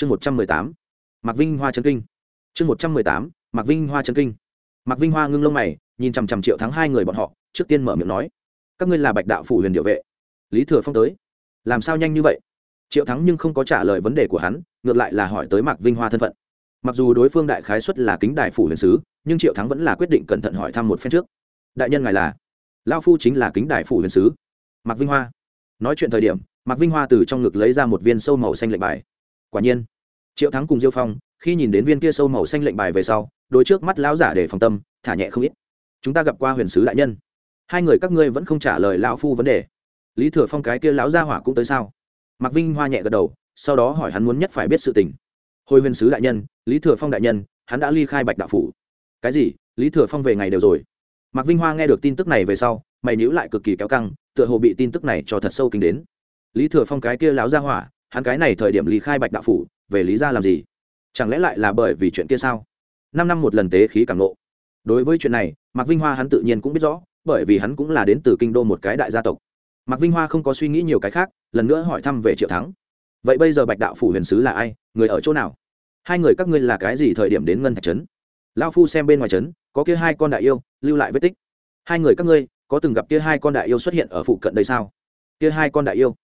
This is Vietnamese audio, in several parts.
chương một trăm mười tám, mạc vinh hoa trấn kinh. Chương một trăm mười tám, mạc vinh hoa trấn kinh. Mạc vinh hoa ngưng lông mày, nhìn chằm chằm triệu thắng hai người bọn họ, trước tiên mở miệng nói, các ngươi là bạch đạo phủ huyền điệu vệ. Lý thừa phong tới, làm sao nhanh như vậy? Triệu thắng nhưng không có trả lời vấn đề của hắn, ngược lại là hỏi tới mạc vinh hoa thân phận. Mặc dù đối phương đại khái xuất là kính đại phủ huyền sứ, nhưng triệu thắng vẫn là quyết định cẩn thận hỏi thăm một phen trước. Đại nhân ngài là? Lao phu chính là kính đại phủ huyền sứ. Mạc vinh hoa nói chuyện thời điểm, mạc vinh hoa từ trong ngực lấy ra một viên sâu màu xanh lệnh bài quả nhiên. Triệu thắng cùng diêu phong, khi nhìn đến viên kia sâu màu xanh lệnh bài về sau đôi trước mắt lão giả để phòng tâm, thả nhẹ không ít. Chúng ta gặp qua huyền sứ đại nhân. Hai người các ngươi vẫn không trả lời lão phu vấn đề. Lý thừa phong cái kia lão gia hỏa cũng tới sao? Mạc vinh hoa nhẹ gật đầu, sau đó hỏi hắn muốn nhất phải biết sự tình. Hồi huyền sứ đại nhân, lý thừa phong đại nhân, hắn đã ly khai bạch đạo phủ. Cái gì? Lý thừa phong về ngày đều rồi. Mạc vinh hoa nghe được tin tức này về sau, mày nhữ lại cực kỳ kéo căng, tựa hồ bị tin tức này cho thật sâu kinh đến. Lý thừa phong cái kia lão gia hỏa hắn cái này thời điểm ly khai bạch đạo phủ, về lý ra làm gì? Chẳng lẽ lại là bởi vì chuyện kia sao? Năm năm một lần tế khí càng lộ đối với chuyện này, mạc vinh hoa hắn tự nhiên cũng biết rõ, bởi vì hắn cũng là đến từ kinh đô một cái đại gia tộc. Mạc vinh hoa không có suy nghĩ nhiều cái khác, lần nữa hỏi thăm về triệu thắng. Vậy bây giờ bạch đạo phủ huyền sứ là ai? Người ở chỗ nào? Hai người các ngươi là cái gì thời điểm đến ngân thạch trấn? Lao phu xem bên ngoài trấn, có kia hai con đại yêu, lưu lại vết tích. Hai người các ngươi, có từng gặp kia hai con đại yêu xuất hiện ở phụ cận đây sao? Kia hai con đại yêu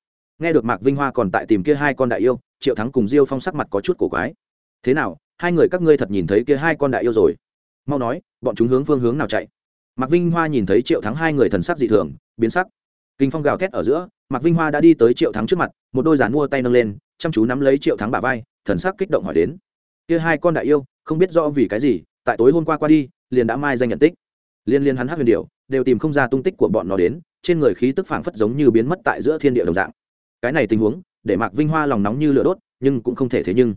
nghe được mạc vinh hoa còn tại tìm kia hai con đại yêu, triệu thắng cùng diêu phong sắc mặt có chút cổ quái. Thế nào, hai người các ngươi thật nhìn thấy kia hai con đại yêu rồi? Mau nói, bọn chúng hướng phương hướng nào chạy? Mạc vinh hoa nhìn thấy triệu thắng hai người thần sắc dị thường, biến sắc. Kinh phong gào thét ở giữa, mạc vinh hoa đã đi tới triệu thắng trước mặt, một đôi giàn mua tay nâng lên, chăm chú nắm lấy triệu thắng bả vai, thần sắc kích động hỏi đến. Kia hai con đại yêu, không biết rõ vì cái gì, tại tối hôm qua qua đi, liền đã mai danh nhận tích. Liên liên hắn hát huyền điệu đều tìm không ra tung tích của bọn nó đến, trên người khí tức phảng phất giống như biến mất tại giữa thiên địa đồng dạng cái này tình huống, để mạc vinh hoa lòng nóng như lửa đốt, nhưng cũng không thể thế nhưng.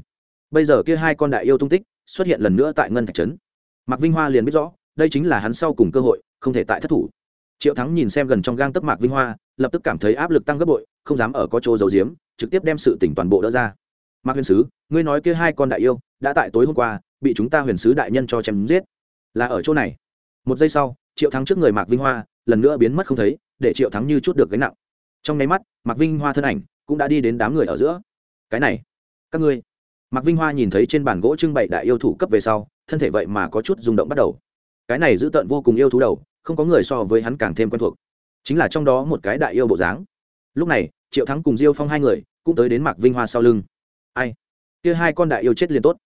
Bây giờ kia hai con đại yêu tung tích, xuất hiện lần nữa tại ngân thạch trấn. Mạc vinh hoa liền biết rõ, đây chính là hắn sau cùng cơ hội, không thể tại thất thủ. Triệu thắng nhìn xem gần trong gang tấc mạc vinh hoa, lập tức cảm thấy áp lực tăng gấp bội, không dám ở có chỗ giấu giếm, trực tiếp đem sự tỉnh toàn bộ đỡ ra. Mạc huyền sứ, ngươi nói kia hai con đại yêu, đã tại tối hôm qua, bị chúng ta huyền sứ đại nhân cho chém giết. Là ở chỗ này. Một giây sau, triệu thắng trước người mạc vinh hoa, lần nữa biến mất không thấy, để triệu thắng như chút được gánh nặng trong nháy mắt, mạc vinh hoa thân ảnh cũng đã đi đến đám người ở giữa. Cái này, các ngươi. Mạc vinh hoa nhìn thấy trên bàn gỗ trưng bày đại yêu thủ cấp về sau, thân thể vậy mà có chút rung động bắt đầu. Cái này giữ tận vô cùng yêu thú đầu, không có người so với hắn càng thêm quen thuộc. Chính là trong đó một cái đại yêu bộ dáng. Lúc này, triệu thắng cùng diêu phong hai người cũng tới đến mạc vinh hoa sau lưng. Ai? Kia hai con đại yêu chết liền tốt.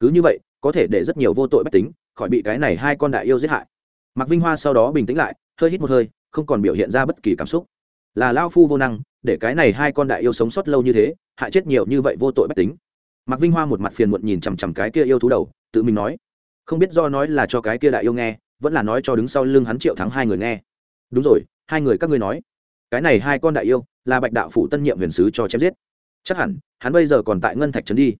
Cứ như vậy, có thể để rất nhiều vô tội bách tính khỏi bị cái này hai con đại yêu giết hại. Mạc vinh hoa sau đó bình tĩnh lại, hơi hít một hơi, không còn biểu hiện ra bất kỳ cảm xúc là lao phu vô năng, để cái này hai con đại yêu sống sót lâu như thế, hại chết nhiều như vậy vô tội bách tính. Mạc vinh hoa một mặt phiền muộn nhìn chằm chằm cái kia yêu thú đầu, tự mình nói, không biết do nói là cho cái kia đại yêu nghe, vẫn là nói cho đứng sau lưng hắn triệu thắng hai người nghe. Đúng rồi, hai người các ngươi nói, cái này hai con đại yêu là bạch đạo phủ tân nhiệm huyền sứ cho chém giết. Chắc hẳn, hắn bây giờ còn tại ngân thạch trấn đi.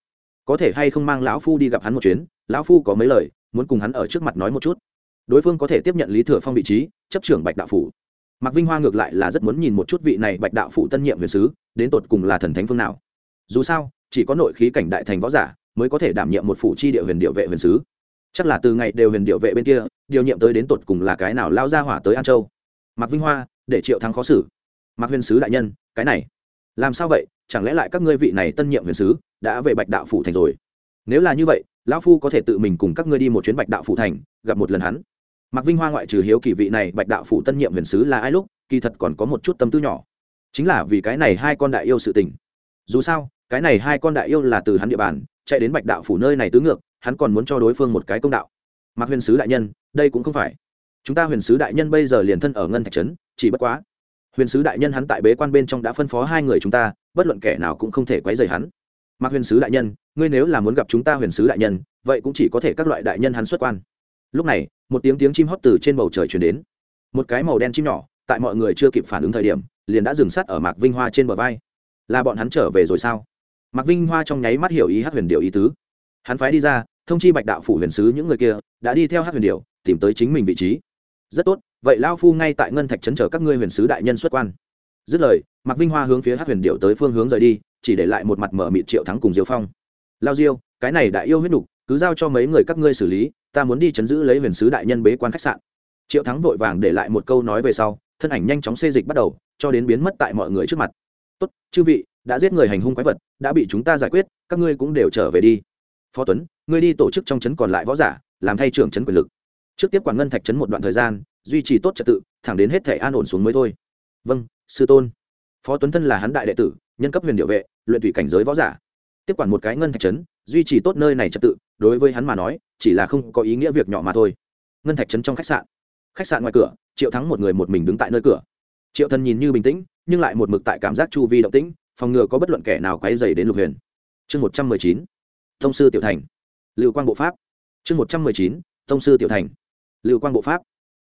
Có thể hay không mang lão phu đi gặp hắn một chuyến, lão phu có mấy lời, muốn cùng hắn ở trước mặt nói một chút. Đối phương có thể tiếp nhận lý thừa phong vị trí, chấp trưởng bạch đạo phủ mạc vinh hoa ngược lại là rất muốn nhìn một chút vị này bạch đạo Phụ tân nhiệm huyền sứ, đến tột cùng là thần thánh phương nào. Dù sao, chỉ có nội khí cảnh đại thành võ giả mới có thể đảm nhiệm một phủ chi địa huyền điệu vệ huyền sứ. Chắc là từ ngày đều huyền điệu vệ bên kia, điều nhiệm tới đến tột cùng là cái nào lao ra hỏa tới an châu. Mạc vinh hoa, để triệu thắng khó xử. Mạc huyền sứ đại nhân, cái này. Làm sao vậy? Chẳng lẽ lại các ngươi vị này tân nhiệm huyền sứ đã về bạch đạo phủ thành rồi? Nếu là như vậy, lão phu có thể tự mình cùng các ngươi đi một chuyến bạch đạo phủ thành, gặp một lần hắn mạc vinh hoa ngoại trừ hiếu kỳ vị này, bạch đạo phủ tân nhiệm huyền sứ là ai lúc, kỳ thật còn có một chút tâm tư nhỏ. Chính là vì cái này hai con đại yêu sự tình. Dù sao, cái này hai con đại yêu là từ hắn địa bàn, chạy đến bạch đạo phủ nơi này tứ ngược, hắn còn muốn cho đối phương một cái công đạo. Mạc huyền sứ đại nhân, đây cũng không phải. Chúng ta huyền sứ đại nhân bây giờ liền thân ở ngân thạch trấn, chỉ bất quá. Huyền sứ đại nhân hắn tại bế quan bên trong đã phân phó hai người chúng ta, bất luận kẻ nào cũng không thể quấy rầy hắn. Mạc huyền sứ đại nhân, ngươi nếu là muốn gặp chúng ta huyền sứ đại nhân, vậy cũng chỉ có thể các loại đại nhân hắn xuất quan lúc này, một tiếng tiếng chim hót từ trên bầu trời chuyển đến. Một cái màu đen chim nhỏ, tại mọi người chưa kịp phản ứng thời điểm, liền đã dừng sắt ở mạc vinh hoa trên bờ vai. Là bọn hắn trở về rồi sao? Mạc vinh hoa trong nháy mắt hiểu ý hát huyền điệu ý tứ. Hắn phái đi ra, thông chi bạch đạo phủ huyền sứ những người kia, đã đi theo hát huyền điệu tìm tới chính mình vị trí. Rất tốt, vậy lao phu ngay tại ngân thạch trấn chờ các ngươi huyền sứ đại nhân xuất quan. Dứt lời, mạc vinh hoa hướng phía hát huyền điệu tới phương hướng rời đi, chỉ để lại một mặt mở mịt triệu thắng cùng diêu phong. Lao diêu, cái này đại yêu huyết đục cứ giao cho mấy người các ngươi xử lý, ta muốn đi chấn giữ lấy huyền sứ đại nhân bế quan khách sạn. Triệu thắng vội vàng để lại một câu nói về sau, thân ảnh nhanh chóng xê dịch bắt đầu, cho đến biến mất tại mọi người trước mặt. Tốt, chư vị, đã giết người hành hung quái vật, đã bị chúng ta giải quyết, các ngươi cũng đều trở về đi. Phó tuấn, ngươi đi tổ chức trong trấn còn lại võ giả, làm thay trưởng trấn quyền lực. Trước tiếp quản ngân thạch trấn một đoạn thời gian, duy trì tốt trật tự, thẳng đến hết thể an ổn xuống mới thôi. Vâng sư tôn. Phó tuấn thân là hắn đại đệ tử, nhân cấp huyền điệu vệ, luyện thủy cảnh giới võ giả. Tiếp quản một cái ngân thạch trấn, duy trì tốt nơi này trật tự đối với hắn mà nói, chỉ là không có ý nghĩa việc nhỏ mà thôi. Ngân thạch trấn trong khách sạn. Khách sạn ngoài cửa, triệu thắng một người một mình đứng tại nơi cửa. Triệu thần nhìn như bình tĩnh, nhưng lại một mực tại cảm giác chu vi động tĩnh, phòng ngừa có bất luận kẻ nào quấy dày đến lục huyền. Chương một trăm mười chín thông sư tiểu thành. Lưu quang bộ pháp. Chương một trăm mười chín thông sư tiểu thành. Lưu quang bộ pháp.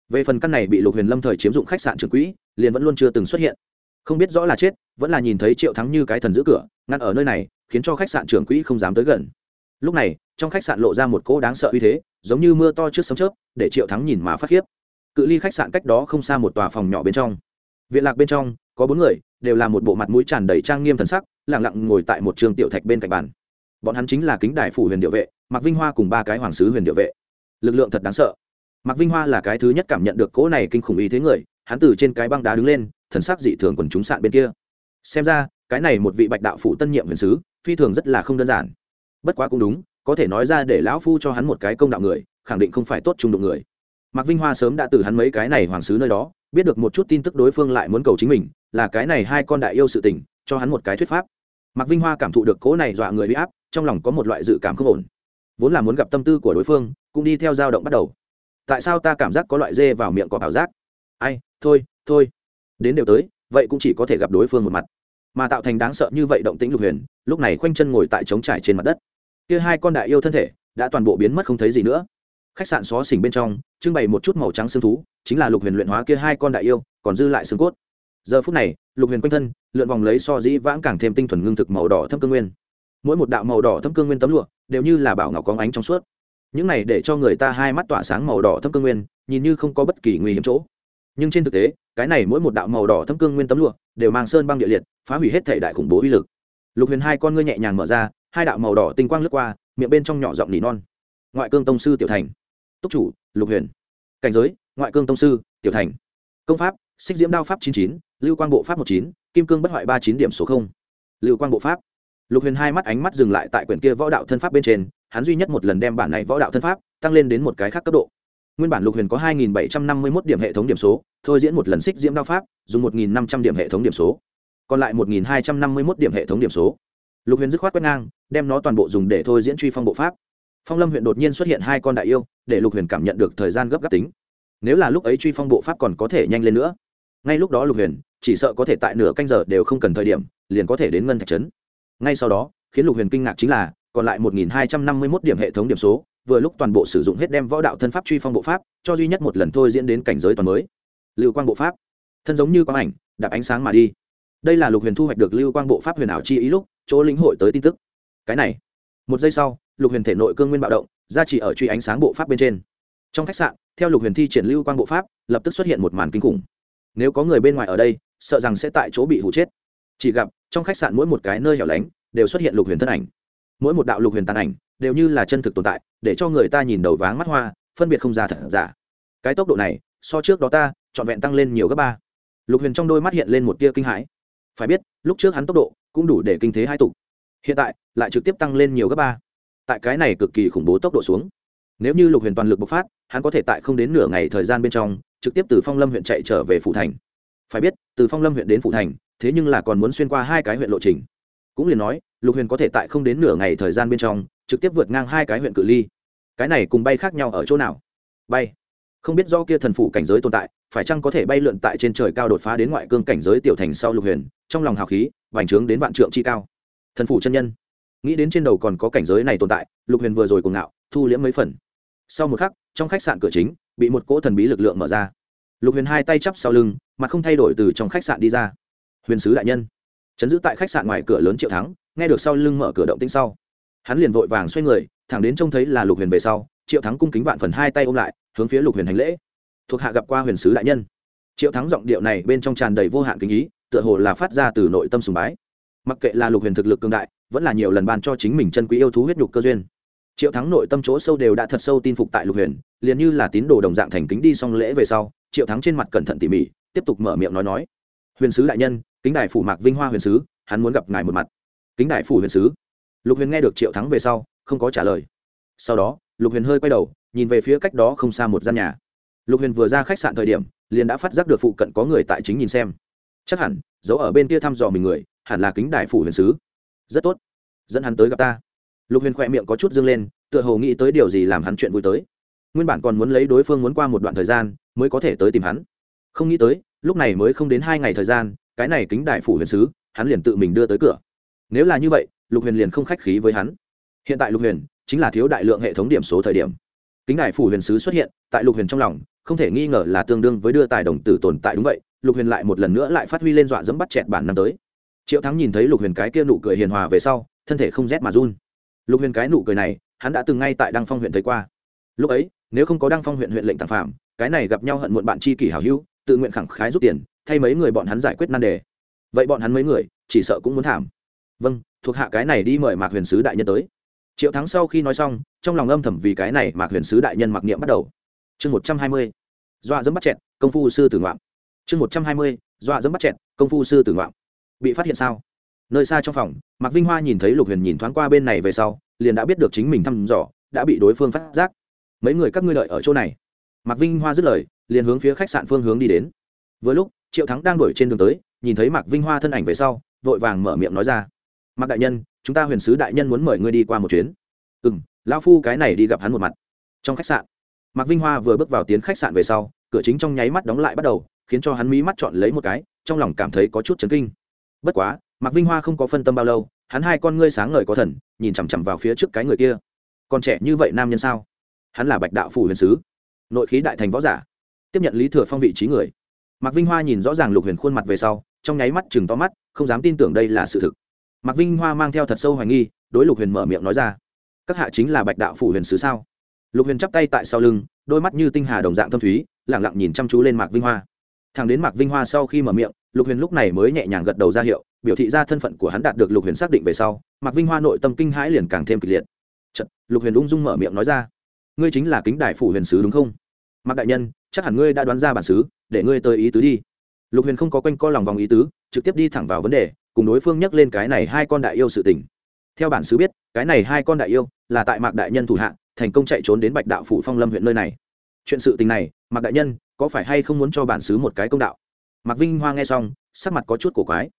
Về phần căn này bị lục huyền lâm thời chiếm dụng khách sạn trường quỹ, liền vẫn luôn chưa từng xuất hiện. Không biết rõ là chết, vẫn là nhìn thấy triệu thắng như cái thần giữ cửa, ngăn ở nơi này, khiến cho khách sạn trưởng quỹ không dám tới gần lúc này, trong khách sạn lộ ra một cỗ đáng sợ uy thế, giống như mưa to trước sấm chớp, để triệu thắng nhìn mà phát khiếp. Cự ly khách sạn cách đó không xa một tòa phòng nhỏ bên trong. Viện lạc bên trong, có bốn người, đều là một bộ mặt mũi tràn đầy trang nghiêm thần sắc lẳng lặng ngồi tại một trường tiểu thạch bên cạnh bàn. Bọn hắn chính là kính đại phủ huyền điệu vệ, mạc vinh hoa cùng ba cái hoàng sứ huyền điệu vệ. Lực lượng thật đáng sợ. Mạc vinh hoa là cái thứ nhất cảm nhận được cỗ này kinh khủng ý thế người, hắn từ trên cái băng đá đứng lên, thần sắc dị thường quần chúng sạn bên kia. Xem ra, cái này một vị bạch đạo phủ tân nhiệm huyền sứ, phi thường rất là không đơn giản bất quá cũng đúng, có thể nói ra để lão phu cho hắn một cái công đạo người, khẳng định không phải tốt trung đụng người. Mạc vinh hoa sớm đã từ hắn mấy cái này hoàng sứ nơi đó, biết được một chút tin tức đối phương lại muốn cầu chính mình, là cái này hai con đại yêu sự tình, cho hắn một cái thuyết pháp. Mạc vinh hoa cảm thụ được cố này dọa người bị áp, trong lòng có một loại dự cảm không ổn. Vốn là muốn gặp tâm tư của đối phương, cũng đi theo dao động bắt đầu. Tại sao ta cảm giác có loại dê vào miệng có ảo giác? Ai, thôi thôi. Đến đều tới, vậy cũng chỉ có thể gặp đối phương một mặt. Mà tạo thành đáng sợ như vậy động tĩnh lục huyền, lúc này khoanh chân ngồi tại trống trải trên mặt đất kia hai con đại yêu thân thể đã toàn bộ biến mất không thấy gì nữa. Khách sạn xó xỉnh bên trong, trưng bày một chút màu trắng xương thú, chính là lục huyền luyện hóa kia hai con đại yêu, còn dư lại xương cốt. Giờ phút này, lục huyền quanh thân, lượn vòng lấy so dĩ vãng càng thêm tinh thuần ngưng thực màu đỏ thâm cương nguyên. Mỗi một đạo màu đỏ thâm cương nguyên tấm lụa đều như là bảo ngọc có ánh trong suốt. Những này để cho người ta hai mắt tỏa sáng màu đỏ thâm cương nguyên, nhìn như không có bất kỳ nguy hiểm chỗ. Nhưng trên thực tế, cái này mỗi một đạo màu đỏ thâm cương nguyên tấm lụa đều mang sơn băng địa liệt, phá hủy hết thể đại khủng bố uy lực. Lục huyền hai con ngươi nhẹ nhàng mở ra hai đạo màu đỏ tinh quang lướt qua, miệng bên trong nhỏ giọng nỉ non. Ngoại cương tông sư tiểu thành. Túc chủ, lục huyền. Cảnh giới, ngoại cương tông sư, tiểu thành. Công pháp, xích diễm đao pháp chín chín, lưu quang bộ pháp một chín, kim cương bất hoại ba chín điểm số không. Lưu quang bộ pháp. Lục huyền hai mắt ánh mắt dừng lại tại quyển kia võ đạo thân pháp bên trên, hắn duy nhất một lần đem bản này võ đạo thân pháp tăng lên đến một cái khác cấp độ. Nguyên bản lục huyền có hai nghìn bảy trăm năm mươi một điểm hệ thống điểm số, thôi diễn một lần xích diễm đao pháp, dùng một nghìn năm trăm điểm hệ thống điểm số. Còn lại một nghìn hai trăm năm mươi một điểm hệ thống điểm số lục huyền dứt khoát quét ngang, đem nó toàn bộ dùng để thôi diễn truy phong bộ pháp. Phong lâm huyện đột nhiên xuất hiện hai con đại yêu, để lục huyền cảm nhận được thời gian gấp gáp tính. Nếu là lúc ấy truy phong bộ pháp còn có thể nhanh lên nữa, ngay lúc đó lục huyền chỉ sợ có thể tại nửa canh giờ đều không cần thời điểm, liền có thể đến ngân thạch trấn. Ngay sau đó, khiến lục huyền kinh ngạc chính là, còn lại một nghìn hai trăm năm mươi một điểm hệ thống điểm số, vừa lúc toàn bộ sử dụng hết đem võ đạo thân pháp truy phong bộ pháp, cho duy nhất một lần thôi diễn đến cảnh giới toàn mới. Lưu quang bộ pháp. Thân giống như quang ảnh, đạp ánh sáng mà đi. Đây là lục huyền thu hoạch được lưu quang bộ pháp huyền ảo chi ý lúc chỗ lĩnh hội tới tin tức. Cái này, một giây sau, lục huyền thể nội cương nguyên bạo động ra chỉ ở truy ánh sáng bộ pháp bên trên. Trong khách sạn, theo lục huyền thi triển lưu quang bộ pháp, lập tức xuất hiện một màn kinh khủng. Nếu có người bên ngoài ở đây, sợ rằng sẽ tại chỗ bị hụ chết. Chỉ gặp, trong khách sạn mỗi một cái nơi hẻo lánh, đều xuất hiện lục huyền thân ảnh. Mỗi một đạo lục huyền tàn ảnh, đều như là chân thực tồn tại, để cho người ta nhìn đầu váng mắt hoa, phân biệt không ra thật giả. Cái tốc độ này, so trước đó ta, trọn vẹn tăng lên nhiều gấp ba. Lục huyền trong đôi mắt hiện lên một tia kinh hãi phải biết, lúc trước hắn tốc độ cũng đủ để kinh thế hai tục. Hiện tại, lại trực tiếp tăng lên nhiều gấp ba. Tại cái này cực kỳ khủng bố tốc độ xuống. Nếu như lục huyền toàn lực bộc phát, hắn có thể tại không đến nửa ngày thời gian bên trong, trực tiếp từ phong lâm huyện chạy trở về phủ thành. Phải biết, từ phong lâm huyện đến phủ thành, thế nhưng là còn muốn xuyên qua hai cái huyện lộ trình. Cũng liền nói, lục huyền có thể tại không đến nửa ngày thời gian bên trong, trực tiếp vượt ngang hai cái huyện cự ly. Cái này cùng bay khác nhau ở chỗ nào? Bay. Không biết do kia thần phủ cảnh giới tồn tại, phải chăng có thể bay lượn tại trên trời cao đột phá đến ngoại cương cảnh giới tiểu thành sau lục huyền trong lòng hào khí, vành trướng đến vạn trượng chi cao. Thần phủ chân nhân. Nghĩ đến trên đầu còn có cảnh giới này tồn tại, lục huyền vừa rồi cuồng ngạo, thu liễm mấy phần. Sau một khắc, trong khách sạn cửa chính, bị một cỗ thần bí lực lượng mở ra. Lục huyền hai tay chắp sau lưng mà không thay đổi từ trong khách sạn đi ra. Huyền sứ đại nhân. Chấn giữ tại khách sạn ngoài cửa lớn triệu thắng, nghe được sau lưng mở cửa động tĩnh sau, hắn liền vội vàng xoay người, thẳng đến trông thấy là lục huyền về sau, triệu thắng cung kính vạn phần hai tay ôm lại, hướng phía lục huyền hành lễ. Thuộc hạ gặp qua huyền sứ đại nhân. Triệu thắng giọng điệu này bên trong tràn đầy vô hạn kính ý tựa hồ là phát ra từ nội tâm sùng bái. Mặc kệ là lục huyền thực lực cương đại, vẫn là nhiều lần ban cho chính mình chân quý yêu thú huyết nhục cơ duyên. Triệu thắng nội tâm chỗ sâu đều đã thật sâu tin phục tại lục huyền, liền như là tín đồ đồng dạng thành kính đi xong lễ về sau, triệu thắng trên mặt cẩn thận tỉ mỉ, tiếp tục mở miệng nói nói. Huyền sứ đại nhân, kính đại phủ mạc vinh hoa huyền sứ, hắn muốn gặp ngài một mặt. Kính đại phủ huyền sứ? Lục huyền nghe được triệu thắng về sau, không có trả lời. Sau đó, lục huyền hơi quay đầu, nhìn về phía cách đó không xa một gian nhà. Lục huyền vừa ra khách sạn thời điểm, liền đã phát giác được phụ cận có người tại chính nhìn xem chắc hẳn, giấu ở bên kia thăm dò mình người, hẳn là kính đại phủ huyền sứ. Rất tốt. Dẫn hắn tới gặp ta. Lục huyền khỏe miệng có chút dâng lên, tựa hồ nghĩ tới điều gì làm hắn chuyện vui tới. Nguyên bản còn muốn lấy đối phương muốn qua một đoạn thời gian, mới có thể tới tìm hắn. Không nghĩ tới, lúc này mới không đến hai ngày thời gian, cái này kính đại phủ huyền sứ, hắn liền tự mình đưa tới cửa. Nếu là như vậy, lục huyền liền không khách khí với hắn. Hiện tại lục huyền chính là thiếu đại lượng hệ thống điểm số thời điểm. Kính đại phủ huyền sứ xuất hiện tại lục huyền trong lòng, không thể nghi ngờ là tương đương với đưa tài đồng tử tồn tại đúng vậy lục huyền lại một lần nữa lại phát huy lên dọa dẫm bắt chẹt bản năm tới. Triệu thắng nhìn thấy lục huyền cái kia nụ cười hiền hòa về sau, thân thể không rét mà run. Lục huyền cái nụ cười này, hắn đã từng ngay tại đăng phong huyện thấy qua. Lúc ấy, nếu không có đăng phong huyện huyện lệnh tàng phạm cái này gặp nhau hận muộn bạn chi kỷ hảo hữu, tự nguyện khẳng khái rút tiền, thay mấy người bọn hắn giải quyết nan đề. Vậy bọn hắn mấy người, chỉ sợ cũng muốn thảm. Vâng thuộc hạ cái này đi mời mạc huyền sứ đại nhân tới. Triệu thắng sau khi nói xong, trong lòng âm thầm vì cái này mạc huyền sứ đại nhân mặc niệm bắt đầu. Chương một trăm hai mươi, dọa dẫm bắt chẹt, công phu sư tử ngoạn chương một trăm hai mươi, dọa dẫm bắt chẹt, công phu sư tử ngoạm. Bị phát hiện sao? Nơi xa trong phòng, mạc vinh hoa nhìn thấy lục huyền nhìn thoáng qua bên này về sau, liền đã biết được chính mình thăm dò, đã bị đối phương phát giác. Mấy người các ngươi đợi ở chỗ này. Mạc vinh hoa dứt lời, liền hướng phía khách sạn phương hướng đi đến. Vừa lúc, triệu thắng đang đuổi trên đường tới, nhìn thấy mạc vinh hoa thân ảnh về sau, vội vàng mở miệng nói ra. Mạc đại nhân, chúng ta huyền sứ đại nhân muốn mời ngươi đi qua một chuyến. Ừ m lao phu cái này đi gặp hắn một mặt. Trong khách sạn, mạc vinh hoa vừa bước vào tiến khách sạn về sau, cửa chính trong nháy mắt đóng lại bắt đầu khiến cho hắn mí mắt chọn lấy một cái, trong lòng cảm thấy có chút chấn kinh. Bất quá, mạc vinh hoa không có phân tâm bao lâu, hắn hai con ngươi sáng ngời có thần, nhìn chằm chằm vào phía trước cái người kia. Còn trẻ như vậy nam nhân sao? Hắn là bạch đạo phủ huyền sứ, nội khí đại thành võ giả, tiếp nhận lý thừa phong vị trí người. Mạc vinh hoa nhìn rõ ràng lục huyền khuôn mặt về sau, trong nháy mắt chừng to mắt, không dám tin tưởng đây là sự thực. Mạc vinh hoa mang theo thật sâu hoài nghi, đối lục huyền mở miệng nói ra, các hạ chính là bạch đạo phủ huyền sứ sao? Lục huyền chắp tay tại sau lưng, đôi mắt như tinh hà đồng dạng thâm thúy lẳng lặng nhìn chăm chú lên mạc vinh hoa thằng đến mạc vinh hoa sau khi mở miệng lục huyền lúc này mới nhẹ nhàng gật đầu ra hiệu biểu thị ra thân phận của hắn đạt được lục huyền xác định về sau mạc vinh hoa nội tâm kinh hãi liền càng thêm kịch liệt. Chật, lục huyền ung dung mở miệng nói ra ngươi chính là kính đại phủ huyền sứ đúng không? Mạc đại nhân chắc hẳn ngươi đã đoán ra bản sứ để ngươi tới ý tứ đi. Lục huyền không có quanh co lòng vòng ý tứ trực tiếp đi thẳng vào vấn đề cùng đối phương nhắc lên cái này hai con đại yêu sự tình. Theo bản sứ biết cái này hai con đại yêu là tại mạc đại nhân thủ hạ thành công chạy trốn đến bạch đạo phủ phong lâm huyện nơi này. Chuyện sự tình này mạc đại nhân có phải hay không muốn cho bản xứ một cái công đạo? Mạc vinh hoa nghe xong, sắc mặt có chút cổ quái.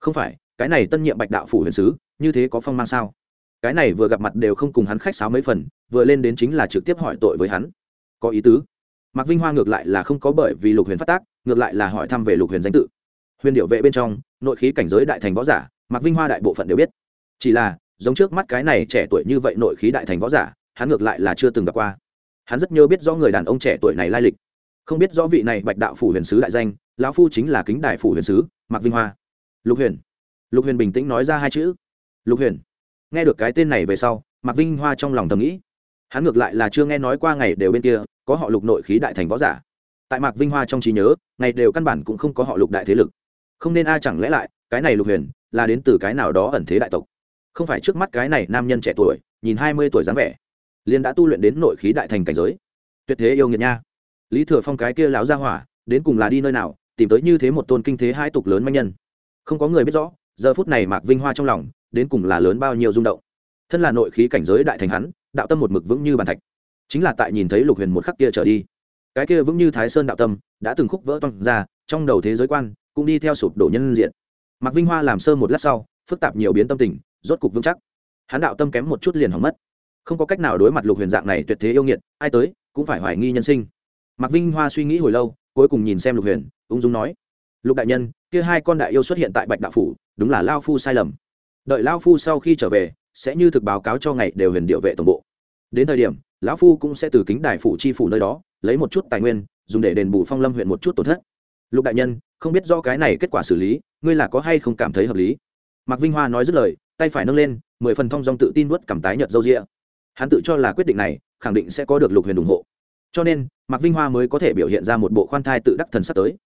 Không phải, cái này tân nhiệm bạch đạo phủ huyền sứ như thế có phong mang sao? Cái này vừa gặp mặt đều không cùng hắn khách sáo mấy phần, vừa lên đến chính là trực tiếp hỏi tội với hắn. Có ý tứ. Mạc vinh hoa ngược lại là không có bởi vì lục huyền phát tác, ngược lại là hỏi thăm về lục huyền danh tự. Huyền điệu vệ bên trong, nội khí cảnh giới đại thành võ giả, mạc vinh hoa đại bộ phận đều biết. Chỉ là, giống trước mắt cái này trẻ tuổi như vậy nội khí đại thành võ giả, hắn ngược lại là chưa từng gặp qua. Hắn rất nhớ biết rõ người đàn ông trẻ tuổi này lai lịch không biết rõ vị này bạch đạo phủ huyền sứ đại danh, lão phu chính là kính đại phủ huyền sứ, mạc vinh hoa. Lục huyền. Lục huyền bình tĩnh nói ra hai chữ. Lục huyền. Nghe được cái tên này về sau, mạc vinh hoa trong lòng thầm nghĩ. Hắn ngược lại là chưa nghe nói qua ngày đều bên kia, có họ lục nội khí đại thành võ giả. Tại mạc vinh hoa trong trí nhớ, ngày đều căn bản cũng không có họ lục đại thế lực. Không nên a à chẳng lẽ lại, cái này lục huyền, là đến từ cái nào đó ẩn thế đại tộc? Không phải trước mắt cái này nam nhân trẻ tuổi, nhìn hai mươi tuổi dáng vẻ, liền đã tu luyện đến nội khí đại thành cảnh giới. Tuyệt thế yêu nghiệt nha lý thừa phong cái kia láo ra hỏa, đến cùng là đi nơi nào, tìm tới như thế một tôn kinh thế hai tục lớn manh nhân. Không có người biết rõ, giờ phút này mạc vinh hoa trong lòng, đến cùng là lớn bao nhiêu rung động. Thân là nội khí cảnh giới đại thành hắn, đạo tâm một mực vững như bàn thạch. Chính là tại nhìn thấy lục huyền một khắc kia trở đi, cái kia vững như thái sơn đạo tâm, đã từng khúc vỡ toang ra, trong đầu thế giới quan, cũng đi theo sụp đổ nhân diện. Mạc vinh hoa làm sơ một lát sau, phức tạp nhiều biến tâm tình, rốt cục vững chắc. Hắn đạo tâm kém một chút liền hỏng mất. Không có cách nào đối mặt lục huyền dạng này tuyệt thế yêu nghiệt, ai tới, cũng phải hoài nghi nhân sinh mạc vinh hoa suy nghĩ hồi lâu, cuối cùng nhìn xem lục huyền, ung dung nói, lục đại nhân, kia hai con đại yêu xuất hiện tại bạch đạo phủ, đúng là lao phu sai lầm. Đợi lao phu sau khi trở về, sẽ như thực báo cáo cho ngày đều huyền điệu vệ tổng bộ. Đến thời điểm, lão phu cũng sẽ từ kính đài phủ chi phủ nơi đó, lấy một chút tài nguyên, dùng để đền bù phong lâm huyện một chút tổn thất. Lục đại nhân, không biết do cái này kết quả xử lý, ngươi là có hay không cảm thấy hợp lý? Mạc vinh hoa nói dứt lời, tay phải nâng lên, mười phần thông dong tự tin vớt cảm tái nhợt dâu rịa hắn tự cho là quyết định này, khẳng định sẽ có được lục huyền ủng hộ. Cho nên mạc vinh hoa mới có thể biểu hiện ra một bộ khoan thai tự đắc thần sắp tới.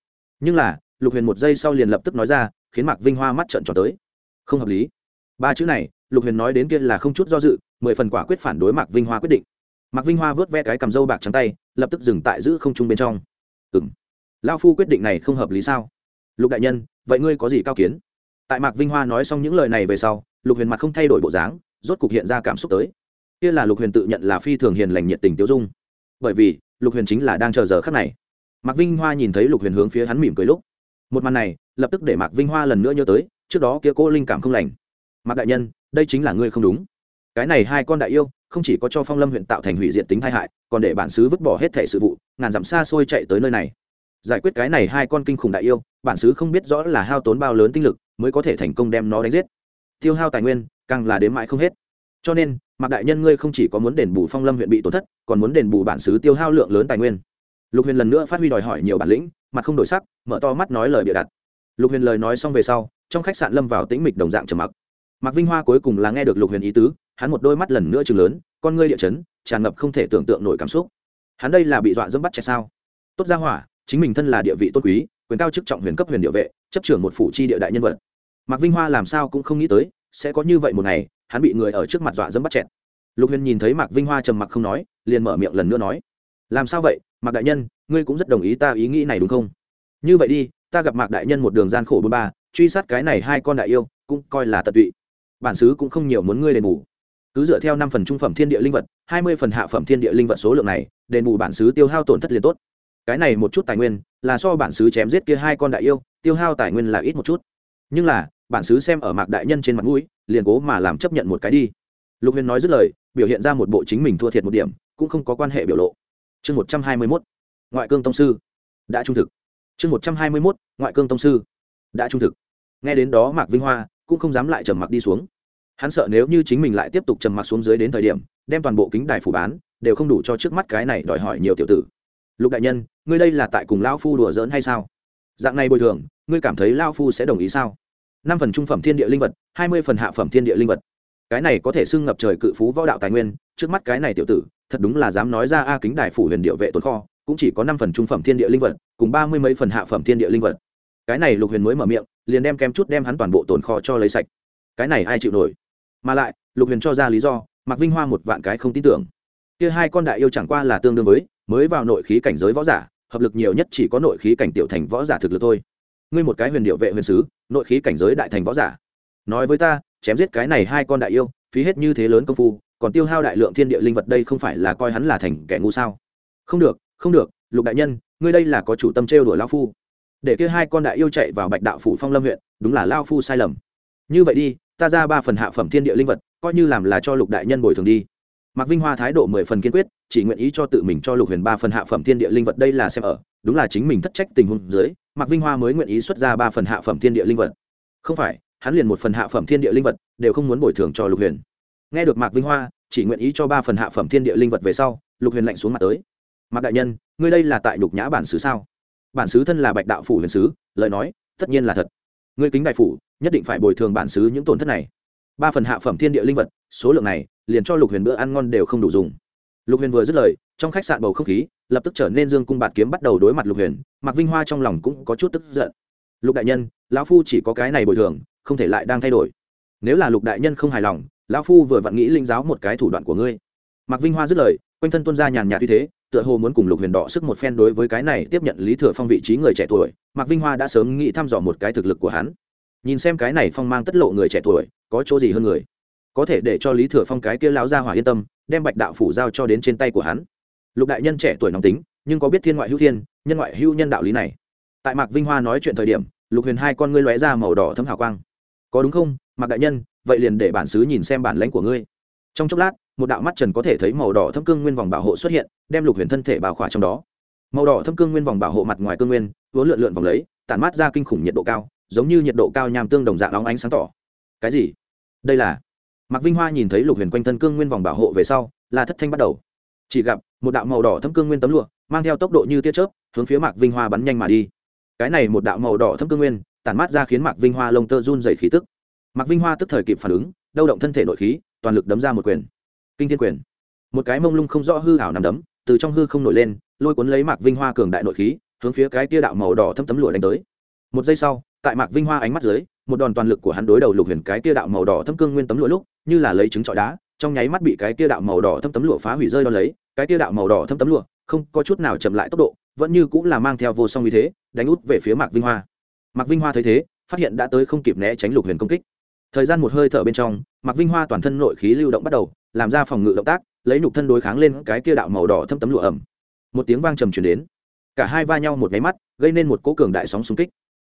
Nhưng là, lục huyền một giây sau liền lập tức nói ra, khiến mạc vinh hoa mắt trợn tròn tới. Không hợp lý. Ba chữ này, lục huyền nói đến kia là không chút do dự, mười phần quả quyết phản đối mạc vinh hoa quyết định. Mạc vinh hoa vớt ve cái cầm dâu bạc trắng tay, lập tức dừng tại giữ không trung bên trong. Ừng lao phu quyết định này không hợp lý sao? Lục đại nhân, vậy ngươi có gì cao kiến? Tại mạc vinh hoa nói xong những lời này về sau, lục huyền mặt không thay đổi bộ dáng, rốt cục hiện ra cảm xúc tới. Kia là lục huyền tự nhận là phi thường hiền lành nhiệt tình tiêu dung. Bởi vì lục huyền chính là đang chờ giờ khắc này. Mạc vinh hoa nhìn thấy lục huyền hướng phía hắn mỉm cười lúc, một màn này, lập tức để mạc vinh hoa lần nữa nhớ tới, trước đó kia cô linh cảm không lành. Mạc đại nhân, đây chính là ngươi không đúng. Cái này hai con đại yêu, không chỉ có cho phong lâm huyện tạo thành hủy diệt tính tai hại, còn để bản xứ vứt bỏ hết thể sự vụ, ngàn dặm xa xôi chạy tới nơi này. Giải quyết cái này hai con kinh khủng đại yêu, bản xứ không biết rõ là hao tốn bao lớn tinh lực, mới có thể thành công đem nó đánh giết. Tiêu hao tài nguyên, càng là đến mãi không hết cho nên, mạc đại nhân ngươi không chỉ có muốn đền bù phong lâm huyện bị tổn thất, còn muốn đền bù bản xứ tiêu hao lượng lớn tài nguyên. Lục huyền lần nữa phát huy đòi hỏi nhiều bản lĩnh, mặt không đổi sắc, mở to mắt nói lời bịa đặt. Lục huyền lời nói xong về sau, trong khách sạn lâm vào tĩnh mịch đồng dạng trầm mặc. Mạc vinh hoa cuối cùng là nghe được lục huyền ý tứ, hắn một đôi mắt lần nữa chừng lớn, con ngươi địa chấn, tràn ngập không thể tưởng tượng nổi cảm xúc. Hắn đây là bị dọa dẫm bắt chạy sao? Tốt ra hỏa, chính mình thân là địa vị tốt quý, quyền cao chức trọng huyền cấp huyền địa vệ, chấp trưởng một phủ chi địa đại nhân vật. Mạc vinh hoa làm sao cũng không nghĩ tới, sẽ có như vậy một ngày hắn bị người ở trước mặt dọa dẫm bắt chẹt. Lục huyền nhìn thấy mạc vinh hoa trầm mặc không nói, liền mở miệng lần nữa nói, làm sao vậy? Mạc đại nhân, ngươi cũng rất đồng ý ta ý nghĩ này đúng không? Như vậy đi, ta gặp mạc đại nhân một đường gian khổ bôn ba, truy sát cái này hai con đại yêu, cũng coi là tận tụy. Bản xứ cũng không nhiều muốn ngươi đền bù. Cứ dựa theo năm phần trung phẩm thiên địa linh vật, hai mươi phần hạ phẩm thiên địa linh vật số lượng này, đền bù bản xứ tiêu hao tổn thất liền tốt. Cái này một chút tài nguyên, là so bản xứ chém giết kia hai con đại yêu, tiêu hao tài nguyên là ít một chút. Nhưng là, bản xứ xem ở mạc đại nhân trên mặt mũi liền cố mà làm chấp nhận một cái đi. Lục huyền nói dứt lời, biểu hiện ra một bộ chính mình thua thiệt một điểm, cũng không có quan hệ biểu lộ. Chương một trăm hai mươi mốt, ngoại cương tông sư. Đã trung thực. Chương một trăm hai mươi mốt, ngoại cương tông sư. Đã trung thực. Nghe đến đó mạc vinh hoa cũng không dám lại trầm mặc đi xuống. Hắn sợ nếu như chính mình lại tiếp tục trầm mặc xuống dưới đến thời điểm, đem toàn bộ kính đài phủ bán, đều không đủ cho trước mắt cái này đòi hỏi nhiều tiểu tử. Lục đại nhân, ngươi đây là tại cùng lao phu đùa giỡn hay sao? Dạng này bồi thường, ngươi cảm thấy lao phu sẽ đồng ý sao? Năm phần trung phẩm thiên địa linh vật, hai mươi phần hạ phẩm thiên địa linh vật. Cái này có thể xưng ngập trời cự phú võ đạo tài nguyên, trước mắt cái này tiểu tử, thật đúng là dám nói ra a kính đài phủ huyền điệu vệ tồn kho, cũng chỉ có năm phần trung phẩm thiên địa linh vật, cùng ba mươi mấy phần hạ phẩm thiên địa linh vật. Cái này lục huyền mới mở miệng, liền đem kém chút đem hắn toàn bộ tồn kho cho lấy sạch. Cái này ai chịu nổi? Mà lại, lục huyền cho ra lý do mặc vinh hoa một vạn cái không tin tưởng. Kia hai con đại yêu chẳng qua là tương đương với, mới vào nội khí cảnh giới võ giả, hợp lực nhiều nhất chỉ có nội khí cảnh tiểu thành võ giả thực lực thôi ngươi một cái huyền điệu vệ huyền sứ, nội khí cảnh giới đại thành võ giả. Nói với ta, chém giết cái này hai con đại yêu, phí hết như thế lớn công phu, còn tiêu hao đại lượng thiên địa linh vật đây không phải là coi hắn là thành kẻ ngu sao? Không được không được, lục đại nhân, ngươi đây là có chủ tâm trêu đuổi lao phu. Để kia hai con đại yêu chạy vào bạch đạo phủ phong lâm huyện, đúng là lao phu sai lầm. Như vậy đi, ta ra ba phần hạ phẩm thiên địa linh vật, coi như làm là cho lục đại nhân bồi thường đi mạc vinh hoa thái độ mười phần kiên quyết, chỉ nguyện ý cho tự mình cho lục huyền ba phần hạ phẩm thiên địa linh vật đây là xem ở, đúng là chính mình thất trách tình huống dưới, mạc vinh hoa mới nguyện ý xuất ra ba phần hạ phẩm thiên địa linh vật. Không phải, hắn liền một phần hạ phẩm thiên địa linh vật đều không muốn bồi thường cho lục huyền. Nghe được mạc vinh hoa, chỉ nguyện ý cho ba phần hạ phẩm thiên địa linh vật về sau, lục huyền lạnh xuống mặt tới. Mạc đại nhân, ngươi đây là tại nhục nhã bản xứ sao? Bản xứ thân là bạch đạo phủ huyền sứ lời nói, tất nhiên là thật. Ngươi kính đại phủ, nhất định phải bồi thường bản xứ những tổn thất này ba phần hạ phẩm thiên địa linh vật, số lượng này, liền cho lục huyền bữa ăn ngon đều không đủ dùng. Lục huyền vừa dứt lời, trong khách sạn bầu không khí, lập tức trở nên dương cung bạt kiếm bắt đầu đối mặt lục huyền, mạc vinh hoa trong lòng cũng có chút tức giận. Lục đại nhân, lão phu chỉ có cái này bồi thường, không thể lại đang thay đổi. Nếu là lục đại nhân không hài lòng, lão phu vừa vặn nghĩ linh giáo một cái thủ đoạn của ngươi. Mạc vinh hoa dứt lời, quanh thân tuân ra nhàn nhạt như thế, tựa hồ muốn cùng lục huyền đỏ sức một phen đối với cái này tiếp nhận lý thừa phong vị trí người trẻ tuổi. Mạc vinh hoa đã sớm nghĩ thăm dò một cái thực lực của hắn. Nhìn xem cái này phong mang tất lộ người trẻ tuổi có chỗ gì hơn người. Có thể để cho lý thừa phong cái kia lão gia hỏa yên tâm, đem bạch đạo phủ giao cho đến trên tay của hắn. Lục đại nhân trẻ tuổi nóng tính, nhưng có biết thiên ngoại hữu thiên, nhân ngoại hữu nhân đạo lý này. Tại mạc vinh hoa nói chuyện thời điểm, lục huyền hai con ngươi lóe ra màu đỏ thấm hào quang. Có đúng không, mạc đại nhân, vậy liền để bản xứ nhìn xem bản lãnh của ngươi. Trong chốc lát, một đạo mắt trần có thể thấy màu đỏ thâm cương nguyên vòng bảo hộ xuất hiện, đem lục huyền thân thể bảo khỏa trong đó. Màu đỏ thâm cương nguyên vòng bảo hộ mặt ngoài cương nguyên, vốn lượn lượn vòng lấy, tản mát ra kinh khủng nhiệt độ cao, giống như nhiệt độ cao nham tương đồng dạng óng ánh sáng tỏ. Cái gì? Đây là mạc vinh hoa nhìn thấy lục huyền quanh thân cương nguyên vòng bảo hộ về sau là thất thanh bắt đầu. Chỉ gặp một đạo màu đỏ thâm cương nguyên tấm lụa, mang theo tốc độ như tia chớp, hướng phía mạc vinh hoa bắn nhanh mà đi. Cái này một đạo màu đỏ thâm cương nguyên, tản mát ra khiến mạc vinh hoa lông tơ run dày khí tức. Mạc vinh hoa tức thời kịp phản ứng đâu động thân thể nội khí, toàn lực đấm ra một quyền. Kinh thiên quyền. Một cái mông lung không rõ hư ảo nằm đấm, từ trong hư không nổi lên, lôi cuốn lấy mạc vinh hoa cường đại nội khí, hướng phía cái tia đạo màu đỏ thâm tấm lụa đánh tới. Một giây sau, tại mạc vinh hoa ánh mắt dưới một đòn toàn lực của hắn đối đầu lục huyền cái tia đạo màu đỏ thâm cương nguyên tấm lụa lúc, như là lấy trứng trọi đá, trong nháy mắt bị cái tia đạo màu đỏ thâm tấm lụa phá hủy rơi đo lấy, cái tia đạo màu đỏ thâm tấm lụa không có chút nào chậm lại tốc độ, vẫn như cũng là mang theo vô song như thế, đánh út về phía mạc vinh hoa. Mạc vinh hoa thấy thế, phát hiện đã tới không kịp né tránh lục huyền công kích. Thời gian một hơi thở bên trong mặc vinh hoa toàn thân nội khí lưu động bắt đầu, làm ra phòng ngự động tác, lấy nhục thân đối kháng lên cái kia đạo màu đỏ thâm tấm lụa ẩm một tiếng vang trầm truyền đến. Cả hai va nhau một máy mắt, gây nên một cỗ cường đại sóng xung kích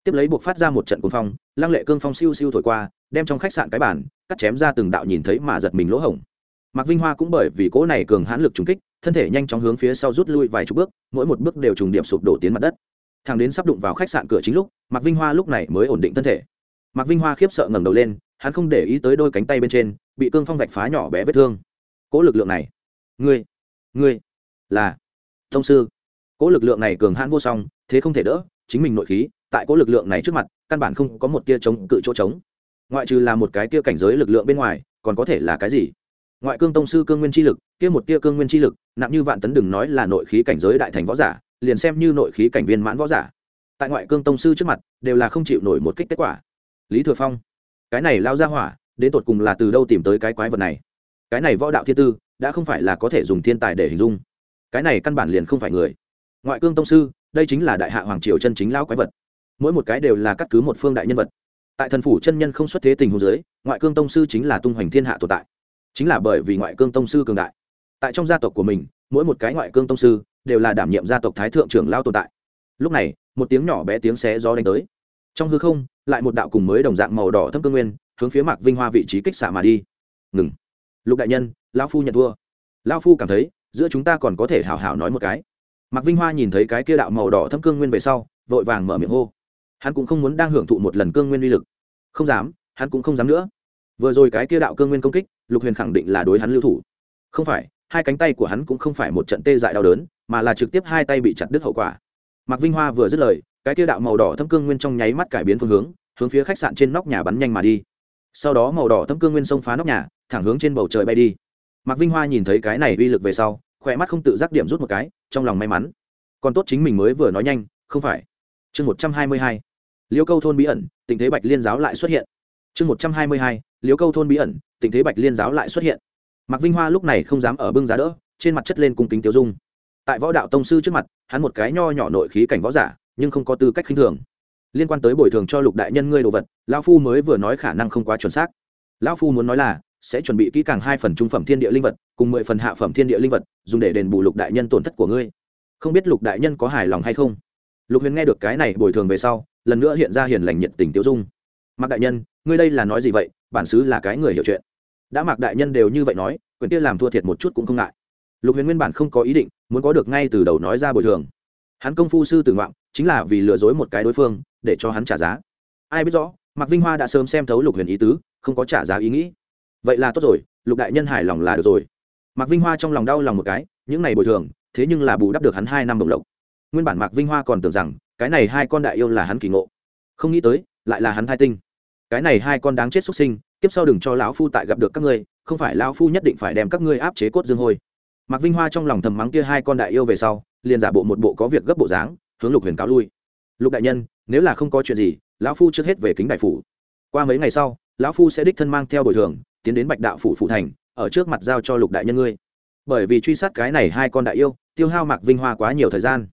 tiếp lấy buộc phát ra một trận cuồng phong, lăng lệ cương phong siêu siêu thổi qua, đem trong khách sạn cái bản cắt chém ra từng đạo nhìn thấy mà giật mình lỗ hổng. Mạc vinh hoa cũng bởi vì cỗ này cường hãn lực trùng kích, thân thể nhanh chóng hướng phía sau rút lui vài chục bước, mỗi một bước đều trùng điệp sụp đổ tiến mặt đất. Thằng đến sắp đụng vào khách sạn cửa chính lúc, mạc vinh hoa lúc này mới ổn định thân thể. Mạc vinh hoa khiếp sợ ngẩng đầu lên, hắn không để ý tới đôi cánh tay bên trên, bị cương phong vạch phá nhỏ bé vết thương. Cỗ lực lượng này, ngươi ngươi là thông sư. Cỗ lực lượng này cường hãn vô song, thế không thể đỡ, chính mình nội khí tại cố lực lượng này trước mặt, căn bản không có một tia chống cự chỗ trống. Ngoại trừ là một cái tia cảnh giới lực lượng bên ngoài, còn có thể là cái gì? Ngoại cương tông sư cương nguyên chi lực, kia một tia cương nguyên chi lực, nặng như vạn tấn đừng nói là nội khí cảnh giới đại thành võ giả, liền xem như nội khí cảnh viên mãn võ giả. Tại ngoại cương tông sư trước mặt, đều là không chịu nổi một kích kết quả. Lý thừa phong, cái này lao ra hỏa, đến tột cùng là từ đâu tìm tới cái quái vật này? Cái này võ đạo thiên tư, đã không phải là có thể dùng thiên tài để hình dung. Cái này căn bản liền không phải người. Ngoại cương tông sư, đây chính là đại hạ hoàng triều chân chính lao quái vật mỗi một cái đều là cắt cứ một phương đại nhân vật. Tại thần phủ chân nhân không xuất thế tình hồ dưới, ngoại cương tông sư chính là tung hoành thiên hạ tồn tại. Chính là bởi vì ngoại cương tông sư cường đại. Tại trong gia tộc của mình, mỗi một cái ngoại cương tông sư đều là đảm nhiệm gia tộc thái thượng trưởng lao tồn tại. Lúc này, một tiếng nhỏ bé tiếng xé gió đánh tới. Trong hư không, lại một đạo cùng mới đồng dạng màu đỏ thâm cương nguyên, hướng phía mạc vinh hoa vị trí kích xạ mà đi. Ngừng. Lục đại nhân lao phu nhận thua. Lao phu cảm thấy, giữa chúng ta còn có thể hào hào nói một cái. Mạc vinh hoa nhìn thấy cái kia đạo màu đỏ thâm cương nguyên về sau, vội vàng mở miệng hô hắn cũng không muốn đang hưởng thụ một lần cương nguyên uy lực. Không dám, hắn cũng không dám nữa. Vừa rồi cái kia đạo cương nguyên công kích, lục huyền khẳng định là đối hắn lưu thủ. Không phải, hai cánh tay của hắn cũng không phải một trận tê dại đau đớn, mà là trực tiếp hai tay bị chặt đứt hậu quả. Mạc vinh hoa vừa dứt lời, cái kia đạo màu đỏ thâm cương nguyên trong nháy mắt cải biến phương hướng hướng phía khách sạn trên nóc nhà bắn nhanh mà đi. Sau đó màu đỏ thâm cương nguyên xông phá nóc nhà, thẳng hướng trên bầu trời bay đi. Mạc vinh hoa nhìn thấy cái này uy lực về sau, khỏe mắt không tự giác điểm rút một cái, trong lòng may mắn. Còn tốt chính mình mới vừa nói nhanh, không phải. Chương một trăm hai mươi hai liêu câu thôn bí ẩn tình thế bạch liên giáo lại xuất hiện. Chương một trăm hai mươi hai, liêu câu thôn bí ẩn tình thế bạch liên giáo lại xuất hiện. Mạc vinh hoa lúc này không dám ở bưng giá đỡ, trên mặt chất lên cung kính tiêu dung. Tại võ đạo tông sư trước mặt, hắn một cái nho nhỏ nội khí cảnh võ giả, nhưng không có tư cách khinh thường. Liên quan tới bồi thường cho lục đại nhân ngươi đồ vật, lão phu mới vừa nói khả năng không quá chuẩn xác. Lão phu muốn nói là, sẽ chuẩn bị kỹ càng hai phần trung phẩm thiên địa linh vật, cùng mười phần hạ phẩm thiên địa linh vật, dùng để đền bù lục đại nhân tổn thất của ngươi. Không biết lục đại nhân có hài lòng hay không? Lục huyền nghe được cái này bồi thường về sau, lần nữa hiện ra hiền lành nhiệt tình tiêu dung. Mạc đại nhân, ngươi đây là nói gì vậy? Bản xứ là cái người hiểu chuyện. Đã mạc đại nhân đều như vậy nói quyền kia làm thua thiệt một chút cũng không ngại. Lục huyền nguyên bản không có ý định, muốn có được ngay từ đầu nói ra bồi thường. Hắn công phu sư tử ngoạm chính là vì lừa dối một cái đối phương, để cho hắn trả giá. Ai biết rõ, mạc vinh hoa đã sớm xem thấu lục huyền ý tứ, không có trả giá ý nghĩ. Vậy là tốt rồi, lục đại nhân hài lòng là được rồi. Mạc vinh hoa trong lòng đau lòng một cái, những này bồi thường, thế nhưng là bù đắp được hắn hai năm đồng lộc nguyên bản mạc vinh hoa còn tưởng rằng, cái này hai con đại yêu là hắn kỳ ngộ. Không nghĩ tới, lại là hắn thai tinh. Cái này hai con đáng chết xuất sinh tiếp sau đừng cho lão phu tại gặp được các ngươi, không phải lão phu nhất định phải đem các ngươi áp chế cốt dương hôi. Mạc vinh hoa trong lòng thầm mắng kia hai con đại yêu về sau, liền giả bộ một bộ có việc gấp bộ dáng, hướng lục huyền cáo lui. Lục đại nhân, nếu là không có chuyện gì, lão phu trước hết về kính đại phủ. Qua mấy ngày sau, lão phu sẽ đích thân mang theo bồi thường, tiến đến bạch đạo phủ phụ thành, ở trước mặt giao cho lục đại nhân ngươi. Bởi vì truy sát cái này hai con đại yêu, tiêu hao mạc vinh hoa quá nhiều thời gian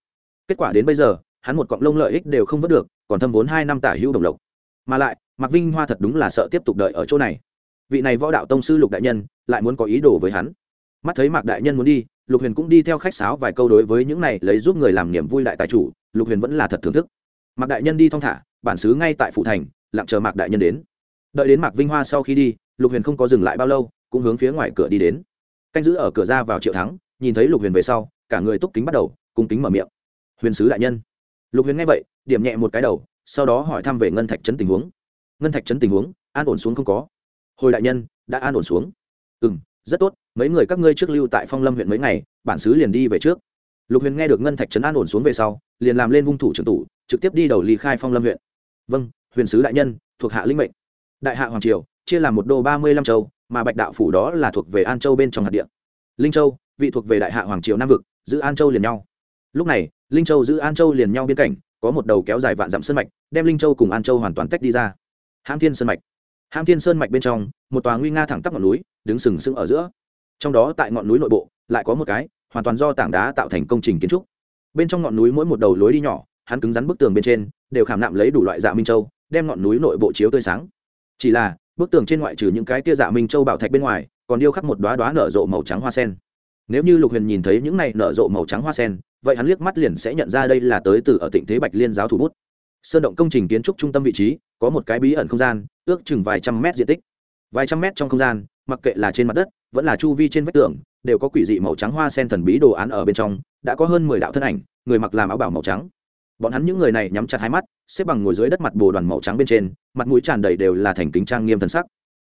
kết quả đến bây giờ, hắn một cọng lông lợi ích đều không vớt được, còn thâm vốn hai năm tả hữu đồng lộc. Mà lại, mạc vinh hoa thật đúng là sợ tiếp tục đợi ở chỗ này. Vị này võ đạo tông sư lục đại nhân, lại muốn có ý đồ với hắn. Mắt thấy mạc đại nhân muốn đi, lục huyền cũng đi theo khách sáo vài câu đối với những này lấy giúp người làm niềm vui đại tài chủ, lục huyền vẫn là thật thưởng thức. Mạc đại nhân đi thong thả, bản xứ ngay tại phụ thành, lặng chờ mạc đại nhân đến. Đợi đến mạc vinh hoa sau khi đi, lục huyền không có dừng lại bao lâu, cũng hướng phía ngoài cửa đi đến. Canh giữ ở cửa ra vào triệu thắng, nhìn thấy lục huyền về sau, cả người túc kính bắt đầu, cung kính mở miệng huyền sứ đại nhân. Lục huyền nghe vậy, điểm nhẹ một cái đầu, sau đó hỏi thăm về ngân thạch trấn tình huống. Ngân thạch trấn tình huống, an ổn xuống không có? Hồi đại nhân, đã an ổn xuống. Ừ m rất tốt, mấy người các ngươi trước lưu tại phong lâm huyện mấy ngày, bản xứ liền đi về trước. Lục huyền nghe được ngân thạch trấn an ổn xuống về sau, liền làm lên vung thủ trưởng tủ trực tiếp đi đầu ly khai phong lâm huyện. Vâng huyền sứ đại nhân, thuộc hạ linh mệnh. Đại hạ hoàng triều, chia làm một đô ba mươi lăm châu, mà bạch đạo phủ đó là thuộc về an châu bên trong hạt địa. Linh châu, vị thuộc về đại hạ hoàng triều nam vực, giữ an châu liền nhau lúc này, linh châu giữ an châu liền nhau biên cảnh, có một đầu kéo dài vạn dặm sơn mạch, đem linh châu cùng an châu hoàn toàn tách đi ra. Hãm thiên sơn mạch. Hãm thiên sơn mạch bên trong, một tòa nguy nga thẳng tắp ngọn núi, đứng sừng sững ở giữa. Trong đó tại ngọn núi nội bộ, lại có một cái, hoàn toàn do tảng đá tạo thành công trình kiến trúc. Bên trong ngọn núi mỗi một đầu lối đi nhỏ, hắn cứng rắn bức tường bên trên, đều khảm nạm lấy đủ loại dạ minh châu, đem ngọn núi nội bộ chiếu tươi sáng. Chỉ là, bức tường trên ngoại trừ những cái tia dạ minh châu bảo thạch bên ngoài, còn điêu khắc một đoá đoá nở rộ màu trắng hoa sen. Nếu như lục huyền nhìn thấy những này nở rộ màu trắng hoa sen vậy hắn liếc mắt liền sẽ nhận ra đây là tới từ ở tịnh thế bạch liên giáo thủ bút. Sơn động công trình kiến trúc trung tâm vị trí, có một cái bí ẩn không gian, ước chừng vài trăm mét diện tích. Vài trăm mét trong không gian, mặc kệ là trên mặt đất, vẫn là chu vi trên vách tường, đều có quỷ dị màu trắng hoa sen thần bí đồ án ở bên trong, đã có hơn mười đạo thân ảnh, người mặc làm áo bảo màu trắng. Bọn hắn những người này nhắm chặt hai mắt, xếp bằng ngồi dưới đất mặt bồ đoàn màu trắng bên trên, mặt mũi tràn đầy đều là thành kính trang nghiêm thần sắc.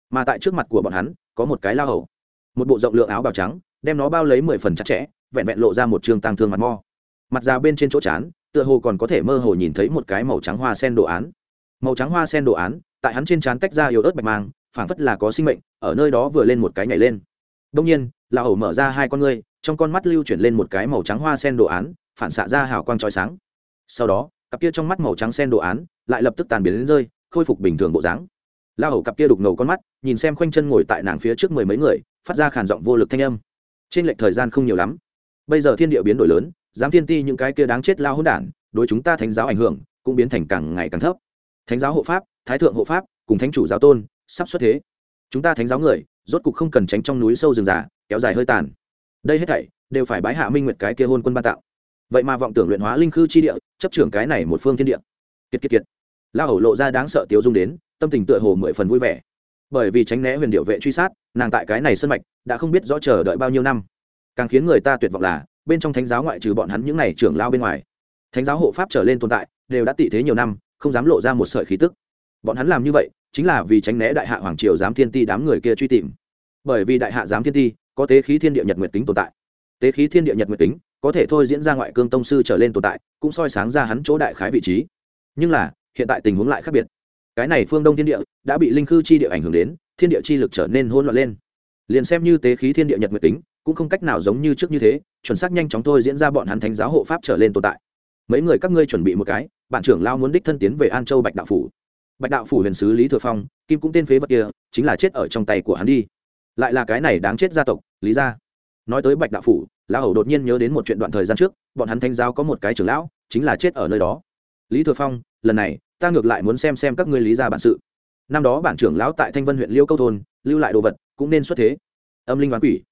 Mà tại trước mặt của bọn hắn, có một cái lao hầu. Một bộ rộng lượng áo bào trắng, đem nó bao lấy mười phần chặt chẽ, vẹn vẹn lộ ra một chương tăng thương mặt mo mặt ra bên trên chỗ chán, tựa hồ còn có thể mơ hồ nhìn thấy một cái màu trắng hoa sen đồ án. Màu trắng hoa sen đồ án tại hắn trên trán tách ra yếu ớt bạch mang phảng phất là có sinh mệnh ở nơi đó vừa lên một cái nhảy lên. Đông nhiên là hầu mở ra hai con ngươi trong con mắt lưu chuyển lên một cái màu trắng hoa sen đồ án phản xạ ra hào quang trói sáng. Sau đó cặp kia trong mắt màu trắng sen đồ án lại lập tức tàn biến đến rơi khôi phục bình thường bộ dáng. La hầu cặp kia đục ngầu con mắt nhìn xem khoanh chân ngồi tại nàng phía trước mười mấy người phát ra khản giọng vô lực thanh âm. Trên lệch thời gian không nhiều lắm. Bây giờ thiên địa biến đổi lớn dám thiên ti những cái kia đáng chết lao hỗn đản, đối chúng ta thánh giáo ảnh hưởng, cũng biến thành càng ngày càng thấp. Thánh giáo hộ pháp, thái thượng hộ pháp, cùng thánh chủ giáo tôn, sắp xuất thế. Chúng ta thánh giáo người, rốt cục không cần tránh trong núi sâu rừng già, kéo dài hơi tàn. Đây hết thảy, đều phải bái hạ minh nguyệt cái kia hôn quân ban tạo. Vậy mà vọng tưởng luyện hóa linh khư chi địa, chấp trưởng cái này một phương thiên địa. Kiệt kiệt kiệt. La hầu lộ ra đáng sợ tiêu dung đến, tâm tình tựa hồ mười phần vui vẻ. Bởi vì tránh né huyền điệu vệ truy sát, nàng tại cái này sân mạch, đã không biết rõ chờ đợi bao nhiêu năm. Càng khiến người ta tuyệt vọng là bên trong thánh giáo ngoại trừ bọn hắn những n à y trưởng lao bên ngoài, thánh giáo hộ pháp trở lên tồn tại, đều đã tị thế nhiều năm, không dám lộ ra một sợi khí tức. Bọn hắn làm như vậy, chính là vì tránh né đại hạ hoàng triều giám thiên ti đám người kia truy tìm. Bởi vì đại hạ giám thiên ti, có tế khí thiên địa nhật nguyệt kính tồn tại. Tế khí thiên địa nhật nguyệt kính, có thể thôi diễn ra ngoại cương tông sư trở lên tồn tại, cũng soi sáng ra hắn chỗ đại khái vị trí. Nhưng là, hiện tại tình huống lại khác biệt. Cái này phương đông thiên địa, đã bị linh khư chi địa ảnh hưởng đến, thiên địa chi lực trở nên hỗn loạn lên. Liền xem như tế khí thiên địa nhật nguyệt kính cũng không cách nào giống như trước như thế, chuẩn xác nhanh chóng thôi diễn ra bọn hắn thánh giáo hộ pháp trở lên tồn tại. Mấy người các ngươi chuẩn bị một cái, bạn trưởng lao muốn đích thân tiến về an châu bạch đạo phủ. Bạch đạo phủ huyền sứ lý thừa phong, kim cũng tên phế vật kia, chính là chết ở trong tay của hắn đi. Lại là cái này đáng chết gia tộc, lý gia. Nói tới bạch đạo phủ, lão hầu đột nhiên nhớ đến một chuyện đoạn thời gian trước, bọn hắn thanh giáo có một cái trưởng lão, chính là chết ở nơi đó. Lý thừa phong, lần này, ta ngược lại muốn xem xem các ngươi lý gia bản sự. Năm đó bản trưởng lão tại thanh vân huyện liêu câu thôn, lưu lại đồ vật, cũng nên xuất thế. Âm linh đoán quỷ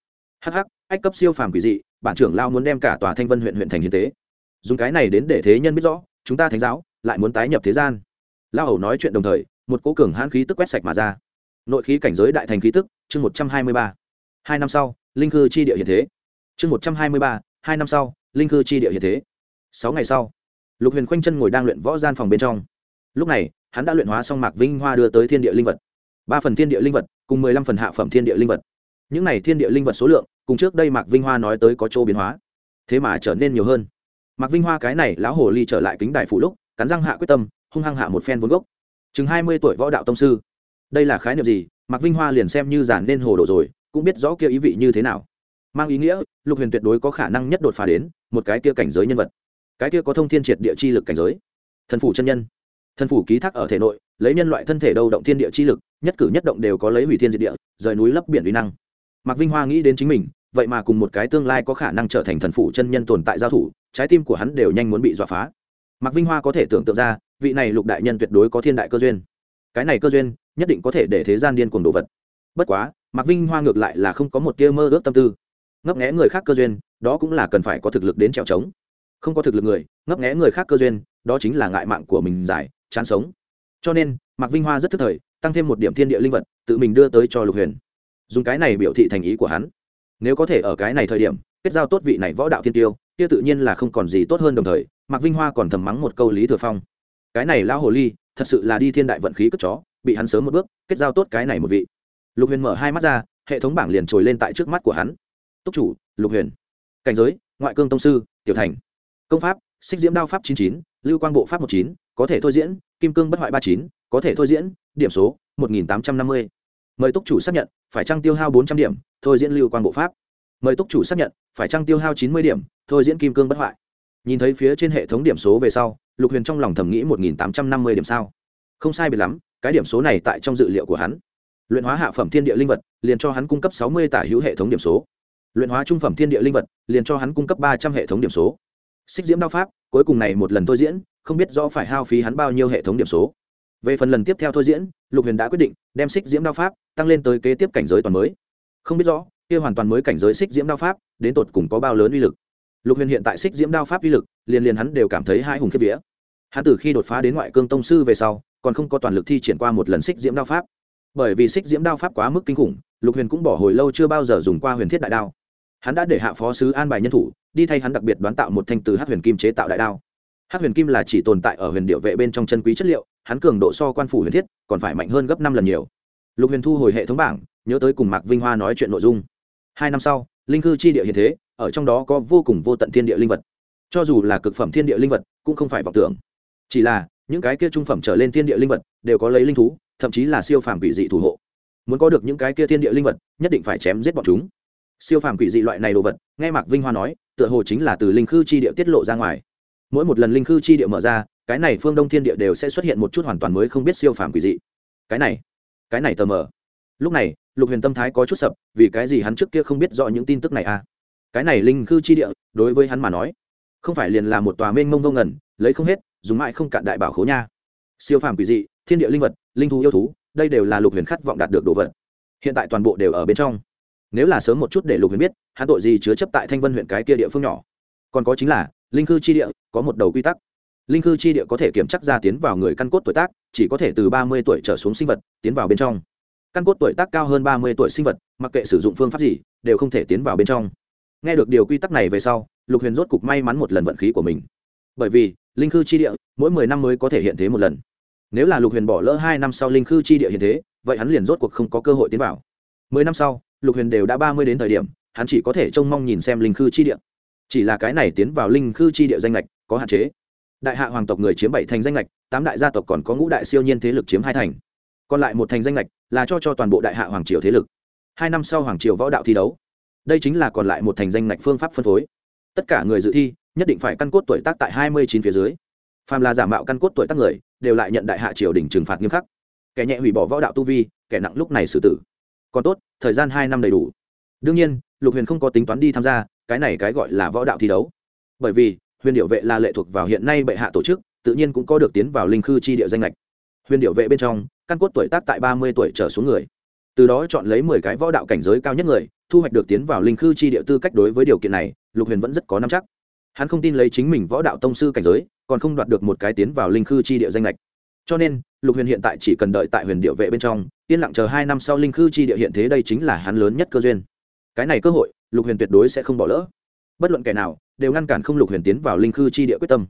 hh ách cấp siêu phàm quỷ dị, bản trưởng lao muốn đem cả tòa thanh vân huyện huyện thành hiến tế. Dùng cái này đến để thế nhân biết rõ, chúng ta thánh giáo lại muốn tái nhập thế gian. Lao hầu nói chuyện đồng thời, một cố cường hãn khí tức quét sạch mà ra. Nội khí cảnh giới đại thành khí tức, chương một trăm hai mươi ba. Hai năm sau, linh cư chi địa hiện thế. Chương một trăm hai mươi ba, hai năm sau, linh cư chi địa hiện thế. Sáu ngày sau, lục huyền khoanh chân ngồi đang luyện võ gian phòng bên trong. Lúc này, hắn đã luyện hóa xong mạc vinh hoa đưa tới thiên địa linh vật. Ba phần thiên địa linh vật, cùng mười lăm phần hạ phẩm thiên địa linh vật. Những này thiên địa linh vật số lượng cùng trước đây mạc vinh hoa nói tới có chỗ biến hóa. Thế mà trở nên nhiều hơn. Mạc vinh hoa cái này lão hồ ly trở lại kính đài phủ lúc, cắn răng hạ quyết tâm, hung hăng hạ một phen vốn gốc. Chừng hai mươi tuổi võ đạo tông sư. Đây là khái niệm gì? Mạc vinh hoa liền xem như giản nên hồ đồ rồi, cũng biết rõ kia ý vị như thế nào. Mang ý nghĩa, lục huyền tuyệt đối có khả năng nhất đột phá đến một cái kia cảnh giới nhân vật. Cái kia có thông thiên triệt địa chi lực cảnh giới. Thần phủ chân nhân. Thần phủ ký thác ở thể nội, lấy nhân loại thân thể đâu động thiên địa chi lực, nhất cử nhất động đều có lấy hủy thiên diệt địa, rời núi lấp biển uy năng mạc vinh hoa nghĩ đến chính mình, vậy mà cùng một cái tương lai có khả năng trở thành thần phụ chân nhân tồn tại giao thủ, trái tim của hắn đều nhanh muốn bị dọa phá. Mạc vinh hoa có thể tưởng tượng ra, vị này lục đại nhân tuyệt đối có thiên đại cơ duyên. Cái này cơ duyên, nhất định có thể để thế gian điên cuồng đồ vật. Bất quá, mạc vinh hoa ngược lại là không có một tia mơ ước tâm tư. Ngấp nghẽ người khác cơ duyên, đó cũng là cần phải có thực lực đến trèo trống. Không có thực lực người, ngấp nghẽ người khác cơ duyên, đó chính là ngại mạng của mình giải, chán sống. Cho nên, mạc vinh hoa rất thức thời, tăng thêm một điểm thiên địa linh vật, tự mình đưa tới cho lục huyền dùng cái này biểu thị thành ý của hắn. Nếu có thể ở cái này thời điểm, kết giao tốt vị này võ đạo thiên tiêu, kia tự nhiên là không còn gì tốt hơn đồng thời, mạc vinh hoa còn thầm mắng một câu lý thừa phong. Cái này lao hồ ly, thật sự là đi thiên đại vận khí cất chó, bị hắn sớm một bước, kết giao tốt cái này một vị. Lục huyền mở hai mắt ra, hệ thống bảng liền trồi lên tại trước mắt của hắn. Túc chủ, lục huyền. Cảnh giới, ngoại cương tông sư, tiểu thành. Công pháp, xích diễm đao pháp chín chín, lưu quang bộ pháp một chín, có thể thôi diễn, kim cương bất hoại ba chín, có thể thôi diễn, điểm số, một nghìn tám trăm năm mươi mời túc chủ xác nhận, phải trăng tiêu hao bốn trăm điểm, thôi diễn lưu quan bộ pháp. Mời túc chủ xác nhận, phải trăng tiêu hao chín mươi điểm, thôi diễn kim cương bất hoại. Nhìn thấy phía trên hệ thống điểm số về sau, lục huyền trong lòng thầm nghĩ một nghìn tám trăm năm mươi điểm sao? Không sai biệt lắm, cái điểm số này tại trong dự liệu của hắn. Luyện hóa hạ phẩm thiên địa linh vật, liền cho hắn cung cấp sáu mươi tả hữu hệ thống điểm số. Luyện hóa trung phẩm thiên địa linh vật, liền cho hắn cung cấp ba trăm hệ thống điểm số. Xích diễm đao pháp, cuối cùng này một lần thôi diễn, không biết rõ phải hao phí hắn bao nhiêu hệ thống điểm số về phần lần tiếp theo thôi diễn, lục huyền đã quyết định đem xích diễm đao pháp tăng lên tới kế tiếp cảnh giới toàn mới. Không biết rõ, kia hoàn toàn mới cảnh giới xích diễm đao pháp đến tột cùng có bao lớn uy lực. Lục huyền hiện tại xích diễm đao pháp uy lực, liền liền hắn đều cảm thấy hai hùng kiếp vía. Hắn từ khi đột phá đến ngoại cương tông sư về sau, còn không có toàn lực thi triển qua một lần xích diễm đao pháp. Bởi vì xích diễm đao pháp quá mức kinh khủng, lục huyền cũng bỏ hồi lâu chưa bao giờ dùng qua huyền thiết đại đao. Hắn đã để hạ phó sứ an bài nhân thủ, đi thay hắn đặc biệt đoán tạo một thanh từ hát huyền kim chế tạo đại đao. Hát huyền kim là chỉ tồn tại ở huyền điệu vệ bên trong chân quý chất liệu hắn cường độ so quan phủ huyền thiết còn phải mạnh hơn gấp năm lần nhiều. Lục huyền thu hồi hệ thống bảng, nhớ tới cùng mạc vinh hoa nói chuyện nội dung. Hai năm sau, linh cư chi địa hiện thế, ở trong đó có vô cùng vô tận thiên địa linh vật. Cho dù là cực phẩm thiên địa linh vật, cũng không phải vọng tưởng. Chỉ là, những cái kia trung phẩm trở lên thiên địa linh vật đều có lấy linh thú, thậm chí là siêu phàm quỷ dị thủ hộ. Muốn có được những cái kia thiên địa linh vật, nhất định phải chém giết bọn chúng. Siêu phàm quỷ dị loại này đồ vật, nghe mạc vinh hoa nói, tựa hồ chính là từ linh khư chi địa tiết lộ ra ngoài. Mỗi một lần linh khư chi địa mở ra cái này phương đông thiên địa đều sẽ xuất hiện một chút hoàn toàn mới không biết siêu phàm quỷ dị. Cái này cái này tờ mờ. Lúc này, lục huyền tâm thái có chút sập, vì cái gì hắn trước kia không biết rõ những tin tức này à? Cái này linh khư chi địa, đối với hắn mà nói, không phải liền là một tòa mênh mông vô ngẩn lấy không hết, dùng mãi không cạn đại bảo khố nha. Siêu phàm quỷ dị, thiên địa linh vật, linh thú yêu thú, đây đều là lục huyền khát vọng đạt được đồ vật. Hiện tại toàn bộ đều ở bên trong. Nếu là sớm một chút để lục huyền biết, hắn tội gì chứa chấp tại thanh vân huyện cái kia địa phương nhỏ. Còn có chính là, linh khư chi địa, có một đầu quy tắc linh khư chi địa có thể kiểm chắc ra tiến vào người căn cốt tuổi tác, chỉ có thể từ ba mươi tuổi trở xuống sinh vật tiến vào bên trong. Căn cốt tuổi tác cao hơn ba mươi tuổi sinh vật, mặc kệ sử dụng phương pháp gì, đều không thể tiến vào bên trong. Nghe được điều quy tắc này về sau, lục huyền rốt cục may mắn một lần vận khí của mình. Bởi vì, linh khư chi địa mỗi mười năm mới có thể hiện thế một lần. Nếu là lục huyền bỏ lỡ hai năm sau linh khư chi địa hiện thế, vậy hắn liền rốt cuộc không có cơ hội tiến vào. Mười năm sau, lục huyền đều đã ba mươi đến thời điểm, hắn chỉ có thể trông mong nhìn xem linh khư chi địa. Chỉ là cái này tiến vào linh khư chi địa danh lệch có hạn chế đại hạ hoàng tộc người chiếm bảy thành danh lệch tám đại gia tộc còn có ngũ đại siêu nhiên thế lực chiếm hai thành. Còn lại một thành danh lệch là cho cho toàn bộ đại hạ hoàng triều thế lực. Hai năm sau hoàng triều võ đạo thi đấu. Đây chính là còn lại một thành danh lệch phương pháp phân phối. Tất cả người dự thi nhất định phải căn cốt tuổi tác tại hai mươi chín phía dưới. Phàm là giả mạo căn cốt tuổi tác người đều lại nhận đại hạ triều đình trừng phạt nghiêm khắc. Kẻ nhẹ hủy bỏ võ đạo tu vi, kẻ nặng lúc này xử tử. Còn tốt, thời gian hai năm đầy đủ. Đương nhiên, lục huyền không có tính toán đi tham gia cái này cái gọi là võ đạo thi đấu. Bởi vì huyền điệu vệ là lệ thuộc vào hiện nay bệ hạ tổ chức, tự nhiên cũng có được tiến vào linh khư chi địa danh lệch huyền điệu vệ bên trong, căn cốt tuổi tác tại ba mươi tuổi trở xuống người. Từ đó chọn lấy mười cái võ đạo cảnh giới cao nhất người, thu hoạch được tiến vào linh khư chi địa tư cách đối với điều kiện này, lục huyền vẫn rất có năm chắc. Hắn không tin lấy chính mình võ đạo tông sư cảnh giới, còn không đoạt được một cái tiến vào linh khư chi địa danh lệch cho nên, lục huyền hiện tại chỉ cần đợi tại huyền điệu vệ bên trong, yên lặng chờ hai năm sau linh khư chi địa hiện thế đây chính là hắn lớn nhất cơ duyên. Cái này cơ hội, lục huyền tuyệt đối sẽ không bỏ lỡ bất luận kẻ nào, đều ngăn cản không lục huyền tiến vào linh khư chi địa quyết tâm.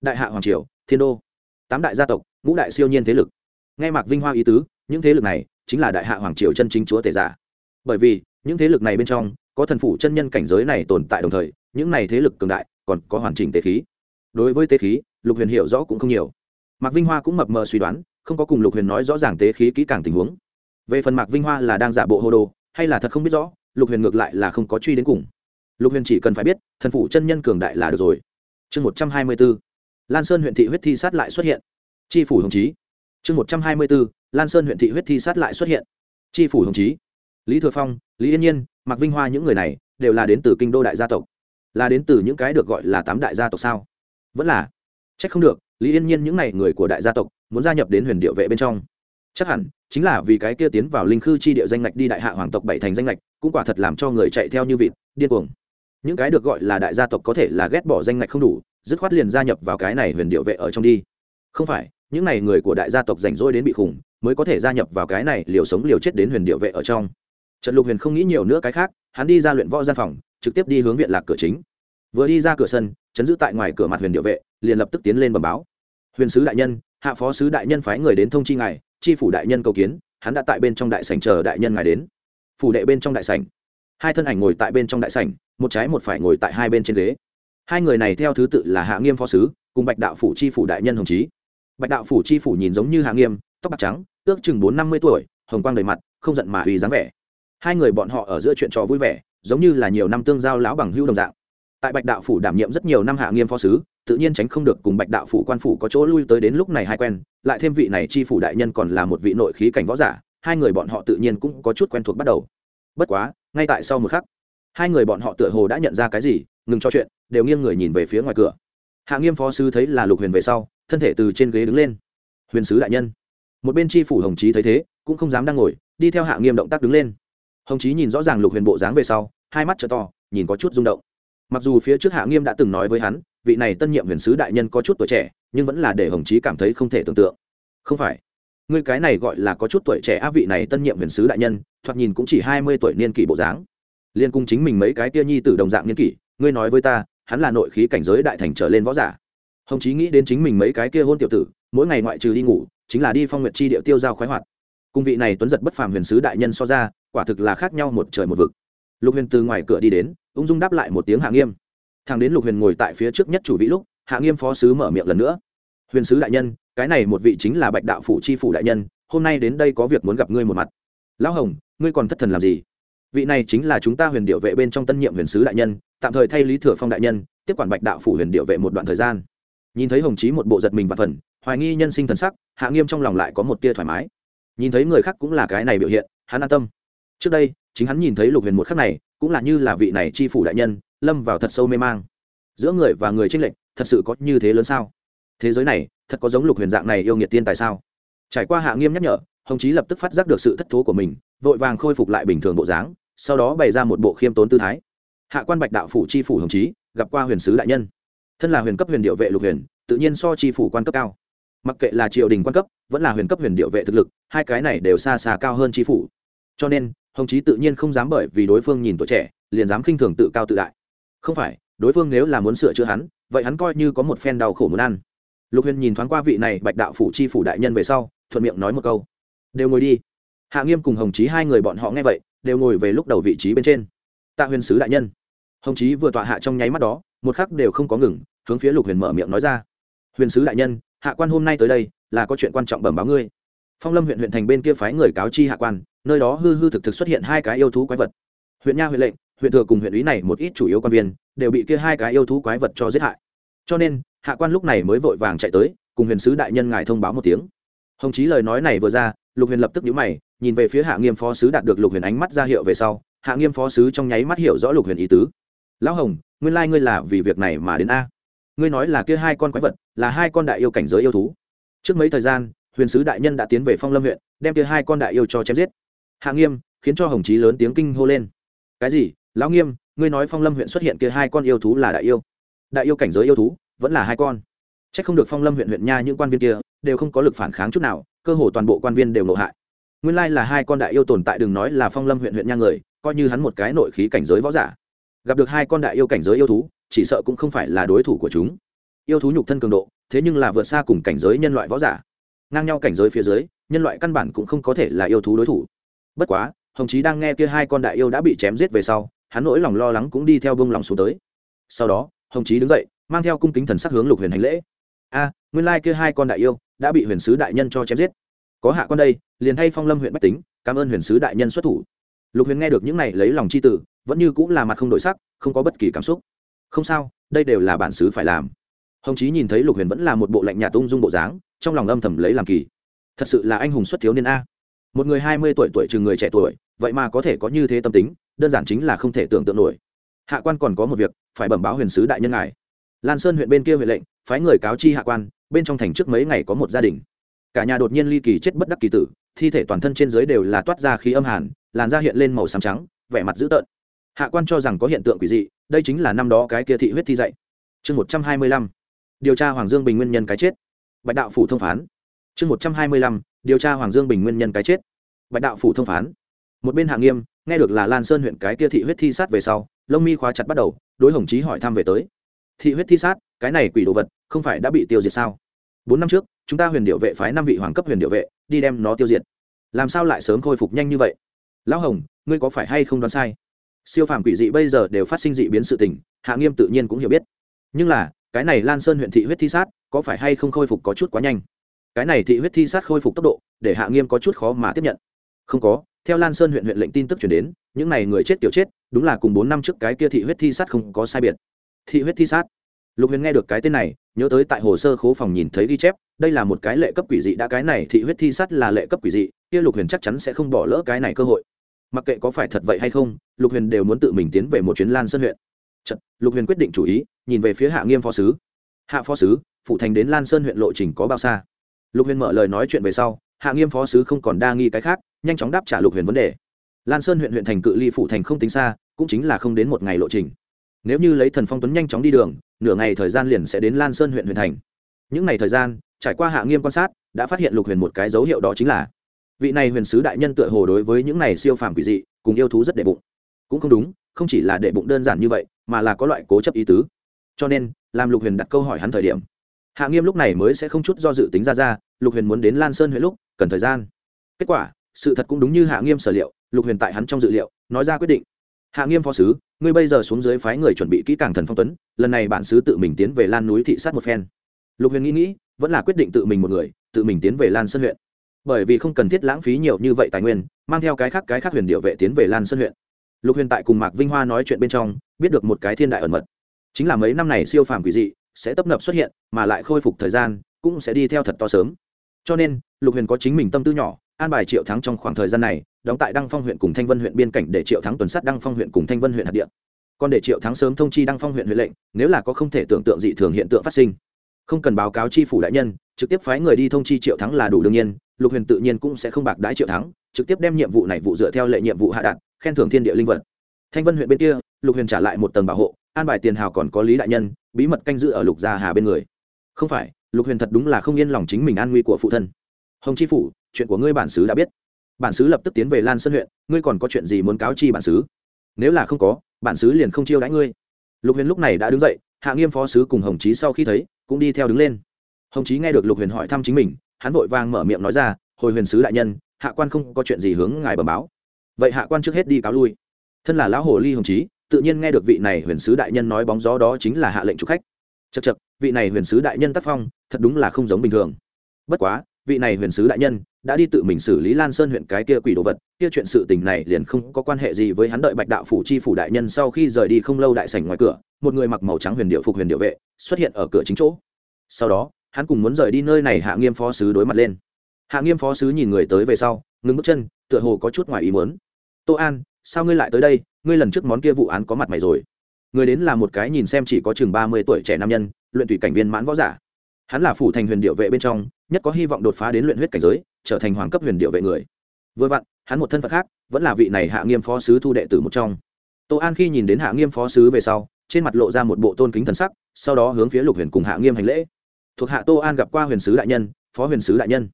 Đại hạ hoàng triều, thiên đô, tám đại gia tộc, ngũ đại siêu nhiên thế lực. Nghe mạc vinh hoa ý tứ, những thế lực này chính là đại hạ hoàng triều chân chính chúa tể giả. Bởi vì, những thế lực này bên trong, có thần phủ chân nhân cảnh giới này tồn tại đồng thời, những này thế lực cường đại còn có hoàn chỉnh tế khí. Đối với tế khí, lục huyền hiểu rõ cũng không nhiều. Mạc vinh hoa cũng mập mờ suy đoán, không có cùng lục huyền nói rõ ràng tế khí kỹ càng tình huống. Về phần mạc vinh hoa là đang giả bộ hô đồ, hay là thật không biết rõ, lục huyền ngược lại là không có truy đến cùng lục huyền chỉ cần phải biết, thần phủ chân nhân cường đại là được rồi. Chương một trăm hai mươi b ố lan sơn huyện thị huyết thi sát lại xuất hiện. Tri phủ hồng chí. Chương một trăm hai mươi b ố lan sơn huyện thị huyết thi sát lại xuất hiện. Tri phủ hồng chí. Lý thừa phong, lý yên nhiên, mạc vinh hoa những người này đều là đến từ kinh đô đại gia tộc. Là đến từ những cái được gọi là tám đại gia tộc sao? Vẫn là. C h ắ c không được, lý yên nhiên những n à y người của đại gia tộc muốn gia nhập đến huyền điệu vệ bên trong. Chắc hẳn, chính là vì cái kia tiến vào linh khư chi địa danh ngạch đi đại hạ hoàng tộc bảy thành danh ngạch, cũng quả thật làm cho người chạy theo như vịt, điên cuồng những cái được gọi là đại gia tộc có thể là ghét bỏ danh ngạch không đủ, dứt khoát liền gia nhập vào cái này huyền điệu vệ ở trong đi. Không phải, những này người của đại gia tộc rảnh rỗi đến bị khủng, mới có thể gia nhập vào cái này liều sống liều chết đến huyền điệu vệ ở trong. Trần lục huyền không nghĩ nhiều nữa cái khác, hắn đi ra luyện võ gian phòng, trực tiếp đi hướng viện lạc cửa chính. Vừa đi ra cửa sân, chấn giữ tại ngoài cửa mặt huyền điệu vệ, liền lập tức tiến lên bẩm báo. Huyền sứ đại nhân, hạ phó sứ đại nhân phái người đến thông chi ngài, chi phủ đại nhân cầu kiến, hắn đã tại bên trong đại sảnh chờ đại nhân ngài đến. Phủ đệ bên trong đại sảnh hai thân ảnh ngồi tại bên trong đại sảnh, một trái một phải ngồi tại hai bên trên ghế. Hai người này theo thứ tự là hạ nghiêm phó sứ cùng bạch đạo phủ chi phủ đại nhân hồng chí. Bạch đạo phủ chi phủ nhìn giống như hạ nghiêm, tóc bạc trắng, ước chừng bốn năm mươi tuổi, hồng quang đầy mặt, không giận mà uy dáng vẻ. Hai người bọn họ ở giữa chuyện trò vui vẻ, giống như là nhiều năm tương giao lão bằng hưu đồng dạng. Tại bạch đạo phủ đảm nhiệm rất nhiều năm hạ nghiêm phó sứ, tự nhiên tránh không được cùng bạch đạo phủ quan phủ có chỗ lui tới đến lúc này hai quen, lại thêm vị này chi phủ đại nhân còn là một vị nội khí cảnh võ giả, hai người bọn họ tự nhiên cũng có chút quen thuộc bắt đầu. Bất quá ngay tại sau một khắc, hai người bọn họ tựa hồ đã nhận ra cái gì, ngừng cho chuyện, đều nghiêng người nhìn về phía ngoài cửa. Hạ nghiêm phó sứ thấy là lục huyền về sau, thân thể từ trên ghế đứng lên. Huyền sứ đại nhân. Một bên tri phủ hồng chí thấy thế, cũng không dám đang ngồi, đi theo hạ nghiêm động tác đứng lên. Hồng chí nhìn rõ ràng lục huyền bộ dáng về sau, hai mắt t to, nhìn có chút rung động. Mặc dù phía trước hạ nghiêm đã từng nói với hắn, vị này tân nhiệm huyền sứ đại nhân có chút tuổi trẻ, nhưng vẫn là để hồng chí cảm thấy không thể tưởng tượng. Không phải ngươi cái này gọi là có chút tuổi trẻ á vị này tân nhiệm huyền sứ đại nhân, thoạt nhìn cũng chỉ hai mươi tuổi niên kỷ bộ dáng. Liên cung chính mình mấy cái tia nhi t đồng dạng niên kỷ, ngươi nói với ta, hắn là nội khí cảnh giới đại thành trở lên võ giả. Hồng chí nghĩ đến chính mình mấy cái kia hôn tiểu tử, mỗi ngày ngoại trừ đi ngủ, chính là đi phong nguyệt chi điệu tiêu giao khoái hoạt. Cung vị này tuấn giật bất phàm huyền sứ đại nhân so ra, quả thực là khác nhau một trời một vực. Lục huyền từ ngoài cửa đi đến, ung dung đáp lại một tiếng hạ nghiêm. Thằng đến lục huyền ngồi tại phía trước nhất chủ vị lúc, hạ nghiêm phó sứ mở miệng lần nữa. Huyền sứ đại nhân cái này một vị chính là bạch đạo phủ chi phủ đại nhân, hôm nay đến đây có việc muốn gặp ngươi một mặt. Lão hồng, ngươi còn thất thần làm gì? Vị này chính là chúng ta huyền điệu vệ bên trong tân nhiệm huyền sứ đại nhân, tạm thời thay lý thừa phong đại nhân, tiếp quản bạch đạo phủ huyền điệu vệ một đoạn thời gian. Nhìn thấy hồng chí một bộ giật mình và phần hoài nghi nhân sinh thần sắc, hạ nghiêm trong lòng lại có một tia thoải mái. Nhìn thấy người khác cũng là cái này biểu hiện, hắn an tâm. Trước đây, chính hắn nhìn thấy lục huyền một khắc này, cũng là như là vị này chi phủ đại nhân, lâm vào thật sâu mê mang. Giữa người và người tranh lệch, thật sự có như thế lớn sao? Thế giới này thật có giống lục huyền dạng này yêu nghiệt tiên tại sao? Trải qua hạ nghiêm nhắc nhở, hồng chí lập tức phát giác được sự thất thố của mình, vội vàng khôi phục lại bình thường bộ dáng, sau đó bày ra một bộ khiêm tốn tư thái. Hạ quan bạch đạo phủ chi phủ hồng chí, gặp qua huyền sứ đại nhân. Thân là huyền cấp huyền điệu vệ lục huyền, tự nhiên so chi phủ quan cấp cao. Mặc kệ là triều đình quan cấp, vẫn là huyền cấp huyền điệu vệ thực lực, hai cái này đều xa xa cao hơn chi phủ. Cho nên, hồng chí tự nhiên không dám bởi vì đối phương nhìn tuổi trẻ, liền dám khinh thường tự cao tự đại. Không phải, đối phương nếu là muốn sửa chữa hắn, vậy hắn coi như có một phen đau khổ muốn ăn lục huyền nhìn thoáng qua vị này bạch đạo phủ chi phủ đại nhân về sau, thuận miệng nói một câu. Đều ngồi đi. Hạ nghiêm cùng hồng chí hai người bọn họ nghe vậy, đều ngồi về lúc đầu vị trí bên trên. Tạ huyền sứ đại nhân. Hồng chí vừa tọa hạ trong nháy mắt đó, một khắc đều không có ngừng, hướng phía lục huyền mở miệng nói ra. Huyền sứ đại nhân, hạ quan hôm nay tới đây, là có chuyện quan trọng bẩm báo ngươi. Phong lâm huyện huyện thành bên kia phái người cáo chi hạ quan, nơi đó hư hư thực thực xuất hiện hai cái yêu thú quái vật. Huyện nha huyện lệnh, huyện thừa cùng huyện ý này một ít chủ yếu quan viên, đều bị kia hai cái yêu thú quái vật cho giết hại. Cho nên hạ quan lúc này mới vội vàng chạy tới, cùng huyền sứ đại nhân ngài thông báo một tiếng. Hồng chí lời nói này vừa ra, lục huyền lập tức nhíu mày, nhìn về phía hạ nghiêm phó sứ đạt được lục huyền ánh mắt ra hiệu về sau, hạ nghiêm phó sứ trong nháy mắt hiểu rõ lục huyền ý tứ. Lão hồng, nguyên lai ngươi là vì việc này mà đến a. Ngươi nói là kia hai con quái vật, là hai con đại yêu cảnh giới yêu thú. Trước mấy thời gian, huyền sứ đại nhân đã tiến về phong lâm huyện, đem kia hai con đại yêu cho chém giết. Hạ nghiêm khiến cho hồng chí lớn tiếng kinh hô lên. Cái gì? Lão nghiêm, ngươi nói phong lâm huyện xuất hiện kia hai con yêu thú là đại yêu? Đại yêu cảnh giới yêu thú? Vẫn là hai con. C h ắ c không được phong lâm huyện huyện nha những quan viên kia, đều không có lực phản kháng chút nào, cơ hồ toàn bộ quan viên đều nộ hại. Nguyên lai là hai con đại yêu tồn tại đừng nói là phong lâm huyện huyện nha người, coi như hắn một cái nội khí cảnh giới võ giả. Gặp được hai con đại yêu cảnh giới yêu thú, chỉ sợ cũng không phải là đối thủ của chúng. Yêu thú nhục thân cường độ, thế nhưng là vượt xa cùng cảnh giới nhân loại võ giả. Ngang nhau cảnh giới phía dưới, nhân loại căn bản cũng không có thể là yêu thú đối thủ. Bất quá, hồng chí đang nghe kia hai con đại yêu đã bị chém giết về sau, hắn nỗi lòng lo lắng cũng đi theo bông lòng xuống tới. Sau đó, hồng chí đứng dậy mang theo cung kính thần sắc hướng lục huyền hành lễ. A, nguyên lai kia hai con đại yêu đã bị huyền sứ đại nhân cho chém giết. Có hạ con đây, liền thay phong lâm huyện bách tính, cảm ơn huyền sứ đại nhân xuất thủ. Lục huyền nghe được những này lấy lòng c h i tử, vẫn như cũng là mặt không đổi sắc, không có bất kỳ cảm xúc. Không sao, đây đều là bản xứ phải làm. Hồng chí nhìn thấy lục huyền vẫn là một bộ lạnh nhạt ung dung bộ dáng, trong lòng âm thầm lấy làm kỳ. Thật sự là anh hùng xuất thiếu niên a. Một người hai mươi tuổi tuổi chừng người trẻ tuổi, vậy mà có thể có như thế tâm tính, đơn giản chính là không thể tưởng tượng nổi. Hạ quan còn có một việc, phải bẩm báo huyền sứ đại nhân ngài lan sơn huyện bên kia huyện lệnh, phái người cáo chi hạ quan, bên trong thành trước mấy ngày có một gia đình. Cả nhà đột nhiên ly kỳ chết bất đắc kỳ tử, thi thể toàn thân trên dưới đều là toát ra khí âm hàn, làn da hiện lên màu xám trắng, vẻ mặt dữ tợn. Hạ quan cho rằng có hiện tượng quỷ dị, đây chính là năm đó cái kia thị huyết thi dạy. Chương một trăm hai mươi lăm, điều tra hoàng dương bình nguyên nhân cái chết. Bạch đạo phủ thông phán. Chương một trăm hai mươi lăm, điều tra hoàng dương bình nguyên nhân cái chết. Bạch đạo phủ thông phán. Một bên hạ nghiêm, nghe được là lan sơn huyện cái kia thị huyết thi sát về sau, lông mi khóa chặt bắt đầu, đối hồng chí hỏi thăm về tới thị huyết thi sát, cái này quỷ đồ vật không phải đã bị tiêu diệt sao? Bốn năm trước, chúng ta huyền điệu vệ phái năm vị hoàng cấp huyền điệu vệ, đi đem nó tiêu diệt. Làm sao lại sớm khôi phục nhanh như vậy? Lão hồng, ngươi có phải hay không đoán sai? Siêu phàm quỷ dị bây giờ đều phát sinh dị biến sự tình, hạ nghiêm tự nhiên cũng hiểu biết. Nhưng là, cái này lan sơn huyện thị huyết thi sát, có phải hay không khôi phục có chút quá nhanh? Cái này thị huyết thi sát khôi phục tốc độ, để hạ nghiêm có chút khó mà tiếp nhận. Không có, theo lan sơn huyện huyện lệnh tin tức chuyển đến, những n à y người chết kiểu chết, đúng là cùng bốn năm trước cái kia thị huyết thi sát không có sai biệt thị huyết thi sát. Lục huyền nghe được cái tên này nhớ tới tại hồ sơ khố phòng nhìn thấy ghi chép đây là một cái lệ cấp quỷ dị đã cái này thị huyết thi sát là lệ cấp quỷ dị kia lục huyền chắc chắn sẽ không bỏ lỡ cái này cơ hội. Mặc kệ có phải thật vậy hay không lục huyền đều muốn tự mình tiến về một chuyến lan sơn huyện. Chật, lục huyền quyết định chủ ý nhìn về phía hạ nghiêm phó sứ. Hạ phó sứ phụ thành đến lan sơn huyện lộ trình có bao xa? Lục huyền mở lời nói chuyện về sau hạ nghiêm phó sứ không còn đa nghi cái khác nhanh chóng đáp trả lục huyền vấn đề. Lan sơn huyện huyện thành cự ly phụ thành không tính xa cũng chính là không đến một ngày lộ trình nếu như lấy thần phong tuấn nhanh chóng đi đường, nửa ngày thời gian liền sẽ đến lan sơn huyện huyện thành. Những ngày thời gian, trải qua hạ nghiêm quan sát, đã phát hiện lục huyền một cái dấu hiệu đó chính là, vị này huyền sứ đại nhân tựa hồ đối với những này siêu phàm quỷ dị, cùng yêu thú rất đệ bụng. Cũng không đúng, không chỉ là đệ bụng đơn giản như vậy, mà là có loại cố chấp ý tứ. Cho nên, làm lục huyền đặt câu hỏi hắn thời điểm, hạ nghiêm lúc này mới sẽ không chút do dự tính ra ra, lục huyền muốn đến lan sơn huyện lúc, cần thời gian. Kết quả, sự thật cũng đúng như hạ nghiêm sở liệu, lục huyền tại hắn trong dự liệu, nói ra quyết định. Hạ nghiêm phó sứ ngươi bây giờ xuống dưới phái người chuẩn bị kỹ càng thần phong tuấn, lần này bản sứ tự mình tiến về lan núi thị sát một phen. Lục huyền nghĩ nghĩ, vẫn là quyết định tự mình một người, tự mình tiến về lan sơn huyện. Bởi vì không cần thiết lãng phí nhiều như vậy tài nguyên, mang theo cái khác cái khác huyền điệu vệ tiến về lan sơn huyện. Lục huyền tại cùng mạc vinh hoa nói chuyện bên trong, biết được một cái thiên đại ẩn mật. Chính là mấy năm này siêu phàm quỷ dị, sẽ tấp nập xuất hiện, mà lại khôi phục thời gian, cũng sẽ đi theo thật to sớm. Cho nên, lục huyền có chính mình tâm tư nhỏ, an bài triệu thắng trong khoảng thời gian này đóng tại đăng phong huyện cùng thanh vân huyện biên cảnh để triệu thắng tuần sát đăng phong huyện cùng thanh vân huyện hạt địa. Còn để triệu thắng sớm thông chi đăng phong huyện huyện lệnh, nếu là có không thể tưởng tượng dị thường hiện tượng phát sinh. Không cần báo cáo chi phủ đại nhân, trực tiếp phái người đi thông chi triệu thắng là đủ đương nhiên, lục huyền tự nhiên cũng sẽ không bạc đái triệu thắng, trực tiếp đem nhiệm vụ này vụ dựa theo lệ nhiệm vụ hạ đạt, khen thưởng thiên địa linh vật. Thanh vân huyện bên kia, lục huyền trả lại một tầng bảo hộ, an bài tiền hào còn có lý đại nhân, bí mật canh giữ ở lục gia hà bên người. Không phải, lục huyền thật đúng là không yên lòng chính mình an nguy của phụ thân. Hồng chi phủ, chuyện của ngươi bản xứ đã biết bản xứ lập tức tiến về lan sơn huyện, ngươi còn có chuyện gì muốn cáo chi bản xứ? Nếu là không có, bản xứ liền không chiêu đãi ngươi. Lục huyền lúc này đã đứng dậy, hạ nghiêm phó sứ cùng hồng chí sau khi thấy, cũng đi theo đứng lên. Hồng chí nghe được lục huyền hỏi thăm chính mình, hắn vội vàng mở miệng nói ra, hồi huyền sứ đại nhân, hạ quan không có chuyện gì hướng ngài bẩm báo. Vậy hạ quan trước hết đi cáo lui. Thân là lão hồ ly hồng chí, tự nhiên nghe được vị này huyền sứ đại nhân nói bóng gió đó chính là hạ lệnh chủ khách. Chật chật vị này huyền sứ đại nhân tác phong, thật đúng là không giống bình thường. Bất quá, vị này huyền sứ đại nhân đã đi tự mình xử lý lan sơn huyện cái kia quỷ đồ vật, kia chuyện sự tình này liền không có quan hệ gì với hắn đợi bạch đạo phủ chi phủ đại nhân sau khi rời đi không lâu đại sảnh ngoài cửa, một người mặc màu trắng huyền điệu phục huyền điệu vệ xuất hiện ở cửa chính chỗ. Sau đó, hắn cùng muốn rời đi nơi này hạ nghiêm phó sứ đối mặt lên. Hạ nghiêm phó sứ nhìn người tới về sau, ngừng bước chân, tựa hồ có chút ngoài ý muốn. Tô an, sao ngươi lại tới đây? Ngươi lần trước món kia vụ án có mặt mày rồi. Người đến là một cái nhìn xem chỉ có chừng ba mươi tuổi trẻ nam nhân, luyện thủy cảnh viên mãn võ giả. Hắn là phủ thành huyền điệu vệ bên trong, nhất có hy vọng đột phá đến luyện huyết cảnh giới trở thành hoàng cấp huyền điệu vệ người. Vừa vặn, hắn một thân phận khác, vẫn là vị này hạ nghiêm phó sứ thu đệ tử một trong. Tô an khi nhìn đến hạ nghiêm phó sứ về sau, trên mặt lộ ra một bộ tôn kính thần sắc, sau đó hướng phía lục huyền cùng hạ nghiêm hành lễ. Thuộc hạ tô an gặp qua huyền sứ đại nhân, phó huyền sứ đại nhân.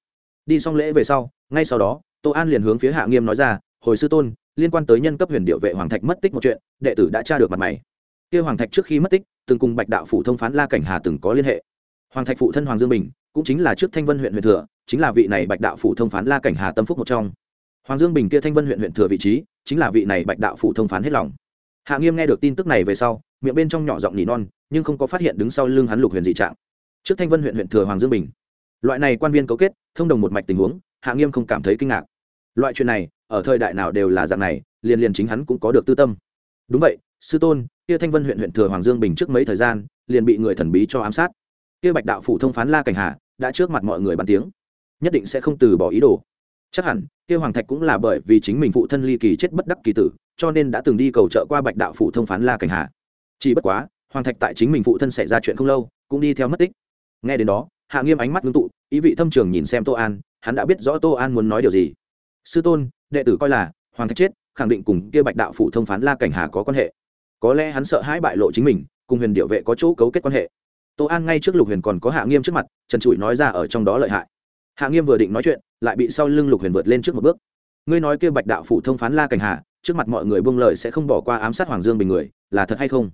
Đi xong lễ về sau, ngay sau đó, tô an liền hướng phía hạ nghiêm nói ra, hồi sư tôn, liên quan tới nhân cấp huyền điệu vệ hoàng thạch mất tích một chuyện, đệ tử đã tra được mặt mày. Kia hoàng thạch trước khi mất tích, từng cùng bạch đạo phủ thông phán la cảnh hà từng có liên hệ hoàng thạch phụ thân hoàng dương bình, cũng chính là trước thanh vân huyện huyện thừa, chính là vị này bạch đạo phủ thông phán la cảnh hà tâm phúc một trong. Hoàng dương bình kia thanh vân huyện huyện thừa vị trí, chính là vị này bạch đạo phủ thông phán hết lòng. Hạ nghiêm nghe được tin tức này về sau, miệng bên trong nhỏ giọng nỉ non, nhưng không có phát hiện đứng sau lưng hắn lục huyền dị trạng. Trước thanh vân huyện huyện thừa hoàng dương bình. Loại này quan viên cấu kết, thông đồng một mạch tình huống, hạ nghiêm không cảm thấy kinh ngạc. Loại chuyện này, ở thời đại nào đều là dạng này, liền liền chính hắn cũng có được tư tâm. Đúng vậy, sư tôn, kia thanh vân huyện huyện thừa hoàng dương bình trước mấy thời gian, liền bị người thần bí cho ám sát kia bạch đạo phủ thông phán la cảnh hà, đã trước mặt mọi người bàn tiếng. Nhất định sẽ không từ bỏ ý đồ. Chắc hẳn, kia hoàng thạch cũng là bởi vì chính mình phụ thân ly kỳ chết bất đắc kỳ tử, cho nên đã từng đi cầu trợ qua bạch đạo phủ thông phán la cảnh hà. Chỉ bất quá, hoàng thạch tại chính mình phụ thân xảy ra chuyện không lâu, cũng đi theo mất tích. Nghe đến đó, hạ nghiêm ánh mắt ngưng tụ, ý vị thâm trường nhìn xem tô an, hắn đã biết rõ tô an muốn nói điều gì. Sư tôn, đệ tử coi là, hoàng thạch chết, khẳng định cùng kia bạch đạo phủ thông phán la cảnh hà có quan hệ. Có lẽ hắn sợ hãi bại lộ chính mình, cùng huyền điệu vệ có chỗ cấu kết quan hệ tô an ngay trước lục huyền còn có hạ nghiêm trước mặt, trần trụi nói ra ở trong đó lợi hại. Hạ nghiêm vừa định nói chuyện, lại bị sau lưng lục huyền vượt lên trước một bước. Ngươi nói kia bạch đạo phủ thông phán la cảnh hà, trước mặt mọi người buông lời sẽ không bỏ qua ám sát hoàng dương bình người, là thật hay không?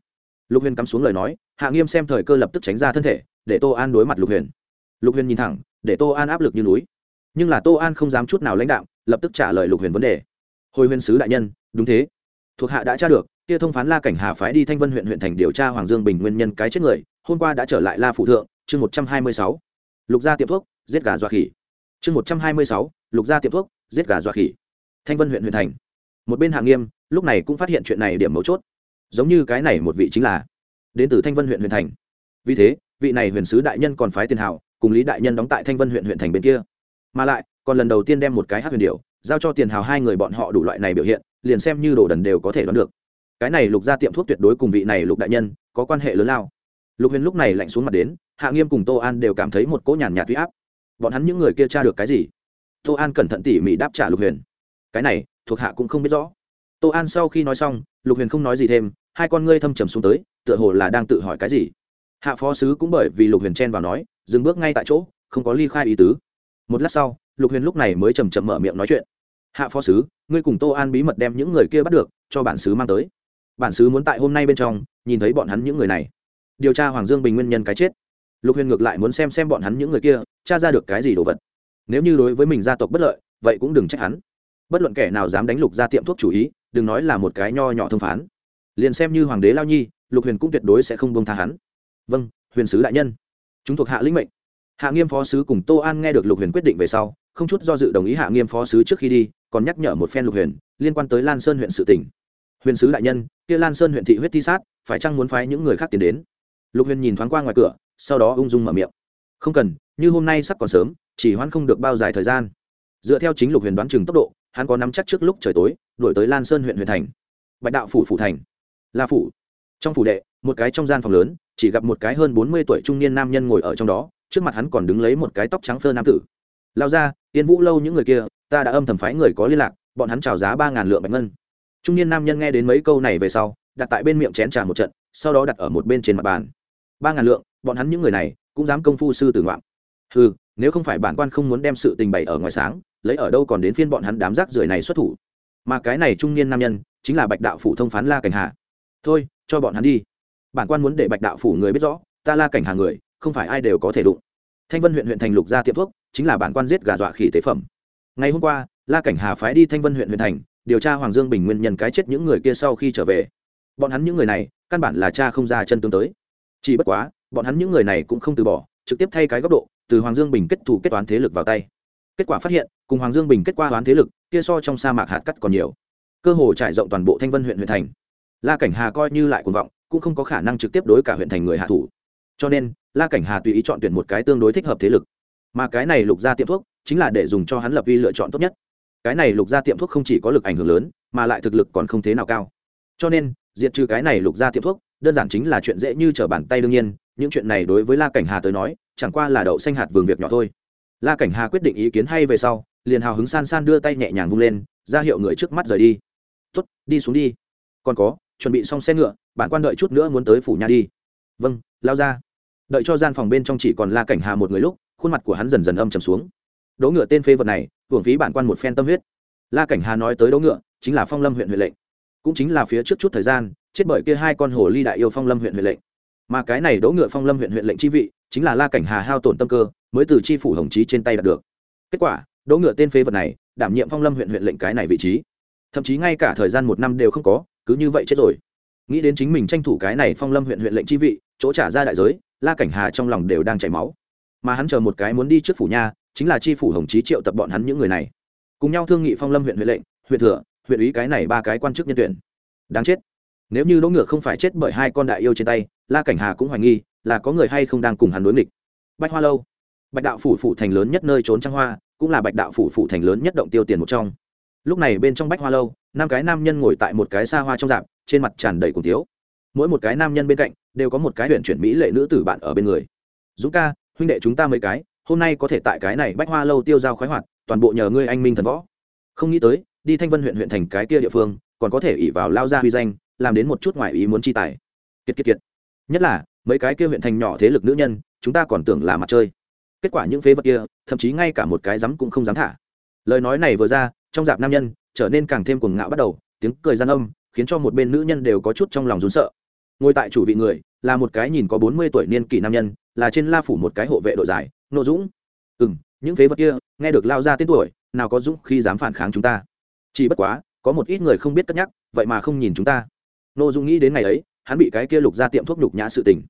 Lục huyền cắm xuống lời nói, hạ nghiêm xem thời cơ lập tức tránh ra thân thể, để tô an đối mặt lục huyền. Lục huyền nhìn thẳng, để tô an áp lực như núi. Nhưng là tô an không dám chút nào lãnh đạo lập tức trả lời lục huyền vấn đề. Hồi huyền sứ đại nhân, đúng thế. Thuộc hạ đã tra được, kia thông phán la cảnh hà phái đi thanh vân huyện huyện thành điều tra hoàng dương bình nguyên nhân cái chết người hôm qua đã trở lại la phụ thượng, chương một trăm hai mươi sáu. Lục gia tiệm thuốc, giết gà dọa khỉ. Chương một trăm hai mươi sáu, lục gia tiệm thuốc, giết gà dọa khỉ. Thanh vân huyện huyện thành. Một bên hạ nghiêm, lúc này cũng phát hiện chuyện này điểm mấu chốt. Giống như cái này một vị chính là đến từ thanh vân huyện huyện thành. Vì thế, vị này huyền sứ đại nhân còn phái tiền hào, cùng lý đại nhân đóng tại thanh vân huyện huyện thành bên kia. Mà lại, còn lần đầu tiên đem một cái hát huyền điệu giao cho tiền hào hai người bọn họ đủ loại này biểu hiện, liền xem như đồ đần đều có thể đoán được. Cái này lục ra tiệm thuốc tuyệt đối cùng vị này lục đại nhân có quan hệ lớn lao lục huyền lúc này lạnh xuống mặt đến, hạ nghiêm cùng tô an đều cảm thấy một cỗ nhàn nhạt huy áp. Bọn hắn những người kia tra được cái gì? Tô an cẩn thận tỉ mỉ đáp trả lục huyền. Cái này, thuộc hạ cũng không biết rõ. Tô an sau khi nói xong, lục huyền không nói gì thêm, hai con ngươi thâm trầm xuống tới, tựa hồ là đang tự hỏi cái gì. Hạ phó sứ cũng bởi vì lục huyền chen vào nói, dừng bước ngay tại chỗ, không có ly khai ý tứ. Một lát sau, lục huyền lúc này mới chầm chậm mở miệng nói chuyện. Hạ phó sứ, ngươi cùng tô an bí mật đem những người kia bắt được, cho bản sứ mang tới. Bản sứ muốn tại hôm nay bên trong, nhìn thấy bọn hắn những người này điều tra hoàng dương bình nguyên nhân cái chết. Lục huyền ngược lại muốn xem xem bọn hắn những người kia, tra ra được cái gì đồ vật. Nếu như đối với mình gia tộc bất lợi, vậy cũng đừng trách hắn. Bất luận kẻ nào dám đánh lục ra tiệm thuốc chủ ý, đừng nói là một cái nho nhỏ thông phán. Liền xem như hoàng đế lao nhi, lục huyền cũng tuyệt đối sẽ không bông tha hắn. Vâng huyền sứ đại nhân. Chúng thuộc hạ lĩnh mệnh. Hạ nghiêm phó sứ cùng tô an nghe được lục huyền quyết định về sau, không chút do dự đồng ý hạ nghiêm phó sứ trước khi đi, còn nhắc nhở một phen lục huyền liên quan tới lan sơn huyện sự tỉnh huyền sứ đại nhân, kia lan sơn huyện thị huyết thi sát, phải chăng muốn phái những người khác tiến đến? Lục huyền nhìn thoáng qua ngoài cửa, sau đó ung dung mở miệng. Không cần, như hôm nay sắp còn sớm, chỉ hoãn không được bao dài thời gian. Dựa theo chính lục huyền đoán chừng tốc độ, hắn có nắm chắc trước lúc trời tối, đuổi tới lan sơn huyện huyện thành. Bạch đạo phủ phủ thành. La phủ. Trong phủ đệ, một cái trong gian phòng lớn, chỉ gặp một cái hơn bốn mươi tuổi trung niên nam nhân ngồi ở trong đó, trước mặt hắn còn đứng lấy một cái tóc trắng phơ nam tử. Lao ra yên vũ lâu những người kia, ta đã âm thầm phái người có liên lạc, bọn hắn trào giá ba ngàn lượng bạch ngân. Trung niên nam nhân nghe đến mấy câu này về sau, đặt tại bên miệng chén trà một trận, sau đó đặt ở một bên trên mặt bàn ba ngàn lượng, bọn hắn những người này cũng dám công phu sư tử ngoạn ừ nếu không phải bản quan không muốn đem sự tình bày ở ngoài sáng, lấy ở đâu còn đến phiên bọn hắn đám rác rưởi này xuất thủ? Mà cái này trung niên nam nhân chính là bạch đạo phủ thông phán la cảnh hà. Thôi, cho bọn hắn đi. Bản quan muốn để bạch đạo phủ người biết rõ, ta la cảnh hà người, không phải ai đều có thể đụng. Thanh vân huyện huyện thành lục gia tiệm thuốc, chính là bản quan giết gà dọa khỉ tế phẩm. Ngày hôm qua, la cảnh hà phái đi thanh vân huyện huyện thành, điều tra hoàng dương bình nguyên nhân cái chết những người kia sau khi trở về. Bọn hắn những người này, căn bản là cha không ra chân tương tới chỉ bất quá, bọn hắn những người này cũng không từ bỏ, trực tiếp thay cái góc độ, từ hoàng dương bình kết thù kết toán thế lực vào tay. Kết quả phát hiện, cùng hoàng dương bình kết qua toán thế lực, kia so trong sa mạc hạt cắt còn nhiều. Cơ hồ trải rộng toàn bộ thanh vân huyện huyện thành. La cảnh hà coi như lại cuồng vọng, cũng không có khả năng trực tiếp đối cả huyện thành người hạ thủ. Cho nên, la cảnh hà tùy ý chọn tuyển một cái tương đối thích hợp thế lực. Mà cái này lục ra tiệm thuốc, chính là để dùng cho hắn lập vi lựa chọn tốt nhất. Cái này lục ra tiệm thuốc không chỉ có lực ảnh hưởng lớn, mà lại thực lực còn không thế nào cao. Cho nên, diệt trừ cái này lục ra tiệm thuốc đơn giản chính là chuyện dễ như trở bàn tay đương nhiên, những chuyện này đối với la cảnh hà tới nói, chẳng qua là đậu xanh hạt vườn việc nhỏ thôi. La cảnh hà quyết định ý kiến hay về sau, liền hào hứng san san đưa tay nhẹ nhàng vung lên, ra hiệu người trước mắt rời đi. Tuất đi xuống đi. Còn có, chuẩn bị xong xe ngựa, bạn quan đợi chút nữa muốn tới phủ nhà đi. Vâng lao ra. Đợi cho gian phòng bên trong chỉ còn la cảnh hà một người lúc, khuôn mặt của hắn dần dần âm trầm xuống. Đỗ ngựa tên phê vật này, hưởng phí bản quan một phen tâm huyết. La cảnh hà nói tới đỗ ngựa, chính là phong lâm huyện huệ lệnh. Cũng chính là phía trước chút thời gian chết bởi kia hai con hồ ly đại yêu phong lâm huyện huyện lệnh. Mà cái này đỗ ngựa phong lâm huyện huyện lệnh chi vị, chính là la cảnh hà hao tổn tâm cơ, mới từ chi phủ hồng chí trên tay đạt được. Kết quả, đỗ ngựa tên phế vật này, đảm nhiệm phong lâm huyện huyện lệnh cái này vị trí. Thậm chí ngay cả thời gian một năm đều không có, cứ như vậy chết rồi. Nghĩ đến chính mình tranh thủ cái này phong lâm huyện huyện lệnh chi vị, chỗ trả ra đại giới, la cảnh hà trong lòng đều đang chảy máu. Mà hắn chờ một cái muốn đi trước phủ nha, chính là chi phủ hồng chí triệu tập bọn hắn những người này. Cùng nhau thương nghị phong lâm huyện huyện lệnh, huyện thừa, huyện ủy cái này ba cái quan chức nhân tuyển. Đáng chết nếu như đỗ ngựa không phải chết bởi hai con đại yêu trên tay, la cảnh hà cũng hoài nghi là có người hay không đang cùng hắn đối nghịch. Bách hoa lâu. Bạch đạo phủ phủ thành lớn nhất nơi trốn trăng hoa, cũng là bạch đạo phủ phủ thành lớn nhất động tiêu tiền một trong. Lúc này bên trong bách hoa lâu, năm cái nam nhân ngồi tại một cái xa hoa trong dạp, trên mặt tràn đầy cùng tiếu. Mỗi một cái nam nhân bên cạnh, đều có một cái huyện chuyển mỹ lệ nữ tử bạn ở bên người. Dũng ca, huynh đệ chúng ta mấy cái, hôm nay có thể tại cái này bách hoa lâu tiêu dao khoái hoạt, toàn bộ nhờ ngươi anh minh thần võ. Không nghĩ tới, đi thanh vân huyện huyện thành cái kia địa phương, còn có thể ỉ vào lao ra huy danh làm đến một chút ngoài ý muốn chi tài. Kiệt kiệt kiệt. Nhất là, mấy cái kia huyện thành nhỏ thế lực nữ nhân, chúng ta còn tưởng là mặt chơi. Kết quả những phế vật kia, thậm chí ngay cả một cái dám cũng không dám thả. Lời nói này vừa ra, trong dạp nam nhân trở nên càng thêm cuồng ngạo bắt đầu, tiếng cười gian âm, khiến cho một bên nữ nhân đều có chút trong lòng rún sợ. Ngồi tại chủ vị người, là một cái nhìn có bốn mươi tuổi niên kỷ nam nhân, là trên la phủ một cái hộ vệ đội giải nộ dũng. Ừ m những phế vật kia, nghe được lao ra tên tuổi, nào có dũng khi dám phản kháng chúng ta. Chỉ bất quá, có một ít người không biết cất nhắc, vậy mà không nhìn chúng ta nô dung nghĩ đến ngày ấy, hắn bị cái kia lục gia tiệm thuốc nhục nhã sự tình.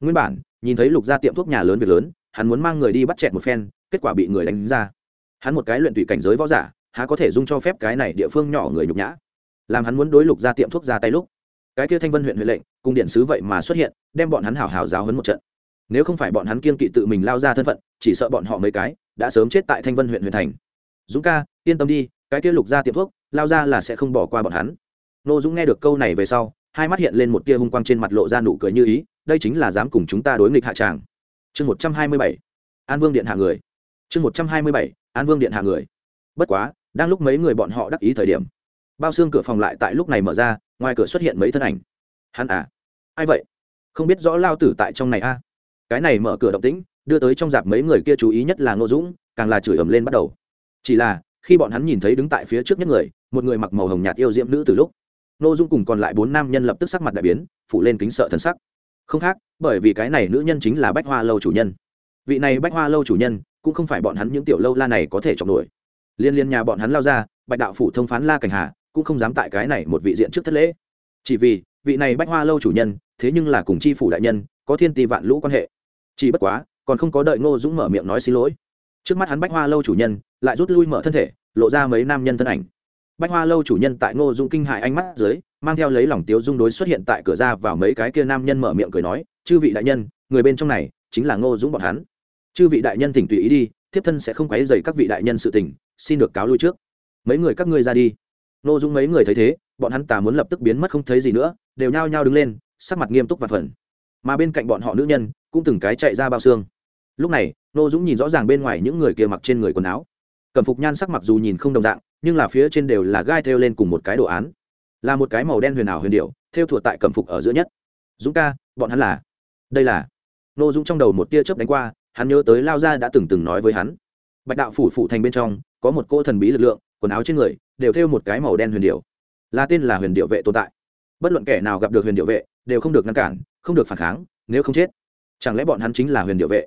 Nguyên bản, nhìn thấy lục gia tiệm thuốc nhà lớn việc lớn, hắn muốn mang người đi bắt chẹt một phen, kết quả bị người đánh ra. Hắn một cái luyện tùy cảnh giới võ giả, há có thể dung cho phép cái này địa phương nhỏ người nhục nhã. Làm hắn muốn đối lục gia tiệm thuốc ra tay lúc, cái kia thanh vân huyện huyện lệnh, cùng điện sứ vậy mà xuất hiện, đem bọn hắn hào hào giáo huấn một trận. Nếu không phải bọn hắn kiên kỵ tự mình lao ra thân phận, chỉ sợ bọn họ mấy cái đã sớm chết tại thanh vân huyện huyện thành. Dũng ca, yên tâm đi, cái kia lục gia tiệm thuốc, lao ra là sẽ không bỏ qua bọn hắn nô dũng nghe được câu này về sau, hai mắt hiện lên một tia hung quang trên mặt lộ ra nụ cười như ý, đây chính là dám cùng chúng ta đối nghịch hạ tràng. Chương một trăm hai mươi bảy. An vương điện hạ người. Chương một trăm hai mươi bảy. An vương điện hạ người. Bất quá, đang lúc mấy người bọn họ đắc ý thời điểm, bao xương cửa phòng lại tại lúc này mở ra, ngoài cửa xuất hiện mấy thân ảnh. Hắn à? Ai vậy? Không biết rõ lao tử tại trong này a. À? cái này mở cửa động tĩnh, đưa tới trong dạp mấy người kia chú ý nhất là ngô dũng, càng là chửi ầm lên bắt đầu. Chỉ là, khi bọn hắn nhìn thấy đứng tại phía trước nhất người, một người mặc màu hồng nhạt yêu diễm nữ từ lúc ngô Dung cùng còn lại bốn nam nhân lập tức sắc mặt đại biến phụ lên kính sợ thần sắc. Không khác, bởi vì cái này nữ nhân chính là bách hoa lâu chủ nhân. Vị này bách hoa lâu chủ nhân, cũng không phải bọn hắn những tiểu lâu la này có thể chống nổi. Liên liên nhà bọn hắn lao ra, bạch đạo phủ thông phán la cảnh hà, cũng không dám tại cái này một vị diện trước thất lễ. Chỉ vì, vị này bách hoa lâu chủ nhân, thế nhưng là cùng chi phủ đại nhân, có thiên tỷ vạn lũ quan hệ. Chỉ bất quá, còn không có đợi ngô dũng mở miệng nói xin lỗi. Trước mắt hắn bách hoa lâu chủ nhân, lại rút lui mở thân thể, lộ ra mấy nam nhân thân ảnh bách hoa lâu chủ nhân tại ngô Dung kinh hại ánh mắt dưới, mang theo lấy lòng tiếu dung đối xuất hiện tại cửa ra vào mấy cái kia nam nhân mở miệng cười nói, chư vị đại nhân, người bên trong này chính là ngô dũng bọn hắn. Chư vị đại nhân thỉnh tùy ý đi, thiếp thân sẽ không quấy dày các vị đại nhân sự tình, xin được cáo lui trước. Mấy người các ngươi ra đi. Ngô dũng mấy người thấy thế, bọn hắn tà muốn lập tức biến mất không thấy gì nữa, đều nhao nhao đứng lên, sắc mặt nghiêm túc và phần mà bên cạnh bọn họ nữ nhân cũng từng cái chạy ra bao xương. Lúc này, ngô dũng nhìn rõ ràng bên ngoài những người kia mặc trên người quần áo. Cẩm phục nhan sắc mặc dù nhìn không đồng dạng nhưng là phía trên đều là gai thêu lên cùng một cái đồ án. Là một cái màu đen huyền ảo huyền điệu theo thuộc tại cẩm phục ở giữa nhất. Dũng ca, bọn hắn là? Đây là? Nô dũng trong đầu một tia chớp đánh qua, hắn nhớ tới lao gia đã từng từng nói với hắn. Bạch đạo phủ phụ thành bên trong, có một cô thần bí lực lượng, quần áo trên người, đều theo một cái màu đen huyền điệu là tên là huyền điệu vệ tồn tại. Bất luận kẻ nào gặp được huyền điệu vệ, đều không được ngăn cản, không được phản kháng, nếu không chết. Chẳng lẽ bọn hắn chính là huyền điệu vệ?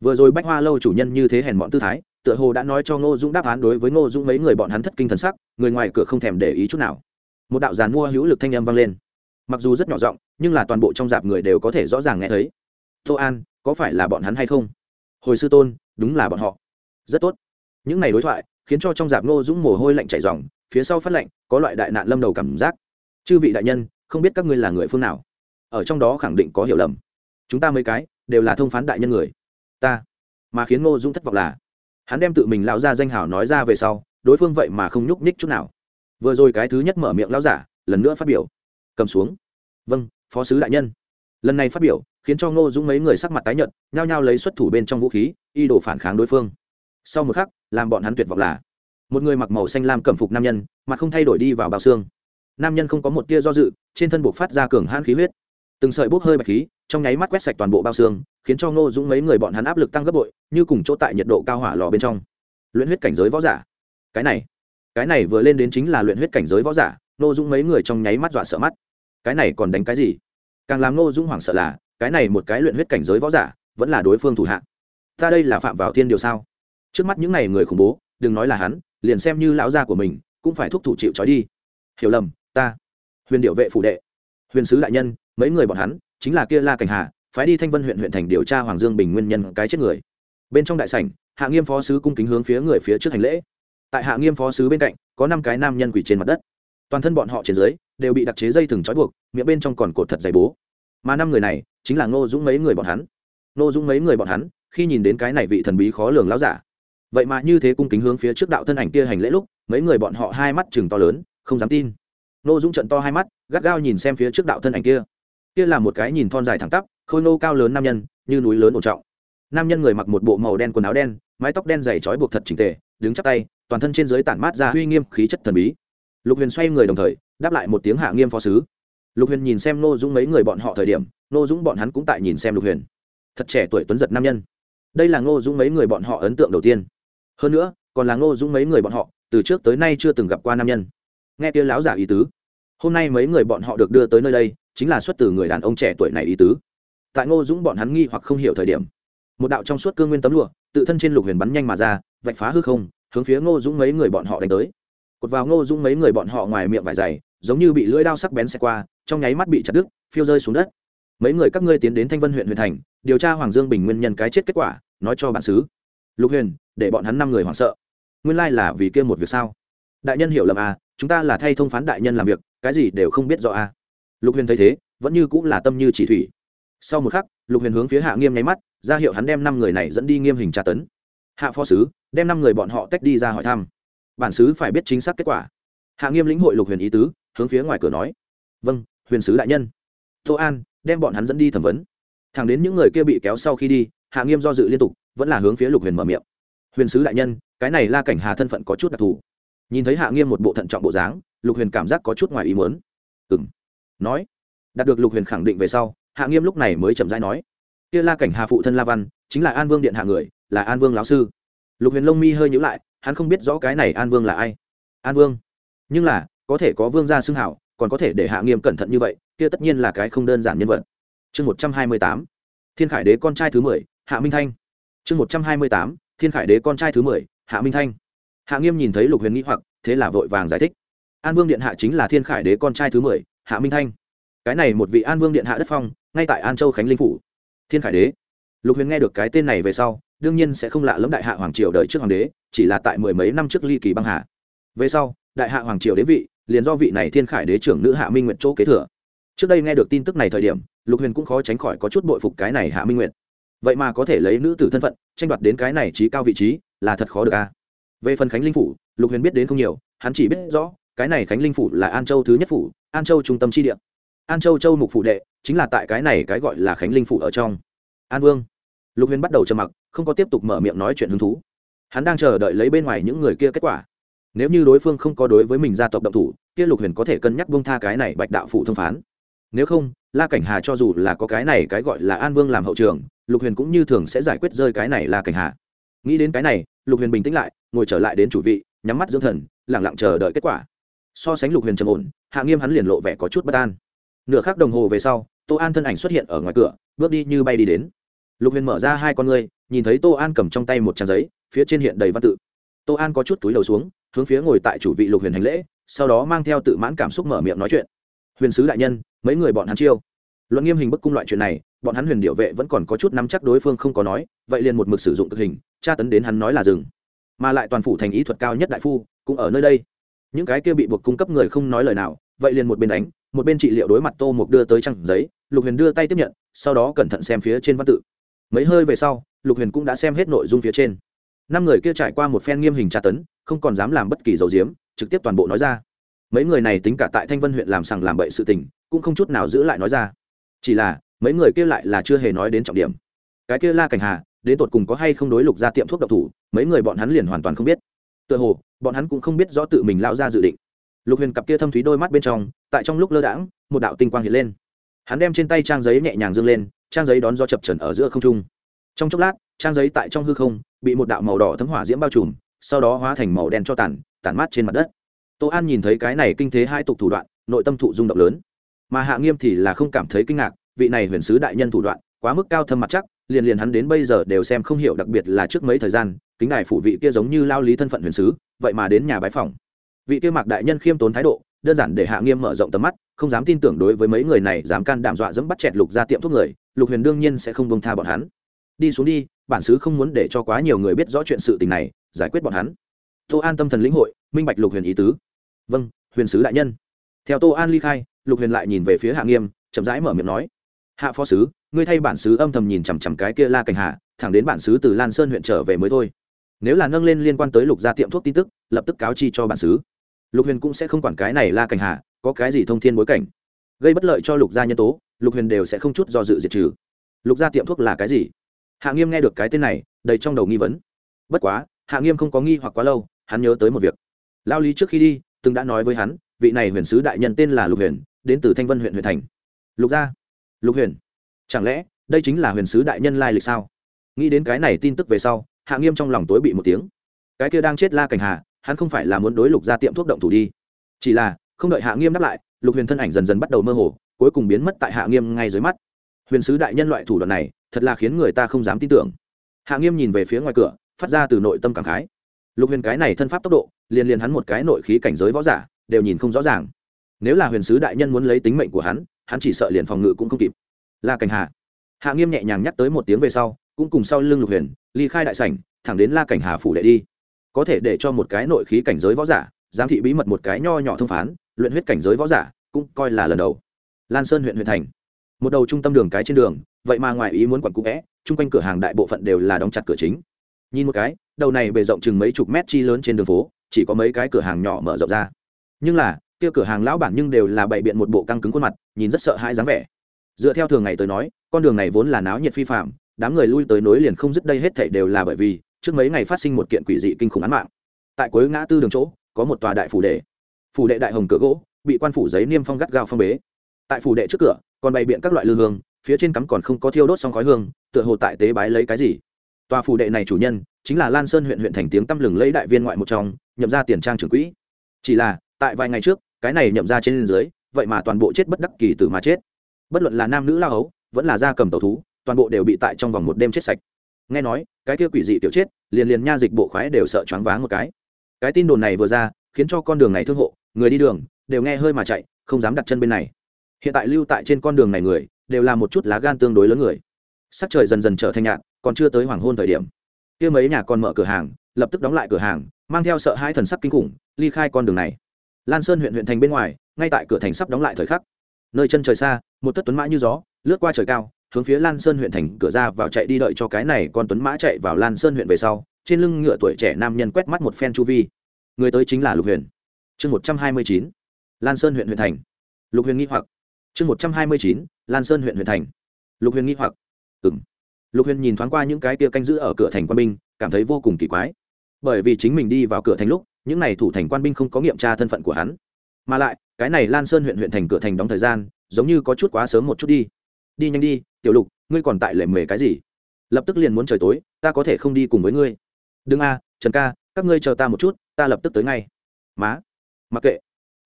Vừa rồi bách hoa lâu chủ nhân như thế hèn bọn tư thái tựa hồ đã nói cho ngô dũng đáp án đối với ngô dũng mấy người bọn hắn thất kinh thần sắc, người ngoài cửa không thèm để ý chút nào. Một đạo giàn mua hữu lực thanh âm vang lên. Mặc dù rất nhỏ giọng, nhưng là toàn bộ trong dạp người đều có thể rõ ràng nghe thấy. Tô an, có phải là bọn hắn hay không? Hồi sư tôn, đúng là bọn họ. Rất tốt. Những ngày đối thoại, khiến cho trong dạp ngô dũng mồ hôi lạnh chảy dòng phía sau phát lạnh có loại đại nạn lâm đầu cảm giác. Chư vị đại nhân, không biết các ngươi là người phương nào? Ở trong đó khẳng định có hiểu lầm. Chúng ta mấy cái, đều là thông phán đại nhân người. Ta. Mà khiến ngô dũng thất vọng là hắn đem tự mình lão ra danh hảo nói ra về sau, đối phương vậy mà không nhúc nhích chút nào. Vừa rồi cái thứ nhất mở miệng lão giả, lần nữa phát biểu. Cầm xuống. Vâng phó sứ đại nhân. Lần này phát biểu, khiến cho ngô dũng mấy người sắc mặt tái nhợt, nhao nhao lấy xuất thủ bên trong vũ khí, y đổ phản kháng đối phương. Sau một khắc, làm bọn hắn tuyệt vọng là, một người mặc màu xanh lam cẩm phục nam nhân mà không thay đổi đi vào bao xương. Nam nhân không có một tia do dự, trên thân buộc phát ra cường hãn khí huyết từng sợi bốc hơi bạch khí, trong nháy mắt quét sạch toàn bộ bao xương, khiến cho ngô dũng mấy người bọn hắn áp lực tăng gấp bội, như cùng chỗ tại nhiệt độ cao hỏa lò bên trong. Luyện huyết cảnh giới võ giả. Cái này cái này vừa lên đến chính là luyện huyết cảnh giới võ giả, ngô dũng mấy người trong nháy mắt dọa sợ mắt. Cái này còn đánh cái gì? Càng làm ngô dũng hoảng sợ là, cái này một cái luyện huyết cảnh giới võ giả, vẫn là đối phương thủ hạ. Ta đây là phạm vào thiên điều sao? Trước mắt những n à y người khủng bố, đừng nói là hắn, liền xem như lão gia của mình, cũng phải thúc thủ chịu trói đi. Hiểu lầm, ta. Huyền điệu vệ phủ đệ huyền sứ đại nhân, mấy người bọn hắn, chính là kia la cảnh hà, phái đi thanh vân huyện huyện thành điều tra hoàng dương bình nguyên nhân cái chết người. Bên trong đại sảnh, hạ nghiêm phó sứ cung kính hướng phía người phía trước hành lễ. Tại hạ nghiêm phó sứ bên cạnh, có năm cái nam nhân quỷ trên mặt đất. Toàn thân bọn họ trên dưới, đều bị đặc chế dây thừng trói buộc, miệng bên trong còn cột thật dày bố. Mà năm người này, chính là ngô dũng mấy người bọn hắn. Ngô dũng mấy người bọn hắn, khi nhìn đến cái này vị thần bí khó lường láo giả. Vậy mà như thế cung kính hướng phía trước đạo thân ảnh kia hành lễ lúc, mấy người bọn họ hai mắt chừng to lớn, không dám tin. Nô dũng trận to hai mắt, gắt gao nhìn xem phía trước đạo thân ảnh kia. Kia là một cái nhìn thon dài thẳng tắp, khôi nô cao lớn nam nhân, như núi lớn ổn trọng. Nam nhân người mặc một bộ màu đen quần áo đen, mái tóc đen dày trói buộc thật chỉnh tề, đứng chắp tay, toàn thân trên dưới tản mát ra uy nghiêm khí chất thần bí. Lục huyền xoay người đồng thời, đáp lại một tiếng hạ nghiêm phó sứ. Lục huyền nhìn xem nô dũng mấy người bọn họ thời điểm nô dũng bọn hắn cũng tại nhìn xem lục huyền. Thật trẻ tuổi tuấn giật nam nhân. Đây là ngô dũng mấy người bọn họ ấn tượng đầu tiên. Hơn nữa, còn là ngô dũng mấy người bọn họ, từ trước tới nay chưa từng gặp qua nam nhân. Nghe tiếng láo giả ý tứ hôm nay mấy người bọn họ được đưa tới nơi đây, chính là xuất từ người đàn ông trẻ tuổi này ý tứ. Tại ngô dũng bọn hắn nghi hoặc không hiểu thời điểm, một đạo trong suốt cương nguyên tấm lụa, tự thân trên lục huyền bắn nhanh mà ra, vạch phá hư không, hướng phía ngô dũng mấy người bọn họ đánh tới. Cột vào ngô dũng mấy người bọn họ ngoài miệng vải dày giống như bị lưỡi đao sắc bén xẹt qua, trong nháy mắt bị chặt đứt, phiêu rơi xuống đất. Mấy người các ngươi tiến đến thanh vân huyện huyền thành, điều tra hoàng dương bình nguyên nhân cái chết kết quả, nói cho bản xứ. Lục huyền, để bọn hắn năm người hoảng sợ. Nguyên lai là vì kia một việc sao? Đại nhân hiểu lầm à chúng ta là thay thông phán đại nhân làm việc cái gì đều không biết rõ à. Lục huyền thấy thế, vẫn như cũng là tâm như chỉ thủy. Sau một khắc, lục huyền hướng phía hạ nghiêm nháy mắt, ra hiệu hắn đem năm người này dẫn đi nghiêm hình tra tấn. Hạ phó sứ, đem năm người bọn họ tách đi ra hỏi thăm. Bản sứ phải biết chính xác kết quả. Hạ nghiêm lĩnh hội lục huyền ý tứ, hướng phía ngoài cửa nói. Vâng huyền sứ đại nhân. Tô an, đem bọn hắn dẫn đi thẩm vấn. Thẳng đến những người kia bị kéo sau khi đi, hạ nghiêm do dự liên tục, vẫn là hướng phía lục huyền mở miệng. Huyền sứ đại nhân, cái này la cảnh hà thân phận có chút đặc thù nhìn thấy hạ nghiêm một bộ thận trọng bộ dáng, lục huyền cảm giác có chút ngoài ý muốn. Ừng nói, đạt được lục huyền khẳng định về sau, hạ nghiêm lúc này mới chậm rãi nói, kia la cảnh hà phụ thân la văn, chính là an vương điện hạ người, là an vương lão sư. Lục huyền lông mi hơi nhữ lại, hắn không biết rõ cái này an vương là ai. An vương? Nhưng là, có thể có vương gia xưng hảo, còn có thể để hạ nghiêm cẩn thận như vậy, kia tất nhiên là cái không đơn giản nhân vật. Chương một trăm hai mươi tám, thiên khải đế con trai thứ mười, hạ minh thanh. Chương một trăm hai mươi tám, thiên khải đế con trai thứ mười, hạ minh thanh hạ nghiêm nhìn thấy lục huyền nghĩ hoặc, thế là vội vàng giải thích. An vương điện hạ chính là thiên khải đế con trai thứ mười, hạ minh thanh. Cái này một vị an vương điện hạ đất phong, ngay tại an châu khánh linh phủ. Thiên khải đế. Lục huyền nghe được cái tên này về sau, đương nhiên sẽ không lạ lẫm đại hạ hoàng triều đời trước hoàng đế, chỉ là tại mười mấy năm trước ly kỳ băng hà. Về sau, đại hạ hoàng triều đế vị, liền do vị này thiên khải đế trưởng nữ hạ minh nguyện chỗ kế thừa. Trước đây nghe được tin tức này thời điểm, lục huyền cũng khó tránh khỏi có chút bội phục cái này hạ minh nguyện vậy mà có thể lấy nữ tử thân phận, tranh đoạt đến cái này trí cao vị trí, là thật khó được a về phần khánh linh phủ, lục huyền biết đến không nhiều, hắn chỉ biết rõ, cái này khánh linh phủ là an châu thứ nhất phủ, an châu trung tâm tri địa. An châu châu mục phủ đệ, chính là tại cái này cái gọi là khánh linh phủ ở trong. An vương. Lục huyền bắt đầu trầm mặc, không có tiếp tục mở miệng nói chuyện hứng thú. Hắn đang chờ đợi lấy bên ngoài những người kia kết quả. Nếu như đối phương không có đối với mình gia tộc động thủ, kia lục huyền có thể cân nhắc bông tha cái này bạch đạo phủ thông phán. Nếu không, la cảnh hà cho dù là có cái này cái gọi là an vương làm hậu trường, lục huyền cũng như thường sẽ giải quyết rơi cái này là cảnh hà. Nghĩ đến cái này lục huyền bình tĩnh lại, ngồi trở lại đến chủ vị, nhắm mắt dưỡng thần lẳng lặng chờ đợi kết quả. So sánh lục huyền trầm ổn, hạ nghiêm hắn liền lộ vẻ có chút bất an. Nửa khắc đồng hồ về sau, tô an thân ảnh xuất hiện ở ngoài cửa, bước đi như bay đi đến. Lục huyền mở ra hai con ngươi, nhìn thấy tô an cầm trong tay một trang giấy, phía trên hiện đầy văn tự. Tô an có chút túi đầu xuống, hướng phía ngồi tại chủ vị lục huyền hành lễ, sau đó mang theo tự mãn cảm xúc mở miệng nói chuyện. Huyền sứ đại nhân, mấy người bọn hắn chiêu? Luận nghiêm hình bức cung loại chuyện này, bọn hắn huyền điệu vệ vẫn còn có chút nắm chắc đối phương không có nói, vậy liền một mực sử dụng thực hình tra tấn đến hắn nói là dừng, mà lại toàn phủ thành ý thuật cao nhất đại phu cũng ở nơi đây. Những cái kia bị buộc cung cấp người không nói lời nào, vậy liền một bên đánh, một bên trị liệu đối mặt tô mục đưa tới trang giấy, lục huyền đưa tay tiếp nhận, sau đó cẩn thận xem phía trên văn tự. Mấy hơi về sau, lục huyền cũng đã xem hết nội dung phía trên. Năm người kia trải qua một phen nghiêm hình tra tấn, không còn dám làm bất kỳ dầu diếm, trực tiếp toàn bộ nói ra. Mấy người này tính cả tại thanh vân huyện làm sằng làm bậy sự tình, cũng không chút nào giữ lại nói ra. Chỉ là, mấy người kia lại là chưa hề nói đến trọng điểm. Cái kia la cảnh hà đến tột cùng có hay không đối lục ra tiệm thuốc độc thủ mấy người bọn hắn liền hoàn toàn không biết. Tựa hồ bọn hắn cũng không biết rõ tự mình lao ra dự định. Lục huyền cặp kia thâm thúy đôi mắt bên trong tại trong lúc lơ đãng một đạo tinh quang hiện lên. Hắn đem trên tay trang giấy nhẹ nhàng dâng lên trang giấy đón do chập trần ở giữa không trung. Trong chốc lát trang giấy tại trong hư không bị một đạo màu đỏ thấm hỏa diễm bao trùm sau đó hóa thành màu đen cho tản, tản mát trên mặt đất. Tô an nhìn thấy cái này kinh thế hai tục thủ đoạn nội tâm thụ rung động lớn. Mà hạ nghiêm thì là không cảm thấy kinh ngạc vị này huyền sứ đại nhân thủ đoạn quá mức cao thâm mặt chắc liền liền hắn đến bây giờ đều xem không hiểu, đặc biệt là trước mấy thời gian, kính đài phủ vị kia giống như lao lý thân phận huyền sứ, vậy mà đến nhà bái phòng vị kia mạc đại nhân khiêm tốn thái độ, đơn giản để hạ nghiêm mở rộng tầm mắt, không dám tin tưởng đối với mấy người này, dám can đảm dọa dẫm bắt chẹt lục ra tiệm thuốc người, lục huyền đương nhiên sẽ không bông tha bọn hắn. Đi xuống đi, bản xứ không muốn để cho quá nhiều người biết rõ chuyện sự tình này, giải quyết bọn hắn. Tô an tâm thần lĩnh hội, minh bạch lục huyền ý tứ. Vâng huyền sứ đại nhân. Theo tô an ly khai, lục huyền lại nhìn về phía hạ nghiêm, chậm rãi mở miệng nói. Hạ phó sứ ngươi thay bản sứ âm thầm nhìn chằm chằm cái kia la cảnh hà, thẳng đến bản sứ từ lan sơn huyện trở về mới thôi. Nếu là nâng lên liên quan tới lục gia tiệm thuốc tin tức lập tức cáo chi cho bản sứ lục huyền cũng sẽ không quản cái này la cảnh hà, có cái gì thông thiên bối cảnh. Gây bất lợi cho lục gia nhân tố lục huyền đều sẽ không chút do dự diệt trừ. Lục gia tiệm thuốc là cái gì? Hạ nghiêm nghe được cái tên này đầy trong đầu nghi vấn. Bất quá hạ nghiêm không có nghi hoặc quá lâu hắn nhớ tới một việc. Lao lý trước khi đi từng đã nói với hắn vị này huyền sứ đại nhân tên là lục huyền đến từ thanh vân huyện huyện thành. Lục gia. Lục huyền chẳng lẽ, đây chính là huyền sứ đại nhân lai lịch sao? Nghĩ đến cái này tin tức về sau, hạ nghiêm trong lòng tối bị một tiếng. Cái kia đang chết la cảnh hà, hắn không phải là muốn đối lục ra tiệm thuốc động thủ đi. Chỉ là, không đợi hạ nghiêm đáp lại, lục huyền thân ảnh dần dần bắt đầu mơ hồ, cuối cùng biến mất tại hạ nghiêm ngay dưới mắt. Huyền sứ đại nhân loại thủ đoạn này, thật là khiến người ta không dám tin tưởng. Hạ nghiêm nhìn về phía ngoài cửa, phát ra từ nội tâm cảm khái. Lục huyền cái này thân pháp tốc độ, liền liền hắn một cái nội khí cảnh giới võ giả, đều nhìn không rõ ràng. Nếu là huyền sứ đại nhân muốn lấy tính mệnh của hắn hắn chỉ sợ liền phòng ngự cũng không kịp la cảnh hà. Hạ nghiêm nhẹ nhàng nhắc tới một tiếng về sau, cũng cùng sau lưng lục huyền, ly khai đại sảnh, thẳng đến la cảnh hà phủ đệ đi. Có thể để cho một cái nội khí cảnh giới võ giả, giám thị bí mật một cái nho nhỏ thông phán, luyện huyết cảnh giới võ giả, cũng coi là lần đầu. Lan sơn huyện huyện thành. Một đầu trung tâm đường cái trên đường, vậy mà ngoài ý muốn quặn cũ vẽ, chung quanh cửa hàng đại bộ phận đều là đóng chặt cửa chính. Nhìn một cái, đầu này bề rộng chừng mấy chục mét chi lớn trên đường phố, chỉ có mấy cái cửa hàng nhỏ mở rộng ra. Nhưng là, kia cửa hàng lão bản nhưng đều là bày biện một bộ căng cứng khuôn mặt, nhìn rất sợ hãi dáng vẻ dựa theo thường ngày tới nói, con đường này vốn là náo nhiệt phi phạm, đám người lui tới nối liền không dứt đây hết thảy đều là bởi vì, trước mấy ngày phát sinh một kiện quỷ dị kinh khủng án mạng. Tại cuối ngã tư đường chỗ, có một tòa đại phủ đệ. Phủ đệ đại hồng cửa gỗ, bị quan phủ giấy niêm phong gắt gao phong bế. Tại phủ đệ trước cửa, còn bày biện các loại lư hương, phía trên cắm còn không có thiêu đốt xong khói hương, tựa hồ tại tế bái lấy cái gì. Tòa phủ đệ này chủ nhân, chính là lan sơn huyện huyện thành tiếng tăm lừng lấy đại viên ngoại một trong, nhậm ra tiền trang trưởng quỹ. Chỉ là, tại vài ngày trước, cái này nhậm ra trên dưới, vậy mà toàn bộ chết bất đắc kỳ từ mà chết bất luận là nam nữ lao ấu vẫn là da cầm tàu thú, toàn bộ đều bị tại trong vòng một đêm chết sạch. Nghe nói, cái kia quỷ dị tiểu chết, liền liền nha dịch bộ khoái đều sợ choáng váng một cái. Cái tin đồn này vừa ra, khiến cho con đường này thương hộ, người đi đường, đều nghe hơi mà chạy, không dám đặt chân bên này. Hiện tại lưu tại trên con đường này người, đều là một chút lá gan tương đối lớn người. Sắc trời dần dần trở thành nhạt, còn chưa tới hoàng hôn thời điểm. Kia mấy nhà còn mở cửa hàng, lập tức đóng lại cửa hàng, mang theo sợ hai thần sắc kinh khủng, ly khai con đường này. Lan sơn huyện huyện thành bên ngoài, ngay tại cửa thành sắp đóng lại thời khắc nơi chân trời xa, một tất tuấn mã như gió, lướt qua trời cao, hướng phía lan sơn huyện thành cửa ra vào chạy đi đợi cho cái này con tuấn mã chạy vào lan sơn huyện về sau, trên lưng ngựa tuổi trẻ nam nhân quét mắt một phen chu vi. Người tới chính là lục huyền. Chương một trăm hai mươi chín, lan sơn huyện huyện thành. Lục huyền nghi hoặc. Chương một trăm hai mươi chín, lan sơn huyện huyện thành. Lục huyền nghi hoặc. Ừ m lục huyền nhìn thoáng qua những cái kia canh giữ ở cửa thành quan binh, cảm thấy vô cùng kỳ quái. Bởi vì chính mình đi vào cửa thành lúc, những n à y thủ thành quan binh không có nghiệm tra thân phận của hắn. Mà lại cái này lan sơn huyện huyện thành cửa thành đóng thời gian, giống như có chút quá sớm một chút đi. Đi nhanh đi, tiểu lục, ngươi còn tại lệ mề cái gì? Lập tức liền muốn trời tối, ta có thể không đi cùng với ngươi. Đừng a, trần ca, các ngươi chờ ta một chút, ta lập tức tới ngay. Má. Mặc kệ.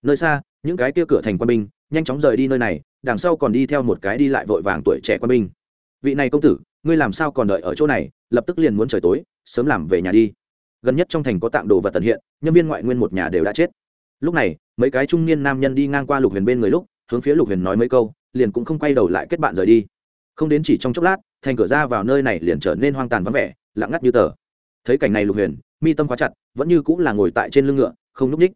Nơi xa, những cái kia cửa thành quân binh, nhanh chóng rời đi nơi này, đằng sau còn đi theo một cái đi lại vội vàng tuổi trẻ quân binh. Vị này công tử, ngươi làm sao còn đợi ở chỗ này, lập tức liền muốn trời tối, sớm làm về nhà đi. Gần nhất trong thành có tạng đồ vật tận hiện, nhân viên ngoại nguyên một nhà đều đã chết. Lúc này mấy cái trung niên nam nhân đi ngang qua lục huyền bên người lúc, hướng phía lục huyền nói mấy câu, liền cũng không quay đầu lại kết bạn rời đi. Không đến chỉ trong chốc lát, thành cửa ra vào nơi này liền trở nên hoang tàn vắng vẻ, lặng ngắt như tờ. Thấy cảnh này lục huyền, mi tâm khóa chặt, vẫn như cũng là ngồi tại trên lưng ngựa, không núp ních.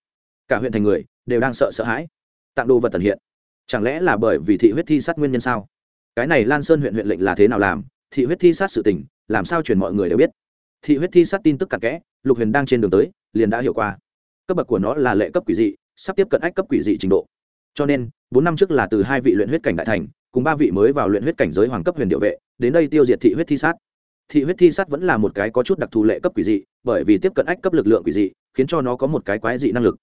Cả huyện thành người đều đang sợ sợ hãi. Tặng đồ vật tần hiện. Chẳng lẽ là bởi vì thị huyết thi sát nguyên nhân sao? Cái này lan sơn huyện huyện lệnh là thế nào làm? Thị huyết thi sát sự tình, làm sao truyền mọi người đều biết? Thị huyết thi sát tin tức cặn kẽ, lục huyền đang trên đường tới, liền đã hiểu qua. Cấp bậc của nó là lệ cấp quỷ dị sắp tiếp cận ách cấp quỷ dị trình độ. Cho nên, bốn năm trước là từ hai vị luyện huyết cảnh đại thành, cùng ba vị mới vào luyện huyết cảnh giới hoàng cấp huyền điệu vệ, đến đây tiêu diệt thị huyết thi sát. Thị huyết thi sát vẫn là một cái có chút đặc thù lệ cấp quỷ dị, bởi vì tiếp cận ách cấp lực lượng quỷ dị, khiến cho nó có một cái quái dị năng lực.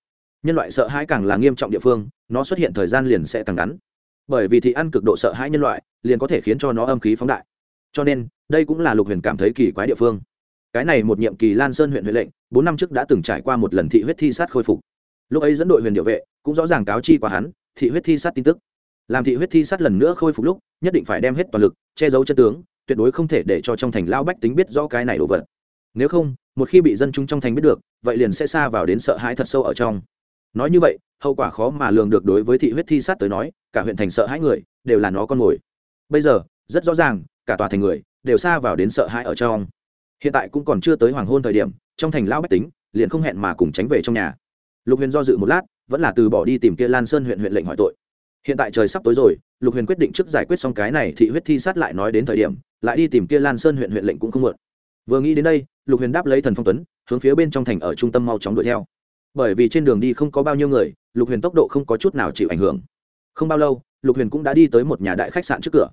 Nhân loại sợ hãi càng là nghiêm trọng địa phương, nó xuất hiện thời gian liền sẽ càng ngắn. Bởi vì thị ăn cực độ sợ hãi nhân loại, liền có thể khiến cho nó âm khí phóng đại. Cho nên, đây cũng là lục huyền cảm thấy kỳ quái địa phương. Cái này một nhiệm kỳ lan sơn huyện huệ lệnh, bốn năm trước đã từng trải qua một lần thị huyết thi sát khôi phục lúc ấy dẫn đội huyền điệu vệ cũng rõ ràng cáo chi qua hắn, thị huyết thi sát tin tức. Làm thị huyết thi sát lần nữa khôi phục lúc, nhất định phải đem hết toàn lực, che giấu chân tướng, tuyệt đối không thể để cho trong thành lao bách tính biết rõ cái này đồ vật. Nếu không, một khi bị dân chúng trong thành biết được, vậy liền sẽ xa vào đến sợ hãi thật sâu ở trong. Nói như vậy, hậu quả khó mà lường được đối với thị huyết thi sát tới nói, cả huyện thành sợ hãi người, đều là nó con mồi. Bây giờ, rất rõ ràng, cả tòa thành người, đều xa vào đến sợ hãi ở trong. Hiện tại cũng còn chưa tới hoàng hôn thời điểm, trong thành lão bách tính, liền không hẹn mà cùng tránh về trong nhà lục huyền do dự một lát, vẫn là từ bỏ đi tìm kia lan sơn huyện huyện lệnh hỏi tội. Hiện tại trời sắp tối rồi, lục huyền quyết định trước giải quyết xong cái này thị huyết thi sát lại nói đến thời điểm, lại đi tìm kia lan sơn huyện huyện lệnh cũng không muộn. Vừa nghĩ đến đây, lục huyền đáp lấy thần phong tuấn, hướng phía bên trong thành ở trung tâm mau chóng đuổi theo. Bởi vì trên đường đi không có bao nhiêu người, lục huyền tốc độ không có chút nào chịu ảnh hưởng. Không bao lâu, lục huyền cũng đã đi tới một nhà đại khách sạn trước cửa.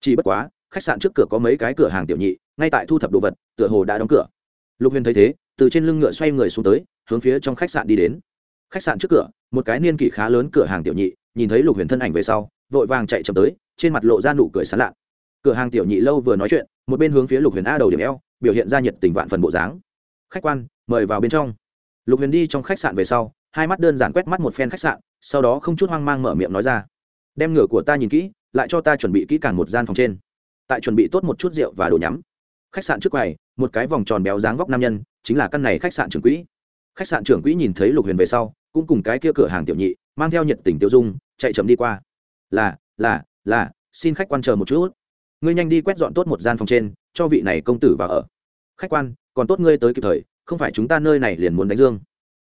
Chỉ bất quá, khách sạn trước cửa có mấy cái cửa hàng tiểu nhị, ngay tại thu thập đồ vật, tựa hồ đã đóng cửa. Lục huyền thấy thế, từ trên lưng ngựa xoay người xuống tới, hướng phía trong khách sạn đi đến khách sạn trước cửa, một cái niên kỷ khá lớn cửa hàng tiểu nhị, nhìn thấy lục huyền thân ảnh về sau, vội vàng chạy chậm tới, trên mặt lộ ra nụ cười sán lạ. Cửa hàng tiểu nhị lâu vừa nói chuyện, một bên hướng phía lục huyền a đầu điểm eo, biểu hiện ra nhiệt tình vạn phần bộ dáng. Khách quan, mời vào bên trong. Lục huyền đi trong khách sạn về sau, hai mắt đơn giản quét mắt một phen khách sạn, sau đó không chút hoang mang mở miệng nói ra. Đem ngửa của ta nhìn kỹ, lại cho ta chuẩn bị kỹ càng một gian phòng trên. Tại chuẩn bị tốt một chút rượu và đồ nhắm. Khách sạn trước quầy, một cái vòng tròn béo dáng vóc nam nhân, chính là căn này khách sạn trưởng quỹ. Khách sạn trưởng quỹ nhìn thấy lục huyền về sau cũng cùng cái kia cửa hàng tiểu nhị, mang theo nhiệt tình tiêu dung, chạy chậm đi qua. Là là là, xin khách quan chờ một chút. Ngươi nhanh đi quét dọn tốt một gian phòng trên, cho vị này công tử vào ở. Khách quan, còn tốt ngươi tới kịp thời, không phải chúng ta nơi này liền muốn đánh dương.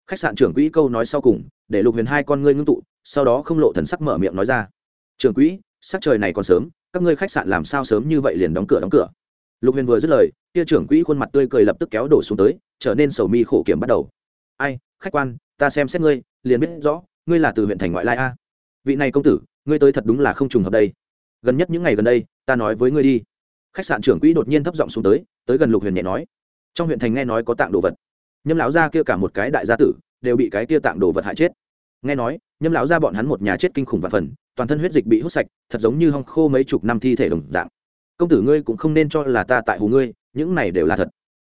Khách sạn trưởng quỹ câu nói sau cùng, để lục huyền hai con ngươi ngưng tụ, sau đó không lộ thần sắc mở miệng nói ra. Trưởng quỹ, sắc trời này còn sớm, các ngươi khách sạn làm sao sớm như vậy liền đóng cửa đóng cửa? Lục huyền vừa dứt lời, kia trưởng quỹ khuôn mặt tươi cười lập tức kéo đổ xuống tới, trở nên sầu mi khổ kiểm bắt đầu. Ai khách quan, ta xem xét ngươi, liền biết rõ, ngươi là từ huyện thành ngoại lai a. Vị này công tử, ngươi tới thật đúng là không trùng hợp đây. Gần nhất những ngày gần đây, ta nói với ngươi đi. Khách sạn trưởng quỹ đột nhiên thấp giọng xuống tới tới gần lục huyền nhẹ nói, trong huyện thành nghe nói có tạng đồ vật. Nhâm lão gia kia cả một cái đại gia tử, đều bị cái kia tạng đồ vật hại chết. Nghe nói, nhâm lão gia bọn hắn một nhà chết kinh khủng và phần, toàn thân huyết dịch bị hút sạch, thật giống như hong khô mấy chục năm thi thể đồng dạng. Công tử ngươi cũng không nên cho là ta tại hù ngươi, những này đều là thật.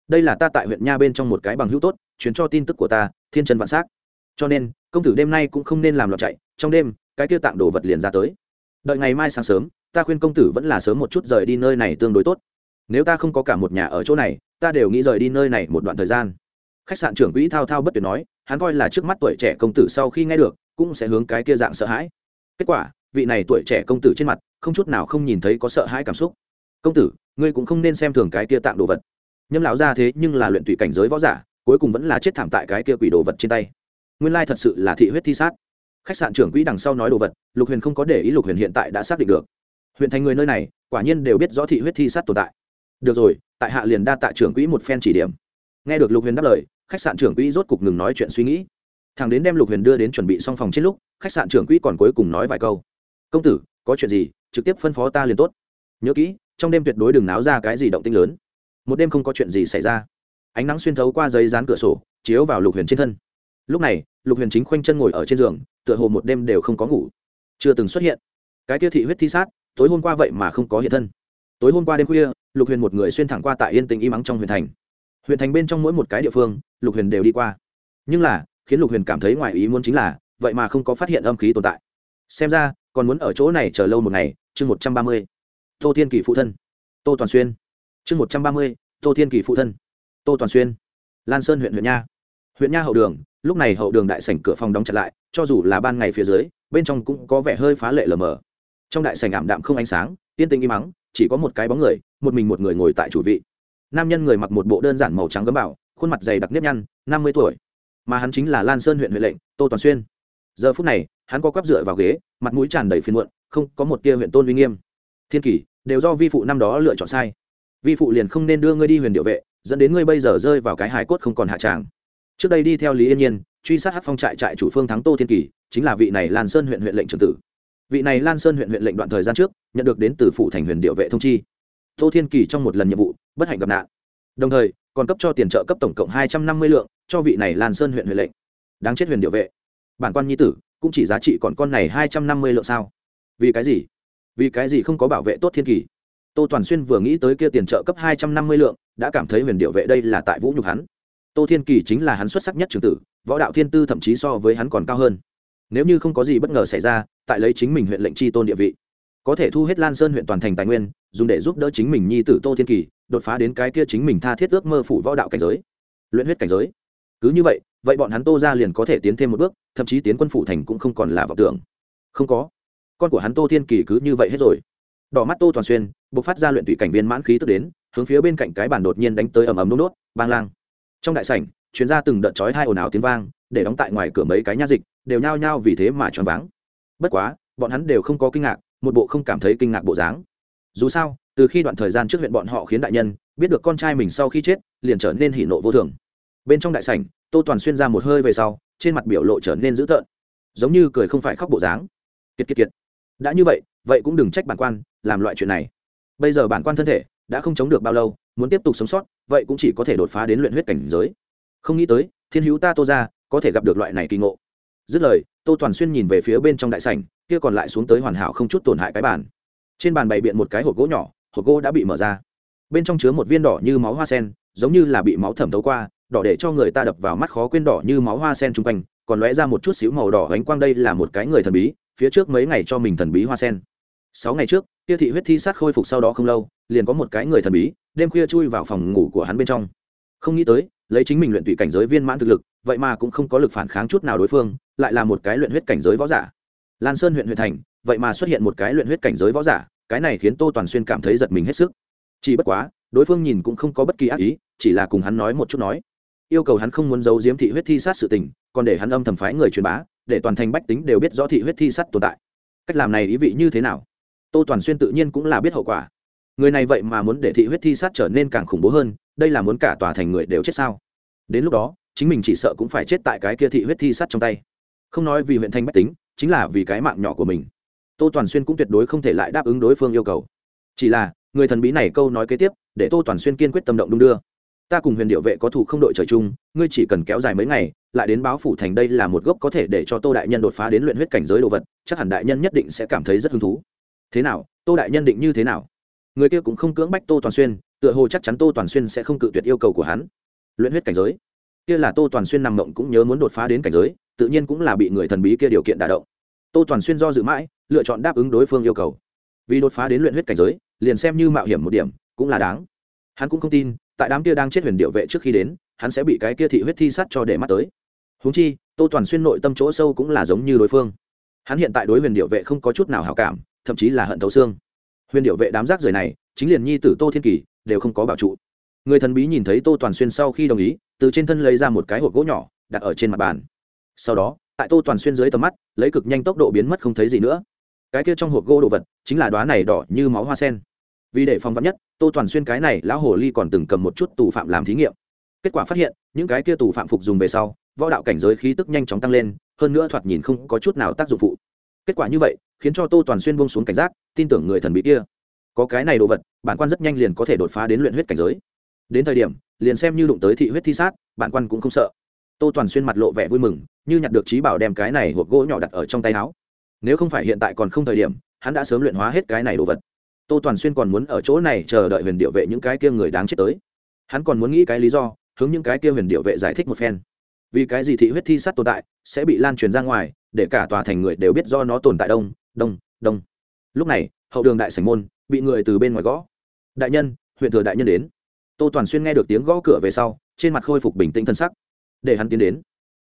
Đây là ta tại huyện nha bên trong một cái bằng hữu tốt chuyến cho tin tức của ta thiên trần vạn s á c cho nên, công tử đêm nay cũng không nên làm lọt chạy, trong đêm, cái kia tạng đồ vật liền ra tới. Đợi ngày mai sáng sớm, ta khuyên công tử vẫn là sớm một chút rời đi nơi này tương đối tốt. Nếu ta không có cả một nhà ở chỗ này, ta đều nghĩ rời đi nơi này một đoạn thời gian. Khách sạn trưởng quỹ thao thao bất tuyệt nói, hắn coi là trước mắt tuổi trẻ công tử sau khi nghe được, cũng sẽ hướng cái kia dạng sợ hãi. Kết quả, vị này tuổi trẻ công tử trên mặt, không chút nào không nhìn thấy có sợ hãi cảm xúc. Công tử, ngươi cũng không nên xem thường cái kia tạng đồ vật. Nhâm lão ra thế nhưng là luyện tụy cảnh giới võ giả cuối cùng vẫn là chết thảm tại cái kia quỷ đồ vật trên tay. Nguyên lai thật sự là thị huyết thi sát. Khách sạn trưởng quỹ đằng sau nói đồ vật, lục huyền không có để ý lục huyền hiện tại đã xác định được. Huyện thành người nơi này, quả nhiên đều biết rõ thị huyết thi sát tồn tại. Được rồi, tại hạ liền đa tạ trưởng quỹ một phen chỉ điểm. Nghe được lục huyền đáp lời, khách sạn trưởng quỹ rốt cục ngừng nói chuyện suy nghĩ. Thằng đến đem lục huyền đưa đến chuẩn bị xong phòng trên lúc, khách sạn trưởng quỹ còn cuối cùng nói vài câu. Công tử, có chuyện gì, trực tiếp phân phó ta liền tốt. Nhớ kỹ, trong đêm tuyệt đối đừng náo ra cái gì động tinh lớn. Một đêm không có chuyện gì xảy ra ánh nắng xuyên thấu qua giấy dán cửa sổ, chiếu vào lục huyền trên thân. Lúc này, lục huyền chính khoanh chân ngồi ở trên giường, tựa hồ một đêm đều không có ngủ. Chưa từng xuất hiện. Cái tiêu thị huyết thi sát, tối hôm qua vậy mà không có hiện thân. Tối hôm qua đêm khuya, lục huyền một người xuyên thẳng qua tại yên tình im ắng trong huyền thành. Huyền thành bên trong mỗi một cái địa phương, lục huyền đều đi qua. Nhưng là, khiến lục huyền cảm thấy ngoài ý muốn chính là, vậy mà không có phát hiện âm khí tồn tại. Xem ra, còn muốn ở chỗ này chờ lâu một ngày, chương một trăm ba mươi. Tô thiên kỳ phụ thân. Tô toàn xuyên. Chương một trăm ba mươi, tô thiên kỳ phụ thân tô toàn xuyên. Lan sơn huyện huyện nha. Huyện nha hậu đường, lúc này hậu đường đại sảnh cửa phòng đóng chặt lại, cho dù là ban ngày phía dưới, bên trong cũng có vẻ hơi phá lệ lờ mờ. Trong đại sảnh ảm đạm không ánh sáng, yên tĩnh im mắng, chỉ có một cái bóng người, một mình một người ngồi tại chủ vị. Nam nhân người mặc một bộ đơn giản màu trắng gấm bảo, khuôn mặt dày đặc nếp nhăn, năm mươi tuổi. Mà hắn chính là lan sơn huyện huệ lệnh, tô toàn xuyên. Giờ phút này, hắn có quắp dựa vào ghế, mặt mũi tràn đầy phiền muộn, không có một tia huyện tôn uy nghiêm. Thiên kỷ, đều do vi phụ năm đó lựa chọn sai. Vi phụ liền không nên đưa ngươi đi huyền điệu vệ dẫn đến ngươi bây giờ rơi vào cái hài cốt không còn hạ tràng. Trước đây đi theo lý yên nhiên, truy sát hát phong trại trại chủ phương thắng tô thiên kỳ, chính là vị này lan sơn huyện huyện lệnh trưởng tử. Vị này lan sơn huyện huyện lệnh đoạn thời gian trước, nhận được đến từ phủ thành huyền điệu vệ thông chi. Tô thiên kỳ trong một lần nhiệm vụ, bất hạnh gặp nạn. Đồng thời, còn cấp cho tiền trợ cấp tổng cộng hai trăm năm mươi lượng cho vị này lan sơn huyện huyện lệnh. Đáng chết huyền điệu vệ. Bản quan nhi tử, cũng chỉ giá trị còn con này hai trăm năm mươi lượng sao? Vì cái gì? Vì cái gì không có bảo vệ tốt thiên kỳ? Tô toàn xuyên vừa nghĩ tới kia tiền trợ cấp hai trăm năm mươi lượng, đã cảm thấy huyền điệu vệ đây là tại vũ nhục hắn. Tô thiên kỳ chính là hắn xuất sắc nhất trường tử, võ đạo thiên tư thậm chí so với hắn còn cao hơn. Nếu như không có gì bất ngờ xảy ra, tại lấy chính mình huyện lệnh tri tôn địa vị, có thể thu hết lan sơn huyện toàn thành tài nguyên, dùng để giúp đỡ chính mình nhi tử tô thiên kỳ, đột phá đến cái kia chính mình tha thiết ước mơ phủ võ đạo cảnh giới, luyện huyết cảnh giới. Cứ như vậy vậy bọn hắn tô ra liền có thể tiến thêm một bước, thậm chí tiến quân phủ thành cũng không còn là vọng tưởng. Không có. Con của hắn tô thiên kỳ cứ như vậy hết rồi đỏ mắt tô toàn xuyên buộc phát ra luyện tụy cảnh viên mãn khí tức đến, hướng phía bên cạnh cái bàn đột nhiên đánh tới ầm ầm nốt nốt, bang lang. Trong đại sảnh, chuyên gia từng đợt chói hai ồn ào tiếng vang, để đóng tại ngoài cửa mấy cái nha dịch, đều nhao nhao vì thế mà choáng váng. Bất quá, bọn hắn đều không có kinh ngạc, một bộ không cảm thấy kinh ngạc bộ dáng. Dù sao, từ khi đoạn thời gian trước huyện bọn họ khiến đại nhân, biết được con trai mình sau khi chết, liền trở nên hỉ nộ vô thường. Bên trong đại sảnh, tô toàn xuyên ra một hơi về sau, trên mặt biểu lộ trở nên dữ tợn. Giống như cười không phải khóc bộ dáng. Kiệt kiệt kiệt đã như vậy vậy cũng đừng trách bản quan, làm loại chuyện này. Bây giờ bản quan thân thể đã không chống được bao lâu, muốn tiếp tục sống sót, vậy cũng chỉ có thể đột phá đến luyện huyết cảnh giới. Không nghĩ tới, thiên hữu ta tô ra có thể gặp được loại này kỳ ngộ. Dứt lời, tô toàn xuyên nhìn về phía bên trong đại sảnh, kia còn lại xuống tới hoàn hảo không chút tổn hại cái bàn. Trên bàn bày biện một cái hộp gỗ nhỏ, hộp gỗ đã bị mở ra. Bên trong chứa một viên đỏ như máu hoa sen, giống như là bị máu thẩm thấu qua, đỏ để cho người ta đập vào mắt khó quên đỏ như máu hoa sen chung quanh, còn lóe ra một chút xíu màu đỏ ánh quang đây là một cái người thần bí phía trước mấy ngày cho mình thần bí hoa sen. Sáu ngày trước, kia thị huyết thi sát khôi phục sau đó không lâu, liền có một cái người thần bí, đêm khuya chui vào phòng ngủ của hắn bên trong. Không nghĩ tới, lấy chính mình luyện tụy cảnh giới viên mãn thực lực, vậy mà cũng không có lực phản kháng chút nào đối phương, lại là một cái luyện huyết cảnh giới võ giả. Lan sơn huyện huyện thành, vậy mà xuất hiện một cái luyện huyết cảnh giới võ giả, cái này khiến tô toàn xuyên cảm thấy giật mình hết sức. Chỉ bất quá, đối phương nhìn cũng không có bất kỳ ác ý, chỉ là cùng hắn nói một chút nói. Yêu cầu hắn không muốn giấu giếm thị huyết thi sát sự tình, còn để hắn âm thầm phái người truyền bá để toàn thành bách tính đều biết rõ thị huyết thi sát tồn tại. Cách làm này ý vị như thế nào? Tô toàn xuyên tự nhiên cũng là biết hậu quả. Người này vậy mà muốn để thị huyết thi sát trở nên càng khủng bố hơn, đây là muốn cả tòa thành người đều chết sao? Đến lúc đó, chính mình chỉ sợ cũng phải chết tại cái kia thị huyết thi sát trong tay. Không nói vì huyện thanh bách tính, chính là vì cái mạng nhỏ của mình. Tô toàn xuyên cũng tuyệt đối không thể lại đáp ứng đối phương yêu cầu. Chỉ là, người thần bí này câu nói kế tiếp, để tô toàn xuyên kiên quyết tâm động đung đưa. Ta cùng huyền điệu vệ có thủ không đội trời chung, ngươi chỉ cần kéo dài mấy ngày lại đến báo phủ thành đây là một gốc có thể để cho tô đại nhân đột phá đến luyện huyết cảnh giới đồ vật, chắc hẳn đại nhân nhất định sẽ cảm thấy rất hứng thú. Thế nào? Tô đại nhân định như thế nào? Người kia cũng không cưỡng bách tô toàn xuyên, tựa hồ chắc chắn tô toàn xuyên sẽ không cự tuyệt yêu cầu của hắn. Luyện huyết cảnh giới? Kia là tô toàn xuyên nằm mộng cũng nhớ muốn đột phá đến cảnh giới, tự nhiên cũng là bị người thần bí kia điều kiện đả động. Tô toàn xuyên do dự mãi, lựa chọn đáp ứng đối phương yêu cầu. Vì đột phá đến luyện huyết cảnh giới, liền xem như mạo hiểm một điểm, cũng là đáng. Hắn cũng không tin, tại đám kia đang chết huyền điệu vệ trước khi đến, hắn sẽ bị cái kia thị huyết thi sắt cho để mắt tới húng chi, tô toàn xuyên nội tâm chỗ sâu cũng là giống như đối phương. Hắn hiện tại đối huyền điệu vệ không có chút nào hảo cảm, thậm chí là hận thấu xương. Huyền điệu vệ đám rác rời này, chính liền nhi tử tô thiên kỳ, đều không có bảo trụ. Người thần bí nhìn thấy tô toàn xuyên sau khi đồng ý, từ trên thân lấy ra một cái hộp gỗ nhỏ, đặt ở trên mặt bàn. Sau đó, tại tô toàn xuyên dưới tầm mắt, lấy cực nhanh tốc độ biến mất không thấy gì nữa. Cái kia trong hộp gỗ đồ vật, chính là đoá này đỏ như máu hoa sen. Vì để phòng vắn nhất, tô toàn xuyên cái này lão hồ ly còn từng cầm một chút tù phạm làm thí nghiệm. Kết quả phát hiện, những cái kia tù phạm phục dùng về sau võ đạo cảnh giới khí tức nhanh chóng tăng lên, hơn nữa thoạt nhìn không có chút nào tác dụng phụ. Kết quả như vậy, khiến cho tô toàn xuyên bông xuống cảnh giác, tin tưởng người thần bí kia. Có cái này đồ vật, bản quan rất nhanh liền có thể đột phá đến luyện huyết cảnh giới. Đến thời điểm, liền xem như đụng tới thị huyết thi sát, bản quan cũng không sợ. Tô toàn xuyên mặt lộ vẻ vui mừng, như nhặt được trí bảo đem cái này hộp gỗ nhỏ đặt ở trong tay áo. Nếu không phải hiện tại còn không thời điểm, hắn đã sớm luyện hóa hết cái này đồ vật. Tô toàn xuyên còn muốn ở chỗ này chờ đợi huyền điệu vệ những cái kia người đáng chết tới. Hắn còn muốn nghĩ cái lý do, hướng những cái kia huyền điệu vệ giải thích một phen vì cái gì thị huyết thi sắt tồn tại sẽ bị lan truyền ra ngoài, để cả tòa thành người đều biết do nó tồn tại đông đông đông. Lúc này, hậu đường đại sảnh môn bị người từ bên ngoài gõ. Đại nhân, huyện thừa đại nhân đến. Tô toàn xuyên nghe được tiếng gõ cửa về sau, trên mặt khôi phục bình tĩnh thân sắc. Để hắn tiến đến.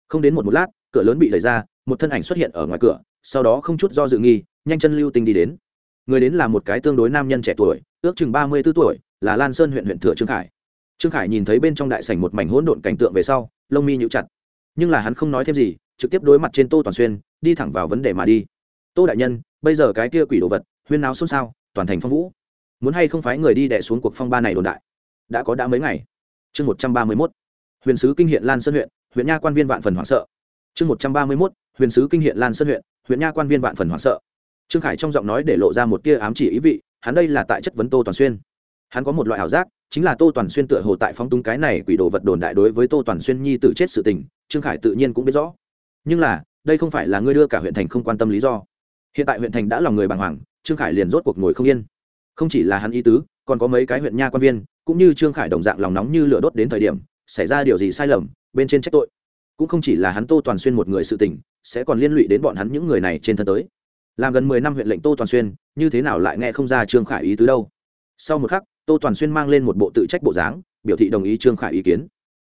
Không đến một một lát, cửa lớn bị đẩy ra, một thân ảnh xuất hiện ở ngoài cửa, sau đó không chút do dự nghi, nhanh chân lưu tinh đi đến. Người đến là một cái tương đối nam nhân trẻ tuổi, ước chừng ba mươi b ố tuổi, là lan sơn huyện huyện thừa trương khải. Trương khải nhìn thấy bên trong đại sảnh một mảnh hỗn độn cảnh tượng về sau, lông mi nhũ chặt nhưng là hắn không nói thêm gì, trực tiếp đối mặt trên tô toàn xuyên, đi thẳng vào vấn đề mà đi. Tô đại nhân, bây giờ cái kia quỷ đồ vật, huyên náo xôn xao, toàn thành phong vũ. Muốn hay không phái người đi đẻ xuống cuộc phong ba này đồn đại? Đã có đã mấy ngày. Chương một trăm ba mươi mốt. Huyền sứ kinh hiện lan sơn huyện huyện nha quan viên vạn phần hoảng sợ. Chương một trăm ba mươi mốt. Huyền sứ kinh hiện lan sơn huyện huyện nha quan viên vạn phần hoảng sợ. Trương khải trong giọng nói để lộ ra một tia ám chỉ ý vị, hắn đây là tại chất vấn tô toàn xuyên. Hắn có một loại ảo giác, chính là tô toàn xuyên tựa hồ tại phóng túng cái này quỷ đồ vật đồn đại đối với tô toàn xuyên nhi tự chết sự tình trương khải tự nhiên cũng biết rõ. Nhưng là, đây không phải là ngươi đưa cả huyện thành không quan tâm lý do. Hiện tại huyện thành đã lòng người bàng hoàng, trương khải liền rốt cuộc ngồi không yên. Không chỉ là hắn ý tứ, còn có mấy cái huyện nha quan viên, cũng như trương khải đồng dạng lòng nóng như lửa đốt đến thời điểm, xảy ra điều gì sai lầm, bên trên trách tội. Cũng không chỉ là hắn tô toàn xuyên một người sự tình, sẽ còn liên lụy đến bọn hắn những người này trên thân tới. Làm gần mười năm huyện lệnh tô toàn xuyên, như thế nào lại nghe không ra trương khải ý tứ đâu? Sau một khắc, tô toàn xuyên mang lên một bộ tự trách bộ dáng, biểu thị đồng ý trương khải ý kiến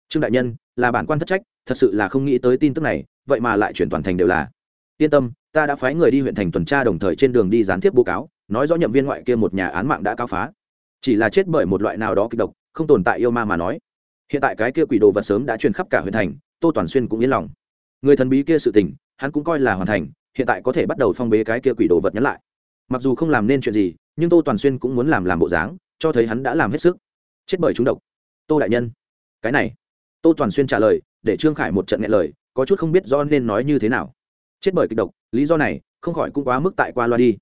trương đại nhân, là bản quan thất trách, thật sự là không nghĩ tới tin tức này, vậy mà lại chuyển toàn thành đều là. Yên tâm, ta đã phái người đi huyện thành tuần tra đồng thời trên đường đi gián tiếp bố cáo, nói rõ nhậm viên ngoại kia một nhà án mạng đã cao phá. Chỉ là chết bởi một loại nào đó kịch độc, không tồn tại yêu ma mà nói. Hiện tại cái kia quỷ đồ vật sớm đã truyền khắp cả huyện thành, tô toàn xuyên cũng yên lòng. Người thần bí kia sự tình, hắn cũng coi là hoàn thành, hiện tại có thể bắt đầu phong bế cái kia quỷ đồ vật nhắn lại. Mặc dù không làm nên chuyện gì, nhưng tô toàn xuyên cũng muốn làm làm bộ dáng, cho thấy hắn đã làm hết sức. Chết bởi chúng độc. Tô đại nhân, cái này tô toàn xuyên trả lời, để trương khải một trận nghe lời, có chút không biết do nên nói như thế nào. Chết bởi kịch độc, lý do này, không khỏi cũng quá mức tại qua loa đi.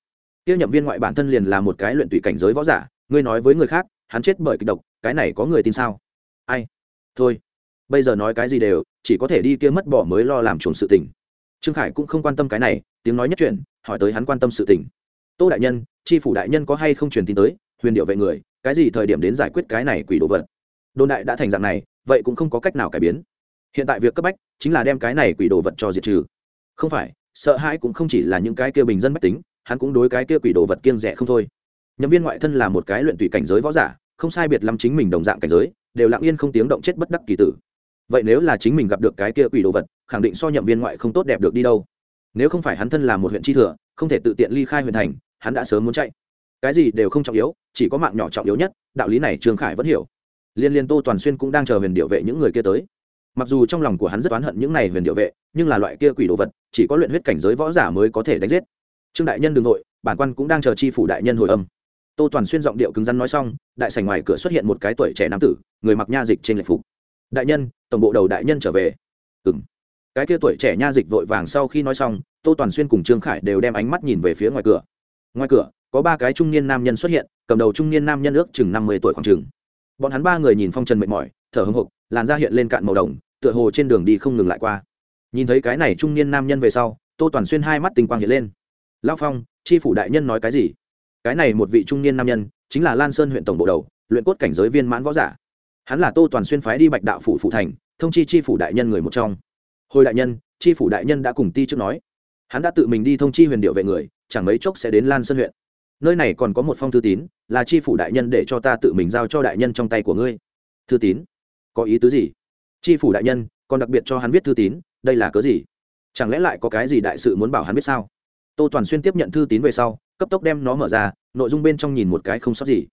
Tiêu nhậm viên ngoại bản thân liền là một cái luyện tùy cảnh giới võ giả, ngươi nói với người khác, hắn chết bởi kịch độc, cái này có người tin sao? Ai? Thôi, bây giờ nói cái gì đều, chỉ có thể đi kia mất bỏ mới lo làm chuồng sự tình. Trương khải cũng không quan tâm cái này, tiếng nói nhất chuyện hỏi tới hắn quan tâm sự tình. Tô đại nhân tri phủ đại nhân có hay không truyền tin tới, huyền điệu vệ người, cái gì thời điểm đến giải quyết cái này quỷ đồ vật? Đồn đại đã thành dạng này vậy cũng không có cách nào cải biến. Hiện tại việc cấp bách chính là đem cái này quỷ đồ vật cho diệt trừ. Không phải, sợ hãi cũng không chỉ là những cái kia bình dân bách tính, hắn cũng đối cái kia quỷ đồ vật kiêng rẻ không thôi. Nhân viên ngoại thân là một cái luyện tùy cảnh giới võ giả, không sai biệt lắm chính mình đồng dạng cảnh giới, đều lặng yên không tiếng động chết bất đắc kỳ tử. Vậy nếu là chính mình gặp được cái kia quỷ đồ vật, khẳng định so nhậm viên ngoại không tốt đẹp được đi đâu. Nếu không phải hắn thân là một huyện tri thừa, không thể tự tiện ly khai huyện thành, hắn đã sớm muốn chạy. Cái gì đều không trọng yếu, chỉ có mạng nhỏ trọng yếu nhất, đạo lý này trương khải vẫn hiểu liên liên tô toàn xuyên cũng đang chờ huyền điệu vệ những người kia tới. Mặc dù trong lòng của hắn rất oán hận những này huyền điệu vệ, nhưng là loại kia quỷ đồ vật, chỉ có luyện huyết cảnh giới võ giả mới có thể đánh giết. Trương đại nhân đ ừ n g nội, bản quan cũng đang chờ chi phủ đại nhân hồi âm. Tô toàn xuyên giọng điệu cứng rắn nói xong, đại sảnh ngoài cửa xuất hiện một cái tuổi trẻ nam tử, người mặc nha dịch trên lệ phục. Đại nhân, tổng bộ đầu đại nhân trở về. Ừng cái kia tuổi trẻ nha dịch vội vàng sau khi nói xong, tô toàn xuyên cùng trương khải đều đem ánh mắt nhìn về phía ngoài cửa. Ngoài cửa, có ba cái trung niên nam nhân xuất hiện, cầm đầu trung niên nam nhân ước chừng năm mươi tuổi khoảng chừng bọn hắn ba người nhìn phong trần mệt mỏi, thở hưng hục làn da hiện lên cạn màu đồng, tựa hồ trên đường đi không ngừng lại qua. Nhìn thấy cái này trung niên nam nhân về sau, tô toàn xuyên hai mắt tình quang hiện lên. Lao phong tri phủ đại nhân nói cái gì? Cái này một vị trung niên nam nhân, chính là lan sơn huyện tổng bộ đầu, luyện cốt cảnh giới viên mãn võ giả. Hắn là tô toàn xuyên phái đi bạch đạo phủ phụ thành, thông chi tri phủ đại nhân người một trong. Hồi đại nhân tri phủ đại nhân đã cùng ti trước nói. Hắn đã tự mình đi thông chi huyền điệu về người, chẳng mấy chốc sẽ đến lan sơn huyện nơi này còn có một phong thư tín, là chi phủ đại nhân để cho ta tự mình giao cho đại nhân trong tay của ngươi. Thư tín? Có ý tứ gì? Chi phủ đại nhân, còn đặc biệt cho hắn viết thư tín, đây là cớ gì? Chẳng lẽ lại có cái gì đại sự muốn bảo hắn biết sao? Tô toàn xuyên tiếp nhận thư tín về sau, cấp tốc đem nó mở ra, nội dung bên trong nhìn một cái không sót gì.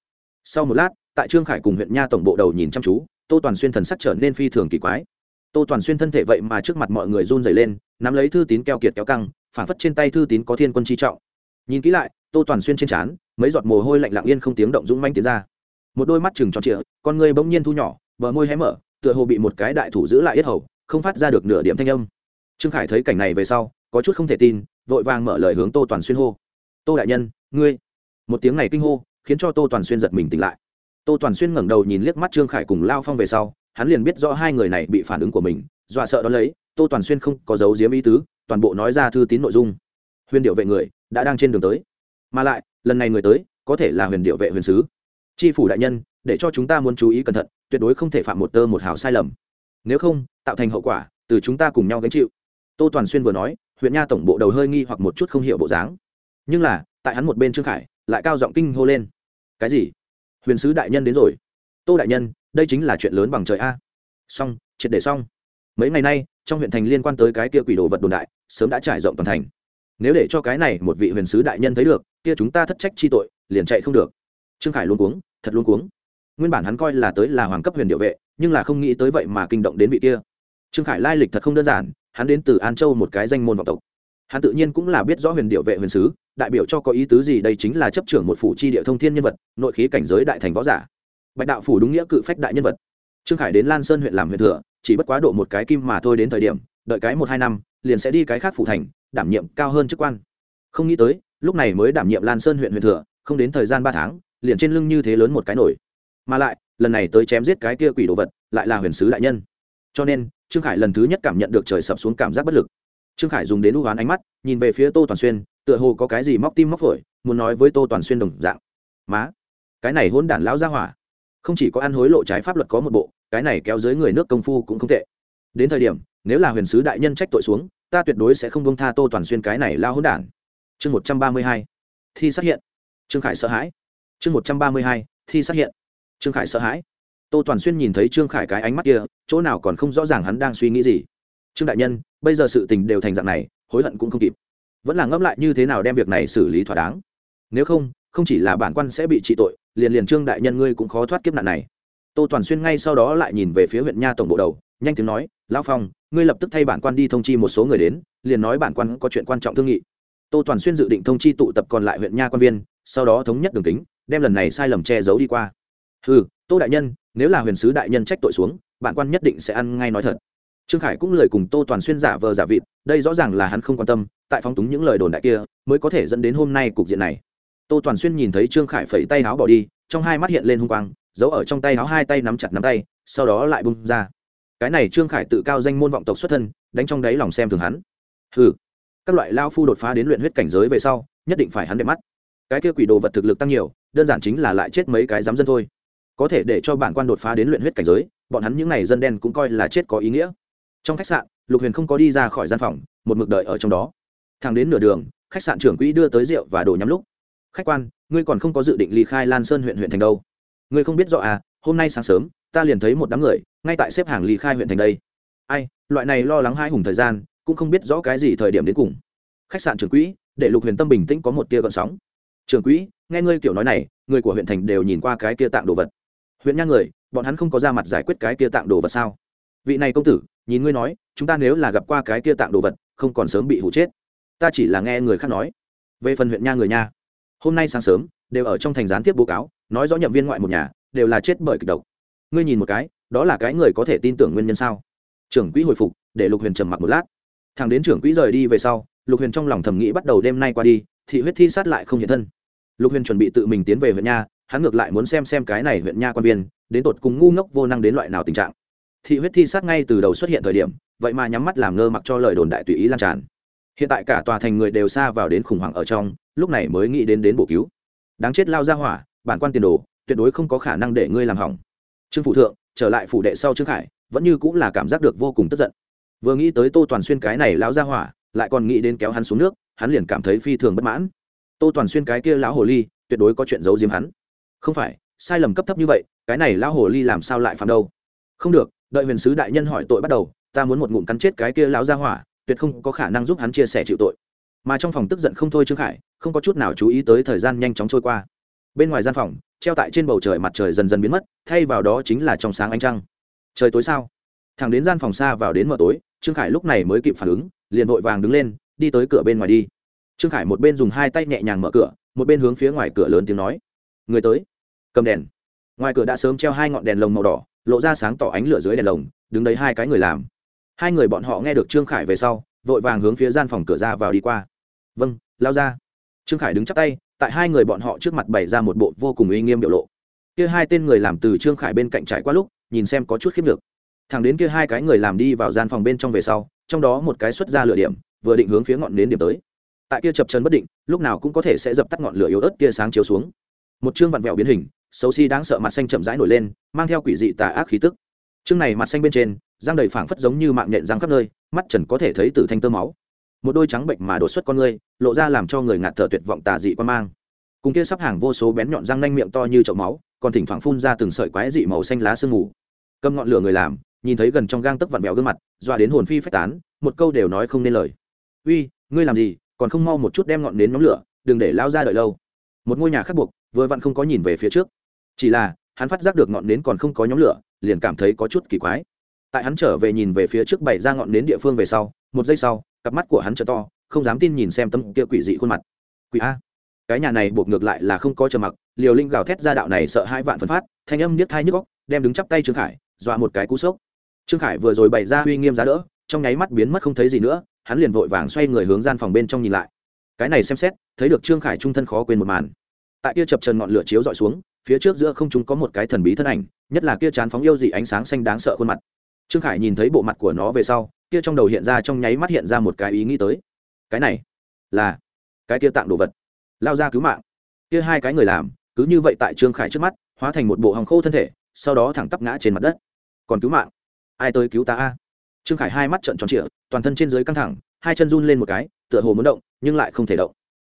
Sau một lát, tại trương khải cùng huyện nha tổng bộ đầu nhìn chăm chú, tô toàn xuyên thần sắc trở nên phi thường kỳ quái. Tô toàn xuyên thân thể vậy mà trước mặt mọi người run dày lên, nắm lấy thư tín keo kiệt kéo căng phản phất trên tay thư tín có thiên quân chi trọng nhìn kỹ lại, tô toàn xuyên trên trán, mấy giọt mồ hôi lạnh lặng yên không tiếng động dũng manh tiến ra. Một đôi mắt chừng tròn trịa, con người bỗng nhiên thu nhỏ, bờ môi hé mở, tựa hồ bị một cái đại thủ giữ lại yết hầu, không phát ra được nửa điểm thanh âm. Trương khải thấy cảnh này về sau, có chút không thể tin, vội vàng mở lời hướng tô toàn xuyên hô. Tô đại nhân, ngươi. Một tiếng này kinh hô, khiến cho tô toàn xuyên giật mình tỉnh lại. Tô toàn xuyên ngẩng đầu nhìn liếc mắt trương khải cùng lao phong về sau, hắn liền biết rõ hai người này bị phản ứng của mình, dọa sợ đón lấy, tô toàn xuyên không có dấu diếm ý tứ, toàn bộ nói ra thư tín nội dung. Huyền điệu vệ người đã đang trên đường tới. Mà lại, lần này người tới, có thể là huyền điệu vệ huyền sứ. Tri phủ đại nhân, để cho chúng ta muốn chú ý cẩn thận, tuyệt đối không thể phạm một tơ một hào sai lầm. Nếu không, tạo thành hậu quả, từ chúng ta cùng nhau gánh chịu. Tô toàn xuyên vừa nói, huyện nha tổng bộ đầu hơi nghi hoặc một chút không hiểu bộ dáng. Nhưng là, tại hắn một bên trương khải, lại cao giọng kinh hô lên. Cái gì? Huyền sứ đại nhân đến rồi. Tô đại nhân, đây chính là chuyện lớn bằng trời a. Xong, triệt để xong. Mấy ngày nay, trong huyện thành liên quan tới cái kia quỷ đồ vật đồn đại, sớm đã trải rộng toàn thành nếu để cho cái này một vị huyền sứ đại nhân thấy được, kia chúng ta thất trách chi tội, liền chạy không được. Trương khải luôn cuống, thật luôn cuống. Nguyên bản hắn coi là tới là hoàng cấp huyền điệu vệ, nhưng là không nghĩ tới vậy mà kinh động đến vị kia. Trương khải lai lịch thật không đơn giản, hắn đến từ an châu một cái danh môn vọng tộc. Hắn tự nhiên cũng là biết rõ huyền điệu vệ huyền sứ, đại biểu cho có ý tứ gì đây chính là chấp trưởng một phủ chi địa thông thiên nhân vật, nội khí cảnh giới đại thành võ giả. Bạch đạo phủ đúng nghĩa cự phách đại nhân vật. Trương khải đến lan sơn huyện làm huyện thừa, chỉ bất quá độ một cái kim mà thôi đến thời điểm, đợi cái một hai năm, liền sẽ đi cái khác phủ thành đảm nhiệm cao hơn chức quan. Không nghĩ tới, lúc này mới đảm nhiệm lan sơn huyện huyện thừa, không đến thời gian ba tháng, liền trên lưng như thế lớn một cái nổi. Mà lại, lần này tới chém giết cái kia quỷ đồ vật, lại là huyền sứ đại nhân. Cho nên, trương khải lần thứ nhất cảm nhận được trời sập xuống cảm giác bất lực. Trương khải dùng đến u hoán ánh mắt, nhìn về phía tô toàn xuyên, tựa hồ có cái gì móc tim móc phổi, muốn nói với tô toàn xuyên đồng dạng. Má, cái này hôn đản lão ra hỏa, không chỉ có ăn hối lộ trái pháp luật có một bộ, cái này kéo dưới người nước công phu cũng không tệ đến thời điểm, nếu là huyền sứ đại nhân trách tội xuống, ta tuyệt đối sẽ không bông tha tô toàn xuyên cái này lao hỗn đản. Chương một trăm ba mươi hai, thi xác hiện. Trương khải sợ hãi. Chương một trăm ba mươi hai, thi xác hiện. Trương khải sợ hãi. Tô toàn xuyên nhìn thấy trương khải cái ánh mắt kia, chỗ nào còn không rõ ràng hắn đang suy nghĩ gì. Trương đại nhân, bây giờ sự tình đều thành dạng này, hối hận cũng không kịp. Vẫn là ngẫm lại như thế nào đem việc này xử lý thỏa đáng. Nếu không không chỉ là bản quan sẽ bị trị tội, liền liền trương đại nhân ngươi cũng khó thoát kiếp nạn này. Tô toàn xuyên ngay sau đó lại nhìn về phía huyện nha tổng bộ đầu nhanh tiếng nói, lão phong, ngươi lập tức thay bản quan đi thông chi một số người đến, liền nói bản quan có chuyện quan trọng thương nghị. Tô toàn xuyên dự định thông chi tụ tập còn lại huyện nha quan viên, sau đó thống nhất đường tính đem lần này sai lầm che giấu đi qua. Ừ tô đại nhân, nếu là huyền sứ đại nhân trách tội xuống, bản quan nhất định sẽ ăn ngay nói thật. Trương khải cũng lời cùng tô toàn xuyên giả vờ giả vịt, đây rõ ràng là hắn không quan tâm, tại phóng túng những lời đồn đại kia, mới có thể dẫn đến hôm nay cục diện này. Tô toàn xuyên nhìn thấy trương khải phẩy tay áo bỏ đi, trong hai mắt hiện lên hung quang, giấu ở trong tay áo hai tay nắm chặt nắm tay, sau đó lại bung ra cái này trương khải tự cao danh môn vọng tộc xuất thân đánh trong đáy lòng xem thường hắn ừ các loại lao phu đột phá đến luyện huyết cảnh giới về sau nhất định phải hắn đẹp mắt cái kia quỷ đồ vật thực lực tăng nhiều đơn giản chính là lại chết mấy cái dám dân thôi có thể để cho bản quan đột phá đến luyện huyết cảnh giới bọn hắn những n à y dân đen cũng coi là chết có ý nghĩa trong khách sạn lục huyền không có đi ra khỏi gian phòng một mực đợi ở trong đó thang đến nửa đường khách sạn trưởng quỹ đưa tới rượu và đồ nhắm lúc khách quan ngươi còn không có dự định ly khai lan sơn huyện huyện thành đâu ngươi không biết rõ à hôm nay sáng sớm ta liền thấy một đám người, ngay tại xếp hàng ly khai huyện thành đây. Ai, loại này lo lắng hai hùng thời gian, cũng không biết rõ cái gì thời điểm đến cùng. Khách sạn trưởng quỹ, để lục huyền tâm bình tĩnh có một tia gợn sóng. Trưởng quỹ, nghe ngươi kiểu nói này, người của huyện thành đều nhìn qua cái kia tạng đồ vật. Huyện nha người, bọn hắn không có ra mặt giải quyết cái kia tạng đồ vật sao? Vị này công tử, nhìn ngươi nói, chúng ta nếu là gặp qua cái kia tạng đồ vật, không còn sớm bị hụ chết. Ta chỉ là nghe người khác nói. Về phần huyện nha người nha, hôm nay sáng sớm, đều ở trong thành gián tiếp báo cáo, nói rõ nhậm viên ngoại một nhà, đều là chết bởi kịch độc ngươi nhìn một cái, đó là cái người có thể tin tưởng nguyên nhân sao? Trưởng quỹ hồi phục, để lục huyền trầm mặc một lát. Thằng đến trưởng quỹ rời đi về sau, lục huyền trong lòng thầm nghĩ bắt đầu đêm nay qua đi, thị huyết thi sát lại không hiện thân. Lục huyền chuẩn bị tự mình tiến về huyện nha, hắn ngược lại muốn xem xem cái này huyện nha quan viên, đến tột cùng ngu ngốc vô năng đến loại nào tình trạng. Thị huyết thi sát ngay từ đầu xuất hiện thời điểm, vậy mà nhắm mắt làm ngơ mặc cho lời đồn đại tùy ý lan tràn. Hiện tại cả tòa thành người đều xa vào đến khủng hoảng ở trong, lúc này mới nghĩ đến đến bổ cứu. Đáng chết lao ra hỏa, bản quan tiền đồ, tuyệt đối không có khả năng để ngươi làm hỏng trương phụ thượng, trở lại phủ đệ sau trương khải, vẫn như cũng là cảm giác được vô cùng tức giận. Vừa nghĩ tới tô toàn xuyên cái này lão ra hỏa, lại còn nghĩ đến kéo hắn xuống nước, hắn liền cảm thấy phi thường bất mãn. Tô toàn xuyên cái kia lão hồ ly, tuyệt đối có chuyện giấu giếm hắn. Không phải, sai lầm cấp thấp như vậy, cái này lão hồ ly làm sao lại phạm đâu? Không được, đợi huyền sứ đại nhân hỏi tội bắt đầu, ta muốn một ngụm cắn chết cái kia lão ra hỏa, tuyệt không có khả năng giúp hắn chia sẻ chịu tội. Mà trong phòng tức giận không thôi trương khải, không có chút nào chú ý tới thời gian nhanh chóng trôi qua. Bên ngoài gian phòng treo tại trên bầu trời mặt trời dần dần biến mất, thay vào đó chính là trong sáng ánh trăng. Trời tối sao? Thằng đến gian phòng xa vào đến mờ tối, trương khải lúc này mới kịp phản ứng, liền vội vàng đứng lên, đi tới cửa bên ngoài đi. Trương khải một bên dùng hai tay nhẹ nhàng mở cửa, một bên hướng phía ngoài cửa lớn tiếng nói. Người tới. Cầm đèn. Ngoài cửa đã sớm treo hai ngọn đèn lồng màu đỏ, lộ ra sáng tỏ ánh lửa dưới đèn lồng, đứng đấy hai cái người làm. Hai người bọn họ nghe được trương khải về sau, vội vàng hướng phía gian phòng cửa ra vào đi qua. Vâng lao ra. Trương khải đứng chắp tay tại hai người bọn họ trước mặt bày ra một bộ vô cùng uy nghiêm biểu lộ. Kia hai tên người làm từ trương khải bên cạnh trải qua lúc, nhìn xem có chút khiếp được. Thằng đến kia hai cái người làm đi vào gian phòng bên trong về sau, trong đó một cái xuất ra lửa điểm, vừa định hướng phía ngọn nến điểm tới. Tại kia chập chân bất định, lúc nào cũng có thể sẽ dập tắt ngọn lửa yếu ớt kia sáng chiếu xuống. Một chương vặn vẹo biến hình, xấu xi đáng sợ mặt xanh chậm rãi nổi lên, mang theo quỷ dị tà ác khí tức. Chương này mặt xanh bên trên, răng đầy phảng phất giống như mạng nhện răng khắp nơi, mắt trần có thể thấy từ thanh tơ máu một đôi trắng bệnh mà đột xuất con ngươi, lộ ra làm cho người ngạt thở tuyệt vọng tà dị quan mang. Cùng kia sắp hàng vô số bén nhọn răng nanh miệng to như chậu máu, còn thỉnh thoảng phun ra từng sợi quái dị màu xanh lá sương mù. Cầm ngọn lửa người làm, nhìn thấy gần trong gang tấc vặn vẹo gương mặt doa đến hồn phi phách tán, một câu đều nói không nên lời. Uy, ngươi làm gì? Còn không mau một chút đem ngọn đến nhóm lửa, đừng để lao ra đợi lâu. Một ngôi nhà khắc buộc, vừa vặn không có nhìn về phía trước. Chỉ là, hắn phát giác được ngọn nến còn không có nhóm lửa, liền cảm thấy có chút kỳ quái. Tại hắn trở về nhìn về phía trước bày ra ngọn nến địa phương về sau, một giây sau cặp mắt của hắn trở to, không dám tin nhìn xem tâm kia quỷ dị khuôn mặt. Quỷ a. Cái nhà này buộc ngược lại là không có trầm mặc, liều linh gào thét ra đạo này sợ hai vạn phân phát, thanh âm niết thai nhức góc đem đứng chắp tay trương khải, dọa một cái cú sốc. Trương khải vừa rồi bày ra uy nghiêm giá đỡ, trong nháy mắt biến mất không thấy gì nữa, hắn liền vội vàng xoay người hướng gian phòng bên trong nhìn lại. Cái này xem xét, thấy được trương khải trung thân khó quên một màn. Tại kia chập trần ngọn lửa chiếu dọi xuống, phía trước giữa không chúng có một cái thần bí thân ảnh, nhất là kia chán phóng yêu dị ánh sáng xanh đáng sợ khuôn mặt. Trương khải nhìn thấy bộ mặt của nó về sau kia trong đầu hiện ra trong nháy mắt hiện ra một cái ý nghĩ tới. Cái này là cái kia tạng đồ vật. Lao ra cứu mạng. Kia hai cái người làm, cứ như vậy tại trương khải trước mắt, hóa thành một bộ hòng khô thân thể, sau đó thẳng tắp ngã trên mặt đất. Còn cứu mạng? Ai tới cứu ta a? Trương khải hai mắt trợn tròn trịa, toàn thân trên dưới căng thẳng, hai chân run lên một cái, tựa hồ muốn động, nhưng lại không thể động.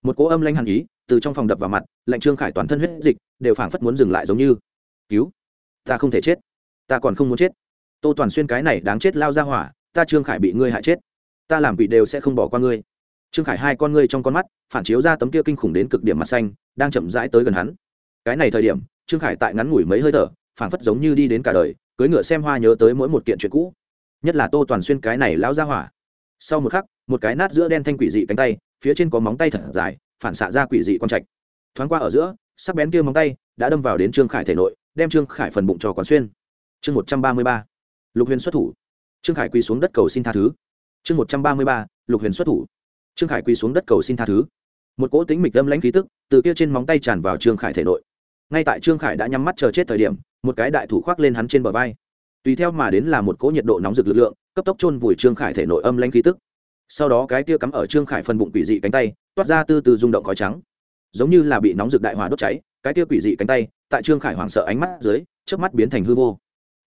Một cỗ âm lanh hàn ý từ trong phòng đập vào mặt lệnh trương khải toàn thân huyết dịch, đều phảng phất muốn dừng lại giống như. Cứu? Ta không thể chết. Ta còn không muốn chết. Tô toàn xuyên cái này đáng chết lao ra hỏa ta trương khải bị ngươi hại chết ta làm quỷ đều sẽ không bỏ qua ngươi trương khải hai con ngươi trong con mắt phản chiếu ra tấm kia kinh khủng đến cực điểm mặt xanh đang chậm rãi tới gần hắn cái này thời điểm trương khải tại ngắn ngủi mấy hơi thở phản phất giống như đi đến cả đời cưới ngựa xem hoa nhớ tới mỗi một kiện chuyện cũ nhất là tô toàn xuyên cái này lão ra hỏa sau một khắc một cái nát giữa đen thanh quỷ dị cánh tay phía trên có móng tay thật dài phản xạ ra quỷ dị quang trạch thoáng qua ở giữa sắc bén kia móng tay đã đâm vào đến trương khải thể nội đem trương khải phần bụng trò quán xuyên chương một trăm ba mươi ba lục huyền xuất thủ trương khải quỳ xuống đất cầu xin tha thứ. Chương một trăm ba mươi ba, lục huyền xuất thủ. Trương khải quỳ xuống đất cầu xin tha thứ. Một cỗ tính mịch âm lãnh khí tức từ kia trên móng tay tràn vào trương khải thể nội. Ngay tại trương khải đã nhắm mắt chờ chết thời điểm, một cái đại thủ khoác lên hắn trên bờ vai. Tùy theo mà đến là một cỗ nhiệt độ nóng rực lực lượng, cấp tốc chôn vùi trương khải thể nội âm lãnh khí tức. Sau đó cái kia cắm ở trương khải phần bụng quỷ dị cánh tay, toát ra từ từ rung động khói trắng. Giống như là bị nóng rực đại hỏa đốt cháy, cái kia quỷ dị cánh tay, tại trương khải hoảng sợ ánh mắt dưới trước mắt biến thành hư vô.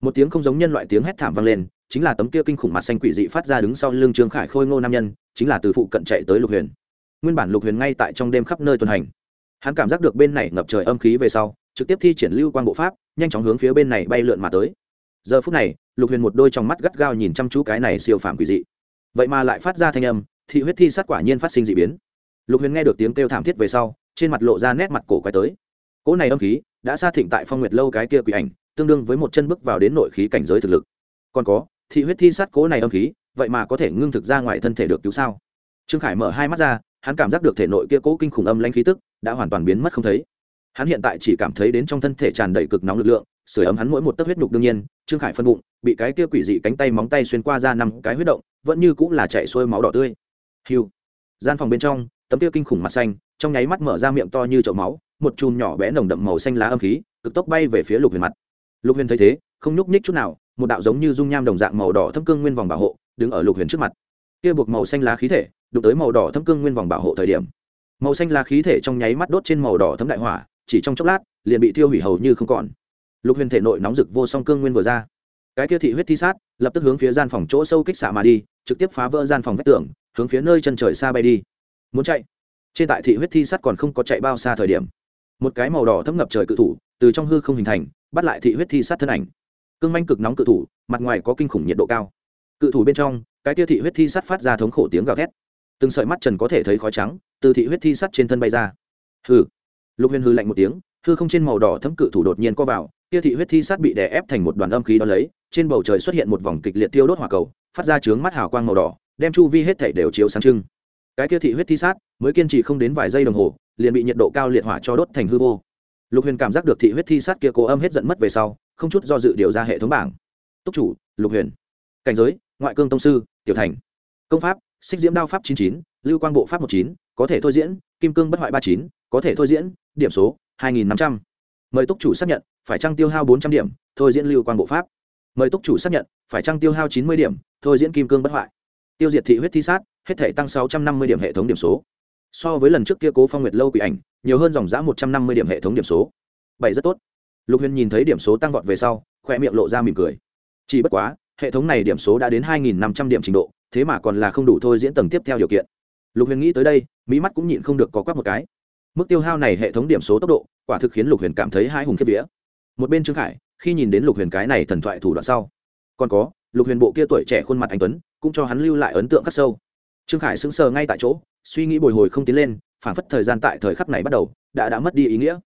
Một tiếng không giống nhân loại tiếng hét thảm vang lên chính là tấm kia kinh khủng mặt xanh quỷ dị phát ra đứng sau lưng trương khải khôi ngô nam nhân, chính là từ phụ cận chạy tới lục huyền. Nguyên bản lục huyền ngay tại trong đêm khắp nơi tuần hành. Hắn cảm giác được bên này ngập trời âm khí về sau, trực tiếp thi triển lưu quan bộ pháp, nhanh chóng hướng phía bên này bay lượn mà tới. Giờ phút này, lục huyền một đôi trong mắt gắt gao nhìn chăm chú cái này siêu phàm quỷ dị. Vậy mà lại phát ra thanh âm, thị huyết thi sát quả nhiên phát sinh d ị biến. Lục huyền nghe được tiếng kêu thảm thiết về sau, trên mặt lộ ra nét mặt cổ quay tới. Cỗ này âm khí đã xa thịnh tại phong nguyệt lâu cái kia quỷ ảnh, tương đương với một chân bước vào đến nội khí cảnh giới thực lực. Còn có thị huyết thi sát cố này âm khí, vậy mà có thể ngưng thực ra ngoài thân thể được cứu sao? Trương khải mở hai mắt ra, hắn cảm giác được thể nội kia cố kinh khủng âm lanh khí tức đã hoàn toàn biến mất không thấy. Hắn hiện tại chỉ cảm thấy đến trong thân thể tràn đầy cực nóng lực lượng sửa ấm hắn mỗi một tấc huyết nhục đương nhiên, trương khải phân bụng, bị cái kia quỷ dị cánh tay móng tay xuyên qua ra năm cái huyết động, vẫn như cũng là chạy xuôi máu đỏ tươi. Hiu gian phòng bên trong, tấm kia kinh khủng mặt xanh, trong nháy mắt mở ra miệng to như chậu máu, một chùm nhỏ bé nồng đậm màu xanh lá âm khí, cực tốc bay về phía lục huyền mặt. Lục huyền thấy thế, không nhúc nhích chút nào một đạo giống như dung nham đồng dạng màu đỏ thâm cương nguyên vòng bảo hộ, đứng ở lục huyền trước mặt. Kia buộc màu xanh lá khí thể, đụng tới màu đỏ thâm cương nguyên vòng bảo hộ thời điểm, màu xanh lá khí thể trong nháy mắt đốt trên màu đỏ thấm đại hỏa, chỉ trong chốc lát, liền bị thiêu hủy hầu như không còn. Lục huyền thể nội nóng rực vô song cương nguyên vừa ra. Cái kia thị huyết thi sát, lập tức hướng phía gian phòng chỗ sâu kích xạ mà đi, trực tiếp phá vỡ gian phòng vách tường, hướng phía nơi chân trời xa bay đi. Muốn chạy? Trên tại thị huyết thi sát còn không có chạy bao xa thời điểm, một cái màu đỏ thấm ngập trời cự thủ, từ trong hư không hình thành, bắt lại thị huyết thi sát thân ảnh cương manh cực nóng cự thủ, mặt ngoài có kinh khủng nhiệt độ cao. Cự thủ bên trong, cái tia thị huyết thi sắt phát ra thống khổ tiếng gào thét. Từng sợi mắt trần có thể thấy khói trắng từ thị huyết thi sắt trên thân bay ra. Hừ. lục huyền hư lạnh một tiếng, hư không trên màu đỏ thấm cự thủ đột nhiên co vào, tia thị huyết thi sắt bị đè ép thành một đoàn âm khí đó lấy, trên bầu trời xuất hiện một vòng kịch liệt tiêu đốt hỏa cầu, phát ra trướng mắt hào quang màu đỏ, đem chu vi hết thảy đều chiếu sáng trưng. Cái kia thị huyết thi sát mới kiên trì không đến vài giây đồng hồ, liền bị nhiệt độ cao liệt hỏa cho đốt thành hư vô. Lục huyền cảm giác được thị huyết thi sát kia cố âm hết giận mất về sau không chút do dự điều ra hệ thống bảng. Túc chủ, lục huyền. Cảnh giới, ngoại cương tông sư, tiểu thành. Công pháp, xích diễm đao pháp chín chín, lưu quang bộ pháp một chín, có thể thôi diễn, kim cương bất hoại ba chín, có thể thôi diễn, điểm số, hai nghìn năm trăm. Mời túc chủ xác nhận, phải trăng tiêu hao bốn trăm điểm, thôi diễn lưu quang bộ pháp? Mời túc chủ xác nhận, phải trăng tiêu hao chín mươi điểm, thôi diễn kim cương bất hoại? Tiêu diệt thị huyết thi sát, hết thể tăng sáu trăm năm mươi điểm hệ thống điểm số. So với lần trước kia cố phong nguyệt lâu quỷ ảnh, nhiều hơn dòng giã một trăm năm mươi điểm hệ thống điểm số. Bảy rất tốt lục huyền nhìn thấy điểm số tăng vọt về sau khoe miệng lộ ra mỉm cười. Chỉ bất quá, hệ thống này điểm số đã đến hai nghìn năm trăm điểm trình độ, thế mà còn là không đủ thôi diễn tầng tiếp theo điều kiện. Lục huyền nghĩ tới đây mỹ mắt cũng nhịn không được có quắc một cái. Mức tiêu hao này hệ thống điểm số tốc độ, quả thực khiến lục huyền cảm thấy hai hùng kiếp vía. Một bên trương khải, khi nhìn đến lục huyền cái này thần thoại thủ đoạn sau. Còn có, lục huyền bộ kia tuổi trẻ khuôn mặt anh tuấn, cũng cho hắn lưu lại ấn tượng khắc sâu. Trương khải sững sờ ngay tại chỗ, suy nghĩ bồi hồi không tiến lên phản phất thời gian tại thời khắc này bắt đầu, đã đã mất đi ý nghĩa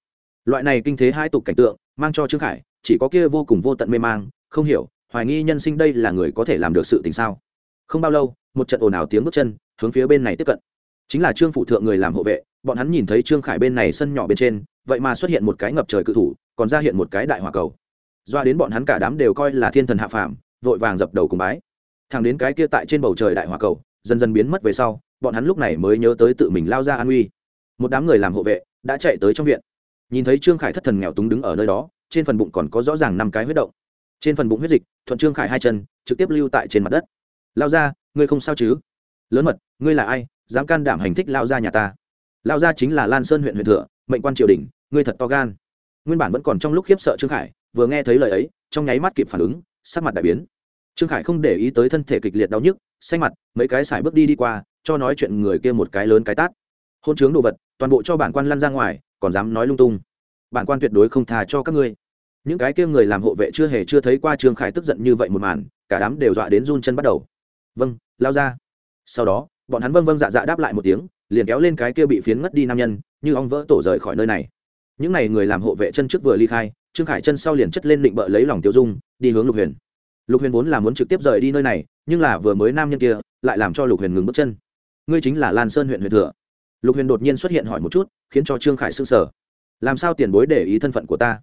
loại này kinh thế hai tục cảnh tượng, mang cho trương khải, chỉ có kia vô cùng vô tận mê mang, không hiểu, hoài nghi nhân sinh đây là người có thể làm được sự tình sao. Không bao lâu, một trận ồn ào tiếng bước chân, hướng phía bên này tiếp cận. Chính là trương phụ thượng người làm hộ vệ, bọn hắn nhìn thấy trương khải bên này sân nhỏ bên trên, vậy mà xuất hiện một cái ngập trời cự thủ, còn ra hiện một cái đại hòa cầu. Doa đến bọn hắn cả đám đều coi là thiên thần hạ phàm, vội vàng dập đầu cùng bái. Thẳng đến cái kia tại trên bầu trời đại hòa cầu, dần dần biến mất về sau, bọn hắn lúc này mới nhớ tới tự mình lao ra an uy. Một đám người làm hộ vệ, đã chạy tới trong viện nhìn thấy trương khải thất thần nghèo túng đứng ở nơi đó trên phần bụng còn có rõ ràng năm cái huyết động trên phần bụng huyết dịch thuận trương khải hai chân trực tiếp lưu tại trên mặt đất lao ra ngươi không sao chứ lớn mật ngươi là ai dám can đảm hành thích lao ra nhà ta lao ra chính là lan sơn huyện huyện thừa mệnh quan triều đình ngươi thật to gan nguyên bản vẫn còn trong lúc khiếp sợ trương khải vừa nghe thấy lời ấy trong nháy mắt kịp phản ứng sắc mặt đại biến trương khải không để ý tới thân thể kịch liệt đau nhức xanh mặt mấy cái xài bước đi đi qua cho nói chuyện người kia một cái lớn cái tát hôn chướng đồ vật toàn bộ cho bản quan lăn ra ngoài còn dám nói lung tung. Bản quan tuyệt đối không thà cho các ngươi. Những cái kia người làm hộ vệ chưa hề chưa thấy qua trương khải tức giận như vậy một màn, cả đám đều dọa đến run chân bắt đầu. Vâng lao ra. Sau đó, bọn hắn vâng vâng dạ dạ đáp lại một tiếng, liền kéo lên cái kia bị phiến ngất đi nam nhân, như ong vỡ tổ rời khỏi nơi này. Những n à y người làm hộ vệ chân trước vừa ly khai, trương khải chân sau liền chất lên định bợ lấy lòng tiêu dung, đi hướng lục huyền. Lục huyền vốn là muốn trực tiếp rời đi nơi này, nhưng là vừa mới nam nhân kia, lại làm cho lục huyền ngừng bước chân. Ngươi chính là lan sơn huyện huyện thừa lục huyền đột nhiên xuất hiện hỏi một chút, khiến cho trương khải s ư n g sở làm sao tiền bối để ý thân phận của ta?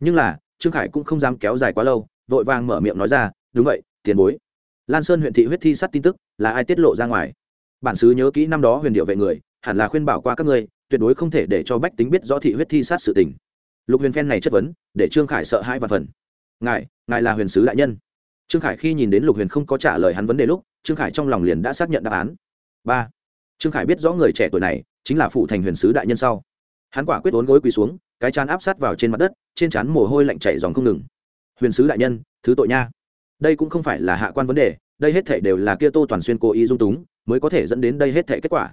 Nhưng là, trương khải cũng không dám kéo dài quá lâu, vội vàng mở miệng nói ra, đúng vậy, tiền bối. Lan sơn huyện thị huyết thi sắt tin tức, là ai tiết lộ ra ngoài? Bản xứ nhớ kỹ năm đó huyền điệu vệ người, hẳn là khuyên bảo qua các ngươi, tuyệt đối không thể để cho bách tính biết rõ thị huyết thi sát sự tình. Lục huyền phen này chất vấn, để trương khải sợ hai và phần. Ngài ngài là huyền sứ đại nhân. Trương khải khi nhìn đến lục huyền không có trả lời hắn vấn đề lúc, trương khải trong lòng liền đã xác nhận đáp án. Ba trương khải biết rõ người trẻ tuổi này chính là phụ thành huyền sứ đại nhân sau. Hắn quả quyết ốn gối quỳ xuống, cái chán áp sát vào trên mặt đất, trên chán mồ hôi lạnh chảy dòng không ngừng. Huyền sứ đại nhân, thứ tội nha. Đây cũng không phải là hạ quan vấn đề, đây hết thể đều là kia tô toàn xuyên cố ý dung túng, mới có thể dẫn đến đây hết thể kết quả.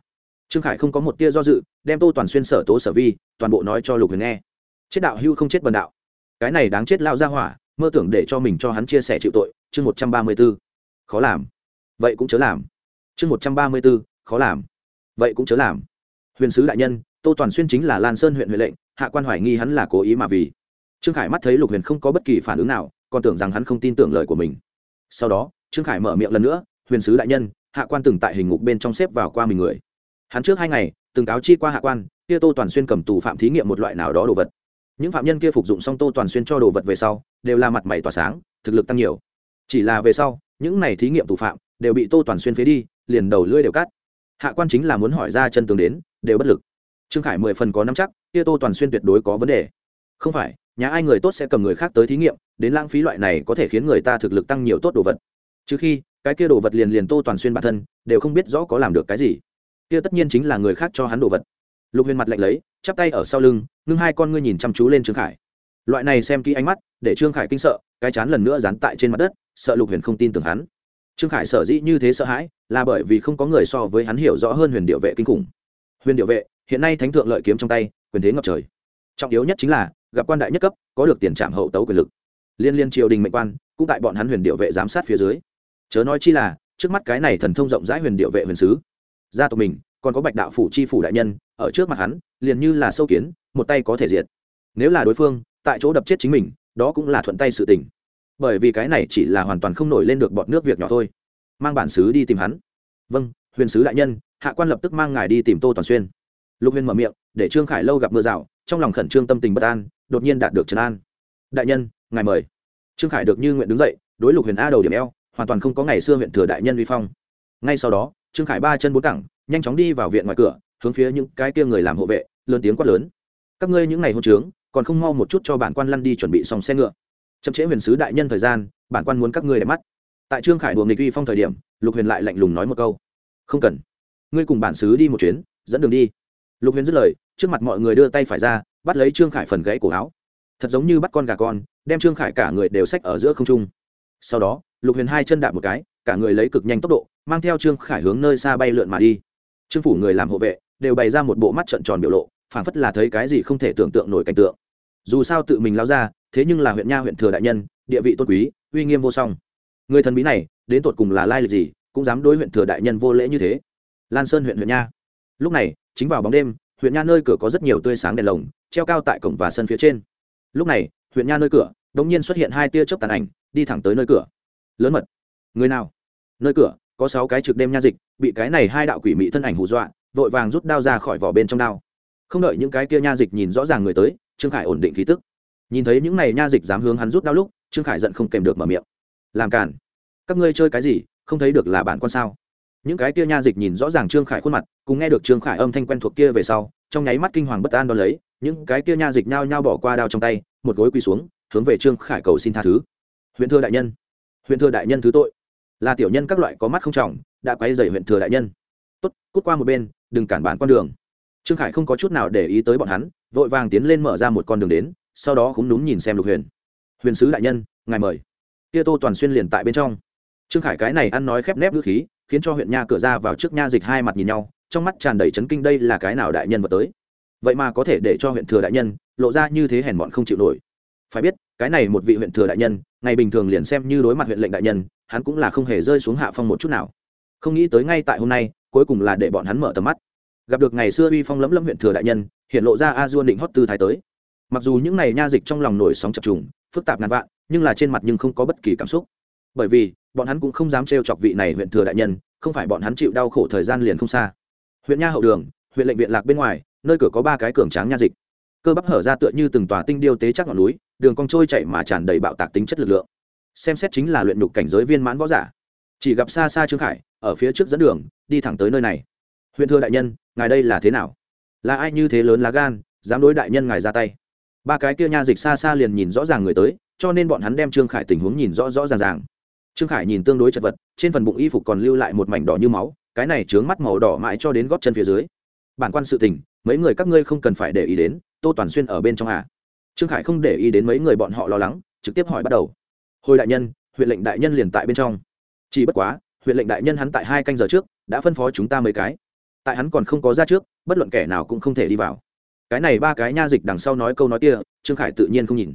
Trương khải không có một tia do dự, đem tô toàn xuyên sở tố sở vi, toàn bộ nói cho lục huyền nghe. Chết đạo hưu không chết bần đạo. Cái này đáng chết lao ra hỏa, mơ tưởng để cho mình cho hắn chia sẻ chịu tội, chương một trăm ba mươi b ố khó làm. Vậy cũng chớ làm. Chương một trăm ba mươi b ố khó làm vậy cũng chớ làm. Huyền sứ đại nhân, tô toàn xuyên chính là lan sơn huyện huệ lệnh, hạ quan hoài nghi hắn là cố ý mà vì. Trương khải mắt thấy lục huyền không có bất kỳ phản ứng nào, còn tưởng rằng hắn không tin tưởng lời của mình. Sau đó, trương khải mở miệng lần nữa, huyền sứ đại nhân, hạ quan từng tại hình ngục bên trong xếp vào qua mình người. Hắn trước hai ngày, từng cáo chi qua hạ quan, kia tô toàn xuyên cầm tù phạm thí nghiệm một loại nào đó đồ vật. Những phạm nhân kia phục dụng xong tô toàn xuyên cho đồ vật về sau, đều là mặt mày tỏa sáng, thực lực tăng nhiều. Chỉ là về sau, những này thí nghiệm tù phạm, đều bị tô toàn xuyên phế đi, liền đầu lưỡi đều cắt hạ quan chính là muốn hỏi ra chân tướng đến, đều bất lực. Trương khải mười phần có năm chắc, kia tô toàn xuyên tuyệt đối có vấn đề. Không phải, nhà ai người tốt sẽ cầm người khác tới thí nghiệm, đến lãng phí loại này có thể khiến người ta thực lực tăng nhiều tốt đồ vật. Trừ khi, cái kia đồ vật liền liền tô toàn xuyên bản thân, đều không biết rõ có làm được cái gì. Kia tất nhiên chính là người khác cho hắn đồ vật. Lục huyền mặt lạnh lấy, chắp tay ở sau lưng, ngưng hai con ngươi nhìn chăm chú lên trương khải. Loại này xem kỹ ánh mắt, để trương khải kinh sợ, cái chán lần nữa dán tại trên mặt đất, sợ lục huyền không tin tưởng hắn. Trương khải sở dĩ như thế sợ hãi là bởi vì không có người so với hắn hiểu rõ hơn huyền điệu vệ kinh khủng. Huyền điệu vệ, hiện nay thánh thượng lợi kiếm trong tay, quyền thế ngập trời. Trọng yếu nhất chính là, gặp quan đại nhất cấp, có được tiền trạm hậu tấu quyền lực. Liên liên triều đình mệnh quan, cũng tại bọn hắn huyền điệu vệ giám sát phía dưới. Chớ nói chi là, trước mắt cái này thần thông rộng rãi huyền điệu vệ huyền sứ, gia tộc mình, còn có bạch đạo phủ chi phủ đại nhân, ở trước mặt hắn, liền như là sâu kiến, một tay có thể diệt. Nếu là đối phương, tại chỗ đập chết chính mình, đó cũng là thuận tay sự tình. Bởi vì cái này chỉ là hoàn toàn không nổi lên được bọn nước việc nhỏ thôi mang bản xứ đi tìm hắn. Vâng huyền sứ đại nhân, hạ quan lập tức mang ngài đi tìm tô toàn xuyên. Lục huyền mở miệng, để trương khải lâu gặp mưa rào, trong lòng khẩn trương tâm tình bất an, đột nhiên đạt được trấn an. Đại nhân, ngài mời. Trương khải được như nguyện đứng dậy, đối lục huyền a đầu điểm eo, hoàn toàn không có ngày xưa huyện thừa đại nhân vi phong. Ngay sau đó, trương khải ba chân bốn cẳng, nhanh chóng đi vào viện ngoài cửa, hướng phía những cái kia người làm hộ vệ, lớn tiếng quát lớn. Các ngươi những ngày hôn trướng, còn không mau một chút cho bản quan lăn đi chuẩn bị xong xe ngựa. Chậm trễ huyền sứ đại nhân thời gian, bản quan muốn các ngươi để mắt tại trương khải đùa nghịch vi phong thời điểm, lục huyền lại lạnh lùng nói một câu. Không cần. Ngươi cùng bản sứ đi một chuyến, dẫn đường đi. Lục huyền dứt lời, trước mặt mọi người đưa tay phải ra, bắt lấy trương khải phần gãy cổ áo. Thật giống như bắt con gà con, đem trương khải cả người đều xách ở giữa không trung. Sau đó, lục huyền hai chân đạp một cái, cả người lấy cực nhanh tốc độ, mang theo trương khải hướng nơi xa bay lượn mà đi. Trương phủ người làm hộ vệ, đều bày ra một bộ mắt trận tròn biểu lộ, phảng phất là thấy cái gì không thể tưởng tượng nổi cảnh tượng. Dù sao tự mình lao ra, thế nhưng là huyện nha huyện thừa đại nhân, địa vị tôn quý, uy nghiêm vô song người thần bí này, đến tột cùng là lai lịch gì, cũng dám đối huyện thừa đại nhân vô lễ như thế. Lan sơn huyện huyện nha. Lúc này, chính vào bóng đêm, huyện nha nơi cửa có rất nhiều tươi sáng đèn lồng, treo cao tại cổng và sân phía trên. Lúc này, huyện nha nơi cửa đ ỗ n g nhiên xuất hiện hai tia chớp tàn ảnh, đi thẳng tới nơi cửa. Lớn mật. Người nào? Nơi cửa, có sáu cái trực đêm nha dịch, bị cái này hai đạo quỷ mị thân ảnh hù dọa, vội vàng rút đao ra khỏi vỏ bên trong đao. Không đợi những cái kia nha dịch nhìn rõ ràng người tới, trương khải ổn định khí tức. Nhìn thấy những này nha dịch dám hướng hắn rút đao lúc, trương khải giận không kèm được mở miệng làm cản. Các ngươi chơi cái gì, không thấy được là bản quan sao? Những cái kia nha dịch nhìn rõ ràng trương khải khuôn mặt, cùng nghe được trương khải âm thanh quen thuộc kia về sau, trong nháy mắt kinh hoàng bất an đ ó lấy, những cái kia nha dịch nhao nhao bỏ qua đao trong tay, một gối quỳ xuống, hướng về trương khải cầu xin tha thứ. Huyện thừa đại nhân. Huyện thừa đại nhân thứ tội. Là tiểu nhân các loại có mắt không trọng, đã quay dày huyện thừa đại nhân. Tốt, cút qua một bên, đừng cản bản con đường. Trương khải không có chút nào để ý tới bọn hắn, vội vàng tiến lên mở ra một con đường đến, sau đó cũng đúng nhìn xem lục huyền. Huyền sứ đại nhân, ngài mời kia tô toàn xuyên liền tại bên trong. Trương khải cái này ăn nói khép nép ngữ khí, khiến cho huyện nha cửa ra vào trước nha dịch hai mặt nhìn nhau, trong mắt tràn đầy chấn kinh đây là cái nào đại nhân vật tới. Vậy mà có thể để cho huyện thừa đại nhân lộ ra như thế hèn bọn không chịu nổi. Phải biết, cái này một vị huyện thừa đại nhân, ngày bình thường liền xem như đối mặt huyện lệnh đại nhân, hắn cũng là không hề rơi xuống hạ phong một chút nào. Không nghĩ tới ngay tại hôm nay, cuối cùng là để bọn hắn mở tầm mắt. Gặp được ngày xưa uy phong lẫm lẫm huyện thừa đại nhân, hiện lộ ra a duôn định hót tư thái tới. Mặc dù những này nha dịch trong lòng nổi sóng chập trùng, phức tạp ngàn vạn nhưng là trên mặt nhưng không có bất kỳ cảm xúc. Bởi vì, bọn hắn cũng không dám trêu chọc vị này huyện thừa đại nhân, không phải bọn hắn chịu đau khổ thời gian liền không xa. Huyện nha hậu đường, huyện lệnh viện lạc bên ngoài, nơi cửa có ba cái cường tráng nha dịch. Cơ bắp hở ra tựa như từng tòa tinh điêu tế chắc ngọn núi, đường cong trôi chạy mà tràn đầy bạo tạc tính chất lực lượng. Xem xét chính là luyện nhục cảnh giới viên mãn võ giả. Chỉ gặp xa xa trương khải, ở phía trước dẫn đường, đi thẳng tới nơi này. Huyện thừa đại nhân, ngài đây là thế nào? Là ai như thế lớn lá gan, dám đối đại nhân ngài ra tay? Ba cái kia nha dịch xa xa liền nhìn rõ ràng người tới cho nên bọn hắn đem trương khải tình huống nhìn rõ rõ ràng ràng. Trương khải nhìn tương đối chật vật, trên phần bụng y phục còn lưu lại một mảnh đỏ như máu, cái này trướng mắt màu đỏ mãi cho đến gót chân phía dưới. Bản quan sự tình, mấy người các ngươi không cần phải để ý đến, tô toàn xuyên ở bên trong à. trương khải không để ý đến mấy người bọn họ lo lắng, trực tiếp hỏi bắt đầu. Hồi đại nhân, huyện lệnh đại nhân liền tại bên trong. Chỉ bất quá, huyện lệnh đại nhân hắn tại hai canh giờ trước, đã phân phó chúng ta mấy cái. Tại hắn còn không có ra trước, bất luận kẻ nào cũng không thể đi vào. Cái này ba cái nha dịch đằng sau nói câu nói kia, trương khải tự nhiên không nhìn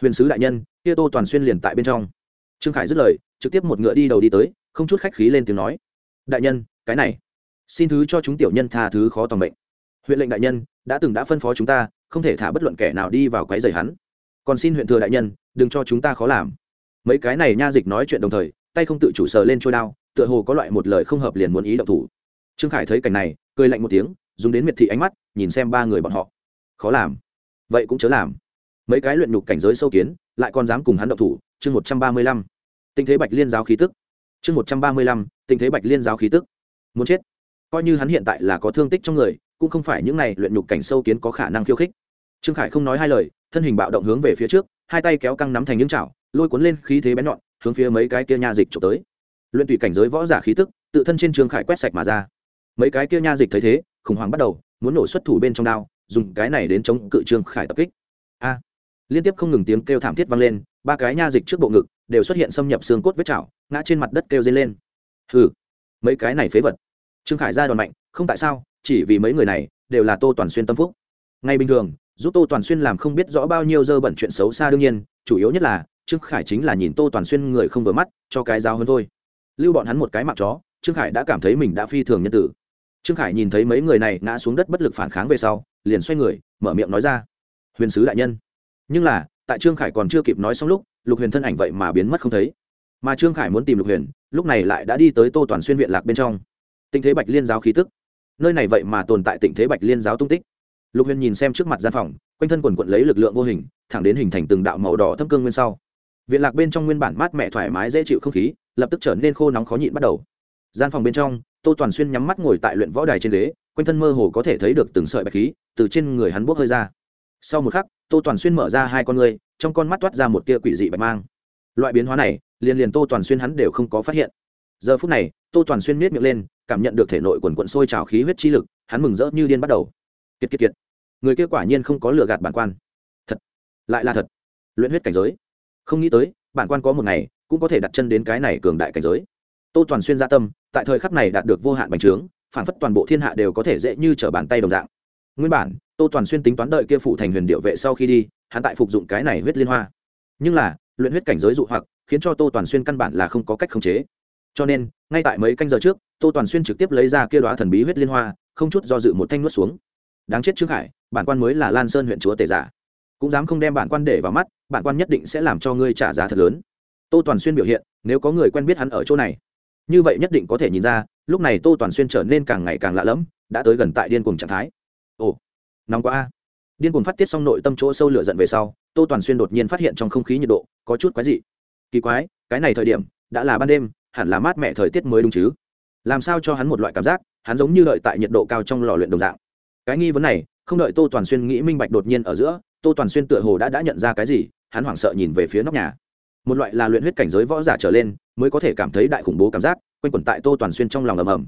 huyền sứ đại nhân, kia tô toàn xuyên liền tại bên trong. Trương khải dứt lời, trực tiếp một ngựa đi đầu đi tới, không chút khách khí lên tiếng nói. Đại nhân, cái này, xin thứ cho chúng tiểu nhân tha thứ khó tòng mệnh. Huyện lệnh đại nhân, đã từng đã phân phó chúng ta, không thể thả bất luận kẻ nào đi vào quái dày hắn. Còn xin huyện thừa đại nhân, đừng cho chúng ta khó làm. Mấy cái này nha dịch nói chuyện đồng thời, tay không tự chủ sờ lên trôi đao, tựa hồ có loại một lời không hợp liền muốn ý động thủ. Trương khải thấy cảnh này, cười lạnh một tiếng, dùng đến miệt thị ánh mắt, nhìn xem ba người bọn họ. Khó làm. Vậy cũng chớ làm mấy cái luyện nhục cảnh giới sâu kiến, lại còn dám cùng hắn động thủ, chương một trăm ba mươi lăm. Tình thế bạch liên giáo khí tức. Chương một trăm ba mươi lăm tình thế bạch liên giáo khí tức. Muốn chết. Coi như hắn hiện tại là có thương tích trong người, cũng không phải những này luyện nhục cảnh sâu kiến có khả năng khiêu khích. Trương khải không nói hai lời, thân hình bạo động hướng về phía trước, hai tay kéo căng nắm thành những chảo, lôi cuốn lên khí thế bén nhọn, hướng phía mấy cái kia nha dịch trộm tới. Luyện tùy cảnh giới võ giả khí tức, tự thân trên trương khải quét sạch mà ra. Mấy cái kia nha dịch thấy thế, khủng hoảng bắt đầu, muốn nổ xuất thủ bên trong đao, dùng cái này đến chống cự trương khải tập kích liên tiếp không ngừng tiếng kêu thảm thiết vang lên, ba cái nha dịch trước bộ ngực đều xuất hiện xâm nhập xương cốt vết chảo, ngã trên mặt đất kêu dây lên. Hừ, mấy cái này phế vật. Trương khải ra đòn mạnh, không tại sao, chỉ vì mấy người này đều là tô toàn xuyên tâm phúc. Ngay bình thường, giúp tô toàn xuyên làm không biết rõ bao nhiêu dơ bẩn chuyện xấu xa đương nhiên, chủ yếu nhất là, trương khải chính là nhìn tô toàn xuyên người không vừa mắt, cho cái dao hơn thôi. Lưu bọn hắn một cái mặc chó, trương khải đã cảm thấy mình đã phi thường nhân tử. Trương khải nhìn thấy mấy người này ngã xuống đất bất lực phản kháng về sau, liền xoay người, mở miệng nói ra. Huyền sứ đại nhân nhưng là, tại trương khải còn chưa kịp nói xong lúc, lục huyền thân ảnh vậy mà biến mất không thấy. Mà trương khải muốn tìm lục huyền, lúc này lại đã đi tới tô toàn xuyên viện lạc bên trong. Tình thế bạch liên giáo khí tức. Nơi này vậy mà tồn tại tình thế bạch liên giáo tung tích. Lục huyền nhìn xem trước mặt gian phòng, quanh thân quần quận lấy lực lượng vô hình, thẳng đến hình thành từng đạo màu đỏ thâm cương nguyên sau. Viện lạc bên trong nguyên bản mát mẻ thoải mái dễ chịu không khí, lập tức trở nên khô nóng khó nhịn bắt đầu. Gian phòng bên trong, tô toàn xuyên nhắm mắt ngồi tại luyện võ đài trên ghế, quanh thân mơ hồ có thể thấy được từng sợi bạch khí từ trên người hắn bốc hơi ra. Sau một khắc tô toàn xuyên mở ra hai con người trong con mắt toát ra một tia quỷ dị bạch mang. Loại biến hóa này, liền liền tô toàn xuyên hắn đều không có phát hiện. Giờ phút này, tô toàn xuyên miết miệng lên, cảm nhận được thể nội quần quận sôi trào khí huyết chi lực, hắn mừng rỡ như điên bắt đầu. Kiệt kiệt kiệt. Người kia quả nhiên không có lừa gạt bản quan. Thật. Lại là thật. Luyện huyết cảnh giới. Không nghĩ tới, bản quan có một ngày, cũng có thể đặt chân đến cái này cường đại cảnh giới. Tô toàn xuyên gia tâm, tại thời khắc này đạt được vô hạn bành trướng, phản phất toàn bộ thiên hạ đều có thể dễ như trở bàn tay đồng dạng nguyên bản, tô toàn xuyên tính toán đợi kia phụ thành huyền điệu vệ sau khi đi, hắn tại phục dụng cái này huyết liên hoa. Nhưng là, luyện huyết cảnh giới dụ hoặc, khiến cho tô toàn xuyên căn bản là không có cách khống chế. Cho nên, ngay tại mấy canh giờ trước, tô toàn xuyên trực tiếp lấy ra kia đoá thần bí huyết liên hoa, không chút do dự một thanh nuốt xuống. Đáng chết trương khải, bản quan mới là lan sơn huyện chúa tể giả. Cũng dám không đem bản quan để vào mắt, bản quan nhất định sẽ làm cho ngươi trả giá thật lớn. Tô toàn xuyên biểu hiện, nếu có người quen biết hắn ở chỗ này, như vậy nhất định có thể nhìn ra, lúc này tô toàn xuyên trở nên càng ngày càng lạ lẫm, đã tới gần tại điên cuồng trạng thái ồ, nóng quá a. Điên cuồng phát tiết xong nội tâm chỗ sâu lửa giận về sau, tô toàn xuyên đột nhiên phát hiện trong không khí nhiệt độ có chút quái dị. Kỳ quái, cái này thời điểm, đã là ban đêm, hẳn là mát mẻ thời tiết mới đúng chứ. Làm sao cho hắn một loại cảm giác, hắn giống như đợi tại nhiệt độ cao trong lò luyện đồng dạng. Cái nghi vấn này, không đợi tô toàn xuyên nghĩ minh bạch đột nhiên ở giữa, tô toàn xuyên tựa hồ đã đã nhận ra cái gì, hắn hoảng sợ nhìn về phía nóc nhà. Một loại là luyện huyết cảnh giới võ giả trở lên, mới có thể cảm thấy đại khủng bố cảm giác, quanh quẩn tại tô toàn xuyên trong lòng ầm ầm.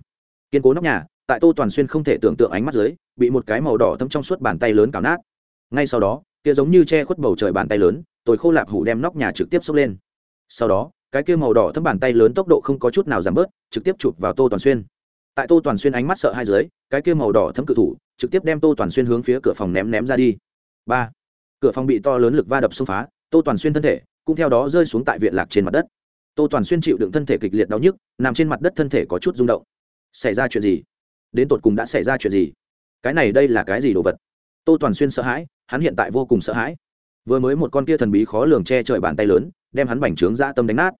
Kiên cố nóc nhà, tại tô toàn xuyên không thể tưởng tượng ánh mắt dưới bị một cái màu đỏ thâm trong suốt bàn tay lớn cào nát. Ngay sau đó, kia giống như che khuất bầu trời bàn tay lớn, tôi khô lạp hủ đem nóc nhà trực tiếp xốc lên. Sau đó, cái kia màu đỏ thâm bàn tay lớn tốc độ không có chút nào giảm bớt, trực tiếp chụp vào tô toàn xuyên. Tại tô toàn xuyên ánh mắt sợ hai dưới, cái kia màu đỏ thâm cự thủ trực tiếp đem tô toàn xuyên hướng phía cửa phòng ném ném ra đi. Ba, cửa phòng bị to lớn lực va đập xông phá, tô toàn xuyên thân thể cũng theo đó rơi xuống tại viện lạc trên mặt đất. Tô toàn xuyên chịu đựng thân thể kịch liệt đau nhức, nằm trên mặt đất thân thể có chút rung động. Xảy ra chuyện gì? Đến tột cùng đã xảy ra chuyện gì? Cái này đây là cái gì đồ vật? Tô toàn xuyên sợ hãi, hắn hiện tại vô cùng sợ hãi. Vừa mới một con kia thần bí khó lường che trời bàn tay lớn, đem hắn bành trướng ra tâm đánh nát.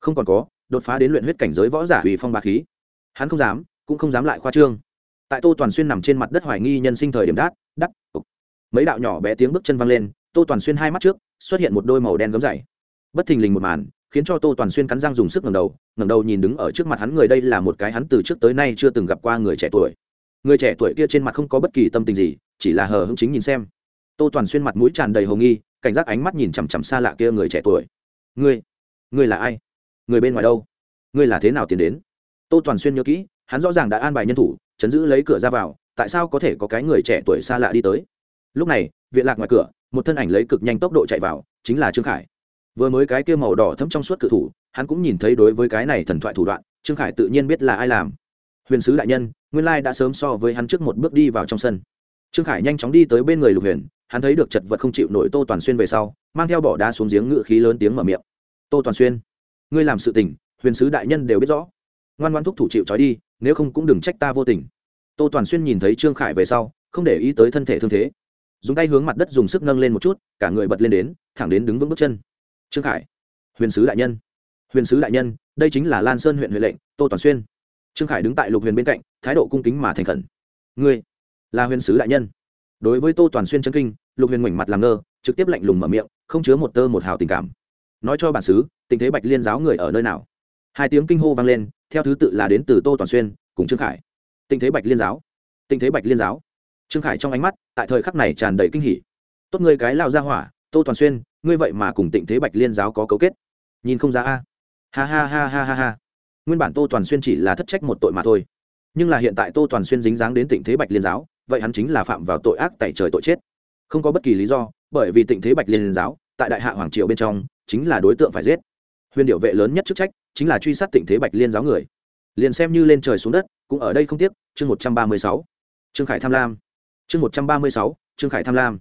Không còn có, đột phá đến luyện huyết cảnh giới võ giả hủy phong bá khí. Hắn không dám, cũng không dám lại khoa trương. Tại tô toàn xuyên nằm trên mặt đất hoài nghi nhân sinh thời điểm đát đắc mấy đạo nhỏ bé tiếng bước chân văng lên, tô toàn xuyên hai mắt trước, xuất hiện một đôi màu đen gấm dày. Bất thình lình một màn, khiến cho tô toàn xuyên cắn răng dùng sức ngầm đầu ngầm đầu nhìn đứng ở trước mặt hắn người đây là một cái hắn từ trước tới nay chưa từng gặp qua người trẻ tuổi người trẻ tuổi kia trên mặt không có bất kỳ tâm tình gì, chỉ là hờ hững chính nhìn xem. Tô toàn xuyên mặt mũi tràn đầy hồ nghi, cảnh giác ánh mắt nhìn chằm chằm xa lạ kia người trẻ tuổi. Ngươi ngươi là ai? Người bên ngoài đâu? Ngươi là thế nào tiến đến? Tô toàn xuyên nhớ kỹ, hắn rõ ràng đã an bài nhân thủ, chấn giữ lấy cửa ra vào, tại sao có thể có cái người trẻ tuổi xa lạ đi tới? Lúc này viện lạc ngoài cửa, một thân ảnh lấy cực nhanh tốc độ chạy vào, chính là trương khải. Vừa mới cái kia màu đỏ thấm trong suốt cự thủ, hắn cũng nhìn thấy đối với cái này thần thoại thủ đoạn, trương khải tự nhiên biết là ai làm huyền sứ đại nhân, nguyên lai đã sớm so với hắn trước một bước đi vào trong sân. Trương khải nhanh chóng đi tới bên người lục huyền, hắn thấy được chật vật không chịu nổi tô toàn xuyên về sau, mang theo bỏ đá xuống giếng ngự khí lớn tiếng mở miệng. Tô toàn xuyên, ngươi làm sự tình, huyền sứ đại nhân đều biết rõ. Ngoan ngoan thúc thủ chịu trói đi, nếu không cũng đừng trách ta vô tình. Tô toàn xuyên nhìn thấy trương khải về sau, không để ý tới thân thể thương thế. Dùng tay hướng mặt đất dùng sức nâng lên một chút, cả người bật lên đến, thẳng đến đứng vững bước chân. Trương khải, huyền sứ đại nhân, huyền sứ đại nhân, đây chính là lan sơn huyện huệ lệnh, tô toàn xuyên trương khải đứng tại lục huyền bên cạnh, thái độ cung kính mà thành khẩn. Ngươi là huyền sứ đại nhân. Đối với tô toàn xuyên chân kinh, lục huyền ngoảnh mặt làm ngơ, trực tiếp lạnh lùng mở miệng, không chứa một tơ một hào tình cảm. Nói cho bản xứ tình thế bạch liên giáo người ở nơi nào? Hai tiếng kinh hô vang lên, theo thứ tự là đến từ tô toàn xuyên cùng trương khải. Tình thế bạch liên giáo tình thế bạch liên giáo. Trương khải trong ánh mắt, tại thời khắc này tràn đầy kinh hỉ. Tốt ngươi cái lao ra hỏa, tô toàn xuyên, ngươi vậy mà cùng tịnh thế bạch liên giáo có cấu kết. Nhìn không ra a. Ha ha ha ha ha ha nguyên bản tô toàn xuyên chỉ là thất trách một tội mà thôi. Nhưng là hiện tại tô toàn xuyên dính dáng đến tịnh thế bạch liên giáo, vậy hắn chính là phạm vào tội ác tại trời tội chết. Không có bất kỳ lý do, bởi vì tịnh thế bạch liên giáo, tại đại hạ hoàng triều bên trong, chính là đối tượng phải giết. Huyền điệu vệ lớn nhất chức trách, chính là truy sát tịnh thế bạch liên giáo người. Liền xem như lên trời xuống đất, cũng ở đây không tiếc, chương một trăm ba mươi sáu. Trương khải tham lam. Chương một trăm ba mươi sáu, trương khải tham lam.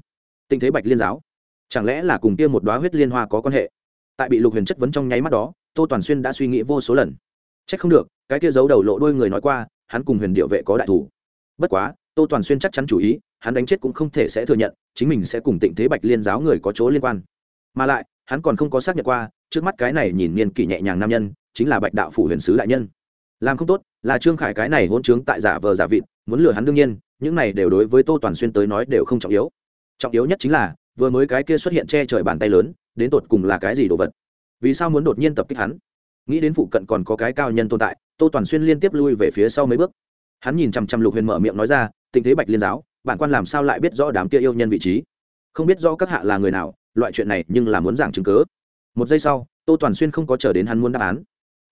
Tịnh thế bạch liên giáo. Chẳng lẽ là cùng kia một đoá huyết liên hoa có quan hệ? Tại bị lục huyền chất vấn trong nháy mắt đó, tô toàn xuyên đã suy nghĩ vô số lần c h ắ c không được, cái kia giấu đầu lộ đôi người nói qua, hắn cùng huyền điệu vệ có đại thủ bất quá, tô toàn xuyên chắc chắn chủ ý, hắn đánh chết cũng không thể sẽ thừa nhận, chính mình sẽ cùng tịnh thế bạch liên giáo người có chỗ liên quan. Mà lại, hắn còn không có xác nhận qua, trước mắt cái này nhìn niên kỷ nhẹ nhàng nam nhân, chính là bạch đạo phủ huyền sứ đại nhân. Làm không tốt, là trương khải cái này hôn chướng tại giả vờ giả vịt, muốn lừa hắn đương nhiên, những này đều đối với tô toàn xuyên tới nói đều không trọng yếu. Trọng yếu nhất chính là, vừa mới cái kia xuất hiện che trời bàn tay lớn, đến tột cùng là cái gì đồ vật? Vì sao muốn đột nhiên tập kích hắn? Nghĩ đến phụ cận còn có cái cao nhân tồn tại, tô toàn xuyên liên tiếp lui về phía sau mấy bước. Hắn nhìn chằm chằm lục huyền mở miệng nói ra tình thế bạch liên giáo, bản quan làm sao lại biết rõ đám kia yêu nhân vị trí? Không biết rõ các hạ là người nào, loại chuyện này nhưng là muốn giảng chứng cớ một giây sau, tô toàn xuyên không có chờ đến hắn muốn đáp án.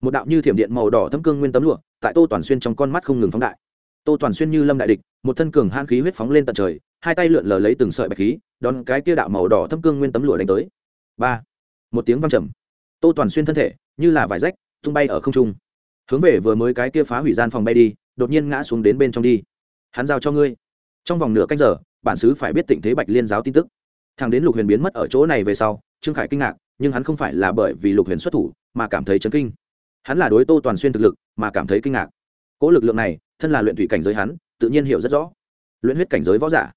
Một đạo như thiểm điện màu đỏ thâm cương nguyên tấm lụa, tại tô toàn xuyên trong con mắt không ngừng phóng đại. Tô toàn xuyên như lâm đại địch, một thân cường han khí huyết phóng lên tận trời, hai tay lượn lờ lấy từng sợi bạch khí, đón cái kia đạo màu đỏ thâm cương nguyên tấm lụa đánh tới. Ba. Một tiếng văng trầm. Tô toàn xuyên thân thể như là vải rách, tung bay ở không trung. Hướng về vừa mới cái kia phá hủy gian phòng bay đi, đột nhiên ngã xuống đến bên trong đi. Hắn giao cho ngươi. Trong vòng nửa canh giờ, bản xứ phải biết tình thế bạch liên giáo tin tức. Thằng đến lục huyền biến mất ở chỗ này về sau, trương khải kinh ngạc, nhưng hắn không phải là bởi vì lục huyền xuất thủ mà cảm thấy chấn kinh. Hắn là đối tô toàn xuyên thực lực mà cảm thấy kinh ngạc. Cỗ lực lượng này, thân là luyện thủy cảnh giới hắn, tự nhiên hiểu rất rõ. Luyện huyết cảnh giới võ giả.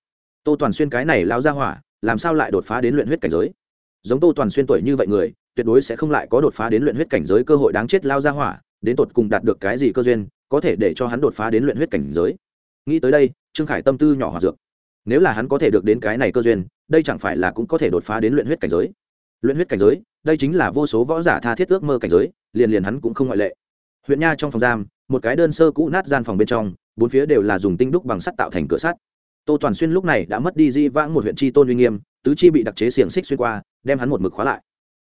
Tô toàn xuyên cái này lao ra hỏa, làm sao lại đột phá đến luyện huyết cảnh giới? Giống tô toàn xuyên tuổi như vậy người tuyệt đối sẽ không lại có đột phá đến luyện huyết cảnh giới cơ hội đáng chết lao ra hỏa, đến tột cùng đạt được cái gì cơ duyên, có thể để cho hắn đột phá đến luyện huyết cảnh giới. Nghĩ tới đây, trương khải tâm tư nhỏ hòa dược. Nếu là hắn có thể được đến cái này cơ duyên, đây chẳng phải là cũng có thể đột phá đến luyện huyết cảnh giới. Luyện huyết cảnh giới, đây chính là vô số võ giả tha thiết ước mơ cảnh giới, liền liền hắn cũng không ngoại lệ. Huyện nha trong phòng giam, một cái đơn sơ cũ nát gian phòng bên trong, bốn phía đều là dùng tinh đúc bằng sắt tạo thành cửa sắt. Tô toàn xuyên lúc này đã mất đi di vãng một huyện tri tôn uy nghiêm, tứ chi bị đặc chế xiềng xích xuyên qua, đem hắn một mực khóa lại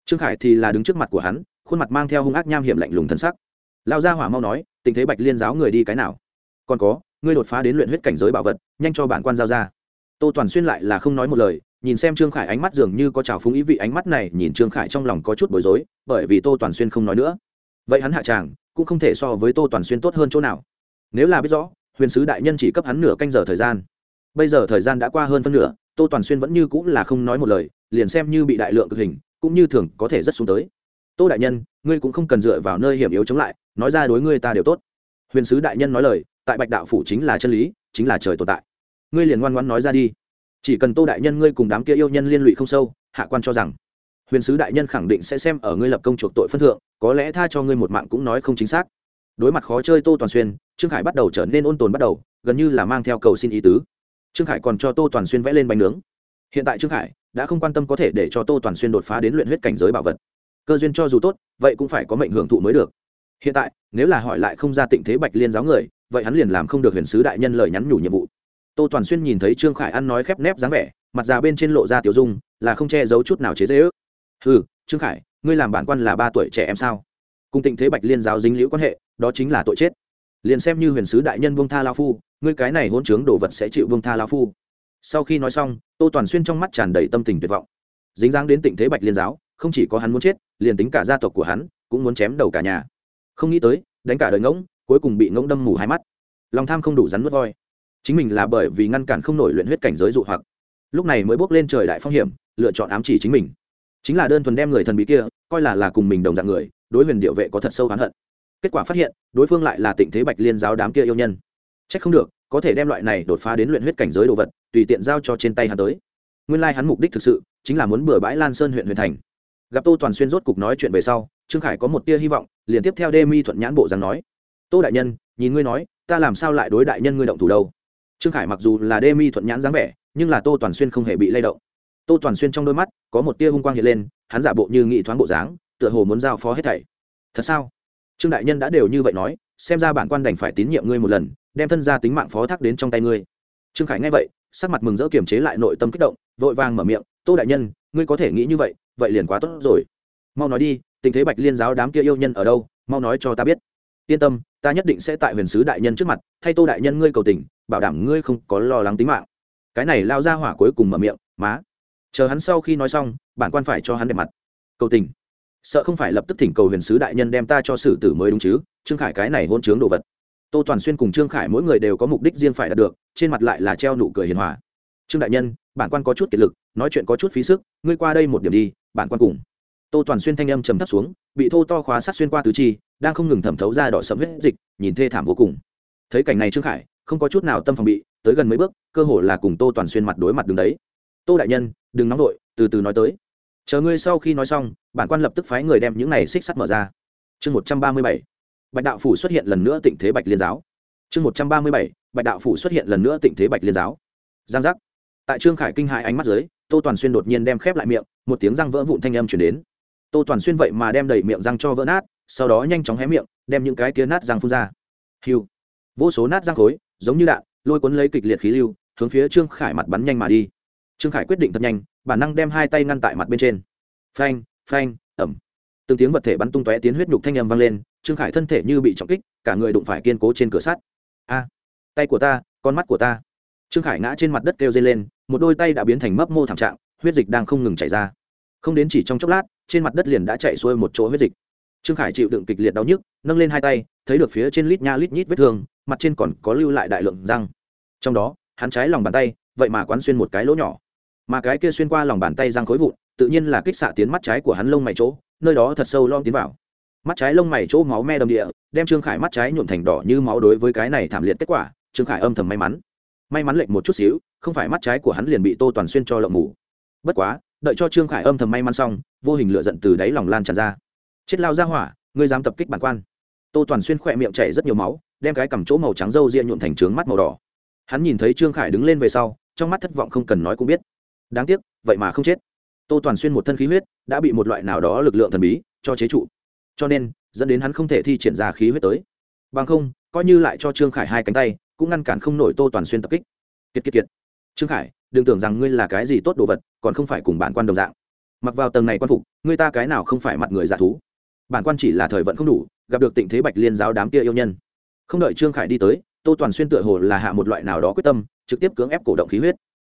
trương khải thì là đứng trước mặt của hắn, khuôn mặt mang theo hung ác nham hiểm lạnh lùng thân sắc. Lao gia hỏa mau nói, tình thế bạch liên giáo người đi cái nào? Còn có, ngươi đột phá đến luyện huyết cảnh giới bảo vật, nhanh cho bản quan giao ra. Tô toàn xuyên lại là không nói một lời, nhìn xem trương khải ánh mắt dường như có trào phúng ý vị ánh mắt này, nhìn trương khải trong lòng có chút bối rối, bởi vì tô toàn xuyên không nói nữa. Vậy hắn hạ tràng, cũng không thể so với tô toàn xuyên tốt hơn chỗ nào. Nếu là biết rõ, huyền sứ đại nhân chỉ cấp hắn nửa canh giờ thời gian. Bây giờ thời gian đã qua hơn phân nửa, tô toàn xuyên vẫn như cũng là không nói một lời, liền xem như bị đại lượng cực hình cũng như thường có thể rất xuống tới. Tô đại nhân, ngươi cũng không cần dựa vào nơi hiểm yếu chống lại, nói ra đối ngươi ta đều tốt. Huyền sứ đại nhân nói lời, tại bạch đạo phủ chính là chân lý, chính là trời tồn tại. Ngươi liền ngoan ngoãn nói ra đi. Chỉ cần tô đại nhân ngươi cùng đám kia yêu nhân liên lụy không sâu, hạ quan cho rằng, huyền sứ đại nhân khẳng định sẽ xem ở ngươi lập công chuộc tội phân thượng, có lẽ tha cho ngươi một mạng cũng nói không chính xác. Đối mặt khó chơi tô toàn xuyên, trương khải bắt đầu trở nên ôn tồn bắt đầu, gần như là mang theo cầu xin ý tứ. Trương khải còn cho tô toàn xuyên vẽ lên bánh nướng. Hiện tại trương khải đã không quan tâm có thể để cho tô toàn xuyên đột phá đến luyện huyết cảnh giới bảo vật. Cơ duyên cho dù tốt, vậy cũng phải có mệnh hưởng thụ mới được. Hiện tại, nếu là hỏi lại không ra tịnh thế bạch liên giáo người, vậy hắn liền làm không được huyền sứ đại nhân lời nhắn nhủ nhiệm vụ. Tô toàn xuyên nhìn thấy trương khải ăn nói khép nép dáng vẻ, mặt già bên trên lộ ra tiểu dung, là không che giấu chút nào chế dễ ước ừ trương khải, ngươi làm bản quan là ba tuổi trẻ em sao? Cùng tịnh thế bạch liên giáo dính liễu quan hệ, đó chính là tội chết. Liền xem như huyền sứ đại nhân vương tha lao phu, ngươi cái này hôn chướng đồ vật sẽ chịu vương tha lao phu sau khi nói xong, tô toàn xuyên trong mắt tràn đầy tâm tình tuyệt vọng. Dính dáng đến tịnh thế bạch liên giáo, không chỉ có hắn muốn chết, liền tính cả gia tộc của hắn cũng muốn chém đầu cả nhà. Không nghĩ tới, đánh cả đời ngỗng, cuối cùng bị ngỗng đâm mù hai mắt. Lòng tham không đủ rắn nuốt voi. Chính mình là bởi vì ngăn cản không nổi luyện huyết cảnh giới dụ hoặc. Lúc này mới bước lên trời đại phong hiểm, lựa chọn ám chỉ chính mình. Chính là đơn thuần đem người thần bí kia coi là là cùng mình đồng dạng người, đối huyền điệu vệ có thật sâu hắn hận. Kết quả phát hiện, đối phương lại là tịnh thế bạch liên giáo đám kia yêu nhân. C h ắ c không được, có thể đem loại này đột phá đến luyện huyết cảnh giới đồ vật tùy tiện giao cho trên tay hắn tới. Nguyên lai hắn mục đích thực sự chính là muốn bừa bãi lan sơn huyện huyền thành. Gặp tô toàn xuyên rốt cục nói chuyện về sau, trương khải có một tia hy vọng, liền tiếp theo đê mi thuận nhãn bộ rằng nói, tô đại nhân, nhìn ngươi nói, ta làm sao lại đối đại nhân ngươi động thủ đâu? Trương khải mặc dù là đê mi thuận nhãn dáng vẻ, nhưng là tô toàn xuyên không hề bị lay động. Tô toàn xuyên trong đôi mắt có một tia hung quang hiện lên, hắn giả bộ như nghị thoáng bộ dáng, tựa hồ muốn giao phó hết thảy. Thật sao? Trương đại nhân đã đều như vậy nói, xem ra bản quan đành phải tín nhiệm ngươi một lần, đem thân gia tính mạng phó thác đến trong tay ngươi. Trương khải nghe vậy sắc mặt mừng rỡ kiềm chế lại nội tâm kích động, vội vàng mở miệng, tô đại nhân, ngươi có thể nghĩ như vậy vậy liền quá tốt rồi. Mau nói đi, tình thế bạch liên giáo đám kia yêu nhân ở đâu, mau nói cho ta biết. Yên tâm, ta nhất định sẽ tại huyền sứ đại nhân trước mặt, thay tô đại nhân ngươi cầu tình, bảo đảm ngươi không có lo lắng tính mạng. Cái này lao ra hỏa cuối cùng mở miệng, má, chờ hắn sau khi nói xong, bản quan phải cho hắn đẹp mặt. Cầu tình. Sợ không phải lập tức thỉnh cầu huyền sứ đại nhân đem ta cho xử tử mới đúng chứ? Trương khải cái này hôn chướng đồ vật tô toàn xuyên cùng trương khải mỗi người đều có mục đích riêng phải đạt được, trên mặt lại là treo nụ cười hiền hòa. Trương đại nhân, bản quan có chút kiệt lực, nói chuyện có chút phí sức, ngươi qua đây một điểm đi, bản quan cùng. Tô toàn xuyên thanh âm trầm thấp xuống, bị thô to khóa sát xuyên qua tứ chi, đang không ngừng thẩm thấu ra đỏ sẫm huyết dịch, nhìn thê thảm vô cùng. Thấy cảnh này trương khải, không có chút nào tâm phòng bị, tới gần mấy bước, cơ hồ là cùng tô toàn xuyên mặt đối mặt đứng đấy. Tô đại nhân, đừng nóng vội, từ từ nói tới. Chờ ngươi sau khi nói xong, bản quan lập tức phái người đem những này xích sắt mở ra. Chương một trăm ba mươi bảy bạch đạo phủ xuất hiện lần nữa tịnh thế bạch liên giáo. Chương một trăm ba mươi bảy, bạch đạo phủ xuất hiện lần nữa tịnh thế bạch liên giáo. Giang giác. Tại trương khải kinh hại ánh mắt dưới, tô toàn xuyên đột nhiên đem khép lại miệng, một tiếng răng vỡ vụn thanh âm chuyển đến. Tô toàn xuyên vậy mà đem đầy miệng răng cho vỡ nát, sau đó nhanh chóng hé miệng, đem những cái kia nát răng phun ra. Hiu vô số nát răng khối, giống như đạn, lôi cuốn lấy kịch liệt khí lưu, hướng phía trương khải mặt bắn nhanh mà đi. Trương khải quyết định thật nhanh, bản năng đem hai tay ngăn tại mặt bên trên. Phanh phanh ẩm từng tiếng vật thể bắn tung tóe tiến huyết nhục thanh âm vang lên trương khải thân thể như bị trọng kích, cả người đụng phải kiên cố trên cửa sắt. A, tay của ta, con mắt của ta. Trương khải ngã trên mặt đất kêu dây lên, một đôi tay đã biến thành mấp mô thảm trạng, huyết dịch đang không ngừng chảy ra. Không đến chỉ trong chốc lát, trên mặt đất liền đã chạy xuôi một chỗ huyết dịch. Trương khải chịu đựng kịch liệt đau nhức, nâng lên hai tay, thấy được phía trên lít nha lít nhít vết thương, mặt trên còn có lưu lại đại lượng răng. Trong đó, hắn trái lòng bàn tay, vậy mà quán xuyên một cái lỗ nhỏ. Mà cái kia xuyên qua lòng bàn tay răng khối vụn, tự nhiên là kích xạ tiến mắt trái của hắn lông mày chỗ, nơi đó thật sâu lom tiến vào mắt trái lông mày chỗ máu me đầm địa, đem trương khải mắt trái nhuộm thành đỏ như máu đối với cái này thảm liệt kết quả, trương khải âm thầm may mắn. May mắn lệch một chút xíu, không phải mắt trái của hắn liền bị tô toàn xuyên cho lộng mù. Bất quá, đợi cho trương khải âm thầm may mắn xong, vô hình lựa giận từ đáy lòng lan tràn ra. Chết lao ra hỏa, ngươi dám tập kích bản quan. Tô toàn xuyên khỏe miệng chảy rất nhiều máu, đem cái cầm chỗ màu trắng râu ria nhuộm thành trướng mắt màu đỏ. Hắn nhìn thấy trương khải đứng lên về sau, trong mắt thất vọng không cần nói cũng biết. Đáng tiếc, vậy mà không chết. Tô toàn xuyên một thân khí huyết, đã bị một loại nào đó lực lượng thần bí cho chế trụ cho nên dẫn đến hắn không thể thi triển ra khí huyết tới. Bằng không, coi như lại cho trương khải hai cánh tay, cũng ngăn cản không nổi tô toàn xuyên tập kích. Kiệt kiệt kiệt. Trương khải, đừng tưởng rằng ngươi là cái gì tốt đồ vật, còn không phải cùng bản quan đồng dạng. Mặc vào tầng này quan phục, ngươi ta cái nào không phải mặt người giả thú? Bản quan chỉ là thời vận không đủ, gặp được tịnh thế bạch liên giáo đám kia yêu nhân. Không đợi trương khải đi tới, tô toàn xuyên tựa hồ là hạ một loại nào đó quyết tâm, trực tiếp cưỡng ép cổ động khí huyết.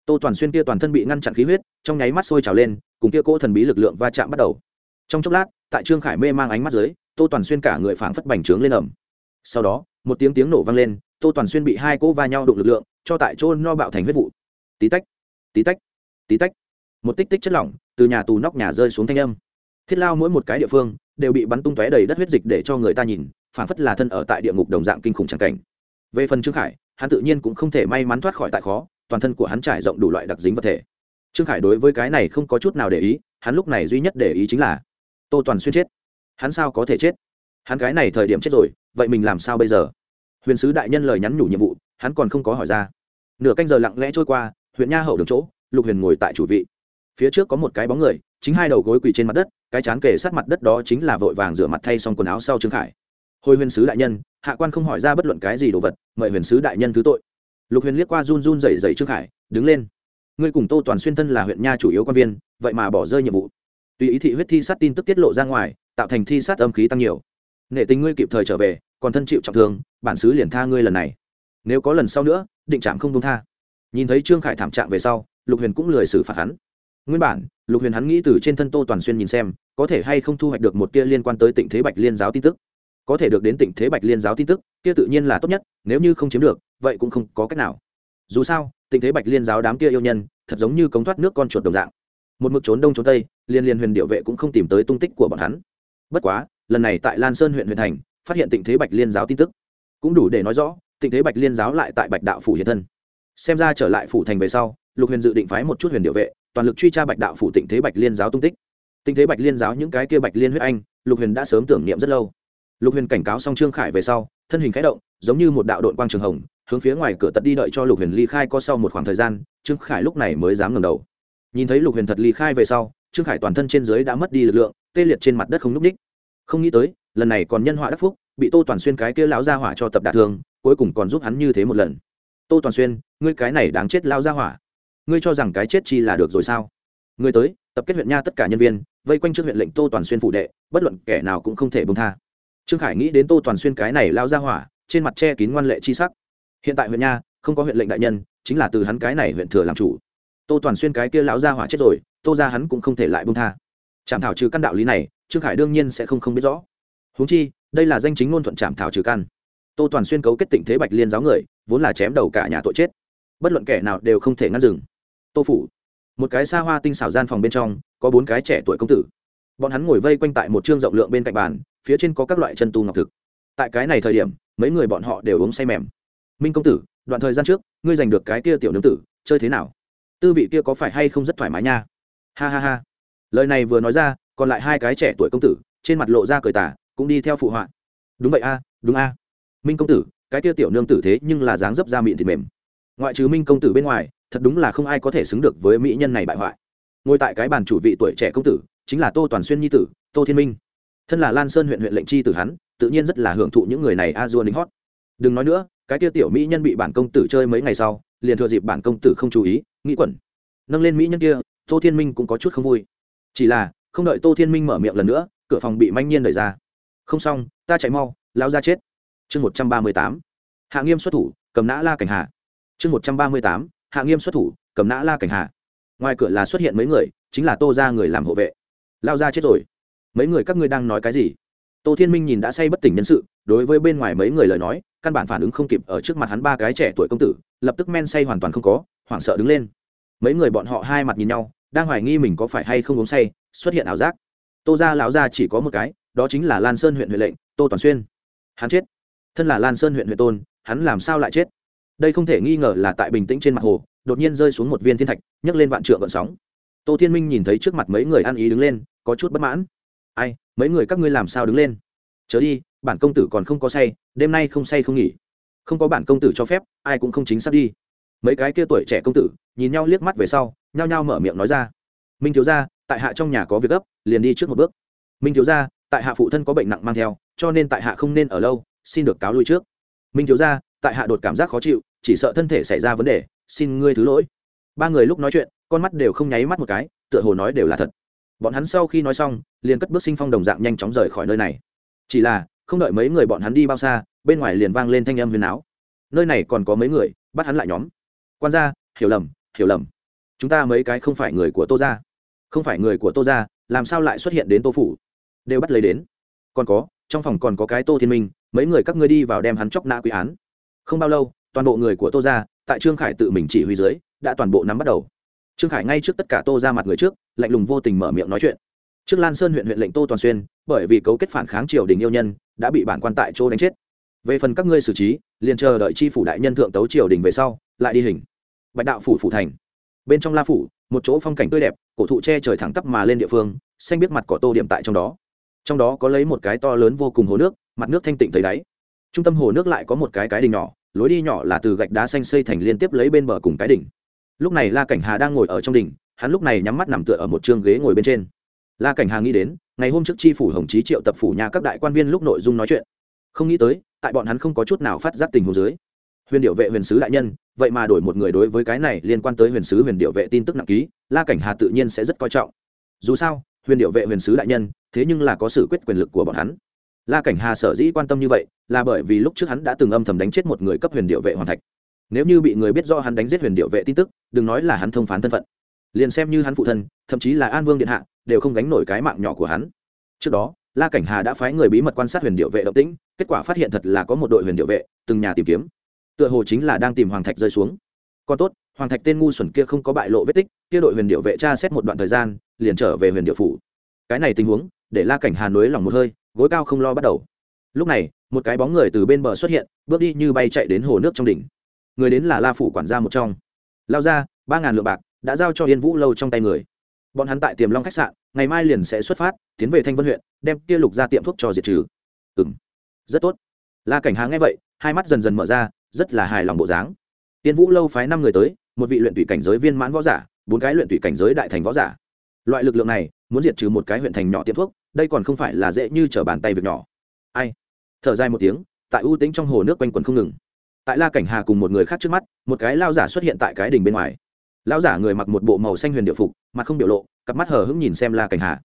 Tô toàn xuyên kia toàn thân bị ngăn chặn khí huyết, trong nháy mắt sôi trào lên, cùng kia cỗ thần bí lực lượng va chạm bắt đầu. Trong chốc lát tại trương khải mê mang ánh mắt dưới, tô toàn xuyên cả người phảng phất bành trướng lên ẩm sau đó, một tiếng tiếng nổ vang lên, tô toàn xuyên bị hai cỗ va nhau đụng lực lượng, cho tại chỗ no bạo thành huyết vụ. Tí tách tí tách tí tách. Một tích tích chất lỏng, từ nhà tù nóc nhà rơi xuống thanh âm. Thiết lao mỗi một cái địa phương, đều bị bắn tung tóe đầy đất huyết dịch để cho người ta nhìn, phảng phất là thân ở tại địa ngục đồng dạng kinh khủng tràng cảnh. Về phần trương khải, hắn tự nhiên cũng không thể may mắn thoát khỏi tại khó, toàn thân của hắn trải rộng đủ loại đặc dính vật thể. Trương khải đối với cái này không có chút nào để ý, hắn lúc này duy nhất để ý chính là tô toàn xuyên chết. Hắn sao có thể chết? Hắn cái này thời điểm chết rồi, vậy mình làm sao bây giờ? Huyền sứ đại nhân lời nhắn nhủ nhiệm vụ, hắn còn không có hỏi ra. Nửa canh giờ lặng lẽ trôi qua, huyện nha hậu đường chỗ, lục huyền ngồi tại chủ vị. Phía trước có một cái bóng người, chính hai đầu gối quỳ trên mặt đất, cái chán kề sát mặt đất đó chính là vội vàng rửa mặt thay xong quần áo sau trương khải. Hồi huyền sứ đại nhân, hạ quan không hỏi ra bất luận cái gì đồ vật, mời huyền sứ đại nhân thứ tội. Lục huyền liếc qua run run rẩy rẩy trương khải, đứng lên. Ngươi cùng tô toàn xuyên thân là huyện nha chủ yếu quan viên, vậy mà bỏ rơi nhiệm vụ tùy ý thị huyết thi sát tin tức tiết lộ ra ngoài, tạo thành thi sát âm khí tăng nhiều. Nghệ tình ngươi kịp thời trở về, còn thân chịu trọng thương, bản xứ liền tha ngươi lần này. Nếu có lần sau nữa, định trạm không công tha. Nhìn thấy trương khải thảm trạng về sau, lục huyền cũng lười xử phạt hắn. Nguyên bản, lục huyền hắn nghĩ từ trên thân tô toàn xuyên nhìn xem, có thể hay không thu hoạch được một tia liên quan tới tịnh thế bạch liên giáo tin tức. Có thể được đến tịnh thế bạch liên giáo tin tức, kia tự nhiên là tốt nhất, nếu như không chiếm được, vậy cũng không có cách nào. Dù sao, tịnh thế bạch liên giáo đám kia yêu nhân, thật giống như cống thoát nước con chuột đồng dạng. Một mực trốn đông trốn tây liên liên huyền điệu vệ cũng không tìm tới tung tích của bọn hắn. Bất quá, lần này tại lan sơn huyện huyền thành, phát hiện tịnh thế bạch liên giáo tin tức. Cũng đủ để nói rõ, tịnh thế bạch liên giáo lại tại bạch đạo phủ hiện thân. Xem ra trở lại phủ thành về sau, lục huyền dự định phái một chút huyền điệu vệ, toàn lực truy tra bạch đạo phủ tịnh thế bạch liên giáo tung tích. Tịnh thế bạch liên giáo những cái kia bạch liên huyết anh, lục huyền đã sớm tưởng niệm rất lâu. Lục huyền cảnh cáo xong trương khải về sau, thân hình khẽ động, giống như một đạo đội quang trường hồng, hướng phía ngoài cửa tật đi đợi cho lục huyền ly khai có sau một khoảng thời gian, trương khải lúc này mới dám ngầm đầu. Nhìn thấy lục huyền thật ly khai về sau trương khải toàn thân trên dưới đã mất đi lực lượng, tê liệt trên mặt đất không n ú c ních không nghĩ tới, lần này còn nhân họa đắc phúc, bị tô toàn xuyên cái kia lão gia hỏa cho tập đả thương, cuối cùng còn giúp hắn như thế một lần. Tô toàn xuyên, ngươi cái này đáng chết lao gia hỏa. Ngươi cho rằng cái chết chi là được rồi sao? Ngươi tới, tập kết huyện nha tất cả nhân viên, vây quanh trước huyện lệnh tô toàn xuyên phụ đệ, bất luận kẻ nào cũng không thể bông tha. Trương khải nghĩ đến tô toàn xuyên cái này lao ra hỏa, trên mặt che kín ngoan lệ chi sắc. Hiện tại huyện nha, không có huyện lệnh đại nhân, chính là từ hắn cái này huyện thừa làm chủ. Tô toàn xuyên cái kia lão ra hỏa chết rồi tô ra hắn cũng không thể lại bông tha. Chạm thảo trừ căn đạo lý này, trương khải đương nhiên sẽ không không biết rõ. Huống chi, đây là danh chính ngôn thuận chạm thảo trừ căn. Tô toàn xuyên cấu kết tỉnh thế bạch liên giáo người, vốn là chém đầu cả nhà tội chết. Bất luận kẻ nào đều không thể ngăn dừng. Tô phủ, một cái xa hoa tinh xảo gian phòng bên trong, có bốn cái trẻ tuổi công tử. Bọn hắn ngồi vây quanh tại một chương rộng lượng bên cạnh bàn, phía trên có các loại chân tu ngọc thực. Tại cái này thời điểm, mấy người bọn họ đều uống say mềm. Minh công tử, đoạn thời gian trước, ngươi giành được cái kia tiểu nương tử, chơi thế nào? Tư vị kia có phải hay không rất thoải mái nha? Ha ha ha. Lời này vừa nói ra, còn lại hai cái trẻ tuổi công tử, trên mặt lộ ra cười tả cũng đi theo phụ họa. Đúng vậy a, đúng a. Minh công tử, cái kia tiểu nương tử thế nhưng là dáng dấp da mịn thịt mềm. Ngoại trừ minh công tử bên ngoài, thật đúng là không ai có thể xứng được với mỹ nhân này bại hoại. Ngồi tại cái bàn chủ vị tuổi trẻ công tử, chính là tô toàn xuyên nhi tử, tô thiên minh. Thân là lan sơn huyện huyện lệnh chi tử hắn, tự nhiên rất là hưởng thụ những người này a dua ninh hót. Đừng nói nữa, cái kia tiểu mỹ nhân bị bản công tử chơi mấy ngày sau, liền thừa dịp bản công tử không chú ý, nghĩ quẩn. Nâng lên mỹ nhân kia tô thiên minh cũng có chút không vui. Chỉ là, không đợi tô thiên minh mở miệng lần nữa, cửa phòng bị manh nhiên đẩy ra. Không xong, ta chạy mau lao ra chết. Chương một trăm ba mươi tám. Hạ nghiêm xuất thủ, cầm nã la cảnh hạ chương một trăm ba mươi tám. Hạ nghiêm xuất thủ, cầm nã la cảnh hạ ngoài cửa là xuất hiện mấy người, chính là tô ra người làm hộ vệ. Lao ra chết rồi. Mấy người các ngươi đang nói cái gì? Tô thiên minh nhìn đã say bất tỉnh nhân sự, đối với bên ngoài mấy người lời nói, căn bản phản ứng không kịp ở trước mặt hắn ba cái trẻ tuổi công tử, lập tức men say hoàn toàn không có, hoảng sợ đứng lên. Mấy người bọn họ hai mặt nhìn nhau đang hoài nghi mình có phải hay không uống say, xuất hiện ảo giác. Tô ra lão ra chỉ có một cái, đó chính là lan sơn huyện huyện lệnh, tô toàn xuyên. Hắn chết. Thân là lan sơn huyện huyện tôn, hắn làm sao lại chết? Đây không thể nghi ngờ là tại bình tĩnh trên mặt hồ, đột nhiên rơi xuống một viên thiên thạch, nhấc lên vạn trượng vận sóng. Tô thiên minh nhìn thấy trước mặt mấy người ăn ý đứng lên, có chút bất mãn. Ai, mấy người các ngươi làm sao đứng lên? Chớ đi, bản công tử còn không có say, đêm nay không say không nghỉ. Không có bản công tử cho phép, ai cũng không chính xác đi mấy cái kia tuổi trẻ công tử, nhìn nhau liếc mắt về sau, nhao nhao mở miệng nói ra. Minh thiếu gia, tại hạ trong nhà có việc gấp, liền đi trước một bước. Minh thiếu gia, tại hạ phụ thân có bệnh nặng mang theo, cho nên tại hạ không nên ở lâu, xin được cáo lui trước. Minh thiếu gia, tại hạ đột cảm giác khó chịu, chỉ sợ thân thể xảy ra vấn đề, xin ngươi thứ lỗi. Ba người lúc nói chuyện, con mắt đều không nháy mắt một cái, tựa hồ nói đều là thật. Bọn hắn sau khi nói xong, liền cất bước sinh phong đồng dạng nhanh chóng rời khỏi nơi này. Chỉ là, không đợi mấy người bọn hắn đi bao xa, bên ngoài liền vang lên thanh âm huyền áo. Nơi này còn có mấy người, bắt hắn lại nhóm quan gia, hiểu lầm hiểu lầm. Chúng ta mấy cái không phải người của tô gia. Không phải người của tô gia, làm sao lại xuất hiện đến tô phủ? Đều bắt lấy đến. Còn có, trong phòng còn có cái tô thiên minh, mấy người các ngươi đi vào đem hắn chóc nã quy án. Không bao lâu, toàn bộ người của tô gia, tại trương khải tự mình chỉ huy dưới, đã toàn bộ nắm bắt đầu. Trương khải ngay trước tất cả tô ra mặt người trước, lạnh lùng vô tình mở miệng nói chuyện. Trước lan sơn huyện huyện lệnh tô toàn xuyên, bởi vì cấu kết phản kháng triều đình yêu nhân, đã bị bản quan tại chỗ đánh chết. Về phần các ngươi xử trí, liền chờ đợi chi phủ đại nhân thượng tấu triều đình về sau lại đi hình. Bạch đạo phủ phủ thành. Bên trong la phủ, một chỗ phong cảnh tươi đẹp, cổ thụ che trời thẳng tắp mà lên địa phương, xanh biết mặt cỏ tô điểm tại trong đó. Trong đó có lấy một cái to lớn vô cùng hồ nước, mặt nước thanh tịnh thấy đáy. Trung tâm hồ nước lại có một cái cái đình nhỏ, lối đi nhỏ là từ gạch đá xanh xây thành liên tiếp lấy bên bờ cùng cái đỉnh. Lúc này la cảnh hà đang ngồi ở trong đỉnh, hắn lúc này nhắm mắt nằm tựa ở một chương ghế ngồi bên trên. La cảnh hà nghĩ đến, ngày hôm trước tri phủ hồng chí triệu tập phủ nhà các đại quan viên lúc nội dung nói chuyện. Không nghĩ tới, tại bọn hắn không có chút nào phát giác tình hồ dưới. Huyền điệu vệ huyền sứ đại nhân vậy mà đổi một người đối với cái này liên quan tới huyền sứ huyền điệu vệ tin tức nặng ký, la cảnh hà tự nhiên sẽ rất coi trọng. Dù sao, huyền điệu vệ huyền sứ đại nhân, thế nhưng là có sự quyết quyền lực của bọn hắn. La cảnh hà sở dĩ quan tâm như vậy, là bởi vì lúc trước hắn đã từng âm thầm đánh chết một người cấp huyền điệu vệ hoàn thạch. Nếu như bị người biết do hắn đánh giết huyền điệu vệ tin tức, đừng nói là hắn thông phán thân phận. Liền xem như hắn phụ thân, thậm chí là an vương điện hạ, đều không gánh nổi cái mạng nhỏ của hắn. Trước đó, la cảnh hà đã phái người bí mật quan sát huyền điệu vệ động tĩnh, kết quả phát hiện thật là có một đội huyền điệu vệ, từng nhà tìm kiếm tựa hồ chính là đang tìm hoàng thạch rơi xuống. Còn tốt, hoàng thạch tên ngu xuẩn kia không có bại lộ vết tích, kia đội huyền điệu vệ tra xét một đoạn thời gian, liền trở về huyền điệu phủ. Cái này tình huống, để la cảnh hà nối lòng một hơi, gối cao không lo bắt đầu. Lúc này, một cái bóng người từ bên bờ xuất hiện, bước đi như bay chạy đến hồ nước trong đỉnh. Người đến là la phủ quản gia một trong. Lao ra, ba ngàn lượng bạc, đã giao cho yên vũ lâu trong tay người. Bọn hắn tại tiềm long khách sạn, ngày mai liền sẽ xuất phát, tiến về thanh vân huyện, đem kia lục ra tiệm thuốc cho diệt trừ. Ừ m rất tốt. La cảnh hà nghe vậy, hai mắt dần dần mở ra rất là hài lòng bộ dáng. Tiên vũ lâu phái năm người tới, một vị luyện tùy cảnh giới viên mãn võ giả, bốn cái luyện tùy cảnh giới đại thành võ giả. Loại lực lượng này, muốn diệt trừ một cái huyện thành nhỏ tiệm thuốc, đây còn không phải là dễ như trở bàn tay việc nhỏ. Ai? Thở dài một tiếng, tại ưu tính trong hồ nước quanh quần không ngừng. Tại la cảnh hà cùng một người khác trước mắt, một cái lao giả xuất hiện tại cái đỉnh bên ngoài. Lão giả người mặc một bộ màu xanh huyền điệu phục, mặt không biểu lộ, cặp mắt hờ hững nhìn xem la cảnh hà.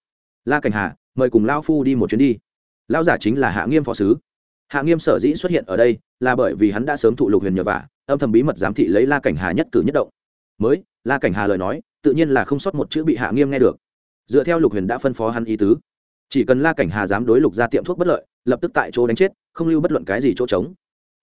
La cảnh hà, mời cùng lao phu đi một chuyến đi. Lão giả chính là hạ nghiêm phó sứ hạ nghiêm sở dĩ xuất hiện ở đây là bởi vì hắn đã sớm thụ lục huyền nhờ vả, âm thầm bí mật giám thị lấy la cảnh hà nhất cử nhất động. Mới, la cảnh hà lời nói, tự nhiên là không sót một chữ bị hạ nghiêm nghe được. Dựa theo lục huyền đã phân phó hắn ý tứ, chỉ cần la cảnh hà dám đối lục ra tiệm thuốc bất lợi, lập tức tại chỗ đánh chết, không lưu bất luận cái gì chỗ trống.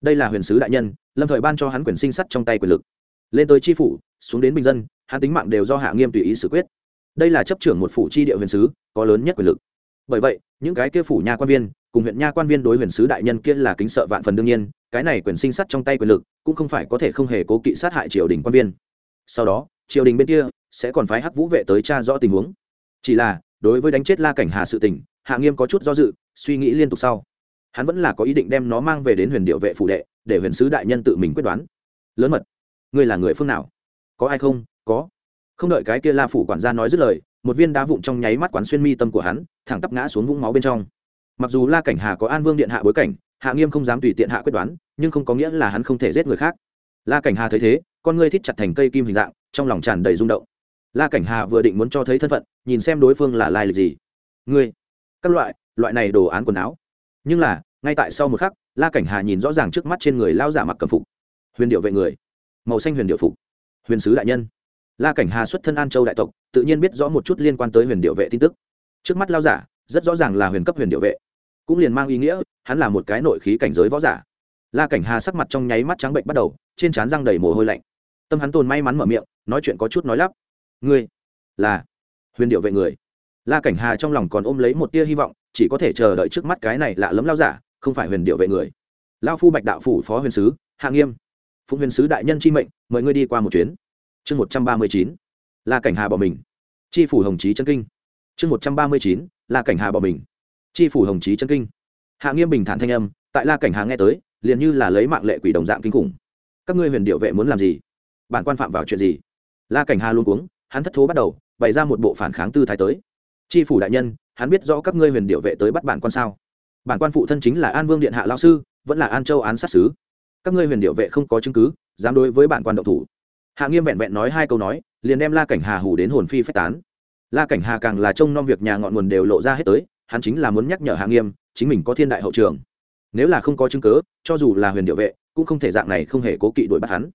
Đây là huyền sứ đại nhân, lâm thời ban cho hắn quyền sinh sắt trong tay quyền lực. Lên tới tri phủ, xuống đến bình dân, hắn tính mạng đều do hạ nghiêm tùy ý xử quyết. Đây là chấp trưởng một phủ tri địa huyền sứ, có lớn nhất quyền lực. Bởi vậy, những cái kia phủ nha quan viên cùng huyện nha quan viên đối huyền sứ đại nhân kia là kính sợ vạn phần đương nhiên, cái này quyền sinh sát trong tay quyền lực, cũng không phải có thể không hề cố kỵ sát hại triều đình quan viên. Sau đó, triều đình bên kia sẽ còn phái hắc vũ vệ tới tra rõ tình huống. Chỉ là, đối với đánh chết la cảnh hà sự tình, hạ nghiêm có chút do dự, suy nghĩ liên tục sau. Hắn vẫn là có ý định đem nó mang về đến huyền điệu vệ phủ đệ, để huyền sứ đại nhân tự mình quyết đoán. Lớn mật, ngươi là người phương nào? Có ai không? Có. Không đợi cái kia la phủ quản gia nói dứt lời, một viên đá vụn trong nháy mắt quán xuyên mi tâm của hắn, thẳng tắp ngã xuống vũng máu bên trong mặc dù la cảnh hà có an vương điện hạ bối cảnh, hạ nghiêm không dám tùy tiện hạ quyết đoán, nhưng không có nghĩa là hắn không thể giết người khác. La cảnh hà thấy thế, con ngươi thích chặt thành cây kim hình dạng, trong lòng tràn đầy rung động. La cảnh hà vừa định muốn cho thấy thân phận, nhìn xem đối phương là lai lịch gì. Ngươi, các loại loại này đồ án quần áo. Nhưng là, ngay tại sau một khắc, la cảnh hà nhìn rõ ràng trước mắt trên người lao giả mặc cầm phục. Huyền điệu vệ người, màu xanh huyền điệu phục, huyền sứ đại nhân. La cảnh hà xuất thân an châu đại tộc, tự nhiên biết rõ một chút liên quan tới huyền điệu vệ tin tức. Trước mắt lao giả, rất rõ ràng là huyền cấp huyền điệu vệ cũng liền mang ý nghĩa, hắn là một cái nội khí cảnh giới võ giả. La cảnh hà sắc mặt trong nháy mắt trắng bệnh bắt đầu, trên trán răng đầy mồ hôi lạnh. Tâm hắn tồn may mắn mở miệng, nói chuyện có chút nói lắp. Ngươi là huyền điệu vệ người. La cảnh hà trong lòng còn ôm lấy một tia hy vọng, chỉ có thể chờ đợi trước mắt cái này lạ lẫm lao giả, không phải huyền điệu vệ người. Lao phu bạch đạo phủ phó huyền sứ, hạ nghiêm, phụng huyền sứ đại nhân chi mệnh, mời ngươi đi qua một chuyến. Chương một trăm ba mươi chín, la cảnh hà bỏ mình. Chi phủ hồng chí chân kinh. Chương một trăm ba mươi chín, la cảnh hà bỏ mình chi phủ hồng Chí chân kinh. Hạ nghiêm bình thản thanh âm, tại la cảnh hà nghe tới, liền như là lấy mạng lệ quỷ đồng dạng kinh khủng. Các ngươi huyền điệu vệ muốn làm gì? Bản quan phạm vào chuyện gì? La cảnh hà luôn cuống, hắn thất thố bắt đầu, bày ra một bộ phản kháng tư thái tới. Tri phủ đại nhân, hắn biết rõ các ngươi huyền điệu vệ tới bắt bản quan sao? Bản quan phụ thân chính là an vương điện hạ lao sư, vẫn là an châu án sát xứ các ngươi huyền điệu vệ không có chứng cứ, dám đối với bản quan độc thủ. Hạ nghiêm vẹn vẹn nói hai câu nói, liền đem la cảnh hà hủ đến hồn phi phách tán. La cảnh hà càng là trông nom việc nhà ngọn nguồn đều lộ ra hết tới hắn chính là muốn nhắc nhở hạ nghiêm, chính mình có thiên đại hậu trường. Nếu là không có chứng cớ cho dù là huyền điệu vệ, cũng không thể dạng này không hề cố kỵ đuổi bắt hắn.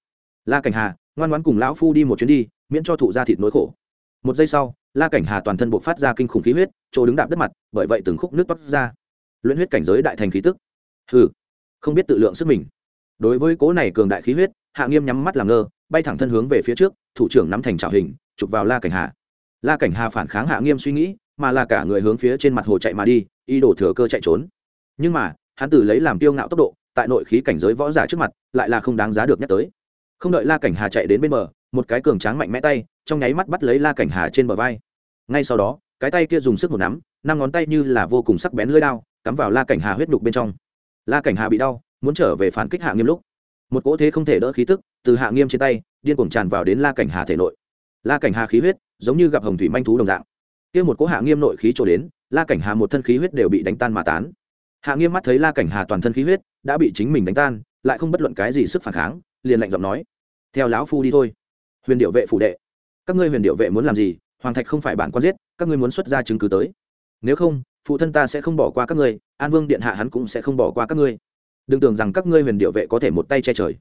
La cảnh hà, ngoan ngoãn cùng lão phu đi một chuyến đi, miễn cho thụ ra thịt nỗi khổ. Một giây sau, la cảnh hà toàn thân buộc phát ra kinh khủng khí huyết, chỗ đứng đạp đất mặt, bởi vậy từng khúc nước toát ra. Luyện huyết cảnh giới đại thành khí tức. Hừ, không biết tự lượng sức mình. Đối với cố này cường đại khí huyết, hạ nghiêm nhắm mắt làm ngơ, bay thẳng thân hướng về phía trước, thủ trưởng nắm thành trào hình, chụp vào la cảnh hà. La cảnh hà phản kháng hạ nghiêm suy nghĩ mà là cả người hướng phía trên mặt hồ chạy mà đi y đổ thừa cơ chạy trốn. Nhưng mà, hắn tử lấy làm tiêu ngạo tốc độ, tại nội khí cảnh giới võ giả trước mặt, lại là không đáng giá được nhắc tới. Không đợi la cảnh hà chạy đến bên bờ, một cái cường tráng mạnh mẽ tay, trong nháy mắt bắt lấy la cảnh hà trên bờ vai. Ngay sau đó, cái tay kia dùng sức một nắm, năm ngón tay như là vô cùng sắc bén lưỡi đao, cắm vào la cảnh hà huyết nục bên trong. La cảnh hà bị đau, muốn trở về phản kích hạ nghiêm lúc. Một cỗ thế không thể đỡ khí tức, từ hạ nghiêm trên tay, điên cuồng tràn vào đến la cảnh hà thể nội. La cảnh hà khí huyết, giống như gặp hồng thủy manh thú đồng dạng kia một cỗ hạ nghiêm nội khí trổ đến, la cảnh hà một thân khí huyết đều bị đánh tan mà tán. Hạ nghiêm mắt thấy la cảnh hà toàn thân khí huyết đã bị chính mình đánh tan, lại không bất luận cái gì sức phản kháng, liền lạnh giọng nói, theo lão phu đi thôi. Huyền điệu vệ phủ đệ, các ngươi huyền điệu vệ muốn làm gì? Hoàng thạch không phải bản quan giết, các ngươi muốn xuất ra chứng cứ tới. Nếu không, phụ thân ta sẽ không bỏ qua các ngươi, an vương điện hạ hắn cũng sẽ không bỏ qua các ngươi. Đừng tưởng rằng các ngươi huyền điệu vệ có thể một tay che trời.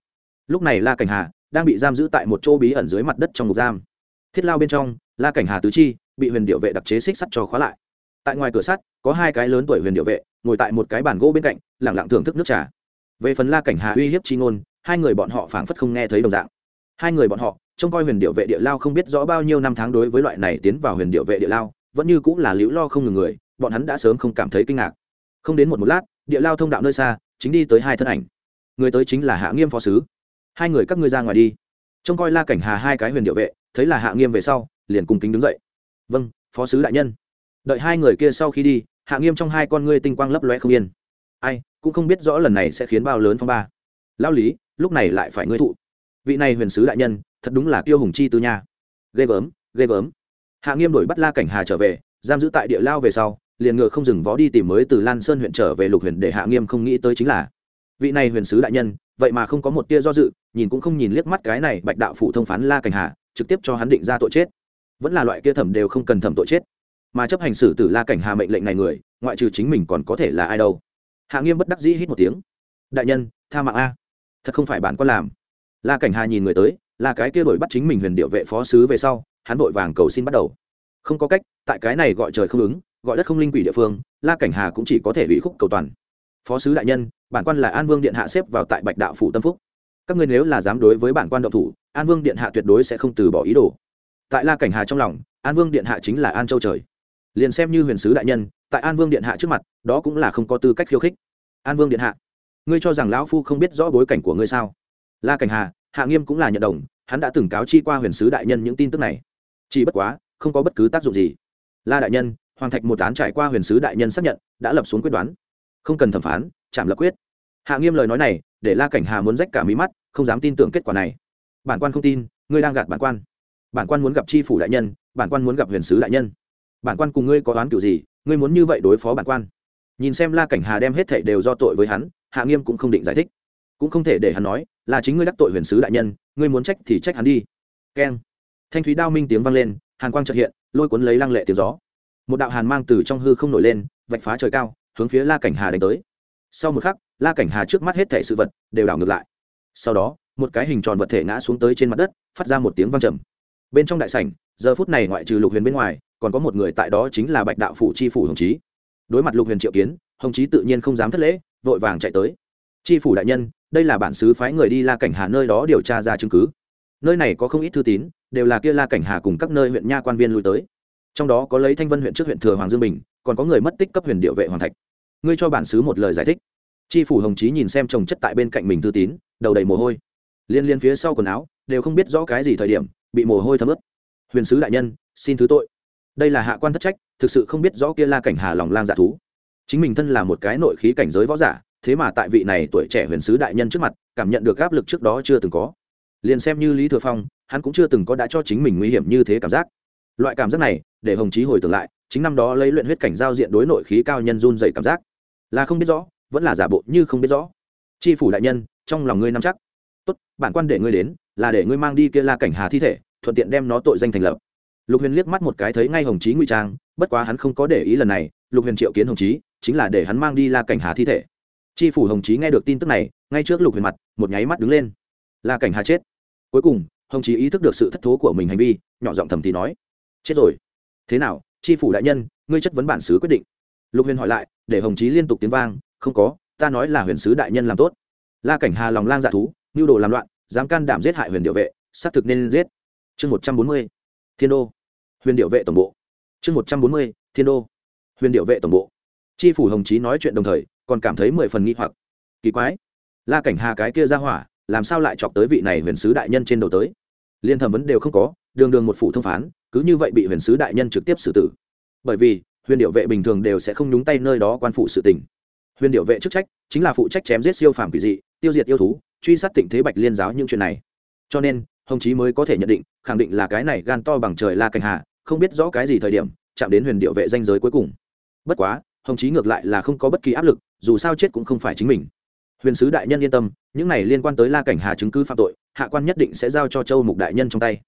Lúc này la cảnh hà đang bị giam giữ tại một chỗ bí ẩn dưới mặt đất trong ngục giam. Thiết lao bên trong, la cảnh hà tứ chi bị huyền điệu vệ đặc chế xích sắt cho khóa lại. Tại ngoài cửa sắt, có hai cái lớn tuổi huyền điệu vệ, ngồi tại một cái bàn gỗ bên cạnh lẳng lặng thưởng thức nước trà. Về phần la cảnh hà uy hiếp chi ngôn, hai người bọn họ phảng phất không nghe thấy đồng dạng. Hai người bọn họ, trông coi huyền điệu vệ địa lao không biết rõ bao nhiêu năm tháng đối với loại này tiến vào huyền điệu vệ địa lao, vẫn như cũng là liễu lo không ngừng người, bọn hắn đã sớm không cảm thấy kinh ngạc. Không đến một một lát, địa lao thông đạo nơi xa, chính đi tới hai thân ảnh. Người tới chính là hạ nghiêm phó sứ. Hai người các ngươi ra ngoài đi. Trông coi la cảnh hà hai cái huyền điệu vệ, thấy là hạ nghiêm về sau, liền cùng kính đứng dậy vâng phó sứ đại nhân. Đợi hai người kia sau khi đi, hạ nghiêm trong hai con ngươi tinh quang lấp loe không yên. Ai, cũng không biết rõ lần này sẽ khiến bao lớn phong ba. Lao lý, lúc này lại phải ngươi thụ. Vị này huyền sứ đại nhân, thật đúng là tiêu hùng chi tư nha. Ghê gớm ghê gớm. Hạ nghiêm đổi bắt la cảnh hà trở về, giam giữ tại địa lao về sau, liền ngựa không dừng vó đi tìm mới từ lan sơn huyện trở về lục huyền để hạ nghiêm không nghĩ tới chính là, vị này huyền sứ đại nhân, vậy mà không có một tia do dự, nhìn cũng không nhìn liếc mắt cái này bạch đạo phụ thông phán la cảnh hà, trực tiếp cho hắn định ra tội chết vẫn là loại kia thẩm đều không cần thẩm tội chết. Mà chấp hành xử tử la cảnh hà mệnh lệnh này người, ngoại trừ chính mình còn có thể là ai đâu. Hạ nghiêm bất đắc dĩ hít một tiếng. Đại nhân, tha mạng a. Thật không phải bản quan làm. La cảnh hà nhìn người tới, là cái kia đổi bắt chính mình huyền điệu vệ phó sứ về sau, hắn vội vàng cầu xin bắt đầu. Không có cách, tại cái này gọi trời không ứng, gọi đất không linh quỷ địa phương, la cảnh hà cũng chỉ có thể bị khúc cầu toàn. Phó sứ đại nhân, bản quan là an vương điện hạ xếp vào tại bạch đạo phủ tâm phúc. Các ngươi nếu là dám đối với bản quan động thủ, an vương điện hạ tuyệt đối sẽ không từ bỏ ý đồ tại la cảnh hà trong lòng, an vương điện hạ chính là an châu trời. Liền xem như huyền sứ đại nhân, tại an vương điện hạ trước mặt, đó cũng là không có tư cách khiêu khích. An vương điện hạ, ngươi cho rằng lão phu không biết rõ bối cảnh của ngươi sao? La cảnh hà, hạ nghiêm cũng là nhận đồng, hắn đã từng cáo chi qua huyền sứ đại nhân những tin tức này. Chỉ bất quá, không có bất cứ tác dụng gì. La đại nhân, hoàng thạch một án trải qua huyền sứ đại nhân xác nhận, đã lập xuống quyết đoán. Không cần thẩm phán, chạm lập quyết. Hạ nghiêm lời nói này, để la cảnh hà muốn rách cả mí mắt, không dám tin tưởng kết quả này. Bản quan không tin, ngươi đang gạt bản quan bản quan muốn gặp tri phủ đại nhân, bản quan muốn gặp huyền sứ đại nhân. Bản quan cùng ngươi có đoán kiểu gì, ngươi muốn như vậy đối phó bản quan. Nhìn xem la cảnh hà đem hết thảy đều do tội với hắn, hạ nghiêm cũng không định giải thích. Cũng không thể để hắn nói, là chính ngươi đắc tội huyền sứ đại nhân, ngươi muốn trách thì trách hắn đi. Keng. Thanh thúy đao minh tiếng vang lên, hàn quang trật hiện, lôi cuốn lấy lăng lệ tiếng gió. Một đạo hàn mang từ trong hư không nổi lên, vạch phá trời cao, hướng phía la cảnh hà đánh tới. Sau một khắc, la cảnh hà trước mắt hết thảy sự vật đều đảo ngược lại. Sau đó, một cái hình tròn vật thể ngã xuống tới trên mặt đất, phát ra một tiếng vang trầm bên trong đại sảnh, giờ phút này ngoại trừ lục huyền bên ngoài, còn có một người tại đó chính là bạch đạo phủ tri phủ hồng chí. Đối mặt lục huyền triệu kiến, hồng chí tự nhiên không dám thất lễ, vội vàng chạy tới. Tri phủ đại nhân, đây là bản xứ phái người đi la cảnh hà nơi đó điều tra ra chứng cứ. Nơi này có không ít thư tín, đều là kia la cảnh hà cùng các nơi huyện nha quan viên lui tới. Trong đó có lấy thanh vân huyện trước huyện thừa hoàng dương bình, còn có người mất tích cấp huyền điệu vệ hoàng thạch. Ngươi cho bản xứ một lời giải thích. Tri phủ hồng chí nhìn xem chồng chất tại bên cạnh mình thư tín, đầu đầy mồ hôi. Liên liên phía sau quần áo, đều không biết rõ cái gì thời điểm bị mồ hôi thấm ướt. Huyền sứ đại nhân, xin thứ tội. Đây là hạ quan thất trách, thực sự không biết rõ kia la cảnh hà lòng lang dạ thú. Chính mình thân là một cái nội khí cảnh giới võ giả, thế mà tại vị này tuổi trẻ huyền sứ đại nhân trước mặt, cảm nhận được áp lực trước đó chưa từng có. Liền xem như lý thừa phong, hắn cũng chưa từng có đã cho chính mình nguy hiểm như thế cảm giác. Loại cảm giác này, để hồng chí hồi tưởng lại, chính năm đó lấy luyện huyết cảnh giao diện đối nội khí cao nhân run dày cảm giác. Là không biết rõ, vẫn là giả bộ như không biết rõ. Tri phủ đại nhân, trong lòng ngươi nắm chắc. Tốt, bản quan để ngươi đến, là để ngươi mang đi kia la cảnh hà thi thể thuận tiện đem nó tội danh thành lập. Lục huyền liếc mắt một cái thấy ngay hồng chí ngụy trang, bất quá hắn không có để ý lần này, lục huyền triệu kiến hồng chí, chính là để hắn mang đi la cảnh hà thi thể. Tri phủ hồng chí nghe được tin tức này, ngay trước lục huyền mặt, một nháy mắt đứng lên. La cảnh hà chết. Cuối cùng, hồng chí ý thức được sự thất thố của mình hành vi, nhỏ giọng thầm thì nói, chết rồi. Thế nào tri phủ đại nhân, ngươi chất vấn bản xứ quyết định. Lục huyền hỏi lại, để hồng chí liên tục tiếng vang, không có, ta nói là huyền sứ đại nhân làm tốt. La cảnh hà lòng lang dạ thú nhu đồ làm loạn, dám can đảm giết hại huyền điệu vệ, xác thực nên giết chương một trăm bốn mươi, thiên đô. Huyền điệu vệ tổng bộ. Chương một trăm bốn mươi, thiên đô. Huyền điệu vệ tổng bộ. Tri phủ hồng chí nói chuyện đồng thời, còn cảm thấy mười phần nghi hoặc. Kỳ quái. La cảnh hà cái kia ra hỏa, làm sao lại chọc tới vị này huyền sứ đại nhân trên đầu tới? Liên thẩm vấn đều không có, đường đường một phủ thông phán, cứ như vậy bị huyền sứ đại nhân trực tiếp xử tử. Bởi vì, huyền điệu vệ bình thường đều sẽ không nhúng tay nơi đó quan phụ sự tình. Huyền điệu vệ chức trách, chính là phụ trách chém giết siêu phàm quỷ dị, tiêu diệt yêu thú, truy sát tịnh thế bạch liên giáo những chuyện này. Cho nên hồng chí mới có thể nhận định, khẳng định là cái này gan to bằng trời la cảnh hà, không biết rõ cái gì thời điểm, chạm đến huyền điệu vệ danh giới cuối cùng. Bất quá, hồng chí ngược lại là không có bất kỳ áp lực, dù sao chết cũng không phải chính mình. Huyền sứ đại nhân yên tâm, những này liên quan tới la cảnh hà chứng cứ phạm tội, hạ quan nhất định sẽ giao cho châu mục đại nhân trong tay.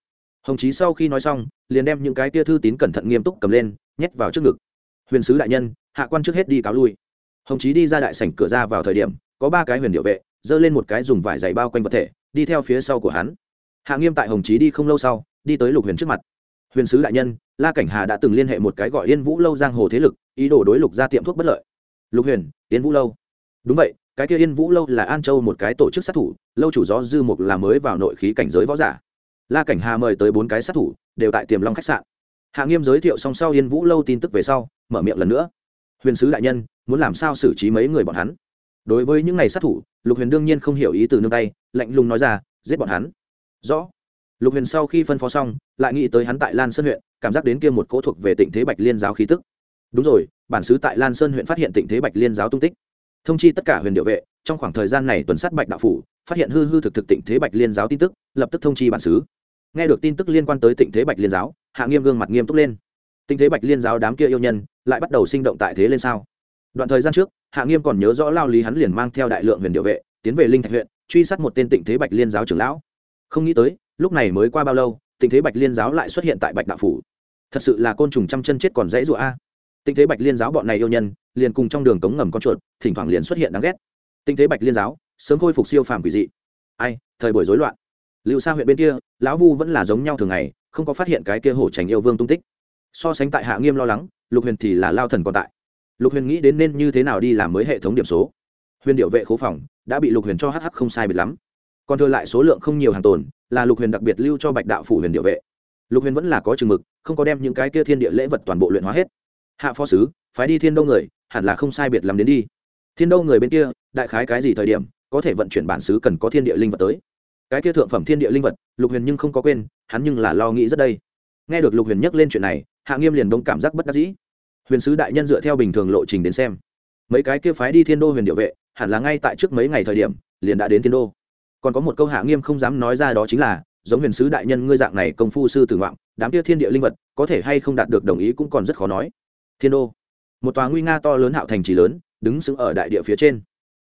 Hồng chí sau khi nói xong, liền đem những cái tia thư tín cẩn thận nghiêm túc cầm lên, nhét vào trước ngực. Huyền sứ đại nhân, hạ quan trước hết đi cáo lui. Hồng chí đi ra đại sảnh cửa ra vào thời điểm, có ba cái huyền điệu vệ, giơ lên một cái dùng vải dày bao quanh vật thể, đi theo phía sau của hắn hạ nghiêm tại hồng chí đi không lâu sau, đi tới lục huyền trước mặt. Huyền sứ đại nhân, la cảnh hà đã từng liên hệ một cái gọi yên vũ lâu giang hồ thế lực, ý đồ đối lục ra tiệm thuốc bất lợi. Lục huyền, yên vũ lâu? Đúng vậy, cái kia yên vũ lâu là an châu một cái tổ chức sát thủ, lâu chủ gió dư mục là mới vào nội khí cảnh giới võ giả. La cảnh hà mời tới bốn cái sát thủ, đều tại tiềm long khách sạn. Hạ nghiêm giới thiệu xong sau yên vũ lâu tin tức về sau, mở miệng lần nữa. Huyền sứ đại nhân, muốn làm sao xử trí mấy người bọn hắn? Đối với những ngày sát thủ, lục huyền đương nhiên không hiểu ý từ nương tay, lạnh lùng nói ra, giết bọn hắn rõ. Lục huyền sau khi phân phó xong, lại nghĩ tới hắn tại lan sơn huyện, cảm giác đến kia một cỗ thuộc về tịnh thế bạch liên giáo khí tức. Đúng rồi, bản xứ tại lan sơn huyện phát hiện tịnh thế bạch liên giáo tung tích. Thông chi tất cả huyền điệu vệ, trong khoảng thời gian này tuần sát bạch đạo phủ, phát hiện hư hư thực thực tịnh thế bạch liên giáo tin tức, lập tức thông chi bản xứ. Nghe được tin tức liên quan tới tịnh thế bạch liên giáo, hạ nghiêm gương mặt nghiêm túc lên. Tịnh thế bạch liên giáo đám kia yêu nhân, lại bắt đầu sinh động tại thế lên sao? Đoạn thời gian trước, hạ nghiêm còn nhớ rõ lao lý hắn liền mang theo đại lượng huyền điệu vệ, tiến về linh thạch huyện, truy sát một tên tịnh thế bạch liên giáo trưởng lão không nghĩ tới, lúc này mới qua bao lâu tình thế bạch liên giáo lại xuất hiện tại bạch đạo phủ. Thật sự là côn trùng trăm chân chết còn dãy rụa a. Tình thế bạch liên giáo bọn này yêu nhân, liền cùng trong đường cống ngầm con chuột, thỉnh thoảng liền xuất hiện đáng ghét. Tình thế bạch liên giáo, sớm khôi phục siêu phàm quỷ dị. Ai, thời buổi rối loạn. Lưu sa huyện bên kia, lão vu vẫn là giống nhau thường ngày, không có phát hiện cái kia hổ tránh yêu vương tung tích. So sánh tại hạ nghiêm lo lắng, lục huyền thì là lao thần còn tại. Lục huyền nghĩ đến nên như thế nào đi làm mới hệ thống điểm số. Huyền điệu vệ khố phòng, đã bị lục huyền cho hh không sai biệt lắm còn thừa lại số lượng không nhiều hàng tồn, là lục huyền đặc biệt lưu cho bạch đạo phủ huyền điệu vệ. Lục huyền vẫn là có chừng mực, không có đem những cái kia thiên địa lễ vật toàn bộ luyện hóa hết. Hạ phó sứ, phái đi thiên đô người, hẳn là không sai biệt làm đến đi. Thiên đô người bên kia, đại khái cái gì thời điểm, có thể vận chuyển bản xứ cần có thiên địa linh vật tới. Cái kia thượng phẩm thiên địa linh vật, lục huyền nhưng không có quên, hắn nhưng là lo nghĩ rất đây. Nghe được lục huyền nhắc lên chuyện này, hạ nghiêm liền đông cảm giác bất đắc dĩ. Huyền sứ đại nhân dựa theo bình thường lộ trình đến xem. Mấy cái kia phái đi thiên đô huyền điệu vệ, hẳn là ngay tại trước mấy ngày thời điểm, liền đã đến thiên đô còn có một câu hạ nghiêm không dám nói ra đó chính là, giống huyền sứ đại nhân ngươi dạng này công phu sư tử ngoạm, đám kia thiên địa linh vật, có thể hay không đạt được đồng ý cũng còn rất khó nói. Thiên đô. Một tòa nguy nga to lớn hạo thành trì lớn, đứng sững ở đại địa phía trên.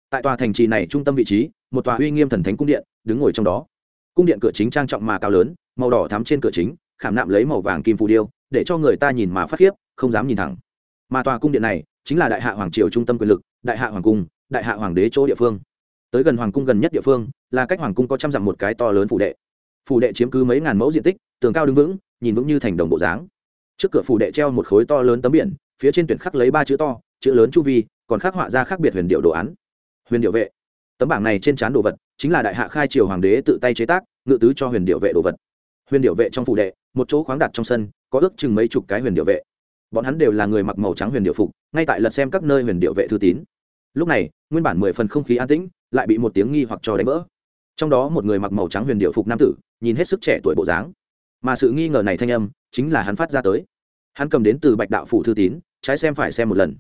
Tại tòa thành trì này trung tâm vị trí, một tòa uy nghiêm thần thánh cung điện, đứng ngồi trong đó. Cung điện cửa chính trang trọng mà cao lớn, màu đỏ thắm trên cửa chính, khảm nạm lấy màu vàng kim phù điêu, để cho người ta nhìn mà phát khiếp, không dám nhìn thẳng. Mà tòa cung điện này, chính là đại hạ hoàng triều trung tâm quyền lực, đại hạ hoàng cung, đại hạ hoàng đế chỗ địa phương tới gần hoàng cung gần nhất địa phương, là cách hoàng cung có trăm dặm một cái to lớn phủ đệ. Phủ đệ chiếm cứ mấy ngàn mẫu diện tích, tường cao đứng vững, nhìn vững như thành đồng bộ dáng. Trước cửa phủ đệ treo một khối to lớn tấm biển, phía trên tuyển khắc lấy ba chữ to, chữ lớn chu vi, còn khắc họa ra khác biệt huyền điệu đồ án. Huyền điệu vệ. Tấm bảng này trên trán đồ vật, chính là đại hạ khai triều hoàng đế tự tay chế tác, ngự tứ cho huyền điệu vệ đồ vật. Huyền điệu vệ trong phủ đệ, một chỗ khoáng đặt trong sân, có ước chừng mấy chục cái huyền điệu vệ. Bọn hắn đều là người mặc màu trắng huyền điệu phục, ngay tại lật xem các nơi huyền điệu vệ thư tín. Lúc này, nguyên bản mười phần không khí an tĩnh lại bị một tiếng nghi hoặc cho đánh vỡ. Trong đó một người mặc màu trắng huyền điệu phục nam tử, nhìn hết sức trẻ tuổi bộ dáng. Mà sự nghi ngờ này thanh âm, chính là hắn phát ra tới. Hắn cầm đến từ bạch đạo phủ thư tín, trái xem phải xem một lần.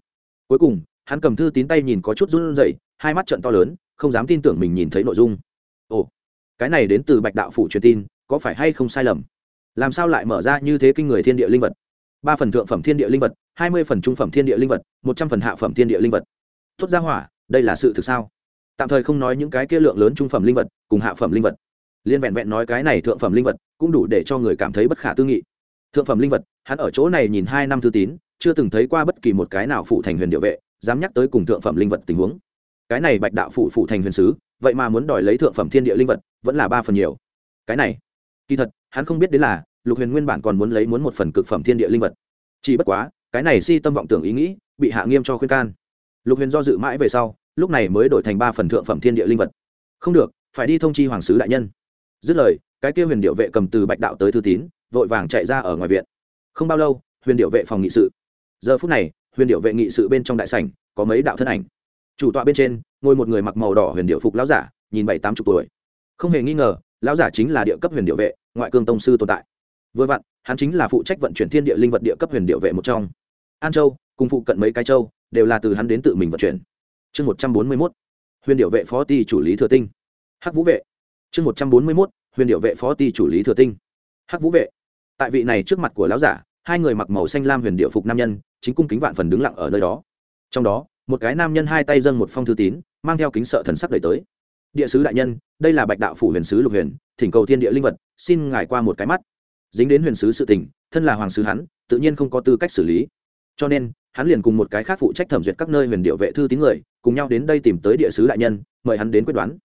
Cuối cùng, hắn cầm thư tín tay nhìn có chút run rẩy, hai mắt trận to lớn, không dám tin tưởng mình nhìn thấy nội dung. Ồ, cái này đến từ bạch đạo phủ truyền tin, có phải hay không sai lầm? Làm sao lại mở ra như thế kinh người thiên địa linh vật? Ba phần thượng phẩm thiên địa linh vật, hai mươi phần trung phẩm thiên địa linh vật, một trăm phần hạ phẩm thiên địa linh vật. Tốt ra hỏa, đây là sự thực sao? Tạm thời không nói những cái kia lượng lớn trung phẩm linh vật cùng hạ phẩm linh vật. Liên vẹn vẹn nói cái này thượng phẩm linh vật cũng đủ để cho người cảm thấy bất khả tư nghị. Thượng phẩm linh vật, hắn ở chỗ này nhìn hai năm thư tín, chưa từng thấy qua bất kỳ một cái nào phụ thành huyền địa vệ, dám nhắc tới cùng thượng phẩm linh vật tình huống. Cái này bạch đạo phụ phụ thành huyền sứ, vậy mà muốn đòi lấy thượng phẩm thiên địa linh vật, vẫn là ba phần nhiều. Cái này, kỳ thật, hắn không biết đến là, lục huyền nguyên bản còn muốn lấy muốn một phần cực phẩm thiên địa linh vật. Chỉ bất quá, cái này si tâm vọng tưởng ý nghĩ, bị hạ nghiêm cho khuyên can. Lục huyền do dự mãi về sau lúc này mới đổi thành ba phần thượng phẩm thiên địa linh vật. Không được, phải đi thông chi hoàng sứ đại nhân. Dứt lời, cái kia huyền điệu vệ cầm từ bạch đạo tới thư tín, vội vàng chạy ra ở ngoài viện. Không bao lâu, huyền điệu vệ phòng nghị sự. Giờ phút này, huyền điệu vệ nghị sự bên trong đại sảnh, có mấy đạo thân ảnh. Chủ tọa bên trên, ngồi một người mặc màu đỏ huyền điệu phục lão giả, nhìn bảy tám chục tuổi. Không hề nghi ngờ, lão giả chính là địa cấp huyền điệu vệ, ngoại cương tông sư tồn tại. Vừa vặn, hắn chính là phụ trách vận chuyển thiên địa linh vật địa cấp huyền điệu vệ một trong. An châu, cùng phụ cận mấy cái châu, đều là từ hắn đến tự mình vận chuyển chương một trăm bốn mươi mốt, huyền điệu vệ phó ty chủ lý thừa tinh. Hắc vũ vệ. Chương một trăm bốn mươi mốt, huyền điệu vệ phó ty chủ lý thừa tinh. Hắc vũ vệ. Tại vị này trước mặt của lão giả, hai người mặc màu xanh lam huyền điệu phục nam nhân, chính cung kính vạn phần đứng lặng ở nơi đó. Trong đó, một cái nam nhân hai tay dâng một phong thư tín, mang theo kính sợ thần sắc đẩy tới. Địa sứ đại nhân, đây là bạch đạo phủ huyền sứ lục huyền, thỉnh cầu thiên địa linh vật, xin ngài qua một cái mắt. Dính đến huyền sứ sự tình, thân là hoàng sứ hắn, tự nhiên không có tư cách xử lý. Cho nên hắn liền cùng một cái khác phụ trách thẩm duyệt các nơi huyền điệu vệ thư tín người, cùng nhau đến đây tìm tới địa sứ đại nhân, mời hắn đến quyết đoán.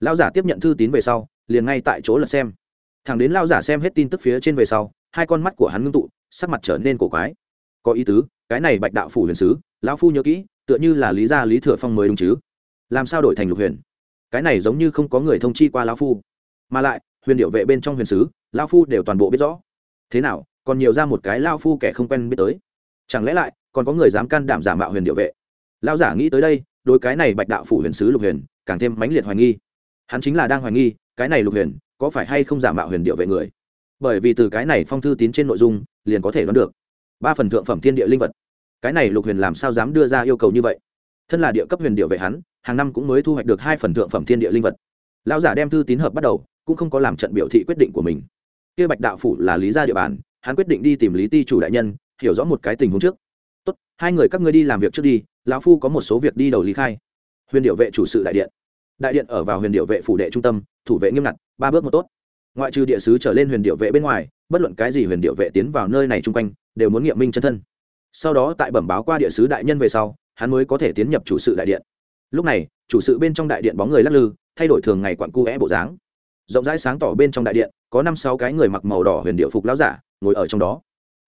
Lão giả tiếp nhận thư tín về sau, liền ngay tại chỗ lật xem. Thằng đến lão giả xem hết tin tức phía trên về sau, hai con mắt của hắn ngưng tụ, sắc mặt trở nên cổ quái. Có ý tứ, cái này bạch đạo phủ huyền sứ, lão phu nhớ kỹ, tựa như là lý gia lý thừa phong mới đúng chứ. Làm sao đổi thành lục huyền? Cái này giống như không có người thông chi qua lão phu. Mà lại, huyền điệu vệ bên trong huyền sứ, lão phu đều toàn bộ biết rõ. Thế nào, còn nhiều ra một cái lão phu kẻ không quen biết tới chẳng lẽ lại, còn có người dám can đảm giả mạo huyền điệu vệ? Lão giả nghĩ tới đây đôi cái này bạch đạo phủ huyền sứ lục huyền, càng thêm mãnh liệt hoài nghi. Hắn chính là đang hoài nghi, cái này lục huyền có phải hay không giả mạo huyền điệu vệ người? Bởi vì từ cái này phong thư tín trên nội dung, liền có thể đoán được. Ba phần thượng phẩm thiên địa linh vật. Cái này lục huyền làm sao dám đưa ra yêu cầu như vậy? Thân là địa cấp huyền điệu vệ hắn, hàng năm cũng mới thu hoạch được hai phần thượng phẩm thiên địa linh vật. Lão giả đem thư tín hợp bắt đầu, cũng không có làm trận biểu thị quyết định của mình. Kia bạch đạo phủ là lý gia địa bàn, hắn quyết định đi tìm lý ti chủ đại nhân hiểu rõ một cái tình huống trước. Tốt, hai người các ngươi đi làm việc trước đi, lão phu có một số việc đi đầu lý khai. Huyền điệu vệ chủ sự đại điện. Đại điện ở vào huyền điệu vệ phủ đệ trung tâm, thủ vệ nghiêm ngặt, ba bước một tốt. Ngoại trừ địa sứ trở lên huyền điệu vệ bên ngoài, bất luận cái gì huyền điệu vệ tiến vào nơi này chung quanh, đều muốn nghiệm minh chân thân. Sau đó tại bẩm báo qua địa sứ đại nhân về sau, hắn mới có thể tiến nhập chủ sự đại điện. Lúc này, chủ sự bên trong đại điện bóng người lắc lư, thay đổi thường ngày quặn cu vẽ bộ dáng. Rộng rãi sáng tỏ bên trong đại điện, có năm sáu cái người mặc màu đỏ huyền điệu phục lão giả, ngồi ở trong đó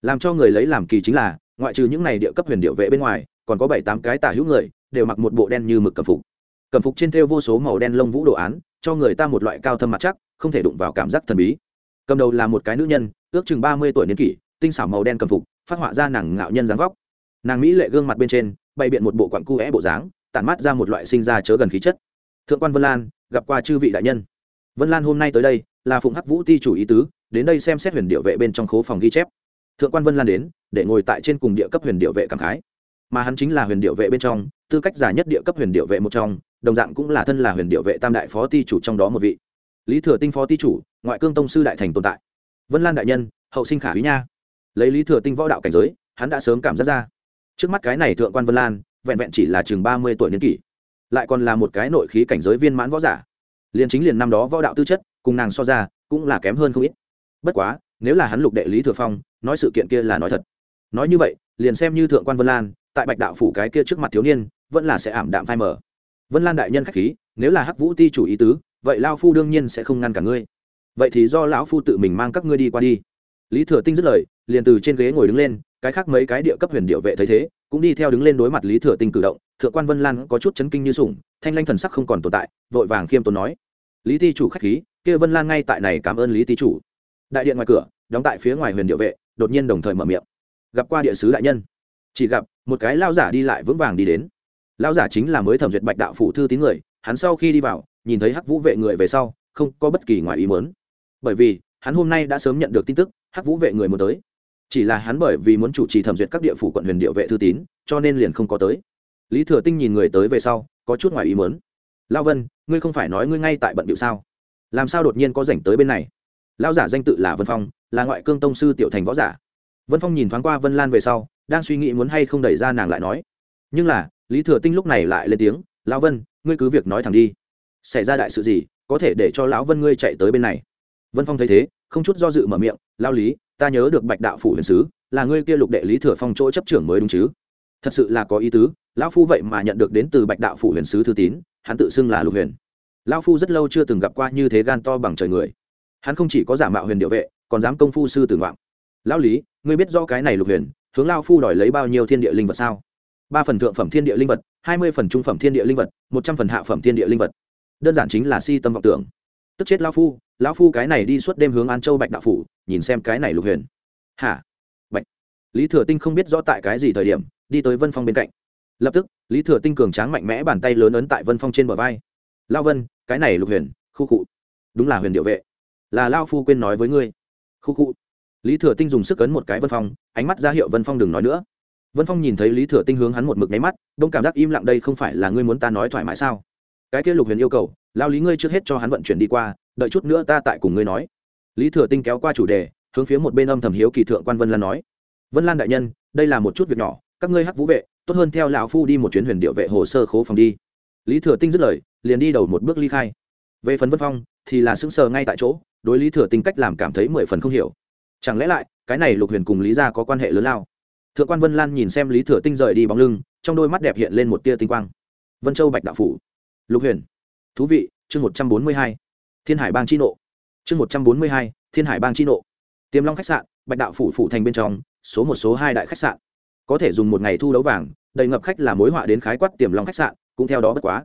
làm cho người lấy làm kỳ chính là, ngoại trừ những này địa cấp huyền điệu vệ bên ngoài, còn có bảy tám cái tả hữu người, đều mặc một bộ đen như mực cầm phục. Cầm phục trên thêu vô số màu đen lông vũ đồ án, cho người ta một loại cao thâm mặt chắc, không thể đụng vào cảm giác thần bí. Cầm đầu là một cái nữ nhân, ước chừng ba mươi tuổi niên kỷ, tinh xảo màu đen cầm phục, phát họa ra nàng ngạo nhân dáng vóc. Nàng mỹ lệ gương mặt bên trên, bày biện một bộ quặng cu é bộ dáng, tản mát ra một loại sinh ra chớ gần khí chất. Thượng quan vân lan, gặp qua chư vị đại nhân. Vân lan hôm nay tới đây, là phụng hắc vũ ti chủ ý tứ, đến đây xem xét huyền điệu vệ bên trong khố phòng ghi chép thượng quan vân lan đến, để ngồi tại trên cùng địa cấp huyền điệu vệ cảm khái. Mà hắn chính là huyền điệu vệ bên trong, tư cách giả nhất địa cấp huyền điệu vệ một trong, đồng dạng cũng là thân là huyền điệu vệ tam đại phó ti chủ trong đó một vị. Lý thừa tinh phó ti chủ, ngoại cương tông sư đại thành tồn tại. Vân lan đại nhân, hậu sinh khả quý nha. Lấy lý thừa tinh võ đạo cảnh giới, hắn đã sớm cảm giác ra. Trước mắt cái này thượng quan vân lan, vẹn vẹn chỉ là chừng ba mươi tuổi niên kỷ, lại còn là một cái nội khí cảnh giới viên mãn võ giả. Liền chính liền năm đó võ đạo tư chất, cùng nàng so ra, cũng là kém hơn không ít. Bất quá nếu là hắn lục đệ lý thừa phong, nói sự kiện kia là nói thật. Nói như vậy, liền xem như thượng quan vân lan, tại bạch đạo phủ cái kia trước mặt thiếu niên, vẫn là sẽ ảm đạm phai mờ. Vân lan đại nhân khách khí, nếu là hắc vũ ti chủ ý tứ, vậy lao phu đương nhiên sẽ không ngăn cả ngươi. Vậy thì do lão phu tự mình mang các ngươi đi qua đi. Lý thừa tinh dứt lời, liền từ trên ghế ngồi đứng lên, cái khác mấy cái địa cấp huyền điệu vệ thấy thế, cũng đi theo đứng lên đối mặt lý thừa tinh cử động. Thượng quan vân lan có chút chấn kinh như sủng, thanh lanh thần sắc không còn tồn tại, vội vàng khiêm tốn nói. Lý ti chủ khách khí, kia vân lan ngay tại này cảm ơn lý ti chủ đại điện ngoài cửa, đóng tại phía ngoài huyền điệu vệ, đột nhiên đồng thời mở miệng. Gặp qua địa sứ đại nhân. Chỉ gặp, một cái lao giả đi lại vững vàng đi đến. Lao giả chính là mới thẩm duyệt bạch đạo phủ thư tín người, hắn sau khi đi vào, nhìn thấy hắc vũ vệ người về sau, không có bất kỳ ngoài ý mớn bởi vì, hắn hôm nay đã sớm nhận được tin tức, hắc vũ vệ người muốn tới. Chỉ là hắn bởi vì muốn chủ trì thẩm duyệt các địa phủ quận huyền điệu vệ thư tín, cho nên liền không có tới. Lý thừa tinh nhìn người tới về sau, có chút ngoài ý mớn lao vân, ngươi không phải nói ngươi ngay tại bận điệu sao? Làm sao đột nhiên có rảnh tới bên này? Lão giả danh tự là vân phong, là ngoại cương tông sư tiểu thành võ giả. Vân phong nhìn thoáng qua vân lan về sau, đang suy nghĩ muốn hay không đẩy ra nàng lại nói. Nhưng là, lý thừa tinh lúc này lại lên tiếng, lão vân, ngươi cứ việc nói thẳng đi. Xảy ra đại sự gì, có thể để cho lão vân ngươi chạy tới bên này. Vân phong thấy thế, không chút do dự mở miệng lao lý, ta nhớ được bạch đạo phủ huyền sứ, là ngươi kia lục đệ lý thừa phong chỗ chấp trưởng mới đúng chứ? Thật sự là có ý tứ, lão phu vậy mà nhận được đến từ bạch đạo phủ huyền sứ thư tín, hắn tự xưng là lục huyền. Lão phu rất lâu chưa từng gặp qua như thế gan to bằng trời người hắn không chỉ có giả mạo huyền điệu vệ, còn dám công phu sư tử ngoạm. Lão lý, ngươi biết do cái này lục huyền, hướng lao phu đòi lấy bao nhiêu thiên địa linh vật sao? Ba phần thượng phẩm thiên địa linh vật, hai mươi phần trung phẩm thiên địa linh vật, một trăm phần hạ phẩm thiên địa linh vật. Đơn giản chính là si tâm vọng tưởng. Tức chết lao phu lão phu cái này đi suốt đêm hướng an châu bạch đạo phủ, nhìn xem cái này lục huyền. Hả? Bạch. Lý thừa tinh không biết rõ tại cái gì thời điểm, đi tới vân phong bên cạnh. Lập tức, lý thừa tinh cường tráng mạnh mẽ bàn tay lớn ấn tại vân phong trên bờ vai. Lao vân, cái này lục huyền, khu cụ. Đúng là huyền điệu vệ là lao phu quên nói với ngươi. Khu cụ lý thừa tinh dùng sức ấn một cái vân phong, ánh mắt ra hiệu vân phong đừng nói nữa. Vân phong nhìn thấy lý thừa tinh hướng hắn một mực nháy mắt, đông cảm giác im lặng đây không phải là ngươi muốn ta nói thoải mái sao? Cái kia lục huyền yêu cầu, lao lý ngươi trước hết cho hắn vận chuyển đi qua, đợi chút nữa ta tại cùng ngươi nói. Lý thừa tinh kéo qua chủ đề, hướng phía một bên âm thầm hiếu kỳ thượng quan vân lan nói. Vân lan đại nhân, đây là một chút việc nhỏ, các ngươi hắc vũ vệ, tốt hơn theo lão phu đi một chuyến huyền điệu vệ hồ sơ khố phòng đi. Lý thừa tinh dứt lời, liền đi đầu một bước ly khai. Về phần vân phong, thì là sững sờ ngay tại chỗ đối lý thừa tinh cách làm cảm thấy mười phần không hiểu. Chẳng lẽ lại, cái này lục huyền cùng lý gia có quan hệ lớn lao? Thượng quan vân lan nhìn xem lý thừa tinh rời đi bóng lưng, trong đôi mắt đẹp hiện lên một tia tinh quang. Vân châu bạch đạo phủ. Lục huyền. Thú vị, chương một trăm bốn mươi hai. Thiên hải bang chi nộ. Chương một trăm bốn mươi hai, thiên hải bang chi nộ. Tiềm long khách sạn, bạch đạo phủ phủ thành bên trong, số một, số hai đại khách sạn. Có thể dùng một ngày thu đấu vàng, đầy ngập khách là mối họa đến khái quát tiềm long khách sạn, cũng theo đó bất quá.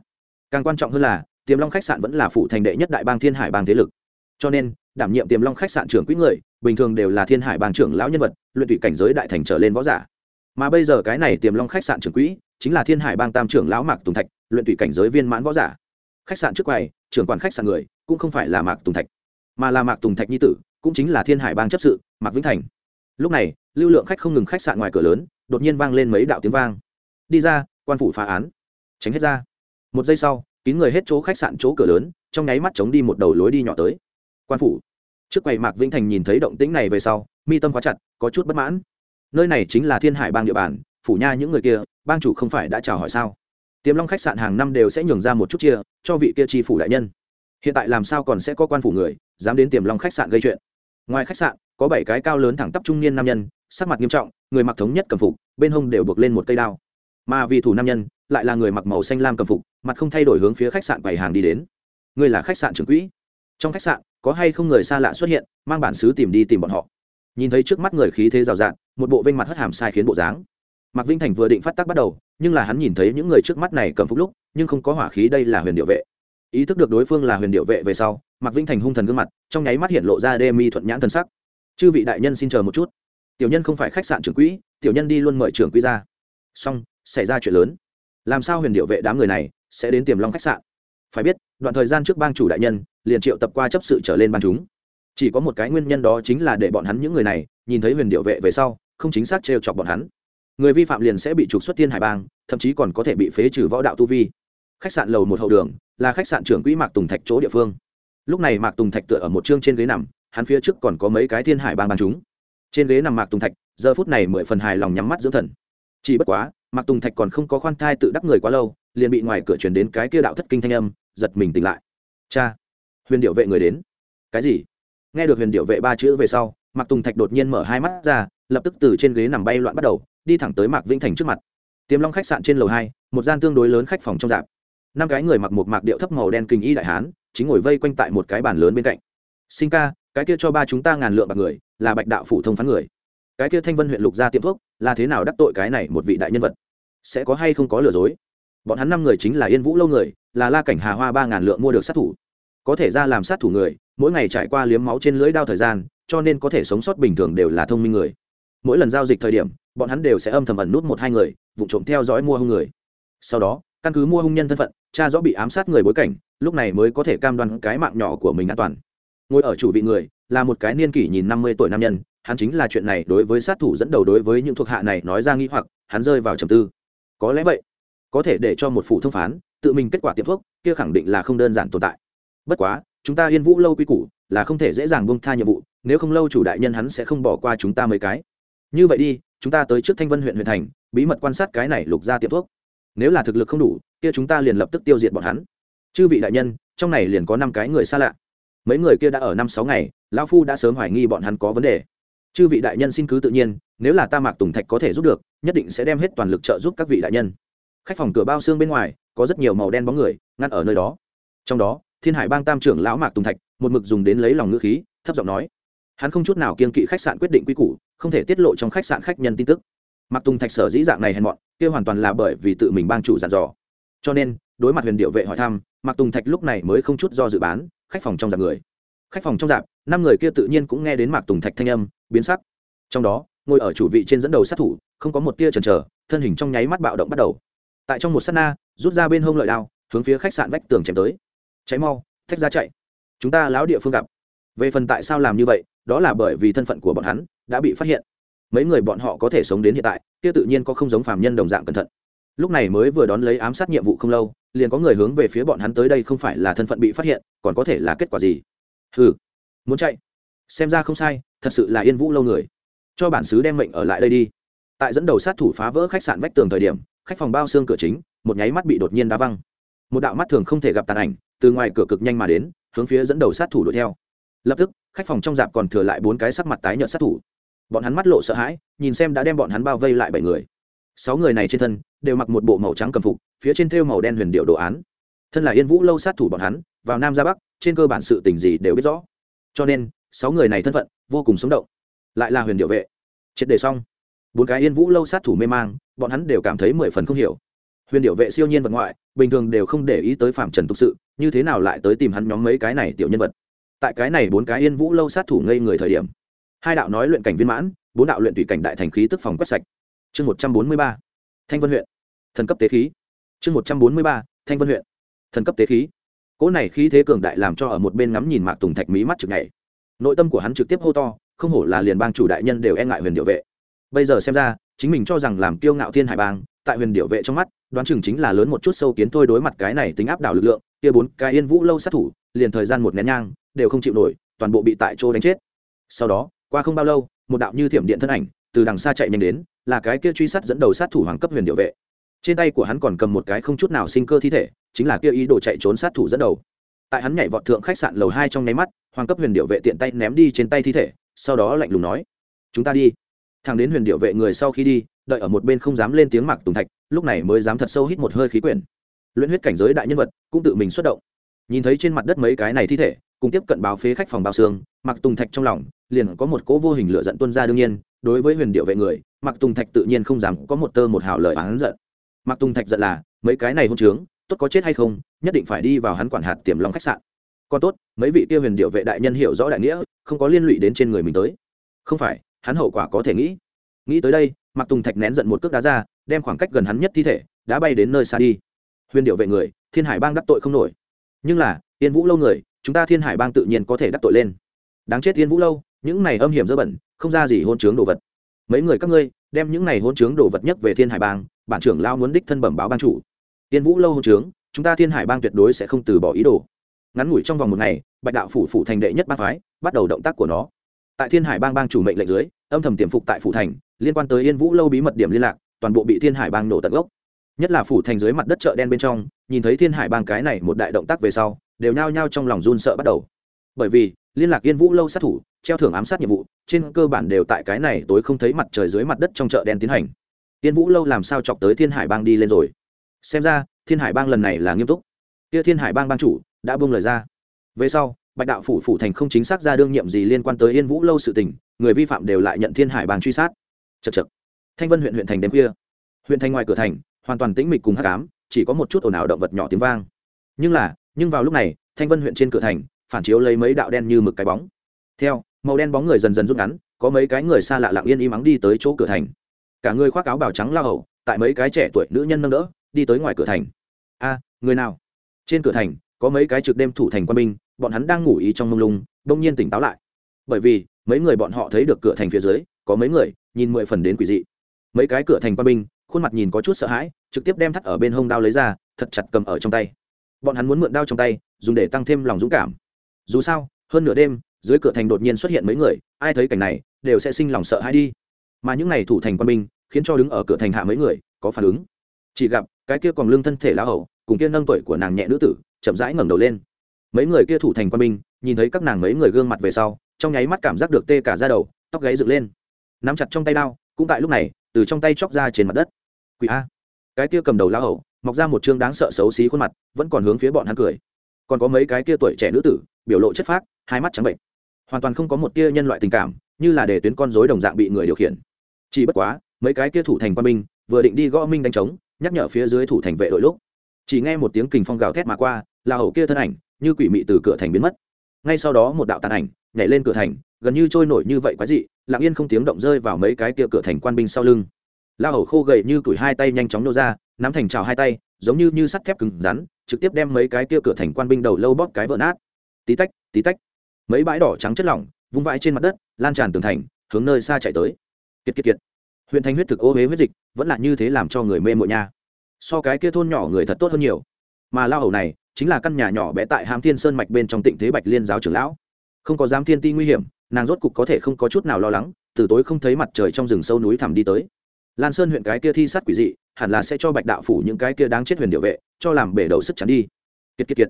Càng quan trọng hơn là, tiềm long khách sạn vẫn là phủ thành đệ nhất đại bang thiên hải bang thế lực cho nên, đảm nhiệm tiềm long khách sạn trưởng quỹ người, bình thường đều là thiên hải bang trưởng lão nhân vật, luyện tụy cảnh giới đại thành trở lên võ giả. Mà bây giờ cái này tiềm long khách sạn trưởng quỹ, chính là thiên hải bang tam trưởng lão mạc tùng thạch, luyện tụy cảnh giới viên mãn võ giả. Khách sạn trước quầy, trưởng quản khách sạn người, cũng không phải là mạc tùng thạch, mà là mạc tùng thạch nhi tử, cũng chính là thiên hải bang chấp sự, mạc vĩnh thành. Lúc này, lưu lượng khách không ngừng khách sạn ngoài cửa lớn, đột nhiên vang lên mấy đạo tiếng vang. Đi ra, quan phủ phá án. Tránh hết ra. Một giây sau, kín người hết chỗ khách sạn chỗ cửa lớn, trong nháy mắt chống đi một đầu lối đi nhỏ tới quan phủ. Trước quầy mạc vĩnh thành nhìn thấy động tĩnh này về sau, mi tâm khóa chặt, có chút bất mãn. Nơi này chính là thiên hải bang địa bàn, phủ nha những người kia, bang chủ không phải đã chào hỏi sao? Tiềm long khách sạn hàng năm đều sẽ nhường ra một chút chia, cho vị kia tri phủ đại nhân. Hiện tại làm sao còn sẽ có quan phủ người, dám đến tiềm long khách sạn gây chuyện? Ngoài khách sạn, có bảy cái cao lớn thẳng tắp trung niên nam nhân, sắc mặt nghiêm trọng, người mặc thống nhất cầm phục, bên hông đều buộc lên một cây đao. Mà vì thủ nam nhân, lại là người mặc màu xanh lam cầm phục, mặt không thay đổi hướng phía khách sạn bày hàng đi đến. Người là khách sạn trưởng quỹ. Trong khách sạn có hay không người xa lạ xuất hiện, mang bản xứ tìm đi tìm bọn họ. Nhìn thấy trước mắt người khí thế rào rạt, một bộ vênh mặt hất hàm sai khiến bộ dáng. Mạc vinh thành vừa định phát tác bắt đầu, nhưng là hắn nhìn thấy những người trước mắt này cầm phúc lúc, nhưng không có hỏa khí đây là huyền điệu vệ. Ý thức được đối phương là huyền điệu vệ về sau, mạc vinh thành hung thần gương mặt, trong nháy mắt hiện lộ ra đê mi thuận nhãn thân sắc. Chư vị đại nhân xin chờ một chút. Tiểu nhân không phải khách sạn trưởng quỹ, tiểu nhân đi luôn mời trưởng quỹ ra. Xong, xảy ra chuyện lớn. Làm sao huyền điệu vệ đám người này sẽ đến tiềm long khách sạn? Phải biết đoạn thời gian trước bang chủ đại nhân liền triệu tập qua chấp sự trở lên ban chúng. Chỉ có một cái nguyên nhân đó chính là để bọn hắn những người này nhìn thấy huyền điệu vệ về sau, không chính xác trêu chọc bọn hắn. Người vi phạm liền sẽ bị trục xuất thiên hải bang, thậm chí còn có thể bị phế trừ võ đạo tu vi. Khách sạn lầu một hậu đường là khách sạn trưởng quỹ mạc tùng thạch chỗ địa phương. Lúc này mạc tùng thạch tựa ở một chương trên ghế nằm, hắn phía trước còn có mấy cái thiên hải bang ban chúng. Trên ghế nằm mạc tùng thạch, giờ phút này mười phần hài lòng nhắm mắt dưỡng thần. Chỉ bất quá, mạc tùng thạch còn không có khoan thai tự đắc người quá lâu, liền bị ngoài cửa chuyển đến cái kia đạo thất kinh thanh âm giật mình tỉnh lại. Cha, huyền điệu vệ người đến. Cái gì? Nghe được huyền điệu vệ ba chữ về sau, mạc tùng thạch đột nhiên mở hai mắt ra, lập tức từ trên ghế nằm bay loạn bắt đầu, đi thẳng tới mạc vĩnh thành trước mặt. Tiềm long khách sạn trên lầu hai, một gian tương đối lớn khách phòng trong dạp năm cái người mặc một mạc điệu thấp màu đen kinh y đại hán, chính ngồi vây quanh tại một cái bàn lớn bên cạnh. Sinh ca, cái kia cho ba chúng ta ngàn lượng bạc người, là bạch đạo phủ thông phán người. Cái kia thanh vân huyện lục gia tiệm thuốc, là thế nào đắc tội cái này một vị đại nhân vật? Sẽ có hay không có lừa dối? Bọn hắn năm người chính là yên vũ lâu người, là la cảnh hà hoa ba ngàn lượng mua được sát thủ. Có thể ra làm sát thủ người, mỗi ngày trải qua liếm máu trên lưỡi đao thời gian, cho nên có thể sống sót bình thường đều là thông minh người. Mỗi lần giao dịch thời điểm, bọn hắn đều sẽ âm thầm ẩn nút một hai người, vụ trộm theo dõi mua hung người. Sau đó, căn cứ mua hung nhân thân phận, cha rõ bị ám sát người bối cảnh, lúc này mới có thể cam đoan cái mạng nhỏ của mình an toàn. Ngồi ở chủ vị người, là một cái niên kỷ nhìn năm mươi tuổi nam nhân, hắn chính là chuyện này đối với sát thủ dẫn đầu đối với những thuộc hạ này nói ra nghĩ hoặc, hắn rơi vào trầm tư. Có lẽ vậy có thể để cho một phụ thông phán, tự mình kết quả tiệm thuốc, kia khẳng định là không đơn giản tồn tại. Bất quá, chúng ta yên vũ lâu quy củ là không thể dễ dàng bông tha nhiệm vụ, nếu không lâu chủ đại nhân hắn sẽ không bỏ qua chúng ta mấy cái. Như vậy đi, chúng ta tới trước thanh vân huyện huyện thành, bí mật quan sát cái này lục ra tiệm thuốc. Nếu là thực lực không đủ, kia chúng ta liền lập tức tiêu diệt bọn hắn. Chư vị đại nhân, trong này liền có năm cái người xa lạ. Mấy người kia đã ở năm sáu ngày, lão phu đã sớm hoài nghi bọn hắn có vấn đề. Chư vị đại nhân xin cứ tự nhiên, nếu là ta mạc tùng thạch có thể giúp được, nhất định sẽ đem hết toàn lực trợ giúp các vị đại nhân khách phòng cửa bao xương bên ngoài, có rất nhiều màu đen bóng người ngăn ở nơi đó. Trong đó, thiên hải bang tam trưởng lão mạc tùng thạch, một mực dùng đến lấy lòng ngữ khí, thấp giọng nói. Hắn không chút nào kiên kỵ khách sạn quyết định quy củ, không thể tiết lộ trong khách sạn khách nhân tin tức. Mạc tùng thạch sở dĩ dạng này hèn mọn, kia hoàn toàn là bởi vì tự mình bang chủ dặn dò. Cho nên, đối mặt huyền điệu vệ hỏi thăm, mạc tùng thạch lúc này mới không chút do dự bán, khách phòng trong dạp người. Khách phòng trong dạp, năm người kia tự nhiên cũng nghe đến mạc tùng thạch thanh âm, biến sắc. Trong đó, ngồi ở chủ vị trên dẫn đầu sát thủ, không có một tia chần chờ, thân hình trong nháy mắt bạo động bắt đầu tại trong một s á t na, rút ra bên hông lợi đao, hướng phía khách sạn vách tường chém tới. Cháy mau, thách ra chạy. Chúng ta láo địa phương gặp. Về phần tại sao làm như vậy, đó là bởi vì thân phận của bọn hắn đã bị phát hiện. Mấy người bọn họ có thể sống đến hiện tại, kia tự nhiên có không giống phàm nhân đồng dạng cẩn thận. Lúc này mới vừa đón lấy ám sát nhiệm vụ không lâu, liền có người hướng về phía bọn hắn tới đây không phải là thân phận bị phát hiện, còn có thể là kết quả gì? Ừ muốn chạy. Xem ra không sai, thật sự là yên vũ lâu người. Cho bản xứ đem mệnh ở lại đây đi. Tại dẫn đầu sát thủ phá vỡ khách sạn vách tường thời điểm khách phòng bao xương cửa chính, một nháy mắt bị đột nhiên đá văng. Một đạo mắt thường không thể gặp tàn ảnh, từ ngoài cửa cực nhanh mà đến, hướng phía dẫn đầu sát thủ đuổi theo. Lập tức, khách phòng trong dạp còn thừa lại bốn cái sắc mặt tái nhợt sát thủ. Bọn hắn mắt lộ sợ hãi, nhìn xem đã đem bọn hắn bao vây lại bảy người. Sáu người này trên thân, đều mặc một bộ màu trắng cầm phục, phía trên thêu màu đen huyền điệu đồ án. Thân là yên vũ lâu sát thủ bọn hắn, vào nam ra bắc, trên cơ bản sự tình gì đều biết rõ. Cho nên, sáu người này thân phận, vô cùng sống động. Lại là huyền điệu vệ. Triệt đề xong. Bốn cái yên vũ lâu sát thủ mê mang bọn hắn đều cảm thấy mười phần không hiểu. Huyền điệu vệ siêu nhiên vật ngoại, bình thường đều không để ý tới phạm trần thực sự, như thế nào lại tới tìm hắn nhóm mấy cái này tiểu nhân vật? Tại cái này bốn cái yên vũ lâu sát thủ ngây người thời điểm, hai đạo nói luyện cảnh viên mãn, bốn đạo luyện tùy cảnh đại thành khí tức phòng quét sạch. Chương một trăm bốn mươi ba, thanh vân huyện, thần cấp tế khí. Chương một trăm bốn mươi ba, thanh vân huyện, thần cấp tế khí. Cỗ này khí thế cường đại làm cho ở một bên ngắm nhìn mạc tùng thạch mỹ mắt trực nhảy. Nội tâm của hắn trực tiếp hô to, không hổ là liền bang chủ đại nhân đều e ngại huyền điệu vệ. Bây giờ xem ra chính mình cho rằng làm kiêu ngạo thiên hải bang, tại huyền điệu vệ trong mắt, đoán chừng chính là lớn một chút sâu kiến thôi đối mặt cái này tính áp đảo lực lượng, kia bốn cái yên vũ lâu sát thủ, liền thời gian một nén nhang, đều không chịu nổi, toàn bộ bị tại chỗ đánh chết. Sau đó, qua không bao lâu, một đạo như thiểm điện thân ảnh, từ đằng xa chạy nhanh đến, là cái kia truy sát dẫn đầu sát thủ hoàng cấp huyền điệu vệ. Trên tay của hắn còn cầm một cái không chút nào sinh cơ thi thể, chính là kia ý đồ chạy trốn sát thủ dẫn đầu. Tại hắn nhảy vọt thượng khách sạn lầu hai trong nháy mắt, hoàng cấp huyền điệu vệ tiện tay ném đi trên tay thi thể, sau đó lạnh lùng nói, chúng ta đi thằng đến huyền điệu vệ người sau khi đi, đợi ở một bên không dám lên tiếng mặc tùng thạch, lúc này mới dám thật sâu hít một hơi khí quyển. Luyện huyết cảnh giới đại nhân vật cũng tự mình xuất động. Nhìn thấy trên mặt đất mấy cái này thi thể, cùng tiếp cận báo phế khách phòng bao xương mặc tùng thạch trong lòng liền có một cỗ vô hình lựa giận tuân ra đương nhiên, đối với huyền điệu vệ người mặc tùng thạch tự nhiên không dám có một tơ một hào lời oán giận. Mặc tùng thạch giận là, mấy cái này hôn trướng, tốt có chết hay không, nhất định phải đi vào hắn quản hạt tiềm long khách sạn. Còn tốt, mấy vị kia huyền điệu vệ đại nhân hiểu rõ đại nghĩa, không có liên lụy đến trên người mình tới. Không phải hắn hậu quả có thể nghĩ. Nghĩ tới đây mặc tùng thạch nén giận một cước đá ra, đem khoảng cách gần hắn nhất thi thể, đã bay đến nơi xa đi. Huyền điệu vệ người, thiên hải bang đắc tội không nổi. Nhưng là, yên vũ lâu người, chúng ta thiên hải bang tự nhiên có thể đắc tội lên. Đáng chết yên vũ lâu, những này âm hiểm dơ bẩn, không ra gì hôn chướng đồ vật. Mấy người các ngươi, đem những này hôn chướng đồ vật nhất về thiên hải bang, bản trưởng lao muốn đích thân bẩm báo ban chủ. Yên vũ lâu hôn chướng, chúng ta thiên hải bang tuyệt đối sẽ không từ bỏ ý đồ. Ngắn ngủi trong vòng một ngày, bạch đạo phủ phủ thành đệ nhất bang phái bắt đầu động tác của nó. Tại thiên hải bang bang chủ mệnh lệnh dưới âm thầm tiềm phục tại phủ thành, liên quan tới yên vũ lâu bí mật điểm liên lạc, toàn bộ bị thiên hải bang nổ tận gốc. Nhất là phủ thành dưới mặt đất chợ đen bên trong, nhìn thấy thiên hải bang cái này một đại động tác về sau, đều nhao nhao trong lòng run sợ bắt đầu. Bởi vì, liên lạc yên vũ lâu sát thủ, treo thưởng ám sát nhiệm vụ, trên cơ bản đều tại cái này tối không thấy mặt trời dưới mặt đất trong chợ đen tiến hành. Yên vũ lâu làm sao chọc tới thiên hải bang đi lên rồi? Xem ra, thiên hải bang lần này là nghiêm túc. Kia thiên hải bang bang chủ đã buông lời ra. Về sau, bạch đạo phủ phủ thành không chính xác ra đương nhiệm gì liên quan tới yên vũ lâu sự tình người vi phạm đều lại nhận thiên hải bang truy sát. Chật chật thanh vân huyện huyện thành đêm khuya. Huyện thành ngoài cửa thành, hoàn toàn tĩnh mịch cùng hát cám chỉ có một chút ồn ào động vật nhỏ tiếng vang. Nhưng là, nhưng vào lúc này, thanh vân huyện trên cửa thành, phản chiếu lấy mấy đạo đen như mực cái bóng. Theo, màu đen bóng người dần dần rút ngắn, có mấy cái người xa lạ lặng yên im ắng đi tới chỗ cửa thành. Cả người khoác áo bào trắng la hầu, tại mấy cái trẻ tuổi nữ nhân nâng đỡ, đi tới ngoài cửa thành. A, người nào? Trên cửa thành, có mấy cái trực đêm thủ thành quân binh, bọn hắn đang ngủ ý trong mông lung đông nhiên tỉnh táo lại. Bởi vì mấy người bọn họ thấy được cửa thành phía dưới, có mấy người, nhìn mười phần đến quỷ dị. Mấy cái cửa thành quan binh, khuôn mặt nhìn có chút sợ hãi, trực tiếp đem thắt ở bên hông đao lấy ra, thật chặt cầm ở trong tay. Bọn hắn muốn mượn đao trong tay, dùng để tăng thêm lòng dũng cảm. Dù sao, hơn nửa đêm, dưới cửa thành đột nhiên xuất hiện mấy người, ai thấy cảnh này, đều sẽ sinh lòng sợ hãi đi. Mà những n à y thủ thành quân binh, khiến cho đứng ở cửa thành hạ mấy người, có phản ứng. Chỉ gặp, cái kia còn lương thân thể lá hậu cùng kia nâng tuổi của nàng nhẹ nữ tử, chậm rãi ngẩng đầu lên. Mấy người kia thủ thành quân binh, nhìn thấy các nàng mấy người gương mặt về sau trong nháy mắt cảm giác được tê cả ra đầu, tóc gáy dựng lên. Nắm chặt trong tay đao, cũng tại lúc này, từ trong tay chóc ra trên mặt đất. Quỷ a. Cái kia cầm đầu lao hầu, mọc ra một chương đáng sợ xấu xí khuôn mặt, vẫn còn hướng phía bọn hắn cười. Còn có mấy cái kia tuổi trẻ nữ tử, biểu lộ chất phác, hai mắt trắng bệnh. Hoàn toàn không có một tia nhân loại tình cảm, như là để tuyến con rối đồng dạng bị người điều khiển. Chỉ bất quá, mấy cái kia thủ thành quan binh, vừa định đi gõ minh đánh trống, nhắc nhở phía dưới thủ thành vệ đội lúc, chỉ nghe một tiếng kình phong gào thét mà qua là hầu kia thân ảnh, như quỷ mị từ cửa thành biến mất ngay sau đó một đạo tàn ảnh nhảy lên cửa thành, gần như trôi nổi như vậy quái dị, lặng yên không tiếng động rơi vào mấy cái kia cửa thành quan binh sau lưng. La hầu khô gầy như tuổi hai tay nhanh chóng nô ra, nắm thành trào hai tay, giống như như sắt thép cứng rắn, trực tiếp đem mấy cái kia cửa thành quan binh đầu lâu bóp cái vỡ nát. Tí tách tí tách. Mấy bãi đỏ trắng chất lỏng vung vãi trên mặt đất, lan tràn tường thành, hướng nơi xa chạy tới. Kiệt kiệt kiệt. Huyện thành huyết thực ô huế huyết dịch, vẫn là như thế làm cho người mê mội nha. So cái kia thôn nhỏ người thật tốt hơn nhiều mà lao hầu này chính là căn nhà nhỏ bé tại hàm thiên sơn mạch bên trong tịnh thế bạch liên giáo trưởng lão. Không có dám thiên ti nguy hiểm, nàng rốt cục có thể không có chút nào lo lắng, từ tối không thấy mặt trời trong rừng sâu núi thẳm đi tới. Lan sơn huyện cái kia thi sát quỷ dị, hẳn là sẽ cho bạch đạo phủ những cái kia đáng chết huyền điệu vệ, cho làm bể đầu sức chắn đi. Kiệt kiệt kiệt.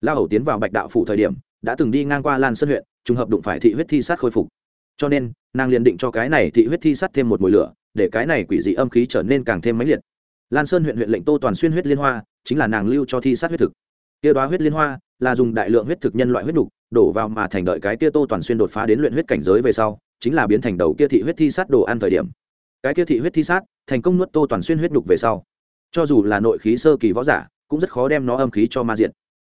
La hầu tiến vào bạch đạo phủ thời điểm, đã từng đi ngang qua lan sơn huyện, trùng hợp đụng phải thị huyết thi sát khôi phục. Cho nên, nàng liền định cho cái này thị huyết thi sát thêm một mùi lửa, để cái này quỷ dị âm khí trở nên càng thêm mãnh liệt. Lan sơn huyện huyện lệnh tô toàn xuyên huyết liên hoa chính là nàng lưu cho thi sát huyết thực. Kia đoá huyết liên hoa là dùng đại lượng huyết thực nhân loại huyết đục đổ vào mà thành đợi cái kia tô toàn xuyên đột phá đến luyện huyết cảnh giới về sau, chính là biến thành đầu kia thị huyết thi sát đồ ăn thời điểm. Cái kia thị huyết thi sát thành công nuốt tô toàn xuyên huyết đục về sau. Cho dù là nội khí sơ kỳ võ giả, cũng rất khó đem nó âm khí cho ma diện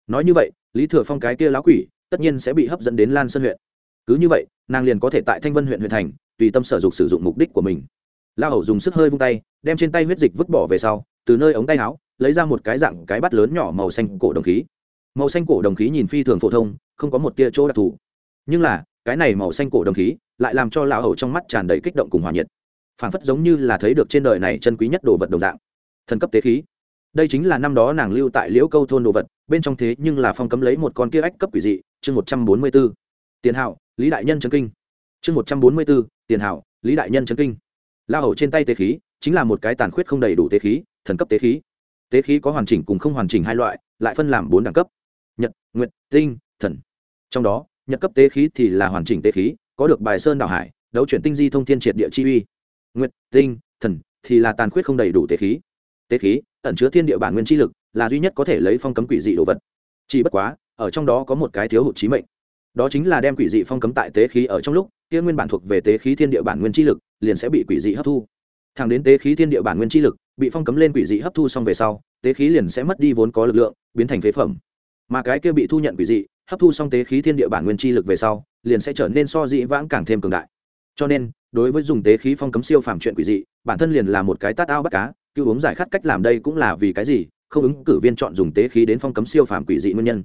nói như vậy, lý thừa phong cái kia lá quỷ tất nhiên sẽ bị hấp dẫn đến lan sơn huyện. Cứ như vậy, nàng liền có thể tại thanh vân huyện huyện thành, tùy tâm sở dục sử dụng mục đích của mình. La hầu dùng sức hơi vung tay, đem trên tay huyết dịch vứt bỏ về sau, từ nơi ống tay áo lấy ra một cái dạng cái bát lớn nhỏ màu xanh cổ đồng khí. Màu xanh cổ đồng khí nhìn phi thường phổ thông, không có một tia chỗ đặc thù. Nhưng là, cái này màu xanh cổ đồng khí lại làm cho lão hầu trong mắt tràn đầy kích động cùng hòa nhiệt. Phảng phất giống như là thấy được trên đời này chân quý nhất đồ vật đồng dạng. Thần cấp tế khí. Đây chính là năm đó nàng lưu tại liễu câu thôn đồ vật, bên trong thế nhưng là phong cấm lấy một con kia ách cấp quỷ dị, chương một trăm bốn mươi b ố tiền hảo, lý đại nhân trấn kinh. Chương một trăm bốn mươi b ố tiền hảo, lý đại nhân trấn kinh. Lão hầu trên tay tế khí chính là một cái tàn khuyết không đầy đủ tế khí, thần cấp tế khí tế khí có hoàn chỉnh cùng không hoàn chỉnh hai loại, lại phân làm bốn đẳng cấp. Nhật, nguyệt, tinh, thần. Trong đó, nhật cấp tế khí thì là hoàn chỉnh tế khí, có được bài sơn đảo hải, đấu chuyển tinh di thông thiên triệt địa chi uy. Nguyệt, tinh, thần thì là tàn khuyết không đầy đủ tế khí. Tế khí, ẩn chứa thiên địa bản nguyên chi lực, là duy nhất có thể lấy phong cấm quỷ dị đồ vật. Chỉ bất quá, ở trong đó có một cái thiếu hụt trí mệnh. Đó chính là đem quỷ dị phong cấm tại tế khí ở trong lúc, kia nguyên bản thuộc về tế khí thiên địa bản nguyên chi lực, liền sẽ bị quỷ dị hấp thu. Thẳng đến tế khí thiên địa bản nguyên chi lực bị phong cấm lên quỷ dị hấp thu xong về sau, tế khí liền sẽ mất đi vốn có lực lượng, biến thành phế phẩm. Mà cái kia bị thu nhận quỷ dị, hấp thu xong tế khí thiên địa bản nguyên chi lực về sau, liền sẽ trở nên so dị vãng càng thêm cường đại. Cho nên, đối với dùng tế khí phong cấm siêu phàm chuyện quỷ dị, bản thân liền là một cái tát ao bắt cá, cứu uống giải khát cách làm đây cũng là vì cái gì, không ứng cử viên chọn dùng tế khí đến phong cấm siêu phàm quỷ dị nguyên nhân.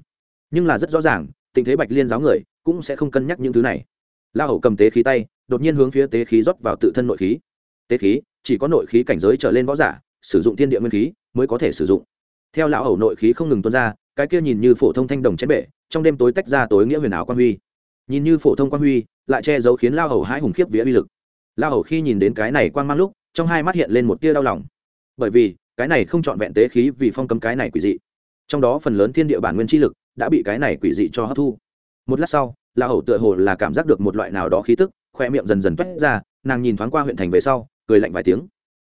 Nhưng là rất rõ ràng, tình thế bạch liên giáo người cũng sẽ không cân nhắc những thứ này. La hầu cầm tế khí tay, đột nhiên hướng phía tế khí rót vào tự thân nội khí. Tế khí chỉ có nội khí cảnh giới trở lên võ giả, sử dụng thiên địa nguyên khí mới có thể sử dụng. Theo lão hầu nội khí không ngừng tuôn ra, cái kia nhìn như phổ thông thanh đồng chén bể, trong đêm tối tách ra tối nghĩa huyền ảo quan huy. Nhìn như phổ thông quan huy, lại che giấu khiến lao hầu hãi hùng khiếp vía uy lực. Lao hầu khi nhìn đến cái này quang mang lúc, trong hai mắt hiện lên một tia đau lòng. Bởi vì, cái này không trọn vẹn tế khí vì phong cấm cái này quỷ dị. Trong đó phần lớn thiên địa bản nguyên chi lực đã bị cái này quỷ dị cho hấp thu. Một lát sau, lão hầu tựa hồ là cảm giác được một loại nào đó khí tức khoe miệng dần dần toét ra, nàng nhìn thoáng qua huyện thành về sau cười lạnh vài tiếng.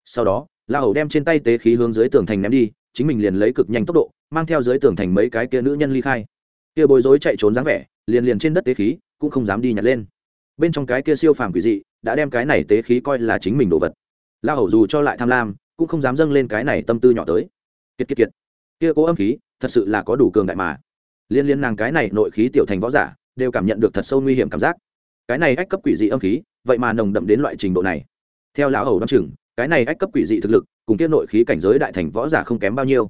Sau đó, la hầu đem trên tay tế khí hướng dưới tường thành ném đi, chính mình liền lấy cực nhanh tốc độ, mang theo dưới tường thành mấy cái kia nữ nhân ly khai. Kia bối rối chạy trốn dáng vẻ, liền liền trên đất tế khí, cũng không dám đi nhặt lên. Bên trong cái kia siêu phàm quỷ dị, đã đem cái này tế khí coi là chính mình đồ vật. La hầu dù cho lại tham lam, cũng không dám dâng lên cái này tâm tư nhỏ tới. Kiệt kiệt kiệt. Kia cố âm khí, thật sự là có đủ cường đại mà. Liên liên nàng cái này nội khí tiểu thành võ giả, đều cảm nhận được thật sâu nguy hiểm cảm giác. Cái này ách cấp quỷ dị âm khí, vậy mà nồng đậm đến loại trình độ này theo lão hầu đ o chừng, cái này ách cấp quỷ dị thực lực, cùng kia nội khí cảnh giới đại thành võ giả không kém bao nhiêu.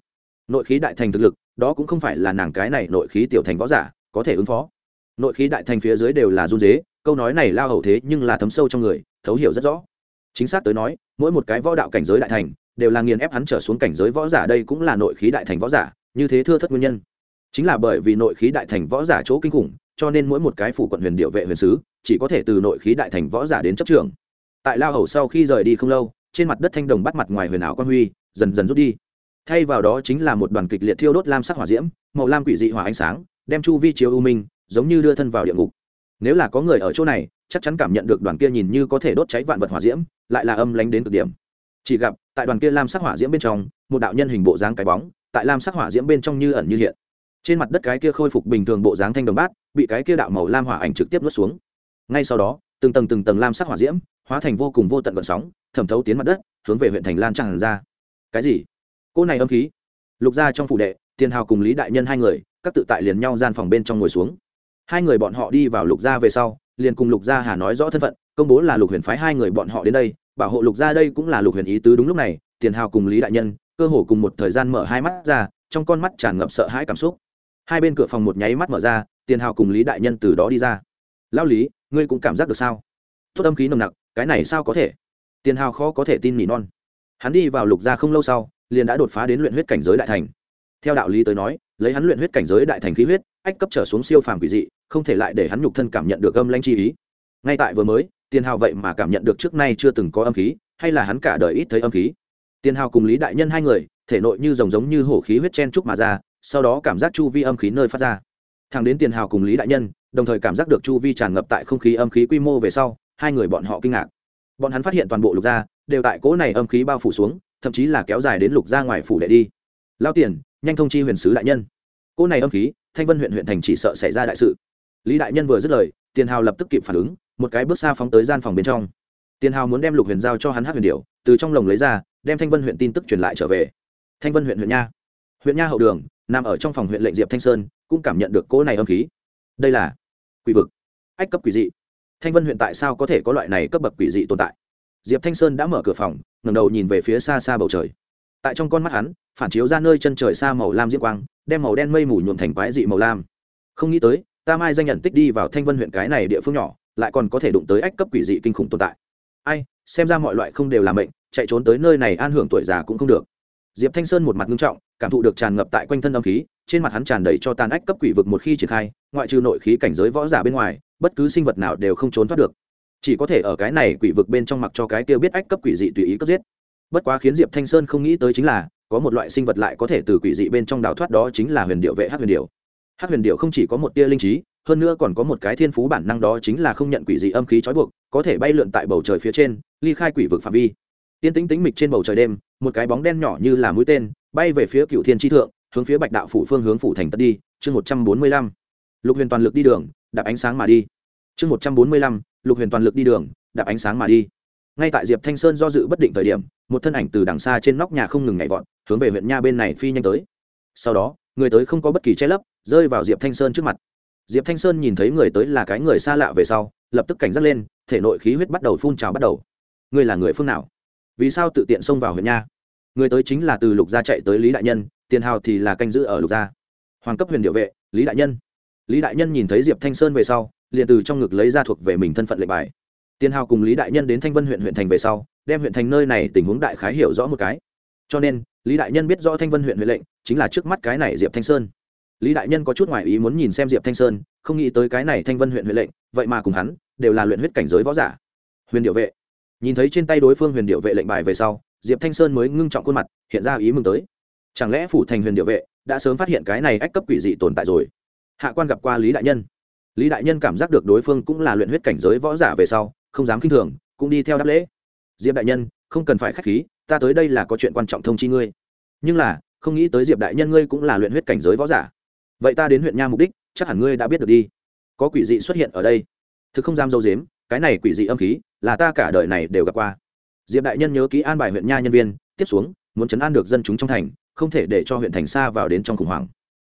Nội khí đại thành thực lực, đó cũng không phải là nàng cái này nội khí tiểu thành võ giả có thể ứng phó. Nội khí đại thành phía dưới đều là run dế, câu nói này lao hầu thế nhưng là thấm sâu trong người, thấu hiểu rất rõ. Chính xác tới nói, mỗi một cái võ đạo cảnh giới đại thành, đều là nghiền ép hắn trở xuống cảnh giới võ giả đây cũng là nội khí đại thành võ giả, như thế thưa thất nguyên nhân. Chính là bởi vì nội khí đại thành võ giả chỗ kinh khủng, cho nên mỗi một cái phủ quận huyền điệu vệ huyền sứ, chỉ có thể từ nội khí đại thành võ giả đến chấp trường tại lao hầu sau khi rời đi không lâu, trên mặt đất thanh đồng bắt mặt ngoài huyền ảo quan huy, dần dần rút đi. Thay vào đó chính là một đoàn kịch liệt thiêu đốt lam sắc hỏa diễm, màu lam quỷ dị hỏa ánh sáng, đem chu vi chiếu u minh, giống như đưa thân vào địa ngục. Nếu là có người ở chỗ này, chắc chắn cảm nhận được đoàn kia nhìn như có thể đốt cháy vạn vật hỏa diễm, lại là âm lánh đến cực điểm. Chỉ gặp, tại đoàn kia lam sắc hỏa diễm bên trong, một đạo nhân hình bộ dáng cái bóng, tại lam sắc hỏa diễm bên trong như ẩn như hiện. Trên mặt đất cái kia khôi phục bình thường bộ dáng thanh đồng bát, bị cái kia đạo màu lam hỏa ảnh trực tiếp nuốt xuống. Ngay sau đó, từng tầng từng tầng lam sắc hỏa diễm hóa thành vô cùng vô tận vận sóng, thẩm thấu tiến mặt đất, hướng về huyện thành lan tràn ra. Cái gì? Cô này âm khí. Lục ra trong phủ đệ, tiền hào cùng lý đại nhân hai người, các tự tại liền nhau gian phòng bên trong ngồi xuống. Hai người bọn họ đi vào lục gia về sau, liền cùng lục gia hà nói rõ thân phận, công bố là lục huyền phái hai người bọn họ đến đây, bảo hộ lục gia đây cũng là lục huyền ý tứ đúng lúc này, tiền hào cùng lý đại nhân, cơ hồ cùng một thời gian mở hai mắt ra, trong con mắt tràn ngập sợ hãi cảm xúc. Hai bên cửa phòng một nháy mắt mở ra, tiền hào cùng lý đại nhân từ đó đi ra. Lao lý, ngươi cũng cảm giác được sao? Tốt âm khí nồng nặc cái này sao có thể? Tiền hào khó có thể tin nỉ non. Hắn đi vào lục gia không lâu sau, liền đã đột phá đến luyện huyết cảnh giới đại thành. Theo đạo lý tới nói, lấy hắn luyện huyết cảnh giới đại thành khí huyết, ách cấp trở xuống siêu phàm quỷ dị, không thể lại để hắn nhục thân cảm nhận được âm lanh chi ý. Ngay tại vừa mới, tiền hào vậy mà cảm nhận được trước nay chưa từng có âm khí, hay là hắn cả đời ít thấy âm khí. Tiền hào cùng lý đại nhân hai người, thể nội như rồng giống như hổ khí huyết chen trúc mà ra, sau đó cảm giác chu vi âm khí nơi phát ra. Thẳng đến tiền hào cùng lý đại nhân, đồng thời cảm giác được chu vi tràn ngập tại không khí âm khí quy mô về sau hai người bọn họ kinh ngạc. Bọn hắn phát hiện toàn bộ lục gia đều tại cỗ này âm khí bao phủ xuống, thậm chí là kéo dài đến lục gia ngoài phủ đệ đi. Lao tiền, nhanh thông chi huyền sứ đại nhân. Cỗ này âm khí, thanh vân huyện huyện thành chỉ sợ xảy ra đại sự. Lý đại nhân vừa dứt lời, tiền hào lập tức kịp phản ứng, một cái bước xa phóng tới gian phòng bên trong. Tiền hào muốn đem lục huyền giao cho hắn hát huyền điệu từ trong lồng lấy ra, đem thanh vân huyện tin tức truyền lại trở về. Thanh vân huyện huyện nha. Huyện nha hậu đường, nằm ở trong phòng huyện lệnh diệp thanh sơn, cũng cảm nhận được cỗ này âm khí. Đây là quỷ vực. Ách cấp quỷ dị thanh vân huyện tại sao có thể có loại này cấp bậc quỷ dị tồn tại? Diệp thanh sơn đã mở cửa phòng, ngẩng đầu nhìn về phía xa xa bầu trời. Tại trong con mắt hắn, phản chiếu ra nơi chân trời xa màu lam diễm quang, đem màu đen mây mù nhuộm thành quái dị màu lam. Không nghĩ tới, ta mai danh nhận tích đi vào thanh vân huyện cái này địa phương nhỏ, lại còn có thể đụng tới ách cấp quỷ dị kinh khủng tồn tại. Ai, xem ra mọi loại không đều là mệnh, chạy trốn tới nơi này an hưởng tuổi già cũng không được. Diệp thanh sơn một mặt nghiêm trọng, cảm thụ được tràn ngập tại quanh thân âm khí, trên mặt hắn tràn đầy cho tàn ách cấp quỷ vực một khi triển khai, ngoại trừ nội khí cảnh giới võ giả bên ngoài bất cứ sinh vật nào đều không trốn thoát được. Chỉ có thể ở cái này quỷ vực bên trong mặc cho cái kia biết ách cấp quỷ dị tùy ý cấp giết. Bất quá khiến diệp thanh sơn không nghĩ tới chính là, có một loại sinh vật lại có thể từ quỷ dị bên trong đào thoát đó chính là huyền điệu vệ hát huyền điệu. Hát huyền điệu không chỉ có một tia linh trí, hơn nữa còn có một cái thiên phú bản năng đó chính là không nhận quỷ dị âm khí trói buộc, có thể bay lượn tại bầu trời phía trên, ly khai quỷ vực phạm vi. Tiên tĩnh tĩnh mịch trên bầu trời đêm, một cái bóng đen nhỏ như là mũi tên, bay về phía cựu thiên tri thượng, hướng phía bạch đạo phủ phương hướng phủ thành tất đi, chương một trăm bốn mươi lăm. Lục huyền toàn lực đi đường đạp ánh sáng mà đi. Chương một trăm bốn mươi lăm, lục huyền toàn lực đi đường, đạp ánh sáng mà đi. Ngay tại diệp thanh sơn do dự bất định thời điểm, một thân ảnh từ đằng xa trên nóc nhà không ngừng nhảy vọt, hướng về huyện nha bên này phi nhanh tới. Sau đó, người tới không có bất kỳ che lấp, rơi vào diệp thanh sơn trước mặt. Diệp thanh sơn nhìn thấy người tới là cái người xa lạ về sau, lập tức cảnh giác lên, thể nội khí huyết bắt đầu phun trào bắt đầu. Ngươi là người phương nào? Vì sao tự tiện xông vào huyện nha? Người tới chính là từ lục gia chạy tới lý đại nhân, tiền hào thì là canh giữ ở lục gia. Hoàng cấp huyền điệu vệ, lý đại nhân lý đại nhân nhìn thấy diệp thanh sơn về sau, liền từ trong ngực lấy ra thuộc về mình thân phận lệnh bài. Tiền hào cùng lý đại nhân đến thanh vân huyện huyện thành về sau, đem huyện thành nơi này tình huống đại khái hiểu rõ một cái. Cho nên, lý đại nhân biết rõ thanh vân huyện huyện lệnh, chính là trước mắt cái này diệp thanh sơn. Lý đại nhân có chút ngoại ý muốn nhìn xem diệp thanh sơn, không nghĩ tới cái này thanh vân huyện huyện lệnh, vậy mà cùng hắn, đều là luyện huyết cảnh giới võ giả. Huyền điệu vệ. Nhìn thấy trên tay đối phương huyền điệu vệ lệnh bài về sau, diệp thanh sơn mới ngưng trọng khuôn mặt, hiện ra ý mừng tới. Chẳng lẽ phủ thành huyền điệu vệ đã sớm phát hiện cái này ách cấp quỷ dị tồn tại rồi? Hạ quan gặp qua lý đại nhân. Lý đại nhân cảm giác được đối phương cũng là luyện huyết cảnh giới võ giả về sau, không dám k i n h thường, cũng đi theo đáp lễ. Diệp đại nhân, không cần phải k h á c h khí, ta tới đây là có chuyện quan trọng thông chi ngươi. Nhưng là, không nghĩ tới diệp đại nhân ngươi cũng là luyện huyết cảnh giới võ giả. Vậy ta đến huyện nha mục đích, chắc hẳn ngươi đã biết được đi. Có quỷ dị xuất hiện ở đây. Thực không dám dâu dếm, cái này quỷ dị âm khí, là ta cả đời này đều gặp qua. Diệp đại nhân nhớ ký an bài huyện nha nhân viên, tiếp xuống, muốn chấn an được dân chúng trong thành, không thể để cho huyện thành xa vào đến trong khủng hoảng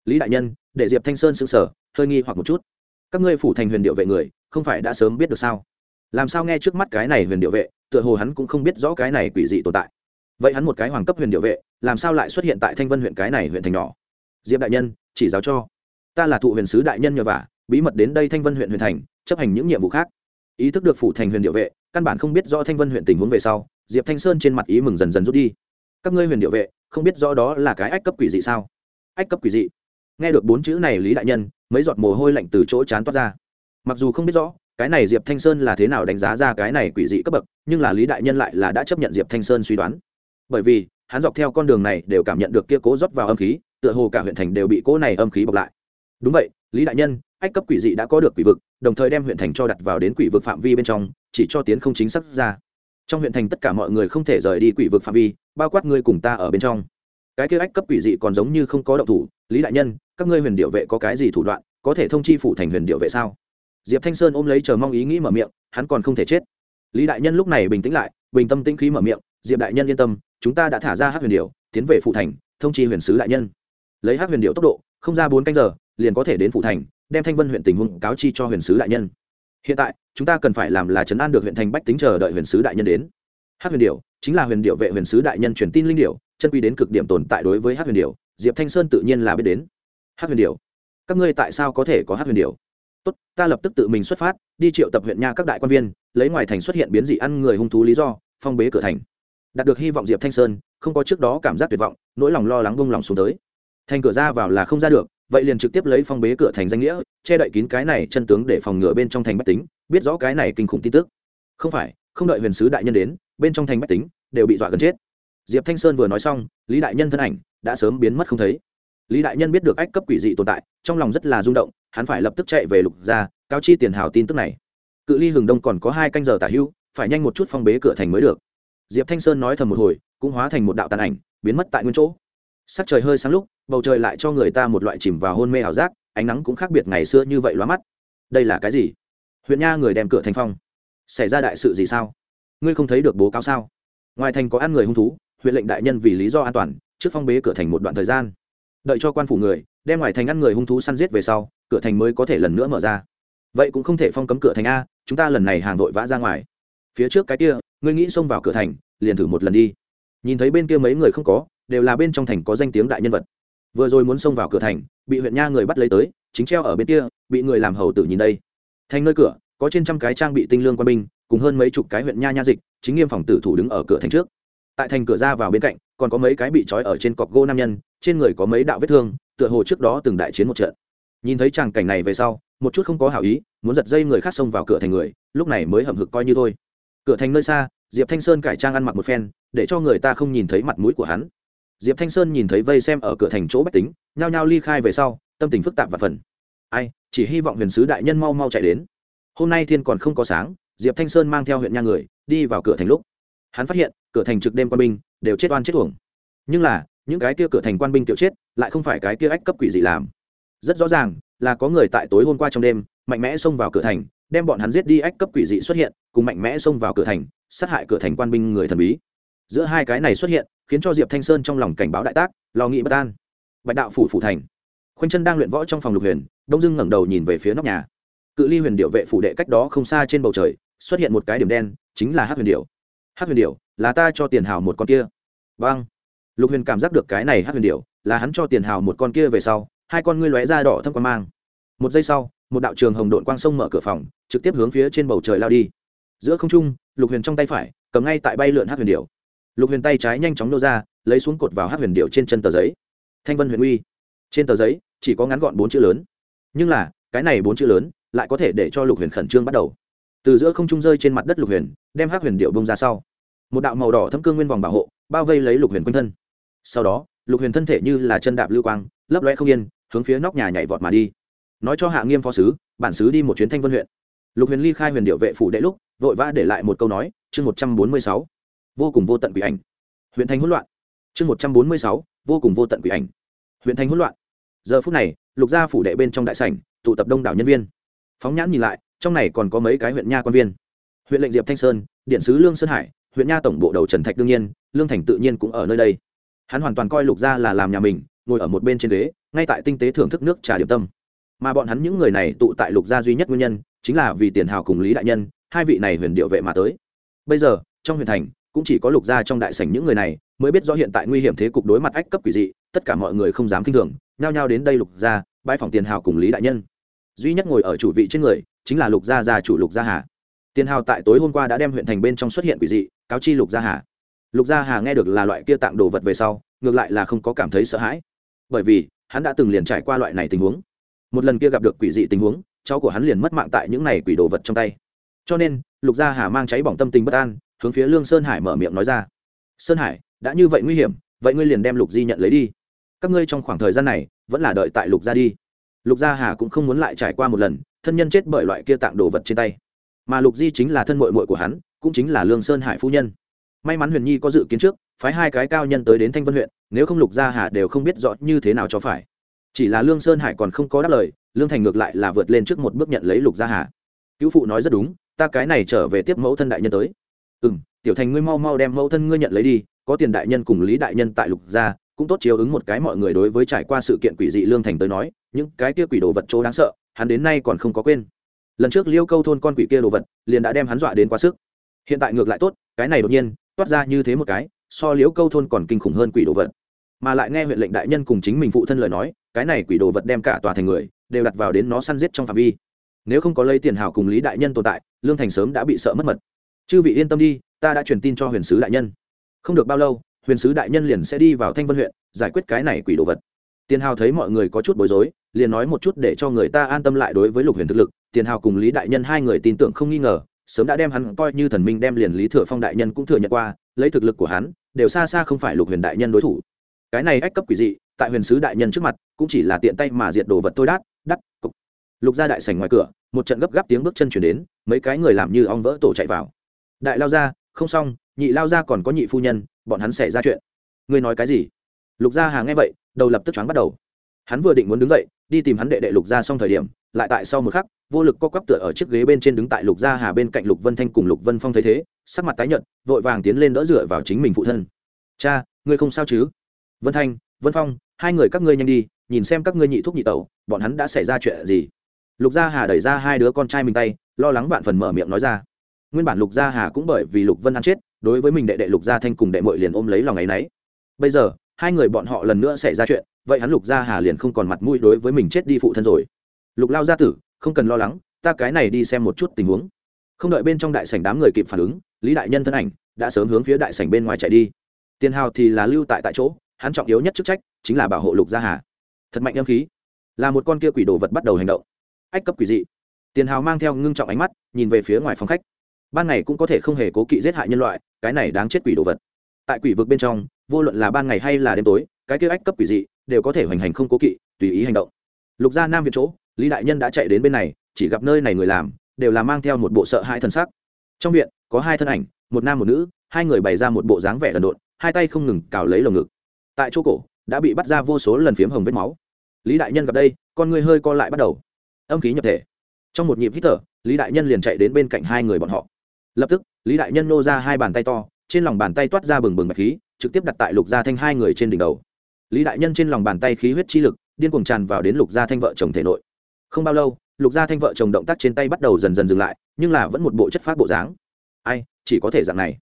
lý đại nhân, để diệp thanh sơn s ư n g sở hơi nghi hoặc một chút. Các ngươi phủ thành huyền điệu vệ người, không phải đã sớm biết được sao? Làm sao nghe trước mắt cái này huyền điệu vệ, tựa hồ hắn cũng không biết rõ cái này quỷ dị tồn tại. Vậy hắn một cái hoàng cấp huyền điệu vệ, làm sao lại xuất hiện tại thanh vân huyện cái này huyện thành nhỏ? Diệp đại nhân, chỉ giáo cho. Ta là thụ huyền sứ đại nhân nhờ vả, bí mật đến đây thanh vân huyện huyền thành, chấp hành những nhiệm vụ khác. Ý thức được phủ thành huyền điệu vệ, căn bản không biết rõ thanh vân huyện tình huống về sau, diệp thanh sơn trên mặt ý mừng dần dần rút đi. Các ngươi huyền điệu vệ, không biết rõ đó là cái ách cấp quỷ dị sao? Ách cấp quỷ dị? Nghe được bốn chữ này lý đại nhân, mấy giọt mồ hôi lạnh từ chỗ chán toát ra. Mặc dù không biết rõ, cái này diệp thanh sơn là thế nào đánh giá ra cái này quỷ dị cấp bậc, nhưng là lý đại nhân lại là đã chấp nhận diệp thanh sơn suy đoán. Bởi vì, hắn dọc theo con đường này đều cảm nhận được kia cố rót vào âm khí, tựa hồ cả huyện thành đều bị cố này âm khí bọc lại. Đúng vậy, lý đại nhân, ách cấp quỷ dị đã có được quỷ vực, đồng thời đem huyện thành cho đặt vào đến quỷ vực phạm vi bên trong, chỉ cho tiến không chính xác ra. Trong huyện thành tất cả mọi người không thể rời đi quỷ vực phạm vi, bao quát ngươi cùng ta ở bên trong cái kia ách cấp quỷ dị còn giống như không có động thủ, lý đại nhân, các ngươi huyền điệu vệ có cái gì thủ đoạn, có thể thông chi phủ thành huyền điệu vệ sao? Diệp thanh sơn ôm lấy chờ mong ý nghĩ mở miệng, hắn còn không thể chết. Lý đại nhân lúc này bình tĩnh lại, bình tâm tĩnh khí mở miệng, diệp đại nhân yên tâm, chúng ta đã thả ra hát huyền điệu, tiến về phủ thành, thông chi huyền sứ đại nhân. Lấy hát huyền điệu tốc độ, không ra bốn canh giờ, liền có thể đến phủ thành, đem thanh vân huyện tình huống cáo chi cho huyền sứ đại nhân. Hiện tại, chúng ta cần phải làm là chấn an được huyện thành bách tính chờ đợi huyền sứ đại nhân đến. Hát huyền điệu, chính là huyền điệu vệ huyền sứ đại nhân truyền tin linh điệu chân quy đến cực điểm tồn tại đối với hát huyền điệu diệp thanh sơn tự nhiên là biết đến. Hát huyền điệu các ngươi tại sao có thể có hát huyền điệu tốt, ta lập tức tự mình xuất phát, đi triệu tập huyện nha các đại quan viên, lấy ngoài thành xuất hiện biến dị ăn người hung thú lý do, phong bế cửa thành. Đạt được hy vọng diệp thanh sơn, không có trước đó cảm giác tuyệt vọng, nỗi lòng lo lắng bông lòng xuống tới. Thành cửa ra vào là không ra được, vậy liền trực tiếp lấy phong bế cửa thành danh nghĩa, che đậy kín cái này chân tướng để phòng ngừa bên trong thành bách tính, biết rõ cái này kinh khủng tin tức. Không phải, không đợi huyền sứ đại nhân đến, bên trong thành bách tính đều bị dọa gần chết diệp thanh sơn vừa nói xong, lý đại nhân thân ảnh đã sớm biến mất không thấy. Lý đại nhân biết được ách cấp quỷ dị tồn tại, trong lòng rất là rung động, hắn phải lập tức chạy về lục gia, cáo chi tiền hào tin tức này. Cự ly hừng đông còn có hai canh giờ tả hữu phải nhanh một chút phong bế cửa thành mới được. Diệp thanh sơn nói thầm một hồi, cũng hóa thành một đạo tàn ảnh, biến mất tại nguyên chỗ. Sắc trời hơi sáng lúc, bầu trời lại cho người ta một loại chìm vào hôn mê ảo giác, ánh nắng cũng khác biệt ngày xưa như vậy lóa mắt. Đây là cái gì? Huyện nha người đem cửa thành phong. Xảy ra đại sự gì sao? Ngươi không thấy được bố cáo sao? Ngoài thành có ăn người hung thú huyện lệnh đại nhân vì lý do an toàn, trước phong bế cửa thành một đoạn thời gian. Đợi cho quan phủ người, đem ngoài thành ăn người hung thú săn giết về sau, cửa thành mới có thể lần nữa mở ra. Vậy cũng không thể phong cấm cửa thành a, chúng ta lần này hàng vội vã ra ngoài. Phía trước cái kia, ngươi nghĩ xông vào cửa thành, liền thử một lần đi. Nhìn thấy bên kia mấy người không có, đều là bên trong thành có danh tiếng đại nhân vật. Vừa rồi muốn xông vào cửa thành, bị huyện nha người bắt lấy tới, chính treo ở bên kia, bị người làm hầu tử nhìn đây. Thành nơi cửa, có trên trăm cái trang bị tinh lương quân binh, cùng hơn mấy chục cái huyện nha nha dịch, chính nghiêm phòng tử thủ đứng ở cửa thành trước tại thành cửa ra vào bên cạnh, còn có mấy cái bị trói ở trên cọc gỗ nam nhân, trên người có mấy đạo vết thương, tựa hồ trước đó từng đại chiến một trận. Nhìn thấy tràng cảnh này về sau, một chút không có hảo ý, muốn giật dây người khác xông vào cửa thành người, lúc này mới hậm hực coi như thôi. Cửa thành nơi xa, diệp thanh sơn cải trang ăn mặc một phen, để cho người ta không nhìn thấy mặt mũi của hắn. Diệp thanh sơn nhìn thấy vây xem ở cửa thành chỗ bách tính, nhao nhao ly khai về sau, tâm tình phức tạp và phần. Ai, chỉ hy vọng huyền sứ đại nhân mau mau chạy đến. Hôm nay thiên còn không có sáng, diệp thanh sơn mang theo huyện nha người, đi vào cửa thành lúc hắn phát hiện, cửa thành trực đêm quan binh đều chết oan chết thuồng nhưng là, những cái kia cửa thành quan binh tiểu chết lại không phải cái kia ách cấp quỷ gì làm. Rất rõ ràng là có người tại tối hôm qua trong đêm, mạnh mẽ xông vào cửa thành, đem bọn hắn giết đi ách cấp quỷ dị xuất hiện, cùng mạnh mẽ xông vào cửa thành, sát hại cửa thành quan binh người thần bí. Giữa hai cái này xuất hiện, khiến cho diệp thanh sơn trong lòng cảnh báo đại tác, lo nghĩ bất an. Bạch đạo phủ phủ thành. Khoanh chân đang luyện võ trong phòng lục huyền, đông dưng ngẩng đầu nhìn về phía nóc nhà. Cự ly huyền điệu vệ phủ đệ cách đó không xa trên bầu trời, xuất hiện một cái điểm đen, chính là hát huyền điệu hát huyền điệu là ta cho tiền hào một con kia. Vâng. Lục huyền cảm giác được cái này hát huyền điệu là hắn cho tiền hào một con kia về sau, hai con ngươi lóe ra đỏ thâm quan mang. Một giây sau, một đạo trường hồng đội quang sông mở cửa phòng, trực tiếp hướng phía trên bầu trời lao đi. Giữa không trung, lục huyền trong tay phải, cầm ngay tại bay lượn hát huyền điệu lục huyền tay trái nhanh chóng nô ra, lấy xuống cột vào hát huyền điệu trên chân tờ giấy. Thanh vân huyền uy. Trên tờ giấy, chỉ có ngắn gọn bốn chữ lớn. Nhưng là, cái này bốn chữ lớn, lại có thể để cho lục huyền khẩn trương bắt đầu. Từ giữa không trung rơi trên mặt đất lục huyền, đem hát huyền điệu bông ra sau một đạo màu đỏ thâm cương nguyên vòng bảo hộ, bao vây lấy lục huyền quanh thân. Sau đó, lục huyền thân thể như là chân đạp lưu quang, lấp loe không yên, hướng phía nóc nhà nhảy vọt mà đi. Nói cho hạ nghiêm phó sứ, bản sứ đi một chuyến thanh vân huyện. Lục huyền ly khai huyền điệu vệ phủ đệ lúc, vội vã để lại một câu nói, chương một trăm bốn mươi sáu, vô cùng vô tận quỷ ảnh. Huyện thành hỗn loạn. Chương một trăm bốn mươi sáu, vô cùng vô tận quỷ ảnh. Huyện thành hỗn loạn. Giờ phút này, lục gia phủ đệ bên trong đại sảnh, tụ tập đông đảo nhân viên. Phóng nhãn nhìn lại, trong này còn có mấy cái huyện nha quan viên. Huyện lệnh diệp thanh sơn, điện sứ lương sơn hải huyện nha tổng bộ đầu trần thạch đương nhiên, lương thành tự nhiên cũng ở nơi đây. Hắn hoàn toàn coi lục gia là làm nhà mình, ngồi ở một bên trên ghế, ngay tại tinh tế thưởng thức nước trà điểm tâm. Mà bọn hắn những người này tụ tại lục gia duy nhất nguyên nhân, chính là vì tiền hào cùng lý đại nhân, hai vị này huyền điệu vệ mà tới. Bây giờ, trong huyền thành, cũng chỉ có lục gia trong đại sảnh những người này, mới biết rõ hiện tại nguy hiểm thế cục đối mặt ách cấp quỷ dị, tất cả mọi người không dám kinh thường, nhao nhao đến đây lục gia bãi phòng tiền hào cùng lý đại nhân. Duy nhất ngồi ở chủ vị trên người, chính là lục gia gia chủ lục gia hà. Tiền hào tại tối hôm qua đã đem huyện thành bên trong xuất hiện quỷ dị cáo chi lục gia hà. Lục gia hà nghe được là loại kia tặng đồ vật về sau, ngược lại là không có cảm thấy sợ hãi. Bởi vì, hắn đã từng liền trải qua loại này tình huống. Một lần kia gặp được quỷ dị tình huống, cháu của hắn liền mất mạng tại những này quỷ đồ vật trong tay. Cho nên, lục gia hà mang cháy bỏng tâm tình bất an, hướng phía lương sơn hải mở miệng nói ra. Sơn hải, đã như vậy nguy hiểm, vậy ngươi liền đem lục di nhận lấy đi. Các ngươi trong khoảng thời gian này, vẫn là đợi tại lục gia đi. Lục gia hà cũng không muốn lại trải qua một lần, thân nhân chết bởi loại kia tạng đồ vật trên tay. Mà lục di chính là thân mội mội của hắn cũng chính là lương sơn hải phu nhân. May mắn huyền nhi có dự kiến trước, phái hai cái cao nhân tới đến thanh vân huyện, nếu không lục gia hà đều không biết rõ như thế nào cho phải. Chỉ là lương sơn hải còn không có đáp lời, lương thành ngược lại là vượt lên trước một bước nhận lấy lục gia hà. Cứu phụ nói rất đúng, ta cái này trở về tiếp mẫu thân đại nhân tới. Ừ m tiểu thành ngươi mau mau đem mẫu thân ngươi nhận lấy đi, có tiền đại nhân cùng lý đại nhân tại lục gia, cũng tốt chiếu ứng một cái mọi người đối với trải qua sự kiện quỷ dị lương thành tới nói, những cái kia quỷ đồ vật chỗ đáng sợ, hắn đến nay còn không có quên. Lần trước liêu câu thôn con quỷ kia đồ vật, liền đã đem hắn dọa đến quá sức hiện tại ngược lại tốt, cái này đột nhiên, toát ra như thế một cái, so liễu câu thôn còn kinh khủng hơn quỷ đồ vật. Mà lại nghe huyện lệnh đại nhân cùng chính mình phụ thân lời nói, cái này quỷ đồ vật đem cả tòa thành người, đều đặt vào đến nó săn giết trong phạm vi. Nếu không có lấy tiền hào cùng lý đại nhân tồn tại, lương thành sớm đã bị sợ mất mật. Chư vị yên tâm đi, ta đã truyền tin cho huyền sứ đại nhân. Không được bao lâu, huyền sứ đại nhân liền sẽ đi vào thanh vân huyện, giải quyết cái này quỷ đồ vật. Tiền hào thấy mọi người có chút bối rối, liền nói một chút để cho người ta an tâm lại đối với lục huyền thực lực. Tiền hào cùng lý đại nhân hai người tin tưởng không nghi ngờ sớm đã đem hắn coi như thần minh đem liền lý thừa phong đại nhân cũng thừa nhận qua, lấy thực lực của hắn, đều xa xa không phải lục huyền đại nhân đối thủ. Cái này ách cấp quỷ dị, tại huyền sứ đại nhân trước mặt, cũng chỉ là tiện tay mà diệt đồ vật thôi đát đắt cục. Lục ra đại sảnh ngoài cửa, một trận gấp gáp tiếng bước chân chuyển đến, mấy cái người làm như ong vỡ tổ chạy vào. Đại lao ra không xong, nhị lao ra còn có nhị phu nhân, bọn hắn xảy ra chuyện. Ngươi nói cái gì? Lục gia hà nghe vậy, đầu lập tức choáng bắt đầu. Hắn vừa định muốn đứng dậy, đi tìm hắn đệ đệ lục gia xong thời điểm lại tại sau một khắc, vô lực co quắp tựa ở chiếc ghế bên trên đứng tại lục gia hà bên cạnh lục vân thanh cùng lục vân phong thấy thế, sắc mặt tái nhợt, vội vàng tiến lên đỡ dựa vào chính mình phụ thân. Cha, ngươi không sao chứ? Vân thanh, vân phong, hai người các ngươi nhanh đi, nhìn xem các ngươi nhị thúc nhị tẩu, bọn hắn đã xảy ra chuyện gì? Lục gia hà đẩy ra hai đứa con trai mình tay, lo lắng vạn phần mở miệng nói ra. Nguyên bản lục gia hà cũng bởi vì lục vân ăn chết, đối với mình đệ đệ lục gia thanh cùng đệ mội liền ôm lấy lòng ấ y n ấ y bây giờ, hai người bọn họ lần nữa xảy ra chuyện, vậy hắn lục gia hà liền không còn mặt mũi đối với mình chết đi phụ thân rồi lục lao gia tử, không cần lo lắng, ta cái này đi xem một chút tình huống. Không đợi bên trong đại sảnh đám người kịp phản ứng, lý đại nhân thân ảnh đã sớm hướng phía đại sảnh bên ngoài chạy đi. Tiền hào thì là lưu tại tại chỗ, hắn trọng yếu nhất chức trách chính là bảo hộ lục gia hà. Thật mạnh âm khí, là một con kia quỷ đồ vật bắt đầu hành động. Ách cấp quỷ dị. Tiền hào mang theo ngưng trọng ánh mắt, nhìn về phía ngoài phòng khách. Ban ngày cũng có thể không hề cố kỵ giết hại nhân loại, cái này đáng chết quỷ đồ vật. Tại quỷ vực bên trong, vô luận là ban ngày hay là đêm tối, cái kia ách cấp quỷ dị đều có thể hoành hành không cố kỵ, tùy ý hành động. Lục gia nam việt chỗ lý đại nhân đã chạy đến bên này, chỉ gặp nơi này người làm, đều là mang theo một bộ sợ hai thân sắc. Trong viện, có hai thân ảnh, một nam một nữ, hai người bày ra một bộ dáng vẻ đần độn, hai tay không ngừng cào lấy lồng ngực. Tại chỗ cổ, đã bị bắt ra vô số lần phiếm hồng vết máu. Lý đại nhân gặp đây, con người hơi co lại bắt đầu. Âm khí nhập thể. Trong một nhịp hít thở, lý đại nhân liền chạy đến bên cạnh hai người bọn họ. Lập tức, lý đại nhân nô ra hai bàn tay to, trên lòng bàn tay toát ra bừng bừng bạch khí, trực tiếp đặt tại lục gia thanh hai người trên đỉnh đầu. Lý đại nhân trên lòng bàn tay khí huyết chi lực, điên cuồng tràn vào đến lục gia thanh vợ chồng thể nội không bao lâu, lục gia thanh vợ chồng động tác trên tay bắt đầu dần dần dừng lại, nhưng là vẫn một bộ chất phát bộ dáng. Ai, chỉ có thể dạng này.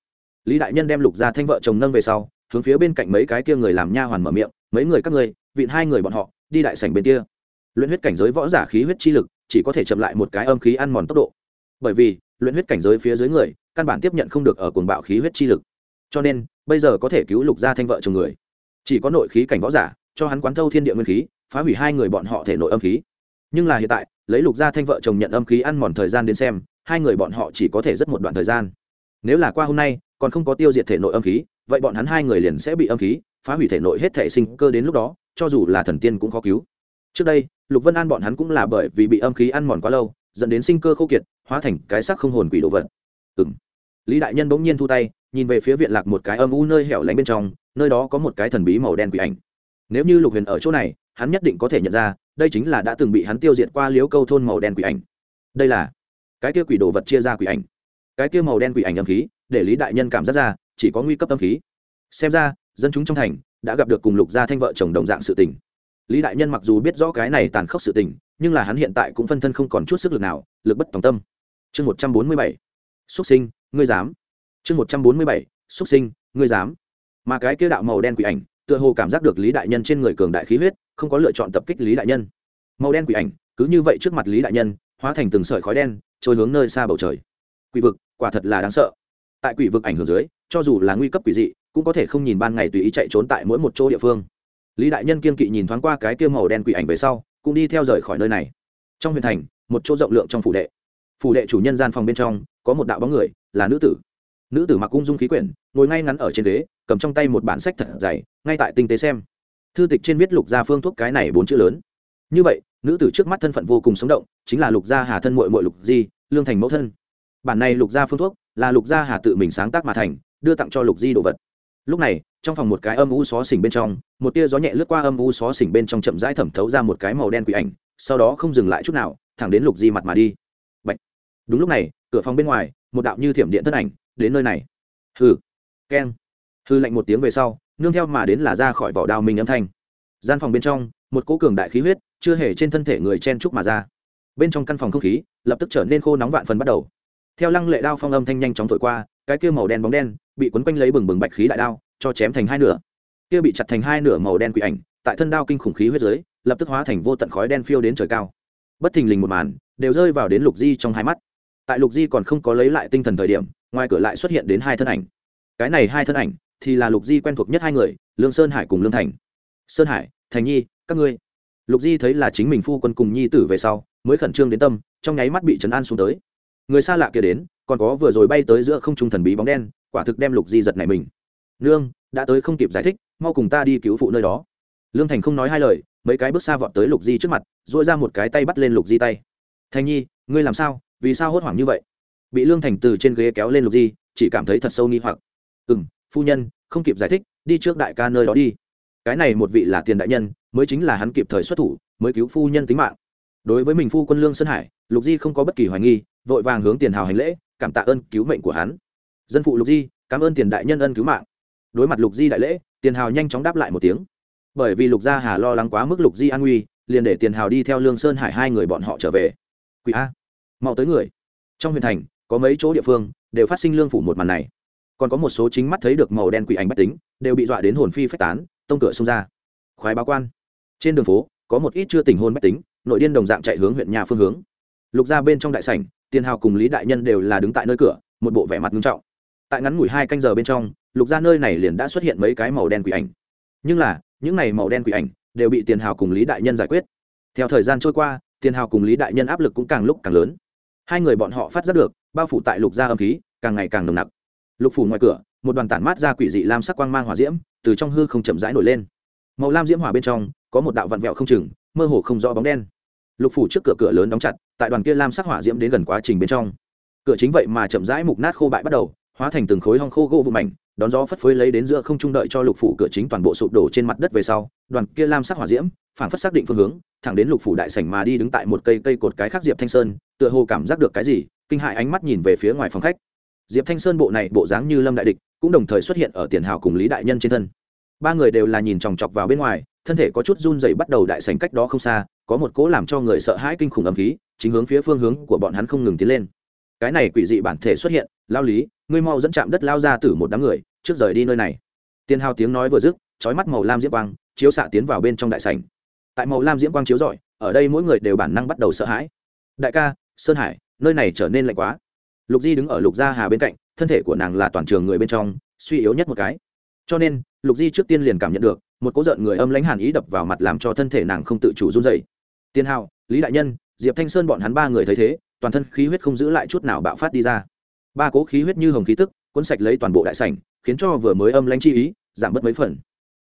Lý đại nhân đem lục gia thanh vợ chồng nâng về sau, hướng phía bên cạnh mấy cái kia người làm nha hoàn mở miệng, mấy người các người vịn hai người bọn họ, đi đại sảnh bên kia. Luyện huyết cảnh giới võ giả khí huyết chi lực, chỉ có thể chậm lại một cái âm khí ăn mòn tốc độ. Bởi vì, luyện huyết cảnh giới phía dưới người, căn bản tiếp nhận không được ở cuồng bạo khí huyết chi lực. Cho nên, bây giờ có thể cứu lục gia thanh vợ chồng người. Chỉ có nội khí cảnh võ giả, cho hắn quán thâu thiên địa nguyên khí, phá hủy hai người bọn họ thể nội âm khí nhưng là hiện tại, lấy lục gia thanh vợ chồng nhận âm khí ăn mòn thời gian đến xem, hai người bọn họ chỉ có thể rất một đoạn thời gian. Nếu là qua hôm nay, còn không có tiêu diệt thể nội âm khí, vậy bọn hắn hai người liền sẽ bị âm khí phá hủy thể nội hết thể sinh cơ đến lúc đó, cho dù là thần tiên cũng khó cứu. Trước đây, lục vân an bọn hắn cũng là bởi vì bị âm khí ăn mòn quá lâu, dẫn đến sinh cơ khô kiệt, hóa thành cái xác không hồn quỷ đồ vật. Ừ m lý đại nhân bỗng nhiên thu tay, nhìn về phía viện lạc một cái âm u nơi hẻo lánh bên trong, nơi đó có một cái thần bí màu đen quỷ ảnh. Nếu như lục huyền ở chỗ này, hắn nhất định có thể nhận ra đây chính là đã từng bị hắn tiêu diệt qua liếu câu thôn màu đen quỷ ảnh. Đây là cái kia quỷ đồ vật chia ra quỷ ảnh. Cái kia màu đen quỷ ảnh âm khí, để lý đại nhân cảm giác ra, chỉ có nguy cấp âm khí. Xem ra, dân chúng trong thành đã gặp được cùng lục gia thanh vợ chồng đồng dạng sự tình. Lý đại nhân mặc dù biết rõ cái này tàn khốc sự tình, nhưng là hắn hiện tại cũng phân thân không còn chút sức lực nào, lực bất tòng tâm. Chương một trăm bốn mươi bảy xúc sinh, ngươi dám. Chương một trăm bốn mươi bảy xúc sinh, ngươi dám. Mà cái kia đạo màu đen quỷ ảnh, tựa hồ cảm giác được lý đại nhân trên người cường đại khí huyết không có lựa chọn tập kích lý đại nhân. Màu đen quỷ ảnh, cứ như vậy trước mặt lý đại nhân, hóa thành từng sợi khói đen, trôi hướng nơi xa bầu trời. Quỷ vực, quả thật là đáng sợ. Tại quỷ vực ảnh hưởng dưới, cho dù là nguy cấp quỷ dị, cũng có thể không nhìn ban ngày tùy ý chạy trốn tại mỗi một chỗ địa phương. Lý đại nhân kiên kỵ nhìn thoáng qua cái kia màu đen quỷ ảnh về sau, cũng đi theo rời khỏi nơi này. Trong huyện thành, một chỗ rộng lượng trong phủ đệ. Phủ đệ chủ nhân gian phòng bên trong, có một đạo bóng người, là nữ tử. Nữ tử mặc cung dung khí quyển, ngồi ngay ngắn ở trên ghế, cầm trong tay một bản sách thật dày, ngay tại tinh tế xem thư tịch trên viết lục gia phương thuốc cái này bốn chữ lớn. Như vậy, nữ tử trước mắt thân phận vô cùng sống động, chính là lục gia hà thân mội mội lục di, lương thành mẫu thân. Bản này lục gia phương thuốc là lục gia hà tự mình sáng tác mà thành, đưa tặng cho lục di đồ vật. Lúc này, trong phòng một cái âm u xó xỉnh bên trong, một tia gió nhẹ lướt qua âm u xó xỉnh bên trong chậm rãi thẩm thấu ra một cái màu đen quỷ ảnh, sau đó không dừng lại chút nào, thẳng đến lục di mặt mà đi. Bạch. đúng lúc này, cửa phòng bên ngoài, một đạo như thiểm điện thân ảnh đến nơi này. Hừ. Keng. Hư lạnh một tiếng về sau nương theo mà đến là ra khỏi vỏ đao mình âm thanh. Gian phòng bên trong, một cỗ cường đại khí huyết, chưa hề trên thân thể người chen trúc mà ra. Bên trong căn phòng không khí, lập tức trở nên khô nóng vạn phần bắt đầu. Theo lăng lệ đao phong âm thanh nhanh chóng thổi qua, cái kia màu đen bóng đen bị quấn quanh lấy bừng bừng bạch khí đại đao, cho chém thành hai nửa. Kia bị chặt thành hai nửa màu đen quỷ ảnh, tại thân đao kinh khủng khí huyết dưới, lập tức hóa thành vô tận khói đen phiêu đến trời cao. Bất thình lình một màn, đều rơi vào đến lục di trong hai mắt. Tại lục di còn không có lấy lại tinh thần thời điểm, ngoài cửa lại xuất hiện đến hai thân ảnh. Cái này hai thân ảnh thì là lục di quen thuộc nhất hai người lương sơn hải cùng lương thành sơn hải thành nhi các ngươi lục di thấy là chính mình phu quân cùng nhi tử về sau mới khẩn trương đến tâm trong nháy mắt bị trấn an xuống tới người xa lạ kia đến còn có vừa rồi bay tới giữa không trung thần bí bóng đen quả thực đem lục di giật này mình nương đã tới không kịp giải thích mau cùng ta đi cứu phụ nơi đó lương thành không nói hai lời mấy cái bước xa vọt tới lục di trước mặt dội ra một cái tay bắt lên lục di tay thành nhi ngươi làm sao vì sao hốt hoảng như vậy bị lương thành từ trên ghế kéo lên lục di chỉ cảm thấy thật sâu nghi hoặc ừ m phu nhân, không kịp giải thích, đi trước đại ca nơi đó đi. Cái này một vị là tiền đại nhân, mới chính là hắn kịp thời xuất thủ, mới cứu phu nhân tính mạng. Đối với mình phu quân lương sơn hải, lục di không có bất kỳ hoài nghi, vội vàng hướng tiền hào hành lễ, cảm tạ ơn cứu mệnh của hắn. Dân phụ lục di, cảm ơn tiền đại nhân ân cứu mạng. Đối mặt lục di đại lễ, tiền hào nhanh chóng đáp lại một tiếng. Bởi vì lục gia hà lo lắng quá mức lục di an nguy, liền để tiền hào đi theo lương sơn hải hai người bọn họ trở về. Quỷ a. Mau tới người. Trong huyện thành, có mấy chỗ địa phương, đều phát sinh lương phủ một màn này còn có một số chính mắt thấy được màu đen quỷ ảnh bách tính, đều bị dọa đến hồn phi phách tán, tông cửa xông ra. Khoái báo quan. Trên đường phố, có một ít chưa tình hôn bách tính, nội điên đồng dạng chạy hướng huyện nhà phương hướng. Lục ra bên trong đại sảnh, tiền hào cùng lý đại nhân đều là đứng tại nơi cửa, một bộ vẻ mặt nghiêm trọng. Tại ngắn ngủi hai canh giờ bên trong, lục ra nơi này liền đã xuất hiện mấy cái màu đen quỷ ảnh. Nhưng là, những này màu đen quỷ ảnh đều bị tiền hào cùng lý đại nhân giải quyết. Theo thời gian trôi qua, tiền hào cùng lý đại nhân áp lực cũng càng lúc càng lớn. Hai người bọn họ phát giác được, bao phủ tại lục gia âm khí, càng ngày càng nồng nặc lục phủ ngoài cửa, một đoàn tản mát ra quỷ dị lam sắc quang mang hỏa diễm từ trong hư không chậm rãi nổi lên. Màu lam diễm hỏa bên trong có một đạo vặn vẹo không chừng, mơ hồ không rõ bóng đen. Lục phủ trước cửa cửa lớn đóng chặt, tại đoàn kia lam sắc hỏa diễm đến gần quá trình bên trong. Cửa chính vậy mà chậm rãi mục nát khô bại bắt đầu, hóa thành từng khối hong khô gỗ vụ mảnh, đón gió phất phới lấy đến giữa không trung đợi cho lục phủ cửa chính toàn bộ sụp đổ trên mặt đất về sau, đoàn kia lam sắc hỏa diễm phảng phất xác định phương hướng, thẳng đến lục phủ đại sảnh mà đi đứng tại một cây cây cột cái khác diệp thanh sơn, tựa hồ cảm giác được cái gì, kinh hại ánh mắt nhìn về phía ngoài phòng khách diệp thanh sơn bộ này bộ dáng như lâm đại địch, cũng đồng thời xuất hiện ở tiền hào cùng lý đại nhân trên thân. Ba người đều là nhìn chòng chọc vào bên ngoài, thân thể có chút run dày bắt đầu đại sảnh cách đó không xa, có một cỗ làm cho người sợ hãi kinh khủng ầm khí, chính hướng phía phương hướng của bọn hắn không ngừng tiến lên. Cái này quỷ dị bản thể xuất hiện, lao lý, ngươi mau dẫn chạm đất lao ra từ một đám người, trước rời đi nơi này. Tiền hào tiếng nói vừa dứt trói mắt màu lam diễm quang, chiếu xạ tiến vào bên trong đại sảnh. Tại màu lam diễm quang chiếu rọi, ở đây mỗi người đều bản năng bắt đầu sợ hãi. Đại ca, sơn hải, nơi này trở nên lạnh quá lục di đứng ở lục gia hà bên cạnh, thân thể của nàng là toàn trường người bên trong, suy yếu nhất một cái. Cho nên, lục di trước tiên liền cảm nhận được, một cố giận người âm lãnh hàn ý đập vào mặt làm cho thân thể nàng không tự chủ run dậy tiên hào lý đại nhân, diệp thanh sơn bọn hắn ba người thấy thế, toàn thân khí huyết không giữ lại chút nào bạo phát đi ra. Ba cố khí huyết như hồng khí tức, cuốn sạch lấy toàn bộ đại sảnh, khiến cho vừa mới âm lãnh chi ý, giảm bớt mấy phần.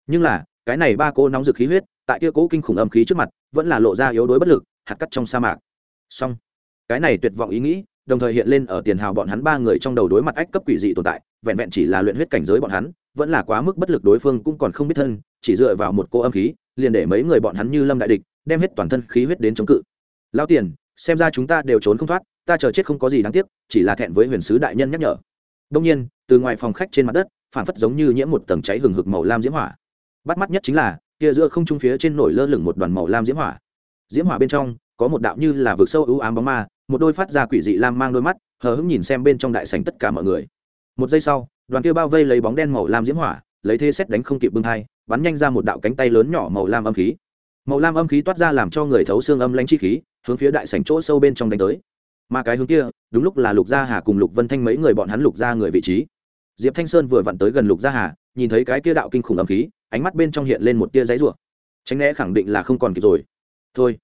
Nhưng là, cái này ba cỗ nóng rực khí huyết, tại kia cố kinh khủng âm khí trước mặt, vẫn là lộ ra yếu đuối bất lực, hạt cắt trong sa mạc. Song cái này tuyệt vọng ý nghĩ đồng thời hiện lên ở tiền hào bọn hắn ba người trong đầu đối mặt ách cấp quỷ dị tồn tại, vẹn vẹn chỉ là luyện huyết cảnh giới bọn hắn, vẫn là quá mức bất lực đối phương cũng còn không biết thân, chỉ dựa vào một cô âm khí, liền để mấy người bọn hắn như lâm đại địch, đem hết toàn thân khí huyết đến chống cự. Lao tiền, xem ra chúng ta đều trốn không thoát, ta chờ chết không có gì đáng tiếc, chỉ là thẹn với huyền sứ đại nhân nhắc nhở. Đông nhiên, từ ngoài phòng khách trên mặt đất phản phất giống như nhiễm một tầng cháy hừng hực màu lam diễm hỏa. Bắt mắt nhất chính là, kia giữa không trung phía trên nổi lơ lửng một đoàn màu lam diễm hỏa. Diễm hỏa bên trong, có một đạo như là vực sâu ưu ám bóng ma một đôi phát ra quỷ dị lam mang đôi mắt, hờ hững nhìn xem bên trong đại sảnh tất cả mọi người. Một giây sau, đoàn kia bao vây lấy bóng đen màu lam diễm hỏa, lấy thế xét đánh không kịp bưng thai, bắn nhanh ra một đạo cánh tay lớn nhỏ màu lam âm khí. Màu lam âm khí toát ra làm cho người thấu xương âm lãnh chi khí, hướng phía đại sảnh chỗ sâu bên trong đánh tới. Mà cái hướng kia, đúng lúc là lục gia hà cùng lục vân thanh mấy người bọn hắn lục ra người vị trí. Diệp thanh sơn vừa vặn tới gần lục gia hà, nhìn thấy cái kia đạo kinh khủng âm khí, ánh mắt bên trong hiện lên một tia giấy rủa. Tránh né khẳng định là không còn kịp rồi. Thôi.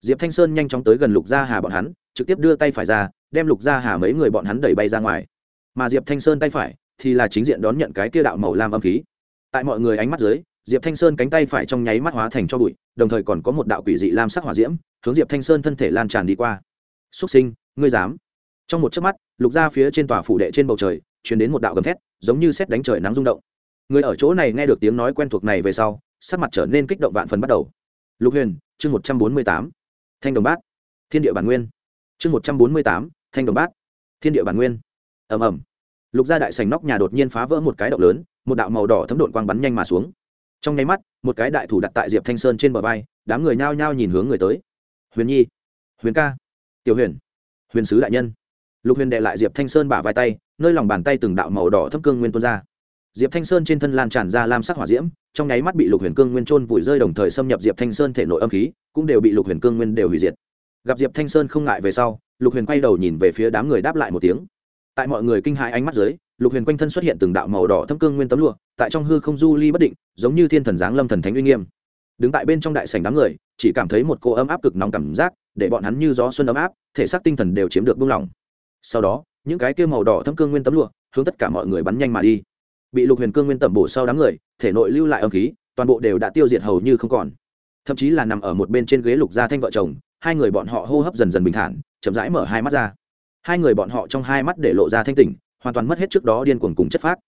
Diệp thanh sơn nhanh chóng tới gần lục gia hà bọn hắn trực tiếp đưa tay phải ra, đem lục gia hà mấy người bọn hắn đẩy bay ra ngoài. Mà diệp thanh sơn tay phải thì là chính diện đón nhận cái kia đạo màu lam âm khí. Tại mọi người ánh mắt dưới, diệp thanh sơn cánh tay phải trong nháy mắt hóa thành cho bụi, đồng thời còn có một đạo quỷ dị lam sắc hỏa diễm, hướng diệp thanh sơn thân thể lan tràn đi qua. Xúc sinh, ngươi dám? Trong một chớp mắt, lục ra phía trên tòa phủ đệ trên bầu trời chuyển đến một đạo gầm thét, giống như xét đánh trời nắng rung động. Người ở chỗ này nghe được tiếng nói quen thuộc này về sau, sắc mặt trở nên kích động vạn phần bắt đầu. Lục huyền, chương một trăm bốn mươi tám. Thanh đồng bát. Thiên địa bản nguyên chương một trăm bốn mươi tám, thanh đồng bát. Thiên địa bản nguyên. Ầm ầm. Lục gia đại sành nóc nhà đột nhiên phá vỡ một cái động lớn, một đạo màu đỏ thấm độn quang bắn nhanh mà xuống. Trong nháy mắt, một cái đại thủ đặt tại diệp thanh sơn trên bờ vai, đám người nhao nhao nhìn hướng người tới. Huyền nhi. Huyền ca. Tiểu huyền. Huyền sứ đại nhân. Lục huyền đệ lại diệp thanh sơn bả vai tay, nơi lòng bàn tay từng đạo màu đỏ thấm cương nguyên tuôn ra. Diệp thanh sơn trên thân lan tràn ra lam sắc hỏa diễm, trong nháy mắt bị lục huyền cương nguyên trôn vùi rơi, đồng thời xâm nhập diệp thanh sơn thể nội âm khí, cũng đều bị lục huyền cương nguyên đều hủy diệt gặp diệp thanh sơn không ngại về sau, lục huyền quay đầu nhìn về phía đám người đáp lại một tiếng. Tại mọi người kinh hãi ánh mắt dưới, lục huyền quanh thân xuất hiện từng đạo màu đỏ thâm cương nguyên tấm lụa, tại trong hư không du ly bất định, giống như thiên thần giáng lâm thần thánh uy nghiêm. Đứng tại bên trong đại sảnh đám người, chỉ cảm thấy một cô ấm áp cực nóng cảm giác, để bọn hắn như gió xuân ấm áp, thể xác tinh thần đều chiếm được buông lỏng. Sau đó, những cái kia màu đỏ thâm cương nguyên tấm lụa, hướng tất cả mọi người bắn nhanh mà đi. Bị lục huyền cương nguyên tẩm bổ sau đám người, thể nội lưu lại âm khí, toàn bộ đều đã tiêu diệt hầu như không còn. Thậm chí là nằm ở một bên trên ghế lục gia thanh vợ chồng hai người bọn họ hô hấp dần dần bình thản, chậm rãi mở hai mắt ra. Hai người bọn họ trong hai mắt để lộ ra thanh tỉnh, hoàn toàn mất hết trước đó điên cuồng cùng chất phát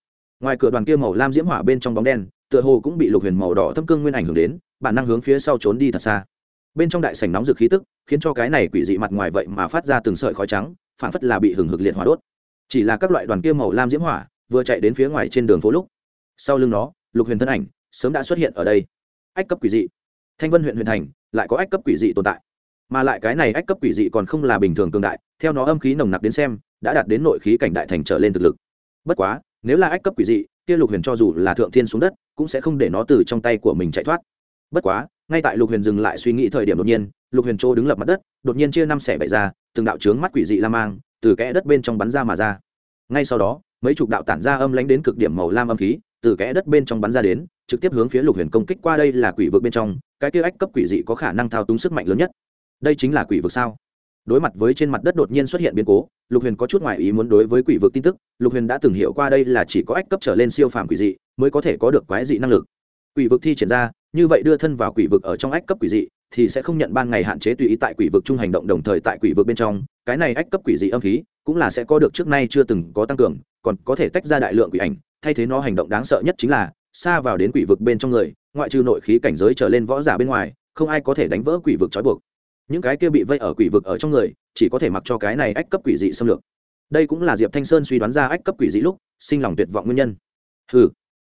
ngoài cửa đoàn kia màu lam diễm hỏa bên trong bóng đen, tựa hồ cũng bị lục huyền màu đỏ thâm cương nguyên ảnh hưởng đến, bản năng hướng phía sau trốn đi thật xa. Bên trong đại sảnh nóng rực khí tức, khiến cho cái này quỷ dị mặt ngoài vậy mà phát ra từng sợi khói trắng, phản phất là bị hừng hực liệt hỏa đốt. Chỉ là các loại đoàn kia màu lam diễm hỏa vừa chạy đến phía ngoài trên đường phố lúc. Sau lưng nó, lục huyền thân ảnh sớm đã xuất hiện ở đây. Ách cấp quỷ dị. Thanh vân huyện huyền thành, lại có ách cấp quỷ dị tồn tại mà lại cái này ách cấp quỷ dị còn không là bình thường cường đại, theo nó âm khí nồng nặc đến xem, đã đạt đến nội khí cảnh đại thành trở lên thực lực. Bất quá, nếu là ách cấp quỷ dị, kia lục huyền cho dù là thượng thiên xuống đất, cũng sẽ không để nó từ trong tay của mình chạy thoát. Bất quá, ngay tại lục huyền dừng lại suy nghĩ thời điểm đột nhiên, lục huyền chỗ đứng lập mặt đất, đột nhiên chia năm xẻ bảy ra, từng đạo trướng mắt quỷ dị la mang, từ kẽ đất bên trong bắn ra mà ra. Ngay sau đó, mấy chục đạo tản ra âm lánh đến cực điểm màu lam âm khí, từ kẽ đất bên trong bắn ra đến, trực tiếp hướng phía lục huyền công kích qua đây là quỷ vực bên trong, cái kia ách cấp quỷ dị có khả năng thao túng sức mạnh lớn nhất đây chính là quỷ vực sao? Đối mặt với trên mặt đất đột nhiên xuất hiện biến cố, lục huyền có chút ngoại ý muốn đối với quỷ vực tin tức. Lục huyền đã từng hiểu qua đây là chỉ có ách cấp trở lên siêu phàm quỷ dị mới có thể có được quái dị năng lực. Quỷ vực thi triển ra, như vậy đưa thân vào quỷ vực ở trong ách cấp quỷ dị thì sẽ không nhận ban ngày hạn chế tùy ý tại quỷ vực chung hành động đồng thời tại quỷ vực bên trong, cái này ách cấp quỷ dị âm khí cũng là sẽ có được trước nay chưa từng có tăng cường, còn có thể tách ra đại lượng quỷ ảnh, thay thế nó hành động đáng sợ nhất chính là xa vào đến quỷ vực bên trong người, ngoại trừ nội khí cảnh giới trở lên võ giả bên ngoài, không ai có thể đánh vỡ quỷ vực trói buộc những cái kia bị vây ở quỷ vực ở trong người, chỉ có thể mặc cho cái này ách cấp quỷ dị xâm lược. Đây cũng là diệp thanh sơn suy đoán ra ách cấp quỷ dị lúc, sinh lòng tuyệt vọng nguyên nhân. Ừ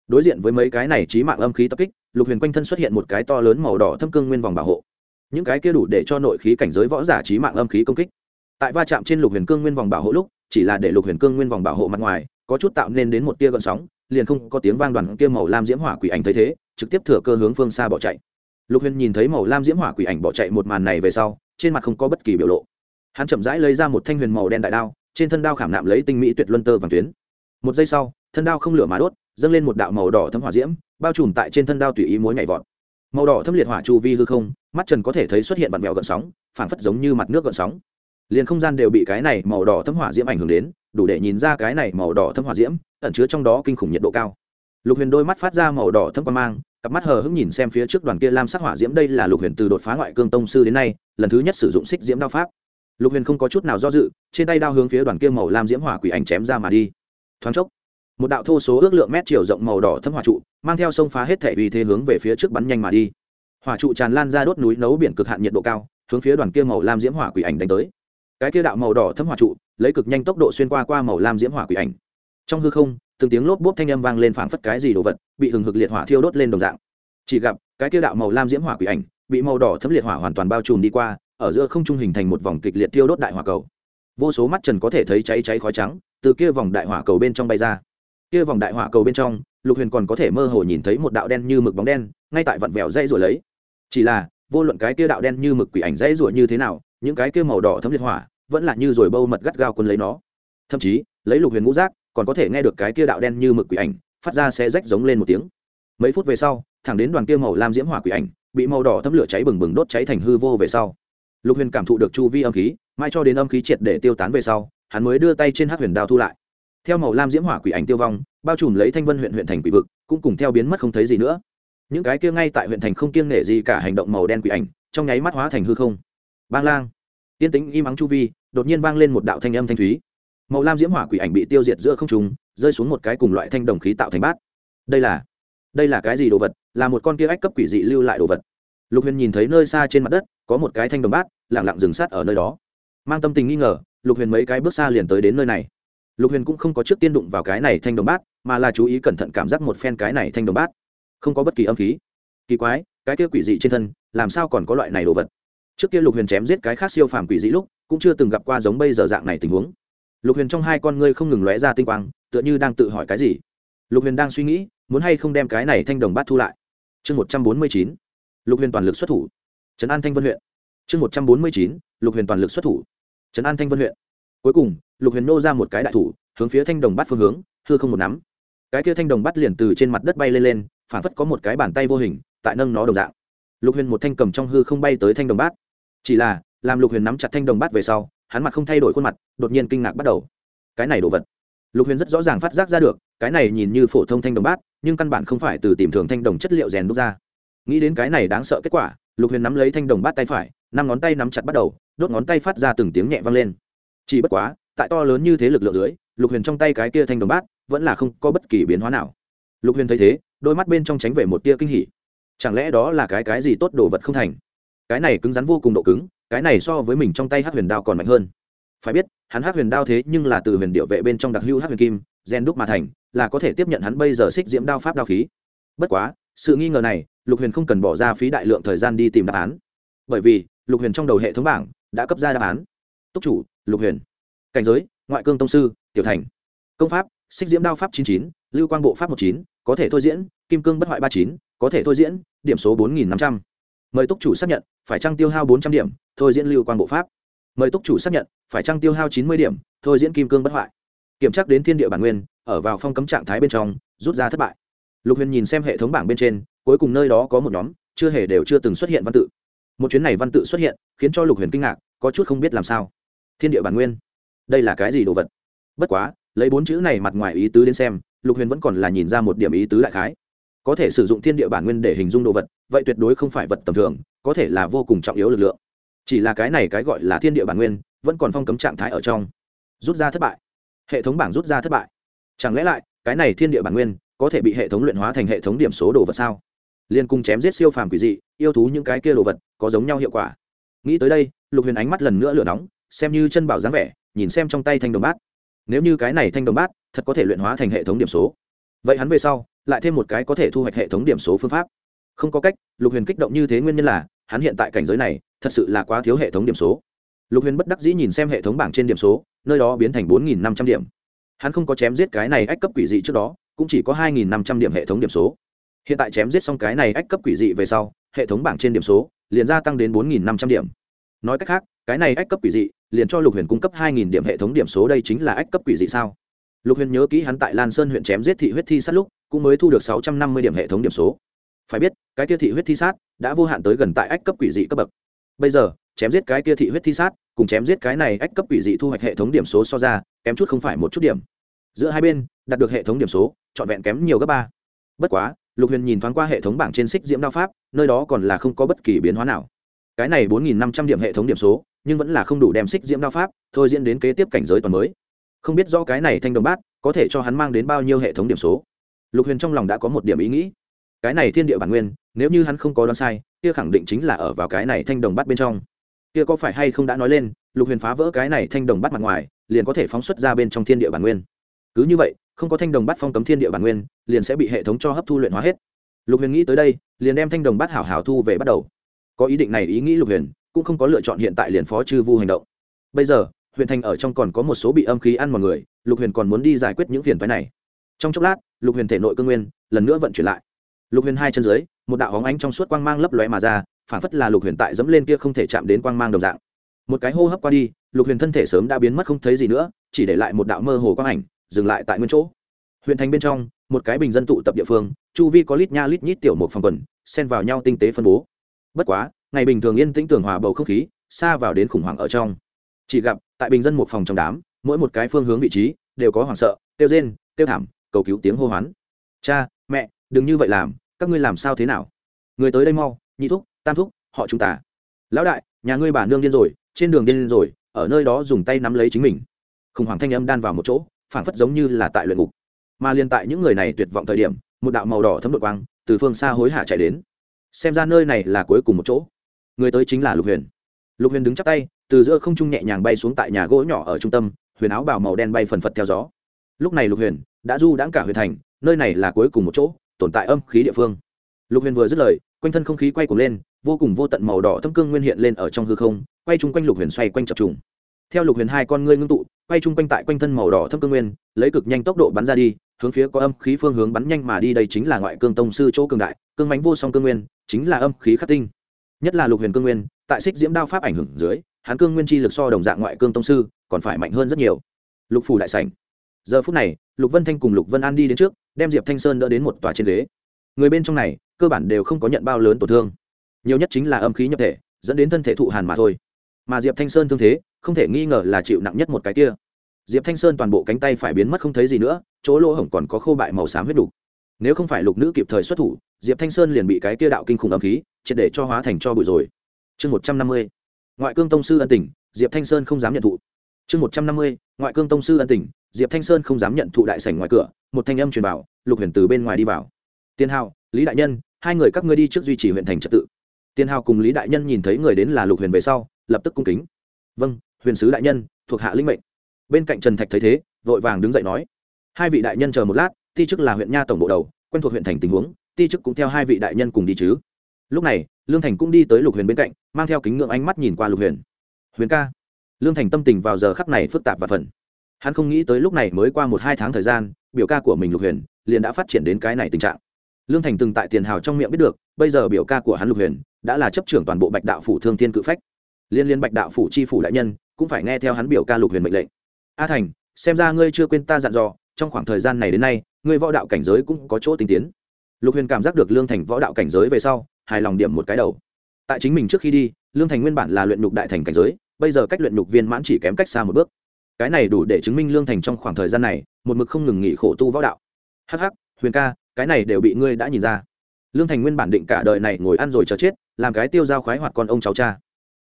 đối diện với mấy cái này trí mạng âm khí tập kích, lục huyền quanh thân xuất hiện một cái to lớn màu đỏ thâm cương nguyên vòng bảo hộ. Những cái kia đủ để cho nội khí cảnh giới võ giả trí mạng âm khí công kích. Tại va chạm trên lục huyền cương nguyên vòng bảo hộ lúc, chỉ là để lục huyền cương nguyên vòng bảo hộ mặt ngoài, có chút tạo nên đến một tia gợn sóng, liền không có tiếng vang đoàn kia màu lam diễm hỏa quỷ ảnh thấy thế, trực tiếp thừa cơ hướng phương xa bỏ chạy lục huyền nhìn thấy màu lam diễm hỏa quỷ ảnh bỏ chạy một màn này về sau, trên mặt không có bất kỳ biểu lộ. Hắn chậm rãi lấy ra một thanh huyền màu đen đại đao, trên thân đao khảm nạm lấy tinh mỹ tuyệt luân tơ vàng tuyến. Một giây sau, thân đao không lửa mà đốt, dâng lên một đạo màu đỏ thấm hỏa diễm, bao trùm tại trên thân đao tùy ý mối nhảy vọt. Màu đỏ thâm liệt hỏa chu vi hư không, mắt trần có thể thấy xuất hiện vặn vẹo gợn sóng, phảng phất giống như mặt nước gợn sóng. Liền không gian đều bị cái này màu đỏ thâm hỏa diễm ảnh hưởng đến, đủ để nhìn ra cái này màu đỏ thâm hỏa diễm, ẩn chứa trong đó kinh khủng nhiệt độ cao. Lục huyền đôi mắt phát ra màu đỏ thâm quan mang cặp mắt hờ hững nhìn xem phía trước đoàn kia lam sắc hỏa diễm, đây là lục huyền từ đột phá ngoại cương tông sư đến nay, lần thứ nhất sử dụng xích diễm đao pháp. Lục huyền không có chút nào do dự, trên tay đao hướng phía đoàn kia màu lam diễm hỏa quỷ ảnh chém ra mà đi. Thoáng chốc, một đạo thô số ước lượng mét chiều rộng màu đỏ thâm hỏa trụ, mang theo sông phá hết thể uy thế hướng về phía trước bắn nhanh mà đi. Hỏa trụ tràn lan ra đốt núi nấu biển cực hạn nhiệt độ cao, hướng phía đoàn kia màu lam diễm hỏa quỷ ảnh đánh tới. Cái kia đạo màu đỏ thâm hỏa trụ, lấy cực nhanh tốc độ xuyên qua qua màu lam diễm hỏa quỷ ảnh. Trong hư không từng tiếng lốp bốp thanh âm vang lên phảng phất cái gì đồ vật, bị hừng hực liệt hỏa thiêu đốt lên đồng dạng. Chỉ gặp, cái kia đạo màu lam diễm hỏa quỷ ảnh, bị màu đỏ thấm liệt hỏa hoàn toàn bao trùm đi qua, ở giữa không trung hình thành một vòng kịch liệt thiêu đốt đại hỏa cầu. Vô số mắt trần có thể thấy cháy cháy khói trắng, từ kia vòng đại hỏa cầu bên trong bay ra. Kia vòng đại hỏa cầu bên trong, lục huyền còn có thể mơ hồ nhìn thấy một đạo đen như mực bóng đen, ngay tại vặn vẹo dây rồi lấy. Chỉ là, vô luận cái kia đạo đen như mực quỷ ảnh dây rồi như thế nào, những cái kia màu đỏ thấm liệt hỏa, vẫn là như rồi bâu mật gắt gao quân lấy nó. Thậm chí, lấy lục huyền ngũ giác còn có thể nghe được cái kia đạo đen như mực quỷ ảnh, phát ra sẽ rách giống lên một tiếng. Mấy phút về sau, thẳng đến đoàn kia màu lam diễm hỏa quỷ ảnh, bị màu đỏ thấm lửa cháy bừng bừng đốt cháy thành hư vô về sau. Lục huyền cảm thụ được chu vi âm khí mai cho đến âm khí triệt để tiêu tán về sau, hắn mới đưa tay trên hát huyền đao thu lại. Theo màu lam diễm hỏa quỷ ảnh tiêu vong, bao trùm lấy thanh vân huyện huyện thành quỷ vực, cũng cùng theo biến mất không thấy gì nữa. Những cái kia ngay tại huyện thành không kiêng nể gì cả hành động màu đen quỷ ảnh, trong nháy mắt hóa thành hư không. Bang lang. Yên tĩnh im ắng chu vi, đột nhiên vang lên một đạo thanh âm thanh thúy màu lam diễm hỏa quỷ ảnh bị tiêu diệt giữa không trung, rơi xuống một cái cùng loại thanh đồng khí tạo thành bát. Đây là đây là cái gì đồ vật? Là một con kia ách cấp quỷ dị lưu lại đồ vật. Lục huyền nhìn thấy nơi xa trên mặt đất có một cái thanh đồng bát lẳng lặng dừng sát ở nơi đó. Mang tâm tình nghi ngờ lục huyền mấy cái bước xa liền tới đến nơi này. Lục huyền cũng không có trước tiên đụng vào cái này thanh đồng bát mà là chú ý cẩn thận cảm giác một phen cái này thanh đồng bát. Không có bất kỳ âm khí. Kỳ quái cái kia quỷ dị trên thân làm sao còn có loại này đồ vật? Trước kia lục huyền chém giết cái khác siêu phàm quỷ dị lúc cũng chưa từng gặp qua giống bây giờ dạng này tình huống lục huyền trong hai con ngươi không ngừng lóe ra tinh quang, tựa như đang tự hỏi cái gì. Lục huyền đang suy nghĩ, muốn hay không đem cái này thanh đồng bát thu lại. Chương một trăm bốn mươi chín, lục huyền toàn lực xuất thủ. Trấn an thanh vân huyện. Chương một trăm bốn mươi chín, lục huyền toàn lực xuất thủ. Trấn an thanh vân huyện. Cuối cùng, lục huyền nô ra một cái đại thủ, hướng phía thanh đồng bát phương hướng, hư không một nắm. Cái kia thanh đồng bát liền từ trên mặt đất bay lên lên, phản phất có một cái bàn tay vô hình, tại nâng nó đồng dạng. Lục huyền một thanh cầm trong hư không bay tới thanh đồng bát. Chỉ là, làm lục huyền nắm chặt thanh đồng bát về sau hắn mặt không thay đổi khuôn mặt, đột nhiên kinh ngạc bắt đầu. Cái này đồ vật. Lục huyền rất rõ ràng phát giác ra được, cái này nhìn như phổ thông thanh đồng bát, nhưng căn bản không phải từ tìm thường thanh đồng chất liệu rèn đúc ra. Nghĩ đến cái này đáng sợ kết quả, lục huyền nắm lấy thanh đồng bát tay phải, năm ngón tay nắm chặt bắt đầu, đốt ngón tay phát ra từng tiếng nhẹ vang lên. Chỉ bất quá, tại to lớn như thế lực lượng dưới, lục huyền trong tay cái kia thanh đồng bát vẫn là không có bất kỳ biến hóa nào. Lục huyền thấy thế, đôi mắt bên trong tránh về một tia kinh hỉ. Chẳng lẽ đó là cái cái gì tốt đồ vật không thành? Cái này cứng rắn vô cùng độ cứng cái này so với mình trong tay hát huyền đao còn mạnh hơn. Phải biết, hắn hát huyền đao thế nhưng là từ huyền điệu vệ bên trong đặc hưu hát huyền kim, gen đúc mà thành, là có thể tiếp nhận hắn bây giờ xích diễm đao pháp đao khí. Bất quá, sự nghi ngờ này, lục huyền không cần bỏ ra phí đại lượng thời gian đi tìm đáp án. Bởi vì, lục huyền trong đầu hệ thống bảng đã cấp ra đáp án. Túc chủ, lục huyền. Cảnh giới, ngoại cương tông sư, tiểu thành. Công pháp, xích diễm đao pháp chín chín, lưu quang bộ pháp một chín, có thể thôi diễn, kim cương bất hoại ba chín, có thể thôi diễn, điểm số bốn nghìn năm trăm mời túc chủ xác nhận, phải trăng tiêu hao bốn trăm điểm, thôi diễn lưu quan bộ pháp. Mời túc chủ xác nhận, phải trăng tiêu hao chín mươi điểm, thôi diễn kim cương bất hoại. Kiểm tra đến thiên địa bản nguyên, ở vào phong cấm trạng thái bên trong, rút ra thất bại. Lục huyền nhìn xem hệ thống bảng bên trên, cuối cùng nơi đó có một nhóm, chưa hề đều chưa từng xuất hiện văn tự. Một chuyến này văn tự xuất hiện, khiến cho lục huyền kinh ngạc, có chút không biết làm sao. Thiên địa bản nguyên? Đây là cái gì đồ vật? Bất quá, lấy bốn chữ này mặt ngoài ý tứ đến xem, lục huyền vẫn còn là nhìn ra một điểm ý tứ đại khái có thể sử dụng thiên địa bản nguyên để hình dung đồ vật, vậy tuyệt đối không phải vật tầm thường, có thể là vô cùng trọng yếu lực lượng. Chỉ là cái này cái gọi là thiên địa bản nguyên, vẫn còn phong cấm trạng thái ở trong. Rút ra thất bại. Hệ thống bảng rút ra thất bại. Chẳng lẽ lại, cái này thiên địa bản nguyên có thể bị hệ thống luyện hóa thành hệ thống điểm số đồ vật sao? Liên cung chém giết siêu phàm quỷ dị, yêu thú những cái kia đồ vật, có giống nhau hiệu quả. Nghĩ tới đây, lục huyền ánh mắt lần nữa lửa nóng, xem như chân bảo dáng vẻ, nhìn xem trong tay thanh đồng bát. Nếu như cái này thanh đồng bát thật có thể luyện hóa thành hệ thống điểm số, vậy hắn về sau lại thêm một cái có thể thu hoạch hệ thống điểm số phương pháp. Không có cách, lục huyền kích động như thế nguyên nhân là, hắn hiện tại cảnh giới này, thật sự là quá thiếu hệ thống điểm số. Lục huyền bất đắc dĩ nhìn xem hệ thống bảng trên điểm số, nơi đó biến thành bốn nghìn năm trăm điểm. Hắn không có chém giết cái này ách cấp quỷ dị trước đó, cũng chỉ có hai nghìn năm trăm điểm hệ thống điểm số. Hiện tại chém giết xong cái này ách cấp quỷ dị về sau, hệ thống bảng trên điểm số liền gia tăng đến bốn nghìn năm trăm điểm. Nói cách khác, cái này ách cấp quỷ dị liền cho lục huyền cung cấp hai nghìn điểm hệ thống điểm số đây chính là ách cấp quỷ dị sao? Lục huyền nhớ kỹ hắn tại lan sơn huyện chém giết thị huyết thi sát lúc, cũng mới thu được sáu trăm năm mươi điểm hệ thống điểm số. Phải biết, cái kia thị huyết thi sát đã vô hạn tới gần tại ách cấp quỷ dị cấp bậc. Bây giờ, chém giết cái kia thị huyết thi sát cùng chém giết cái này ách cấp quỷ dị thu hoạch hệ thống điểm số so ra, kém chút không phải một chút điểm. Giữa hai bên, đạt được hệ thống điểm số, trọn vẹn kém nhiều gấp ba. Bất quá, lục huyền nhìn thoáng qua hệ thống bảng trên xích diễm đao pháp, nơi đó còn là không có bất kỳ biến hóa nào. Cái này bốn nghìn năm trăm điểm hệ thống điểm số, nhưng vẫn là không đủ đem xích diễm đao pháp thôi diễn đến kế tiếp cảnh giới toàn mới không biết do cái này thanh đồng bát có thể cho hắn mang đến bao nhiêu hệ thống điểm số. Lục huyền trong lòng đã có một điểm ý nghĩ. Cái này thiên địa bản nguyên, nếu như hắn không có đoán sai, kia khẳng định chính là ở vào cái này thanh đồng bát bên trong. Kia có phải hay không đã nói lên, lục huyền phá vỡ cái này thanh đồng bát mặt ngoài, liền có thể phóng xuất ra bên trong thiên địa bản nguyên. Cứ như vậy, không có thanh đồng bát phong cấm thiên địa bản nguyên, liền sẽ bị hệ thống cho hấp thu luyện hóa hết. Lục huyền nghĩ tới đây, liền đem thanh đồng bát hảo hảo thu về bắt đầu. Có ý định này ý nghĩ lục huyền, cũng không có lựa chọn hiện tại liền phó chư vu hành động. Bây giờ huyền thành ở trong còn có một số bị âm khí ăn mọi người, lục huyền còn muốn đi giải quyết những phiền phái này. Trong chốc lát, lục huyền thể nội cương nguyên lần nữa vận chuyển lại. Lục huyền hai chân dưới, một đạo hóng ánh trong suốt quang mang lấp lóe mà ra, phản phất là lục huyền tại dẫm lên kia không thể chạm đến quang mang đồng dạng. Một cái hô hấp qua đi, lục huyền thân thể sớm đã biến mất không thấy gì nữa, chỉ để lại một đạo mơ hồ quang ảnh, dừng lại tại nguyên chỗ. Huyện thành bên trong, một cái bình dân tụ tập địa phương, chu vi có lít nha lít nhít tiểu một phòng quần, xen vào nhau tinh tế phân bố. Bất quá, ngày bình thường yên tĩnh tưởng hòa bầu không khí, xa vào đến khủng hoảng ở trong chỉ gặp, tại bình dân một phòng trong đám, mỗi một cái phương hướng vị trí, đều có hoảng sợ tiêu rên tiêu thảm, cầu cứu tiếng hô hoán. Cha, mẹ, đừng như vậy làm, các ngươi làm sao thế nào? Người tới đây mau, nhị thúc, tam thúc, họ chúng ta. Lão đại, nhà ngươi bà nương điên rồi, trên đường điên rồi, ở nơi đó dùng tay nắm lấy chính mình. Khủng hoảng thanh âm đan vào một chỗ, phảng phất giống như là tại luyện ngục. Mà liên tại những người này tuyệt vọng thời điểm, một đạo màu đỏ thấm đột quang, từ phương xa hối hả chạy đến. Xem ra nơi này là cuối cùng một chỗ. Người tới chính là lục huyền lục huyền đứng chắp tay, từ giữa không trung nhẹ nhàng bay xuống tại nhà gỗ nhỏ ở trung tâm, huyền áo bào màu đen bay phần phật theo gió. Lúc này lục huyền đã du đãng cả huyền thành, nơi này là cuối cùng một chỗ, tồn tại âm khí địa phương. Lục huyền vừa dứt lời, quanh thân không khí quay cuồng lên, vô cùng vô tận màu đỏ thâm cương nguyên hiện lên ở trong hư không, quay chung quanh lục huyền xoay quanh chập trùng. Theo lục huyền hai con ngươi ngưng tụ, quay chung quanh tại quanh thân màu đỏ thâm cương nguyên, lấy cực nhanh tốc độ bắn ra đi, hướng phía có âm khí phương hướng bắn nhanh mà đi đây chính là ngoại cương tông sư chỗ cường đại, cương mánh vô song cương nguyên, chính là âm khí khắc tinh nhất là lục huyền cương nguyên, tại xích diễm đao pháp ảnh hưởng dưới, hắn cương nguyên chi lực so đồng dạng ngoại cương tông sư, còn phải mạnh hơn rất nhiều. Lục phủ đại sảnh. Giờ phút này, lục vân thanh cùng lục vân an đi đến trước, đem diệp thanh sơn đỡ đến một tòa trên ghế. Người bên trong này, cơ bản đều không có nhận bao lớn tổn thương. Nhiều nhất chính là âm khí nhập thể, dẫn đến thân thể thụ hàn mà thôi. Mà diệp thanh sơn thương thế, không thể nghi ngờ là chịu nặng nhất một cái kia. Diệp thanh sơn toàn bộ cánh tay phải biến mất không thấy gì nữa, chỗ lỗ hổng còn có khô bại màu xám huyết đục nếu không phải lục nữ kịp thời xuất thủ, diệp thanh sơn liền bị cái kia đạo kinh khủng âm khí triệt để cho hóa thành cho bụi rồi. Chương một trăm năm mươi, ngoại cương tông sư ân tình, diệp thanh sơn không dám nhận thụ. Chương một trăm năm mươi, ngoại cương tông sư ân tình, diệp thanh sơn không dám nhận thụ đại sảnh ngoài cửa, một thanh âm truyền vào, lục huyền từ bên ngoài đi vào. Tiên hào, lý đại nhân, hai người các ngươi đi trước duy trì huyện thành trật tự. Tiên hào cùng lý đại nhân nhìn thấy người đến là lục huyền về sau, lập tức cung kính. Vâng huyền sứ đại nhân, thuộc hạ linh mệnh. Bên cạnh trần thạch thấy thế, vội vàng đứng dậy nói. Hai vị đại nhân chờ một lát ti chức là huyện nha tổng bộ đầu, quen thuộc huyện thành tình huống, ti chức cũng theo hai vị đại nhân cùng đi chứ. Lúc này, lương thành cũng đi tới lục huyền bên cạnh, mang theo kính ngưỡng ánh mắt nhìn qua lục huyền. Huyền ca. Lương thành tâm tình vào giờ khắc này phức tạp và phần. Hắn không nghĩ tới lúc này mới qua một hai tháng thời gian, biểu ca của mình lục huyền, liền đã phát triển đến cái này tình trạng. Lương thành từng tại tiền hào trong miệng biết được, bây giờ biểu ca của hắn lục huyền, đã là chấp trưởng toàn bộ bạch đạo phủ thương thiên cự phách. Liên liên bạch đạo phủ chi phủ đại nhân, cũng phải nghe theo hắn biểu ca lục huyền mệnh lệnh. A thành, xem ra ngươi chưa quên ta dặn dò, trong khoảng thời gian này đến nay ngươi võ đạo cảnh giới cũng có chỗ tinh tiến. Lục huyền cảm giác được lương thành võ đạo cảnh giới về sau, hài lòng điểm một cái đầu. Tại chính mình trước khi đi, lương thành nguyên bản là luyện nhục đại thành cảnh giới, bây giờ cách luyện nhục viên mãn chỉ kém cách xa một bước. Cái này đủ để chứng minh lương thành trong khoảng thời gian này, một mực không ngừng nghỉ khổ tu võ đạo. Hh huyền ca, cái này đều bị ngươi đã nhìn ra. Lương thành nguyên bản định cả đời này ngồi ăn rồi chờ chết, làm cái tiêu dao khoái hoạt con ông cháu cha.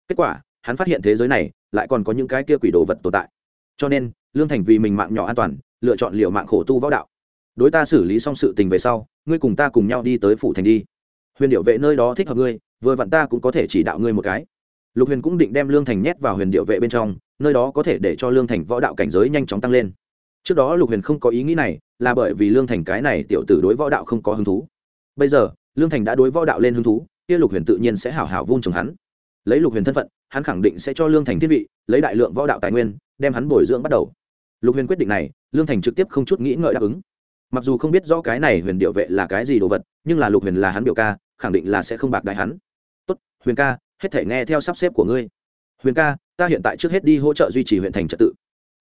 Kết quả, hắn phát hiện thế giới này lại còn có những cái kia quỷ đồ vật tồn tại. Cho nên, lương thành vì mình mạng nhỏ an toàn, lựa chọn liệu mạng khổ tu võ đạo đối ta xử lý xong sự tình về sau, ngươi cùng ta cùng nhau đi tới phủ thành đi. Huyền điệu vệ nơi đó thích hợp ngươi, vừa vặn ta cũng có thể chỉ đạo ngươi một cái. Lục huyền cũng định đem lương thành nhét vào huyền điệu vệ bên trong, nơi đó có thể để cho lương thành võ đạo cảnh giới nhanh chóng tăng lên. Trước đó lục huyền không có ý nghĩ này, là bởi vì lương thành cái này tiểu tử đối võ đạo không có hứng thú. Bây giờ, lương thành đã đối võ đạo lên hứng thú, kia lục huyền tự nhiên sẽ hảo hảo vun trồng hắn. Lấy lục huyền thân phận, hắn khẳng định sẽ cho lương thành thiết vị, lấy đại lượng võ đạo tài nguyên, đem hắn bồi dưỡng bắt đầu. Lục huyền quyết định này, lương thành trực tiếp không chút nghĩ ngợi đáp ứng mặc dù không biết rõ cái này huyền điệu vệ là cái gì đồ vật, nhưng là lục huyền là hắn biểu ca, khẳng định là sẽ không bạc đại hắn. Tốt, huyền ca, hết thể nghe theo sắp xếp của ngươi. Huyền ca, ta hiện tại trước hết đi hỗ trợ duy trì huyện thành trật tự.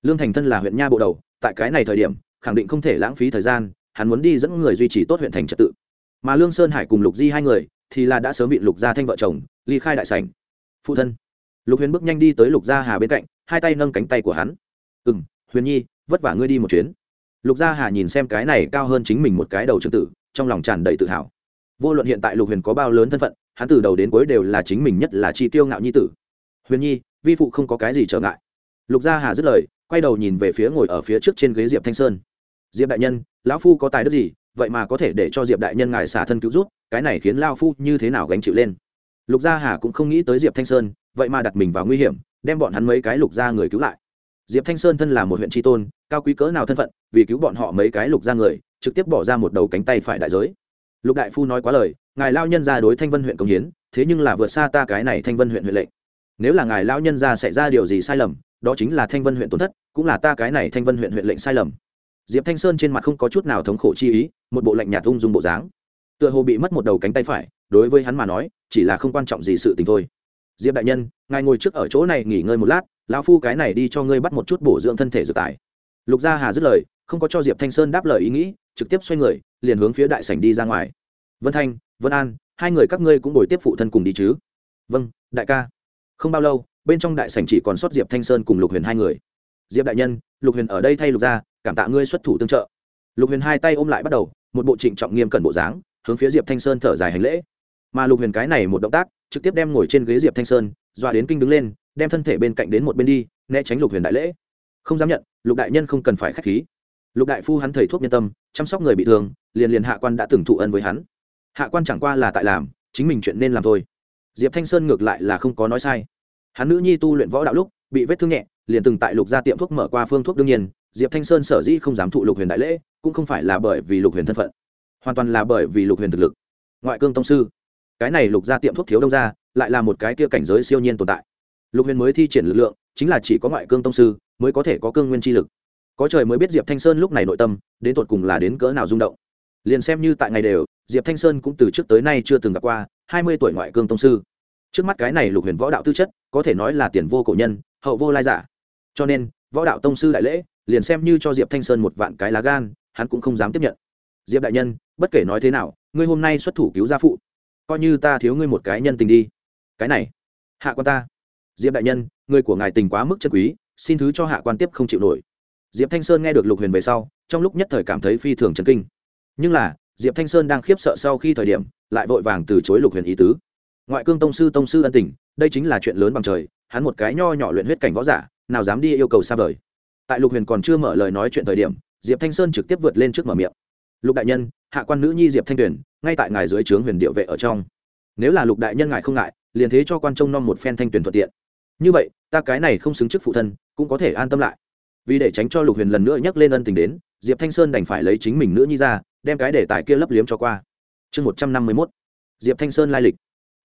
Lương thành thân là huyện nha bộ đầu, tại cái này thời điểm, khẳng định không thể lãng phí thời gian, hắn muốn đi dẫn người duy trì tốt huyện thành trật tự. Mà lương sơn hải cùng lục di hai người, thì là đã sớm bị lục gia thanh vợ chồng, ly khai đại sảnh. Phụ thân. Lục huyền bước nhanh đi tới lục gia hà bên cạnh, hai tay nâng cánh tay của hắn. Ừ m huyền nhi, vất vả ngươi đi một chuyến lục gia hà nhìn xem cái này cao hơn chính mình một cái đầu trương tử, trong lòng tràn đầy tự hào. Vô luận hiện tại lục huyền có bao lớn thân phận, hắn từ đầu đến cuối đều là chính mình nhất là chi tiêu ngạo nhi tử. Huyền nhi, vi phụ không có cái gì trở ngại. Lục gia hà dứt lời, quay đầu nhìn về phía ngồi ở phía trước trên ghế diệp thanh sơn. Diệp đại nhân, lão phu có tài đức gì, vậy mà có thể để cho diệp đại nhân ngài xả thân cứu rút cái này khiến lao phu như thế nào gánh chịu lên? Lục gia hà cũng không nghĩ tới diệp thanh sơn, vậy mà đặt mình vào nguy hiểm, đem bọn hắn mấy cái lục gia người cứu lại diệp thanh sơn thân là một huyện tri tôn, cao quý cỡ nào thân phận, vì cứu bọn họ mấy cái lục gia người, trực tiếp bỏ ra một đầu cánh tay phải đại giới. Lục đại phu nói quá lời, ngài lao nhân ra đối thanh vân huyện công hiến, thế nhưng là vượt xa ta cái này thanh vân huyện huyện lệnh. Nếu là ngài lao nhân ra xảy ra điều gì sai lầm, đó chính là thanh vân huyện tổn thất, cũng là ta cái này thanh vân huyện huyện lệnh sai lầm. Diệp thanh sơn trên mặt không có chút nào thống khổ chi ý, một bộ lạnh nhạt ung dung bộ dáng. Tựa hồ bị mất một đầu cánh tay phải, đối với hắn mà nói, chỉ là không quan trọng gì sự tình thôi diệp đại nhân, ngài ngồi trước ở chỗ này nghỉ ngơi một lát, lão phu cái này đi cho ngươi bắt một chút bổ dưỡng thân thể dược tài. Lục gia hà dứt lời, không có cho diệp thanh sơn đáp lời ý nghĩ, trực tiếp xoay người, liền hướng phía đại sảnh đi ra ngoài. Vân thanh, vân an, hai người các ngươi cũng ngồi tiếp phụ thân cùng đi chứ? Vâng đại ca. Không bao lâu, bên trong đại sảnh chỉ còn sót diệp thanh sơn cùng lục huyền hai người. Diệp đại nhân, lục huyền ở đây thay lục gia, cảm tạ ngươi xuất thủ tương trợ. Lục huyền hai tay ôm lại bắt đầu, một bộ trịnh trọng nghiêm cẩn bộ dáng, hướng phía diệp thanh sơn thở dài hành lễ. Mà lục huyền cái này một động tác trực tiếp đem ngồi trên ghế diệp thanh sơn, dọa đến kinh đứng lên, đem thân thể bên cạnh đến một bên đi, né tránh lục huyền đại lễ. Không dám nhận, lục đại nhân không cần phải k h á c h khí. Lục đại phu hắn thầy thuốc nhân tâm, chăm sóc người bị thương, liền liền hạ quan đã từng thụ ân với hắn. Hạ quan chẳng qua là tại làm, chính mình chuyện nên làm thôi. Diệp thanh sơn ngược lại là không có nói sai. Hắn nữ nhi tu luyện võ đạo lúc, bị vết thương nhẹ, liền từng tại lục gia tiệm thuốc mở qua phương thuốc đương nhiên, diệp thanh sơn sở dĩ không dám thụ lục huyền đại lễ, cũng không phải là bởi vì lục huyền thân phận, hoàn toàn là bởi vì lục huyền thực lực. Ngoại cương tông sư cái này lục gia tiệm thuốc thiếu đông ra lại là một cái kia cảnh giới siêu nhiên tồn tại. Lục huyền mới thi triển lực lượng, chính là chỉ có ngoại cương tông sư mới có thể có cương nguyên chi lực. Có trời mới biết diệp thanh sơn lúc này nội tâm, đến tột cùng là đến cỡ nào rung động. Liền xem như tại ngày đều, diệp thanh sơn cũng từ trước tới nay chưa từng gặp qua hai mươi tuổi ngoại cương tông sư. Trước mắt cái này lục huyền võ đạo tư chất, có thể nói là tiền vô cổ nhân, hậu vô lai giả. Cho nên, võ đạo tông sư đại lễ, liền xem như cho diệp thanh sơn một vạn cái lá gan, hắn cũng không dám tiếp nhận. Diệp đại nhân, bất kể nói thế nào, ngươi hôm nay xuất thủ cứu gia phụ coi như ta thiếu ngươi một cái nhân tình đi. Cái này, hạ quan ta. Diệp đại nhân, người của ngài tình quá mức chân quý, xin thứ cho hạ quan tiếp không chịu nổi. Diệp thanh sơn nghe được lục huyền về sau, trong lúc nhất thời cảm thấy phi thường chấn kinh. Nhưng là, diệp thanh sơn đang khiếp sợ sau khi thời điểm, lại vội vàng từ chối lục huyền ý tứ. Ngoại cương tông sư tông sư ân tình, đây chính là chuyện lớn bằng trời, hắn một cái nho nhỏ luyện huyết cảnh võ giả, nào dám đi yêu cầu xa vời. Tại lục huyền còn chưa mở lời nói chuyện thời điểm, diệp thanh sơn trực tiếp vượt lên trước mở miệng. Lục đại nhân, hạ quan nữ nhi diệp thanh tuyền ngay tại ngài dưới trướng huyền điệu vệ ở trong. Nếu là lục đại nhân ngài không ngại, liền thế cho quan trông nom một phen thanh tuyền thuận tiện. Như vậy, ta cái này không xứng chức phụ thân, cũng có thể an tâm lại. Vì để tránh cho lục huyền lần nữa nhắc lên ân tình đến, diệp thanh sơn đành phải lấy chính mình nữ nhi ra, đem cái đề tài kia lấp liếm cho qua. Chương một trăm năm mươi mốt, diệp thanh sơn lai lịch.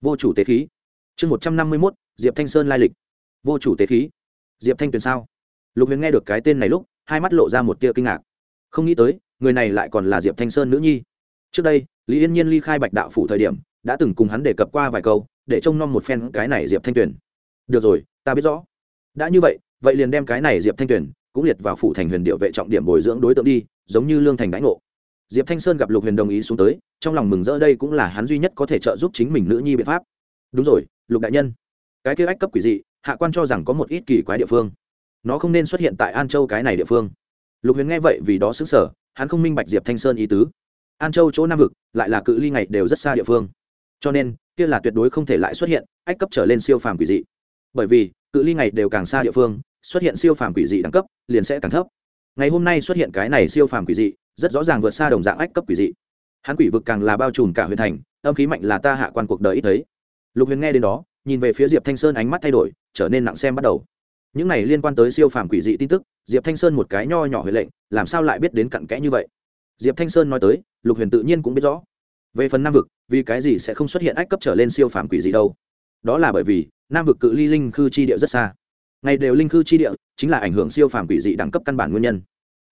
Vô chủ tế khí. Chương một trăm năm mươi mốt, diệp thanh sơn lai lịch. Vô chủ tế khí. Diệp thanh tuyền sao? Lục huyền nghe được cái tên này lúc, hai mắt lộ ra một tia kinh ngạc. Không nghĩ tới, người này lại còn là diệp thanh sơn nữ nhi. Trước đây lý yên nhiên ly khai bạch đạo phủ thời điểm, đã từng cùng hắn đề cập qua vài câu, để trông nom một phen cái này diệp thanh tuyền. Được rồi, ta biết rõ. Đã như vậy vậy liền đem cái này diệp thanh tuyền cũng liệt vào phủ thành huyền điệu vệ trọng điểm bồi dưỡng đối tượng đi, giống như lương thành đánh ngộ. Diệp thanh sơn gặp lục huyền đồng ý xuống tới, trong lòng mừng rỡ đây cũng là hắn duy nhất có thể trợ giúp chính mình nữ nhi biện pháp. Đúng rồi, lục đại nhân. Cái kế ách cấp quỷ dị, hạ quan cho rằng có một ít kỳ quái địa phương. Nó không nên xuất hiện tại an châu cái này địa phương. Lục huyền nghe vậy vì đó xứng sở hắn không minh bạch diệp thanh sơn ý tứ an châu chỗ nam vực lại là cự ly ngày đều rất xa địa phương. Cho nên, kia là tuyệt đối không thể lại xuất hiện ách cấp trở lên siêu phàm quỷ dị. Bởi vì, cự ly ngày đều càng xa địa phương, xuất hiện siêu phàm quỷ dị đẳng cấp liền sẽ càng thấp. Ngày hôm nay xuất hiện cái này siêu phàm quỷ dị, rất rõ ràng vượt xa đồng dạng ách cấp quỷ dị. Hắn quỷ vực càng là bao trùm cả huyện thành, âm khí mạnh là ta hạ quan cuộc đời ít thấy. Lục huyền nghe đến đó, nhìn về phía diệp thanh sơn ánh mắt thay đổi, trở nên nặng xem bắt đầu. Những này liên quan tới siêu phàm quỷ dị tin tức, diệp thanh sơn một cái nho nhỏ huệ lệnh, làm sao lại biết đến cặn kẽ như vậy? Diệp thanh sơn nói tới, lục huyền tự nhiên cũng biết rõ. Về phần nam vực, vì cái gì sẽ không xuất hiện ách cấp trở lên siêu phàm quỷ dị đâu? Đó là bởi vì, nam vực cự ly linh khư chi địa rất xa. Ngày đều linh khư chi địa chính là ảnh hưởng siêu phàm quỷ dị đẳng cấp căn bản nguyên nhân.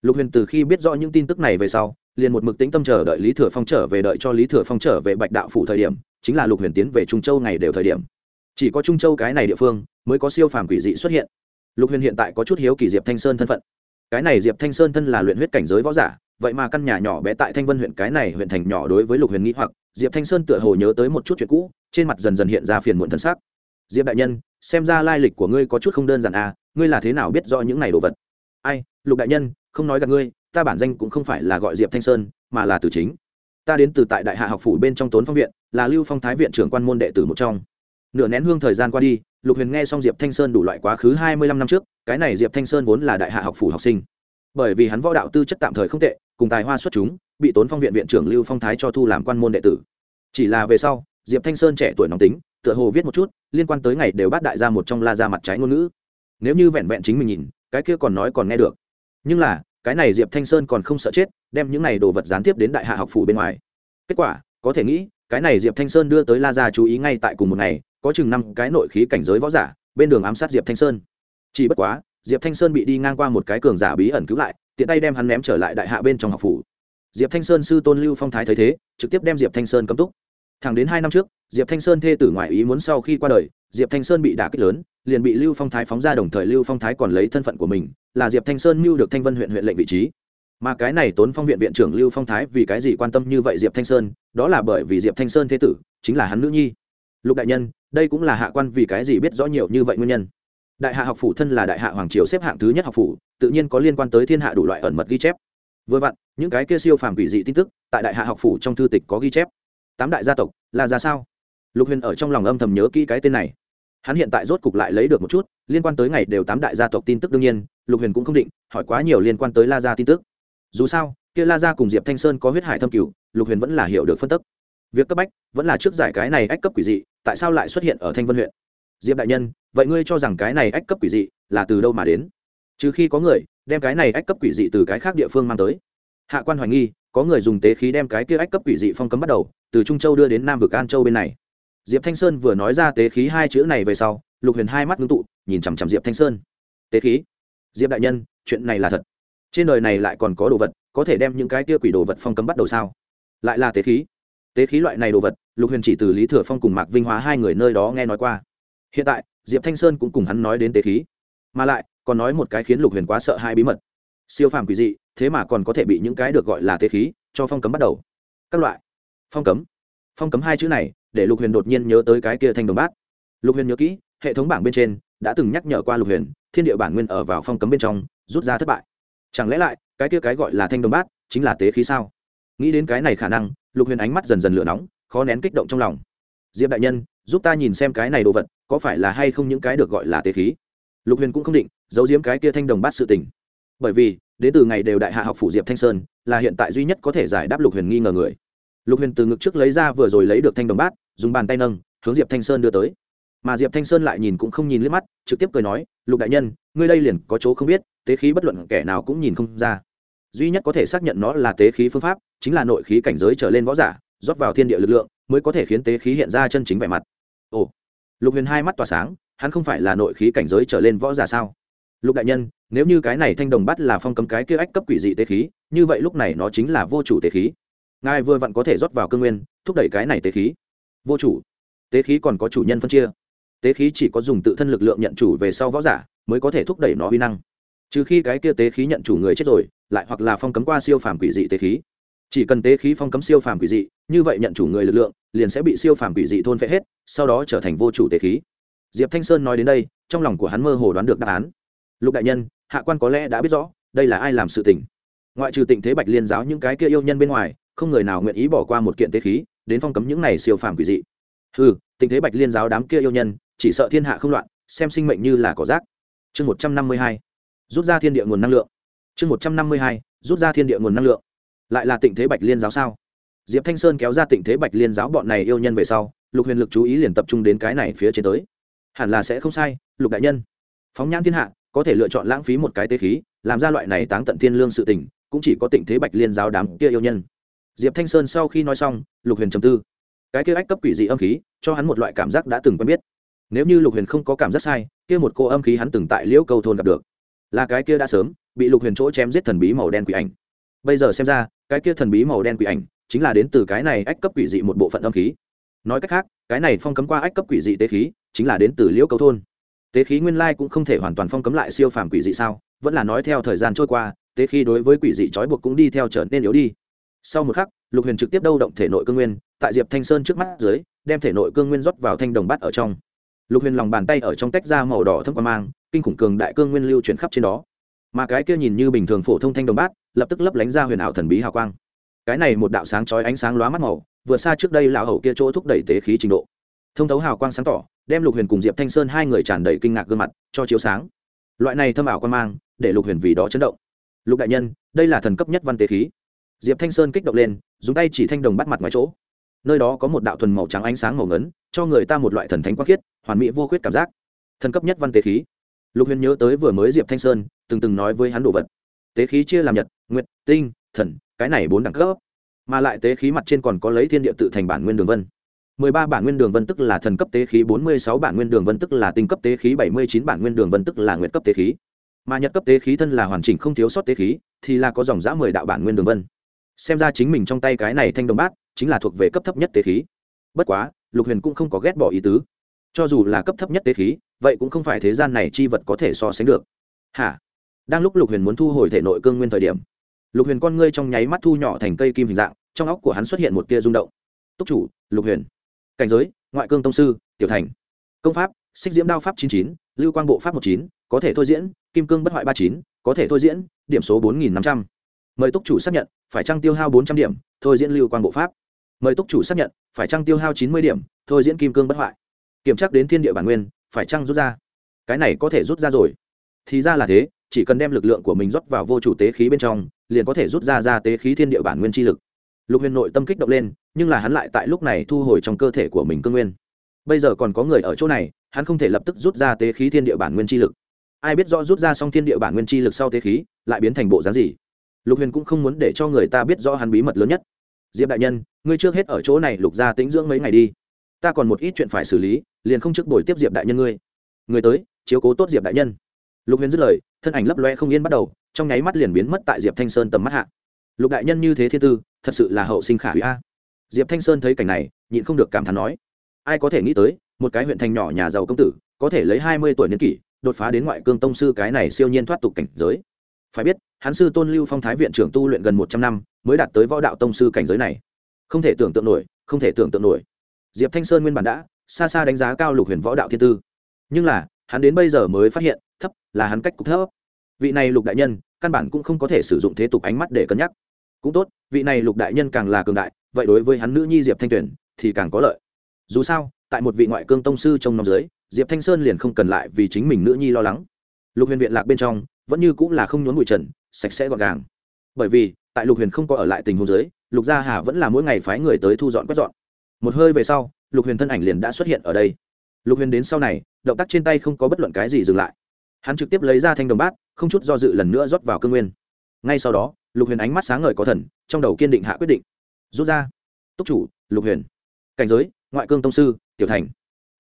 Lục huyền từ khi biết rõ những tin tức này về sau, liền một mực tính tâm chờ đợi lý thừa phong trở về đợi cho lý thừa phong trở về bạch đạo phủ thời điểm, chính là lục huyền tiến về trung châu ngày đều thời điểm. Chỉ có trung châu cái này địa phương mới có siêu phàm quỷ dị xuất hiện. Lục huyền hiện tại có chút hiếu kỳ diệp thanh sơn thân phận. Cái này diệp thanh sơn thân là luyện huyết cảnh giới võ giả vậy mà căn nhà nhỏ bé tại thanh vân huyện, cái này huyện thành nhỏ đối với lục huyền nghĩ hoặc, diệp thanh sơn tựa hồ nhớ tới một chút chuyện cũ, trên mặt dần dần hiện ra phiền muộn thân xác. Diệp đại nhân, xem ra lai lịch của ngươi có chút không đơn giản à ngươi là thế nào biết rõ những này đồ vật? Ai, lục đại nhân, không nói gặp ngươi, ta bản danh cũng không phải là gọi diệp thanh sơn, mà là từ chính. Ta đến từ tại đại hạ học phủ bên trong tốn phong viện, là lưu phong thái viện trưởng quan môn đệ tử một trong. Nửa nén hương thời gian qua đi, lục huyền nghe xong diệp thanh sơn đủ loại quá khứ hai mươi lăm năm trước, cái này diệp thanh sơn vốn là đại hạ học phủ học sinh bởi vì hắn võ đạo tư chất tạm thời không tệ, cùng tài hoa xuất chúng, bị tốn phong viện viện trưởng lưu phong thái cho thu làm quan môn đệ tử. Chỉ là về sau, diệp thanh sơn trẻ tuổi nóng tính, tựa hồ viết một chút, liên quan tới ngày đều bắt đại ra một trong la ra mặt trái ngôn ngữ. Nếu như vẹn vẹn chính mình nhìn, cái kia còn nói còn nghe được. Nhưng là, cái này diệp thanh sơn còn không sợ chết, đem những này đồ vật gián tiếp đến đại hạ học phủ bên ngoài. Kết quả, có thể nghĩ, cái này diệp thanh sơn đưa tới la ra chú ý ngay tại cùng một ngày, có chừng năm cái nội khí cảnh giới võ giả, bên đường ám sát diệp thanh sơn. Chỉ bất quá diệp thanh sơn bị đi ngang qua một cái cường giả bí ẩn cứu lại, tiện tay đem hắn ném trở lại đại hạ bên trong học phủ. Diệp thanh sơn sư tôn lưu phong thái thấy thế, trực tiếp đem diệp thanh sơn cấm túc. Thẳng đến hai năm trước, diệp thanh sơn thê tử ngoại ý muốn sau khi qua đời, diệp thanh sơn bị đả kích lớn, liền bị lưu phong thái phóng ra đồng thời lưu phong thái còn lấy thân phận của mình, là diệp thanh sơn mưu được thanh vân huyện huyện lệnh vị trí. Mà cái này tốn phong viện viện trưởng lưu phong thái vì cái gì quan tâm như vậy diệp thanh sơn, đó là bởi vì diệp thanh sơn thế tử chính là hắn nữ nhi. Lục đại nhân, đây cũng là hạ quan vì cái gì biết rõ nhiều như vậy nguyên nhân đại hạ học phủ thân là đại hạ hoàng triều xếp hạng thứ nhất học phủ, tự nhiên có liên quan tới thiên hạ đủ loại ẩn mật ghi chép. Vừa vặn, những cái kia siêu phàm quỷ dị tin tức, tại đại hạ học phủ trong thư tịch có ghi chép. Tám đại gia tộc, là ra sao? Lục huyền ở trong lòng âm thầm nhớ kỹ cái tên này. Hắn hiện tại rốt cục lại lấy được một chút, liên quan tới ngày đều tám đại gia tộc tin tức đương nhiên, lục huyền cũng không định, hỏi quá nhiều liên quan tới la gia tin tức. Dù sao, kia la gia cùng diệp thanh sơn có huyết hải thâm cửu, lục huyền vẫn là hiểu được phân tức. Việc cấp bách vẫn là trước giải cái này ách cấp quỷ dị, tại sao lại xuất hiện ở thanh vân huyện? Diệp đại nhân, vậy ngươi cho rằng cái này ách cấp quỷ dị là từ đâu mà đến? Trừ khi có người đem cái này ách cấp quỷ dị từ cái khác địa phương mang tới. Hạ quan hoài nghi, có người dùng tế khí đem cái kia ách cấp quỷ dị phong cấm bắt đầu, từ trung châu đưa đến nam vực an châu bên này. Diệp thanh sơn vừa nói ra tế khí hai chữ này về sau, lục huyền hai mắt ngưng tụ, nhìn chằm chằm diệp thanh sơn. Tế khí? Diệp đại nhân, chuyện này là thật. Trên đời này lại còn có đồ vật, có thể đem những cái kia quỷ đồ vật phong cấm bắt đầu sao? Lại là tế khí. Tế khí loại này đồ vật, lục huyền chỉ từ lý thừa phong cùng mạc vinh hóa hai người nơi đó nghe nói qua hiện tại, diệp thanh sơn cũng cùng hắn nói đến tế khí. Mà lại, còn nói một cái khiến lục huyền quá sợ hai bí mật. Siêu phàm quỷ dị, thế mà còn có thể bị những cái được gọi là tế khí, cho phong cấm bắt đầu. Các loại. Phong cấm. Phong cấm hai chữ này, để lục huyền đột nhiên nhớ tới cái kia thanh đồng bát. Lục huyền nhớ kỹ, hệ thống bảng bên trên đã từng nhắc nhở qua lục huyền, thiên địa bản nguyên ở vào phong cấm bên trong, rút ra thất bại. Chẳng lẽ lại, cái kia cái gọi là thanh đồng bát chính là tế khí sao? Nghĩ đến cái này khả năng, lục huyền ánh mắt dần dần lửa nóng, khó nén kích động trong lòng. Diệp đại nhân giúp ta nhìn xem cái này đồ vật, có phải là hay không những cái được gọi là tế khí? Lục huyền cũng không định, giấu giếm cái kia thanh đồng bát sự tình. Bởi vì, đến từ ngày đều đại hạ học phủ diệp thanh sơn, là hiện tại duy nhất có thể giải đáp lục huyền nghi ngờ người. Lục huyền từ ngực trước lấy ra vừa rồi lấy được thanh đồng bát, dùng bàn tay nâng, hướng diệp thanh sơn đưa tới. Mà diệp thanh sơn lại nhìn cũng không nhìn liếc mắt, trực tiếp cười nói, lục đại nhân, ngươi đây liền có chỗ không biết, tế khí bất luận kẻ nào cũng nhìn không ra. Duy nhất có thể xác nhận nó là tế khí phương pháp, chính là nội khí cảnh giới trở lên võ giả, rót vào thiên địa lực lượng, mới có thể khiến tế khí hiện ra chân chính vẻ mặt ồ. Lục huyền hai mắt tỏa sáng, hắn không phải là nội khí cảnh giới trở lên võ giả sao? Lục đại nhân, nếu như cái này thanh đồng bắt là phong cấm cái kia ách cấp quỷ dị tế khí, như vậy lúc này nó chính là vô chủ tế khí. Ngài vừa vặn có thể rót vào cương nguyên, thúc đẩy cái này tế khí. Vô chủ. Tế khí còn có chủ nhân phân chia. Tế khí chỉ có dùng tự thân lực lượng nhận chủ về sau võ giả mới có thể thúc đẩy nó huy năng. Trừ khi cái kia tế khí nhận chủ người chết rồi, lại hoặc là phong cấm qua siêu phàm quỷ dị tế khí chỉ cần tế khí phong cấm siêu phàm quỷ dị, như vậy nhận chủ người lực lượng, liền sẽ bị siêu phàm quỷ dị thôn phệ hết, sau đó trở thành vô chủ tế khí. Diệp thanh sơn nói đến đây, trong lòng của hắn mơ hồ đoán được đáp án. Lục đại nhân, hạ quan có lẽ đã biết rõ, đây là ai làm sự tình. Ngoại trừ tịnh thế bạch liên giáo những cái kia yêu nhân bên ngoài, không người nào nguyện ý bỏ qua một kiện tế khí, đến phong cấm những này siêu phàm quỷ dị. Ừ tình thế bạch liên giáo đám kia yêu nhân, chỉ sợ thiên hạ không loạn, xem sinh mệnh như là cỏ rác. Chương một trăm năm mươi hai, rút ra thiên địa nguồn năng lượng. Chương một trăm năm mươi hai, rút ra thiên địa nguồn năng lượng lại là tịnh thế bạch liên giáo sao? Diệp thanh sơn kéo ra tịnh thế bạch liên giáo bọn này yêu nhân về sau, lục huyền lực chú ý liền tập trung đến cái này phía trên tới. Hẳn là sẽ không sai, lục đại nhân. Phóng nhãn thiên hạ, có thể lựa chọn lãng phí một cái tế khí, làm ra loại này táng tận thiên lương sự tình, cũng chỉ có tịnh thế bạch liên giáo đám kia yêu nhân. Diệp thanh sơn sau khi nói xong, lục huyền trầm tư. Cái kia ách cấp quỷ dị âm khí, cho hắn một loại cảm giác đã từng quen biết. Nếu như lục huyền không có cảm giác sai, kia một cô âm khí hắn từng tại liễu câu thôn gặp được. Là cái kia đã sớm, bị lục huyền chỗ chém giết thần bí màu đen quỷ ảnh. Bây giờ xem ra cái kia thần bí màu đen quỷ ảnh chính là đến từ cái này ách cấp quỷ dị một bộ phận âm khí. Nói cách khác, cái này phong cấm qua ách cấp quỷ dị tế khí chính là đến từ liễu cầu thôn. Tế khí nguyên lai cũng không thể hoàn toàn phong cấm lại siêu phàm quỷ dị sao? Vẫn là nói theo thời gian trôi qua, tế khí đối với quỷ dị trói buộc cũng đi theo trở nên yếu đi. Sau một khắc, lục huyền trực tiếp đâu động thể nội cương nguyên, tại diệp thanh sơn trước mắt dưới, đem thể nội cương nguyên rót vào thanh đồng bát ở trong. Lục huyền lòng bàn tay ở trong tách ra màu đỏ thâm qua mang, kinh khủng cường đại cương nguyên lưu chuyển khắp trên đó. Mà cái kia nhìn như bình thường phổ thông thanh đồng bát lập tức lấp lánh ra huyền ảo thần bí hào quang. Cái này một đạo sáng chói ánh sáng lóa mắt màu vượt xa trước đây lão hầu kia chỗ thúc đẩy tế khí trình độ. Thông thấu hào quang sáng tỏ, đem lục huyền cùng diệp thanh sơn hai người tràn đầy kinh ngạc gương mặt cho chiếu sáng. Loại này thâm ảo quan mang, để lục huyền vì đó chấn động. Lục đại nhân, đây là thần cấp nhất văn tế khí. Diệp thanh sơn kích động lên, dùng tay chỉ thanh đồng bắt mặt ngoài chỗ. Nơi đó có một đạo thuần màu trắng ánh sáng màu ngấn, cho người ta một loại thần thánh quang khiết, hoàn mỹ vô khuyết cảm giác. Thần cấp nhất văn tế khí. Lục huyền nhớ tới vừa mới diệp thanh sơn, từng từng nói với hắn đồ vật tế khí chia làm nhật, nguyệt, tinh, thần, cái này bốn đẳng cấp. Mà lại tế khí mặt trên còn có lấy thiên địa tự thành bản nguyên đường vân. mười ba bản nguyên đường vân tức là thần cấp tế khí, bốn mươi sáu bản nguyên đường vân tức là tinh cấp tế khí, bảy mươi chín bản nguyên đường vân tức là nguyệt cấp tế khí. Mà nhật cấp tế khí thân là hoàn chỉnh không thiếu sót tế khí, thì là có dòng dã mười đạo bản nguyên đường vân. Xem ra chính mình trong tay cái này thanh đồng bát, chính là thuộc về cấp thấp nhất tế khí. Bất quá, lục huyền cũng không có ghét bỏ ý tứ. Cho dù là cấp thấp nhất tế khí, vậy cũng không phải thế gian này chi vật có thể so sánh được. Hả? Đang lúc lục huyền muốn thu hồi thể nội cương nguyên thời điểm lục huyền con ngươi trong nháy mắt thu nhỏ thành cây kim hình dạng trong óc của hắn xuất hiện một tia rung động túc chủ lục huyền cảnh giới ngoại cương tông sư tiểu thành công pháp xích diễm đao pháp chín chín lưu quang bộ pháp một chín có thể thôi diễn kim cương bất hoại ba chín có thể thôi diễn điểm số bốn nghìn năm trăm mời túc chủ xác nhận phải trăng tiêu hao bốn trăm điểm thôi diễn lưu quang bộ pháp mời túc chủ xác nhận phải trăng tiêu hao chín mươi điểm thôi diễn kim cương bất hoại kiểm tra đến thiên địa bản nguyên phải trăng rút ra cái này có thể rút ra rồi thì ra là thế chỉ cần đem lực lượng của mình rót vào vô chủ tế khí bên trong, liền có thể rút ra ra tế khí thiên địa bản nguyên chi lực. Lục huyền nội tâm kích động lên, nhưng là hắn lại tại lúc này thu hồi trong cơ thể của mình cương nguyên. Bây giờ còn có người ở chỗ này, hắn không thể lập tức rút ra tế khí thiên địa bản nguyên chi lực. Ai biết rõ rút ra xong thiên địa bản nguyên chi lực sau tế khí, lại biến thành bộ dáng gì? Lục huyền cũng không muốn để cho người ta biết rõ hắn bí mật lớn nhất. Diệp đại nhân, ngươi trước hết ở chỗ này lục ra tĩnh dưỡng mấy ngày đi. Ta còn một ít chuyện phải xử lý, liền không trước buổi tiếp diệp đại nhân ngươi. Người tới, chiếu cố tốt diệp đại nhân. Lục huyền dứt lời thân ảnh lấp loe không yên bắt đầu, trong nháy mắt liền biến mất tại diệp thanh sơn tầm mắt hạ. Lục đại nhân như thế thiên tư, thật sự là hậu sinh khả hủy a. Diệp thanh sơn thấy cảnh này, nhịn không được cảm thán nói, ai có thể nghĩ tới, một cái huyện thành nhỏ nhà giàu công tử, có thể lấy hai mươi tuổi niên kỷ, đột phá đến ngoại cương tông sư cái này siêu nhiên thoát tục cảnh giới. Phải biết, hắn sư tôn lưu phong thái viện trưởng tu luyện gần một trăm năm, mới đạt tới võ đạo tông sư cảnh giới này. Không thể tưởng tượng nổi, không thể tưởng tượng nổi. Diệp thanh sơn nguyên bản đã, xa xa đánh giá cao lục huyền võ đạo thiên tư. Nhưng là, hắn đến bây giờ mới phát hiện thấp, là hắn cách cục thấp. Vị này lục đại nhân, căn bản cũng không có thể sử dụng thế tục ánh mắt để cân nhắc. Cũng tốt, vị này lục đại nhân càng là cường đại, vậy đối với hắn nữ nhi diệp thanh tuyền thì càng có lợi. Dù sao, tại một vị ngoại cương tông sư trong năm dưới diệp thanh sơn liền không cần lại vì chính mình nữ nhi lo lắng. Lục huyền viện lạc bên trong, vẫn như cũng là không nhốn bụi trần, sạch sẽ gọn gàng. Bởi vì, tại lục huyền không có ở lại tình huống dưới lục gia hà vẫn là mỗi ngày phái người tới thu dọn quét dọn. Một hơi về sau, lục huyền thân ảnh liền đã xuất hiện ở đây. Lục huyền đến sau này, động tác trên tay không có bất luận cái gì dừng lại hắn trực tiếp lấy ra thanh đồng bát, không chút do dự lần nữa rót vào cương nguyên. Ngay sau đó, lục huyền ánh mắt sáng ngời có thần, trong đầu kiên định hạ quyết định. Rút ra. Túc chủ, lục huyền. Cảnh giới, ngoại cương tông sư, tiểu thành.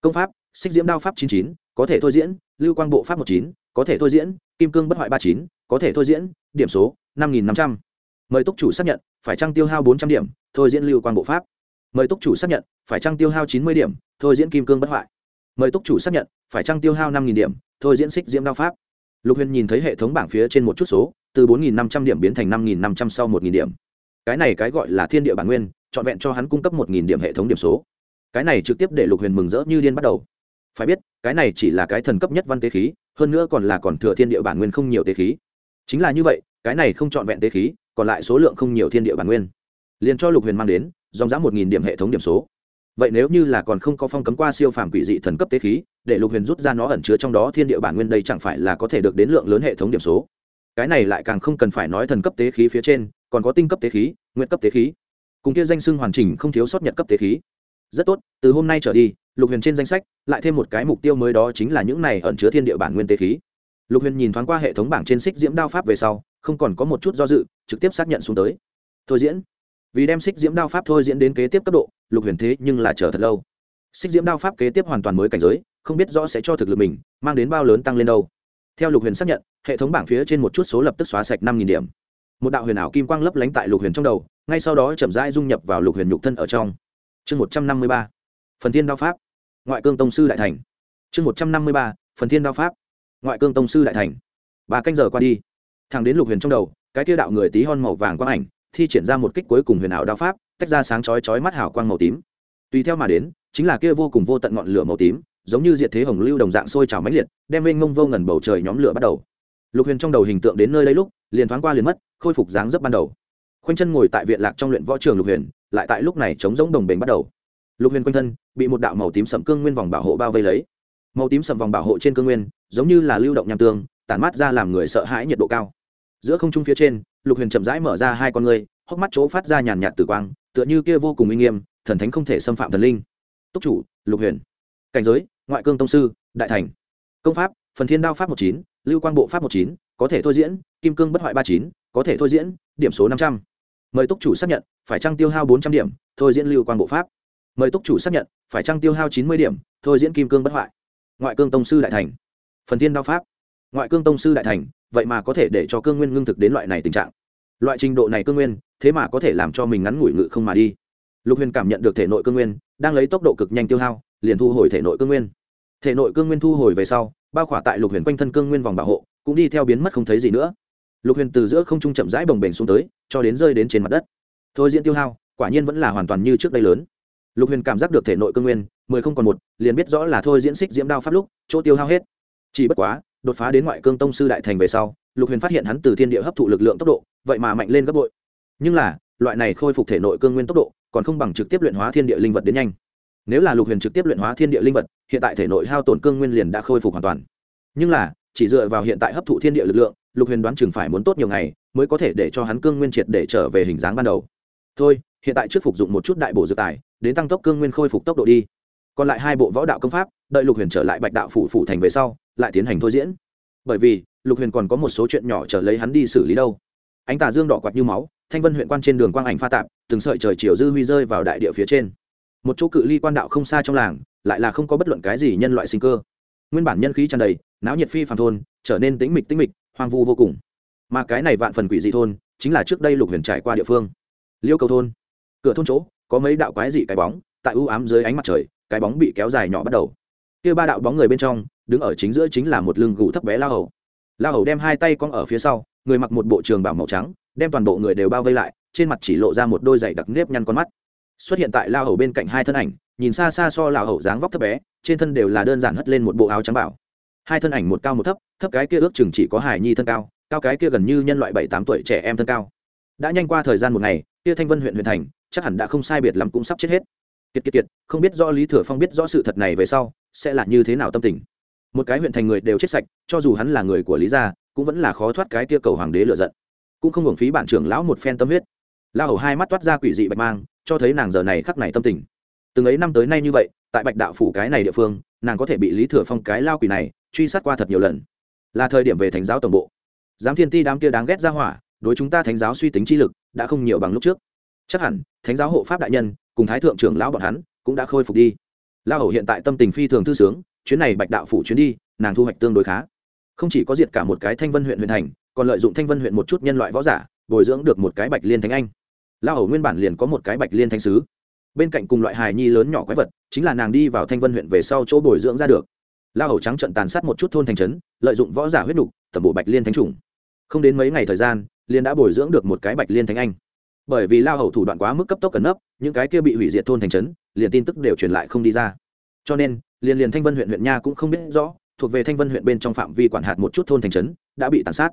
Công pháp, xích diễm đao pháp chín chín, có thể thôi diễn, lưu quang bộ pháp một chín, có thể thôi diễn, kim cương bất hoại ba chín, có thể thôi diễn, điểm số, năm nghìn năm trăm. Mời túc chủ xác nhận, phải trăng tiêu hao bốn trăm điểm, thôi diễn lưu quang bộ pháp? Mời túc chủ xác nhận, phải trăng tiêu hao chín mươi điểm, thôi diễn kim cương bất hoại? Mời túc chủ xác nhận, phải trăng tiêu hao năm nghìn điểm thôi diễn xích diễm đao pháp. Lục huyền nhìn thấy hệ thống bảng phía trên một chút số, từ bốn nghìn năm trăm điểm biến thành năm nghìn năm trăm sau một nghìn điểm. Cái này cái gọi là thiên địa bản nguyên, trọn vẹn cho hắn cung cấp một nghìn điểm hệ thống điểm số. Cái này trực tiếp để lục huyền mừng rỡ như điên bắt đầu. Phải biết, cái này chỉ là cái thần cấp nhất văn tế khí, hơn nữa còn là còn thừa thiên địa bản nguyên không nhiều tế khí. Chính là như vậy, cái này không trọn vẹn tế khí, còn lại số lượng không nhiều thiên địa bản nguyên. Liền cho lục huyền mang đến, dòng dã một nghìn điểm hệ thống điểm số. Vậy nếu như là còn không có phong cấm qua siêu phàm quỷ dị thần cấp tế khí để lục huyền rút ra nó ẩn chứa trong đó thiên địa bản nguyên đây chẳng phải là có thể được đến lượng lớn hệ thống điểm số. Cái này lại càng không cần phải nói thần cấp tế khí phía trên, còn có tinh cấp tế khí nguyện cấp tế khí. Cùng kia danh xưng hoàn chỉnh không thiếu sót nhật cấp tế khí. Rất tốt, từ hôm nay trở đi, lục huyền trên danh sách, lại thêm một cái mục tiêu mới đó chính là những này ẩn chứa thiên địa bản nguyên tế khí. Lục huyền nhìn thoáng qua hệ thống bảng trên xích diễm đao pháp về sau, không còn có một chút do dự, trực tiếp xác nhận xuống tới. Thôi diễn. Vì đem xích diễm đao pháp thôi diễn đến kế tiếp cấp độ, lục huyền thế nhưng là chờ thật lâu. Xích diễm đao pháp kế tiếp hoàn toàn mới cảnh giới không biết rõ sẽ cho thực lực mình mang đến bao lớn tăng lên đâu. Theo lục huyền xác nhận, hệ thống bảng phía trên một chút số lập tức xóa sạch năm nghìn điểm. Một đạo huyền ảo kim quang lấp lánh tại lục huyền trong đầu, ngay sau đó chậm rãi dung nhập vào lục huyền nhục thân ở trong. Chương một trăm năm mươi ba, phần thiên đao pháp. Ngoại cương tông sư đại thành. Chương một trăm năm mươi ba, phần thiên đao pháp. Ngoại cương tông sư đại thành. Ba canh giờ qua đi. Thằng đến lục huyền trong đầu, cái tiêu đạo người tí hon màu vàng quang ảnh thi triển ra một kích cuối cùng huyền ảo đao pháp, tách ra sáng chói chói mắt hào quang màu tím. Tùy theo mà đến, chính là kia vô cùng vô tận ngọn lửa màu tím giống như diệt thế hồng lưu đồng dạng sôi trào mãnh liệt, đem mênh mông vô ngần bầu trời nhóm lửa bắt đầu. Lục huyền trong đầu hình tượng đến nơi lấy lúc, liền thoáng qua liền mất, khôi phục dáng dấp ban đầu. Khoanh chân ngồi tại viện lạc trong luyện võ trường lục huyền, lại tại lúc này chống giống đồng bền bắt đầu. Lục huyền quanh thân, bị một đạo màu tím sậm cương nguyên vòng bảo hộ bao vây lấy. Màu tím sậm vòng bảo hộ trên cương nguyên, giống như là lưu động nham tương, tản mát ra làm người sợ hãi nhiệt độ cao. Giữa không trung phía trên, lục huyền chậm rãi mở ra hai con ngươi, hốc mắt chỗ phát ra nhàn nhạt tử quang, tựa như kia vô cùng uy nghiêm, thần thánh không thể xâm phạm thần linh. Túc chủ, lục huyền. Cảnh giới ngoại cương tông sư, đại thành. Công pháp, phần thiên đao pháp một chín, lưu quang bộ pháp một chín, có thể thôi diễn, kim cương bất hoại ba chín, có thể thôi diễn, điểm số năm trăm. Mời túc chủ xác nhận, phải trăng tiêu hao bốn trăm điểm, thôi diễn lưu quang bộ pháp. Mời túc chủ xác nhận, phải trăng tiêu hao chín mươi điểm, thôi diễn kim cương bất hoại. Ngoại cương tông sư đại thành. Phần thiên đao pháp. Ngoại cương tông sư đại thành, vậy mà có thể để cho cương nguyên ngưng thực đến loại này tình trạng. Loại trình độ này cương nguyên, thế mà có thể làm cho mình ngắn ngủi ngự không mà đi. Lục huyền cảm nhận được thể nội cương nguyên, đang lấy tốc độ cực nhanh tiêu hao, liền thu hồi thể nội cương nguyên thể nội cương nguyên thu hồi về sau, bao khỏa tại lục huyền quanh thân cương nguyên vòng bảo hộ, cũng đi theo biến mất không thấy gì nữa. Lục huyền từ giữa không trung chậm rãi bồng bềnh xuống tới, cho đến rơi đến trên mặt đất. Thôi diễn tiêu hao, quả nhiên vẫn là hoàn toàn như trước đây lớn. Lục huyền cảm giác được thể nội cương nguyên, mười không còn một, liền biết rõ là thôi diễn xích diễm đao pháp lúc, chỗ tiêu hao hết. Chỉ bất quá, đột phá đến ngoại cương tông sư đại thành về sau, lục huyền phát hiện hắn từ thiên địa hấp thụ lực lượng tốc độ, vậy mà mạnh lên gấp bội. Nhưng là, loại này khôi phục thể nội cương nguyên tốc độ, còn không bằng trực tiếp luyện hóa thiên địa linh vật đến nhanh nếu là lục huyền trực tiếp luyện hóa thiên địa linh vật, hiện tại thể nội hao tổn cương nguyên liền đã khôi phục hoàn toàn. Nhưng là, chỉ dựa vào hiện tại hấp thụ thiên địa lực lượng, lục huyền đoán chừng phải muốn tốt nhiều ngày mới có thể để cho hắn cương nguyên triệt để trở về hình dáng ban đầu. Thôi, hiện tại trước phục dụng một chút đại bổ dược tài, đến tăng tốc cương nguyên khôi phục tốc độ đi. Còn lại hai bộ võ đạo công pháp, đợi lục huyền trở lại bạch đạo phủ phủ thành về sau, lại tiến hành thôi diễn. Bởi vì, lục huyền còn có một số chuyện nhỏ trở lấy hắn đi xử lý đâu. Ánh tà dương đỏ quạt như máu, thanh vân huyện quan trên đường quang ảnh pha tạp, từng sợi trời chiều dư huy rơi vào đại địa phía trên một chỗ cự ly quan đạo không xa trong làng, lại là không có bất luận cái gì nhân loại sinh cơ. Nguyên bản nhân khí tràn đầy, náo nhiệt phi phàm thôn, trở nên tĩnh mịch tĩnh mịch, hoang vu vô cùng. Mà cái này vạn phần quỷ dị thôn, chính là trước đây lục huyền trải qua địa phương. Liêu cầu thôn. Cửa thôn chỗ, có mấy đạo quái dị cái bóng, tại ưu ám dưới ánh mặt trời, cái bóng bị kéo dài nhỏ bắt đầu. Kia ba đạo bóng người bên trong, đứng ở chính giữa chính là một lưng gù thấp bé la hầu. La hầu đem hai tay cong ở phía sau, người mặc một bộ trường bảo màu trắng, đem toàn bộ người đều bao vây lại, trên mặt chỉ lộ ra một đôi giày đặc nếp nhăn con mắt xuất hiện tại lao hầu bên cạnh hai thân ảnh, nhìn xa xa so la hầu dáng vóc thấp bé, trên thân đều là đơn giản hất lên một bộ áo trắng bảo. Hai thân ảnh một cao một thấp thấp cái kia ước chừng chỉ có hải nhi thân cao cao cái kia gần như nhân loại bảy tám tuổi trẻ em thân cao. Đã nhanh qua thời gian một ngày, kia thanh vân huyện huyện thành, chắc hẳn đã không sai biệt lắm cũng sắp chết hết. Kiệt kiệt kiệt, không biết do lý thừa phong biết rõ sự thật này về sau, sẽ là như thế nào tâm tình. Một cái huyện thành người đều chết sạch, cho dù hắn là người của lý gia, cũng vẫn là khó thoát cái kia cầu hoàng đế lựa giận. Cũng không hưởng phí bản trưởng lão một phen tâm huyết. Lao hầu hai mắt toát ra quỷ dị bạch mang cho thấy nàng giờ này khắc này tâm tình. Từng ấy năm tới nay như vậy, tại bạch đạo phủ cái này địa phương, nàng có thể bị lý thừa phong cái lao quỷ này truy sát qua thật nhiều lần. Là thời điểm về thánh giáo tổng bộ. Giám thiên ti đám kia đáng ghét ra hỏa, đối chúng ta thánh giáo suy tính chi lực, đã không nhiều bằng lúc trước. Chắc hẳn, thánh giáo hộ pháp đại nhân, cùng thái thượng trưởng lão bọn hắn, cũng đã khôi phục đi. La hầu hiện tại tâm tình phi thường thư sướng, chuyến này bạch đạo phủ chuyến đi, nàng thu hoạch tương đối khá. Không chỉ có diệt cả một cái thanh vân huyện huyện thành, còn lợi dụng thanh vân huyện một chút nhân loại võ giả, bồi dưỡng được một cái bạch liên thánh anh la hầu nguyên bản liền có một cái bạch liên thanh sứ. Bên cạnh cùng loại hài nhi lớn nhỏ quái vật, chính là nàng đi vào thanh vân huyện về sau chỗ bồi dưỡng ra được. La hầu trắng trận tàn sát một chút thôn thành trấn, lợi dụng võ giả huyết đục tẩm bộ bạch liên thánh trùng không đến mấy ngày thời gian liên đã bồi dưỡng được một cái bạch liên thánh anh. Bởi vì la hầu thủ đoạn quá mức cấp tốc cẩn nấp, những cái kia bị hủy diệt thôn thành trấn, liền tin tức đều truyền lại không đi ra. Cho nên, liền liền thanh vân huyện huyện nha cũng không biết rõ, thuộc về thanh vân huyện bên trong phạm vi quản hạt một chút thôn thành trấn, đã bị tàn sát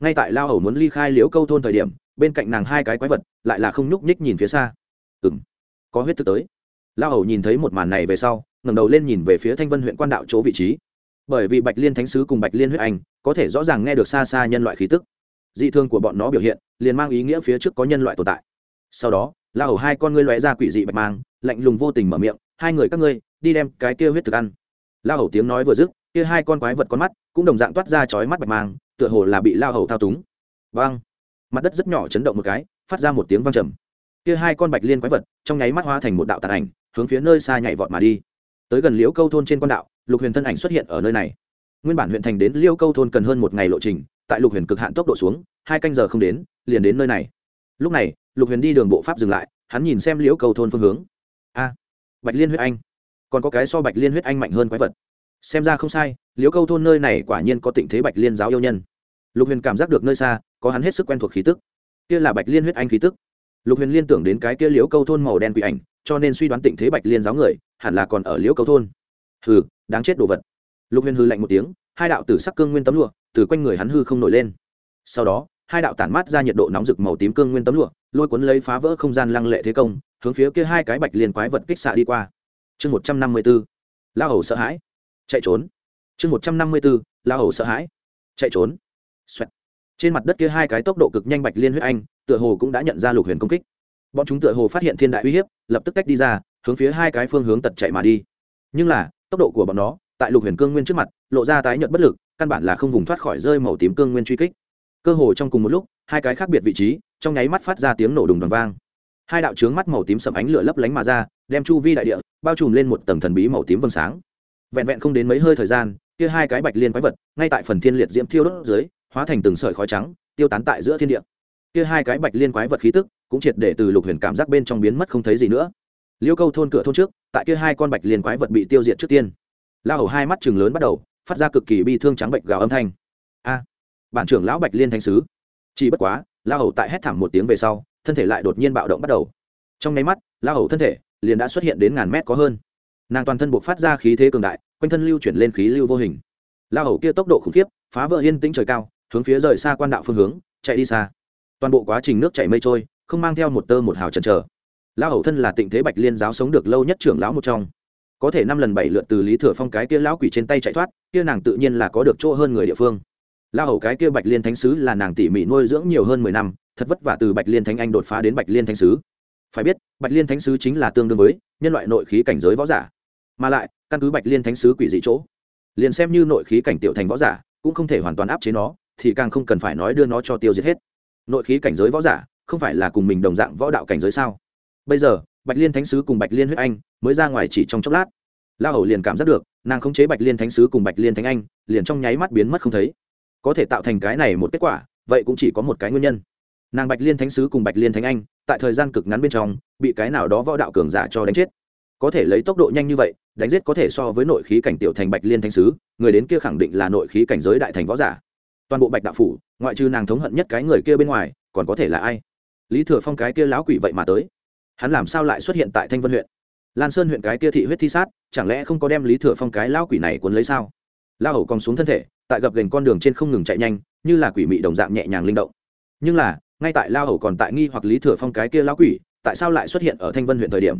ngay tại lao hầu muốn ly khai liễu câu thôn thời điểm, bên cạnh nàng hai cái quái vật lại là không nhúc nhích nhìn phía xa. Ừ m có huyết thực tới. Lao hầu nhìn thấy một màn này về sau, ngẩng đầu lên nhìn về phía thanh vân huyện quan đạo chỗ vị trí. Bởi vì bạch liên thánh sứ cùng bạch liên huyết anh, có thể rõ ràng nghe được xa xa nhân loại khí tức. Dị thương của bọn nó biểu hiện, liền mang ý nghĩa phía trước có nhân loại tồn tại. Sau đó la hầu hai con ngươi lóe ra quỷ dị bạch mang, lạnh lùng vô tình mở miệng, hai người các ngươi, đi đem cái kia huyết thực ăn. La hầu tiếng nói vừa dứt, kia hai con quái vật con mắt cũng đồng dạng toát ra chói mắt bạch mang tựa hồ là bị lao hầu thao túng. Vang mặt đất rất nhỏ chấn động một cái, phát ra một tiếng vang trầm. Kia hai con bạch liên quái vật trong nháy mắt hóa thành một đạo tàn ảnh, hướng phía nơi xa nhảy vọt mà đi. Tới gần liễu câu thôn trên con đạo, lục huyền thân ảnh xuất hiện ở nơi này. Nguyên bản huyện thành đến liêu câu thôn cần hơn một ngày lộ trình, tại lục huyền cực hạn tốc độ xuống, hai canh giờ không đến, liền đến nơi này. Lúc này, lục huyền đi đường bộ pháp dừng lại, hắn nhìn xem liễu câu thôn phương hướng. A, bạch liên huyết anh. Còn có cái so bạch liên huyết anh mạnh hơn quái vật. Xem ra không sai liễu câu thôn nơi này quả nhiên có Tịnh thế bạch liên giáo yêu nhân. Lục huyền cảm giác được nơi xa, có hắn hết sức quen thuộc khí tức. Kia là bạch liên huyết anh khí tức. Lục huyền liên tưởng đến cái kia liễu câu thôn màu đen quỷ ảnh, cho nên suy đoán Tịnh thế bạch liên giáo người, hẳn là còn ở liễu câu thôn. Hừ, đáng chết đồ vật. Lục huyền hư lạnh một tiếng, hai đạo tử sắc cương nguyên tấm lụa từ quanh người hắn hư không nổi lên. Sau đó, hai đạo tản mát ra nhiệt độ nóng rực màu tím cương nguyên tấm lụa, lôi cuốn lấy phá vỡ không gian lăng lệ thế công, hướng phía kia hai cái bạch liên quái vật kích xạ đi qua. Chương một trăm năm mươi b ố la hầu sợ hãi. Chạy trốn chương một trăm năm mươi bốn, la hầu sợ hãi. Chạy trốn、Xoẹt. trên mặt đất kia hai cái tốc độ cực nhanh bạch liên huyết anh, tựa hồ cũng đã nhận ra lục huyền công kích. Bọn chúng tựa hồ phát hiện thiên đại uy hiếp, lập tức tách đi ra, hướng phía hai cái phương hướng tật chạy mà đi. Nhưng là, tốc độ của bọn nó, tại lục huyền cương nguyên trước mặt, lộ ra tái nhận bất lực, căn bản là không vùng thoát khỏi rơi màu tím cương nguyên truy kích. Cơ hồ trong cùng một lúc, hai cái khác biệt vị trí, trong nháy mắt phát ra tiếng nổ đùng đoàn vang. Hai đạo trướng mắt màu tím sầm ánh lửa lấp lánh mà ra, đem chu vi đại địa bao trùm lên một tầng thần bí màu tím vầng sáng. Vẹn vẹn không đến mấy hơi thời gian kia hai cái bạch liên quái vật, ngay tại phần thiên liệt diễm thiêu đốt dưới, hóa thành từng sợi khói trắng, tiêu tán tại giữa thiên địa. Kia hai cái bạch liên quái vật khí tức, cũng triệt để từ lục huyền cảm giác bên trong biến mất không thấy gì nữa. Liêu câu thôn cửa thôn trước, tại kia hai con bạch liên quái vật bị tiêu diệt trước tiên. La hầu hai mắt chừng lớn bắt đầu, phát ra cực kỳ bi thương trắng bệnh gào âm thanh. A, bản trưởng lão bạch liên thanh sứ. Chỉ bất quá la hầu tại hét thảm một tiếng về sau, thân thể lại đột nhiên bạo động bắt đầu. Trong nháy mắt la hầu thân thể liền đã xuất hiện đến ngàn mét có hơn. Nàng toàn thân buộc phát ra khí thế cường đại quanh thân lưu chuyển lên khí lưu vô hình. La hầu kia tốc độ khủng khiếp, phá vỡ yên tĩnh trời cao, hướng phía rời xa quan đạo phương hướng, chạy đi xa. Toàn bộ quá trình nước chảy mây trôi, không mang theo một tơ một hào chần chờ. La hầu thân là tịnh thế bạch liên giáo sống được lâu nhất trưởng lão một trong. Có thể năm lần bảy lượt từ lý thừa phong cái kia lão quỷ trên tay chạy thoát, kia nàng tự nhiên là có được chỗ hơn người địa phương. La hầu cái kia bạch liên thánh sứ là nàng tỉ mỉ nuôi dưỡng nhiều hơn mười năm, thật vất vả từ bạch liên thánh anh đột phá đến bạch liên thánh sứ. Phải biết, bạch liên thánh sứ chính là tương đương với nhân loại nội khí cảnh giới võ giả. Mà lại căn cứ bạch liên thánh sứ quỷ dị chỗ. Liền xem như nội khí cảnh tiểu thành võ giả, cũng không thể hoàn toàn áp chế nó, thì càng không cần phải nói đưa nó cho tiêu diệt hết. Nội khí cảnh giới võ giả, không phải là cùng mình đồng dạng võ đạo cảnh giới sao? Bây giờ, bạch liên thánh sứ cùng bạch liên huyết anh mới ra ngoài chỉ trong chốc lát. La hầu liền cảm giác được, nàng khống chế bạch liên thánh sứ cùng bạch liên thánh anh, liền trong nháy mắt biến mất không thấy. Có thể tạo thành cái này một kết quả, vậy cũng chỉ có một cái nguyên nhân. Nàng bạch liên thánh sứ cùng bạch liên thánh anh, tại thời gian cực ngắn bên trong, bị cái nào đó võ đạo cường giả cho đánh chết. Có thể lấy tốc độ nhanh như vậy đánh giết có thể so với nội khí cảnh tiểu thành bạch liên thanh sứ, người đến kia khẳng định là nội khí cảnh giới đại thành võ giả. Toàn bộ bạch đạo phủ, ngoại trừ nàng thống hận nhất cái người kia bên ngoài, còn có thể là ai? Lý thừa phong cái kia lão quỷ vậy mà tới. Hắn làm sao lại xuất hiện tại thanh vân huyện? Lan sơn huyện cái kia thị huyết thi sát, chẳng lẽ không có đem lý thừa phong cái lão quỷ này cuốn lấy sao? Lao hầu còn xuống thân thể, tại gập gành con đường trên không ngừng chạy nhanh, như là quỷ mị đồng dạng nhẹ nhàng linh động. Nhưng là, ngay tại lao hầu còn tại nghi hoặc lý thừa phong cái kia lão quỷ, tại sao lại xuất hiện ở thanh vân huyện thời điểm?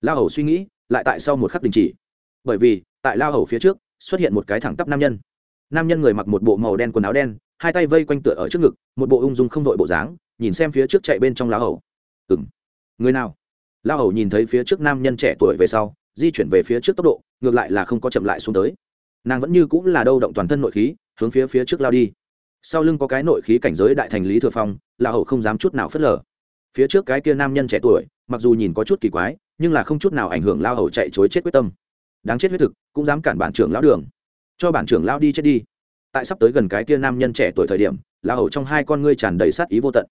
Lao hầu suy nghĩ lại tại sau một khắc đình chỉ. Bởi vì, tại lao hầu phía trước, xuất hiện một cái thẳng tắp nam nhân. Nam nhân người mặc một bộ màu đen quần áo đen, hai tay vây quanh tựa ở trước ngực, một bộ ung dung không đội bộ dáng, nhìn xem phía trước chạy bên trong lao hầu. Ừ m người nào? Lao hầu nhìn thấy phía trước nam nhân trẻ tuổi về sau, di chuyển về phía trước tốc độ, ngược lại là không có chậm lại xuống tới. Nàng vẫn như cũng là đâu động toàn thân nội khí, hướng phía phía trước lao đi. Sau lưng có cái nội khí cảnh giới đại thành lý thừa phong, lao hầu không dám chút nào phớt lờ. Phía trước cái kia nam nhân trẻ tuổi, mặc dù nhìn có chút kỳ quái nhưng là không chút nào ảnh hưởng lao hầu chạy chối chết quyết tâm. Đáng chết huyết thực, cũng dám cản bản trưởng lão đường. Cho bản trưởng lão đi chết đi. Tại sắp tới gần cái kia nam nhân trẻ tuổi thời điểm la hầu trong hai con ngươi tràn đầy sát ý vô tận.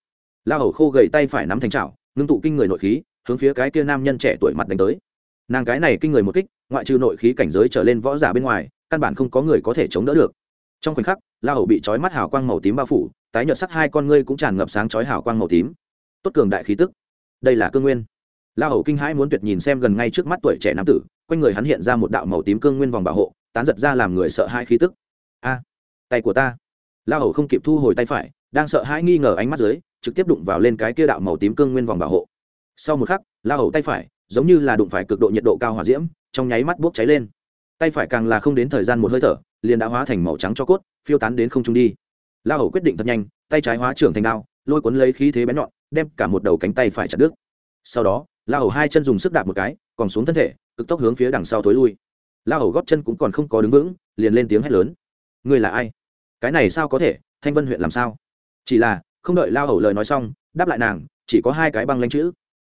La hầu khô gầy tay phải nắm thành trào ngưng tụ kinh người nội khí, hướng phía cái kia nam nhân trẻ tuổi mặt đánh tới. Nàng cái này kinh người một kích, ngoại trừ nội khí cảnh giới trở lên võ giả bên ngoài, căn bản không có người có thể chống đỡ được. Trong khoảnh khắc la hầu bị trói mắt hào quang màu tím bao phủ, tái nhợt sắc hai con ngươi cũng tràn ngập sáng chói hào quang màu tím. Tốt cường đại khí tức. Đây là cương nguyên la hầu kinh hãi muốn tuyệt nhìn xem gần ngay trước mắt tuổi trẻ nam tử, quanh người hắn hiện ra một đạo màu tím cương nguyên vòng bảo hộ, tán giật ra làm người sợ hai khí tức. A, tay của ta. La hầu không kịp thu hồi tay phải, đang sợ hãi nghi ngờ ánh mắt dưới, trực tiếp đụng vào lên cái kia đạo màu tím cương nguyên vòng bảo hộ. Sau một khắc, la hầu tay phải, giống như là đụng phải cực độ nhiệt độ cao hỏa diễm, trong nháy mắt bốc cháy lên. Tay phải càng là không đến thời gian một hơi thở, liền đã hóa thành màu trắng cho cốt, phiêu tán đến không trung đi. La hầu quyết định thật nhanh, tay trái hóa trưởng thành đao, lôi cuốn lấy khí thế bén nhọn, đem cả một đầu cánh tay phải chặt đứt. Sau đó la hầu hai chân dùng sức đạp một cái, còn xuống thân thể, cực tốc hướng phía đằng sau tối lui. La hầu góp chân cũng còn không có đứng vững, liền lên tiếng hét lớn. Ngươi là ai? Cái này sao có thể? Thanh vân huyện làm sao? Chỉ là, không đợi la hầu lời nói xong, đáp lại nàng, chỉ có hai cái băng lanh chữ.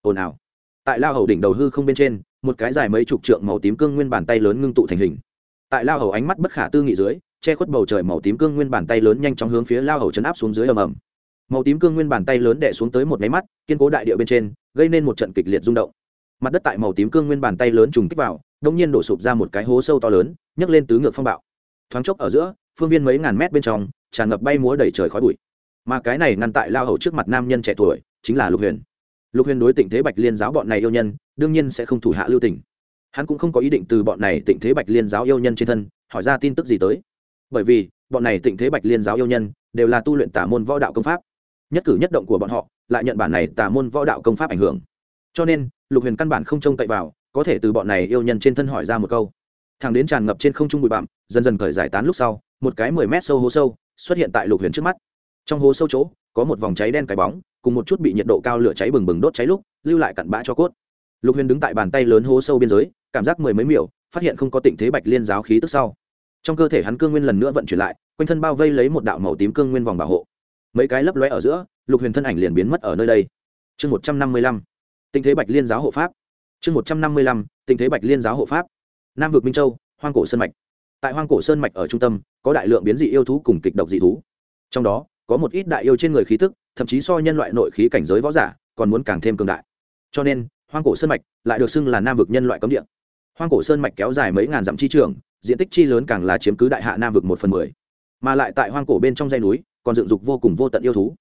Ồn ào. Tại la hầu đỉnh đầu hư không bên trên, một cái dài mấy chục trượng màu tím cương nguyên bàn tay lớn ngưng tụ thành hình. Tại la hầu ánh mắt bất khả tư nghị dưới, che khuất bầu trời màu tím cương nguyên bàn tay lớn nhanh chóng hướng phía la hầu chấn áp xuống dưới ầm ầm. Màu tím cương nguyên bàn tay lớn đẻ xuống tới một máy mắt, kiên cố đại địa bên trên gây nên một trận kịch liệt rung động. Mặt đất tại màu tím cương nguyên bàn tay lớn trùng kích vào đông nhiên đổ sụp ra một cái hố sâu to lớn, nhấc lên tứ ngược phong bạo. Thoáng chốc ở giữa, phương viên mấy ngàn mét bên trong, tràn ngập bay múa đầy trời khói bụi. Mà cái này ngăn tại lao hầu trước mặt nam nhân trẻ tuổi, chính là lục huyền. Lục huyền đối tình thế bạch liên giáo bọn này yêu nhân, đương nhiên sẽ không thủ hạ lưu tình. Hắn cũng không có ý định từ bọn này tịnh thế bạch liên giáo yêu nhân trên thân, hỏi ra tin tức gì tới. Bởi vì, bọn này tịnh thế bạch liên giáo yêu nhân, đều là tu luyện tả môn võ đạo công pháp. Nhất cử nhất động của bọn họ lại nhận bản này tà môn võ đạo công pháp ảnh hưởng. Cho nên, lục huyền căn bản không trông cậy vào, có thể từ bọn này yêu nhân trên thân hỏi ra một câu. Thằng đến tràn ngập trên không trung bụi bặm, dần dần cởi giải tán lúc sau, một cái mười mét sâu hố sâu xuất hiện tại lục huyền trước mắt. Trong hố sâu chỗ, có một vòng cháy đen cái bóng, cùng một chút bị nhiệt độ cao lửa cháy bừng bừng đốt cháy lúc, lưu lại cặn bã cho cốt. Lục huyền đứng tại bàn tay lớn hố sâu biên giới, cảm giác mười mấy miểu, phát hiện không có tịnh thế bạch liên giáo khí tức sau. Trong cơ thể hắn cương nguyên lần nữa vận chuyển lại, quanh thân bao vây lấy một đạo màu tím cương nguyên vòng bảo hộ. Mấy cái lấp lóe ở giữa lục huyền thân ảnh liền biến mất ở nơi đây. Chương một trăm năm mươi lăm Tình thế bạch liên giáo hộ pháp. Chương một trăm năm mươi lăm Tình thế bạch liên giáo hộ pháp. Nam vực minh châu, hoang cổ sơn mạch. Tại hoang cổ sơn mạch ở trung tâm, có đại lượng biến dị yêu thú cùng kịch độc dị thú. Trong đó, có một ít đại yêu trên người khí tức, thậm chí so nhân loại nội khí cảnh giới võ giả, còn muốn càng thêm cường đại. Cho nên, hoang cổ sơn mạch lại được xưng là nam vực nhân loại cấm địa. Hoang cổ sơn mạch kéo dài mấy ngàn dặm chi trường, diện tích chi lớn càng là chiếm cứ đại hạ nam vực một phần mười. Mà lại tại hoang cổ bên trong dây núi, còn dựng dục vô cùng vô tận yêu thú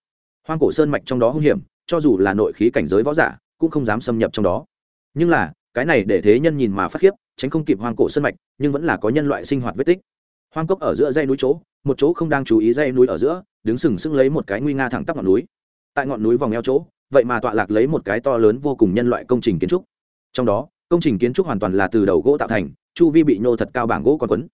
hoang cổ sơn mạch trong đó hung hiểm, cho dù là nội khí cảnh giới võ giả, cũng không dám xâm nhập trong đó. Nhưng là, cái này để thế nhân nhìn mà phát khiếp, tránh không kịp hoang cổ sơn mạch, nhưng vẫn là có nhân loại sinh hoạt vết tích. Hoang cốc ở giữa dây núi chỗ, một chỗ không đang chú ý dây núi ở giữa, đứng sừng sững lấy một cái nguy nga thẳng tắp ngọn núi. Tại ngọn núi vòng eo chỗ, vậy mà tọa lạc lấy một cái to lớn vô cùng nhân loại công trình kiến trúc. Trong đó, công trình kiến trúc hoàn toàn là từ đầu gỗ tạo thành, chu vi bị nhô thật cao bảng gỗ còn quấn.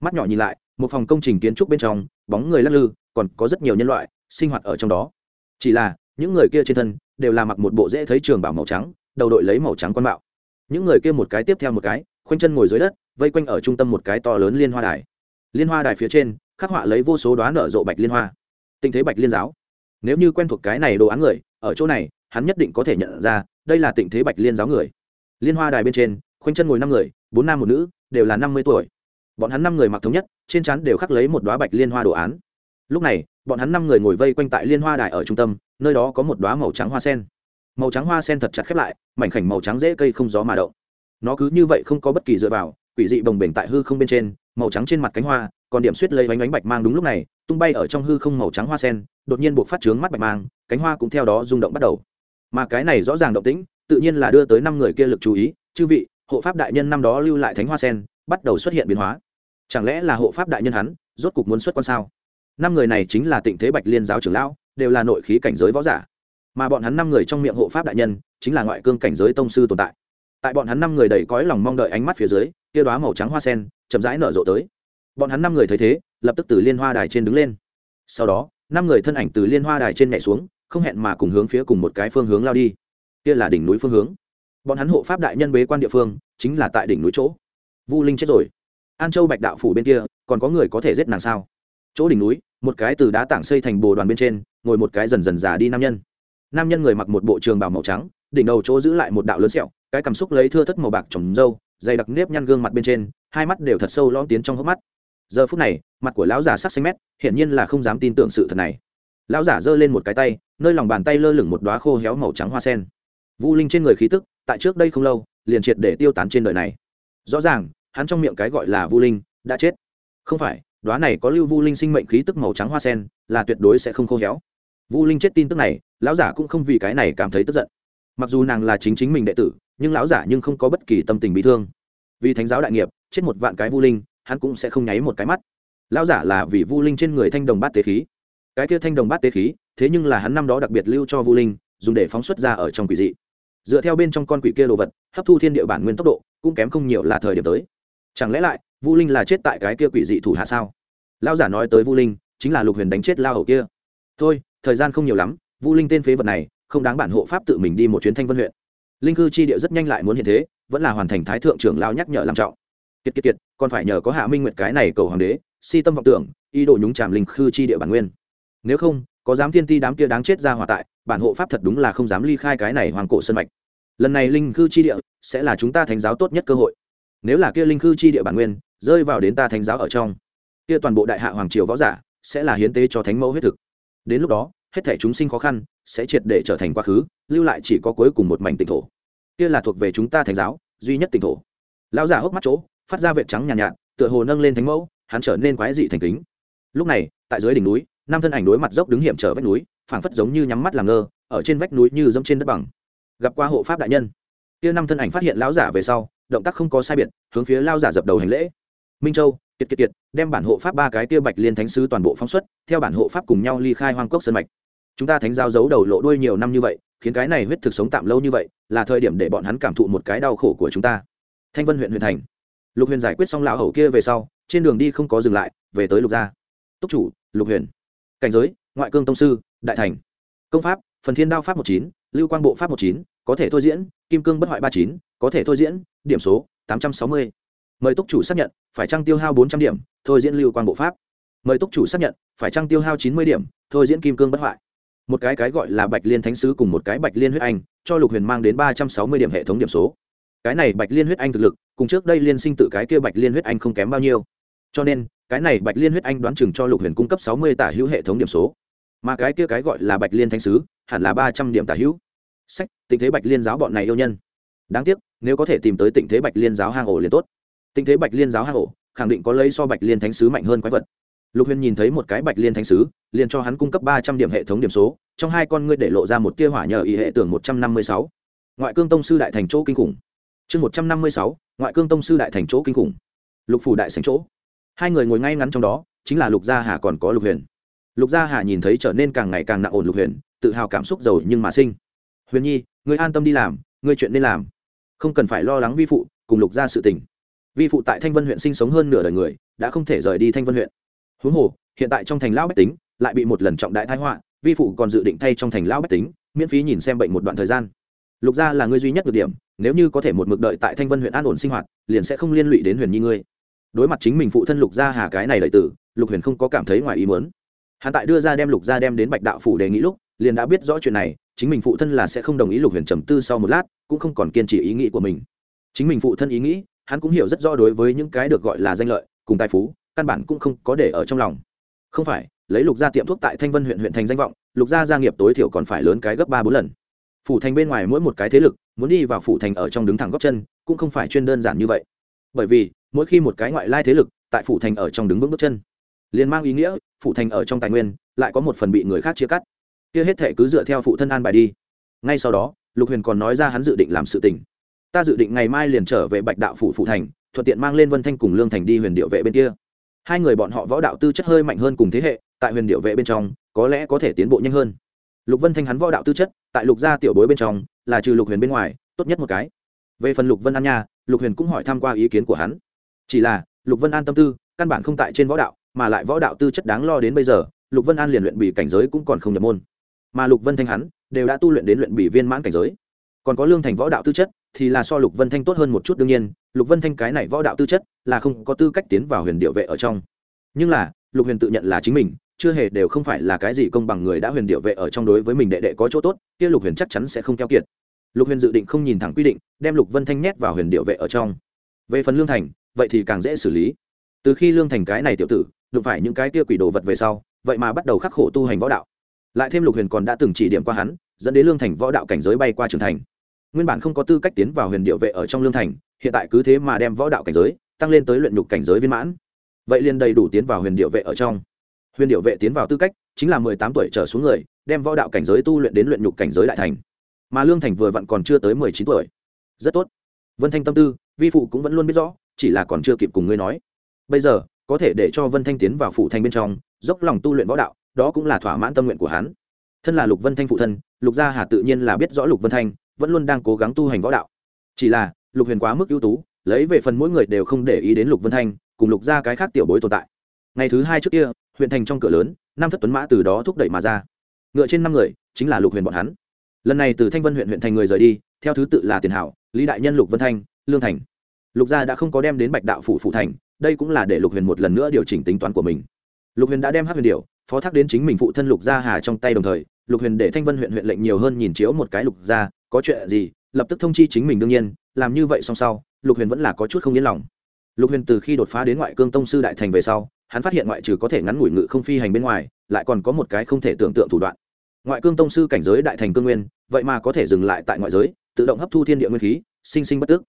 Mắt nhỏ nhìn lại, một phòng công trình kiến trúc bên trong, bóng người lắc lư, còn có rất nhiều nhân loại sinh hoạt ở trong đó chỉ là, những người kia trên thân đều là mặc một bộ dễ thấy trường bảo màu trắng, đầu đội lấy màu trắng quan bạo những người kia một cái tiếp theo một cái, khoanh chân ngồi dưới đất, vây quanh ở trung tâm một cái to lớn liên hoa đài. Liên hoa đài phía trên, khắc họa lấy vô số đoá nở rộ bạch liên hoa. Tình thế bạch liên giáo. Nếu như quen thuộc cái này đồ án người, ở chỗ này, hắn nhất định có thể nhận ra, đây là tình thế bạch liên giáo người. Liên hoa đài bên trên, khoanh chân ngồi năm người, bốn nam một nữ, đều là năm mươi tuổi. Bọn hắn năm người mặc thống nhất, trên trán đều khắc lấy một đoá bạch liên hoa đồ án. Lúc này bọn hắn năm người ngồi vây quanh tại liên hoa đài ở trung tâm, nơi đó có một đoá màu trắng hoa sen. Màu trắng hoa sen thật chặt khép lại, mảnh khảnh màu trắng dễ cây không gió mà động. Nó cứ như vậy không có bất kỳ dựa vào, quỷ dị bồng bềnh tại hư không bên trên, màu trắng trên mặt cánh hoa, còn điểm suýt lấy bánh bánh bạch mang đúng lúc này, tung bay ở trong hư không màu trắng hoa sen, đột nhiên buộc phát trướng mắt bạch mang, cánh hoa cũng theo đó rung động bắt đầu. Mà cái này rõ ràng động tĩnh, tự nhiên là đưa tới năm người kia lực chú ý, chư vị, hộ pháp đại nhân năm đó lưu lại thánh hoa sen, bắt đầu xuất hiện biến hóa. Chẳng lẽ là hộ pháp đại nhân hắn, rốt cục muốn xuất quan sao? Năm người này chính là tịnh thế bạch liên giáo trưởng lão, đều là nội khí cảnh giới võ giả. Mà bọn hắn năm người trong miệng hộ pháp đại nhân, chính là ngoại cương cảnh giới tông sư tồn tại. Tại bọn hắn năm người đầy cõi lòng mong đợi ánh mắt phía dưới, kia đoá màu trắng hoa sen chậm rãi nở rộ tới. Bọn hắn năm người thấy thế, lập tức từ liên hoa đài trên đứng lên. Sau đó, năm người thân ảnh từ liên hoa đài trên nhảy xuống, không hẹn mà cùng hướng phía cùng một cái phương hướng lao đi. Kia là đỉnh núi phương hướng. Bọn hắn hộ pháp đại nhân bế quan địa phương, chính là tại đỉnh núi chỗ. Vu linh chết rồi. An châu bạch đạo phủ bên kia, còn có người có thể giết nàng sao? Chỗ đỉnh núi, một cái từ đá tảng xây thành bồ đoàn bên trên, ngồi một cái dần dần già đi nam nhân. Nam nhân người mặc một bộ trường bào màu trắng, đỉnh đầu chỗ giữ lại một đạo lớn sẹo, cái cảm xúc lấy thưa thất màu bạc trồng râu, dày đặc nếp nhăn gương mặt bên trên, hai mắt đều thật sâu lõm tiến trong hốc mắt. Giờ phút này, mặt của lão giả sắc xanh mét, hiển nhiên là không dám tin tưởng sự thật này. Lão giả giơ lên một cái tay, nơi lòng bàn tay lơ lửng một đoá khô héo màu trắng hoa sen. Vu linh trên người khí tức, tại trước đây không lâu, liền triệt để tiêu tán trên đời này. Rõ ràng, hắn trong miệng cái gọi là vu linh đã chết. Không phải đoá này có lưu vu linh sinh mệnh khí tức màu trắng hoa sen, là tuyệt đối sẽ không khô héo. Vu linh chết tin tức này, lão giả cũng không vì cái này cảm thấy tức giận. Mặc dù nàng là chính chính mình đệ tử, nhưng lão giả nhưng không có bất kỳ tâm tình bị thương. Vì thánh giáo đại nghiệp, chết một vạn cái vu linh, hắn cũng sẽ không nháy một cái mắt. Lão giả là vì vu linh trên người thanh đồng bát tế khí. Cái kia thanh đồng bát tế khí, thế nhưng là hắn năm đó đặc biệt lưu cho vu linh, dùng để phóng xuất ra ở trong quỷ dị. Dựa theo bên trong con quỷ kia đồ vật, hấp thu thiên địa bản nguyên tốc độ, cũng kém không nhiều là thời điểm tới. Chẳng lẽ lại, vu linh là chết tại cái kia quỷ dị thủ hạ sao? Lão giả nói tới vu linh, chính là lục huyền đánh chết lao hầu kia. Thôi, thời gian không nhiều lắm, vu linh tên phế vật này, không đáng bản hộ pháp tự mình đi một chuyến thanh vân huyện. Linh cư chi địa rất nhanh lại muốn hiện thế, vẫn là hoàn thành thái thượng trưởng lao nhắc nhở làm trọng. Kiệt kiệt kiệt, còn phải nhờ có hạ minh nguyệt cái này cầu hoàng đế, si tâm vọng tưởng, ý đồ nhúng chàm linh khư chi địa bản nguyên. Nếu không, có dám thiên ti đám kia đáng chết ra hòa tại, bản hộ pháp thật đúng là không dám ly khai cái này hoàng cổ sân mạch. Lần này linh khư chi địa sẽ là chúng ta thánh giáo tốt nhất cơ hội. Nếu là kia linh khư chi địa bản nguyên rơi vào đến ta thánh giáo ở trong kia toàn bộ đại hạ hoàng triều võ giả sẽ là hiến tế cho thánh mẫu huyết thực. Đến lúc đó hết thể chúng sinh khó khăn sẽ triệt để trở thành quá khứ lưu lại chỉ có cuối cùng một mảnh tỉnh thổ. Kia là thuộc về chúng ta thánh giáo duy nhất tỉnh thổ. Lão giả hốc mắt chỗ phát ra vệt trắng nhàn nhạt, nhạt tựa hồ nâng lên thánh mẫu hắn trở nên quái dị thành kính. Lúc này tại dưới đỉnh núi năm thân ảnh đối mặt dốc đứng hiểm trở vách núi phảng phất giống như nhắm mắt làm ngơ ở trên vách núi như dẫm trên đất bằng. Gặp qua hộ pháp đại nhân. Kia năm thân ảnh phát hiện lão giả về sau động tác không có sai biệt hướng phía lao giả dập đầu hành lễ. Minh châu kiệt kiệt kiệt, đem bản hộ pháp ba cái tia bạch liên thánh sứ toàn bộ phóng xuất, theo bản hộ pháp cùng nhau ly khai hoang cốc sơn mạch. Chúng ta thánh giao giấu đầu lộ đuôi nhiều năm như vậy, khiến cái này huyết thực sống tạm lâu như vậy, là thời điểm để bọn hắn cảm thụ một cái đau khổ của chúng ta. Thanh vân huyện huyền thành. Lục huyền giải quyết xong lão hầu kia về sau, trên đường đi không có dừng lại, về tới lục gia. Túc chủ, lục huyền. Cảnh giới, ngoại cương tông sư, đại thành. Công pháp, phần thiên đao pháp một chín, lưu quang bộ pháp một chín, có thể thôi diễn, kim cương bất hoại ba chín, có thể thôi diễn, điểm số tám trăm sáu mươi mời túc chủ xác nhận, phải trăng tiêu hao bốn trăm điểm, thôi diễn lưu quan bộ pháp. Mời túc chủ xác nhận, phải trăng tiêu hao chín mươi điểm, thôi diễn kim cương bất hoại. Một cái cái gọi là bạch liên thánh sứ cùng một cái bạch liên huyết anh, cho lục huyền mang đến ba trăm sáu mươi điểm hệ thống điểm số. Cái này bạch liên huyết anh thực lực, cùng trước đây liên sinh tự cái kia bạch liên huyết anh không kém bao nhiêu. Cho nên, cái này bạch liên huyết anh đoán chừng cho lục huyền cung cấp sáu mươi tả hữu hệ thống điểm số. Mà cái kia cái gọi là bạch liên thánh sứ, hẳn là ba trăm điểm tả hữu. Sách tình thế bạch liên giáo bọn này yêu nhân. Đáng tiếc, nếu có thể tìm tới tình thế bạch liên giáo hang ổ liền tốt tình thế bạch liên giáo hạ hổ, khẳng định có lấy so bạch liên thánh sứ mạnh hơn quái vật. Lục huyền nhìn thấy một cái bạch liên thánh sứ, liền cho hắn cung cấp ba trăm điểm hệ thống điểm số, trong hai con ngươi để lộ ra một tia hỏa nhờ ý hệ tưởng một trăm năm mươi sáu. Ngoại cương tông sư đại thành chỗ kinh khủng. Chương một trăm năm mươi sáu, ngoại cương tông sư đại thành chỗ kinh khủng. Lục phủ đại sành chỗ. Hai người ngồi ngay ngắn trong đó, chính là lục gia hà còn có lục huyền. Lục gia hà nhìn thấy trở nên càng ngày càng nặng ổn lục huyền, tự hào cảm xúc giàu nhưng mà sinh. Huyền nhi người an tâm đi làm người chuyện nên làm. Không cần phải lo lắng vi phụ, cùng lục gia sự tình vi phụ tại thanh vân huyện sinh sống hơn nửa đời người, đã không thể rời đi thanh vân huyện. Huống hồ, hiện tại trong thành lão bách tính lại bị một lần trọng đại thái họa, vi phụ còn dự định thay trong thành lão bách tính, miễn phí nhìn xem bệnh một đoạn thời gian. Lục gia là người duy nhất được điểm, nếu như có thể một mực đợi tại thanh vân huyện an ổn sinh hoạt, liền sẽ không liên lụy đến huyền nhi ngươi. Đối mặt chính mình phụ thân lục gia hà cái này lợi tử, lục huyền không có cảm thấy ngoài ý muốn. Hắn tại đưa ra đem lục gia đem đến bạch đạo phủ đề nghị lúc, liền đã biết rõ chuyện này, chính mình phụ thân là sẽ không đồng ý lục huyền trầm tư sau một lát, cũng không còn kiên trì ý nghĩ của mình. Chính mình phụ thân ý nghĩ hắn cũng hiểu rất rõ đối với những cái được gọi là danh lợi, cùng tài phú, căn bản cũng không có để ở trong lòng. Không phải, lấy lục gia tiệm thuốc tại thanh vân huyện huyện thành danh vọng, lục gia gia nghiệp tối thiểu còn phải lớn cái gấp ba bốn lần. Phủ thành bên ngoài mỗi một cái thế lực, muốn đi vào phủ thành ở trong đứng thẳng góc chân, cũng không phải chuyên đơn giản như vậy. Bởi vì, mỗi khi một cái ngoại lai thế lực, tại phủ thành ở trong đứng vững bước chân, liền mang ý nghĩa, phủ thành ở trong tài nguyên, lại có một phần bị người khác chia cắt. Kia hết thể cứ dựa theo phụ thân an bài đi. Ngay sau đó, lục huyền còn nói ra hắn dự định làm sự tình ta dự định ngày mai liền trở về bạch đạo phủ phụ thành, thuận tiện mang lên vân thanh cùng lương thành đi huyền điệu vệ bên kia. Hai người bọn họ võ đạo tư chất hơi mạnh hơn cùng thế hệ, tại huyền điệu vệ bên trong, có lẽ có thể tiến bộ nhanh hơn. Lục vân thanh hắn võ đạo tư chất, tại lục gia tiểu bối bên trong, là trừ lục huyền bên ngoài, tốt nhất một cái. Về phần lục vân an nha, lục huyền cũng hỏi tham q u a ý kiến của hắn. Chỉ là, lục vân an tâm tư, căn bản không tại trên võ đạo, mà lại võ đạo tư chất đáng lo đến bây giờ, lục vân an liền luyện bị cảnh giới cũng còn không nhập môn. Mà lục vân thanh hắn, đều đã tu luyện đến luyện bị viên mãn cảnh giới. Còn có lương thành võ đạo tư chất thì là so lục vân thanh tốt hơn một chút đương nhiên, lục vân thanh cái này võ đạo tư chất là không có tư cách tiến vào huyền điệu vệ ở trong. Nhưng là, lục huyền tự nhận là chính mình, chưa hề đều không phải là cái gì công bằng người đã huyền điệu vệ ở trong đối với mình đệ đệ có chỗ tốt, kia lục huyền chắc chắn sẽ không keo kiệt. Lục huyền dự định không nhìn thẳng quy định, đem lục vân thanh nhét vào huyền điệu vệ ở trong. Về phần lương thành, vậy thì càng dễ xử lý. Từ khi lương thành cái này tiểu tử, đụng phải những cái kia quỷ đồ vật về sau, vậy mà bắt đầu khắc khổ tu hành võ đạo. Lại thêm lục huyền còn đã từng chỉ điểm qua hắn, dẫn đến lương thành võ đạo cảnh giới bay qua trường thành nguyên bản không có tư cách tiến vào huyền điệu vệ ở trong lương thành, hiện tại cứ thế mà đem võ đạo cảnh giới tăng lên tới luyện nhục cảnh giới viên mãn. Vậy liền đầy đủ tiến vào huyền điệu vệ ở trong. Huyền điệu vệ tiến vào tư cách chính là mười tám tuổi trở xuống người, đem võ đạo cảnh giới tu luyện đến luyện nhục cảnh giới đại thành. Mà lương thành vừa vặn còn chưa tới mười chín tuổi. Rất tốt. Vân thanh tâm tư, vi phụ cũng vẫn luôn biết rõ, chỉ là còn chưa kịp cùng ngươi nói. Bây giờ, có thể để cho vân thanh tiến vào Phụ thành bên trong, dốc lòng tu luyện võ đạo, đó cũng là thỏa mãn tâm nguyện của hắn. Thân là lục vân thanh phụ thân, lục gia hà tự nhiên là biết rõ lục vân thanh vẫn luôn đang cố gắng tu hành võ đạo. Chỉ là, lục huyền quá mức ưu tú, lấy về phần mỗi người đều không để ý đến lục vân thanh, cùng lục gia cái khác tiểu bối tồn tại. Ngày thứ hai trước kia, huyện thành trong cửa lớn, năm thất tuấn mã từ đó thúc đẩy mà ra. Ngựa trên năm người, chính là lục huyền bọn hắn. Lần này từ thanh vân huyện huyện thành người rời đi, theo thứ tự là tiền hảo, lý đại nhân lục vân thanh, lương thành. Lục gia đã không có đem đến bạch đạo phủ phụ thành, đây cũng là để lục huyền một lần nữa điều chỉnh tính toán của mình. Lục huyền đã đem hát huyền điệu phó thác đến chính mình phụ thân lục gia hà trong tay đồng thời lục huyền để thanh vân huyện huyện lệnh nhiều hơn nhìn chiếu một cái lục gia có chuyện gì? Lập tức thông chi chính mình đương nhiên, làm như vậy song sau, lục huyền vẫn là có chút không yên lòng. Lục huyền từ khi đột phá đến ngoại cương tông sư đại thành về sau, hắn phát hiện ngoại trừ có thể ngắn ngủi ngự không phi hành bên ngoài, lại còn có một cái không thể tưởng tượng thủ đoạn. Ngoại cương tông sư cảnh giới đại thành cương nguyên, vậy mà có thể dừng lại tại ngoại giới, tự động hấp thu thiên địa nguyên khí, sinh sinh bất tức.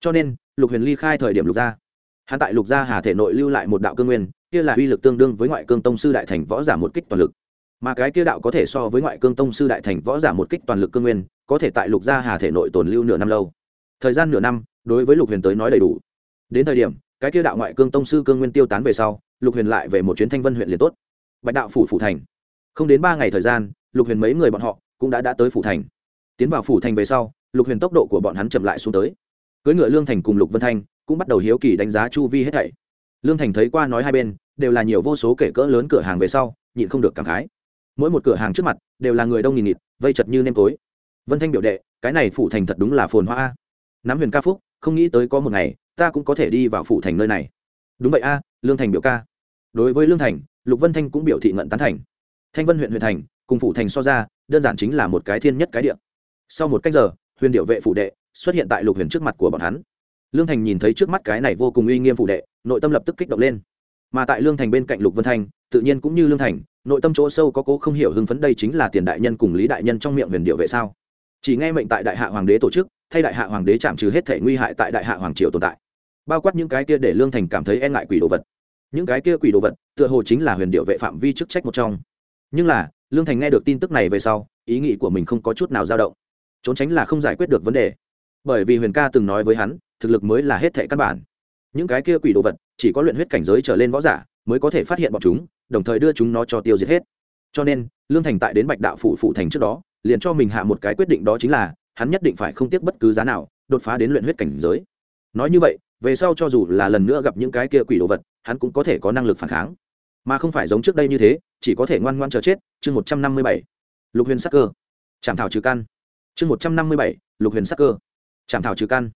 Cho nên, lục huyền ly khai thời điểm lục gia hắn tại lục gia hà thể nội lưu lại một đạo cương nguyên, kia là uy lực tương đương với ngoại cương tông sư đại thành võ giả một kích toàn lực mà cái kia đạo có thể so với ngoại cương tông sư đại thành võ giả một kích toàn lực cương nguyên, có thể tại lục gia hà thể nội tồn lưu nửa năm lâu. Thời gian nửa năm, đối với lục huyền tới nói đầy đủ. Đến thời điểm, cái kia đạo ngoại cương tông sư cương nguyên tiêu tán về sau, lục huyền lại về một chuyến thanh vân huyện liền tốt. Bạch đạo phủ phủ thành. Không đến ba ngày thời gian, lục huyền mấy người bọn họ cũng đã đã tới phủ thành. Tiến vào phủ thành về sau, lục huyền tốc độ của bọn hắn chậm lại xuống tới. Cưỡi ngựa lương thành cùng lục vân thanh cũng bắt đầu hiếu kỳ đánh giá chu vi hết thảy. Lương thành thấy qua nói hai bên, đều là nhiều vô số kể cỡ lớn cửa hàng về sau, nhịn không được cảm khái mỗi một cửa hàng trước mặt đều là người đông nghìn nghịt, vây chật như nêm tối. Vân thanh biểu đệ, cái này phủ thành thật đúng là phồn hoa a. Nắm huyền ca phúc, không nghĩ tới có một ngày, ta cũng có thể đi vào phủ thành nơi này. Đúng vậy a, lương thành biểu ca. Đối với lương thành, lục vân thanh cũng biểu thị ngận tán thành. Thanh vân huyện huyện thành, cùng phủ thành so ra, đơn giản chính là một cái thiên nhất cái địa. Sau một cách giờ, huyền điệu vệ phủ đệ xuất hiện tại lục huyền trước mặt của bọn hắn. Lương thành nhìn thấy trước mắt cái này vô cùng uy nghiêm phủ đệ, nội tâm lập tức kích động lên. Mà tại lương thành bên cạnh lục vân thanh, tự nhiên cũng như lương thành nội tâm chỗ sâu có cố không hiểu hưng phấn đây chính là tiền đại nhân cùng lý đại nhân trong miệng huyền điệu vệ sao? Chỉ nghe mệnh tại đại hạ hoàng đế tổ chức, thay đại hạ hoàng đế chạm trừ hết thể nguy hại tại đại hạ hoàng triều tồn tại. Bao quát những cái kia để lương thành cảm thấy e ngại quỷ đồ vật. Những cái kia quỷ đồ vật, tựa hồ chính là huyền điệu vệ phạm vi chức trách một trong. Nhưng là, lương thành nghe được tin tức này về sau, ý nghĩ của mình không có chút nào dao động. Trốn tránh là không giải quyết được vấn đề. Bởi vì huyền ca từng nói với hắn, thực lực mới là hết thệ căn bản. Những cái kia quỷ đồ vật, chỉ có luyện huyết cảnh giới trở lên võ giả mới có thể phát hiện bọn chúng, đồng thời đưa chúng nó cho tiêu diệt hết. Cho nên, lương thành tại đến bạch đạo phủ phụ thành trước đó, liền cho mình hạ một cái quyết định đó chính là, hắn nhất định phải không tiếc bất cứ giá nào, đột phá đến luyện huyết cảnh giới. Nói như vậy, về sau cho dù là lần nữa gặp những cái kia quỷ đồ vật, hắn cũng có thể có năng lực phản kháng. Mà không phải giống trước đây như thế, chỉ có thể ngoan ngoan chờ chết. Chương một trăm năm mươi bảy, lục huyền sắc cơ. Chảm thảo trừ căn. Chương một trăm năm mươi bảy, lục huyền sắc cơ. Chảm thảo trừ căn.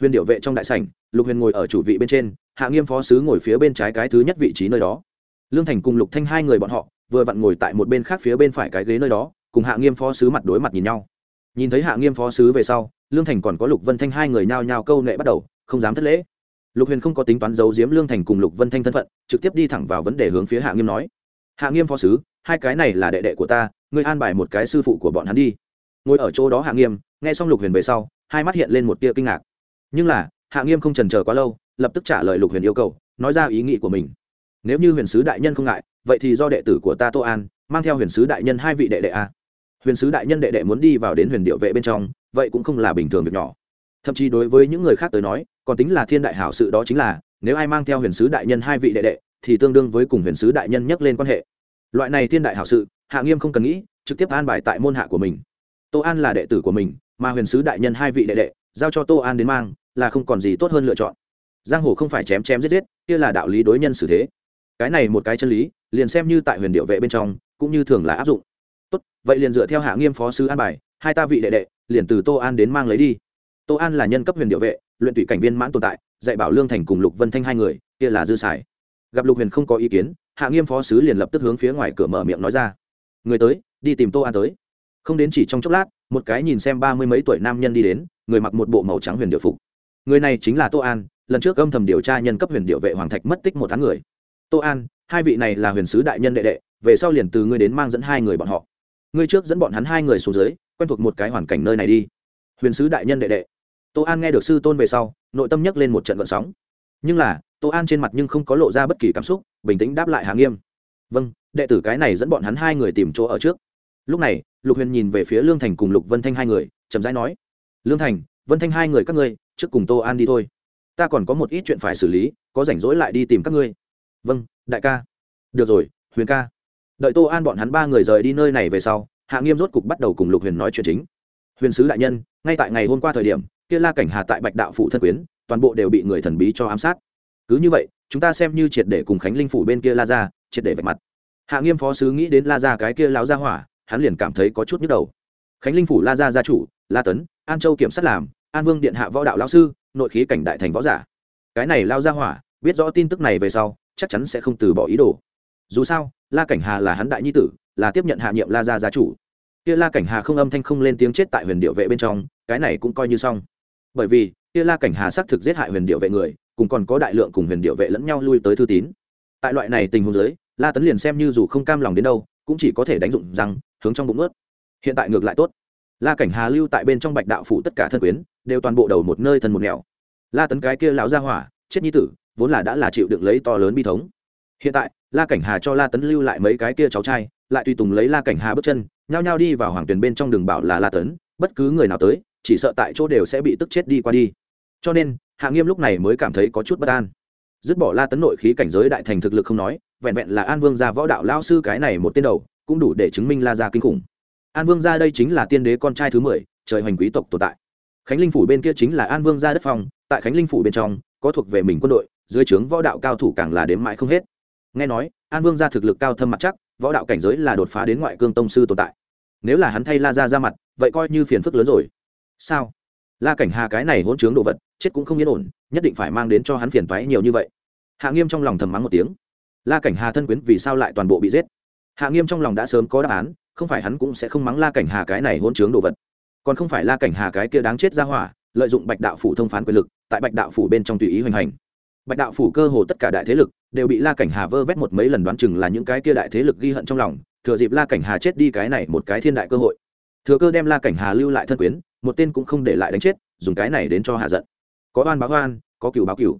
Huyền điệu vệ trong đại sảnh, lục huyền ngồi ở chủ vị bên trên hạ nghiêm phó sứ ngồi phía bên trái cái thứ nhất vị trí nơi đó. Lương thành cùng lục thanh hai người bọn họ, vừa vặn ngồi tại một bên khác phía bên phải cái ghế nơi đó, cùng hạ nghiêm phó sứ mặt đối mặt nhìn nhau. Nhìn thấy hạ nghiêm phó sứ về sau, lương thành còn có lục vân thanh hai người nhao nhao câu nệ bắt đầu, không dám thất lễ. Lục huyền không có tính toán giấu giếm lương thành cùng lục vân thanh thân phận, trực tiếp đi thẳng vào vấn đề hướng phía hạ nghiêm nói. Hạ nghiêm phó sứ, hai cái này là đệ đệ của ta, ngươi an bài một cái sư phụ của bọn hắn đi. Ngồi ở chỗ đó hạ nghiêm, nghe xong lục huyền về sau, hai mắt hiện lên một tia kinh ngạc. Nhưng là, hạ nghiêm không trần chờ quá lâu lập tức trả lời lục huyền yêu cầu, nói ra ý nghĩ của mình. Nếu như huyền sứ đại nhân không ngại, vậy thì do đệ tử của ta tô an, mang theo huyền sứ đại nhân hai vị đệ đệ a. Huyền sứ đại nhân đệ đệ muốn đi vào đến huyền điệu vệ bên trong, vậy cũng không là bình thường việc nhỏ. Thậm chí đối với những người khác tới nói, còn tính là thiên đại hảo sự đó chính là, nếu ai mang theo huyền sứ đại nhân hai vị đệ đệ, thì tương đương với cùng huyền sứ đại nhân nhắc lên quan hệ. Loại này thiên đại hảo sự, hạ nghiêm không cần nghĩ, trực tiếp an bài tại môn hạ của mình. Tô an là đệ tử của mình, mà huyền sứ đại nhân hai vị đệ đệ, giao cho tô an đến mang, là không còn gì tốt hơn lựa chọn giang hồ không phải chém chém giết giết, kia là đạo lý đối nhân xử thế. Cái này một cái chân lý, liền xem như tại huyền điệu vệ bên trong, cũng như thường là áp dụng. Tốt, vậy liền dựa theo hạ nghiêm phó sứ an bài, hai ta vị đệ đệ, liền từ tô an đến mang lấy đi. Tô an là nhân cấp huyền điệu vệ, luyện tụy cảnh viên mãn tồn tại, dạy bảo lương thành cùng lục vân thanh hai người, kia là dư sải gặp lục huyền không có ý kiến, hạ nghiêm phó sứ liền lập tức hướng phía ngoài cửa mở miệng nói ra. Người tới, đi tìm tô an tới. Không đến chỉ trong chốc lát, một cái nhìn xem ba mươi mấy tuổi nam nhân đi đến, người mặc một bộ màu trắng huyền điệu phục. Người này chính là tô an lần trước âm thầm điều tra nhân cấp huyền điệu vệ hoàng thạch mất tích một tháng người. Tô an, hai vị này là huyền sứ đại nhân đệ đệ, về sau liền từ ngươi đến mang dẫn hai người bọn họ. Ngươi trước dẫn bọn hắn hai người xuống dưới, quen thuộc một cái hoàn cảnh nơi này đi. Huyền sứ đại nhân đệ đệ. Tô an nghe được sư tôn về sau, nội tâm nhấc lên một trận vận sóng. Nhưng là, tô an trên mặt nhưng không có lộ ra bất kỳ cảm xúc, bình tĩnh đáp lại hà nghiêm. Vâng đệ tử cái này dẫn bọn hắn hai người tìm chỗ ở trước. Lúc này, lục huyền nhìn về phía lương thành cùng lục vân thanh hai người, chậm rãi nói, lương thành, vân thanh hai người các ngươi, trước cùng tô an đi thôi ta còn có một ít chuyện phải xử lý, có rảnh rỗi lại đi tìm các ngươi. Vâng đại ca. Được rồi, huyền ca. Đợi tô an bọn hắn ba người rời đi nơi này về sau, hạ nghiêm rốt cục bắt đầu cùng lục huyền nói chuyện chính. Huyền sứ đại nhân, ngay tại ngày hôm qua thời điểm, kia la cảnh hà tại bạch đạo phụ thân quyến, toàn bộ đều bị người thần bí cho ám sát. Cứ như vậy, chúng ta xem như triệt để cùng khánh linh phủ bên kia la ra triệt để vạch mặt. Hạ nghiêm phó sứ nghĩ đến la ra cái kia láo ra hỏa, hắn liền cảm thấy có chút nhức đầu. Khánh linh phủ la ra gia chủ, la tấn, an châu kiểm sát làm, an vương điện hạ võ đạo lão sư nội khí cảnh đại thành võ giả. Cái này lao ra hỏa, biết rõ tin tức này về sau, chắc chắn sẽ không từ bỏ ý đồ. Dù sao, la cảnh hà là hắn đại nhi tử, là tiếp nhận hạ nhiệm la gia gia chủ. Kia la cảnh hà không âm thanh không lên tiếng chết tại huyền điệu vệ bên trong, cái này cũng coi như xong. Bởi vì, kia la cảnh hà xác thực giết hại huyền điệu vệ người, cùng còn có đại lượng cùng huyền điệu vệ lẫn nhau lui tới thư tín. Tại loại này tình huống giới la tấn liền xem như dù không cam lòng đến đâu, cũng chỉ có thể đánh dụng răng, hướng trong bụng ướt hiện tại ngược lại tốt. La cảnh hà lưu tại bên trong bạch đạo phủ tất cả thân quyến đều toàn bộ đầu một nơi thân một nẻo la tấn cái kia lão gia hỏa, chết nhi tử, vốn là đã là chịu đựng lấy to lớn bi thống. Hiện tại, la cảnh hà cho la tấn lưu lại mấy cái kia cháu trai, lại tùy tùng lấy la cảnh hà bước chân, nhao nhao đi vào hoàng tuyền bên trong đường bảo là la tấn, bất cứ người nào tới, chỉ sợ tại chỗ đều sẽ bị tức chết đi qua đi. Cho nên, hạ nghiêm lúc này mới cảm thấy có chút bất an. Dứt bỏ la tấn nội khí cảnh giới đại thành thực lực không nói, vẹn vẹn là an vương gia võ đạo lao sư cái này một tên đầu, cũng đủ để chứng minh la gia kinh khủng. An vương gia đây chính là tiên đế con trai thứ mười, trời hoành quý tộc tồn tại khánh linh phủ bên kia chính là an vương gia đất phong, tại khánh linh phủ bên trong, có thuộc về mình quân đội, dưới trướng võ đạo cao thủ càng là đếm mãi không hết. Nghe nói, an vương gia thực lực cao thâm mặt chắc, võ đạo cảnh giới là đột phá đến ngoại cương tông sư tồn tại. Nếu là hắn thay la ra ra mặt, vậy coi như phiền phức lớn rồi. Sao? La cảnh hà cái này hỗn trướng đồ vật, chết cũng không yên ổn, nhất định phải mang đến cho hắn phiền toái nhiều như vậy. Hạ nghiêm trong lòng thầm mắng một tiếng. La cảnh hà thân quyến vì sao lại toàn bộ bị giết? Hạ nghiêm trong lòng đã sớm có đáp án, không phải hắn cũng sẽ không mắng la cảnh hà cái này hỗn trướng đồ vật còn không phải la cảnh hà cái kia đáng chết ra hỏa, lợi dụng bạch đạo phủ thông phán quyền lực, tại bạch đạo phủ bên trong tùy ý hoành hành. Bạch đạo phủ cơ hồ tất cả đại thế lực đều bị la cảnh hà vơ vét một mấy lần đoán chừng là những cái kia đại thế lực ghi hận trong lòng, thừa dịp la cảnh hà chết đi cái này một cái thiên đại cơ hội. Thừa cơ đem la cảnh hà lưu lại thân quyến, một tên cũng không để lại đánh chết, dùng cái này đến cho hạ giận. Có oan báo oan, có cửu báo cửu.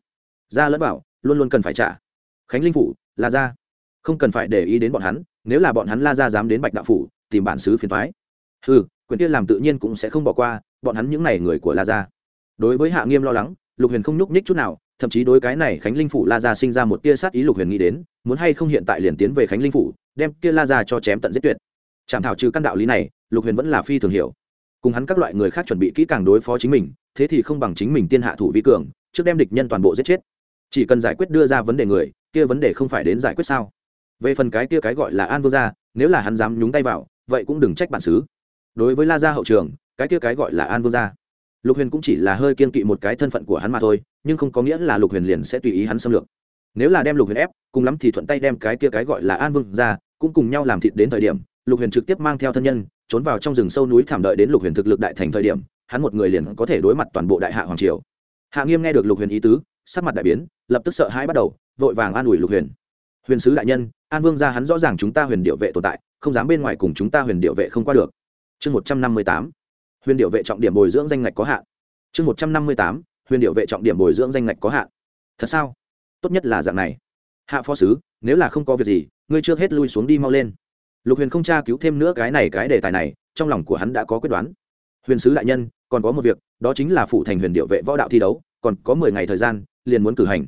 Ra lẫn bảo luôn luôn cần phải trả. Khánh linh phủ, la ra không cần phải để ý đến bọn hắn, nếu là bọn hắn la ra dám đến bạch đạo phủ, tìm bản xứ phiền thoái ừ quyền kia làm tự nhiên cũng sẽ không bỏ qua bọn hắn những n à y người của la Gia, đối với hạ nghiêm lo lắng lục huyền không nhúc nhích chút nào thậm chí đối cái này khánh linh phủ la Gia sinh ra một tia sát ý lục huyền nghĩ đến muốn hay không hiện tại liền tiến về khánh linh phủ đem kia la Gia cho chém tận giết tuyệt. Chạm thảo trừ căn đạo lý này lục huyền vẫn là phi thường hiểu. Cùng hắn các loại người khác chuẩn bị kỹ càng đối phó chính mình thế thì không bằng chính mình tiên hạ thủ vi cường trước đem địch nhân toàn bộ giết chết. Chỉ cần giải quyết đưa ra vấn đề người kia vấn đề không phải đến giải quyết sao? Về phần cái kia cái gọi là an vương gia nếu là hắn dám nhúng tay vào vậy cũng đừng trách bản xứ đối với la gia hậu trường, cái kia cái gọi là an vương gia. Lục huyền cũng chỉ là hơi kiên kỵ một cái thân phận của hắn mà thôi, nhưng không có nghĩa là lục huyền liền sẽ tùy ý hắn xâm lược. Nếu là đem lục huyền ép, cùng lắm thì thuận tay đem cái kia cái gọi là an vương ra cũng cùng nhau làm thịt đến thời điểm, lục huyền trực tiếp mang theo thân nhân, trốn vào trong rừng sâu núi thảm đợi đến lục huyền thực lực đại thành thời điểm, hắn một người liền có thể đối mặt toàn bộ đại hạ hoàng triều. Hạ nghiêm nghe được lục huyền ý tứ, sắc mặt đại biến, lập tức sợ hãi bắt đầu, vội vàng an ủi lục huyền. Huyền sứ đại nhân, an vương ra hắn rõ ràng chúng ta huyền điệu vệ tồn tại, không dám bên ngoài cùng chúng ta huyền điệu vệ không qua được chương một trăm năm mươi tám, huyền điệu vệ trọng điểm bồi dưỡng danh ngạch có hạn. Chương một trăm năm mươi tám, huyền điệu vệ trọng điểm bồi dưỡng danh ngạch có hạn. Thật sao? Tốt nhất là dạng này. Hạ phó sứ, nếu là không có việc gì, ngươi trước hết lui xuống đi mau lên. Lục huyền không tra cứu thêm nữa cái này cái đề tài này, trong lòng của hắn đã có quyết đoán. Huyền sứ đại nhân, còn có một việc, đó chính là phụ thành huyền điệu vệ võ đạo thi đấu, còn có mười ngày thời gian, liền muốn cử hành.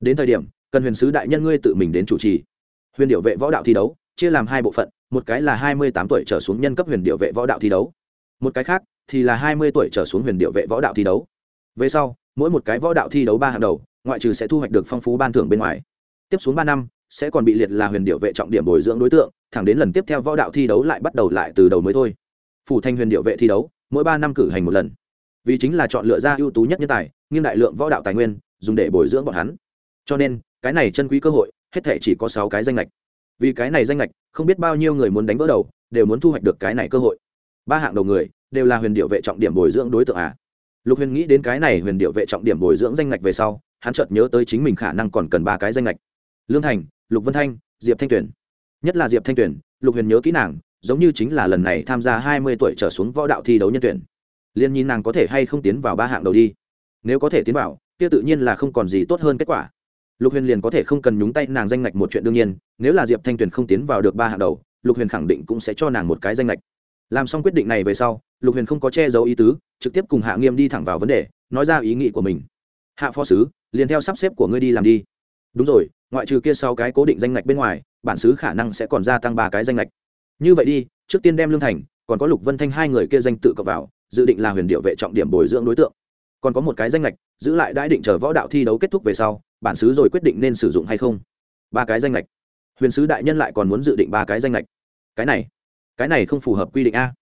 Đến thời điểm, cần huyền sứ đại nhân ngươi tự mình đến chủ trì. Huyền điệu vệ võ đạo thi đấu chia làm hai bộ phận, một cái là hai mươi tám tuổi trở xuống nhân cấp huyền điệu vệ võ đạo thi đấu, một cái khác thì là hai mươi tuổi trở xuống huyền điệu vệ võ đạo thi đấu. Về sau, mỗi một cái võ đạo thi đấu ba hạng đầu, ngoại trừ sẽ thu hoạch được phong phú ban thưởng bên ngoài. Tiếp xuống ba năm, sẽ còn bị liệt là huyền điệu vệ trọng điểm bồi dưỡng đối tượng, thẳng đến lần tiếp theo võ đạo thi đấu lại bắt đầu lại từ đầu mới thôi. Phủ thanh huyền điệu vệ thi đấu, mỗi ba năm cử hành một lần. Vì chính là chọn lựa ra ưu tú nhất nhân tài nghiêng đại lượng võ đạo tài nguyên, dùng để bồi dưỡng bọn hắn. Cho nên, cái này chân quý cơ hội, hết thể chỉ có sáu cái danh lệch vì cái này danh lệch, không biết bao nhiêu người muốn đánh vỡ đầu, đều muốn thu hoạch được cái này cơ hội. Ba hạng đầu người, đều là huyền điệu vệ trọng điểm bồi dưỡng đối tượng à? Lục huyền nghĩ đến cái này huyền điệu vệ trọng điểm bồi dưỡng danh lệch về sau, hắn chợt nhớ tới chính mình khả năng còn cần ba cái danh lệch. Lương thành, lục vân thanh, diệp thanh tuyển. Nhất là diệp thanh tuyển, lục huyền nhớ kỹ nàng, giống như chính là lần này tham gia hai mươi tuổi trở xuống võ đạo thi đấu nhân tuyển. Liên nhìn nàng có thể hay không tiến vào ba hạng đầu đi. Nếu có thể tiến vào, kia tự nhiên là không còn gì tốt hơn kết quả lục huyền liền có thể không cần nhúng tay nàng danh ngạch một chuyện đương nhiên, nếu là diệp thanh tuyền không tiến vào được ba hạng đầu, lục huyền khẳng định cũng sẽ cho nàng một cái danh ngạch. Làm xong quyết định này về sau, lục huyền không có che giấu ý tứ, trực tiếp cùng hạ nghiêm đi thẳng vào vấn đề, nói ra ý nghĩ của mình. Hạ phó sứ, liền theo sắp xếp của ngươi đi làm đi. Đúng rồi, ngoại trừ kia sau cái cố định danh ngạch bên ngoài, bản xứ khả năng sẽ còn gia tăng ba cái danh ngạch. Như vậy đi, trước tiên đem lương thành, còn có lục vân thanh hai người kia danh tự cập vào, dự định là huyền điệu vệ trọng điểm bồi dưỡng đối tượng. Còn có một cái danh lệch giữ lại đãi định chờ võ đạo thi đấu kết thúc về sau bản xứ rồi quyết định nên sử dụng hay không? Ba cái danh lệch huyền sứ đại nhân lại còn muốn dự định ba cái danh lệch cái này cái này không phù hợp quy định a.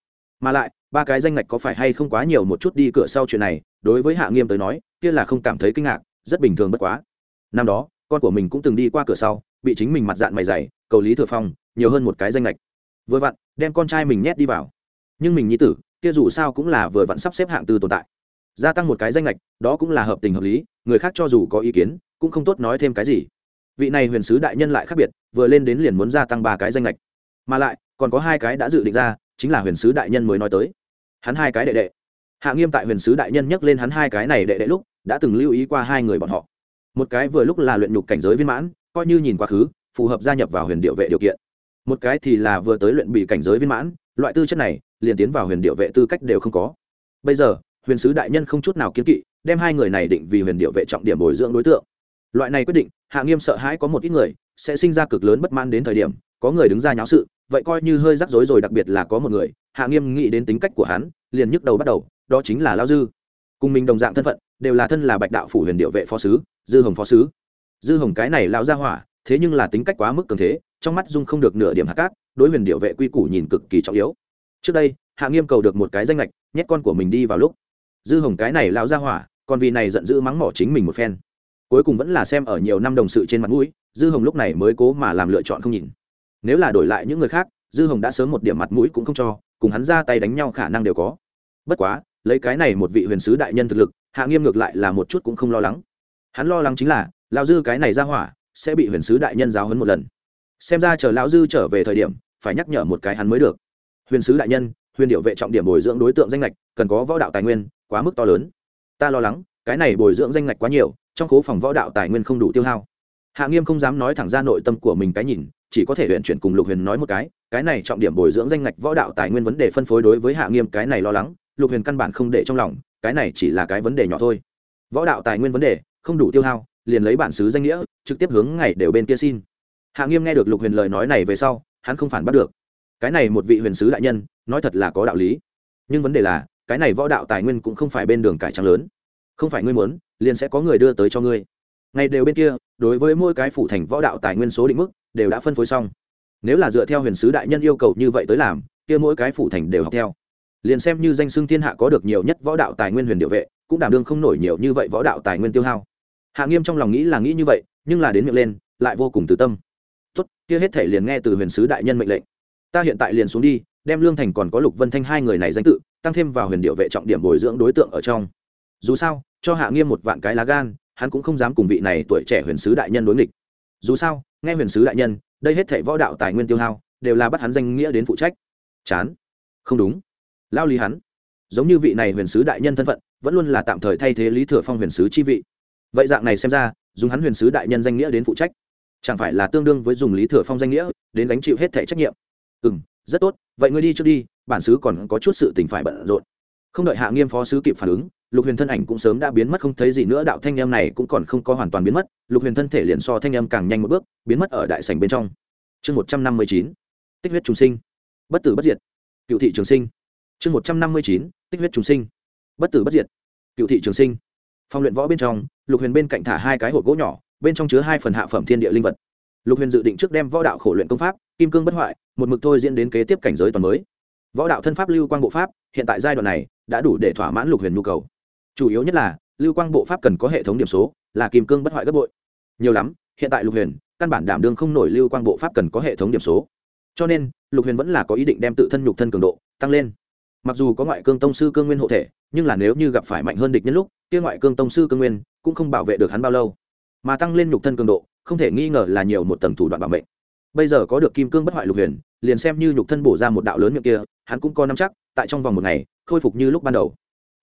Mà lại, ba cái danh lệch có phải hay không quá nhiều một chút đi cửa sau chuyện này, đối với hạ nghiêm tới nói, kia là không cảm thấy kinh ngạc, rất bình thường bất quá. Năm đó, con của mình cũng từng đi qua cửa sau, bị chính mình mặt dạng mày dày, cầu lý thừa phong, nhiều hơn một cái danh lệch vừa vặn, đem con trai mình nhét đi vào. Nhưng mình nhi tử, kia dù sao cũng là vừa vặn sắp xếp hạng tư tồn tại. Gia tăng một cái danh lệch đó cũng là hợp tình hợp lý, người khác cho dù có ý kiến cũng không tốt nói thêm cái gì. Vị này huyền sứ đại nhân lại khác biệt, vừa lên đến liền muốn gia tăng ba cái danh lệch mà lại, còn có hai cái đã dự định ra, chính là huyền sứ đại nhân mới nói tới. Hắn hai cái đệ đệ. Hạ nghiêm tại huyền sứ đại nhân nhắc lên hắn hai cái này đệ đệ lúc, đã từng lưu ý qua hai người bọn họ. Một cái vừa lúc là luyện nhục cảnh giới viên mãn, coi như nhìn quá khứ, phù hợp gia nhập vào huyền điệu vệ điều kiện. Một cái thì là vừa tới luyện bị cảnh giới viên mãn, loại tư chất này, liền tiến vào huyền điệu vệ tư cách đều không có. Bây giờ, huyền sứ đại nhân không chút nào kiến kỵ, đem hai người này định vì huyền điệu vệ trọng điểm bồi dưỡng đối tượng loại này quyết định, hạ nghiêm sợ hãi có một ít người, sẽ sinh ra cực lớn bất mãn đến thời điểm, có người đứng ra nháo sự, vậy coi như hơi rắc rối rồi đặc biệt là có một người, hạ nghiêm nghĩ đến tính cách của hắn, liền nhức đầu bắt đầu, đó chính là lao dư. Cùng mình đồng dạng thân phận, đều là thân là bạch đạo phủ huyền điệu vệ phó sứ, dư hồng phó sứ. Dư hồng cái này lao ra hỏa, thế nhưng là tính cách quá mức cường thế, trong mắt dung không được nửa điểm hạ cát, đối huyền điệu vệ quy củ nhìn cực kỳ trọng yếu. Trước đây, hạ nghiêm cầu được một cái danh lệch nhét con của mình đi vào lúc. Dư hồng cái này lao ra hỏa, còn vì này giận dữ mắng mỏ chính mình một phen cuối cùng vẫn là xem ở nhiều năm đồng sự trên mặt mũi, dư hồng lúc này mới cố mà làm lựa chọn không nhìn. Nếu là đổi lại những người khác, dư hồng đã sớm một điểm mặt mũi cũng không cho, cùng hắn ra tay đánh nhau khả năng đều có. Bất quá, lấy cái này một vị huyền sứ đại nhân thực lực, hạ nghiêm ngược lại là một chút cũng không lo lắng. Hắn lo lắng chính là lao dư cái này ra hỏa, sẽ bị huyền sứ đại nhân giáo hấn một lần. Xem ra chờ lão dư trở về thời điểm, phải nhắc nhở một cái hắn mới được. Huyền sứ đại nhân, huyền điệu vệ trọng điểm bồi dưỡng đối tượng danh lệch cần có võ đạo tài nguyên, quá mức to lớn. Ta lo lắng cái này bồi dưỡng danh ngạch quá nhiều, trong khố phòng võ đạo tài nguyên không đủ tiêu hao. Hạ nghiêm không dám nói thẳng ra nội tâm của mình cái nhìn, chỉ có thể huyện chuyển cùng lục huyền nói một cái cái này trọng điểm bồi dưỡng danh ngạch võ đạo tài nguyên vấn đề phân phối đối với hạ nghiêm cái này lo lắng, lục huyền căn bản không để trong lòng, cái này chỉ là cái vấn đề nhỏ thôi. Võ đạo tài nguyên vấn đề, không đủ tiêu hao, liền lấy bản xứ danh nghĩa, trực tiếp hướng ngày đều bên kia xin. Hạ nghiêm nghe được lục huyền lời nói này về sau, hắn không phản bắt được. Cái này một vị huyền sứ đại nhân, nói thật là có đạo lý. Nhưng vấn đề là, cái này võ đạo tài nguyên cũng không phải bên đường cải trắng lớn không phải ngươi muốn, liền sẽ có người đưa tới cho ngươi. Ngày đều bên kia, đối với mỗi cái phủ thành võ đạo tài nguyên số định mức, đều đã phân phối xong. Nếu là dựa theo huyền sứ đại nhân yêu cầu như vậy tới làm, kia mỗi cái phủ thành đều học theo. Liền xem như danh xưng thiên hạ có được nhiều nhất võ đạo tài nguyên huyền điệu vệ, cũng đảm đương không nổi nhiều như vậy võ đạo tài nguyên tiêu hao. Hạ nghiêm trong lòng nghĩ là nghĩ như vậy, nhưng là đến miệng lên, lại vô cùng từ tâm. Tốt, kia hết thể liền nghe từ huyền sứ đại nhân mệnh lệnh. Ta hiện tại liền xuống đi, đem lương thành còn có lục vân thanh hai người này danh tự, tăng thêm vào huyền điệu vệ trọng điểm bồi dưỡng đối tượng ở trong dù sao, cho hạ nghiêm một vạn cái lá gan, hắn cũng không dám cùng vị này tuổi trẻ huyền sứ đại nhân đối nghịch. Dù sao, nghe huyền sứ đại nhân, đây hết thảy võ đạo tài nguyên tiêu hao, đều là bắt hắn danh nghĩa đến phụ trách. Chán. Không đúng. Lao lý hắn. Giống như vị này huyền sứ đại nhân thân phận, vẫn luôn là tạm thời thay thế lý thừa phong huyền sứ chi vị. Vậy dạng này xem ra, dùng hắn huyền sứ đại nhân danh nghĩa đến phụ trách, chẳng phải là tương đương với dùng lý thừa phong danh nghĩa đến gánh chịu hết thẻ trách nhiệm? Ừ m rất tốt, vậy ngươi đi trước đi, bản sứ còn có chút sự tình phải bận rộn. Không đợi hạ nghiêm phó sứ kịp phản ứng lục huyền thân ảnh cũng sớm đã biến mất, không thấy gì nữa, đạo thanh em này cũng còn không có hoàn toàn biến mất. Lục huyền thân thể liền so thanh em càng nhanh một bước, biến mất ở đại sảnh bên trong. Chương một trăm năm mươi chín, tích huyết trùng sinh. Bất tử bất diệt. Cựu thị trường sinh. Chương một trăm năm mươi chín, tích huyết trùng sinh. Bất tử bất diệt. Cựu thị trường sinh. Phòng luyện võ bên trong, lục huyền bên cạnh thả hai cái hộp gỗ nhỏ, bên trong chứa hai phần hạ phẩm thiên địa linh vật. Lục huyền dự định trước đem võ đạo khổ luyện công pháp, kim cương bất hoại, một mực thôi diễn đến kế tiếp cảnh giới toàn mới. Võ đạo thân pháp lưu quang bộ pháp, hiện tại giai đoạn này, đã đủ để thỏa mãn lục huyền nhu cầu chủ yếu nhất là, lưu quang bộ pháp cần có hệ thống điểm số, là kim cương bất hoại gấp bội. Nhiều lắm, hiện tại lục huyền, căn bản đảm đương không nổi lưu quang bộ pháp cần có hệ thống điểm số. Cho nên, lục huyền vẫn là có ý định đem tự thân nhục thân cường độ, tăng lên. Mặc dù có ngoại cương tông sư cương nguyên hộ thể, nhưng là nếu như gặp phải mạnh hơn địch nhân lúc, kia ngoại cương tông sư cương nguyên cũng không bảo vệ được hắn bao lâu. Mà tăng lên nhục thân cường độ, không thể nghi ngờ là nhiều một tầng thủ đoạn bảo mệnh. Bây giờ có được kim cương bất hoại lục huyền, liền xem như nhục thân bổ ra một đạo lớn miệng kia, hắn cũng có nắm chắc, tại trong vòng một ngày, khôi phục như lúc ban đầu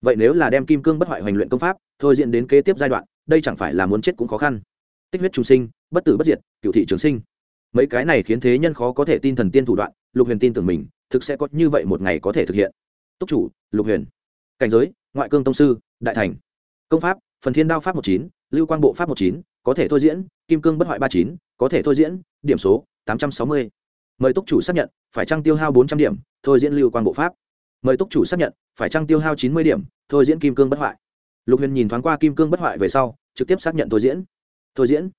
vậy nếu là đem kim cương bất hoại hoành luyện công pháp thôi diễn đến kế tiếp giai đoạn, đây chẳng phải là muốn chết cũng khó khăn. Tích huyết trung sinh, bất tử bất diệt, cựu thị trường sinh. Mấy cái này khiến thế nhân khó có thể tin thần tiên thủ đoạn, lục huyền tin tưởng mình, thực sẽ có như vậy một ngày có thể thực hiện. Túc chủ, lục huyền. Cảnh giới, ngoại cương tông sư, đại thành. Công pháp, phần thiên đao pháp một chín, lưu quang bộ pháp một chín, có thể thôi diễn, kim kim cương bất hoại ba chín, có thể thôi diễn, điểm số tám trăm sáu mươi. Mời túc chủ xác nhận, phải trăng tiêu hao bốn trăm điểm, thôi diễn lưu quan bộ pháp? Mời túc chủ xác nhận, phải trăng tiêu hao chín mươi điểm, thôi diễn kim cương bất hoại. Lục huyền nhìn thoáng qua kim cương bất hoại về sau, trực tiếp xác nhận thôi diễn. Thôi diễn?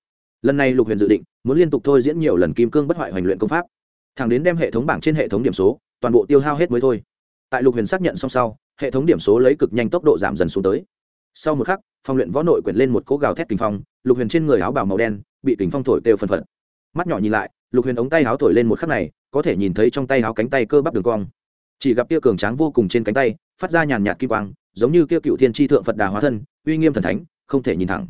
Lần này lục huyền dự định, muốn liên tục thôi diễn nhiều lần kim cương bất hoại hoành luyện công pháp. Thẳng đến đem hệ thống bảng trên hệ thống điểm số, toàn bộ tiêu hao hết mới thôi. Tại lục huyền xác nhận xong sau, hệ thống điểm số lấy cực nhanh tốc độ giảm dần xuống tới. Sau một khắc phong luyện võ nội quyển lên một cỗ gào thét kình phong, lục huyền trên người áo bào màu đen, bị kình phong thổi kêu phân phật. Mắt nhỏ nhìn lại, lục huyền ống tay áo thổi lên một khắc này, có thể nhìn thấy trong tay áo cánh tay cơ bắp đường cong chỉ gặp kia cường tráng vô cùng trên cánh tay, phát ra nhàn nhạt kim quang, giống như kia cựu thiên tri thượng phật đà hóa thân, uy nghiêm thần thánh, không thể nhìn thẳng.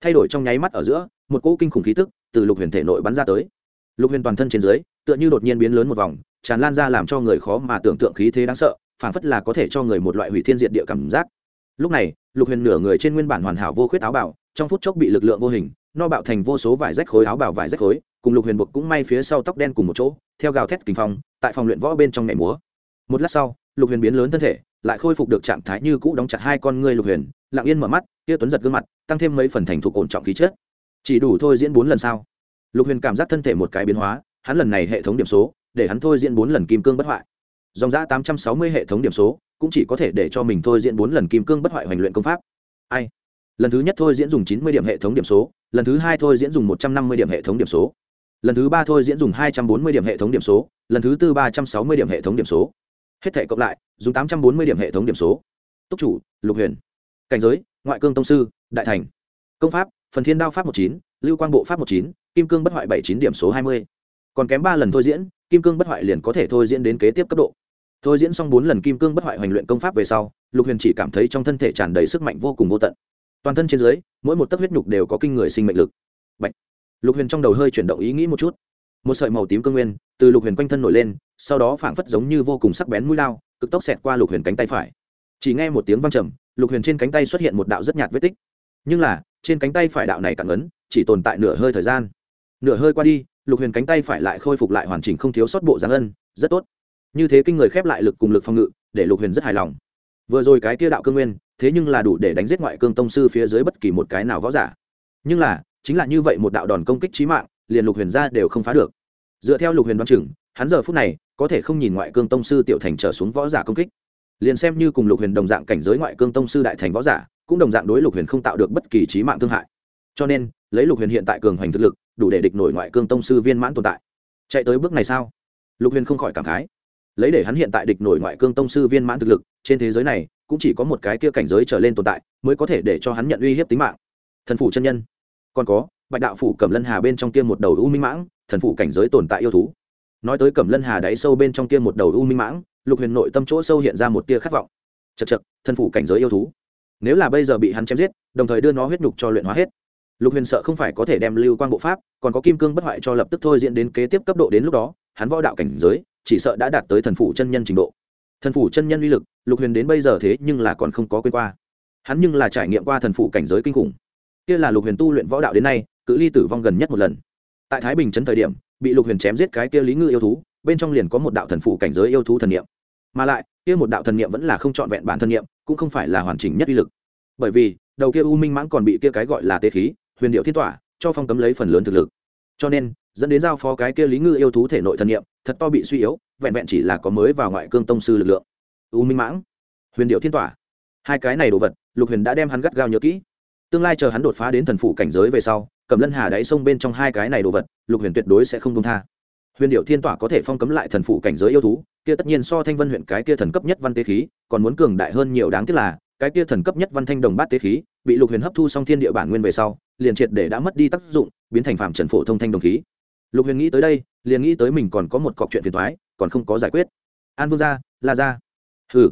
Thay đổi trong nháy mắt ở giữa, một cỗ kinh khủng khí tức từ lục huyền thể nội bắn ra tới. Lục huyền toàn thân trên dưới, tựa như đột nhiên biến lớn một vòng, tràn lan ra làm cho người khó mà tưởng tượng khí thế đáng sợ phản phất là có thể cho người một loại hủy thiên diệt địa cảm giác. Lúc này, lục huyền nửa người trên nguyên bản hoàn hảo vô khuyết áo bảo trong phút chốc bị lực lượng vô hình, no bạo thành vô số vải rách khối, áo bảo vải rách khối, cùng lục huyền buộc cũng may phía sau tóc đen cùng một chỗ, theo gào thét kinh phong, tại phòng luyện võ bên trong nhảy múa một lát sau, lục huyền biến lớn thân thể, lại khôi phục được trạng thái như cũ đóng chặt hai con ngươi lục huyền, lặng yên mở mắt, kia tuấn giật gương mặt, tăng thêm mấy phần thành thục ổn trọng khí chất. Chỉ đủ thôi diễn bốn lần sau lục huyền cảm giác thân thể một cái biến hóa, hắn lần này hệ thống điểm số, để hắn thôi diễn bốn lần kim cương bất hoại. Dòng giã tám trăm sáu mươi hệ thống điểm số, cũng chỉ có thể để cho mình thôi diễn bốn lần kim cương bất hoại hoành luyện công pháp. Ai? Lần thứ nhất thôi diễn dùng chín mươi điểm hệ thống điểm số, lần thứ hai thôi diễn dùng một trăm năm mươi điểm hệ thống điểm số. Lần thứ ba thôi diễn dùng hai trăm bốn mươi điểm hệ thống điểm số, lần thứ tư ba trăm sáu mươi điểm hệ thống điểm số hết thể cộng lại, dùng tám trăm bốn mươi điểm hệ thống điểm số. Túc chủ, lục huyền. Cảnh giới, ngoại cương tông sư, đại thành. Công pháp, phần thiên đao pháp một chín, lưu quang bộ pháp một chín, kim cương bất hoại bảy chín điểm số hai mươi. Còn kém ba lần thôi diễn, kim cương bất hoại liền có thể thôi diễn đến kế tiếp cấp độ. Thôi diễn xong bốn lần kim cương bất hoại hoành luyện công pháp về sau, lục huyền chỉ cảm thấy trong thân thể tràn đầy sức mạnh vô cùng vô tận. Toàn thân trên dưới, mỗi một tấc huyết nhục đều có kinh người sinh mệnh lực. Bạch. lục huyền trong đầu hơi chuyển động ý nghĩ một chút một sợi màu tím cơ nguyên từ lục huyền quanh thân nổi lên, sau đó phảng phất giống như vô cùng sắc bén mũi lao, cực tốc xẹt qua lục huyền cánh tay phải. Chỉ nghe một tiếng vang trầm, lục huyền trên cánh tay xuất hiện một đạo rất nhạt vết tích. Nhưng là, trên cánh tay phải đạo này cạn ấn, chỉ tồn tại nửa hơi thời gian. Nửa hơi qua đi, lục huyền cánh tay phải lại khôi phục lại hoàn chỉnh không thiếu sót bộ giáng ân, rất tốt. Như thế kinh người khép lại lực cùng lực phòng ngự, để lục huyền rất hài lòng. Vừa rồi cái tia đạo cơ nguyên, thế nhưng là đủ để đánh giết ngoại cương tông sư phía dưới bất kỳ một cái nào võ giả. Nhưng là, chính là như vậy một đạo đòn công kích trí mạng liền lục huyền ra đều không phá được. Dựa theo lục huyền đoán chừng, hắn giờ phút này có thể không nhìn ngoại cương tông sư tiểu thành trở xuống võ giả công kích. Liền xem như cùng lục huyền đồng dạng cảnh giới ngoại cương tông sư đại thành võ giả, cũng đồng dạng đối lục huyền không tạo được bất kỳ trí mạng thương hại. Cho nên, lấy lục huyền hiện tại cường hoành thực lực, đủ để địch nổi ngoại cương tông sư viên mãn tồn tại. Chạy tới bước này sao? Lục huyền không khỏi cảm khái. Lấy để hắn hiện tại địch nổi ngoại cương tông sư viên mãn thực lực, trên thế giới này, cũng chỉ có một cái kia cảnh giới trở lên tồn tại, mới có thể để cho hắn nhận uy hiếp tính mạng. Thần phủ chân nhân. Còn có bạch đạo phủ cẩm lân hà bên trong kia một đầu u minh mãng, thần phủ cảnh giới tồn tại yêu thú. Nói tới cẩm lân hà đáy sâu bên trong kia một đầu u minh mãng, lục huyền nội tâm chỗ sâu hiện ra một tia khát vọng. Chật chật thần phủ cảnh giới yêu thú. Nếu là bây giờ bị hắn chém giết, đồng thời đưa nó huyết nhục cho luyện hóa hết. Lục huyền sợ không phải có thể đem lưu quang bộ pháp, còn có kim cương bất hoại cho lập tức thôi diễn đến kế tiếp cấp độ đến lúc đó, hắn võ đạo cảnh giới, chỉ sợ đã đạt tới thần phủ chân nhân trình độ. Thần phủ chân nhân uy lực, lục huyền đến bây giờ thế nhưng là còn không có quên qua. Hắn nhưng là trải nghiệm qua thần phủ cảnh giới kinh khủng kia là lục huyền tu luyện võ đạo đến nay, cự ly tử vong gần nhất một lần. Tại thái bình trấn thời điểm, bị lục huyền chém giết cái kia lý ngư yêu thú, bên trong liền có một đạo thần phủ cảnh giới yêu thú thần niệm. Mà lại, kia một đạo thần niệm vẫn là không trọn vẹn bản thần niệm, cũng không phải là hoàn chỉnh nhất uy lực. Bởi vì, đầu kia u minh mãng còn bị kia cái gọi là tế khí, huyền điệu thiên tỏa, cho phong cấm lấy phần lớn thực lực. Cho nên, dẫn đến giao phó cái kia lý ngư yêu thú thể nội thần niệm, thật to bị suy yếu, vẹn vẹn chỉ là có mới vào ngoại cương tông sư lực lượng. U minh mãng, huyền điệu thiên tỏa. Hai cái này đồ vật, lục huyền đã đem hắn gắt gao nhớ kỹ tương lai chờ hắn đột phá đến thần phủ cảnh giới về sau cầm lân hà đáy sông bên trong hai cái này đồ vật, lục huyền tuyệt đối sẽ không công tha. Huyền điệu thiên tỏa có thể phong cấm lại thần phủ cảnh giới yêu thú, kia tất nhiên so thanh vân huyện cái kia thần cấp nhất văn tế khí, còn muốn cường đại hơn nhiều đáng tiếc là, cái kia thần cấp nhất văn thanh đồng bát tế khí, bị lục huyền hấp thu xong thiên địa bản nguyên về sau, liền triệt để đã mất đi tác dụng, biến thành phạm trần phổ thông thanh đồng khí. Lục huyền nghĩ tới đây, liền nghĩ tới mình còn có một cọc chuyện phiền thoái còn không có giải quyết. An vương gia, la gia. Ừ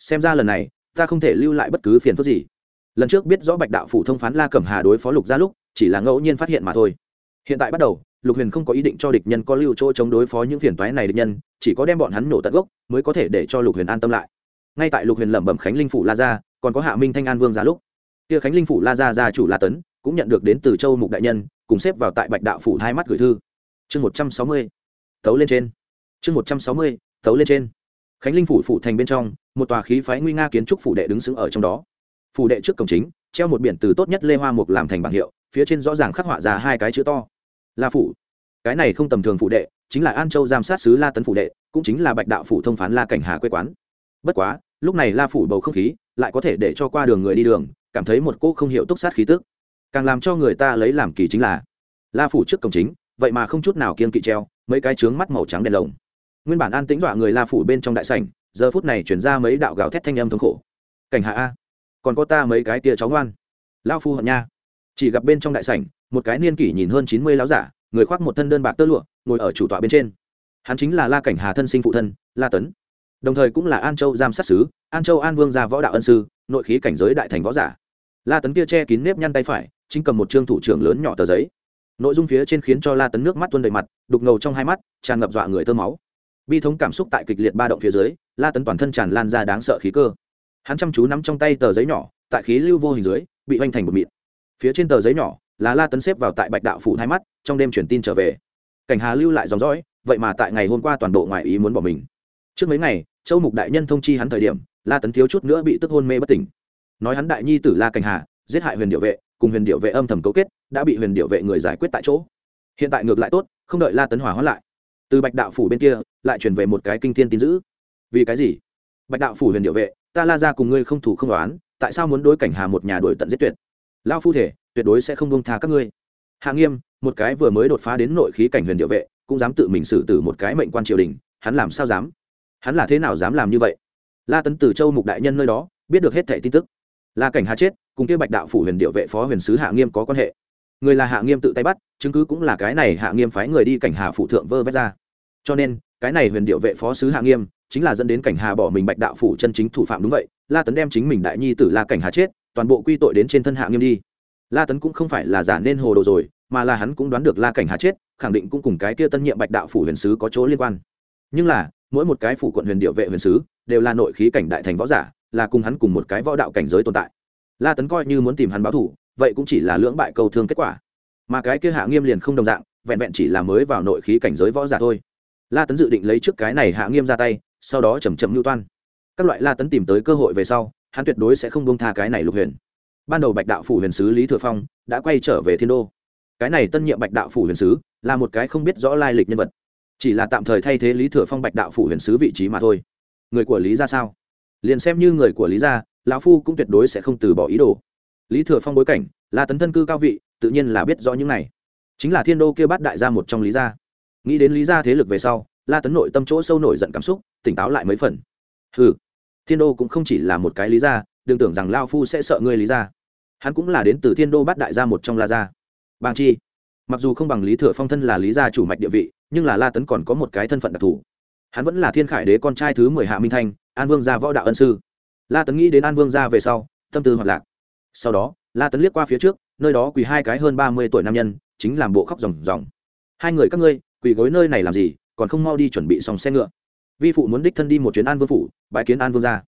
xem ra lần này, ta không thể lưu lại bất cứ phiền phức gì lần trước biết rõ bạch đạo phủ thông phán la cẩm hà đối phó lục gia lúc, chỉ là ngẫu nhiên phát hiện mà thôi. Hiện tại bắt đầu, lục huyền không có ý định cho địch nhân có lưu chỗ chống đối phó những phiền toái này địch nhân, chỉ có đem bọn hắn nổ tận gốc mới có thể để cho lục huyền an tâm lại. Ngay tại lục huyền lẩm bẩm khánh linh phủ la gia, còn có hạ minh thanh an vương ra lúc. Kia khánh linh phủ la gia gia chủ la tấn, cũng nhận được đến từ châu mục đại nhân, cùng xếp vào tại bạch đạo phủ hai mắt gửi thư. Chương một trăm sáu mươi, tấu lên trên. Chương một trăm sáu mươi, tấu lên trên. Khánh linh phủ phủ thành bên trong, một tòa khí phái nguy nga kiến trúc phủ đệ đứng sững ở trong đó phủ đệ trước cổng chính, treo một biển từ tốt nhất lê hoa mục làm thành bảng hiệu, phía trên rõ ràng khắc họa ra hai cái chữ to. La phủ. Cái này không tầm thường phủ đệ, chính là an châu giám sát sứ la tấn phủ đệ, cũng chính là bạch đạo phủ thông phán la cảnh hà quê quán. Bất quá, lúc này la phủ bầu không khí, lại có thể để cho qua đường người đi đường, cảm thấy một cô không hiểu túc sát khí tức. Càng làm cho người ta lấy làm kỳ chính là, la phủ trước cổng chính, vậy mà không chút nào kiên kỵ treo, mấy cái trướng mắt màu trắng đèn lồng. Nguyên bản an tĩnh dọa người la phủ bên trong đại sảnh, giờ phút này chuyển ra mấy đạo gào thét thanh âm thống khổ. Cảnh hạ a còn có ta mấy cái tia cháu ngoan. Lao phu hận nha. Chỉ gặp bên trong đại sảnh, một cái niên kỷ nhìn hơn chín mươi láo giả, người khoác một thân đơn bạc tơ lụa, ngồi ở chủ tọa bên trên. Hắn chính là la cảnh hà thân sinh phụ thân, la tấn. Đồng thời cũng là an châu giam sát sứ, an châu an vương gia võ đạo ân sư, nội khí cảnh giới đại thành võ giả. La tấn kia che kín nếp nhăn tay phải, chính cầm một trương thủ trưởng lớn nhỏ tờ giấy. Nội dung phía trên khiến cho la tấn nước mắt tuôn đầy mặt, đục ngầu trong hai mắt, tràn ngập dọa người tơ máu. Bi thống cảm xúc tại kịch liệt ba động phía dưới, la tấn toàn thân tràn lan ra đáng sợ khí cơ hắn chăm chú nắm trong tay tờ giấy nhỏ, tại khí lưu vô hình dưới, bị oanh thành một mịn. Phía trên tờ giấy nhỏ, là la tấn xếp vào tại bạch đạo phủ hai mắt, trong đêm truyền tin trở về. Cảnh hà lưu lại dòng dõi, vậy mà tại ngày hôm qua toàn bộ ngoại ý muốn bỏ mình. Trước mấy ngày, châu mục đại nhân thông chi hắn thời điểm, la tấn thiếu chút nữa bị tức hôn mê bất tỉnh. Nói hắn đại nhi tử la cảnh hà, giết hại huyền điệu vệ, cùng huyền điệu vệ âm thầm cấu kết, đã bị huyền điệu vệ người giải quyết tại chỗ. Hiện tại ngược lại tốt, không đợi la tấn hỏa hoãn lại. Từ bạch đạo phủ bên kia, lại truyền về một cái kinh thiên tin dữ. Vì cái gì? Bạch đạo phủ huyền điệu vệ ta la ra cùng ngươi không thủ không đoán tại sao muốn đối cảnh hà một nhà đổi tận giết tuyệt? Lao phu thể, tuyệt đối sẽ không bông tha các ngươi. Hạ nghiêm, một cái vừa mới đột phá đến nội khí cảnh huyền địa vệ, cũng dám tự mình xử tử một cái mệnh quan triều đình, hắn làm sao dám? Hắn là thế nào dám làm như vậy? La tấn từ châu mục đại nhân nơi đó, biết được hết thẻ tin tức. La cảnh hà chết, cùng kia bạch đạo phủ huyền địa vệ phó huyền sứ hạ nghiêm có quan hệ. Người là hạ nghiêm tự tay bắt, chứng cứ cũng là cái này hạ nghiêm phái người đi cảnh hà phụ thượng vơ vét ra cho nên, cái này huyền điệu vệ phó sứ hạ nghiêm chính là dẫn đến cảnh hà bỏ mình bạch đạo phủ chân chính thủ phạm đúng vậy, la tấn đem chính mình đại nhi tử la cảnh hà chết, toàn bộ quy tội đến trên thân hạ nghiêm đi. La tấn cũng không phải là giả nên hồ đồ rồi, mà là hắn cũng đoán được la cảnh hà chết, khẳng định cũng cùng cái kia tân nhiệm bạch đạo phủ huyền sứ có chỗ liên quan. Nhưng là, mỗi một cái phủ quận huyền điệu vệ huyền sứ đều là nội khí cảnh đại thành võ giả, là cùng hắn cùng một cái võ đạo cảnh giới tồn tại. La tấn coi như muốn tìm hắn báo thủ vậy cũng chỉ là lưỡng bại cầu thương kết quả. Mà cái kia hạ nghiêm liền không đồng dạng, vẹn vẹn chỉ là mới vào nội khí cảnh giới võ giả thôi la tấn dự định lấy trước cái này hạ nghiêm ra tay, sau đó chầm chậm lưu toan. Các loại la tấn tìm tới cơ hội về sau, hắn tuyệt đối sẽ không bông tha cái này lục huyền. Ban đầu bạch đạo phủ huyền sứ lý thừa phong đã quay trở về thiên đô. Cái này tân nhiệm bạch đạo phủ huyền sứ là một cái không biết rõ lai lịch nhân vật. Chỉ là tạm thời thay thế lý thừa phong bạch đạo phủ huyền sứ vị trí mà thôi. Người của lý ra sao? Liền xem như người của lý gia lão phu cũng tuyệt đối sẽ không từ bỏ ý đồ. Lý thừa phong bối cảnh là tấn thân cư cao vị, tự nhiên là biết rõ những này. Chính là thiên đô kêu bắt đại gia một trong lý gia nghĩ đến lý gia thế lực về sau, la tấn nội tâm chỗ sâu nổi giận cảm xúc, tỉnh táo lại mấy phần. Ừ thiên đô cũng không chỉ là một cái lý gia, đừng tưởng rằng lao phu sẽ sợ ngươi lý gia. Hắn cũng là đến từ thiên đô bắt đại gia một trong la gia. Bàng chi, mặc dù không bằng lý thừa phong thân là lý gia chủ mạch địa vị, nhưng là la tấn còn có một cái thân phận đặc thù. Hắn vẫn là thiên khải đế con trai thứ mười hạ minh thanh, an vương gia võ đạo ân sư. La tấn nghĩ đến an vương gia về sau, tâm tư hoạt lạc. Sau đó, la tấn liếc qua phía trước, nơi đó quỳ hai cái hơn ba mươi tuổi nam nhân, chính làm bộ khóc ròng ròng. Hai người các ngươi quỳ gối nơi này làm gì, còn không mau đi chuẩn bị xong xe ngựa. Vi phụ muốn đích thân đi một chuyến an vương phủ, bãi kiến an vương gia.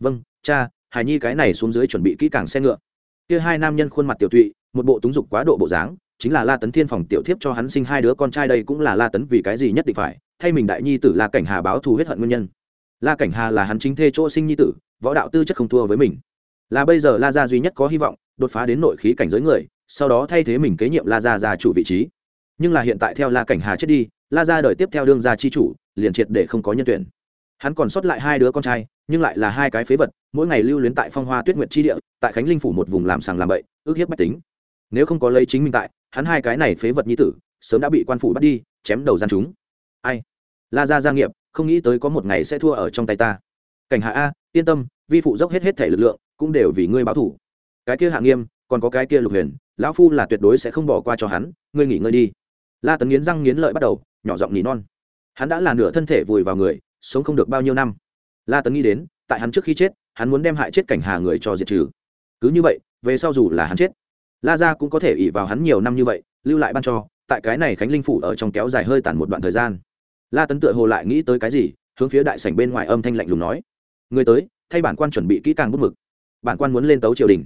Vâng cha, hải nhi cái này xuống dưới chuẩn bị kỹ càng xe ngựa. Kia hai nam nhân khuôn mặt tiểu tụy, một bộ túng dục quá độ bộ dáng, chính là la tấn thiên phòng tiểu thiếp cho hắn sinh hai đứa con trai đây cũng là la tấn vì cái gì nhất định phải, thay mình đại nhi tử la cảnh hà báo thù huyết hận nguyên nhân. La cảnh hà là hắn chính thê chỗ sinh nhi tử, võ đạo tư chất không thua với mình. Là bây giờ la gia duy nhất có hy vọng, đột phá đến nội khí cảnh giới người, sau đó thay thế mình kế nhiệm la gia gia chủ vị trí nhưng là hiện tại theo la cảnh hà chết đi, la gia đời tiếp theo đương gia chi chủ, liền triệt để không có nhân tuyển. Hắn còn sót lại hai đứa con trai, nhưng lại là hai cái phế vật, mỗi ngày lưu luyến tại phong hoa tuyết nguyệt chi địa, tại khánh linh phủ một vùng làm sàng làm bậy, ước hiếp bách tính. Nếu không có lấy chính mình tại, hắn hai cái này phế vật nhi tử, sớm đã bị quan phủ bắt đi, chém đầu gian chúng. Ai? La gia gia nghiệp, không nghĩ tới có một ngày sẽ thua ở trong tay ta. Cảnh hạ a, yên tâm, vi phụ dốc hết hết thể lực lượng, cũng đều vì ngươi báo thủ. Cái kia hạ nghiêm, còn có cái kia lục huyền, lão phu là tuyệt đối sẽ không bỏ qua cho hắn, ngươi nghỉ ngơi đi la tấn nghiến răng nghiến lợi bắt đầu, nhỏ giọng nỉ non. Hắn đã là nửa thân thể vùi vào người, sống không được bao nhiêu năm. La tấn nghĩ đến, tại hắn trước khi chết, hắn muốn đem hại chết cảnh hà người cho diệt trừ. Cứ như vậy, về sau dù là hắn chết, la gia cũng có thể ỉ vào hắn nhiều năm như vậy, lưu lại ban cho, tại cái này khánh linh phủ ở trong kéo dài hơi tàn một đoạn thời gian. La tấn tựa hồ lại nghĩ tới cái gì, hướng phía đại sảnh bên ngoài âm thanh lạnh lùng nói. Người tới, thay bản quan chuẩn bị kỹ càng bút mực. Bản quan muốn lên tấu triều đình.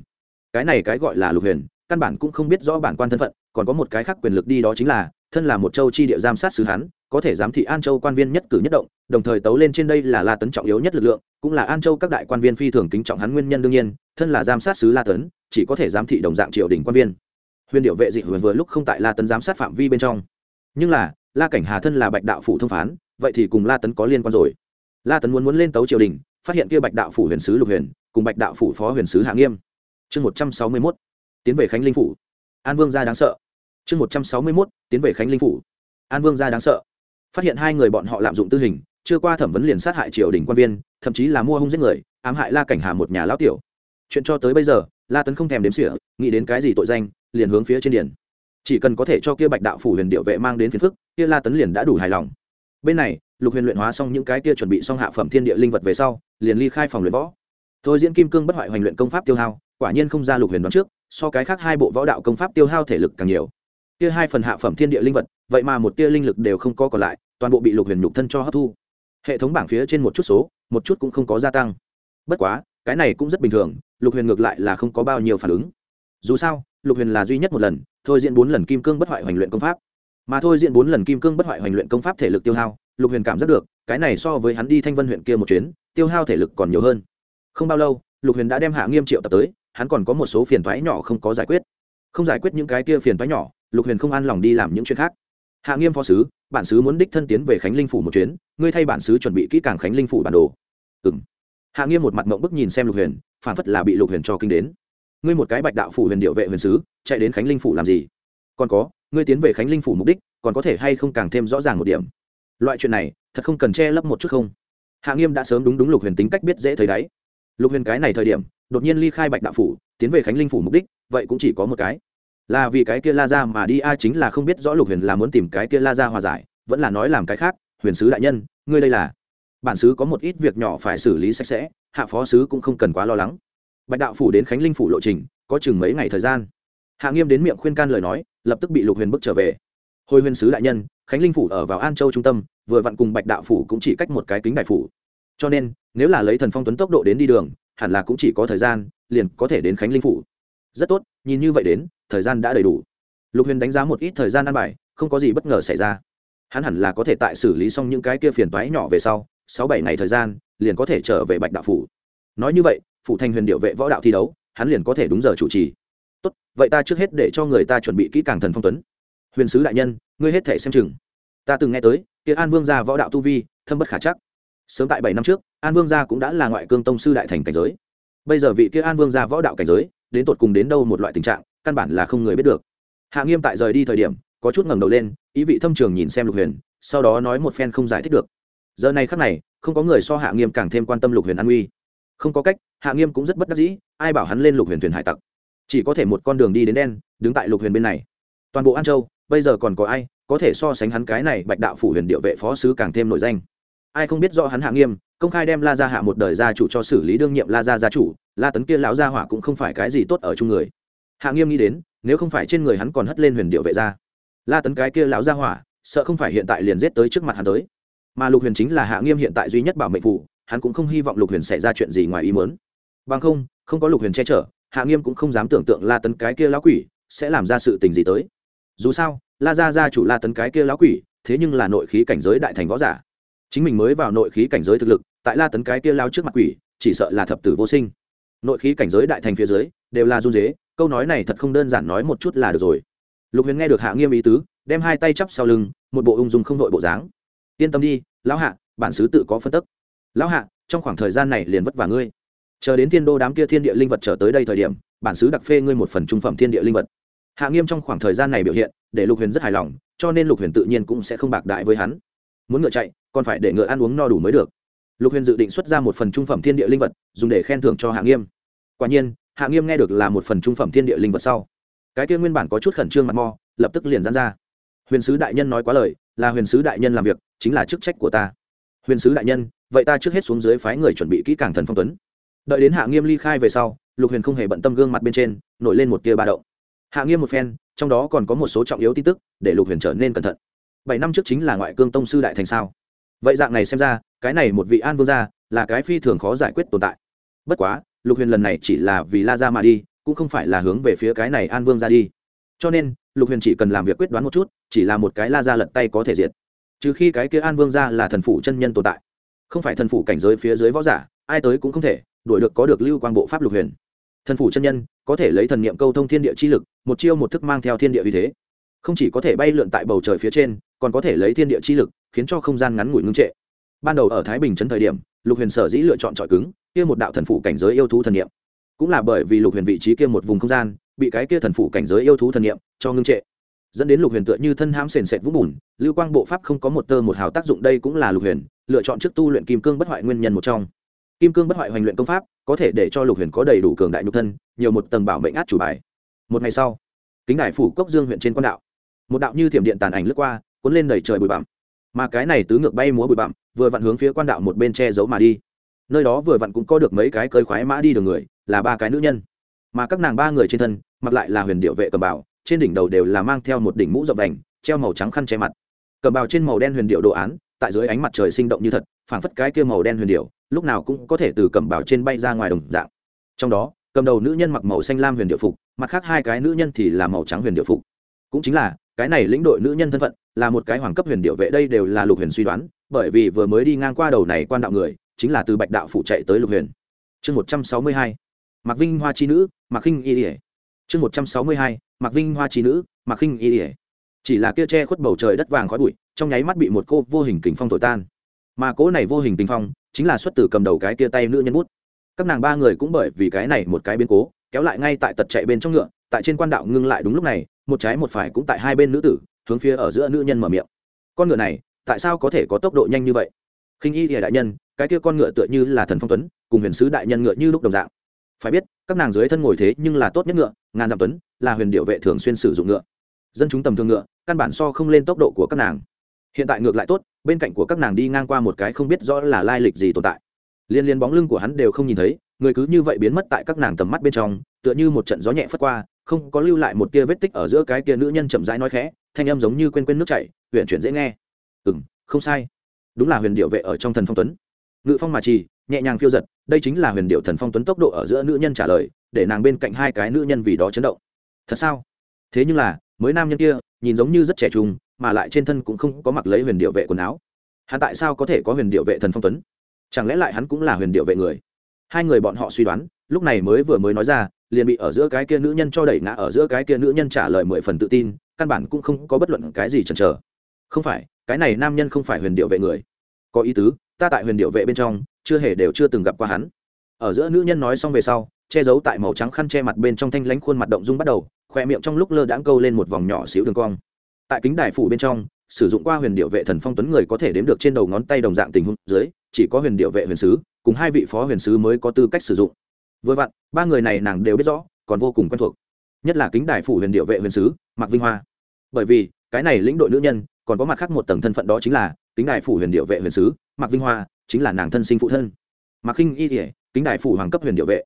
Cái này cái gọi là lục huyền, căn bản cũng không biết rõ bản quan thân phận, còn có một cái khác quyền lực đi đó chính là thân là một châu chi địa giám sát sứ hắn có thể giám thị an châu quan viên nhất cử nhất động, đồng thời tấu lên trên đây là la tấn trọng yếu nhất lực lượng, cũng là an châu các đại quan viên phi thường kính trọng hắn nguyên nhân đương nhiên, thân là giám sát sứ la tấn, chỉ có thể giám thị đồng dạng triều đình quan viên. Huyền điệu vệ dị huyền vừa lúc không tại la tấn giám sát phạm vi bên trong. Nhưng là, la cảnh hà thân là bạch đạo phủ thông phán, vậy thì cùng la tấn có liên quan rồi. La tấn muốn muốn lên tấu triều đình, phát hiện kia bạch đạo phủ huyền sứ lục huyền, cùng bạch đạo phủ phó huyền sứ hạ nghiêm. Chương một trăm sáu mươi mốt. Tiến về khánh linh phủ. An vương gia đáng sợ chương một trăm sáu mươi mốt, tiến về khánh linh phủ. An vương gia đáng sợ. Phát hiện hai người bọn họ lạm dụng tư hình, chưa qua thẩm vấn liền sát hại triều đình quan viên, thậm chí là mua hung giết người, ám hại la cảnh hà một nhà lão tiểu. Chuyện cho tới bây giờ, la tấn không thèm đếm xỉa, nghĩ đến cái gì tội danh, liền hướng phía trên điển chỉ cần có thể cho kia bạch đạo phủ huyền điệu vệ mang đến phiền phức, kia la tấn liền đã đủ hài lòng. Bên này, lục huyền luyện hóa xong những cái kia chuẩn bị xong hạ phẩm thiên địa linh vật về sau, liền ly khai phòng luyện võ. Thôi diễn kim cương bất hoại hoành luyện công pháp tiêu hao, quả nhiên không ra lục huyền đoán trước, so cái khác hai bộ võ đạo công pháp tiêu hao thể lực càng nhiều kia hai phần hạ phẩm thiên địa linh vật, vậy mà một tia linh lực đều không có còn lại, toàn bộ bị lục huyền nhục thân cho hấp thu. Hệ thống bảng phía trên một chút số, một chút cũng không có gia tăng. Bất quá, cái này cũng rất bình thường, lục huyền ngược lại là không có bao nhiêu phản ứng. Dù sao, lục huyền là duy nhất một lần, thôi diễn bốn lần kim cương bất hoại hoành luyện công pháp. Mà thôi diễn bốn lần kim cương bất hoại hoành luyện công pháp thể lực tiêu hao, lục huyền cảm giác được, cái này so với hắn đi thanh vân huyện kia một chuyến, tiêu hao thể lực còn nhiều hơn. Không bao lâu, lục huyền đã đem hạ nghiêm triệu tập tới, hắn còn có một số phiền thoái nhỏ không có giải quyết. Không giải quyết những cái kia phiền thoái nhỏ lục huyền không an lòng đi làm những chuyện khác. Hạ nghiêm phó sứ, bản sứ muốn đích thân tiến về khánh linh phủ một chuyến, ngươi thay bản sứ chuẩn bị kỹ càng khánh linh phủ bản đồ. Ừ m hạ nghiêm một mặt mộng bức nhìn xem lục huyền, phản phất là bị lục huyền cho kinh đến. Ngươi một cái bạch đạo phủ huyền điệu vệ huyền sứ, chạy đến khánh linh phủ làm gì? Còn có, ngươi tiến về khánh linh phủ mục đích, còn có thể hay không càng thêm rõ ràng một điểm? Loại chuyện này, thật không cần che lấp một chút không? Hạ nghiêm đã sớm đúng đúng lục huyền tính cách biết dễ thấy đáy lục huyền cái này thời điểm, đột nhiên ly khai bạch đạo phủ, tiến về khánh linh phủ mục đích, vậy cũng chỉ có một cái là vì cái kia la ra mà đi a chính là không biết rõ lục huyền là muốn tìm cái kia la ra hòa giải, vẫn là nói làm cái khác, huyền sứ đại nhân, ngươi đây là bản sứ có một ít việc nhỏ phải xử lý sạch sẽ, hạ phó sứ cũng không cần quá lo lắng. Bạch đạo phủ đến khánh linh phủ lộ trình, có chừng mấy ngày thời gian. Hạ nghiêm đến miệng khuyên can lời nói, lập tức bị lục huyền bức trở về. Hồi huyền sứ đại nhân, khánh linh phủ ở vào an châu trung tâm, vừa vặn cùng bạch đạo phủ cũng chỉ cách một cái kính đại phủ. Cho nên, nếu là lấy thần phong tuấn tốc độ đến đi đường, hẳn là cũng chỉ có thời gian, liền có thể đến khánh linh phủ. Rất tốt nhìn như vậy đến, thời gian đã đầy đủ. Lục huyền đánh giá một ít thời gian ăn bài, không có gì bất ngờ xảy ra. Hắn hẳn là có thể tại xử lý xong những cái kia phiền toái nhỏ về sau, sáu bảy ngày thời gian, liền có thể trở về bạch đạo phủ. Nói như vậy, phụ thành huyền điệu vệ võ đạo thi đấu, hắn liền có thể đúng giờ chủ trì. Tốt, vậy ta trước hết để cho người ta chuẩn bị kỹ càng thần phong tuấn. Huyền sứ đại nhân, ngươi hết thể xem chừng. Ta từng nghe tới, kia an vương gia võ đạo tu vi, thâm bất khả chắc. Sớm tại bảy năm trước, an vương gia cũng đã là ngoại cương tông sư đại thành cảnh giới. Bây giờ vị kia an vương gia võ đạo cảnh giới đến tột cùng đến đâu một loại tình trạng, căn bản là không người biết được. Hạ nghiêm tại rời đi thời điểm, có chút ngẩng đầu lên, ý vị thâm trường nhìn xem lục huyền, sau đó nói một phen không giải thích được. Giờ này khắc này, không có người so hạ nghiêm càng thêm quan tâm lục huyền an uy. Không có cách, hạ nghiêm cũng rất bất đắc dĩ, ai bảo hắn lên lục huyền thuyền hải tặc. Chỉ có thể một con đường đi đến đen, đứng tại lục huyền bên này. Toàn bộ an châu, bây giờ còn có ai có thể so sánh hắn cái này bạch đạo phủ huyền điệu vệ phó sứ càng thêm nổi danh? Ai không biết rõ hắn hạ nghiêm công khai đem la gia hạ một đời gia chủ cho xử lý đương nhiệm la gia gia chủ, la tấn kia lão gia hỏa cũng không phải cái gì tốt ở chung người. Hạ nghiêm nghĩ đến, nếu không phải trên người hắn còn hất lên huyền điệu vệ gia, la tấn cái kia lão gia hỏa, sợ không phải hiện tại liền giết tới trước mặt hắn tới. Mà lục huyền chính là hạ nghiêm hiện tại duy nhất bảo mệnh phụ, hắn cũng không hy vọng lục huyền xảy ra chuyện gì ngoài ý muốn. Bằng không không có lục huyền che chở, hạ nghiêm cũng không dám tưởng tượng la tấn cái kia lão quỷ sẽ làm ra sự tình gì tới. Dù sao, la gia gia chủ la tấn cái kia lão quỷ, thế nhưng là nội khí cảnh giới đại thành võ giả. Chính mình mới vào nội khí cảnh giới thực lực tại la tấn cái kia lao trước mặt quỷ, chỉ sợ là thập tử vô sinh. Nội khí cảnh giới đại thành phía dưới, đều là run dế câu nói này thật không đơn giản nói một chút là được rồi. Lục huyền nghe được hạ nghiêm ý tứ, đem hai tay chắp sau lưng, một bộ ung dung không đội bộ dáng. Yên tâm đi, lão hạ, bản xứ tự có phân tức. Lão hạ, trong khoảng thời gian này liền vất vả ngươi. Chờ đến thiên đô đám kia thiên địa linh vật trở tới đây thời điểm, bản xứ đặc phê ngươi một phần trung phẩm thiên địa linh vật. Hạ nghiêm trong khoảng thời gian này biểu hiện, để lục huyền rất hài lòng, cho nên lục huyền tự nhiên cũng sẽ không bạc đại với hắn. Muốn ngựa chạy, còn phải để ngựa ăn uống no đủ mới được lục huyền dự định xuất ra một phần trung phẩm thiên địa linh vật, dùng để khen thưởng cho hạ nghiêm. Quả nhiên, hạ nghiêm nghe được là một phần trung phẩm thiên địa linh vật sau. Cái kia nguyên bản có chút khẩn trương mặt mò lập tức liền dán ra. Huyền sứ đại nhân nói quá lời, là huyền sứ đại nhân làm việc, chính là chức trách của ta. Huyền sứ đại nhân, vậy ta trước hết xuống dưới phái người chuẩn bị kỹ càng thần phong tuấn. Đợi đến hạ nghiêm ly khai về sau, lục huyền không hề bận tâm gương mặt bên trên, nổi lên một tia ba đậu hạ nghiêm một phen, trong đó còn có một số trọng yếu tin tức, để lục huyền trở nên cẩn thận. Bảy năm trước chính là ngoại cương tông sư đại thành sao? Vậy dạng này xem ra cái này một vị an vương gia là cái phi thường khó giải quyết tồn tại. Bất quá, lục huyền lần này chỉ là vì la ra mà đi, cũng không phải là hướng về phía cái này an vương ra đi. Cho nên, lục huyền chỉ cần làm việc quyết đoán một chút, chỉ là một cái la ra lật tay có thể diệt. Trừ khi cái kia an vương ra là thần phủ chân nhân tồn tại. Không phải thần phủ cảnh giới phía dưới võ giả, ai tới cũng không thể đuổi được có được lưu quang bộ pháp lục huyền. Thần phủ chân nhân có thể lấy thần niệm câu thông thiên địa chi lực, một chiêu một thức mang theo thiên địa uy thế. Không chỉ có thể bay lượn tại bầu trời phía trên, còn có thể lấy thiên địa chi lực, khiến cho không gian ngắn ngủi ngưng trệ ban đầu ở thái bình trấn thời điểm, lục huyền sở dĩ lựa chọn trọi cứng, kia một đạo thần phủ cảnh giới yêu thú thần niệm. Cũng là bởi vì lục huyền vị trí kia một vùng không gian, bị cái kia thần phủ cảnh giới yêu thú thần niệm cho ngưng trệ. Dẫn đến lục huyền tựa như thân hãm sền sệt vũng bùn, lưu quang bộ pháp không có một tơ một hào tác dụng đây cũng là lục huyền lựa chọn trước tu luyện kim cương bất hoại nguyên nhân một trong. Kim cương bất hoại hoành luyện công pháp, có thể để cho lục huyền có đầy đủ cường đại nhục thân, nhiều một tầng bảo mệnh át chủ bài. Một ngày sau, kính đại phủ cốc dương huyện trên quan đạo. Một đạo như thiểm điện tàn ảnh lướt qua, cuốn lên đầy trời bụi bặm. Mà cái này tứ ngược bay múa bụi bặm vừa vặn hướng phía quan đạo một bên che giấu mà đi. Nơi đó vừa vặn cũng có được mấy cái cơi khoái mã đi đường người, là ba cái nữ nhân. Mà các nàng ba người trên thân, mặc lại là huyền điệu vệ cầm bảo trên đỉnh đầu đều là mang theo một đỉnh mũ rộng đành treo màu trắng khăn che mặt. Cầm bào trên màu đen huyền điệu đồ án, tại dưới ánh mặt trời sinh động như thật, phảng phất cái kia màu đen huyền điệu, lúc nào cũng có thể từ cầm bào trên bay ra ngoài đồng dạng. Trong đó, cầm đầu nữ nhân mặc màu xanh lam huyền điệu phục, mặt khác hai cái nữ nhân thì là màu trắng huyền điệu phục. Cũng chính là, cái này lĩnh đội nữ nhân thân phận, là một cái hoàng cấp huyền điệu vệ, đây đều là lục huyền suy đoán bởi vì vừa mới đi ngang qua đầu này quan đạo người, chính là từ bạch đạo phụ chạy tới lục huyền. Chương một trăm sáu mươi hai, mạc vinh hoa chi nữ, mạc khinh y ỉa chương một trăm sáu mươi hai, mạc vinh hoa chi nữ, mạc khinh y ỉa chỉ là kia che khuất bầu trời đất vàng khói bụi, trong nháy mắt bị một cô vô hình kính phong thổi tan. Mà cô này vô hình kính phong chính là xuất từ cầm đầu cái kia tay nữ nhân bút. Các nàng ba người cũng bởi vì cái này một cái biến cố, kéo lại ngay tại tật chạy bên trong ngựa, tại trên quan đạo ngưng lại đúng lúc này, một trái một phải cũng tại hai bên nữ tử, hướng phía ở giữa nữ nhân mở miệng. Con ngựa này tại sao có thể có tốc độ nhanh như vậy? Khinh y thì đại nhân, cái kia con ngựa tựa như là thần phong tuấn, cùng huyền sứ đại nhân ngựa như lúc đồng dạng. Phải biết, các nàng dưới thân ngồi thế nhưng là tốt nhất ngựa, ngàn dặm tuấn, là huyền điệu vệ thường xuyên sử dụng ngựa. Dân chúng tầm thường ngựa, căn bản so không lên tốc độ của các nàng. Hiện tại ngược lại tốt, bên cạnh của các nàng đi ngang qua một cái không biết rõ là lai lịch gì tồn tại. Liên liên bóng lưng của hắn đều không nhìn thấy, người cứ như vậy biến mất tại các nàng tầm mắt bên trong, tựa như một trận gió nhẹ phất qua, không có lưu lại một tia vết tích ở giữa cái kia nữ nhân chậm rãi nói khẽ, thanh âm giống như quên quên nước chảy huyện chuyển dễ nghe ừ m không sai. Đúng là huyền điệu vệ ở trong thần phong tuấn. Ngự phong mà trì, nhẹ nhàng phiêu giật, đây chính là huyền điệu thần phong tuấn tốc độ ở giữa nữ nhân trả lời, để nàng bên cạnh hai cái nữ nhân vì đó chấn động. Thật sao? Thế nhưng là, mới nam nhân kia, nhìn giống như rất trẻ trung, mà lại trên thân cũng không có mặc lấy huyền điệu vệ quần áo. Hắn tại sao có thể có huyền điệu vệ thần phong tuấn? Chẳng lẽ lại hắn cũng là huyền điệu vệ người? Hai người bọn họ suy đoán, lúc này mới vừa mới nói ra, liền bị ở giữa cái kia nữ nhân cho đẩy ngã, ở giữa cái kia nữ nhân trả lời mười phần tự tin, căn bản cũng không có bất luận cái gì chần chờ. Không phải cái này nam nhân không phải huyền điệu vệ người. Có ý tứ, ta tại huyền điệu vệ bên trong, chưa hề đều chưa từng gặp qua hắn. Ở giữa nữ nhân nói xong về sau, che giấu tại màu trắng khăn che mặt bên trong thanh lãnh khuôn mặt động dung bắt đầu, khoe miệng trong lúc lơ đãng câu lên một vòng nhỏ xíu đường cong. Tại kính đài phủ bên trong, sử dụng qua huyền điệu vệ thần phong tuấn người có thể đếm được trên đầu ngón tay đồng dạng tình huống dưới, chỉ có huyền điệu vệ huyền sứ, cùng hai vị phó huyền sứ mới có tư cách sử dụng. Vừa vặn, ba người này nàng đều biết rõ, còn vô cùng quen thuộc. Nhất là kính đài phủ huyền điệu vệ huyền sứ, mạc vinh hoa. Bởi vì, cái này lĩnh đội nữ nhân còn có mặt khác một tầng thân phận đó chính là kính đại phủ huyền điệu vệ huyền sứ, mạc vinh hoa chính là nàng thân sinh phụ thân. Mạc khinh y rỉa kính đại phủ hoàng cấp huyền điệu vệ.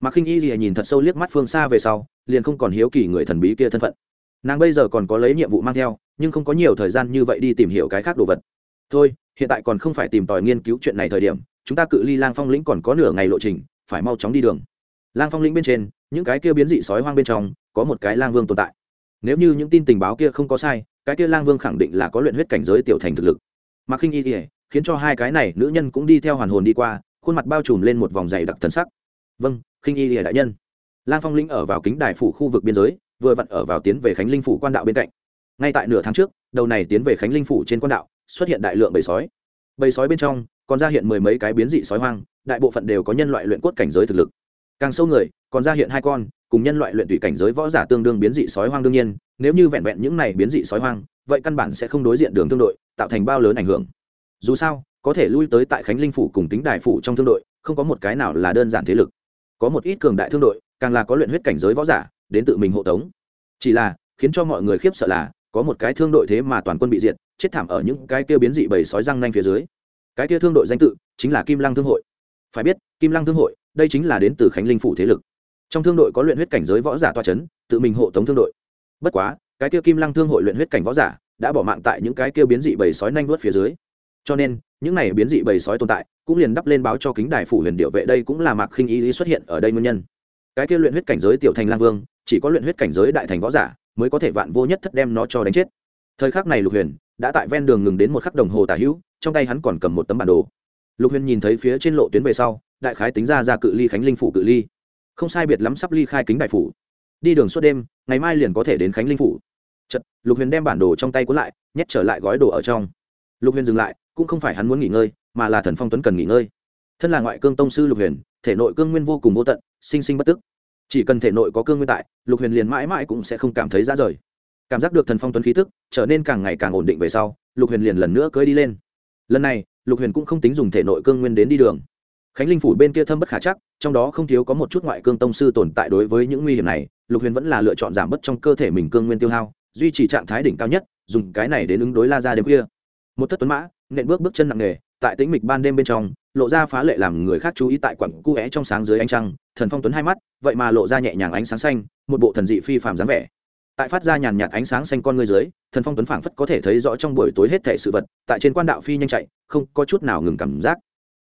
Mạc khinh y rỉa nhìn thật sâu liếc mắt phương xa về sau, liền không còn hiếu kỳ người thần bí kia thân phận. Nàng bây giờ còn có lấy nhiệm vụ mang theo, nhưng không có nhiều thời gian như vậy đi tìm hiểu cái khác đồ vật. Thôi, hiện tại còn không phải tìm tòi nghiên cứu chuyện này thời điểm, chúng ta cự ly lang phong lĩnh còn có nửa ngày lộ trình, phải mau chóng đi đường. Lang phong lĩnh bên trên, những cái kia biến dị sói hoang bên trong, có một cái lang vương tồn tại nếu như những tin tình báo kia không có sai, cái kia lang vương khẳng định là có luyện huyết cảnh giới tiểu thành thực lực. Mà khinh y thì khiến cho hai cái này nữ nhân cũng đi theo hoàn hồn đi qua, khuôn mặt bao trùm lên một vòng dày đặc thần sắc. Vâng khinh y thì đại nhân. Lang phong Linh ở vào kính đài phủ khu vực biên giới, vừa vặn ở vào tiến về khánh linh phủ quan đạo bên cạnh. Ngay tại nửa tháng trước, đầu này tiến về khánh linh phủ trên quan đạo, xuất hiện đại lượng bầy sói. Bầy sói bên trong, còn ra hiện mười mấy cái biến dị sói hoang, đại bộ phận đều có nhân loại luyện cốt cảnh giới thực lực. Càng sâu người, còn ra hiện hai con cùng nhân loại luyện tùy cảnh giới võ giả tương đương biến dị sói hoang đương nhiên, nếu như vẹn vẹn những này biến dị sói hoang, vậy căn bản sẽ không đối diện đường thương đội, tạo thành bao lớn ảnh hưởng. Dù sao, có thể lui tới tại khánh linh phủ cùng tính đài phủ trong thương đội, không có một cái nào là đơn giản thế lực. Có một ít cường đại thương đội, càng là có luyện huyết cảnh giới võ giả, đến tự mình hộ tống. Chỉ là, khiến cho mọi người khiếp sợ là, có một cái thương đội thế mà toàn quân bị diệt, chết thảm ở những cái kia biến dị bầy sói răng nanh phía dưới. Cái kia thương đội danh tự chính là kim lăng thương hội. Phải biết, kim lăng thương hội, đây chính là đến từ khánh linh phủ thế lực trong thương đội có luyện huyết cảnh giới võ giả toa c h ấ n tự mình hộ tống thương đội. Bất quá, cái kia kim lăng thương hội luyện huyết cảnh võ giả đã bỏ mạng tại những cái kia biến dị bầy sói nanh vớt phía dưới. Cho nên, những này biến dị bầy sói tồn tại cũng liền đắp lên báo cho kính đài phủ huyền điệu vệ đây cũng là mạc khinh ý lý xuất hiện ở đây nguyên nhân. Cái kia luyện huyết cảnh giới tiểu thành lang vương, chỉ có luyện huyết cảnh giới đại thành võ giả mới có thể vạn vô nhất thất đem nó cho đánh chết. Thời khắc này lục huyền đã tại ven đường ngừng đến một khắc đồng hồ tả hữu, trong tay hắn còn cầm một tấm bản đồ. Lục huyền nhìn thấy phía trên lộ tuyến về sau, đại khái tính ra ra cự ly khánh linh phủ cự ly không sai biệt lắm sắp ly khai kính đại phủ. Đi đường suốt đêm, ngày mai liền có thể đến khánh linh phủ. Chật lục huyền đem bản đồ trong tay cuốn lại, nhét trở lại gói đồ ở trong. Lục huyền dừng lại, cũng không phải hắn muốn nghỉ ngơi, mà là thần phong tuấn cần nghỉ ngơi. Thân là ngoại cương tông sư lục huyền, thể nội cương nguyên vô cùng vô tận, sinh sinh bất tức. Chỉ cần thể nội có cương nguyên tại, lục huyền liền mãi mãi cũng sẽ không cảm thấy ra rời. Cảm giác được thần phong tuấn khí tức trở nên càng ngày càng ổn định về sau, lục huyền liền lần nữa cưới đi lên. Lần này, lục huyền cũng không tính dùng thể nội cương nguyên đến đi đường khánh linh phủ bên kia thâm bất khả chắc, trong đó không thiếu có một chút ngoại cương tông sư tồn tại đối với những nguy hiểm này, lục huyền vẫn là lựa chọn giảm bớt trong cơ thể mình cương nguyên tiêu hao, duy trì trạng thái đỉnh cao nhất, dùng cái này đến ứng đối la ra đêm khuya. Một thất tuấn mã, nện bước bước chân nặng nề, tại tĩnh mịch ban đêm bên trong, lộ ra phá lệ làm người khác chú ý tại quặng cu é trong sáng dưới ánh trăng, thần phong tuấn hai mắt, vậy mà lộ ra nhẹ nhàng ánh sáng xanh, một bộ thần dị phi phàm dáng vẻ. Tại phát ra nhàn nhạt ánh sáng xanh con ngươi dưới, thần phong tuấn phảng phất có thể thấy rõ trong buổi tối hết thể sự vật, tại trên quan đạo phi nhanh chạy, không có chút nào ngừng cảm giác.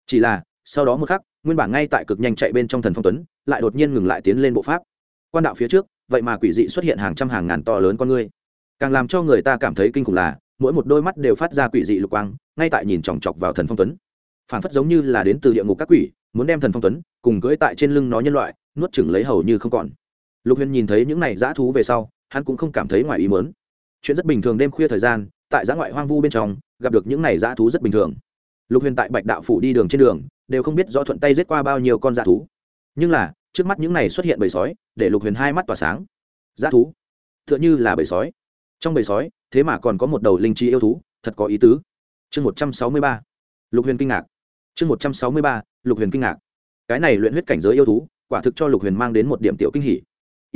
Chỉ là sau đó một khắc, nguyên bản ngay tại cực nhanh chạy bên trong thần phong tuấn, lại đột nhiên ngừng lại tiến lên bộ pháp. Quan đạo phía trước, vậy mà quỷ dị xuất hiện hàng trăm hàng ngàn to lớn con ngươi càng làm cho người ta cảm thấy kinh khủng là, mỗi một đôi mắt đều phát ra quỷ dị lục quang, ngay tại nhìn chòng chọc vào thần phong tuấn. Phản phất giống như là đến từ địa ngục các quỷ, muốn đem thần phong tuấn cùng cưỡi tại trên lưng nó nhân loại, nuốt chửng lấy hầu như không còn. Lục huyền nhìn thấy những này dã thú về sau, hắn cũng không cảm thấy ngoài ý mớn chuyện rất bình thường đêm khuya thời gian, tại giã ngoại hoang vu bên trong, gặp được những này dã thú rất bình thường. Lục huyền tại bạch đạo phủ đi đường trên đường đều không biết rõ thuận tay giết qua bao nhiêu con dã thú. Nhưng là, trước mắt những này xuất hiện bầy sói, để lục huyền hai mắt tỏa sáng. Dã thú? T h ư ợ n là bầy sói. Trong bầy sói, thế mà còn có một đầu linh trí yêu thú, thật có ý tứ. Chương một trăm sáu mươi ba. Lục huyền kinh ngạc. Chương một trăm sáu mươi ba, lục huyền kinh ngạc. Cái này luyện huyết cảnh giới yêu thú, quả thực cho lục huyền mang đến một điểm tiểu kinh hỉ.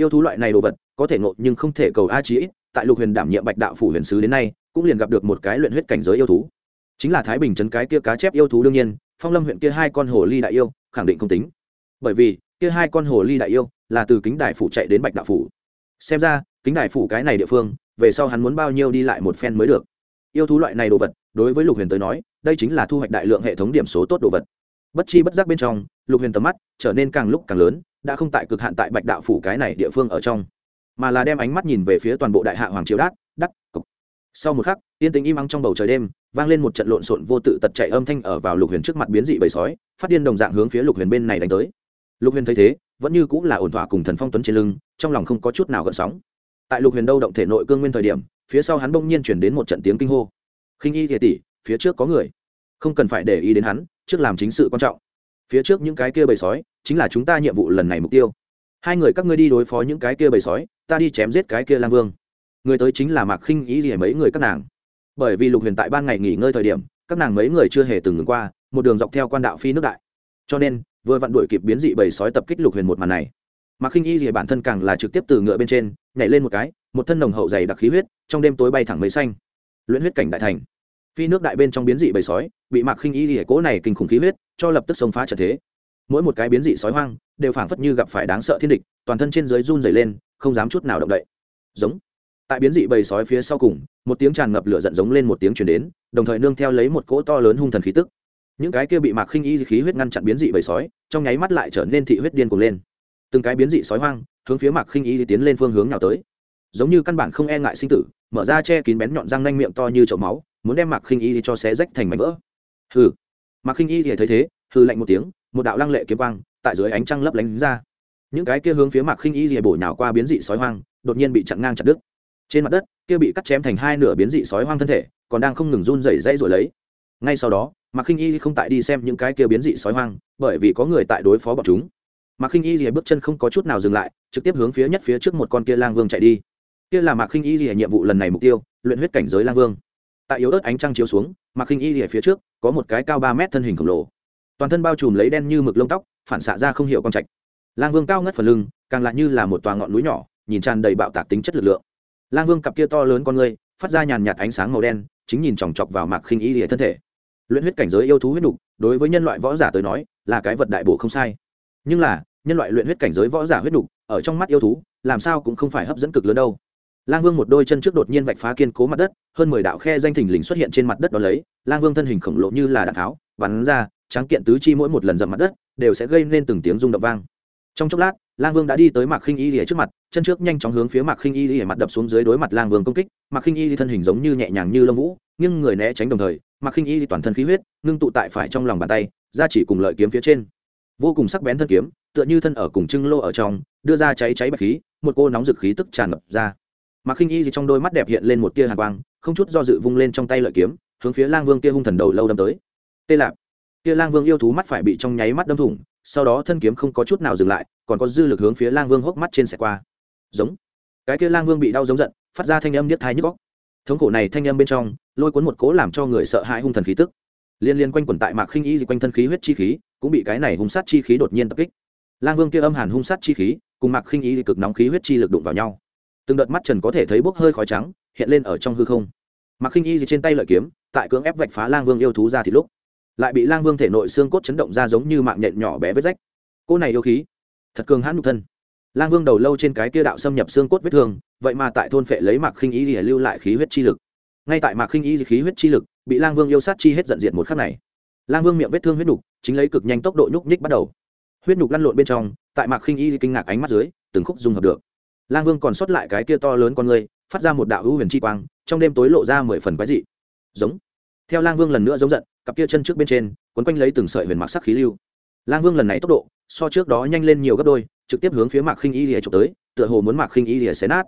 Yêu thú loại này đồ vật, có thể ngộ nhưng không thể cầu a chí tại lục huyền đảm nhiệm bạch đạo phủ huyền sứ đến nay, cũng liền gặp được một cái luyện huyết cảnh giới yêu thú. Chính là thái bình trấn cái kia cá chép yêu thú đương nhiên phong lâm huyện kia hai con hồ ly đại yêu, khẳng định không tính. Bởi vì, kia hai con hồ ly đại yêu là từ kính đại phủ chạy đến bạch đạo phủ. Xem ra, kính đại phủ cái này địa phương, về sau hắn muốn bao nhiêu đi lại một phen mới được. Yêu thú loại này đồ vật, đối với lục huyền tới nói, đây chính là thu hoạch đại lượng hệ thống điểm số tốt đồ vật. Bất chi bất giác bên trong, lục huyền tầm mắt trở nên càng lúc càng lớn, đã không tại cực hạn tại bạch đạo phủ cái này địa phương ở trong, mà là đem ánh mắt nhìn về phía toàn bộ đại hạ hoàng triều đát sau một khắc, yên tĩnh im ắng trong bầu trời đêm, vang lên một trận lộn xộn vô tự tật chạy âm thanh ở vào lục huyền trước mặt biến dị bầy sói, phát điên đồng dạng hướng phía lục huyền bên này đánh tới. Lục huyền thấy thế, vẫn như cũng là ổn thỏa cùng thần phong tuấn trên lưng, trong lòng không có chút nào gợn sóng. Tại lục huyền đâu động thể nội cương nguyên thời điểm, phía sau hắn bỗng nhiên chuyển đến một trận tiếng kinh hô. Khinh y thiệt tỷ, phía trước có người. Không cần phải để ý đến hắn, trước làm chính sự quan trọng. Phía trước những cái kia bầy sói, chính là chúng ta nhiệm vụ lần này mục tiêu. Hai người các ngươi đi đối phó những cái kia bầy sói, ta đi chém giết cái kia lang vương người tới chính là mạc khinh ý gì mấy người các nàng. Bởi vì lục huyền tại ban ngày nghỉ ngơi thời điểm, các nàng mấy người chưa hề từng ngừng qua, một đường dọc theo quan đạo phi nước đại. Cho nên, vừa vặn đuổi kịp biến dị bầy sói tập kích lục huyền một màn này. Mạc khinh y thì bản thân càng là trực tiếp từ ngựa bên trên, nhảy lên một cái, một thân nồng hậu dày đặc khí huyết, trong đêm tối bay thẳng mấy xanh. Luyện huyết cảnh đại thành. Phi nước đại bên trong biến dị bầy sói, bị mạc khinh y thì cố này kinh khủng khí huyết, cho lập tức xông phá trở thế. Mỗi một cái biến dị sói hoang, đều phảng phất như gặp phải đáng sợ thiên địch, toàn thân trên dưới run dày lên, không dám chút nào động đậy. Giống tại biến dị bầy sói phía sau cùng, một tiếng tràn ngập lửa giận giống lên một tiếng chuyển đến, đồng thời nương theo lấy một cỗ to lớn hung thần khí tức. Những cái kia bị mạc khinh y khí huyết ngăn chặn biến dị bầy sói, trong nháy mắt lại trở nên thị huyết điên cuồng lên. Từng cái biến dị sói hoang, hướng phía mạc khinh y tiến lên phương hướng nào tới. Giống như căn bản không e ngại sinh tử, mở ra che kín bén nhọn răng nanh miệng to như chậu máu, muốn đem mạc khinh y cho xé rách thành mảnh vỡ. Hừ. Mạc khinh y thì thấy thế, hừ lạnh một tiếng, một đạo lăng lệ kiếm quang tại dưới ánh trăng lấp lánh ra. Những cái kia hướng phía mạc khinh y thì bổ nhào qua biến dị sói hoang, đột nhiên bị chặn ngang chặt đứt trên mặt đất, kia bị cắt chém thành hai nửa biến dị sói hoang thân thể, còn đang không ngừng run rẩy dây rồi lấy. Ngay sau đó, mạc khinh y không tại đi xem những cái kia biến dị sói hoang, bởi vì có người tại đối phó bọn chúng. Mạc khinh y thì bước chân không có chút nào dừng lại, trực tiếp hướng phía nhất phía trước một con kia lang vương chạy đi. Kia là mạc khinh y thì nhiệm vụ lần này mục tiêu, luyện huyết cảnh giới lang vương. Tại yếu ớt ánh trăng chiếu xuống, mạc khinh y thì phía trước, có một cái cao ba mét thân hình khổng lồ. Toàn thân bao trùm lấy đen như mực lông tóc, phản xạ ra không hiểu con trạch. Lang vương cao ngất phần lưng, càng lại như là một tòa ngọn núi nhỏ, nhìn tràn đầy bạo tạc tính chất lực lượng lang vương cặp kia to lớn con người phát ra nhàn nhạt ánh sáng màu đen, chính nhìn chòng chọc vào mạc khinh y thì thân thể. Luyện huyết cảnh giới yêu thú huyết đục, đối với nhân loại võ giả tới nói, là cái vật đại bổ không sai. Nhưng là, nhân loại luyện huyết cảnh giới võ giả huyết đục, ở trong mắt yêu thú, làm sao cũng không phải hấp dẫn cực lớn đâu. Lang vương một đôi chân trước đột nhiên vạch phá kiên cố mặt đất, hơn mười đạo khe danh thình lình xuất hiện trên mặt đất đó lấy, lang vương thân hình khổng lồ như là đạn tháo, bắn ra, tráng kiện tứ chi mỗi một lần dầm mặt đất, đều sẽ gây nên từng tiếng rung động vang. Trong chốc lát, lang vương đã đi tới mạc khinh y lìa trước mặt chân trước nhanh chóng hướng phía mạc khinh y lìa mặt đập xuống dưới đối mặt lang vương công kích mạc khinh y thân hình giống như nhẹ nhàng như lông vũ nhưng người né tránh đồng thời mạc khinh y toàn thân khí huyết ngưng tụ tại phải trong lòng bàn tay ra chỉ cùng lợi kiếm phía trên vô cùng sắc bén thân kiếm tựa như thân ở cùng trưng lô ở trong đưa ra cháy cháy bạch khí một cô nóng dực khí tức tràn ngập ra mạc khinh y thì trong đôi mắt đẹp hiện lên một tia hàn quang không chút do dự vung lên trong tay lợi kiếm hướng phía lang vương kia hung thần đầu lâu đâm tới tê lạp kia lang vương yêu thú mắt phải bị trong nháy mắt đâm thủng sau đó thân kiếm không có chút nào dừng lại còn có dư lực hướng phía lang vương hốc mắt trên xẻ qua giống. Cái kia lang vương bị đau giống giận, phát ra thanh âm niết thai nhức góc thống khổ này thanh âm bên trong, lôi cuốn một cố làm cho người sợ hãi hung thần khí tức. Liên liên quanh quẩn tại mạc khinh y quanh thân khí huyết chi khí, cũng bị cái này hung sát chi khí đột nhiên tập kích. Lang vương kia âm hàn hung sát chi khí, cùng mạc khinh y cực nóng khí huyết chi lực đụng vào nhau. Từng đợt mắt trần có thể thấy bốc hơi khói trắng, hiện lên ở trong hư không. Mạc khinh y trên tay lợi kiếm, tại cưỡng ép vạch phá lang vương yêu thú ra thì lúc, lại bị lang vương thể nội xương cốt chấn động ra giống như mạng nhện nhỏ bé vết rách. Cô này yêu khí, thật cường hãn nhục thân lang vương đầu lâu trên cái kia đạo xâm nhập xương cốt vết thương, vậy mà tại thôn phệ lấy mạc khinh y lưu lại khí huyết chi lực. Ngay tại mạc khinh y khí huyết chi lực bị lang vương yêu sát chi hết giận diệt một khắc này. Lang vương miệng vết thương huyết nhục chính lấy cực nhanh tốc độ nhúc nhích bắt đầu. Huyết nhục lăn lộn bên trong, tại mạc khinh y kinh ngạc ánh mắt dưới, từng khúc dung hợp được. Lang vương còn sót lại cái kia to lớn con người, phát ra một đạo hữu huyền chi quang, trong đêm tối lộ ra mười phần quái dị. Giống. Theo lang vương lần nữa giống giận, cặp kia chân trước bên trên, quấn quanh lấy từng sợi huyền mặc sắc khí lưu. Lang vương lần này tốc độ, so trước đó nhanh lên nhiều gấp đôi trực tiếp hướng phía mạc khinh y lìa trộm tới, tựa hồ muốn mạc khinh y lìa xé nát.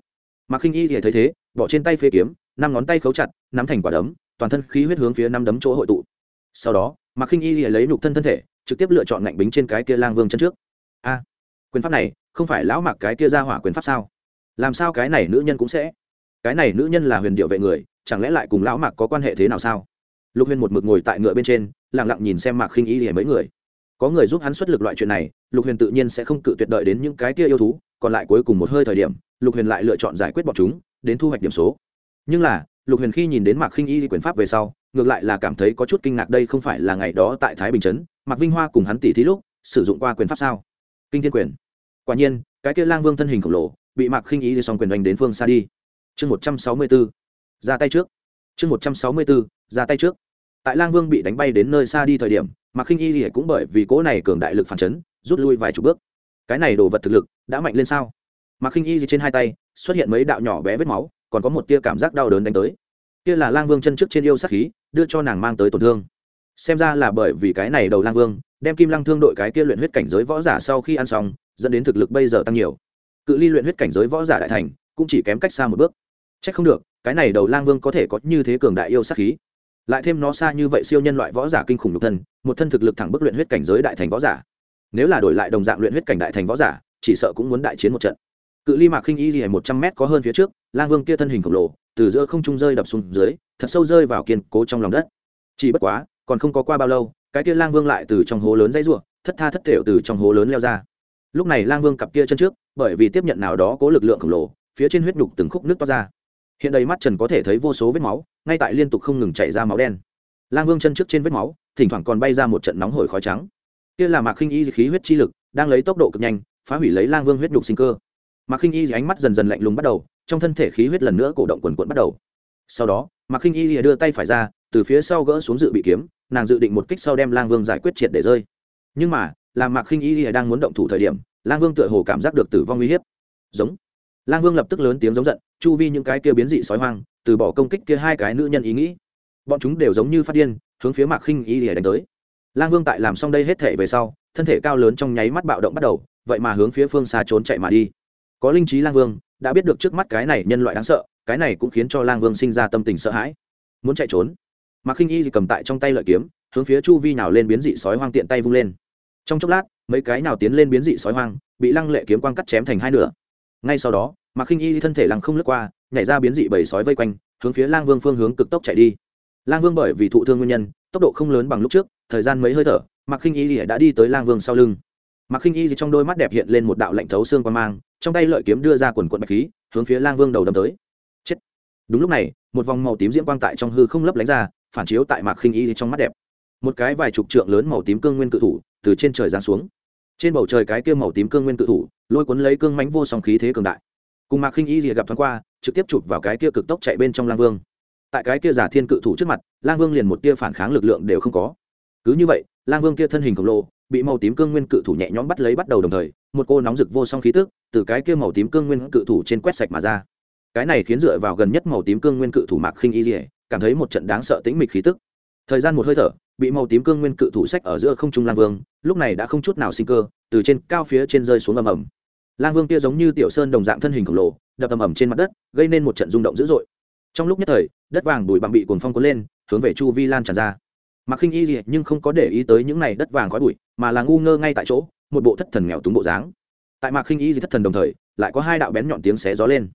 Mạc khinh y lìa thấy thế, bỏ trên tay phê kiếm, năm ngón tay khấu chặt, nắm thành quả đấm, toàn thân khí huyết hướng phía năm đấm chỗ hội tụ. Sau đó, mạc khinh y lìa lấy nục thân thân thể, trực tiếp lựa chọn ngạnh bính trên cái kia lang vương chân trước. A, quyền pháp này, không phải lão mạc cái kia ra hỏa quyền pháp sao? Làm sao cái này nữ nhân cũng sẽ? Cái này nữ nhân là huyền điệu vệ người, chẳng lẽ lại cùng lão mạc có quan hệ thế nào sao? Lục huyền một mực ngồi tại ngựa bên trên lẳng lặng nhìn xem mạc khinh y lìa mấy người có người giúp hắn xuất lực loại chuyện này, lục huyền tự nhiên sẽ không cự tuyệt đợi đến những cái kia yêu thú, còn lại cuối cùng một hơi thời điểm, lục huyền lại lựa chọn giải quyết bọn chúng, đến thu hoạch điểm số. Nhưng là, lục huyền khi nhìn đến mạc khinh y quyền pháp về sau, ngược lại là cảm thấy có chút kinh ngạc đây không phải là ngày đó tại thái bình trấn, mạc vinh hoa cùng hắn tỉ thí lúc, sử dụng qua quyền pháp sao? Kinh thiên quyền. Quả nhiên, cái kia lang vương thân hình khổng lồ, bị mạc khinh y xong quyền đánh đến phương xa đi. Chương một trăm sáu mươi b ố ra tay trước. Chương một trăm sáu mươi b ố ra tay trước. Tại lang vương bị đánh bay đến nơi xa đi thời điểm mà khinh y thì cũng bởi vì cỗ này cường đại lực phản chấn, rút lui vài chục bước. Cái này đồ vật thực lực đã mạnh lên sao? Mà khinh y thì trên hai tay xuất hiện mấy đạo nhỏ bé vết máu, còn có một tia cảm giác đau đớn đánh tới. Kia là lang vương chân trước trên yêu sát khí, đưa cho nàng mang tới tổn thương. Xem ra là bởi vì cái này đầu lang vương, đem kim lăng thương đội cái kia luyện huyết cảnh giới võ giả sau khi ăn xong, dẫn đến thực lực bây giờ tăng nhiều. Cự ly luyện huyết cảnh giới võ giả đại thành, cũng chỉ kém cách xa một bước. C h ắ c không được, cái này đầu lang vương có thể có như thế cường đại yêu sát khí lại thêm nó xa như vậy siêu nhân loại võ giả kinh khủng nhục thân, một thân thực lực thẳng bức luyện huyết cảnh giới đại thành võ giả. Nếu là đổi lại đồng dạng luyện huyết cảnh đại thành võ giả, chỉ sợ cũng muốn đại chiến một trận. Cự ly mạc khinh y gì một trăm mét có hơn phía trước, lang vương kia thân hình khổng lồ, từ giữa không trung rơi đập xuống dưới, thật sâu rơi vào kiên cố trong lòng đất. Chỉ bất quá, còn không có qua bao lâu, cái kia lang vương lại từ trong hố lớn dãy ruộng thất tha thất thểu từ trong hố lớn leo ra. Lúc này lang vương cặp kia chân trước, bởi vì tiếp nhận nào đó có lực lượng khổng lồ, phía trên huyết nhục từng khúc nước to ra hiện đầy mắt trần có thể thấy vô số vết máu, ngay tại liên tục không ngừng chảy ra máu đen. Lang vương chân trước trên vết máu, thỉnh thoảng còn bay ra một trận nóng hổi khói trắng. Kia là mạc khinh y khí huyết chi lực, đang lấy tốc độ cực nhanh, phá hủy lấy lang vương huyết nhục sinh cơ. Mạc khinh y ánh mắt dần dần lạnh lùng bắt đầu, trong thân thể khí huyết lần nữa cổ động quần quận bắt đầu. Sau đó, mạc khinh y đưa tay phải ra, từ phía sau gỡ xuống dự bị kiếm, nàng dự định một kích sau đem lang vương giải quyết triệt để rơi. Nhưng mà làm mạc khinh y đang muốn động thủ thời điểm, lang vương tựa hồ cảm giác được tử vong uy hiếp. Giống lang vương lập tức lớn tiếng giống giận, chu vi những cái kia biến dị sói hoang, từ bỏ công kích kia hai cái nữ nhân ý nghĩ. Bọn chúng đều giống như phát điên, hướng phía mạc khinh y để đánh tới. Lang vương tại làm xong đây hết thể về sau, thân thể cao lớn trong nháy mắt bạo động bắt đầu, vậy mà hướng phía phương xa trốn chạy mà đi. Có linh trí lang vương, đã biết được trước mắt cái này nhân loại đáng sợ, cái này cũng khiến cho lang vương sinh ra tâm tình sợ hãi. Muốn chạy trốn, mạc khinh y cầm tại trong tay lợi kiếm, hướng phía chu vi nào lên biến dị sói hoang tiện tay vung lên. Trong chốc lát, mấy cái nào tiến lên biến dị sói hoang, bị lăng lệ kiếm quang cắt chém thành hai nửa ngay sau đó, mạc khinh y thân thể lăng không lướt qua, nhảy ra biến dị bầy sói vây quanh, hướng phía lang vương phương hướng cực tốc chạy đi. Lang vương bởi vì thụ thương nguyên nhân, tốc độ không lớn bằng lúc trước, thời gian mấy hơi thở, mạc khinh y đã đi tới lang vương sau lưng. Mạc khinh y trong đôi mắt đẹp hiện lên một đạo lạnh thấu xương quan mang, trong tay lợi kiếm đưa ra quần quận bạch khí, hướng phía lang vương đầu đâm tới. Chết. Đúng lúc này, một vòng màu tím diễm quang tại trong hư không lấp lánh ra, phản chiếu tại mạc khinh y trong mắt đẹp. Một cái vài chục trượng lớn màu tím cương nguyên cự thủ từ trên trời giáng xuống. Trên bầu trời cái kia màu tím cương nguyên cự thủ lôi cuốn lấy cương mánh vô song khí thế cường đại. Cùng mạc khinh y rìa gặp thoáng qua, trực tiếp chụp vào cái kia cực tốc chạy bên trong lang vương. Tại cái kia giả thiên cự thủ trước mặt, lang vương liền một tia phản kháng lực lượng đều không có. Cứ như vậy, lang vương kia thân hình khổng lồ, bị màu tím cương nguyên cự thủ nhẹ nhõm bắt lấy bắt đầu đồng thời, một cô nóng rực vô song khí tức từ cái kia màu tím cương nguyên cự thủ trên quét sạch mà ra. Cái này khiến dựa vào gần nhất màu tím cương nguyên cự thủ mạc khinh y rìa cảm thấy một trận đáng sợ tĩnh mịch khí tức. Thời gian một hơi thở, bị màu tím cương nguyên cự thủ sách ở giữa không trung lang vương, lúc này đã không chút nào sinh cơ, từ trên cao phía trên rơi xuống ầm ầm lang vương kia giống như tiểu sơn đồng dạng thân hình khổng lồ, đập ầm ầm trên mặt đất, gây nên một trận rung động dữ dội. Trong lúc nhất thời, đất vàng bụi bặm bị cuồng phong cuốn lên, hướng về chu vi lan tràn ra. Mặc khinh y gì nhưng không có để ý tới những này đất vàng khói bụi, mà là ngu ngơ ngay tại chỗ, một bộ thất thần nghèo túng bộ dáng. Tại mạc khinh y gì thất thần đồng thời, lại có hai đạo bén nhọn tiếng xé gió lên.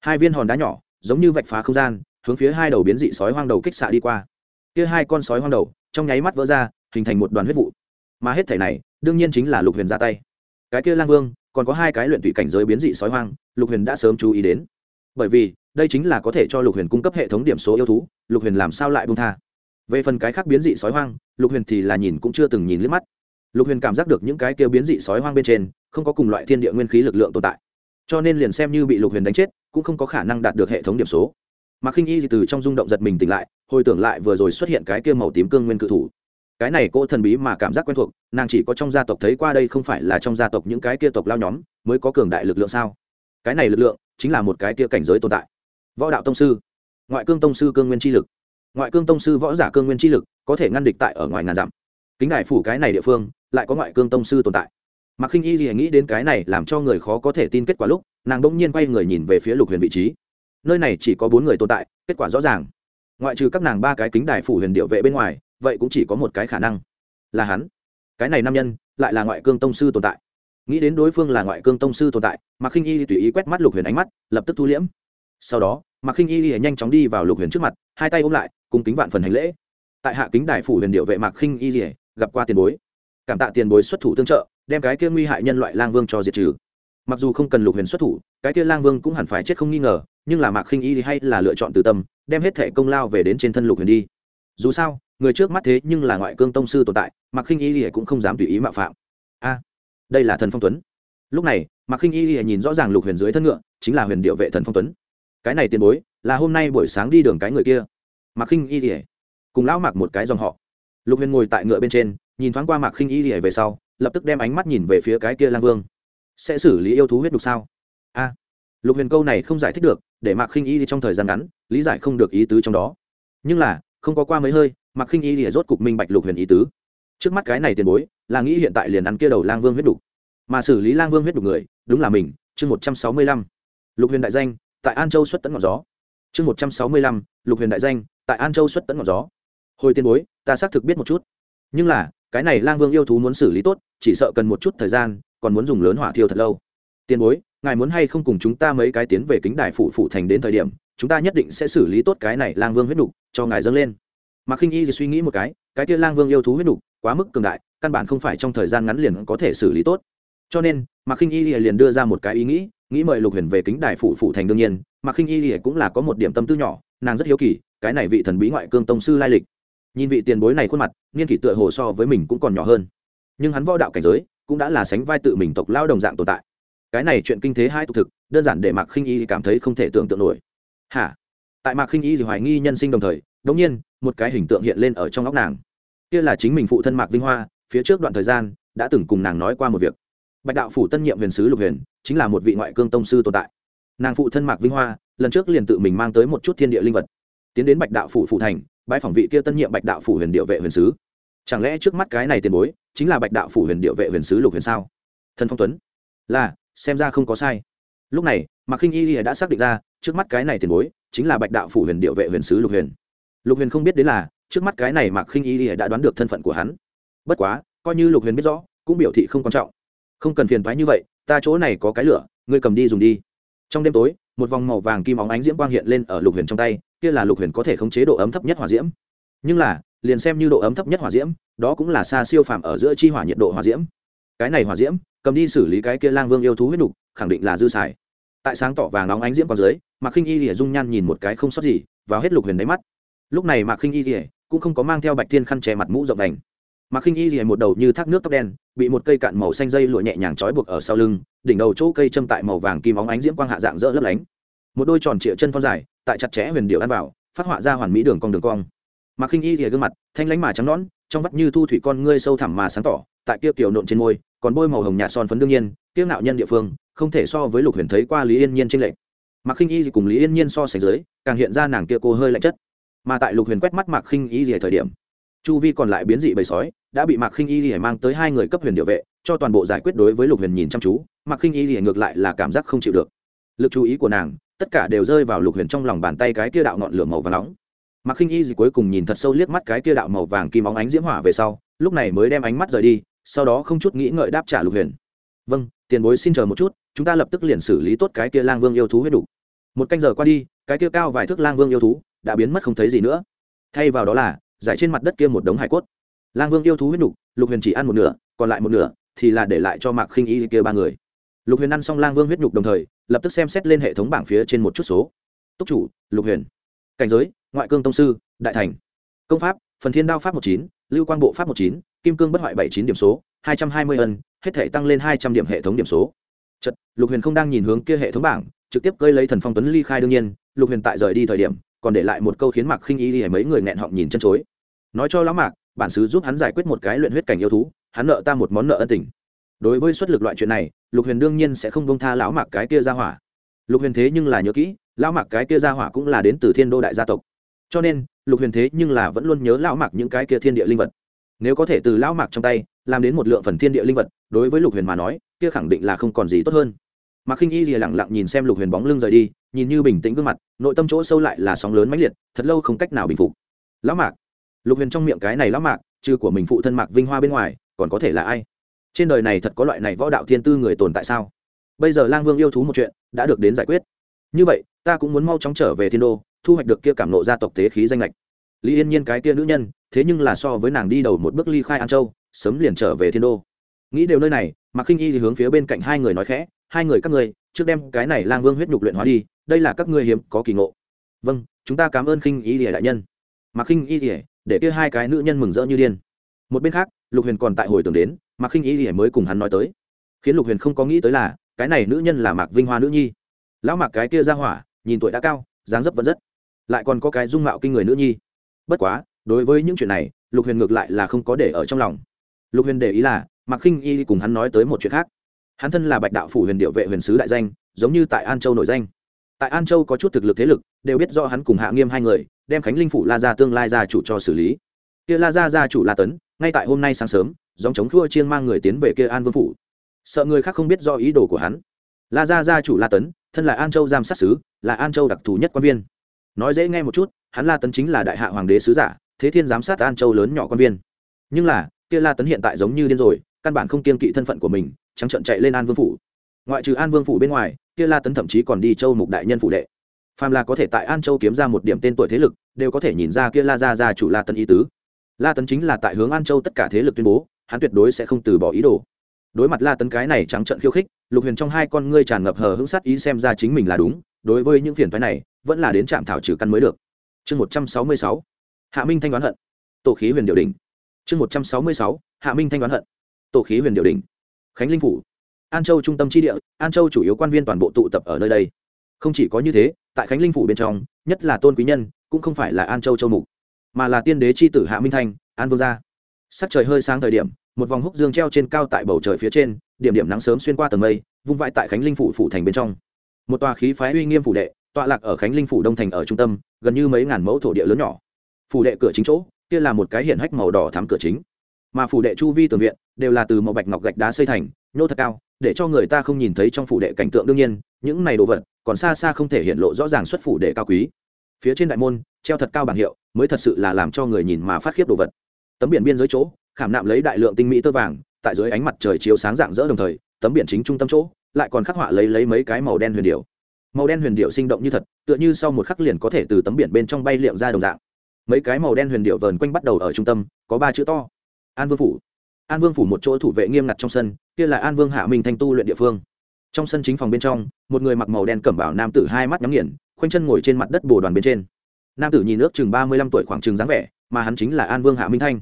Hai viên hòn đá nhỏ, giống như vạch phá không gian, hướng phía hai đầu biến dị sói hoang đầu kích xạ đi qua. Kia hai con sói hoang đầu, trong nháy mắt vỡ ra, hình thành một đoàn huyết vụ. Mà hết thể này, đương nhiên chính là lục huyền ra tay. Cái kia lang vương còn có hai cái luyện thủy cảnh giới biến dị sói hoang, lục huyền đã sớm chú ý đến. Bởi vì, đây chính là có thể cho lục huyền cung cấp hệ thống điểm số yêu thú, lục huyền làm sao lại bung tha? Về phần cái khác biến dị sói hoang, lục huyền thì là nhìn cũng chưa từng nhìn liếc mắt. Lục huyền cảm giác được những cái kêu biến dị sói hoang bên trên, không có cùng loại thiên địa nguyên khí lực lượng tồn tại. Cho nên liền xem như bị lục huyền đánh chết, cũng không có khả năng đạt được hệ thống điểm số. Mà khinh y từ trong rung động giật mình tỉnh lại, hồi tưởng lại vừa rồi xuất hiện cái kia màu tím cương nguyên cự thủ cái này cô thần bí mà cảm giác quen thuộc, nàng chỉ có trong gia tộc thấy qua đây không phải là trong gia tộc những cái kia tộc lao nhóm, mới có cường đại lực lượng sao? Cái này lực lượng chính là một cái kia cảnh giới tồn tại. Võ đạo tông sư, ngoại cương tông sư cương nguyên chi lực. Ngoại cương tông sư võ giả cương nguyên chi lực có thể ngăn địch tại ở ngoài ngàn dặm. Kính đại phủ cái này địa phương lại có ngoại cương tông sư tồn tại. Mặc khinh y gì nghĩ đến cái này làm cho người khó có thể tin kết quả lúc, nàng bỗng nhiên quay người nhìn về phía lục huyền vị trí. Nơi này chỉ có bốn người tồn tại, kết quả rõ ràng. Ngoại trừ các nàng ba cái kính đài phủ huyền điệu vệ bên ngoài vậy cũng chỉ có một cái khả năng, là hắn. Cái này nam nhân lại là ngoại cương tông sư tồn tại. Nghĩ đến đối phương là ngoại cương tông sư tồn tại mà khinh y tùy ý quét mắt lục huyền ánh mắt, lập tức thu liễm. Sau đó mặc khinh y nhanh chóng đi vào lục huyền trước mặt, hai tay ôm lại, cùng kính vạn phần hành lễ. Tại hạ kính đại phủ huyền điệu vệ mạc khinh y gặp qua tiền bối. Cảm tạ tiền bối xuất thủ tương trợ, đem cái kia nguy hại nhân loại lang vương cho diệt trừ. Mặc dù không cần lục huyền xuất thủ, cái kia lang vương cũng hẳn phải chết không nghi ngờ, nhưng là mạc khinh y hay là lựa chọn từ tâm, đem hết thẻ công lao về đến trên thân lục huyền đi. Dù sao người trước mắt thế nhưng là ngoại cương tông sư tồn tại, mạc khinh y cũng không dám tùy ý mạo phạm. A, đây là thần phong tuấn. Lúc này, mạc khinh y nhìn rõ ràng lục huyền dưới thân ngựa, chính là huyền điệu vệ thần phong tuấn. Cái này tiền bối, là hôm nay buổi sáng đi đường cái người kia. Mạc khinh y lìa. Cùng lão mặc một cái dòng họ. Lục huyền ngồi tại ngựa bên trên, nhìn thoáng qua mạc khinh y lìa về sau, lập tức đem ánh mắt nhìn về phía cái kia lang vương. Sẽ xử lý yêu thú huyết đục sao? A, lục huyền câu này không giải thích được, để mạc khinh y trong thời gian ngắn, lý giải không được ý tứ trong đó. Nhưng là, không có qua mấy hơi mạc khinh y ỉa rốt cục minh bạch lục huyền ý tứ. Trước mắt cái này tiền bối là nghĩ hiện tại liền ăn kia đầu lang vương huyết đục. Mà xử lý lang vương huyết đục người đúng là mình chương một trăm sáu mươi lăm. Lục huyền đại danh tại an châu xuất tấn ngọn gió. Chương một trăm sáu mươi lăm lục huyền đại danh tại an châu xuất tấn ngọn gió. Hồi tiền bối ta xác thực biết một chút. Nhưng là cái này lang vương yêu thú muốn xử lý tốt chỉ sợ cần một chút thời gian còn muốn dùng lớn hỏa thiêu thật lâu. Tiền bối ngài muốn hay không cùng chúng ta mấy cái tiến về kính đài phủ phủ thành đến thời điểm chúng ta nhất định sẽ xử lý tốt cái này lang vương huyết đục, cho ngài dâng lên mà khinh y thì suy nghĩ một cái cái kia lang vương yêu thú huyết đủ, quá mức cường đại căn bản không phải trong thời gian ngắn liền có thể xử lý tốt. Cho nên mạc khinh y liền đưa ra một cái ý nghĩ nghĩ mời lục huyền về kính đài phủ phủ thành đương nhiên mạc khinh y cũng là có một điểm tâm tư nhỏ nàng rất hiếu kỳ cái này vị thần bí ngoại cương tông sư lai lịch. Nhìn vị tiền bối này khuôn mặt niên kỷ tựa hồ so với mình cũng còn nhỏ hơn. Nhưng hắn võ đạo cảnh giới cũng đã là sánh vai tự mình tộc lao đồng dạng tồn tại. Cái này chuyện kinh thế hai tục thực đơn giản để mạc khinh y cảm thấy không thể tưởng tượng nổi. Hả? Tại mạc khinh y thì hoài nghi nhân sinh đồng thời, đống nhiên, một cái hình tượng hiện lên ở trong óc nàng. Kia là chính mình phụ thân mạc vinh hoa, phía trước đoạn thời gian, đã từng cùng nàng nói qua một việc. Bạch đạo phủ tân nhiệm huyền sứ lục huyền, chính là một vị ngoại cương tông sư tồn tại. Nàng phụ thân mạc vinh hoa, lần trước liền tự mình mang tới một chút thiên địa linh vật. Tiến đến bạch đạo phủ phủ thành bãi phỏng vị kia tân nhiệm bạch đạo phủ huyền điệu vệ huyền sứ. Chẳng lẽ trước mắt cái này tiền bối, chính là bạch đạo phủ huyền điệu vệ huyền sứ lục huyền sao? Thần phong tuấn, là, xem ra không có sai. Lúc này mạc khinh y đã xác định ra, trước mắt cái này tiền bối chính là bạch đạo phủ huyền điệu vệ huyền sứ lục huyền. Lục huyền không biết đến là, trước mắt cái này mạc khinh y đã đoán được thân phận của hắn. Bất quá, coi như lục huyền biết rõ, cũng biểu thị không quan trọng. Không cần phiền thoái như vậy, ta chỗ này có cái lửa, ngươi cầm đi dùng đi. Trong đêm tối, một vòng màu vàng kim óng ánh diễm quang hiện lên ở lục huyền trong tay, kia là lục huyền có thể khống chế độ ấm thấp nhất hỏa diễm. Nhưng là, liền xem như độ ấm thấp nhất hỏa diễm, đó cũng là xa siêu phàm ở giữa chi hỏa nhiệt độ hỏa diễm. Cái này hỏa diễm, cầm đi xử lý cái kia lang vương yêu thú huyết đục khẳng định là dư xài tại sáng tỏ vàng nóng ánh diễm còn dưới, mạc khinh y lìa dung nhan nhìn một cái không sót gì, vào hết lục huyền đáy mắt. Lúc này mạc khinh y lìa cũng không có mang theo bạch thiên khăn che mặt mũ rộng đành. Mạc khinh y lìa một đầu như thác nước tóc đen, bị một cây cạn màu xanh dây lụa nhẹ nhàng trói buộc ở sau lưng, đỉnh đầu chỗ cây châm tại màu vàng kim óng ánh diễm quang hạ dạng dỡ lấp lánh. Một đôi tròn trịa chân phong dài, tại chặt chẽ huyền điệu ăn vào, phát họa ra hoàn mỹ đường cong đường cong. Mạc khinh y thì gương mặt thanh lãnh mà trắng nón trong vắt như thu thủy con ngươi sâu thẳm mà sáng tỏ, tại kia kiểu nộn trên môi, còn bôi màu hồng nhạt son phấn đương nhiên kia ngạo nhân địa phương không thể so với lục huyền thấy qua lý yên nhiên trên lệnh mạc khinh y cùng lý yên nhiên so sánh dưới, càng hiện ra nàng kia cô hơi lạnh chất. Mà tại lục huyền quét mắt mạc khinh y thời điểm, chu vi còn lại biến dị bầy sói, đã bị mạc khinh y gì mang tới hai người cấp huyền điệu vệ, cho toàn bộ giải quyết đối với lục huyền nhìn chăm chú. Mặc khinh y gì ngược lại là cảm giác không chịu được. Lực chú ý của nàng, tất cả đều rơi vào lục huyền trong lòng bàn tay cái kia đạo ngọn lửa màu và nóng. Mặc khinh y gì cuối cùng nhìn thật sâu liếc mắt cái kia đạo màu vàng kim óng ánh diễm hỏa về sau, lúc này mới đem ánh mắt rời đi, sau đó không chút nghĩ ngợi đáp trả lục huyền. Vâng tiền bối xin chờ một chút chúng ta lập tức liền xử lý tốt cái kia lang vương yêu thú huyết đủ. Một canh giờ qua đi, cái kia cao vài thước lang vương yêu thú đã biến mất không thấy gì nữa. Thay vào đó là, giải trên mặt đất kia một đống hải cốt. Lang vương yêu thú huyết đủ, lục huyền chỉ ăn một nửa, còn lại một nửa thì là để lại cho mạc khinh y kia ba người. Lục huyền ăn xong lang vương huyết nhục đồng thời, lập tức xem xét lên hệ thống bảng phía trên một chút số. Túc chủ, lục huyền. Cảnh giới, ngoại cương tông sư, đại thành. Công pháp, phần thiên đao pháp một chín, lưu quang bộ pháp một chín, kim cương bất hoại bảy chín điểm số, hai trăm hai mươi ân, hết thể tăng lên hai trăm điểm hệ thống điểm số chật lục huyền không đang nhìn hướng kia hệ thống bảng, trực tiếp cơi lấy thần phong tuấn ly khai đương nhiên, lục huyền tại rời đi thời điểm, còn để lại một câu khiến mạc khinh y hay mấy người nghẹn họng nhìn chân chối. Nói cho lão mạc, bản sứ giúp hắn giải quyết một cái luyện huyết cảnh yêu thú, hắn nợ ta một món nợ ân tình. Đối với xuất lực loại chuyện này, lục huyền đương nhiên sẽ không bông tha lão mạc cái kia ra hỏa. Lục huyền thế nhưng là nhớ kỹ, lão mạc cái kia ra hỏa cũng là đến từ thiên đô đại gia tộc. Cho nên, lục huyền thế nhưng là vẫn luôn nhớ lão mạc những cái kia thiên địa linh vật. Nếu có thể từ lão mạc trong tay làm đến một lượng phần thiên địa linh vật, đối với lục huyền mà nói, kia khẳng định là không còn gì tốt hơn. Mạc khinh y rìa lẳng lặng nhìn xem lục huyền bóng lưng rời đi, nhìn như bình tĩnh gương mặt, nội tâm chỗ sâu lại là sóng lớn mãnh liệt, thật lâu không cách nào bình phục. Lão mạc. Lục huyền trong miệng cái này lão mạc, trừ của mình phụ thân mạc vinh hoa bên ngoài, còn có thể là ai? Trên đời này thật có loại này võ đạo thiên tư người tồn tại sao? Bây giờ lang vương yêu thú một chuyện, đã được đến giải quyết. Như vậy, ta cũng muốn mau chóng trở về thiên đô, thu hoạch được kia cảm nộ gia tộc tế khí danh lệch lý yên nhiên cái kia nữ nhân, thế nhưng là so với nàng đi đầu một bước ly khai an châu sớm liền trở về thiên đô. Nghĩ đều nơi này, mạc khinh y thì hướng phía bên cạnh hai người nói khẽ, hai người các ngươi, trước đem cái này lang vương huyết nhục luyện hóa đi, đây là các ngươi hiếm có kỳ ngộ. Vâng chúng ta cảm ơn khinh y lìa đại nhân. Mạc khinh y lìa, để kia hai cái nữ nhân mừng rỡ như điên. Một bên khác, lục huyền còn tại hồi tưởng đến, mạc khinh y lìa mới cùng hắn nói tới. Khiến lục huyền không có nghĩ tới là, cái này nữ nhân là mạc vinh hoa nữ nhi. Lão mạc cái kia ra hỏa, nhìn tuổi đã cao, dáng dấp vẫn rất, lại còn có cái dung mạo kinh người nữ nhi. Bất quá, đối với những chuyện này, lục huyền ngược lại là không có để ở trong lòng lục huyền để ý là, mạc khinh y cùng hắn nói tới một chuyện khác. Hắn thân là bạch đạo phủ huyền điệu vệ huyền sứ đại danh, giống như tại an châu nổi danh. Tại an châu có chút thực lực thế lực, đều biết do hắn cùng hạ nghiêm hai người, đem khánh linh phủ la ra tương lai gia chủ cho xử lý. Kia la ra gia chủ la tấn, ngay tại hôm nay sáng sớm dòng chống khua chiên mang người tiến về kia an vương phủ. Sợ người khác không biết do ý đồ của hắn. La ra gia chủ la tấn, thân là an châu giam sát sứ, là an châu đặc thù nhất quan viên. Nói dễ nghe một chút, hắn la tấn chính là đại hạ hoàng đế sứ giả, thế thiên giám sát an châu lớn nhỏ quan viên. Nhưng là kia la tấn hiện tại giống như điên rồi, căn bản không kiên kỵ thân phận của mình, trắng trợn chạy lên an vương phủ. Ngoại trừ an vương phủ bên ngoài, kia la tấn thậm chí còn đi châu mục đại nhân phủ đệ. Phàm là có thể tại an châu kiếm ra một điểm tên tuổi thế lực, đều có thể nhìn ra kia la ra ra chủ la tấn ý tứ. La tấn chính là tại hướng an châu tất cả thế lực tuyên bố, hắn tuyệt đối sẽ không từ bỏ ý đồ. Đối mặt la tấn cái này trắng trợn khiêu khích, lục huyền trong hai con ngươi tràn ngập hờ hững sát ý xem ra chính mình là đúng, đối với những phiền phái này, vẫn là đến trạm thảo trừ căn mới được. Chương một trăm sáu mươi sáu. Hạ minh thanh đoán hận. Tổ khí huyền điều đỉnh chương một trăm sáu mươi sáu, hạ minh thanh đoán hận. Tổ khí huyền điều đình khánh linh phủ. An châu trung tâm tri địa, an châu chủ yếu quan viên toàn bộ tụ tập ở nơi đây. Không chỉ có như thế, tại khánh linh phủ bên trong, nhất là tôn quý nhân, cũng không phải là an châu châu mục, mà là tiên đế c h i tử hạ minh thanh, an vương gia. Sắc trời hơi sáng thời điểm, một vòng húc dương treo trên cao tại bầu trời phía trên, điểm điểm nắng sớm xuyên qua tầng mây, vung vãi tại khánh linh phủ phủ thành bên trong. Một tòa khí phái uy nghiêm phủ đệ, tọa lạc ở khánh linh phủ đông thành ở trung tâm, gần như mấy ngàn mẫu thổ địa lớn nhỏ. Phủ đệ cửa chính chỗ kia là một cái hiện hách màu đỏ thắm cửa chính. Mà phủ đệ chu vi tường viện đều là từ màu bạch ngọc gạch đá xây thành, nhô thật cao, để cho người ta không nhìn thấy trong phủ đệ cảnh tượng đương nhiên, những này đồ vật còn xa xa không thể hiện lộ rõ ràng xuất phủ đệ cao quý. Phía trên đại môn, treo thật cao bảng hiệu, mới thật sự là làm cho người nhìn mà phát khiếp đồ vật. Tấm biển biên giới chỗ, khảm nạm lấy đại lượng tinh mỹ tơ vàng, tại dưới ánh mặt trời chiếu sáng dạng rỡ đồng thời, tấm biển chính trung tâm chỗ, lại còn khắc họa lấy lấy mấy cái màu đen huyền điệu màu đen huyền điệu sinh động như thật, tựa như sau một khắc liền có thể từ tấm biển bên trong bay liệng ra đồng dạng mấy cái màu đen huyền điệu vờn quanh bắt đầu ở trung tâm, có ba chữ to. An vương phủ. An vương phủ một chỗ thủ vệ nghiêm ngặt trong sân, kia là an vương hạ minh thanh tu luyện địa phương. Trong sân chính phòng bên trong, một người mặc màu đen cẩm bảo nam tử hai mắt nhắm nghiền, khoanh chân ngồi trên mặt đất bồ đoàn bên trên. Nam tử nhìn ước chừng ba mươi lăm tuổi khoảng chừng dáng vẻ, mà hắn chính là an vương hạ minh thanh.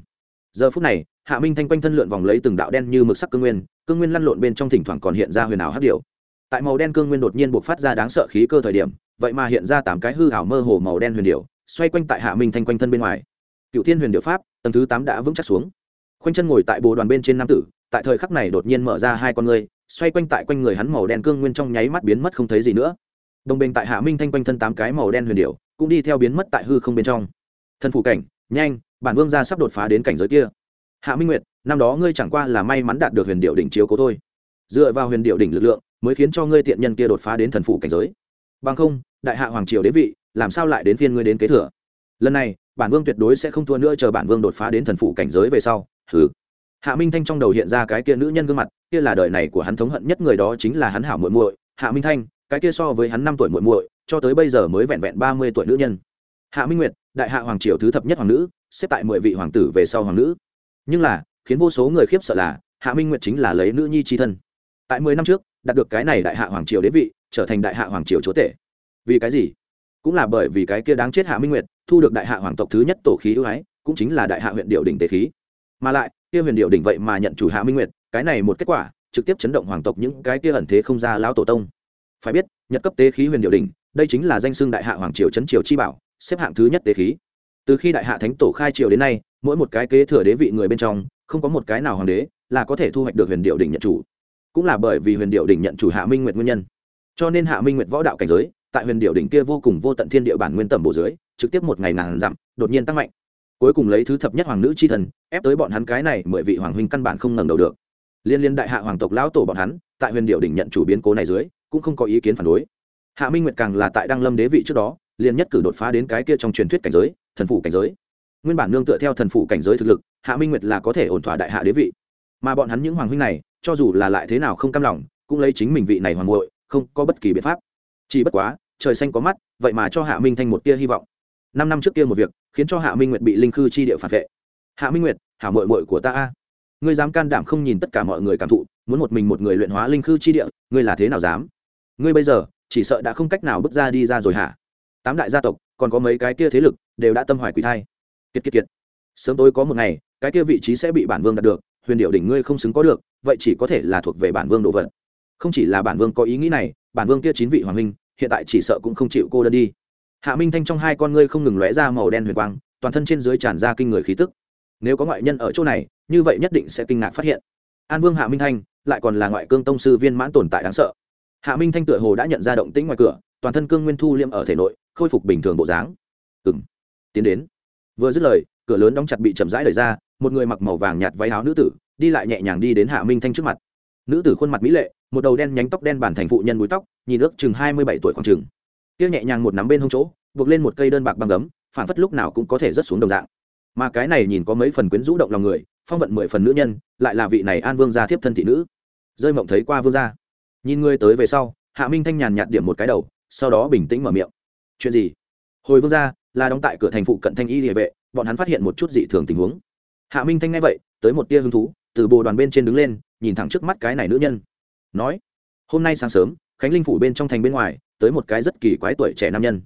Giờ phút này, hạ minh thanh quanh thân lượn vòng lấy từng đạo đen như mực sắc cương nguyên cương nguyên lăn lộn bên trong thỉnh thoảng còn hiện ra huyền ảo hát điệu tại màu đen cương nguyên đột nhiên buộc phát ra đáng sợ khí cơ thời điểm, vậy mà hiện ra tám cái hư ảo mơ hồ màu đen huyền điệu xoay quanh tại hạ minh thanh quanh thân bên ngoài. Cựu thiên huyền điệu pháp, tầng thứ tám đã vững chắc xuống. Khoanh chân ngồi tại bồ đoàn bên trên nam tử, tại thời khắc này đột nhiên mở ra hai con ngươi, xoay quanh tại quanh người hắn màu đen cương nguyên trong nháy mắt biến mất không thấy gì nữa. Đồng bình tại hạ minh thanh quanh thân tám cái màu đen huyền điệu cũng đi theo biến mất tại hư không bên trong. Thân phủ cảnh, nhanh, bản vương gia sắp đột phá đến cảnh giới kia. Hạ minh nguyệt, năm đó ngươi chẳng qua là may mắn đạt được huyền điệu đỉnh chiếu cố thôi. Dựa vào huyền điệu đỉnh lực lượng, mới khiến cho ngươi tiện nhân kia đột phá đến thần phủ cảnh giới. Bằng không, đại hạ hoàng triều đế vị làm sao lại đến phiên ngươi đến kế thừa? Lần này, bản vương tuyệt đối sẽ không thua nữa, chờ bản vương đột phá đến thần phủ cảnh giới về sau. Thứ hạ minh thanh trong đầu hiện ra cái kia nữ nhân gương mặt, kia là đời này của hắn thống hận nhất người đó chính là hắn hảo muội muội, hạ minh thanh, cái kia so với hắn năm tuổi muội muội, cho tới bây giờ mới vẹn vẹn ba mươi tuổi nữ nhân. Hạ minh nguyệt, đại hạ hoàng triều thứ thập nhất hoàng nữ, xếp tại mười vị hoàng tử về sau hoàng nữ. Nhưng là, khiến vô số người khiếp sợ là, hạ minh nguyệt chính là lấy nữ nhi tri thân. Tại mười năm trước, đạt được cái này đại hạ hoàng triều đế vị, trở thành đại hạ hoàng triều chúa tể. Vì cái gì? Cũng là bởi vì cái kia đáng chết hạ minh nguyệt, thu được đại hạ hoàng tộc thứ nhất tổ khí ưu ái, cũng chính là đại hạ huyện điệu đỉnh tế khí. Mà lại, kia huyền điệu đỉnh vậy mà nhận chủ hạ minh nguyệt, cái này một kết quả, trực tiếp chấn động hoàng tộc những cái kia ẩn thế không ra lão tổ tông. Phải biết, nhật cấp tế khí huyền điệu đỉnh, đây chính là danh xưng đại hạ hoàng triều trấn triều chi bảo, xếp hạng thứ nhất tế khí. Từ khi đại hạ thánh tổ khai triều đến nay, mỗi một cái kế thừa đế vị người bên trong, không có một cái nào hoàng đế là có thể thu hoạch được huyền điệu đỉnh nhận chủ. Cũng là bởi vì huyền điệu đỉnh nhận chủ hạ minh nguyệt nguyên nhân. Cho nên hạ minh nguyệt võ đạo cảnh giới tại huyền điệu đỉnh kia vô cùng vô tận thiên địa bản nguyên tầm bổ dưới, trực tiếp một ngày ngàn dặm, đột nhiên tăng mạnh. Cuối cùng lấy thứ thập nhất hoàng nữ chi thần, ép tới bọn hắn cái này mười vị hoàng huynh căn bản không ngẩng đầu được. Liên liên đại hạ hoàng tộc lão tổ bọn hắn, tại huyền điệu đỉnh nhận chủ biến cố này dưới, cũng không có ý kiến phản đối. Hạ minh nguyệt càng là tại đăng lâm đế vị trước đó, liền nhất cử đột phá đến cái kia trong truyền thuyết cảnh giới, thần phủ cảnh giới. Nguyên bản nương tựa theo thần phủ cảnh giới thực lực, hạ minh nguyệt là có thể ổn thỏa đại hạ đế vị. Mà bọn hắn những hoàng huynh này, cho dù là lại thế nào không cam lòng, cũng lấy chính mình vị này hoàng muội, không có bất kỳ biện pháp chỉ bất quá, trời xanh có mắt, vậy mà cho hạ minh thanh một tia hy vọng. Năm năm trước kia một việc, khiến cho hạ minh nguyệt bị linh khư chi địa phản vệ. Hạ minh nguyệt, Hảo mội mội của ta a. Ngươi dám can đảm không nhìn tất cả mọi người cảm thụ, muốn một mình một người luyện hóa linh khư chi địa, ngươi là thế nào dám? Ngươi bây giờ, chỉ sợ đã không cách nào bước ra đi ra rồi hả? Tám đại gia tộc, còn có mấy cái kia thế lực, đều đã tâm hoài quỷ thai. Kiệt kiệt kiệt. Sớm tối có một ngày, cái kia vị trí sẽ bị bản vương đạt được, huyền điệu đỉnh ngươi không xứng có được, vậy chỉ có thể là thuộc về bản vương đồ vật. Không chỉ là bản vương có ý nghĩ này, bản vương kia chín vị hoàng huynh hiện tại chỉ sợ cũng không chịu cô đơn đi. Hạ minh thanh trong hai con ngươi không ngừng lóe ra màu đen huyền quang, toàn thân trên dưới tràn ra kinh người khí tức. Nếu có ngoại nhân ở chỗ này, như vậy nhất định sẽ kinh ngạc phát hiện. An vương hạ minh thanh lại còn là ngoại cương tông sư viên mãn tồn tại đáng sợ. Hạ minh thanh tựa hồ đã nhận ra động tĩnh ngoài cửa, toàn thân cương nguyên thu liêm ở thể nội, khôi phục bình thường bộ dáng. Ừ m tiến đến. Vừa dứt lời, cửa lớn đóng chặt bị chậm rãi đẩy ra, một người mặc màu vàng nhạt váy áo nữ tử, đi lại nhẹ nhàng đi đến hạ minh thanh trước mặt. Nữ tử khuôn mặt mỹ lệ một đầu đen nhánh tóc đen bản thành phụ nhân búi tóc, nhìn ước chừng hai mươi bảy tuổi khoảng chừng. Kia nhẹ nhàng một nắm bên hông chỗ, buộc lên một cây đơn bạc băng gấm phản phất lúc nào cũng có thể rớt xuống đồng dạng. Mà cái này nhìn có mấy phần quyến rũ động lòng người, phong vận mười phần nữ nhân, lại là vị này an vương gia thiếp thân thị nữ. Rơi mộng thấy qua vương gia. Nhìn ngươi tới về sau, hạ minh thanh nhàn nhạt điểm một cái đầu, sau đó bình tĩnh mở miệng. Chuyện gì? Hồi vương gia, là đóng tại cửa thành phụ cận thanh y địa vệ, bọn hắn phát hiện một chút dị thường tình huống. Hạ minh thanh nghe vậy, tới một tia hứng thú, từ bồ đoàn bên trên đứng lên, nhìn thẳng trước mắt cái này nữ nhân nói, hôm nay sáng sớm, khánh linh phủ bên trong thành bên ngoài, tới một cái rất kỳ quái tuổi trẻ nam nhân.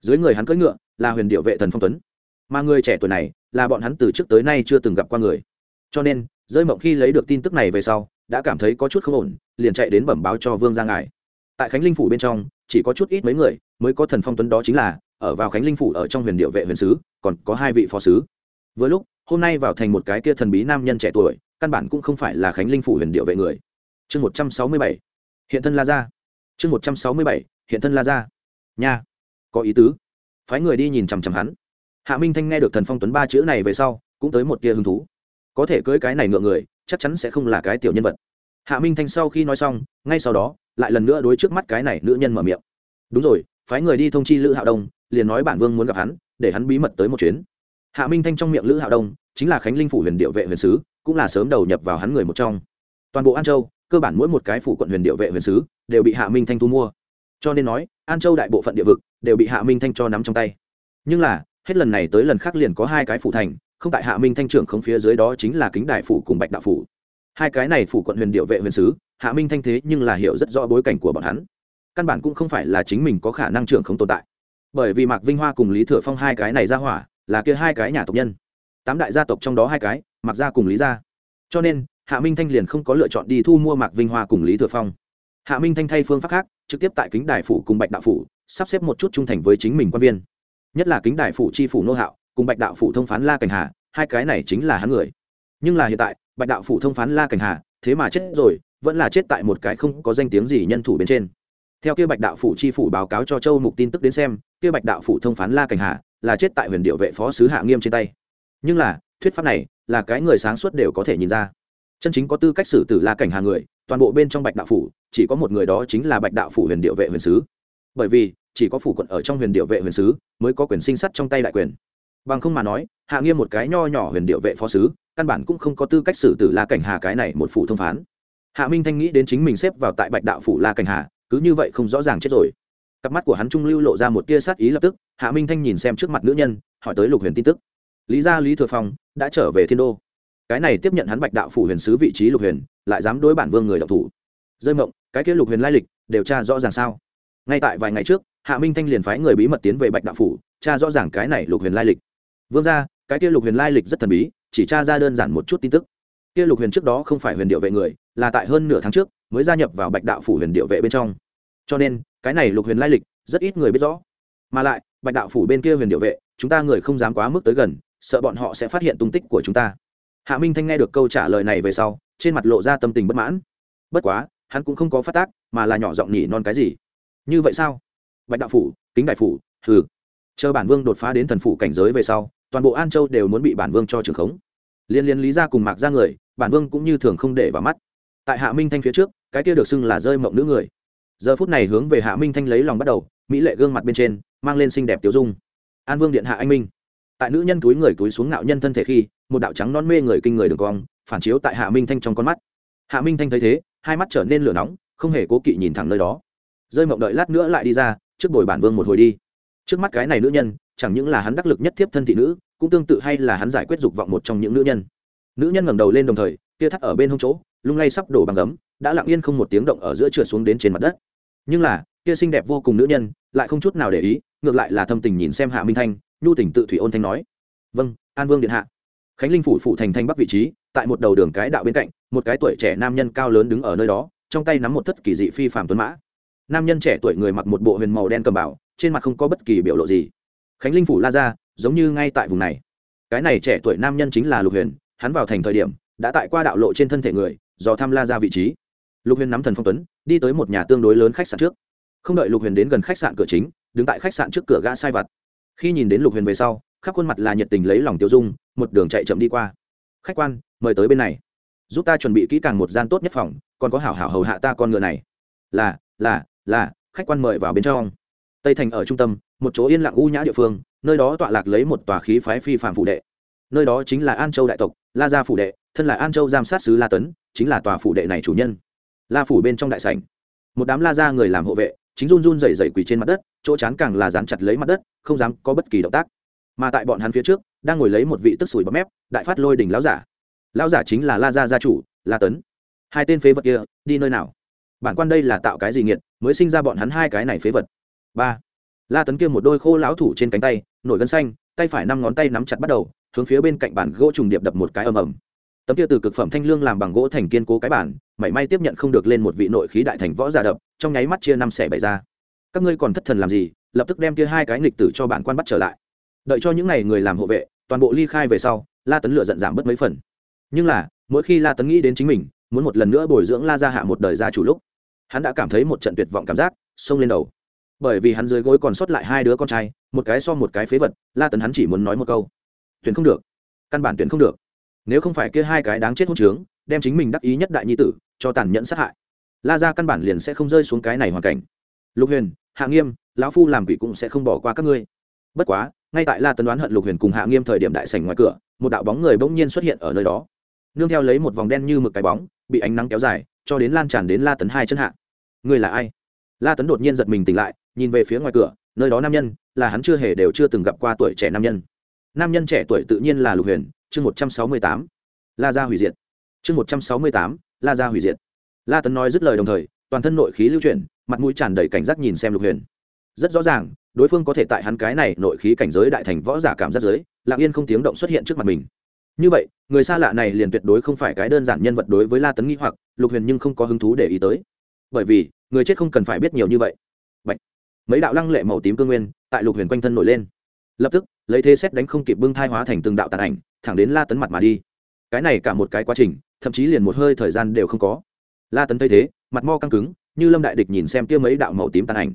Dưới người hắn cưỡi ngựa, là huyền điệu vệ thần phong tuấn. Mà người trẻ tuổi này, là bọn hắn từ trước tới nay chưa từng gặp qua người. Cho nên, rơi mộng khi lấy được tin tức này về sau, đã cảm thấy có chút không ổn, liền chạy đến bẩm báo cho vương gia ngài tại khánh linh phủ bên trong, chỉ có chút ít mấy người mới có thần phong tuấn đó chính là, ở vào khánh linh phủ ở trong huyền điệu vệ huyền sứ, còn có hai vị phó sứ. Vừa lúc, hôm nay vào thành một cái kia thần bí nam nhân trẻ tuổi, căn bản cũng không phải là khánh linh phủ huyền điệu vệ người chương một trăm sáu mươi bảy. Hiện thân la ra chương một trăm sáu mươi bảy, hiện thân la ra nha. Có ý tứ. Phái người đi nhìn chằm chằm hắn. Hạ minh thanh nghe được thần phong tuấn ba chữ này về sau, cũng tới một tia hứng thú. Có thể cưới cái này ngựa người, chắc chắn sẽ không là cái tiểu nhân vật. Hạ minh thanh sau khi nói xong, ngay sau đó, lại lần nữa đối trước mắt cái này nữ nhân mở miệng. Đúng rồi, phái người đi thông chi lữ hạo đông, liền nói bản vương muốn gặp hắn, để hắn bí mật tới một chuyến. Hạ minh thanh trong miệng lữ hạo đông, chính là khánh linh phủ huyền điệu vệ huyền sứ, cũng là sớm đầu nhập vào hắn người một trong. Toàn bộ an châu cơ bản mỗi một cái phủ quận huyền điệu vệ huyền sứ đều bị hạ minh thanh thu mua. Cho nên nói, an châu đại bộ phận địa vực đều bị hạ minh thanh cho nắm trong tay. Nhưng là, hết lần này tới lần khác liền có hai cái phủ thành, không tại hạ minh thanh trưởng không phía dưới đó chính là kính đại phủ cùng bạch đạo phủ. Hai cái này phủ quận huyền điệu vệ huyền sứ, hạ minh thanh thế nhưng là hiểu rất rõ bối cảnh của bọn hắn. Căn bản cũng không phải là chính mình có khả năng trưởng không tồn tại. Bởi vì mạc vinh hoa cùng lý thừa phong hai cái này ra hỏa, là kia hai cái nhà tộc nhân. Tám đại gia tộc trong đó hai cái, mạc gia cùng lý gia. Cho nên hạ minh thanh liền không có lựa chọn đi thu mua mạc vinh hoa cùng lý thừa phong. Hạ minh thanh thay phương pháp khác, trực tiếp tại kính đài phủ cùng bạch đạo phủ, sắp xếp một chút trung thành với chính mình quan viên. Nhất là kính đài phủ chi phủ nô hạo, cùng bạch đạo phủ thông phán la cảnh hà, hai cái này chính là hắn người. Nhưng là hiện tại, bạch đạo phủ thông phán la cảnh hà, thế mà chết rồi, vẫn là chết tại một cái không có danh tiếng gì nhân thủ bên trên. Theo kia bạch đạo phủ chi phủ báo cáo cho châu mục tin tức đến xem, kia bạch đạo phủ thông phán la cảnh hà là chết tại huyền điệu vệ phó sứ hạ nghiêm trên tay. Nhưng là, thuyết pháp này là cái người sáng suốt đều có thể nhìn ra chân chính có tư cách xử tử la cảnh hà người, toàn bộ bên trong bạch đạo phủ, chỉ có một người đó chính là bạch đạo phủ huyền điệu vệ huyền sứ. Bởi vì, chỉ có phủ quận ở trong huyền điệu vệ huyền sứ mới có quyền sinh sắt trong tay đại quyền. Bằng không mà nói, hạ nghiêm một cái nho nhỏ huyền điệu vệ phó sứ, căn bản cũng không có tư cách xử tử la cảnh hà cái này một phủ thông phán. Hạ minh thanh nghĩ đến chính mình xếp vào tại bạch đạo phủ la cảnh hà, cứ như vậy không rõ ràng chết rồi. Cặp mắt của hắn trung lưu lộ ra một tia sát ý lập tức, hạ minh thanh nhìn xem trước mặt nữ nhân, hỏi tới lục huyền tin tức. Lý gia lý thừa phong đã trở về thiên đô cái này tiếp nhận hắn bạch đạo phủ huyền sứ vị trí lục huyền, lại dám đối bản vương người đọc thủ. Rơi mộng, cái kia lục huyền lai lịch, đều tra rõ ràng sao? Ngay tại vài ngày trước, hạ minh thanh liền phái người bí mật tiến về bạch đạo phủ, tra rõ ràng cái này lục huyền lai lịch. Vương ra cái kia lục huyền lai lịch rất thần bí, chỉ tra ra đơn giản một chút tin tức. Kia lục huyền trước đó không phải huyền điệu vệ người, là tại hơn nửa tháng trước, mới gia nhập vào bạch đạo phủ huyền điệu vệ bên trong. Cho nên, cái này lục huyền lai lịch, rất ít người biết rõ. Mà lại, bạch đạo phủ bên kia huyền điệu vệ, chúng ta người không dám quá mức tới gần, sợ bọn họ sẽ phát hiện tung tích của chúng ta hạ minh thanh nghe được câu trả lời này về sau, trên mặt lộ ra tâm tình bất mãn. Bất quá, hắn cũng không có phát tác, mà là nhỏ giọng nhỉ non cái gì. Như vậy sao? Bạch đạo phủ, kính đại phủ, hừ. Chờ bản vương đột phá đến thần phủ cảnh giới về sau, toàn bộ an châu đều muốn bị bản vương cho trường khống. Liên liên lý ra cùng mạc ra người, bản vương cũng như thường không để vào mắt. Tại hạ minh thanh phía trước, cái kia được xưng là rơi mộng nữ người. Giờ phút này hướng về hạ minh thanh lấy lòng bắt đầu, mỹ lệ gương mặt bên trên, mang lên xinh đẹp tiêu dung. An vương điện hạ anh minh tại nữ nhân túi người túi xuống ngạo nhân thân thể khi, một đạo trắng non mê người kinh người đường cong, phản chiếu tại hạ minh thanh trong con mắt. Hạ minh thanh thấy thế, hai mắt trở nên lửa nóng, không hề cố kỵ nhìn thẳng nơi đó. Rơi mộng đợi lát nữa lại đi ra, trước bồi bản vương một hồi đi. Trước mắt cái này nữ nhân, chẳng những là hắn đắc lực nhất thiếp thân thị nữ, cũng tương tự hay là hắn giải quyết dục vọng một trong những nữ nhân. Nữ nhân ngẩng đầu lên đồng thời, kia thắt ở bên hông chỗ, lung lay sắp đổ bằng gấm, đã lặng yên không một tiếng động ở giữa trượt xuống đến trên mặt đất. Nhưng là, kia xinh đẹp vô cùng nữ nhân, lại không chút nào để ý, ngược lại là thâm tình nhìn xem hạ minh thanh nhu tình tự thủy ôn thanh nói vâng an vương điện hạ. Khánh linh phủ phủ thành thanh bắc vị trí, tại một đầu đường cái đạo bên cạnh, một cái tuổi trẻ nam nhân cao lớn đứng ở nơi đó, trong tay nắm một thất kỳ dị phi phạm tuấn mã. Nam nhân trẻ tuổi người mặc một bộ huyền màu đen cầm bảo, trên mặt không có bất kỳ biểu lộ gì. Khánh linh phủ la ra, giống như ngay tại vùng này. Cái này trẻ tuổi nam nhân chính là lục huyền, hắn vào thành thời điểm, đã tại qua đạo lộ trên thân thể người do tham la ra vị trí. Lục huyền nắm thần phong tuấn, đi tới một nhà tương đối lớn khách sạn trước. Không đợi lục huyền đến gần khách sạn cửa chính, đứng tại khách sạn trước cửa gã sai vặt khi nhìn đến lục huyền về sau, khắp khuôn mặt là nhiệt tình lấy lòng tiêu dung, một đường chạy chậm đi qua. Khách quan, mời tới bên này. Giúp ta chuẩn bị kỹ càng một gian tốt nhất phòng, còn có hảo hảo hầu hạ ta con ngựa này. Là là là, khách quan mời vào bên trong. Tây thành ở trung tâm, một chỗ yên lặng u nhã địa phương, nơi đó tọa lạc lấy một tòa khí phái phi phạm phụ đệ. Nơi đó chính là an châu đại tộc, la gia phủ đệ, thân là an châu giam sát sứ la tấn, chính là tòa phủ đệ này chủ nhân. La phủ bên trong đại sảnh một đám la gia người làm hộ vệ, chính run run rẩy rẩy quỳ trên mặt đất, chỗ chán càng là dán chặt lấy mặt đất, không dám có bất kỳ động tác. Mà tại bọn hắn phía trước, đang ngồi lấy một vị tức sủi bấm mép, đại phát lôi đỉnh lão giả. Lão giả chính là la gia gia chủ, la tấn. Hai tên phế vật kia, đi nơi nào? Bản quan đây là tạo cái gì nghiệt, mới sinh ra bọn hắn hai cái này phế vật? Ba. La tấn kia một đôi khô lão thủ trên cánh tay, nổi gân xanh, tay phải năm ngón tay nắm chặt bắt đầu, hướng phía bên cạnh bản gỗ trùng điệp đập một cái ầm ầm. Tấm kia từ cực phẩm thanh lương làm bằng gỗ thành kiên cố cái bản mảy may tiếp nhận không được lên một vị nội khí đại thành võ giả đập, trong nháy mắt chia năm xẻ bảy ra. Các ngươi còn thất thần làm gì? Lập tức đem kia hai cái nghịch tử cho bản quan bắt trở lại. Đợi cho những n à y người làm hộ vệ, toàn bộ ly khai về sau, la tấn lựa giận giảm bớt mấy phần. Nhưng là, mỗi khi la tấn nghĩ đến chính mình, muốn một lần nữa bồi dưỡng la ra hạ một đời gia chủ lúc, hắn đã cảm thấy một trận tuyệt vọng cảm giác xông lên đầu. Bởi vì hắn dưới gối còn sót lại hai đứa con trai, một cái so một cái phế vật, la tấn hắn chỉ muốn nói một câu. Tuyển không được. Căn bản tuyển không được. Nếu không phải kia hai cái đáng chết hôn trướng, đem chính mình đắc ý nhất đại nhi tử cho tàn nhẫn sát hại. La ra căn bản liền sẽ không rơi xuống cái này hoàn cảnh. Lục huyền, hạ nghiêm, lão phu làm quỷ cũng sẽ không bỏ qua các ngươi. Bất quá, ngay tại la tấn đoán hận lục huyền cùng hạ nghiêm thời điểm đại sảnh ngoài cửa, một đạo bóng người bỗng nhiên xuất hiện ở nơi đó. Nương theo lấy một vòng đen như mực cái bóng, bị ánh nắng kéo dài, cho đến lan tràn đến la tấn hai chân hạ. Người là ai? La tấn đột nhiên giật mình tỉnh lại, nhìn về phía ngoài cửa, nơi đó nam nhân, là hắn chưa hề đều chưa từng gặp qua tuổi trẻ nam nhân. Nam nhân trẻ tuổi tự nhiên là lục huyền, chương một trăm sáu mươi tám. La gia hủy diệt. Chương một trăm sáu mươi tám la gia hủy diệt. La tấn nói dứt lời đồng thời, toàn thân nội khí lưu chuyển, mặt mũi tràn đầy cảnh giác nhìn xem lục huyền. Rất rõ ràng, đối phương có thể tại hắn cái này nội khí cảnh giới đại thành võ giả cảm giác giới, lặng yên không tiếng động xuất hiện trước mặt mình. Như vậy, người xa lạ này liền tuyệt đối không phải cái đơn giản nhân vật đối với la tấn nghĩ hoặc, lục huyền nhưng không có hứng thú để ý tới. Bởi vì, người chết không cần phải biết nhiều như vậy. Bạch. mấy đạo lăng lệ màu tím cương nguyên tại lục huyền quanh thân nổi lên. Lập tức, lấy thế xét đánh không kịp bưng thai hóa thành từng đạo tàn ảnh, thẳng đến la tấn mặt mà đi. Cái này cả một cái quá trình thậm chí liền một hơi thời gian đều không có. La tấn thấy thế, mặt mo căng cứng, như lâm đại địch nhìn xem kia mấy đạo màu tím tàn ảnh.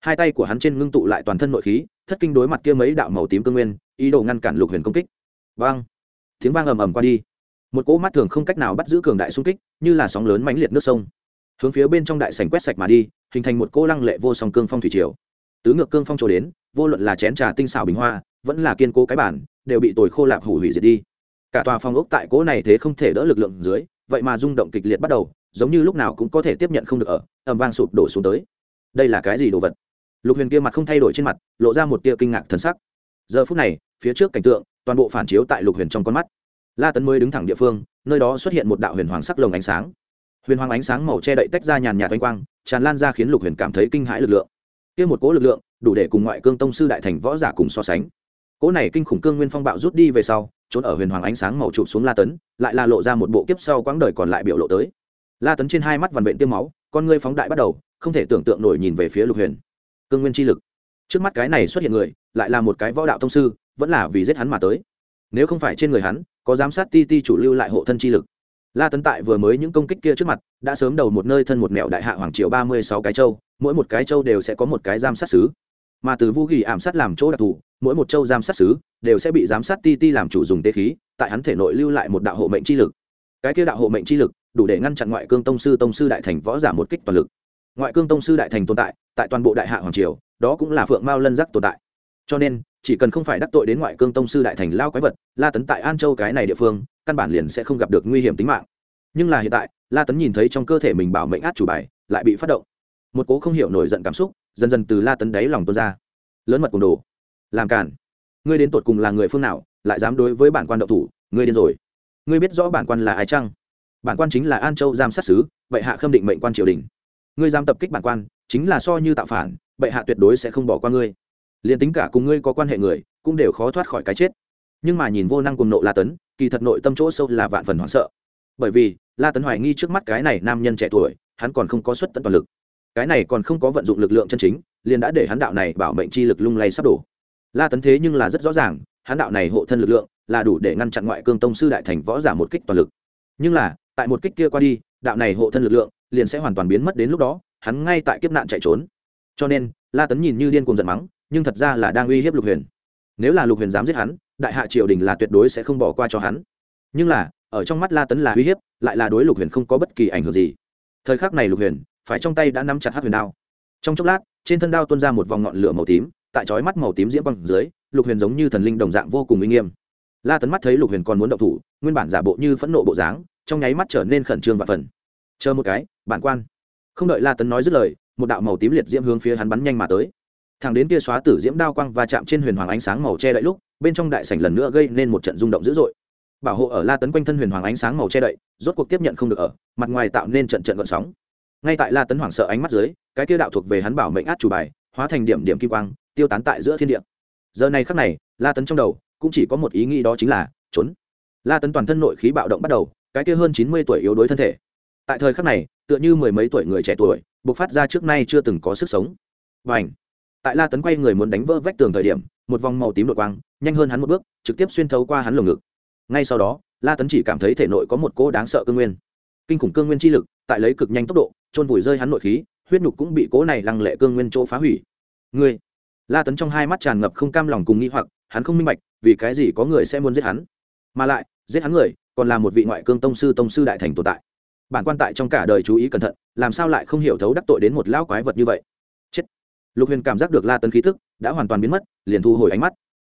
Hai tay của hắn trên ngưng tụ lại toàn thân nội khí, thất kinh đối mặt kia mấy đạo màu tím cương nguyên, ý đồ ngăn cản lục huyền công kích. Vang! Tiếng vang ầm ầm qua đi. Một cỗ mắt thường không cách nào bắt giữ cường đại xung kích, như là sóng lớn mãnh liệt nước sông. Hướng phía bên trong đại sảnh quét sạch mà đi, hình thành một cỗ lăng lệ vô song cương phong thủy triều. Tứ ngược cương phong trổ đến, vô luận là chén trà tinh xảo bình hoa, vẫn là kiên cố cái bản, đều bị tồi khô lạp hủ hủy diệt đi cả tòa phòng ốc tại cố này thế không thể đỡ lực lượng dưới, vậy mà rung động kịch liệt bắt đầu, giống như lúc nào cũng có thể tiếp nhận không được ở, ầm vang sụp đổ xuống tới. Đây là cái gì đồ vật? Lục huyền kia mặt không thay đổi trên mặt, lộ ra một tia kinh ngạc thần sắc. Giờ phút này, phía trước cảnh tượng, toàn bộ phản chiếu tại lục huyền trong con mắt. La tấn mới đứng thẳng địa phương, nơi đó xuất hiện một đạo huyền hoàng sắc lồng ánh sáng. Huyền hoàng ánh sáng màu che đậy tách ra nhàn nhạt oanh quang, tràn lan ra khiến lục huyền cảm thấy kinh hãi lực lượng. Kia một cỗ lực lượng, đủ để cùng ngoại cương tông sư đại thành võ giả cùng so sánh. Cỗ này kinh khủng cương nguyên phong bạo rút đi về sau trốn ở huyền hoàng ánh sáng màu chụp xuống la tấn, lại là lộ ra một bộ kiếp sau quãng đời còn lại biểu lộ tới. La tấn trên hai mắt vằn vện tiêm máu, con ngươi phóng đại bắt đầu, không thể tưởng tượng nổi nhìn về phía lục huyền. Cương nguyên chi lực. Trước mắt cái này xuất hiện người, lại là một cái võ đạo thông sư, vẫn là vì giết hắn mà tới. Nếu không phải trên người hắn, có giám sát ti ti chủ lưu lại hộ thân chi lực. La tấn tại vừa mới những công kích kia trước mặt, đã sớm đầu một nơi thân một mẹo đại hạ hoàng triệu ba mươi sáu cái châu, mỗi một cái châu đều sẽ có một cái giám sát xứ. Mà từ vũ ghi ảm sát làm chỗ đặc thù mỗi một châu giám sát xứ đều sẽ bị giám sát ti ti làm chủ dùng tế khí, tại hắn thể nội lưu lại một đạo hộ mệnh chi lực. Cái kia đạo hộ mệnh chi lực đủ để ngăn chặn ngoại cương tông sư tông sư đại thành võ giả một kích toàn lực. Ngoại cương tông sư đại thành tồn tại tại toàn bộ đại hạ hoàng triều, đó cũng là phượng mao lân giác tồn tại. Cho nên, chỉ cần không phải đắc tội đến ngoại cương tông sư đại thành lao quái vật, la tấn tại an châu cái này địa phương, căn bản liền sẽ không gặp được nguy hiểm tính mạng. Nhưng là hiện tại, la tấn nhìn thấy trong cơ thể mình bảo mệnh át chủ bài, lại bị phát động. Một cố không hiểu nổi giận cảm xúc, dần dần từ la tấn đáy lòng tuôn ra. Lớn mật cùng đồ làm cản. Ngươi đến tột cùng là người phương nào, lại dám đối với bản quan đậu thủ, ngươi điên rồi. Ngươi biết rõ bản quan là ai chăng? Bản quan chính là an châu giam sát xứ bệ hạ khâm định mệnh quan triều đình. Ngươi giam tập kích bản quan, chính là so như tạo phản, bệ hạ tuyệt đối sẽ không bỏ qua ngươi. Liền tính cả cùng ngươi có quan hệ người, cũng đều khó thoát khỏi cái chết. Nhưng mà nhìn vô năng cùng nộ la tấn, kỳ thật nội tâm chỗ sâu là vạn phần hoảng sợ. Bởi vì, la tấn hoài nghi trước mắt cái này nam nhân trẻ tuổi, hắn còn không có xuất tận toàn lực. Cái này còn không có vận dụng lực lượng chân chính, liền đã để hắn đạo này bảo mệnh chi lực lung lay sắp đổ la tấn thế nhưng là rất rõ ràng, hắn đạo này hộ thân lực lượng là đủ để ngăn chặn ngoại cương tông sư đại thành võ giả một kích toàn lực. Nhưng là, tại một kích kia qua đi, đạo này hộ thân lực lượng liền sẽ hoàn toàn biến mất đến lúc đó, hắn ngay tại kiếp nạn chạy trốn. Cho nên, la tấn nhìn như điên cuồng giận mắng, nhưng thật ra là đang uy hiếp lục huyền. Nếu là lục huyền dám giết hắn, đại hạ triều đình là tuyệt đối sẽ không bỏ qua cho hắn. Nhưng là, ở trong mắt la tấn là uy hiếp, lại là đối lục huyền không có bất kỳ ảnh hưởng gì. Thời khắc này lục huyền, phải trong tay đã nắm chặt hát huyền đao. Trong chốc lát, trên thân đao tuôn ra một vòng ngọn lửa màu tím tại chói mắt màu tím diễm quang dưới, lục huyền giống như thần linh đồng dạng vô cùng uy nghiêm. La tấn mắt thấy lục huyền còn muốn động thủ, nguyên bản giả bộ như phẫn nộ bộ dáng, trong nháy mắt trở nên khẩn trương và phần. Chờ một cái, bản quan. Không đợi la tấn nói dứt lời, một đạo màu tím liệt diễm hướng phía hắn bắn nhanh mà tới. Thằng đến kia xóa tử diễm đao quang và chạm trên huyền hoàng ánh sáng màu che đậy lúc, bên trong đại sảnh lần nữa gây nên một trận rung động dữ dội. Bảo hộ ở la tấn quanh thân huyền hoàng ánh sáng màu che đậy, rốt cuộc tiếp nhận không được ở, mặt ngoài tạo nên trận trận gợn sóng. Ngay tại la tấn hoảng sợ ánh mắt dưới, cái kia đạo thuộc về hắn bảo mệnh át chủ bài, hóa thành điểm điểm kim quang tiêu tán tại giữa thiên địa. Giờ này khắc này, la tấn trong đầu cũng chỉ có một ý nghĩ đó chính là, trốn. La tấn toàn thân nội khí bạo động bắt đầu, cái kia hơn chín mươi tuổi yếu đuối thân thể. Tại thời khắc này, tựa như mười mấy tuổi người trẻ tuổi, bộc phát ra trước nay chưa từng có sức sống. Và ảnh tại la tấn quay người muốn đánh vỡ vách tường thời điểm, một vòng màu tím đột quang, nhanh hơn hắn một bước, trực tiếp xuyên thấu qua hắn lồng ngực. Ngay sau đó, la tấn chỉ cảm thấy thể nội có một cỗ đáng sợ cương nguyên. Kinh khủng cương nguyên chi lực, tại lấy cực nhanh tốc độ trôn vùi rơi hắn nội khí, huyết nhục cũng bị cỗ này lăng lệ cương nguyên chỗ phá hủy. Ngươi! La tấn trong hai mắt tràn ngập không cam lòng cùng nghĩ hoặc hắn không minh bạch vì cái gì có người sẽ muốn giết hắn. Mà lại giết hắn người còn là một vị ngoại cương tông sư tông sư đại thành tồn tại. Bản quan tại trong cả đời chú ý cẩn thận làm sao lại không hiểu thấu đắc tội đến một lão quái vật như vậy? Chết! Lục huyền cảm giác được la tấn khí thức đã hoàn toàn biến mất liền thu hồi ánh mắt.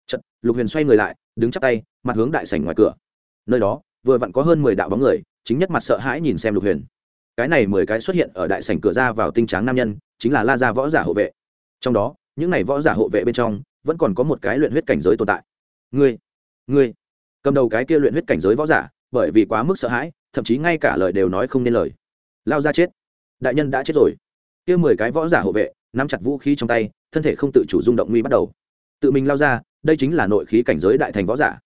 Chật, lục huyền xoay người lại đứng chắp tay mặt hướng đại sảnh ngoài cửa. Nơi đó vừa vặn có hơn mười đạo bóng người chính nhất mặt sợ hãi nhìn xem lục huyền. Cái này mười cái xuất hiện ở đại sảnh cửa ra vào tinh tráng nam nhân chính là la gia võ giả hộ vệ. Trong đó những này võ giả hộ vệ bên trong, vẫn còn có một cái luyện huyết cảnh giới tồn tại. Ngươi ngươi, cầm đầu cái kia luyện huyết cảnh giới võ giả, bởi vì quá mức sợ hãi, thậm chí ngay cả lời đều nói không nên lời. Lao ra chết. Đại nhân đã chết rồi. Kia mười cái võ giả hộ vệ, nắm chặt vũ khí trong tay, thân thể không tự chủ rung động nguy bắt đầu. Tự mình lao ra, đây chính là nội khí cảnh giới đại thành võ giả.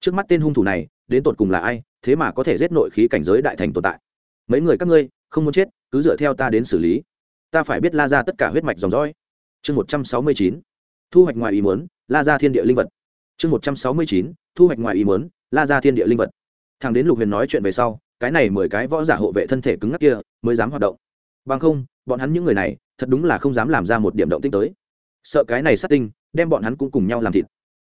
Trước mắt tên hung thủ này, đến tột cùng là ai, thế mà có thể giết nội khí cảnh giới đại thành tồn tại. Mấy người các ngươi, không muốn chết, cứ dựa theo ta đến xử lý. Ta phải biết la ra tất cả huyết mạch dòng dõi chương một trăm sáu mươi chín, thu hoạch ngoài ý muốn, la ra thiên địa linh vật. Chương một trăm sáu mươi chín, thu hoạch ngoài ý muốn, la ra thiên địa linh vật. Thằng đến lục huyền nói chuyện về sau, cái này mười cái võ giả hộ vệ thân thể cứng ngắc kia mới dám hoạt động. Bằng không, bọn hắn những người này, thật đúng là không dám làm ra một điểm động tích tới. Sợ cái này sát tinh, đem bọn hắn cũng cùng nhau làm thịt.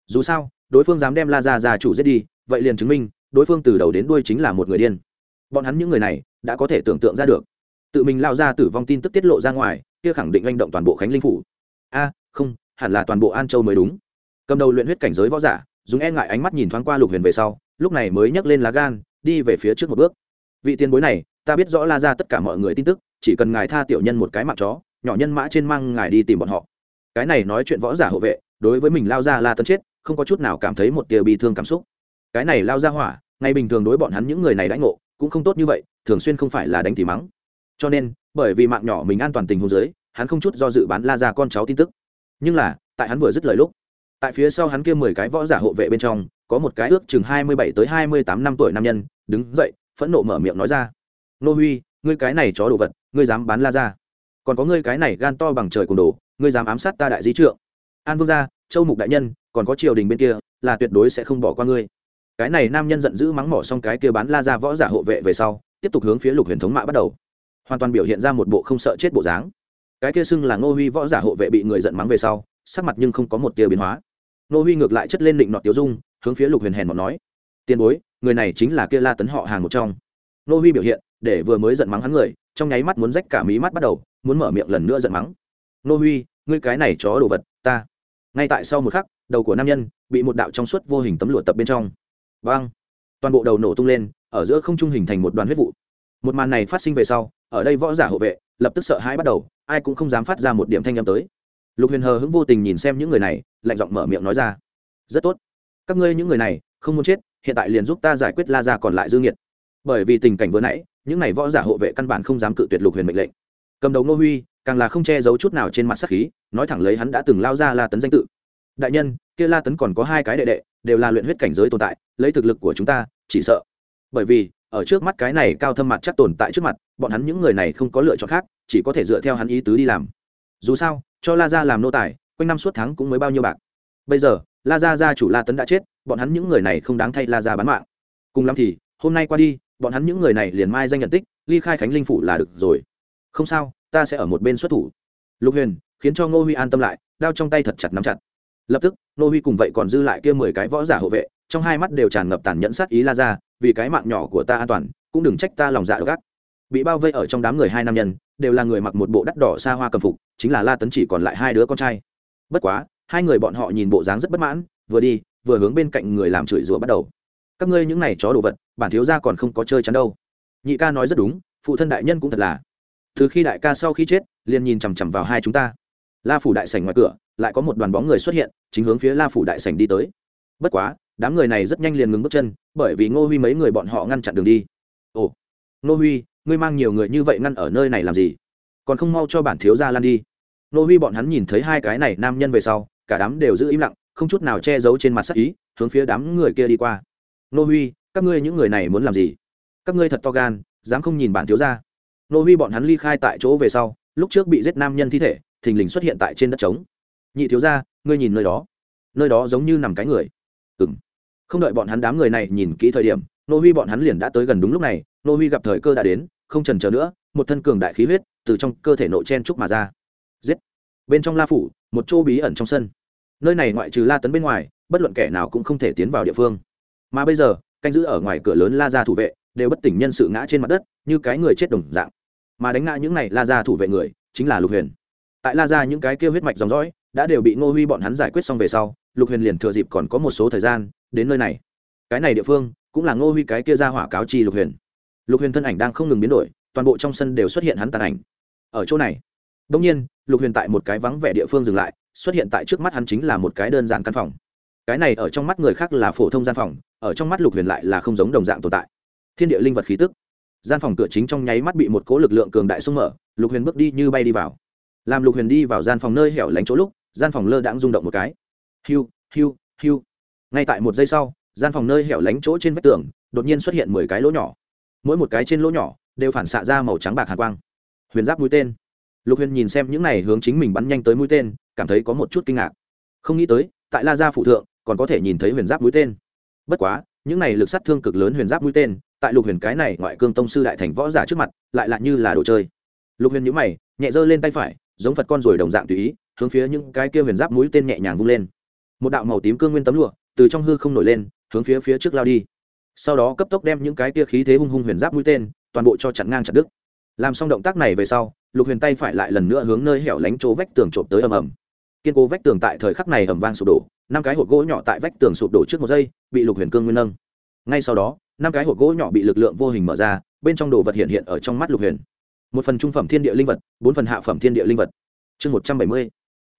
Dù sao, đối phương dám đem la ra ra chủ giết đi, vậy liền chứng minh, đối phương từ đầu đến đuôi chính là một người điên. Bọn hắn những người này, đã có thể tưởng tượng ra được. Tự mình lao ra tử vong tin tức tiết lộ ra ngoài, kia khẳng định manh động toàn bộ khánh linh phủ a, không, hẳn là toàn bộ an châu mới đúng. Cầm đầu luyện huyết cảnh giới võ giả, dùng e ngại ánh mắt nhìn thoáng qua lục huyền về sau, lúc này mới nhấc lên lá gan, đi về phía trước một bước. Vị tiền bối này, ta biết rõ la ra tất cả mọi người tin tức, chỉ cần ngài tha tiểu nhân một cái mạng chó, nhỏ nhân mã trên mang ngài đi tìm bọn họ. Cái này nói chuyện võ giả hộ vệ, đối với mình lao ra la tấn chết, không có chút nào cảm thấy một tia bi thương cảm xúc. Cái này lao ra hỏa, ngày bình thường đối bọn hắn những người này đãi ngộ, cũng không tốt như vậy, thường xuyên không phải là đánh thì mắng. Cho nên, bởi vì mạng nhỏ mình an toàn tình hôn giới hắn không chút do dự bán la ra con cháu tin tức. Nhưng là, tại hắn vừa dứt lời lúc, tại phía sau hắn kia mười cái võ giả hộ vệ bên trong, có một cái ước chừng hai mươi bảy tới hai mươi tám năm tuổi nam nhân, đứng dậy, phẫn nộ mở miệng nói ra. Nô huy, ngươi cái này chó đồ vật, ngươi dám bán la ra. Còn có ngươi cái này gan to bằng trời cùng đồ, ngươi dám ám sát ta đại di trượng. An vương gia, châu mục đại nhân, còn có triều đình bên kia, là tuyệt đối sẽ không bỏ qua ngươi. Cái này nam nhân giận dữ mắng mỏ xong cái kia bán la ra võ giả hộ vệ về sau, tiếp tục hướng phía lục huyền thống mạ bắt đầu. Hoàn toàn biểu hiện ra một bộ không sợ chết bộ dáng cái kia xưng là ngô huy võ giả hộ vệ bị người giận mắng về sau, sắc mặt nhưng không có một tia biến hóa. Ngô huy ngược lại chất lên định nọt tiêu dung, hướng phía lục huyền hèn mọt nói, tiền bối, người này chính là kia la tấn họ hàng một trong. Ngô huy biểu hiện, để vừa mới giận mắng hắn người, trong nháy mắt muốn rách cả mí mắt bắt đầu, muốn mở miệng lần nữa giận mắng, ngô huy, ngươi cái này chó đồ vật, ta. Ngay tại sau một khắc, đầu của nam nhân bị một đạo trong suốt vô hình tấm lụa tập bên trong. Vang! Toàn bộ đầu nổ tung lên, ở giữa không trung hình thành một đoàn huyết vụ. Một màn này phát sinh về sau, ở đây võ giả hộ vệ lập tức sợ hãi bắt đầu ai cũng không dám phát ra một điểm thanh âm tới. Lục huyền hờ hững vô tình nhìn xem những người này, lạnh giọng mở miệng nói ra. Rất tốt. Các ngươi những người này, không muốn chết, hiện tại liền giúp ta giải quyết la ra còn lại dư nghiệt. Bởi vì tình cảnh vừa nãy, những này võ giả hộ vệ căn bản không dám cự tuyệt lục huyền mệnh lệnh. Cầm đầu ngô huy, càng là không che giấu chút nào trên mặt sắc khí, nói thẳng lấy hắn đã từng lao ra la tấn danh tự. Đại nhân, kia la tấn còn có hai cái đệ đệ, đều là luyện huyết cảnh giới tồn tại, lấy thực lực của chúng ta, chỉ sợ. Bởi vì, ở trước mắt cái này cao thâm mặt chắc tồn tại trước mặt, bọn hắn những người này không có lựa chọn khác chỉ có thể dựa theo hắn ý tứ đi làm. Dù sao, cho la gia làm nô tài, quanh năm suốt tháng cũng mới bao nhiêu bạc. Bây giờ, la gia gia chủ la tấn đã chết, bọn hắn những người này không đáng thay la gia bán mạng. Cùng lắm thì, hôm nay qua đi, bọn hắn những người này liền mai danh nhận tích, ly khai khánh linh phủ là được rồi. Không sao, ta sẽ ở một bên xuất thủ. Lục huyền, khiến cho ngô huy an tâm lại, đao trong tay thật chặt nắm chặt. Lập tức, ngô huy cùng vậy còn dư lại kia mười cái võ giả hộ vệ, trong hai mắt đều tràn ngập tàn nhẫn sát ý la ra vì cái mạng nhỏ của ta an toàn, cũng đừng trách ta lòng dạ gắt bị bao vây ở trong đám người hai nam nhân, đều là người mặc một bộ đắt đỏ xa hoa cầm phục, chính là la tấn chỉ còn lại hai đứa con trai. Bất quá, hai người bọn họ nhìn bộ dáng rất bất mãn, vừa đi, vừa hướng bên cạnh người làm chửi rủa bắt đầu. Các ngươi những này chó đồ vật, bản thiếu gia còn không có chơi chắn đâu. Nhị ca nói rất đúng, phụ thân đại nhân cũng thật là. Từ khi đại ca sau khi chết, liền nhìn chằm chằm vào hai chúng ta. La phủ đại sảnh ngoài cửa, lại có một đoàn bóng người xuất hiện, chính hướng phía la phủ đại sảnh đi tới. Bất quá, đám người này rất nhanh liền ngừng bước chân, bởi vì ngô huy mấy người bọn họ ngăn chặn đường đi. Ồ, ngô huy ngươi mang nhiều người như vậy ngăn ở nơi này làm gì? Còn không mau cho bản thiếu gia lan đi. Nô huy bọn hắn nhìn thấy hai cái này nam nhân về sau, cả đám đều giữ im lặng, không chút nào che giấu trên mặt sắc ý, hướng phía đám người kia đi qua. Nô huy, các ngươi những người này muốn làm gì? Các ngươi thật to gan, dám không nhìn bản thiếu gia. Nô huy bọn hắn ly khai tại chỗ về sau, lúc trước bị giết nam nhân thi thể, thình lình xuất hiện tại trên đất trống. Nhị thiếu gia, ngươi nhìn nơi đó. Nơi đó giống như nằm cái người. Ừng không đợi bọn hắn đám người này nhìn kỹ thời điểm, nô huy bọn hắn liền đã tới gần đúng lúc này, nô huy gặp thời cơ đã đến không trần chờ nữa, một thân cường đại khí huyết từ trong cơ thể nội chen trúc mà ra. Giết! Bên trong la phủ, một chỗ bí ẩn trong sân. Nơi này ngoại trừ la tấn bên ngoài, bất luận kẻ nào cũng không thể tiến vào địa phương. Mà bây giờ, canh giữ ở ngoài cửa lớn la ra thủ vệ đều bất tỉnh nhân sự ngã trên mặt đất, như cái người chết đồng dạng. Mà đánh ngã những này la ra thủ vệ người, chính là lục huyền. Tại la ra những cái kêu huyết mạch dòng dõi đã đều bị ngô huy bọn hắn giải quyết xong về sau, lục huyền liền thừa dịp còn có một số thời gian đến nơi này. Cái này địa phương cũng là ngô huy cái kia ra hỏa cáo chi lục huyền lục huyền thân ảnh đang không ngừng biến đổi, toàn bộ trong sân đều xuất hiện hắn tàn ảnh. Ở chỗ này đông nhiên, lục huyền tại một cái vắng vẻ địa phương dừng lại, xuất hiện tại trước mắt hắn chính là một cái đơn giản căn phòng. Cái này ở trong mắt người khác là phổ thông gian phòng, ở trong mắt lục huyền lại là không giống đồng dạng tồn tại. Thiên địa linh vật khí tức. Gian phòng cửa chính trong nháy mắt bị một cố lực lượng cường đại xung mở, lục huyền bước đi như bay đi vào. Làm lục huyền đi vào gian phòng nơi hẻo lánh chỗ lúc, gian phòng lơ đãng rung động một cái. Hiu hiu hiu. Ngay tại một giây sau, gian phòng nơi hẻo lánh chỗ trên vách tường, đột nhiên xuất hiện mười cái lỗ nhỏ mỗi một cái trên lỗ nhỏ đều phản xạ ra màu trắng bạc hàn quang. Huyền giáp mũi tên. Lục huyền nhìn xem những này hướng chính mình bắn nhanh tới mũi tên, cảm thấy có một chút kinh ngạc. Không nghĩ tới, tại la gia phụ thượng, còn có thể nhìn thấy huyền giáp mũi tên. Bất quá, những này lực sát thương cực lớn huyền giáp mũi tên, tại lục huyền cái này ngoại cương tông sư đại thành võ giả trước mặt, lại lạ như là đồ chơi. Lục huyền nhữ mày, nhẹ giơ lên tay phải, giống phật con rồi đồng dạng tùy ý, hướng phía những cái kia huyền giáp mũi tên nhẹ nhàng vung lên. Một đạo màu tím cương nguyên tấm lụa từ trong hư không nổi lên, hướng phía phía trước lao đi sau đó cấp tốc đem những cái tia khí thế hung hung huyền giáp mũi tên, toàn bộ cho chặn ngang chặt đứt. Làm xong động tác này về sau, lục huyền tay phải lại lần nữa hướng nơi hẻo lánh chỗ vách tường trộm tới ầm ầm. Kiên cố vách tường tại thời khắc này ầm vang sụp đổ, năm cái hộp gỗ nhỏ tại vách tường sụp đổ trước một giây, bị lục huyền cương nguyên nâng. Ngay sau đó, năm cái hộp gỗ nhỏ bị lực lượng vô hình mở ra, bên trong đồ vật hiện hiện ở trong mắt lục huyền. Một phần trung phẩm thiên địa linh vật, bốn phần hạ phẩm thiên địa linh vật. Chương một trăm bảy mươi,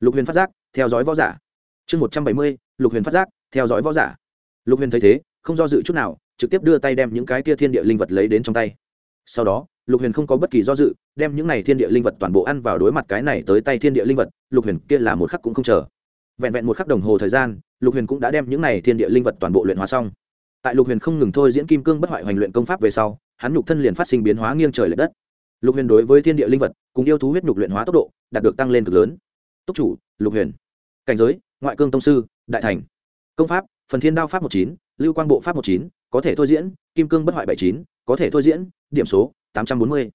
lục huyền phát giác, theo dõi võ giả. Chương một trăm bảy mươi, lục huyền phát giác, theo dõi võ giả. Lục huyền thấy thế, không do dự chút nào trực tiếp đưa tay đem những cái kia thiên địa linh vật lấy đến trong tay. Sau đó, lục huyền không có bất kỳ do dự, đem những này thiên địa linh vật toàn bộ ăn vào đối mặt cái này tới tay thiên địa linh vật, lục huyền kia là một khắc cũng không chờ. Vẹn vẹn một khắc đồng hồ thời gian, lục huyền cũng đã đem những này thiên địa linh vật toàn bộ luyện hóa xong. Tại lục huyền không ngừng thôi diễn kim cương bất hoại hoành luyện công pháp về sau, hắn nhục thân liền phát sinh biến hóa nghiêng trời l ệ đất. Lục huyền đối với thiên địa linh vật cùng yêu thú huyết nhục luyện hóa tốc độ đạt được tăng lên cực lớn. Túc chủ, lục huyền. Cảnh giới, ngoại cương tông sư, đại thành. Công pháp, phần thiên đao pháp một chín, lưu quang bộ pháp một chín có thể thôi diễn, kim cương bất hoại bảy chín, có thể thôi diễn, điểm số tám trăm bốn mươi.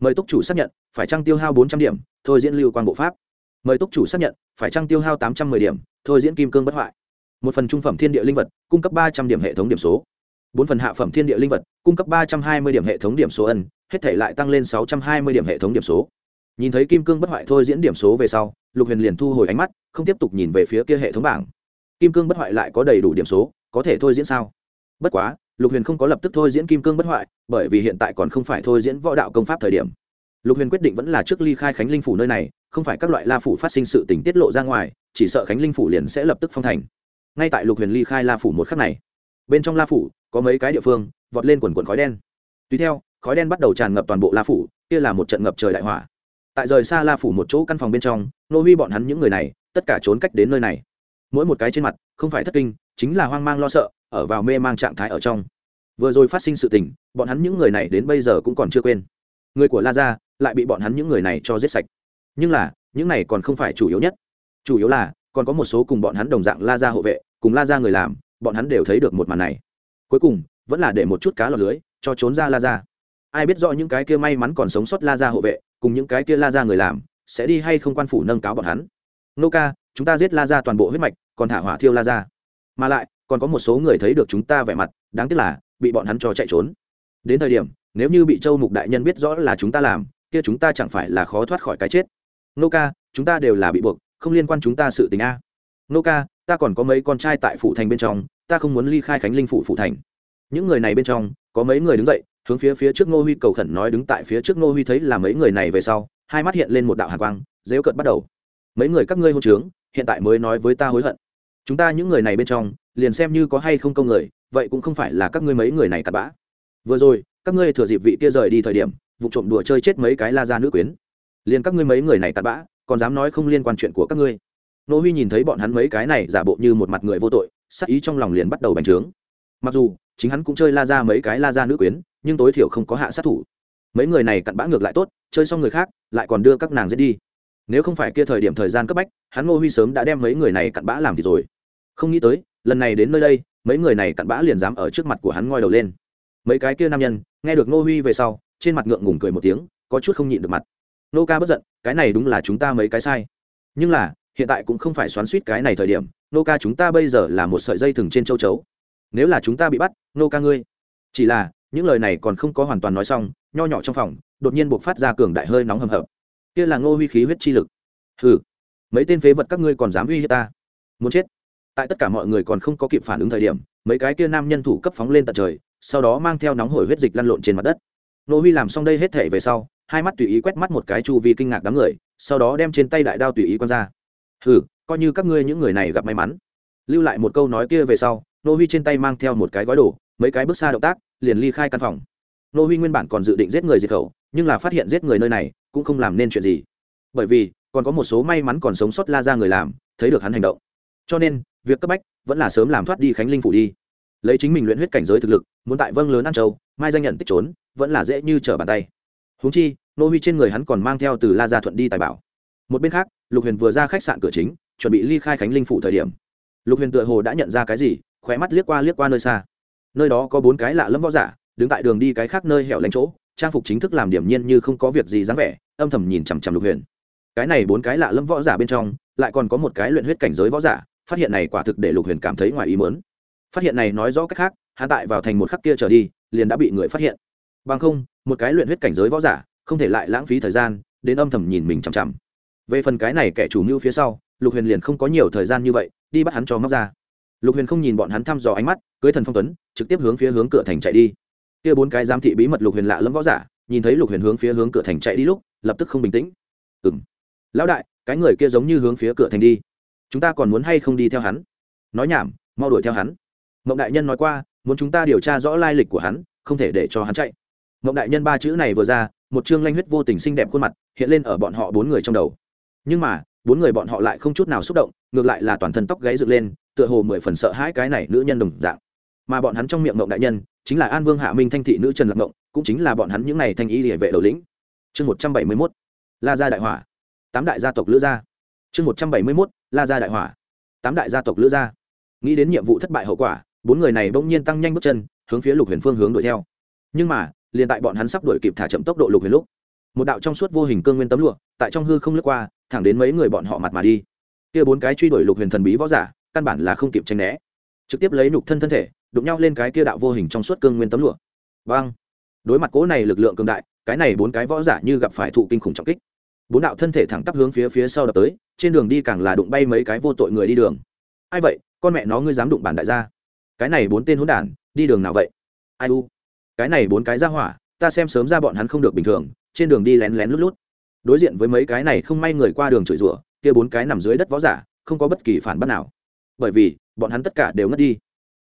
Mời túc chủ xác nhận, phải trăng tiêu hao bốn trăm điểm, thôi diễn lưu quang bộ pháp? Mời túc chủ xác nhận, phải trăng tiêu hao tám trăm m ư ơ i điểm, thôi diễn kim cương bất hoại? Một phần trung phẩm thiên địa linh vật, cung cấp ba trăm điểm hệ thống điểm số. Bốn phần hạ phẩm thiên địa linh vật, cung cấp ba trăm hai mươi điểm hệ thống điểm số ân, hết thể lại tăng lên sáu trăm hai mươi điểm hệ thống điểm số. Nhìn thấy kim cương bất hoại thôi diễn điểm số về sau, lục huyền liền thu hồi ánh mắt, không tiếp tục nhìn về phía kia hệ thống bảng. Kim cương bất hoại lại có đầy đủ điểm số, có thể thôi diễn sao? Bất quá, lục huyền không có lập tức thôi diễn kim cương bất hoại, bởi vì hiện tại còn không phải thôi diễn võ đạo công pháp thời điểm. Lục huyền quyết định vẫn là trước ly khai khánh linh phủ nơi này, không phải các loại la phủ phát sinh sự tình tiết lộ ra ngoài, chỉ sợ khánh linh phủ liền sẽ lập tức phong thành. Ngay tại lục huyền ly khai la phủ một khắc này, bên trong la phủ có mấy cái địa phương vọt lên quần quần khói đen. Tùy theo, khói đen bắt đầu tràn ngập toàn bộ la phủ, kia là một trận ngập trời đại hỏa. Tại rời xa la phủ một chỗ căn phòng bên trong, nô huy bọn hắn những người này, tất cả trốn cách đến nơi này. Mỗi một cái trên mặt, không phải thất kinh, chính là hoang mang lo sợ ở vào mê mang trạng thái ở trong. Vừa rồi phát sinh sự tình, bọn hắn những người này đến bây giờ cũng còn chưa quên. Người của la gia lại bị bọn hắn những người này cho giết sạch. Nhưng là, những này còn không phải chủ yếu nhất. Chủ yếu là, còn có một số cùng bọn hắn đồng dạng la gia hộ vệ, cùng la gia người làm, bọn hắn đều thấy được một màn này. Cuối cùng, vẫn là để một chút cá lọt lưới cho trốn ra la gia. Ai biết rõ những cái kia may mắn còn sống sót la gia hộ vệ, cùng những cái kia la gia người làm, sẽ đi hay không quan phủ nâng cáo bọn hắn. Nô ca, chúng ta giết la gia toàn bộ huyết mạch, còn thả hỏa thiêu la gia. Mà lại còn có một số người thấy được chúng ta vẻ mặt, đáng tiếc là, bị bọn hắn cho chạy trốn. Đến thời điểm, nếu như bị châu mục đại nhân biết rõ là chúng ta làm, kia chúng ta chẳng phải là khó thoát khỏi cái chết. Nô ca, chúng ta đều là bị buộc, không liên quan chúng ta sự tình a. Nô ca, ta còn có mấy con trai tại phủ thành bên trong, ta không muốn ly khai khánh linh phủ phủ thành. Những người này bên trong, có mấy người đứng dậy, hướng phía phía trước ngô huy cầu khẩn nói đứng tại phía trước ngô huy thấy là mấy người này về sau, hai mắt hiện lên một đạo hạ quang dễu cận bắt đầu. Mấy người các ngươi hôn trướng, hiện tại mới nói với ta hối hận. Chúng ta những người này bên trong liền xem như có hay không công người, vậy cũng không phải là các ngươi mấy người này cặn bã. Vừa rồi, các ngươi thừa dịp vị kia rời đi thời điểm, vụ trộm đùa chơi chết mấy cái la ra nữ quyến. Liền các ngươi mấy người này cặn bã, còn dám nói không liên quan chuyện của các ngươi. Nô huy nhìn thấy bọn hắn mấy cái này giả bộ như một mặt người vô tội, sắc ý trong lòng liền bắt đầu bành trướng. Mặc dù, chính hắn cũng chơi la ra mấy cái la ra nữ quyến, nhưng tối thiểu không có hạ sát thủ. Mấy người này cặn bã ngược lại tốt, chơi xong người khác, lại còn đưa các nàng giết đi. Nếu không phải kia thời điểm thời gian cấp bách, hắn ngô huy sớm đã đem mấy người này cặn bã làm thì rồi. Không nghĩ tới lần này đến nơi đây, mấy người này cặn bã liền dám ở trước mặt của hắn ngoi đầu lên. Mấy cái kia nam nhân, nghe được ngô huy về sau, trên mặt ngượng ngùng cười một tiếng, có chút không nhịn được mặt. Nô ca bất giận, cái này đúng là chúng ta mấy cái sai. Nhưng là, hiện tại cũng không phải xoắn suýt cái này thời điểm, nô ca chúng ta bây giờ là một sợi dây thừng trên châu chấu. Nếu là chúng ta bị bắt, nô ca ngươi. Chỉ là, những lời này còn không có hoàn toàn nói xong, nho nhỏ trong phòng, đột nhiên buộc phát ra cường đại hơi nóng hầm hập. Kia là ngô huy khí huyết chi lực. Hừ, mấy tên phế vật các ngươi còn dám uy hiếp ta? Muốn chết tại tất cả mọi người còn không có kịp phản ứng thời điểm, mấy cái kia nam nhân thủ cấp phóng lên tận trời, sau đó mang theo nóng hổi huyết dịch lăn lộn trên mặt đất. Nô huy làm xong đây hết thể về sau, hai mắt tùy ý quét mắt một cái chu vi kinh ngạc đám người, sau đó đem trên tay đại đao tùy ý quăng ra. Hừ, coi như các ngươi những người này gặp may mắn. Lưu lại một câu nói kia về sau, nô huy trên tay mang theo một cái gói đồ, mấy cái bước xa động tác, liền ly khai căn phòng. Nô huy nguyên bản còn dự định giết người diệt khẩu, nhưng là phát hiện giết người nơi này cũng không làm nên chuyện gì. Bởi vì, còn có một số may mắn còn sống sót la ra người làm, thấy được hắn hành động. Cho nên việc cấp bách vẫn là sớm làm thoát đi khánh linh phủ đi. Lấy chính mình luyện huyết cảnh giới thực lực, muốn tại vâng lớn ăn châu, mai danh nhận tích trốn, vẫn là dễ như trở bàn tay. Húng chi, nô huy trên người hắn còn mang theo từ la gia thuận đi tài bảo. Một bên khác, lục huyền vừa ra khách sạn cửa chính, chuẩn bị ly khai khánh linh phủ thời điểm. Lục huyền tựa hồ đã nhận ra cái gì, khóe mắt liếc qua liếc qua nơi xa. Nơi đó có bốn cái lạ lẫm võ giả, đứng tại đường đi cái khác nơi hẻo lánh chỗ, trang phục chính thức làm điểm nhiên như không có việc gì dáng vẻ, âm thầm nhìn chằm chằm lục huyền. Cái này bốn cái lạ lẫm võ giả bên trong, lại còn có một cái luyện huyết cảnh giới võ giả phát hiện này quả thực để lục huyền cảm thấy ngoài ý mớn phát hiện này nói rõ cách khác, hắn tại vào thành một khắc kia trở đi, liền đã bị người phát hiện. Bằng không, một cái luyện huyết cảnh giới võ giả, không thể lại lãng phí thời gian, đến âm thầm nhìn mình chằm chằm. Về phần cái này kẻ chủ mưu phía sau, lục huyền liền không có nhiều thời gian như vậy, đi bắt hắn cho móc ra. Lục huyền không nhìn bọn hắn thăm dò ánh mắt, cưới thần phong tuấn, trực tiếp hướng phía hướng cửa thành chạy đi. Kia bốn cái giám thị bí mật lục huyền lạ lẫm võ giả, nhìn thấy lục huyền hướng phía hướng cửa thành chạy đi lúc, lập tức không bình tĩnh. Ừ m lão đại, cái người kia giống như hướng phía cửa thành đi chúng ta còn muốn hay không đi theo hắn? Nói nhảm, mau đuổi theo hắn. Mộng đại nhân nói qua, muốn chúng ta điều tra rõ lai lịch của hắn, không thể để cho hắn chạy. Mộng đại nhân ba chữ này vừa ra, một chương lanh huyết vô tình xinh đẹp khuôn mặt hiện lên ở bọn họ bốn người trong đầu. Nhưng mà, bốn người bọn họ lại không chút nào xúc động, ngược lại là toàn thân tóc gáy dựng lên, tựa hồ mười phần sợ hãi cái này nữ nhân đồng dạng. Mà bọn hắn trong miệng mộng đại nhân, chính là an vương hạ minh thanh thị nữ trần lạc mộng cũng chính là bọn hắn những n à y thanh y địa vệ đầu lĩnh. Chương một trăm bảy mươi mốt, la gia đại hỏa. Tám đại gia tộc lữ gia chương một trăm bảy mươi mốt, la gia đại hỏa. Tám đại gia tộc lữ gia. Nghĩ đến nhiệm vụ thất bại hậu quả, bốn người này bỗng nhiên tăng nhanh bước chân, hướng phía lục huyền phương hướng đuổi theo. Nhưng mà, liền tại bọn hắn sắp đuổi kịp thả chậm tốc độ lục huyền lúc, một đạo trong suốt vô hình cương nguyên tấm lụa, tại trong hư không lướt qua, thẳng đến mấy người bọn họ mặt mà đi. Kia bốn cái truy đuổi lục huyền thần bí võ giả, căn bản là không kịp tranh né. Trực tiếp lấy nhục thân thân thể, đụng nhau lên cái kia đạo vô hình trong suốt cương nguyên tấm lụa. Vang đối mặt cố này lực lượng cường đại, cái này bốn cái võ giả như gặp phải thụ kinh khủng trọng kích bốn đạo thân thể thẳng tắp hướng phía phía sau đập tới, trên đường đi càng là đụng bay mấy cái vô tội người đi đường. Ai vậy? Con mẹ nó ngươi dám đụng bản đại gia. Cái này bốn tên hỗn đản, đi đường nào vậy? Ai u? Cái này bốn cái ra hỏa, ta xem sớm ra bọn hắn không được bình thường, trên đường đi lén lén lút lút. Đối diện với mấy cái này không may người qua đường chửi rủa, kia bốn cái nằm dưới đất võ giả, không có bất kỳ phản bác nào. Bởi vì, bọn hắn tất cả đều ngất đi.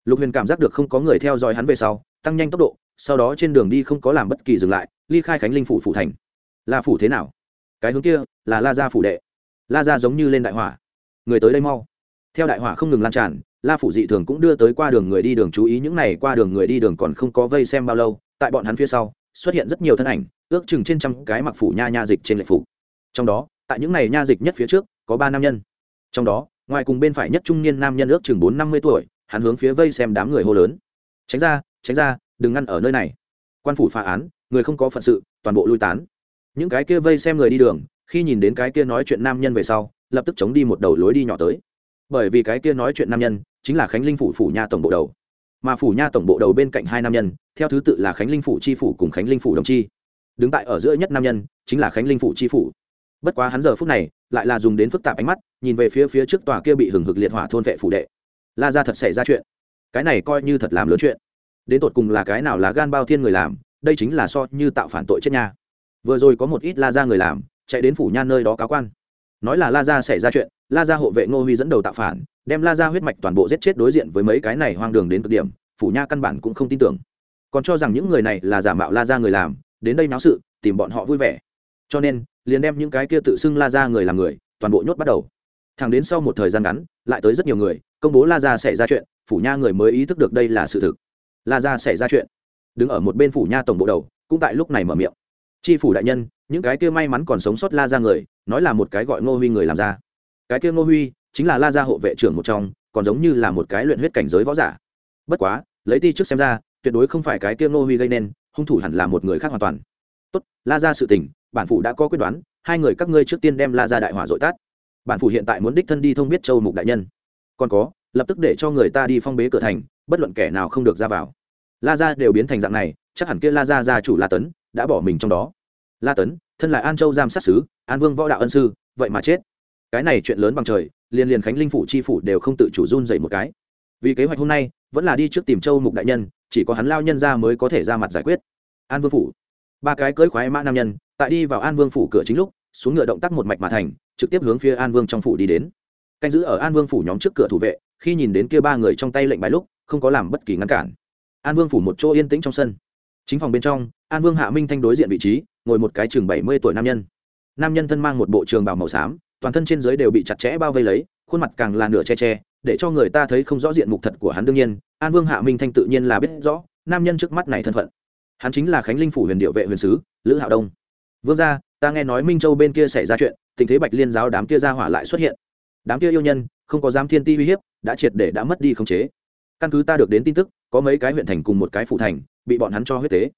Lục huyền cảm giác được không có người theo dõi hắn về sau, tăng nhanh tốc độ, sau đó trên đường đi không có làm bất kỳ dừng lại, ly khai khánh linh phủ phủ thành. Là phủ thế nào? Cái hướng kia là la gia phủ đệ. La gia giống như lên đại hỏa. Người tới đây mau. Theo đại hỏa không ngừng lan tràn, la phủ dị thường cũng đưa tới qua đường người đi đường chú ý, những này qua đường người đi đường còn không có vây xem bao lâu, tại bọn hắn phía sau, xuất hiện rất nhiều thân ảnh, ước chừng trên trăm cái mặc phủ nha nha dịch trên lệ phủ. Trong đó, tại những này nha dịch nhất phía trước, có ba nam nhân. Trong đó, ngoài cùng bên phải nhất trung niên nam nhân ước chừng bốn năm mươi tuổi, hắn hướng phía vây xem đám người hô lớn. Tránh ra tránh ra, đừng ngăn ở nơi này. Quan phủ phá án, người không có phận sự, toàn bộ lui tán những cái kia vây xem người đi đường, khi nhìn đến cái kia nói chuyện nam nhân về sau, lập tức chống đi một đầu lối đi nhỏ tới. Bởi vì cái kia nói chuyện nam nhân, chính là khánh linh phủ phủ nha tổng bộ đầu. Mà phủ nha tổng bộ đầu bên cạnh hai nam nhân, theo thứ tự là khánh linh phủ chi phủ cùng khánh linh phủ đồng chi. Đứng tại ở giữa nhất nam nhân, chính là khánh linh phủ chi phủ. Bất quá hắn giờ phút này, lại là dùng đến phức tạp ánh mắt, nhìn về phía phía trước tòa kia bị hừng hực liệt hỏa thôn vệ phủ đệ. La ra thật xảy ra chuyện. Cái này coi như thật làm lớn chuyện. Đến tột cùng là cái nào là gan bao thiên người làm, đây chính là so như tạo phản tội chết nha vừa rồi có một ít la ra người làm, chạy đến phủ nha nơi đó cáo quan. Nói là la ra xảy ra chuyện, la ra hộ vệ ngô huy dẫn đầu tạo phản, đem la ra huyết mạch toàn bộ giết chết đối diện với mấy cái này hoang đường đến cực điểm, phủ nha căn bản cũng không tin tưởng. Còn cho rằng những người này là giả mạo la ra người làm, đến đây náo sự, tìm bọn họ vui vẻ. Cho nên, liền đem những cái kia tự xưng la ra người làm người, toàn bộ nhốt bắt đầu. Thẳng đến sau một thời gian ngắn, lại tới rất nhiều người, công bố la ra xảy ra chuyện, phủ nha người mới ý thức được đây là sự thực. La ra xảy ra chuyện. Đứng ở một bên phủ nha tổng bộ đầu, cũng tại lúc này mở miệng tri phủ đại nhân, những cái kia may mắn còn sống sót la ra người, nói là một cái gọi ngô huy người làm ra. Cái kia ngô huy, chính là la gia hộ vệ trưởng một trong, còn giống như là một cái luyện huyết cảnh giới võ giả. Bất quá, lấy ti trước xem ra, tuyệt đối không phải cái kia ngô huy gây nên, hung thủ hẳn là một người khác hoàn toàn. Tốt, la ra sự tình, bản phủ đã có quyết đoán, hai người các ngươi trước tiên đem la ra đại hỏa dội tát bản phủ hiện tại muốn đích thân đi thông biết châu mục đại nhân. Còn có, lập tức để cho người ta đi phong bế cửa thành, bất luận kẻ nào không được ra vào. La ra đều biến thành dạng này, chắc hẳn kia la ra gia chủ la tấn đã bỏ mình trong đó. La tấn, thân là an châu giam sát sứ an vương võ đạo ân sư, vậy mà chết. Cái này chuyện lớn bằng trời, liền liền khánh linh phủ chi phủ đều không tự chủ run dậy một cái. Vì kế hoạch hôm nay, vẫn là đi trước tìm châu mục đại nhân, chỉ có hắn lao nhân ra mới có thể ra mặt giải quyết. An vương phủ. Ba cái cưỡi khoái mã nam nhân, tại đi vào an vương phủ cửa chính lúc, xuống ngựa động tác một mạch mà thành, trực tiếp hướng phía an vương trong phủ đi đến. Canh giữ ở an vương phủ nhóm trước cửa thủ vệ, khi nhìn đến kia ba người trong tay lệnh bài lúc, không có làm bất kỳ ngăn cản. An vương phủ một chỗ yên tĩnh trong sân chính phòng bên trong, an vương hạ minh thanh đối diện vị trí, ngồi một cái chừng bảy mươi tuổi nam nhân. Nam nhân thân mang một bộ trường bào màu xám, toàn thân trên dưới đều bị chặt chẽ bao vây lấy, khuôn mặt càng là nửa che che, để cho người ta thấy không rõ diện mục thật của hắn đương nhiên, an vương hạ minh thanh tự nhiên là biết rõ, nam nhân trước mắt này thân phận. Hắn chính là khánh linh phủ huyền điệu vệ huyền sứ, lữ hạo đông. Vương gia, ta nghe nói minh châu bên kia xảy ra chuyện, tình thế bạch liên giáo đám kia ra hỏa lại xuất hiện. Đám kia yêu nhân, không có dám thiên ti uy hiếp, đã triệt để đã mất đi khống chế. Căn cứ ta được đến tin tức, có mấy cái huyện thành cùng một cái phủ thành bị bọn hắn cho huyết tế.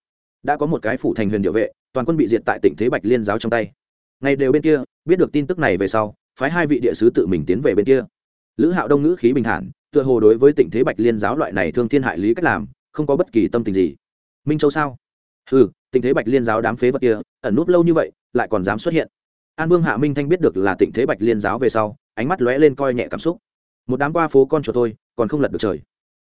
Đã có một cái phủ thành huyền điệu vệ, toàn quân bị diệt tại tỉnh thế bạch liên giáo trong tay. Ngày đều bên kia, biết được tin tức này về sau, phái hai vị địa sứ tự mình tiến về bên kia. Lữ hạo đông ngữ khí bình thản, tựa hồ đối với tỉnh thế bạch liên giáo loại này thương thiên hại lý cách làm, không có bất kỳ tâm tình gì. Minh châu sao? Ừ tình thế bạch liên giáo đám phế vật kia, ẩn núp lâu như vậy, lại còn dám xuất hiện. An vương hạ minh thanh biết được là tình thế bạch liên giáo về sau, ánh mắt lóe lên coi nhẹ cảm xúc. Một đám qua phố con chuột thôi, còn không lật được trời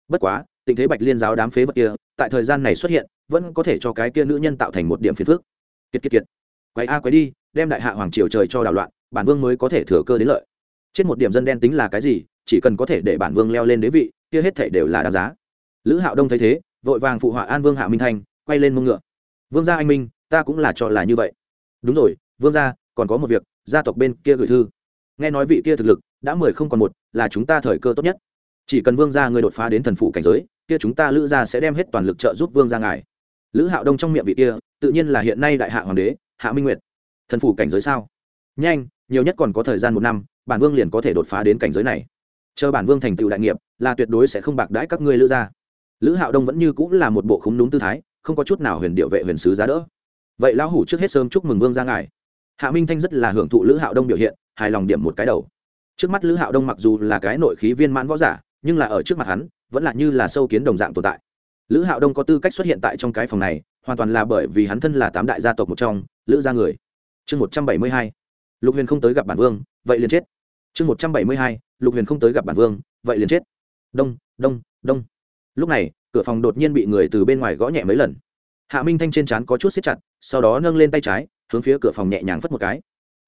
bất quá, tình thế bạch liên giáo đám phế vật kia, tại thời gian này xuất hiện, vẫn có thể cho cái kia nữ nhân tạo thành một điểm phiền phức. Kiệt kiệt kiệt. Quay a quay đi, đem đại hạ hoàng triều trời cho đảo loạn, bản vương mới có thể thừa cơ đến lợi. Trên một điểm dân đen tính là cái gì, chỉ cần có thể để bản vương leo lên đế vị, kia hết thể đều là đáng giá. Lữ hạo đông thấy thế, vội vàng phụ họa an vương hạ minh thanh, quay lên mông ngựa. Vương gia anh minh, ta cũng là cho là như vậy. Đúng rồi, vương gia, còn có một việc, gia tộc bên kia gửi thư. Nghe nói vị kia thực lực, đã mười không còn một, là chúng ta thời cơ tốt nhất chỉ cần vương gia người đột phá đến thần phụ cảnh giới, kia chúng ta lữ gia sẽ đem hết toàn lực trợ giúp vương gia ngài. Lữ hạo đông trong miệng vị kia, tự nhiên là hiện nay đại hạ hoàng đế, hạ minh nguyệt. Thần phủ cảnh giới sao? Nhanh, nhiều nhất còn có thời gian một năm, bản vương liền có thể đột phá đến cảnh giới này. Chờ bản vương thành tựu đại nghiệp, là tuyệt đối sẽ không bạc đãi các ngươi lữ gia. Lữ hạo đông vẫn như cũng là một bộ khúng đúng tư thái, không có chút nào huyền điệu vệ huyền sứ giá đỡ. Vậy lão hủ trước hết sớm chúc mừng vương ra ngài. Hạ minh thanh rất là hưởng thụ lữ hạo đông biểu hiện, hài lòng điểm một cái đầu. Trước mắt lữ hạo đông mặc dù là cái nội khí viên mãn võ giả nhưng là ở trước mặt hắn, vẫn là như là sâu kiến đồng dạng tồn tại. Lữ hạo đông có tư cách xuất hiện tại trong cái phòng này, hoàn toàn là bởi vì hắn thân là tám đại gia tộc một trong, lữ gia người. Chương một trăm bảy mươi hai. Lục huyền không tới gặp bản vương, vậy liền chết. Chương một trăm bảy mươi hai. Lục huyền không tới gặp bản vương, vậy liền chết. Đông đông đông. Lúc này, cửa phòng đột nhiên bị người từ bên ngoài gõ nhẹ mấy lần. Hạ minh thanh trên trán có chút xếp chặt, sau đó nâng lên tay trái, hướng phía cửa phòng nhẹ nhàng phất một cái.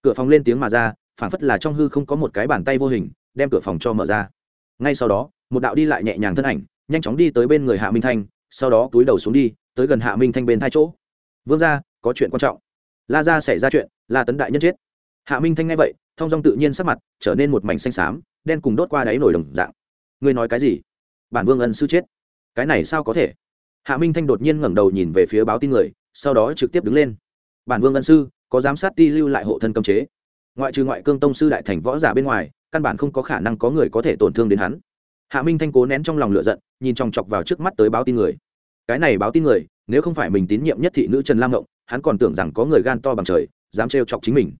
Cửa phòng lên tiếng mà ra phản phất là trong hư không có một cái bàn tay vô hình, đem cửa phòng cho mở ra ngay sau đó, một đạo đi lại nhẹ nhàng thân ảnh, nhanh chóng đi tới bên người hạ minh thanh, sau đó túi đầu xuống đi, tới gần hạ minh thanh bên thai chỗ. Vương ra có chuyện quan trọng. La ra xảy ra chuyện, la tấn đại nhân chết. Hạ minh thanh nghe vậy thong dong tự nhiên sắc mặt, trở nên một mảnh xanh xám, đen cùng đốt qua đáy nổi đồng dạng. Ngươi nói cái gì? Bản vương ân sư chết. Cái này sao có thể? Hạ minh thanh đột nhiên ngẩng đầu nhìn về phía báo tin người, sau đó trực tiếp đứng lên. Bản vương ân sư, có giám sát ti lưu lại hộ thân cấm chế. Ngoại trừ ngoại cương tông sư đại thành võ giả bên ngoài căn bản không có khả năng có người có thể tổn thương đến hắn. Hạ minh thanh cố nén trong lòng lửa giận, nhìn chòng chọc vào trước mắt tới báo tin người. Cái này báo tin người, nếu không phải mình tín nhiệm nhất thị nữ trần lam ngộng, hắn còn tưởng rằng có người gan to bằng trời, dám trêu chọc chính mình.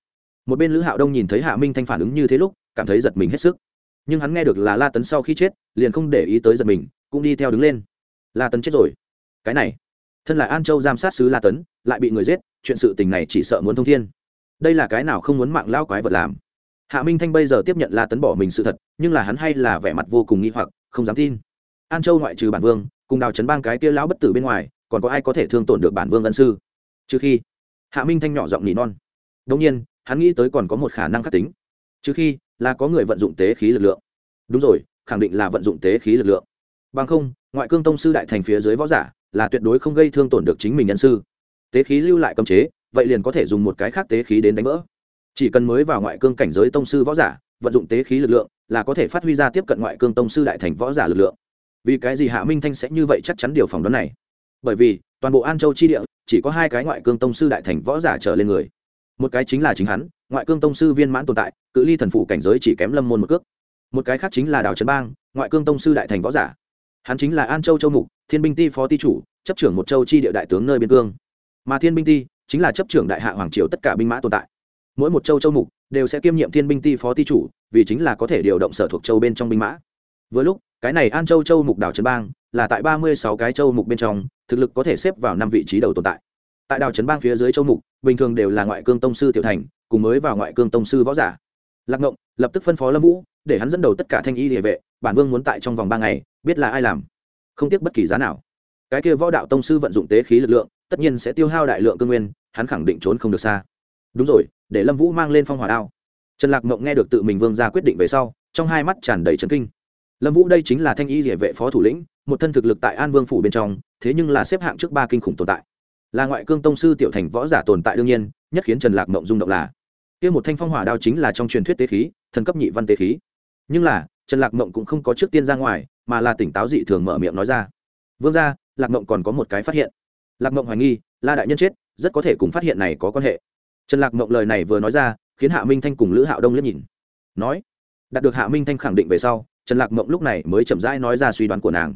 Một bên lữ hạo đông nhìn thấy hạ minh thanh phản ứng như thế lúc, cảm thấy giật mình hết sức. Nhưng hắn nghe được là la tấn sau khi chết, liền không để ý tới giật mình, cũng đi theo đứng lên. La tấn chết rồi. Cái này, thân là an châu giám sát sứ la tấn, lại bị người giết, chuyện sự tình này chỉ sợ muốn thông thiên. Đây là cái nào không muốn mạng lao quái vật làm? Hạ minh thanh bây giờ tiếp nhận la tấn bỏ mình sự thật, nhưng là hắn hay là vẻ mặt vô cùng nghi hoặc, không dám tin. An châu ngoại trừ bản vương, cùng đào trấn bang cái kia lão bất tử bên ngoài, còn có ai có thể thương tổn được bản vương ân sư? Trừ khi hạ minh thanh nhỏ giọng nỉ non. Đông nhiên, hắn nghĩ tới còn có một khả năng khắc tính. Trừ khi là có người vận dụng tế khí lực lượng. Đúng rồi, khẳng định là vận dụng tế khí lực lượng. Bằng không, ngoại cương tông sư đại thành phía dưới võ giả là tuyệt đối không gây thương tổn được chính mình nhân sư. Tế khí lưu lại cấm chế, vậy liền có thể dùng một cái khác tế khí đến đánh vỡ chỉ cần mới vào ngoại cương cảnh giới tông sư võ giả, vận dụng tế khí lực lượng là có thể phát huy ra tiếp cận ngoại cương tông sư đại thành võ giả lực lượng. Vì cái gì hạ minh thanh sẽ như vậy chắc chắn điều phỏng đoán này? Bởi vì, toàn bộ an châu chi địa chỉ có hai cái ngoại cương tông sư đại thành võ giả trở lên người. Một cái chính là chính hắn, ngoại cương tông sư viên mãn tồn tại, cự ly thần phụ cảnh giới chỉ kém lâm môn một cước. Một cái khác chính là đào trấn bang, ngoại cương tông sư đại thành võ giả. Hắn chính là an châu châu mục, thiên binh ti phó ti chủ, chấp trưởng một châu chi địa đại tướng nơi biên cương. Mà thiên binh ti chính là chấp trưởng đại hạ hoàng triều tất cả binh mã tồn tại mỗi một châu châu mục đều sẽ kiêm nhiệm thiên binh ti phó ti chủ, vì chính là có thể điều động sở thuộc châu bên trong binh mã. Với lúc, cái này an châu châu mục đảo trấn bang là tại ba mươi sáu cái châu mục bên trong, thực lực có thể xếp vào năm vị trí đầu tồn tại. Tại đảo trấn bang phía dưới châu mục, bình thường đều là ngoại cương tông sư tiểu thành, cùng mới vào ngoại cương tông sư võ giả. Lạc ngộng lập tức phân phó lâm vũ, để hắn dẫn đầu tất cả thanh y địa vệ, bản vương muốn tại trong vòng ba ngày, biết là ai làm. Không tiếc bất kỳ giá nào. Cái kia võ đạo tông sư vận dụng tế khí lực lượng, tất nhiên sẽ tiêu hao đại lượng cương nguyên, hắn khẳng định trốn không được xa. Đúng rồi để lâm vũ mang lên phong hỏa đao. Trần lạc mộng nghe được tự mình vương ra quyết định về sau, trong hai mắt tràn đầy trần kinh. Lâm vũ đây chính là thanh y địa vệ phó thủ lĩnh, một thân thực lực tại an vương phủ bên trong, thế nhưng là xếp hạng trước ba kinh khủng tồn tại. Là ngoại cương tông sư tiểu thành võ giả tồn tại đương nhiên, nhất khiến trần lạc mộng rung động là, kia một thanh phong hỏa đao chính là trong truyền thuyết tế khí, thần cấp nhị văn tế khí. Nhưng là, trần lạc mộng cũng không có trước tiên ra ngoài, mà là tỉnh táo dị thường mở miệng nói ra. Vương ra lạc mộng còn có một cái phát hiện. Lạc mộng hoài nghi, la đại nhân chết, rất có thể cùng phát hiện này có quan hệ trần lạc mộng lời này vừa nói ra, khiến hạ minh thanh cùng lữ hạo đông liếc nhìn. Nói, đạt được hạ minh thanh khẳng định về sau, trần lạc mộng lúc này mới chậm rãi nói ra suy đoán của nàng.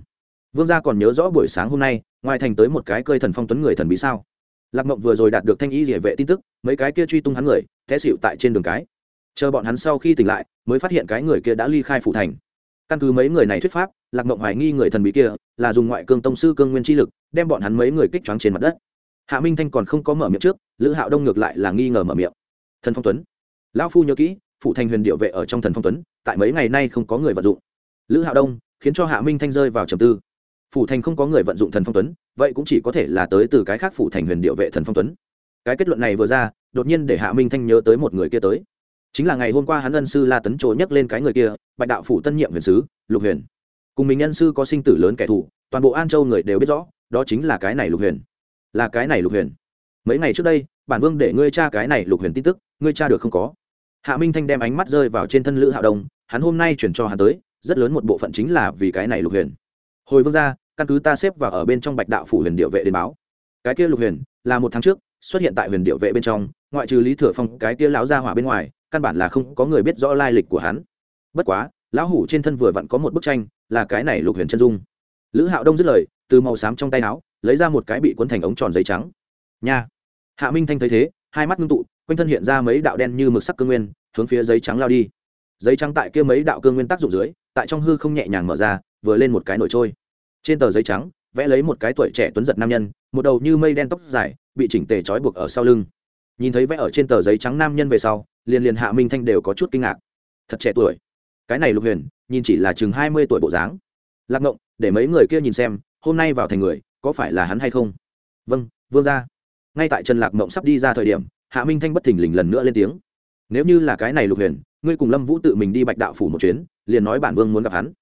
Vương gia còn nhớ rõ buổi sáng hôm nay, ngoài thành tới một cái cơi thần phong tuấn người thần bí sao? Lạc mộng vừa rồi đạt được thanh ý địa vệ tin tức, mấy cái kia truy tung hắn người, té xịu tại trên đường cái. Chờ bọn hắn sau khi tỉnh lại, mới phát hiện cái người kia đã ly khai phủ thành. Căn cứ mấy người này thuyết pháp, lạc mộng hoài nghi người thần bí kia là dùng ngoại cương tông sư cương nguyên chi lực, đem bọn hắn mấy người kích choáng trên mặt đất hạ minh thanh còn không có mở miệng trước, lữ hạo đông ngược lại là nghi ngờ mở miệng. Thần phong tuấn. Lão phu nhớ kỹ phụ thành huyền điệu vệ ở trong thần phong tuấn, tại mấy ngày nay không có người vận dụng. Lữ hạo đông, khiến cho hạ minh thanh rơi vào trầm tư. Phủ thành không có người vận dụng thần phong tuấn, vậy cũng chỉ có thể là tới từ cái khác phủ thành huyền điệu vệ thần phong tuấn. Cái kết luận này vừa ra, đột nhiên để hạ minh thanh nhớ tới một người kia tới. Chính là ngày hôm qua hắn ân sư la tấn trộ nhắc lên cái người kia, bạch đạo phủ tân nhiệm huyền sứ, lục huyền. Cùng mình ân sư có sinh tử lớn kẻ thù, toàn bộ an châu người đều biết rõ, đó chính là cái này lục huyền là cái này lục huyền. Mấy ngày trước đây, bản vương để ngươi tra cái này lục huyền tin tức, ngươi tra được không có? Hạ minh thanh đem ánh mắt rơi vào trên thân lữ hạ đông, hắn hôm nay chuyển cho hắn tới, rất lớn một bộ phận chính là vì cái này lục huyền. Hồi vương ra căn cứ ta xếp vào ở bên trong bạch đạo phủ huyền điệu vệ đến báo. Cái kia lục huyền, là một tháng trước, xuất hiện tại huyền điệu vệ bên trong, ngoại trừ lý thừa phong, cái kia lão gia hỏa bên ngoài, căn bản là không có người biết rõ lai lịch của hắn. Bất quá, lão hủ trên thân vừa vặn có một bức tranh, là cái này lục huyền chân dung. Lữ hạo đông dứt lời, từ màu xám trong tay áo lấy ra một cái bị cuốn thành ống tròn giấy trắng. Nha. Hạ minh thanh thấy thế, hai mắt ngưng tụ, quanh thân hiện ra mấy đạo đen như mực sắc cương nguyên, hướng phía giấy trắng lao đi. Giấy trắng tại kia mấy đạo cương nguyên tác dụng dưới, tại trong hư không nhẹ nhàng mở ra, vừa lên một cái nổi trôi. Trên tờ giấy trắng, vẽ lấy một cái tuổi trẻ tuấn giật nam nhân, một đầu như mây đen tóc dài, bị chỉnh tề trói buộc ở sau lưng. Nhìn thấy vẽ ở trên tờ giấy trắng nam nhân về sau, liền liền hạ minh thanh đều có chút kinh ngạc. Thật trẻ tuổi. Cái này lục huyền, nhìn chỉ là chừng hai mươi tuổi bộ dáng. Lạc ngộng, để mấy người kia nhìn xem, hôm nay vào thành người có phải là hắn hay không? Vâng vương ra ngay tại trần lạc mộng sắp đi ra thời điểm, hạ minh thanh bất thình lình lần nữa lên tiếng. Nếu như là cái này lục huyền, ngươi cùng lâm vũ tự mình đi bạch đạo phủ một chuyến, liền nói bản vương muốn gặp hắn.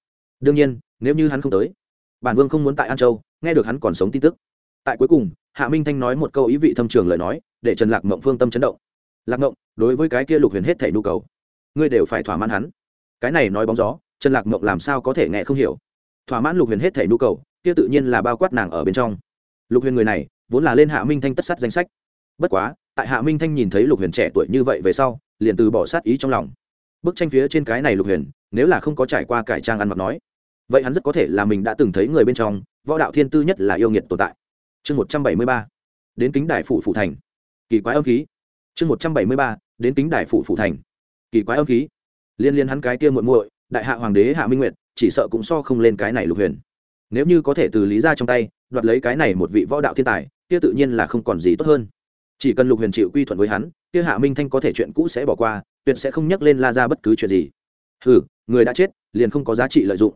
Đương nhiên, nếu như hắn không tới, bản vương không muốn tại an châu, nghe được hắn còn sống tin tức. Tại cuối cùng, hạ minh thanh nói một câu ý vị thâm trường lời nói, để trần lạc mộng phương tâm chấn động. Lạc mộng, đối với cái kia lục huyền hết thảy nhu cầu, ngươi đều phải thỏa mãn hắn. Cái này nói bóng gió, trần lạc mộng làm sao có thể nghe không hiểu? Thỏa mãn lục huyền hết thảy nhu cầu kia tự nhiên là bao quát nàng ở bên trong. Lục huyền người này, vốn là lên hạ minh thanh tất sát danh sách. Bất quá, tại hạ minh thanh nhìn thấy lục huyền trẻ tuổi như vậy về sau, liền từ bỏ sát ý trong lòng. Bức tranh phía trên cái này lục huyền, nếu là không có trải qua cải trang ăn mặc nói, vậy hắn rất có thể là mình đã từng thấy người bên trong, võ đạo thiên tư nhất là yêu nghiệt tồn tại. Chương một trăm bảy mươi ba, đến kính đại phủ phủ thành. Kỳ quái âm khí. Chương một trăm bảy mươi ba, đến kính đại phủ phủ thành. Kỳ quái âm khí. Liên liên hắn cái kia muội muội, đại hạ hoàng đế hạ minh nguyệt, chỉ sợ cũng so không lên cái này lục huyền nếu như có thể từ lý ra trong tay, đoạt lấy cái này một vị võ đạo thiên tài, kia tự nhiên là không còn gì tốt hơn. Chỉ cần lục huyền chịu quy thuận với hắn, kia hạ minh thanh có thể chuyện cũ sẽ bỏ qua, tuyệt sẽ không nhắc lên la ra bất cứ chuyện gì. Ừ người đã chết, liền không có giá trị lợi dụng.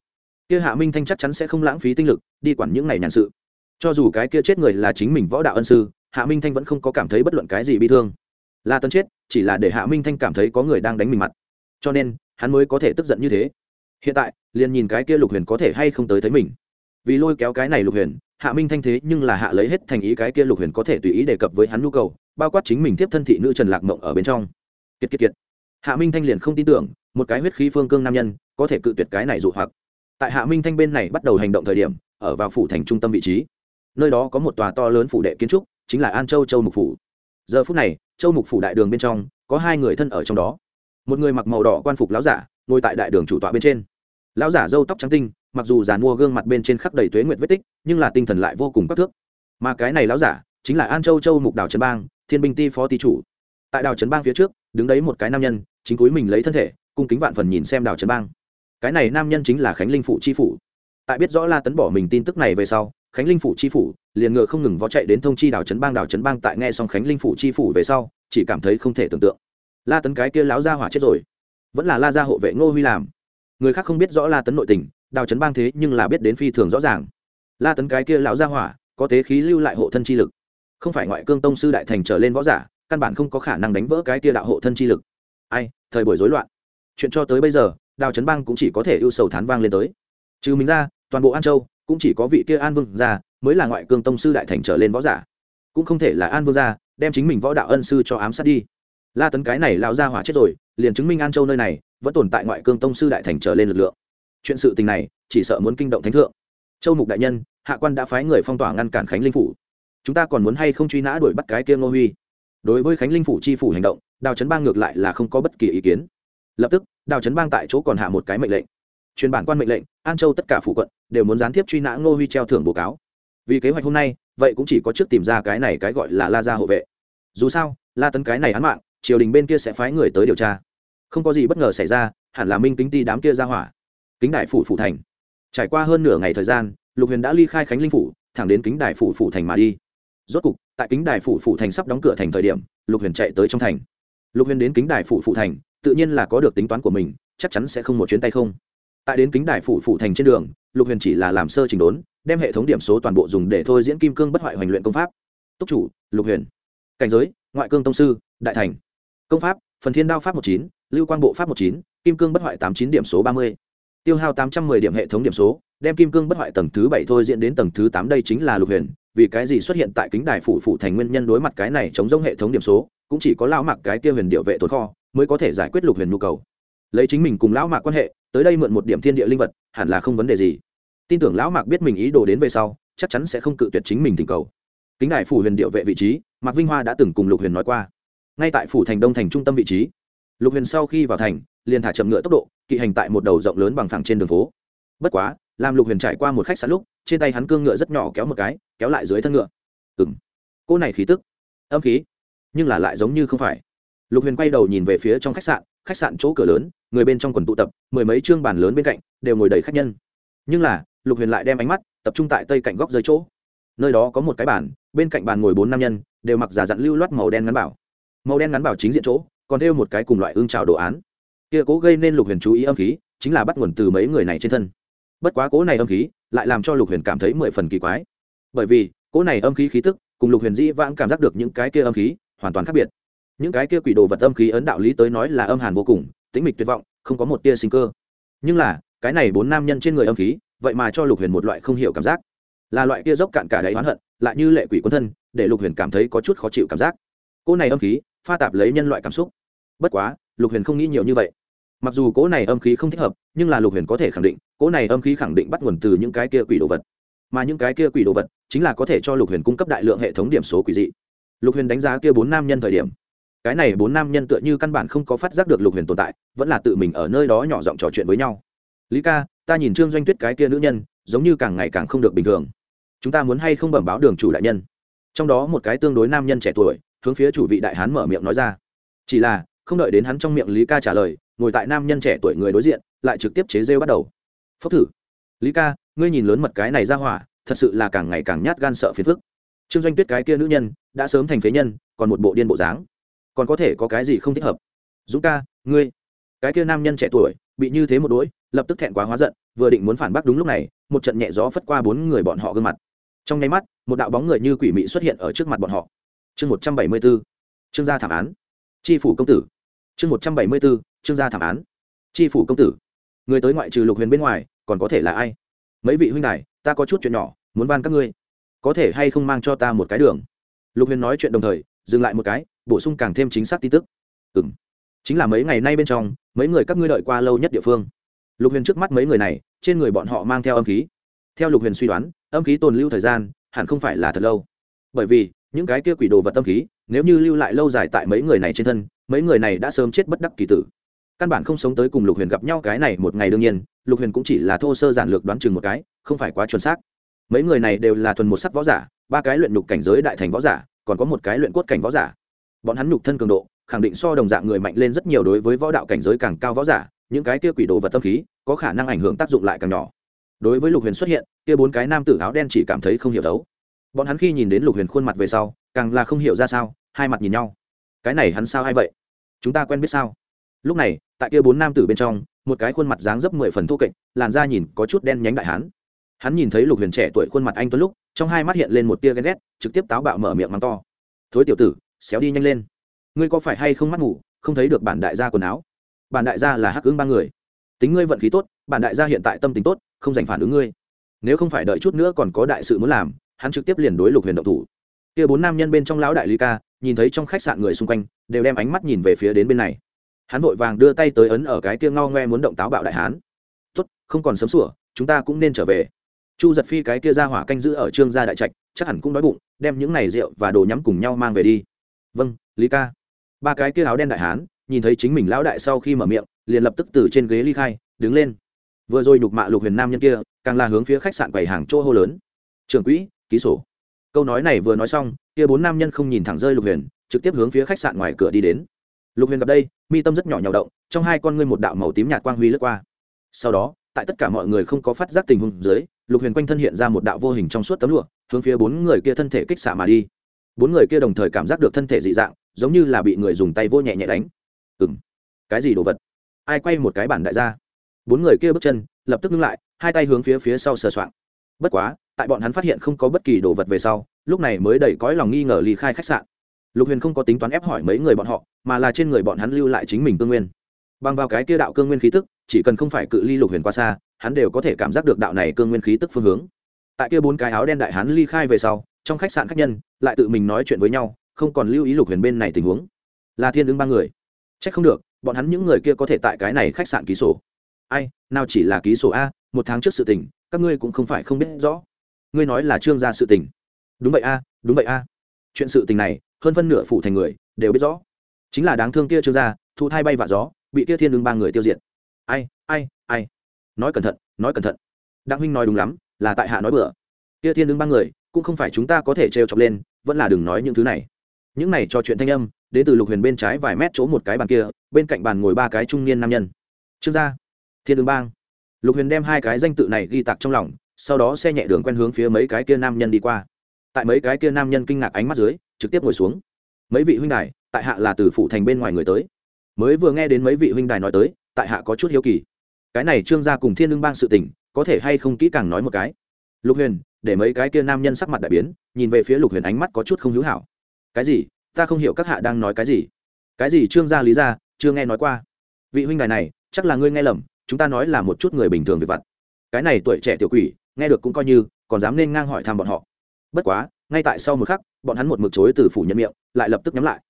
Kia hạ minh thanh chắc chắn sẽ không lãng phí tinh lực, đi quản những ngày nhàn sự. Cho dù cái kia chết người là chính mình võ đạo ân sư, hạ minh thanh vẫn không có cảm thấy bất luận cái gì bị thương. La tấn chết, chỉ là để hạ minh thanh cảm thấy có người đang đánh mình mặt. Cho nên, hắn mới có thể tức giận như thế. Hiện tại, liền nhìn cái kia lục huyền có thể hay không tới thấy mình vì lôi kéo cái này lục huyền, hạ minh thanh thế nhưng là hạ lấy hết thành ý cái kia lục huyền có thể tùy ý đề cập với hắn nhu cầu, bao quát chính mình tiếp thân thị nữ trần lạc mộng ở bên trong. Kiệt kiệt kiệt. Hạ minh thanh liền không tin tưởng, một cái huyết khí phương cương nam nhân, có thể cự tuyệt cái này dụ hoặc. Tại hạ minh thanh bên này bắt đầu hành động thời điểm, ở vào phủ thành trung tâm vị trí. Nơi đó có một tòa to lớn phủ đệ kiến trúc, chính là an châu châu mục phủ. Giờ phút này, châu mục phủ đại đường bên trong, có hai người thân ở trong đó. Một người mặc màu đỏ quan phục láo giả, ngồi tại đại đường chủ tọa bên trên. Lão giả râu tóc trắng tinh mặc dù giàn mua gương mặt bên trên khắp đầy tuế nguyệt vết tích, nhưng là tinh thần lại vô cùng các thước. Mà cái này lão giả chính là an châu châu mục đảo trấn bang, thiên binh ti phó ti chủ. Tại đảo trấn bang phía trước, đứng đấy một cái nam nhân, chính cúi mình lấy thân thể, cung kính vạn phần nhìn xem đảo trấn bang. Cái này nam nhân chính là khánh linh phụ chi phủ. Tại biết rõ la tấn bỏ mình tin tức này về sau, khánh linh phủ chi phủ liền ngựa không ngừng vó chạy đến thông chi đảo trấn bang. Đảo trấn bang tại nghe xong khánh linh phủ chi phủ về sau, chỉ cảm thấy không thể tưởng tượng. La tấn cái kia láo ra hỏa chết rồi. Vẫn là la gia hộ vệ ngô huy làm. Người khác không biết rõ la tấn nội tình đào trấn bang thế nhưng là biết đến phi thường rõ ràng. La tấn cái kia lão gia hỏa, có tế khí lưu lại hộ thân chi lực. Không phải ngoại cương tông sư đại thành trở lên võ giả, căn bản không có khả năng đánh vỡ cái kia đạo hộ thân chi lực. Ai, thời buổi rối loạn. Chuyện cho tới bây giờ, đào trấn bang cũng chỉ có thể ưu sầu thán vang lên tới. Trừ mình ra, toàn bộ an châu cũng chỉ có vị kia an vương gia mới là ngoại cương tông sư đại thành trở lên võ giả. Cũng không thể là an vương gia đem chính mình võ đạo ân sư cho ám sát đi. La tấn cái này lão gia hỏa chết rồi, liền chứng minh an châu nơi này vẫn tồn tại ngoại cương tông sư đại thành trở lên lực lượng chuyện sự tình này, chỉ sợ muốn kinh động thánh thượng. Châu mục đại nhân, hạ quan đã phái người phong tỏa ngăn cản khánh linh phủ. Chúng ta còn muốn hay không truy nã đuổi bắt cái kia ngô huy? Đối với khánh linh phủ chi phủ hành động, đào trấn bang ngược lại là không có bất kỳ ý kiến. Lập tức, đào trấn bang tại chỗ còn hạ một cái mệnh lệnh. Truyền bản quan mệnh lệnh, an châu tất cả phủ quận đều muốn gián tiếp truy nã ngô huy treo thưởng bố cáo. Vì kế hoạch hôm nay, vậy cũng chỉ có trước tìm ra cái này cái gọi là la gia hộ vệ. Dù sao, la tấn cái này án mạng, triều đình bên kia sẽ phái người tới điều tra. Không có gì bất ngờ xảy ra, hẳn là minh kính ti đám kia ra hỏa kính đại phủ phủ thành. Trải qua hơn nửa ngày thời gian, lục huyền đã ly khai khánh linh phủ, thẳng đến kính đài phủ phủ thành mà đi. Rốt cục, tại kính đài phủ phủ thành sắp đóng cửa thành thời điểm, lục huyền chạy tới trong thành. Lục huyền đến kính đài phủ phủ thành, tự nhiên là có được tính toán của mình, chắc chắn sẽ không một chuyến tay không. Tại đến kính đài phủ phủ thành trên đường, lục huyền chỉ là làm sơ trình đốn, đem hệ thống điểm số toàn bộ dùng để thôi diễn kim cương bất hoại hoành luyện công pháp. Túc chủ, lục huyền. Cảnh giới, ngoại cương tông sư, đại thành. Công pháp, phần thiên đao pháp một chín, lưu quang bộ pháp một chín, kim cương bất hoại tám chín điểm số ba mươi tiêu hao tám trăm mười điểm hệ thống điểm số, đem kim cương bất hoại tầng thứ bảy thôi diễn đến tầng thứ tám đây chính là lục huyền. Vì cái gì xuất hiện tại kính đài phủ phủ thành nguyên nhân đối mặt cái này chống giống hệ thống điểm số, cũng chỉ có lão mạc cái kia huyền điệu vệ tồn kho mới có thể giải quyết lục huyền nhu cầu. Lấy chính mình cùng lão mạc quan hệ, tới đây mượn một điểm thiên địa linh vật, hẳn là không vấn đề gì. Tin tưởng lão mạc biết mình ý đồ đến về sau, chắc chắn sẽ không cự tuyệt chính mình tình cầu. Kính đài phủ huyền điệu vệ vị trí, mạc vinh hoa đã từng cùng lục huyền nói qua. Ngay tại phủ thành đông thành trung tâm vị trí lục huyền sau khi vào thành, liền thả chậm ngựa tốc độ, kỵ hành tại một đầu rộng lớn bằng phẳng trên đường phố. Bất quá, làm lục huyền trải qua một khách sạn lúc, trên tay hắn cương ngựa rất nhỏ kéo một cái, kéo lại dưới thân ngựa. Ừ m cô này khí tức. Âm khí. Nhưng là lại giống như không phải. Lục huyền quay đầu nhìn về phía trong khách sạn khách sạn chỗ cửa lớn, người bên trong quần tụ tập, mười mấy chương bàn lớn bên cạnh, đều ngồi đầy khách nhân. Nhưng là, lục huyền lại đem ánh mắt tập trung tại tây cạnh góc dưới chỗ. Nơi đó có một cái bàn, bên cạnh bàn ngồi bốn nam nhân, đều mặc giả dặn lưu loát màu đen ngắn bảo. Màu đen ngắn bảo chính diện chỗ còn thêu một cái cùng loại ương trào đồ án. Kia cố gây nên lục huyền chú ý âm khí, chính là bắt nguồn từ mấy người này trên thân. Bất quá cố này âm khí, lại làm cho lục huyền cảm thấy mười phần kỳ quái. Bởi vì, cố này âm khí khí tức, cùng lục huyền dĩ vãng cảm giác được những cái kia âm khí, hoàn toàn khác biệt. Những cái kia quỷ đồ vật âm khí ấn đạo lý tới nói là âm hàn vô cùng, tĩnh mịch tuyệt vọng, không có một tia sinh cơ. Nhưng là, cái này bốn nam nhân trên người âm khí, vậy mà cho lục huyền một loại không hiểu cảm giác. Là loại kia dốc cạn cả đầy oán hận, lại như lệ quỷ quân thân, để lục huyền cảm thấy có chút khó chịu cảm giác. Cô này âm khí pha tạp lấy nhân loại cảm xúc. Bất quá, lục huyền không nghĩ nhiều như vậy. Mặc dù cỗ này âm khí không thích hợp, nhưng là lục huyền có thể khẳng định, cỗ này âm khí khẳng định bắt nguồn từ những cái kia quỷ đồ vật. Mà những cái kia quỷ đồ vật chính là có thể cho lục huyền cung cấp đại lượng hệ thống điểm số quỷ dị. Lục huyền đánh giá kia bốn nam nhân thời điểm, cái này bốn nam nhân tựa như căn bản không có phát giác được lục huyền tồn tại, vẫn là tự mình ở nơi đó nhỏ giọng trò chuyện với nhau. Lý ca, ta nhìn trương doanh tuyết cái kia nữ nhân, giống như càng ngày càng không được bình thường. Chúng ta muốn hay không bẩm báo đường chủ đại nhân? Trong đó một cái tương đối nam nhân trẻ tuổi hướng phía chủ vị đại hán mở miệng nói ra. Chỉ là, không đợi đến hắn trong miệng lý ca trả lời, ngồi tại nam nhân trẻ tuổi người đối diện, lại trực tiếp chế rêu bắt đầu. Phốc thử. Lý ca, ngươi nhìn lớn mật cái này ra hỏa, thật sự là càng ngày càng nhát gan sợ phiền phức. Trương doanh tuyết cái kia nữ nhân, đã sớm thành phế nhân, còn một bộ điên bộ dáng. Còn có thể có cái gì không thích hợp? Dũng ca, ngươi. Cái kia nam nhân trẻ tuổi, bị như thế một đỗi, lập tức thẹn quá hóa giận, vừa định muốn phản bác đúng lúc này, một trận nhẹ gió phất qua bốn người bọn họ gương mặt. Trong nháy mắt, một đạo bóng người như quỷ mị xuất hiện ở trước mặt bọn họ chương một trăm bảy mươi b trương gia thảm án. Tri phủ công tử. Chương một trăm bảy mươi b trương gia thảm án. Tri phủ công tử. Người tới ngoại trừ lục huyền bên ngoài, còn có thể là ai? Mấy vị huynh đài, ta có chút chuyện nhỏ, muốn van các ngươi. Có thể hay không mang cho ta một cái đường? Lục huyền nói chuyện đồng thời, dừng lại một cái, bổ sung càng thêm chính xác tin tức. Ừ m chính là mấy ngày nay bên trong, mấy người các ngươi đợi qua lâu nhất địa phương. Lục huyền trước mắt mấy người này, trên người bọn họ mang theo âm khí. Theo lục huyền suy đoán, âm khí tồn lưu thời gian, hẳn không phải là thật lâu bởi vì, những cái kia quỷ đồ vật tâm khí, nếu như lưu lại lâu dài tại mấy người này trên thân, mấy người này đã sớm chết bất đắc kỳ tử. Căn bản không sống tới cùng lục huyền gặp nhau cái này một ngày đương nhiên, lục huyền cũng chỉ là thô sơ giản lược đoán chừng một cái, không phải quá chuẩn xác. Mấy người này đều là thuần một sắc võ giả, ba cái luyện nhục cảnh giới đại thành võ giả, còn có một cái luyện cốt cảnh võ giả. Bọn hắn nhục thân cường độ, khẳng định so đồng dạng người mạnh lên rất nhiều đối với võ đạo cảnh giới càng cao võ giả, những cái kia quỷ đồ vật tâm khí, có khả năng ảnh hưởng tác dụng lại càng nhỏ. Đối với lục huyền xuất hiện, kia bốn cái nam tử áo đen chỉ cảm thấy không hiểu đấu bọn hắn khi nhìn đến lục huyền khuôn mặt về sau, càng là không hiểu ra sao, hai mặt nhìn nhau. Cái này hắn sao hay vậy? Chúng ta quen biết sao? Lúc này, tại kia bốn nam tử bên trong, một cái khuôn mặt dáng dấp mười phần thô kệch, làn da nhìn có chút đen nhánh đại hán. Hắn nhìn thấy lục huyền trẻ tuổi khuôn mặt anh tuấn lúc, trong hai mắt hiện lên một tia ghen ghét, trực tiếp táo bạo mở miệng mắng to. Thối tiểu tử, xéo đi nhanh lên. Ngươi có phải hay không mắt ngủ, không thấy được bản đại gia quần áo? Bản đại gia là hắc ứng ba người. Tính ngươi vận khí tốt, bản đại gia hiện tại tâm tính tốt, không dành phản ứng ngươi. Nếu không phải đợi chút nữa còn có đại sự muốn làm hắn trực tiếp liền đối lục huyền động thủ. Kia bốn nam nhân bên trong lão đại lý ca, nhìn thấy trong khách sạn người xung quanh, đều đem ánh mắt nhìn về phía đến bên này. Hắn vội vàng đưa tay tới ấn ở cái kia ngao ngoe muốn động táo bạo đại hán. Tốt, không còn sớm sủa, chúng ta cũng nên trở về. Chu giật phi cái kia ra hỏa canh giữ ở trương gia đại trạch, chắc hẳn cũng đói bụng, đem những này rượu và đồ nhắm cùng nhau mang về đi. Vâng lý ca. Ba cái kia áo đen đại hán, nhìn thấy chính mình lão đại sau khi mở miệng, liền lập tức từ trên ghế ly khai, đứng lên. Vừa rồi nhục mạ lục huyền nam nhân kia, càng là hướng phía khách sạn quầy hàng chỗ hô lớn. Trưởng quỹ ký sổ. Câu nói này vừa nói xong, kia bốn nam nhân không nhìn thẳng rơi lục huyền, trực tiếp hướng phía khách sạn ngoài cửa đi đến. Lục huyền gặp đây, mi tâm rất nhỏ nhào động, trong hai con ngươi một đạo màu tím nhạt quang huy lướt qua. Sau đó, tại tất cả mọi người không có phát giác tình huống dưới, lục huyền quanh thân hiện ra một đạo vô hình trong suốt tấm lụa, hướng phía bốn người kia thân thể kích xạ mà đi. Bốn người kia đồng thời cảm giác được thân thể dị dạng, giống như là bị người dùng tay vô nhẹ nhẹ đánh. Ừ m cái gì đồ vật? Ai quay một cái bản đại gia? Bốn người kia bước chân, lập tức ngưng lại, hai tay hướng phía phía sau sờ soạng. Bất quá tại bọn hắn phát hiện không có bất kỳ đồ vật về sau, lúc này mới đầy cõi lòng nghi ngờ ly khai khách sạn. Lục huyền không có tính toán ép hỏi mấy người bọn họ, mà là trên người bọn hắn lưu lại chính mình cương nguyên. Bằng vào cái kia đạo cương nguyên khí tức, chỉ cần không phải cự ly lục huyền qua xa, hắn đều có thể cảm giác được đạo này cương nguyên khí tức phương hướng. Tại kia bốn cái áo đen đại hắn ly khai về sau, trong khách sạn khách nhân lại tự mình nói chuyện với nhau, không còn lưu ý lục huyền bên này tình huống. Là thiên ứng ba người. C h ắ c không được, bọn hắn những người kia có thể tại cái này khách sạn ký sổ. Ai, nào chỉ là ký sổ a, một tháng trước sự tình, các ngươi cũng không phải không biết rõ ngươi nói là trương gia sự tình. Đúng vậy a, đúng vậy a. Chuyện sự tình này, hơn phân nửa phủ thành người, đều biết rõ. Chính là đáng thương kia trương gia, thu thai bay vạ gió, bị kia thiên đương ba người tiêu diệt. Ai ai ai? Nói cẩn thận, nói cẩn thận. Đặng huynh nói đúng lắm, là tại hạ nói bừa. Kia thiên đương ba người, cũng không phải chúng ta có thể trêu chọc lên, vẫn là đừng nói những thứ này. Những này cho chuyện thanh âm, đến từ lục huyền bên trái vài mét chỗ một cái bàn kia, bên cạnh bàn ngồi ba cái trung niên nam nhân. Trương gia, thiên đương bang. Lục huyền đem hai cái danh tự này ghi tạc trong lòng sau đó xe nhẹ đường quen hướng phía mấy cái kia nam nhân đi qua. Tại mấy cái kia nam nhân kinh ngạc ánh mắt dưới, trực tiếp ngồi xuống. Mấy vị huynh đài, tại hạ là từ phủ thành bên ngoài người tới. Mới vừa nghe đến mấy vị huynh đài nói tới, tại hạ có chút hiếu kỳ. Cái này trương gia cùng thiên lương bang sự tình, có thể hay không kỹ càng nói một cái? Lục huyền, để mấy cái kia nam nhân sắc mặt đại biến, nhìn về phía lục huyền ánh mắt có chút không hữu hảo. Cái gì? Ta không hiểu các hạ đang nói cái gì. Cái gì trương gia lý gia, chưa nghe nói qua. Vị huynh đài này, chắc là ngươi nghe lầm, chúng ta nói là một chút người bình thường về vặt. Cái này tuổi trẻ tiểu quỷ nghe được cũng coi như, còn dám nên ngang hỏi thăm bọn họ. Bất quá, ngay tại sau một khắc, bọn hắn một mực chối từ phủ nhận miệng, lại lập tức nhắm lại.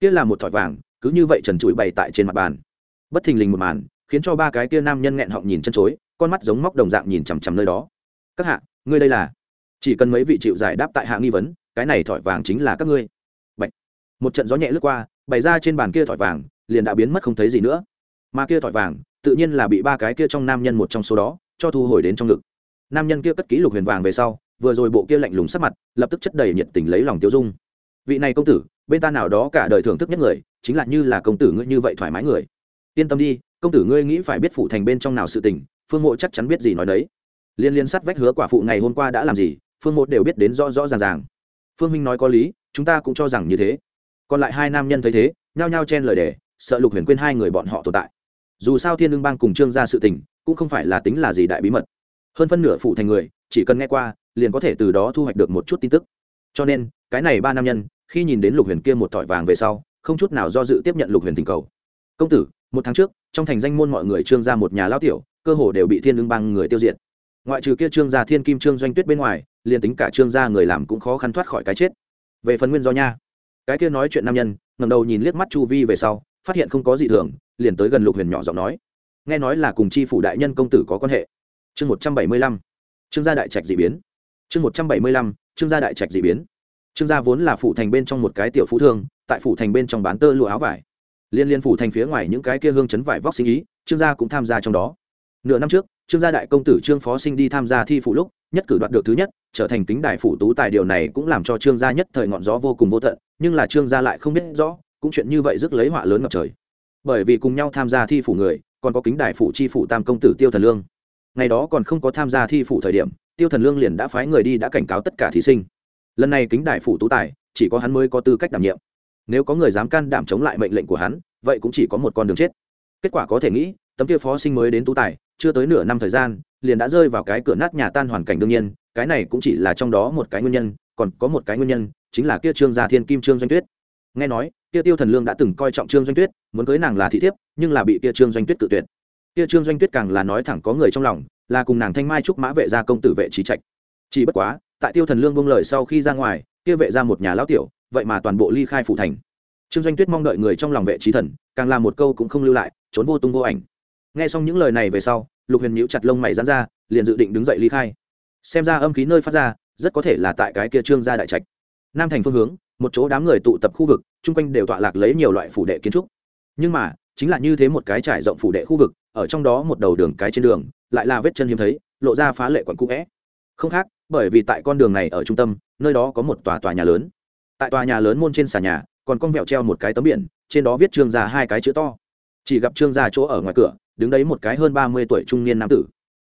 Kia là một thỏi vàng, cứ như vậy trần trụi bày tại trên mặt bàn. Bất thình lình một màn, khiến cho ba cái kia nam nhân nghẹn họng nhìn chân chối, con mắt giống móc đồng dạng nhìn chằm chằm nơi đó. Các hạ, ngươi đây là? Chỉ cần mấy vị chịu giải đáp tại hạ nghi vấn, cái này thỏi vàng chính là các ngươi. Bạch. một trận gió nhẹ lướt qua, bày ra trên bàn kia thỏi vàng, liền đã biến mất không thấy gì nữa. Mà kia thỏi vàng, tự nhiên là bị ba cái kia trong nam nhân một trong số đó, cho thu hồi đến trong ngực nam nhân kia cất ký lục huyền vàng về sau, vừa rồi bộ kia lạnh lùng sắc mặt, lập tức chất đầy nhiệt tình lấy lòng tiêu dung. Vị này công tử, bên ta nào đó cả đời thưởng thức nhất người, chính là như là công tử ngươi như vậy thoải mái người. Yên tâm đi, công tử ngươi nghĩ phải biết phụ thành bên trong nào sự tình, phương mộ chắc chắn biết gì nói đấy. Liên liên sát vách hứa quả phụ ngày hôm qua đã làm gì, phương mộ đều biết đến rõ rõ ràng ràng. Phương minh nói có lý, chúng ta cũng cho rằng như thế. Còn lại hai nam nhân thấy thế, nhao nhao chen lời đề sợ lục huyền quên hai người bọn họ tồn tại. Dù sao thiên lương bang cùng trương ra sự tình, cũng không phải là tính là gì đại bí mật hơn phân nửa phụ thành người, chỉ cần nghe qua, liền có thể từ đó thu hoạch được một chút tin tức. Cho nên, cái này ba nam nhân, khi nhìn đến lục huyền kia một thỏi vàng về sau, không chút nào do dự tiếp nhận lục huyền tình cầu. Công tử, một tháng trước, trong thành danh môn mọi người trương ra một nhà lao tiểu, cơ hồ đều bị thiên lương bang người tiêu diệt. Ngoại trừ kia trương gia thiên kim trương doanh tuyết bên ngoài, liền tính cả trương gia người làm cũng khó khăn thoát khỏi cái chết. Về phần nguyên do nha. Cái kia nói chuyện nam nhân ngầm đầu nhìn liếc mắt chu vi về sau, phát hiện không có gì thường, liền tới gần lục huyền nhỏ giọng nói. Nghe nói là cùng chi phủ đại nhân công tử có quan hệ chương một trăm bảy mươi lăm, trương gia đại trạch d ị biến. Chương một trăm bảy mươi lăm, trương gia đại trạch d ị biến. Trương gia vốn là phủ thành bên trong một cái tiểu phú thương, tại phủ thành bên trong bán tơ lụa áo vải. Liên liên phủ thành phía ngoài những cái kia hương chấn vải vóc sinh ý, trương gia cũng tham gia trong đó. Nửa năm trước, trương gia đại công tử trương phó sinh đi tham gia thi phủ lúc, nhất cử đoạt được thứ nhất, trở thành kính đại phủ tú tài điều này cũng làm cho trương gia nhất thời ngọn gió vô cùng vô tận, nhưng là trương gia lại không biết rõ, cũng chuyện như vậy rước lấy họa lớn ngập trời. Bởi vì cùng nhau tham gia thi phủ người, còn có kính đại phủ chi phủ tam công tử tiêu thần lương ngày đó còn không có tham gia thi phủ thời điểm, tiêu thần lương liền đã phái người đi đã cảnh cáo tất cả thí sinh. Lần này kính đại phủ tú tài, chỉ có hắn mới có tư cách đảm nhiệm. Nếu có người dám can đảm chống lại mệnh lệnh của hắn, vậy cũng chỉ có một con đường chết. Kết quả có thể nghĩ, tấm kia phó sinh mới đến tú tài, chưa tới nửa năm thời gian, liền đã rơi vào cái cửa nát nhà tan hoàn cảnh đương nhiên, cái này cũng chỉ là trong đó một cái nguyên nhân, còn có một cái nguyên nhân, chính là kia trương gia thiên kim trương doanh tuyết. Nghe nói, kia tiêu thần lương đã từng coi trọng trương doanh tuyết, muốn cưới nàng là thị thiếp, nhưng là bị kia trương doanh tuyết cự tuyệt kia trương doanh tuyết càng là nói thẳng có người trong lòng, là cùng nàng thanh mai trúc mã vệ gia công tử vệ trí trạch. Chỉ bất quá, tại tiêu thần lương bông lời sau khi ra ngoài, kia vệ ra một nhà lão tiểu, vậy mà toàn bộ ly khai phủ thành. Trương doanh tuyết mong đợi người trong lòng vệ trí thần, càng làm một câu cũng không lưu lại, trốn vô tung vô ảnh. Nghe xong những lời này về sau, lục huyền nhíu chặt lông mày dán ra, liền dự định đứng dậy ly khai. Xem ra âm khí nơi phát ra, rất có thể là tại cái kia trương gia đại trạch. Nam thành phương hướng, một chỗ đám người tụ tập khu vực, chung quanh đều tọa lạc lấy nhiều loại phủ đệ kiến trúc. Nhưng mà, chính là như thế một cái trải rộng phủ đệ khu vực ở trong đó một đầu đường cái trên đường, lại là vết chân hiếm thấy, lộ ra phá lệ quận cũ vẽ. Không khác, bởi vì tại con đường này ở trung tâm, nơi đó có một tòa tòa nhà lớn. Tại tòa nhà lớn môn trên xà nhà, còn con vẹo treo một cái tấm biển, trên đó viết trương gia hai cái chữ to. Chỉ gặp trương gia chỗ ở ngoài cửa, đứng đấy một cái hơn ba mươi tuổi trung niên nam tử.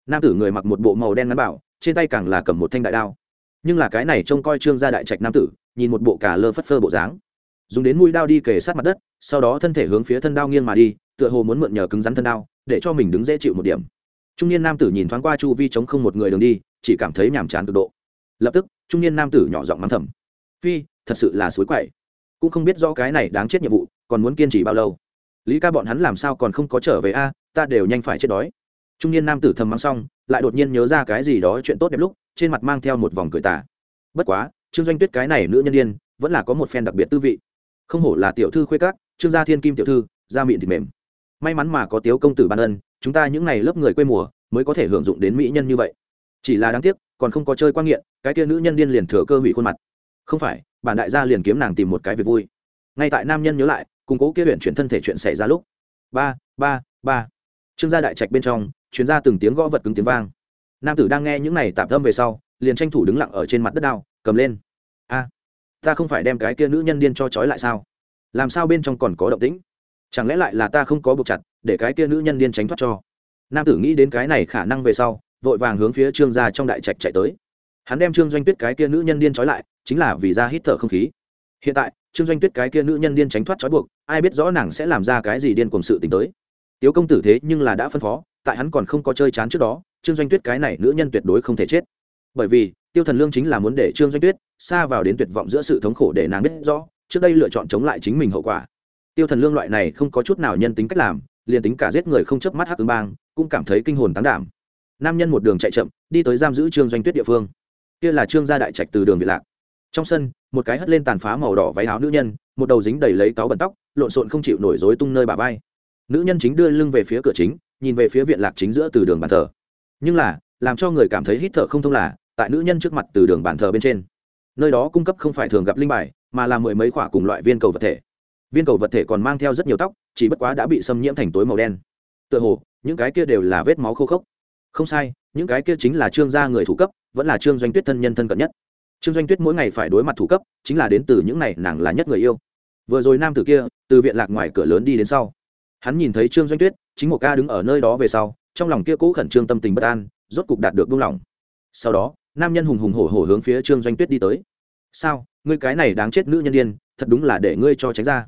Nam tử người mặc một bộ màu đen ngắn bảo, trên tay càng là cầm một thanh đại đao. Nhưng là cái này trông coi trương gia đại trạch nam tử, nhìn một bộ cả lơ phất phơ bộ dáng. Dùng đến mũi đao đi kề sát mặt đất, sau đó thân thể hướng phía thân đao nghiêng mà đi tựa hồ muốn mượn nhờ cứng rắn thân đao, để cho mình đứng dễ chịu một điểm. Trung niên nam tử nhìn thoáng qua chu vi chống không một người đường đi, chỉ cảm thấy nhàm chán cực độ. Lập tức, trung niên nam tử nhỏ giọng mắng thầm. Phi, thật sự là suối quậy. Cũng không biết rõ cái này đáng chết nhiệm vụ, còn muốn kiên trì bao lâu? Lý ca bọn hắn làm sao còn không có trở về a? Ta đều nhanh phải chết đói. Trung niên nam tử thầm mắng xong, lại đột nhiên nhớ ra cái gì đó chuyện tốt đẹp lúc, trên mặt mang theo một vòng cười tả bất quá, trương doanh tuyết cái này nữ nhân đ i ê n vẫn là có một phen đặc biệt tư vị. Không hổ là tiểu thư khuê các, trương gia thiên kim tiểu thư, da mịn thịt mềm may mắn mà có tiếu công tử ban ân, chúng ta những n à y lớp người quê mùa mới có thể hưởng dụng đến mỹ nhân như vậy. Chỉ là đáng tiếc, còn không có chơi quan nghiện, cái kia nữ nhân điên liền thừa cơ hủy khuôn mặt. Không phải, bản đại gia liền kiếm nàng tìm một cái việc vui. Ngay tại nam nhân nhớ lại, cùng cố kia huyện chuyển thân thể chuyện xảy ra lúc. Ba ba ba. Trương gia đại trạch bên trong chuyến ra từng tiếng gõ vật cứng tiếng vang. Nam tử đang nghe những này tạm tâm về sau, liền tranh thủ đứng lặng ở trên mặt đất đao, cầm lên. A, ta không phải đem cái kia nữ nhân điên cho trói lại sao? Làm sao bên trong còn có động tĩnh? Chẳng lẽ lại là ta không có buộc chặt, để cái kia nữ nhân điên tránh thoát cho? Nam tử nghĩ đến cái này khả năng về sau, vội vàng hướng phía trương gia trong đại trạch chạy tới. Hắn đem trương doanh tuyết cái kia nữ nhân điên trói lại, chính là vì ra hít thở không khí. Hiện tại, trương doanh tuyết cái kia nữ nhân điên tránh thoát trói buộc, ai biết rõ nàng sẽ làm ra cái gì điên cùng sự t tới. Tiếu công tử thế nhưng là đã phân phó, tại hắn còn không có chơi chán trước đó, trương doanh tuyết cái này nữ nhân tuyệt đối không thể chết. Bởi vì, tiêu thần lương chính là muốn để trương doanh tuyết xa vào đến tuyệt vọng giữa sự thống khổ để nàng biết rõ, trước đây lựa chọn chống lại chính mình hậu quả tiêu thần lương loại này không có chút nào nhân tính cách làm, liền tính cả giết người không chớp mắt hắc ứng bang, cũng cảm thấy kinh hồn tán đảm. Nam nhân một đường chạy chậm, đi tới giam giữ trương doanh tuyết địa phương. Kia là trương gia đại trạch từ đường việt lạc. Trong sân, một cái hất lên tàn phá màu đỏ váy áo nữ nhân, một đầu dính đầy lấy cáo bẩn tóc, lộn xộn không chịu nổi dối tung nơi bà vai. Nữ nhân chính đưa lưng về phía cửa chính, nhìn về phía viện lạc chính giữa từ đường bàn thờ. Nhưng là, làm cho người cảm thấy hít thở không thông là, tại nữ nhân trước mặt từ đường bàn thờ bên trên. Nơi đó cung cấp không phải thường gặp linh bài, mà là mười mấy khoả cùng loại viên cầu vật thể viên cầu vật thể còn mang theo rất nhiều tóc, chỉ bất quá đã bị xâm nhiễm thành tối màu đen. Tựa hồ, những cái kia đều là vết máu khô khốc. Không sai, những cái kia chính là trương gia người thủ cấp, vẫn là trương doanh tuyết thân nhân thân cận nhất. Trương doanh tuyết mỗi ngày phải đối mặt thủ cấp, chính là đến từ những này nàng là nhất người yêu. Vừa rồi nam tử kia, từ viện lạc ngoài cửa lớn đi đến sau. Hắn nhìn thấy trương doanh tuyết, chính một ca đứng ở nơi đó về sau, trong lòng kia cố khẩn trương tâm tình bất an, rốt cục đạt được buông lỏng. Sau đó, nam nhân hùng hùng hổ hổ hướng phía trương doanh tuyết đi tới. Sao, ngươi cái này đáng chết nữ nhân điên, thật đúng là để ngươi cho tránh ra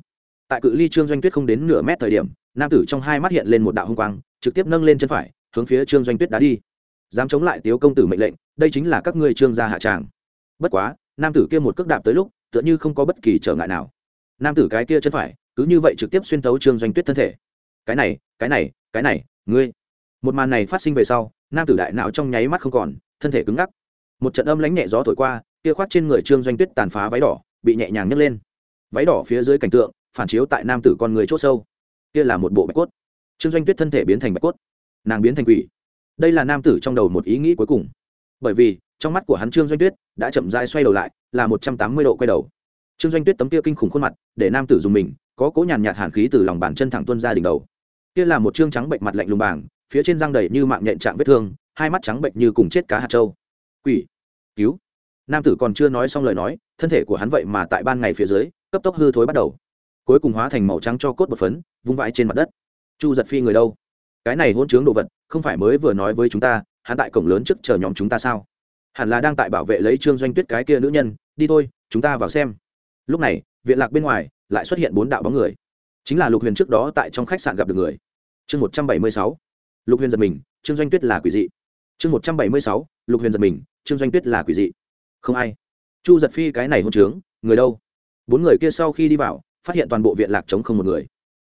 tại cự ly trương doanh tuyết không đến nửa mét thời điểm, nam tử trong hai mắt hiện lên một đạo hung quang, trực tiếp nâng lên chân phải, hướng phía trương doanh tuyết đá đi. Dám chống lại tiếu công tử mệnh lệnh, đây chính là các ngươi trương gia hạ tràng. Bất quá, nam tử kia một cước đạp tới lúc, tựa như không có bất kỳ trở ngại nào. Nam tử cái kia chân phải, cứ như vậy trực tiếp xuyên tấu trương doanh tuyết thân thể. Cái này cái này cái này, ngươi. Một màn này phát sinh về sau, nam tử đại não trong nháy mắt không còn, thân thể cứng ngắc. Một trận âm lãnh nhẹ gió thổi qua, kia khoác trên người trương doanh tuyết tàn phá váy đỏ, bị nhẹ nhàng nhấc lên. Váy đỏ phía dưới cảnh tượng phản chiếu tại nam tử con người chốt sâu. Kia là một bộ bạch cốt. Trương doanh tuyết thân thể biến thành bạch cốt. Nàng biến thành quỷ. Đây là nam tử trong đầu một ý nghĩ cuối cùng. Bởi vì, trong mắt của hắn trương doanh tuyết đã chậm dai xoay đầu lại, là một trăm tám mươi độ quay đầu. Trương doanh tuyết tấm kia kinh khủng khuôn mặt, để nam tử dùng mình, có cố nhàn nhạt hàn khí từ lòng bàn chân thẳng tuân ra đỉnh đầu. Kia là một trương trắng bệnh mặt lạnh lùng bảng phía trên răng đầy như mạng nhện trạng vết thương, hai mắt trắng bệnh như cùng chết cá hạt trâu quỷ. Cứu. Nam tử còn chưa nói xong lời nói, thân thể của hắn vậy mà tại ban ngày phía dưới, cấp tốc hư thối bắt đầu cuối cùng hóa thành màu trắng cho cốt bột phấn, vung vãi trên mặt đất. Chu giật phi người đâu? Cái này hôn chướng đồ vật, không phải mới vừa nói với chúng ta, hắn tại cổng lớn trước chờ nhóm chúng ta sao? Hẳn là đang tại bảo vệ lấy trương doanh tuyết cái kia nữ nhân, đi thôi, chúng ta vào xem. Lúc này, viện lạc bên ngoài, lại xuất hiện bốn đạo bóng người. Chính là lục huyền trước đó tại trong khách sạn gặp được người. Chương một trăm bảy mươi sáu. Lục huyền giật mình, trương doanh tuyết là quỷ dị. Chương một trăm bảy mươi sáu. Lục huyền giật mình, trương doanh tuyết là quỷ dị. Không ai. Chu giật phi cái này hôn trướng, người đâu? Bốn người kia sau khi đi vào phát hiện toàn bộ viện lạc trống không một người.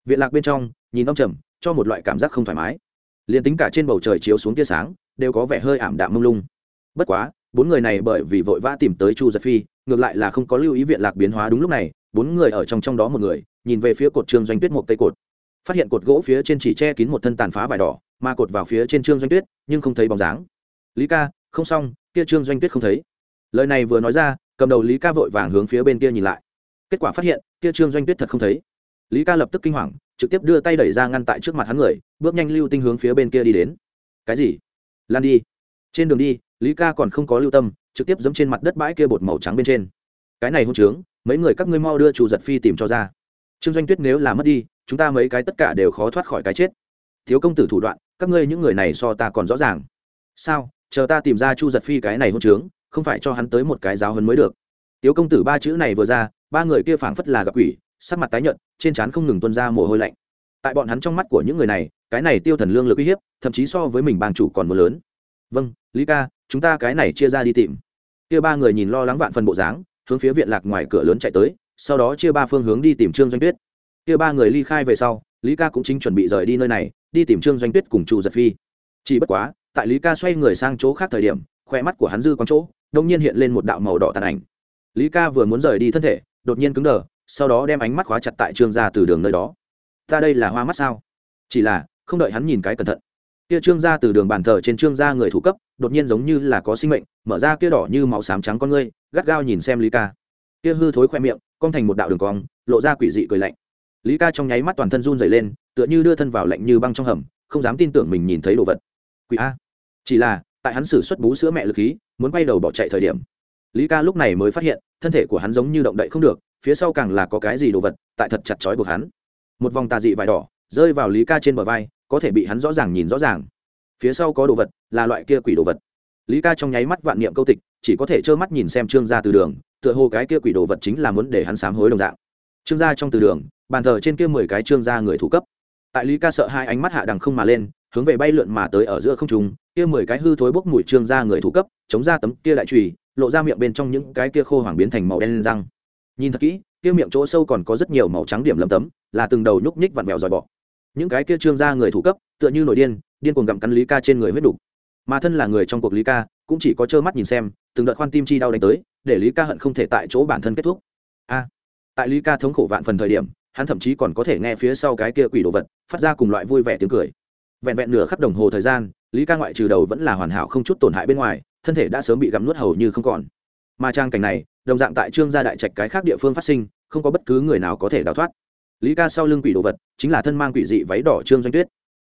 Viện lạc bên trong, nhìn ông trầm, cho một loại cảm giác không thoải mái. Liền tính cả trên bầu trời chiếu xuống tia sáng, đều có vẻ hơi ảm đạm mông lung. Bất quá, bốn người này bởi vì vội vã tìm tới chu giật phi, ngược lại là không có lưu ý viện lạc biến hóa đúng lúc này, bốn người ở trong trong đó một người, nhìn về phía cột trương doanh tuyết một cây cột. Phát hiện cột gỗ phía trên chỉ che kín một thân tàn phá vải đỏ, mà cột vào phía trên trương doanh tuyết, nhưng không thấy bóng dáng. Lý ca, không xong, kia trương doanh tuyết không thấy. Lời này vừa nói ra, cầm đầu lý ca vội vàng hướng phía bên kia nhìn lại kết quả phát hiện, kia trương doanh tuyết thật không thấy. Lý ca lập tức kinh hoàng, trực tiếp đưa tay đẩy ra ngăn tại trước mặt hắn người, bước nhanh lưu tinh hướng phía bên kia đi đến. Cái gì? Lan đi. Trên đường đi, lý ca còn không có lưu tâm, trực tiếp giẫm trên mặt đất bãi kia bột màu trắng bên trên. Cái này hôn trướng, mấy người các ngươi mau đưa chủ giật phi tìm cho ra. Trương doanh tuyết nếu là mất đi, chúng ta mấy cái tất cả đều khó thoát khỏi cái chết. Thiếu công tử thủ đoạn, các ngươi những người này so ta còn rõ ràng. Sao? Chờ ta tìm ra chu giật phi cái này hôn trướng, không phải cho hắn tới một cái giáo hấn mới được. Tiếu công tử ba chữ này vừa ra ba người kia phảng phất là gặp quỷ, sắc mặt tái nhợt, trên trán không ngừng tuôn ra mồ hôi lạnh. Tại bọn hắn trong mắt của những người này, cái này tiêu thần lương lực uy hiếp, thậm chí so với mình bang chủ còn mưa lớn. Vâng lý ca, chúng ta cái này chia ra đi tìm. Kia ba người nhìn lo lắng vạn phần bộ dáng, hướng phía viện lạc ngoài cửa lớn chạy tới, sau đó chia ba phương hướng đi tìm trương doanh tuyết. Kia ba người ly khai về sau, lý ca cũng chính chuẩn bị rời đi nơi này, đi tìm trương doanh tuyết cùng chu giật phi. Chỉ bất quá, tại lý ca xoay người sang chỗ khác thời điểm, khoe mắt của hắn dư quang chỗ đông nhiên hiện lên một đạo màu đỏ tàn ảnh. Lý ca vừa muốn rời đi thân thể đột nhiên cứng đờ, sau đó đem ánh mắt khóa chặt tại trương gia từ đường nơi đó. Ta đây là hoa mắt sao? Chỉ là, không đợi hắn nhìn cái cẩn thận. Kia trương gia từ đường bàn thờ trên trương gia người thủ cấp, đột nhiên giống như là có sinh mệnh, mở ra kia đỏ như máu xám trắng con ngươi, gắt gao nhìn xem lý ca. Kia hư thối khoe miệng, cong thành một đạo đường cong, lộ ra quỷ dị cười lạnh. Lý ca trong nháy mắt toàn thân run dày lên, tựa như đưa thân vào lạnh như băng trong hầm, không dám tin tưởng mình nhìn thấy đồ vật. Quỷ a. Chỉ là, tại hắn xử xuất bú sữa mẹ lực khí, muốn quay đầu bỏ chạy thời điểm lý ca lúc này mới phát hiện, thân thể của hắn giống như động đậy không được, phía sau càng là có cái gì đồ vật, tại thật chặt chói buộc hắn. Một vòng tà dị vải đỏ, rơi vào lý ca trên bờ vai, có thể bị hắn rõ ràng nhìn rõ ràng. Phía sau có đồ vật, là loại kia quỷ đồ vật. Lý ca trong nháy mắt vạn niệm câu tịch, chỉ có thể trơ mắt nhìn xem trương gia từ đường, tựa hồ cái kia quỷ đồ vật chính là muốn để hắn sám hối đồng dạng. Trương gia trong từ đường, bàn thờ trên kia mười cái trương gia người thủ cấp. Tại lý ca sợ hai ánh mắt hạ đằng không mà lên, hướng về bay lượn mà tới ở giữa không trung, kia mười cái hư thối bốc mùi trương gia người thủ cấp, chống ra tấm kia đại trùy lộ ra miệng bên trong những cái kia khô hoàng biến thành màu đen lên răng. Nhìn thật kỹ, kia miệng chỗ sâu còn có rất nhiều màu trắng điểm lấm tấm, là từng đầu nhúc nhích vặn vẹo dòi bọ. Những cái kia trương ra người thủ cấp, tựa như nổi điên điên cuồng gặm cắn lý ca trên người huyết đủ. mà thân là người trong cuộc lý ca, cũng chỉ có trơ mắt nhìn xem, từng đợt khoan tim chi đau đánh tới, để lý ca hận không thể tại chỗ bản thân kết thúc. A, tại lý ca thống khổ vạn phần thời điểm, hắn thậm chí còn có thể nghe phía sau cái kia quỷ đồ vật, phát ra cùng loại vui vẻ tiếng cười. Vẹn vẹn nửa khắp đồng hồ thời gian, lý ca ngoại trừ đầu vẫn là hoàn hảo không chút tổn hại bên ngoài thân thể đã sớm bị gặm nuốt hầu như không còn. Mà trang cảnh này, đồng dạng tại trương gia đại trạch cái khác địa phương phát sinh, không có bất cứ người nào có thể đào thoát. Lý ca sau lưng quỷ đồ vật, chính là thân mang quỷ dị váy đỏ trương doanh tuyết.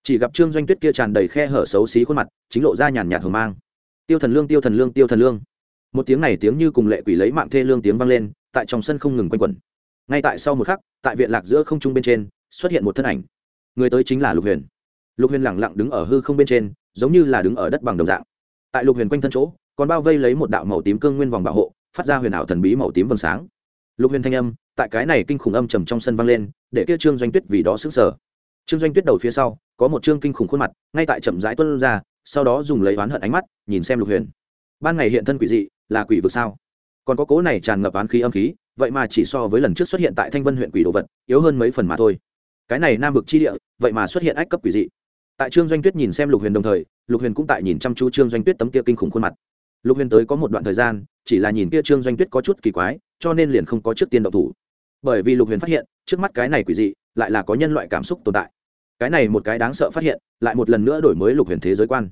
Chỉ gặp trương doanh tuyết kia tràn đầy khe hở xấu xí khuôn mặt, chính lộ ra nhàn nhạt hờ mang. Tiêu thần lương, tiêu thần lương, tiêu thần lương. Một tiếng này tiếng như cùng lệ quỷ lấy mạng thê lương tiếng vang lên, tại trong sân không ngừng quanh quẩn. Ngay tại sau một khắc, tại viện lạc giữa không trung bên trên, xuất hiện một thân ảnh. Người tới chính là lục huyền. Lục huyền lẳng lặng đứng ở hư không bên trên, giống như là đứng ở đất bằng đồng dạng tại lục huyền quanh thân chỗ, còn bao vây lấy một đạo màu tím cương nguyên vòng bảo hộ, phát ra huyền ảo thần bí màu tím vầng sáng. Lục huyền thanh âm, tại cái này kinh khủng âm trầm trong sân vang lên, để kia trương doanh tuyết vì đó xứng sở trương doanh tuyết đầu phía sau, có một trương kinh khủng khuôn mặt, ngay tại chậm rãi tuân ra, sau đó dùng lấy oán hận ánh mắt, nhìn xem lục huyền. Ban ngày hiện thân quỷ dị, là quỷ vực sao? Còn có cố này tràn ngập oán khí âm khí, vậy mà chỉ so với lần trước xuất hiện tại thanh vân huyện quỷ đồ vật, yếu hơn mấy phần mà thôi. Cái này nam vực chi địa, vậy mà xuất hiện ách cấp quỷ dị tại trương doanh tuyết nhìn xem lục huyền đồng thời, lục huyền cũng tại nhìn chăm chú trương doanh tuyết tấm kia kinh khủng khuôn mặt. Lục huyền tới có một đoạn thời gian, chỉ là nhìn kia trương doanh tuyết có chút kỳ quái, cho nên liền không có trước tiên động thủ. Bởi vì lục huyền phát hiện, trước mắt cái này quỷ dị, lại là có nhân loại cảm xúc tồn tại. Cái này một cái đáng sợ phát hiện, lại một lần nữa đổi mới lục huyền thế giới quan.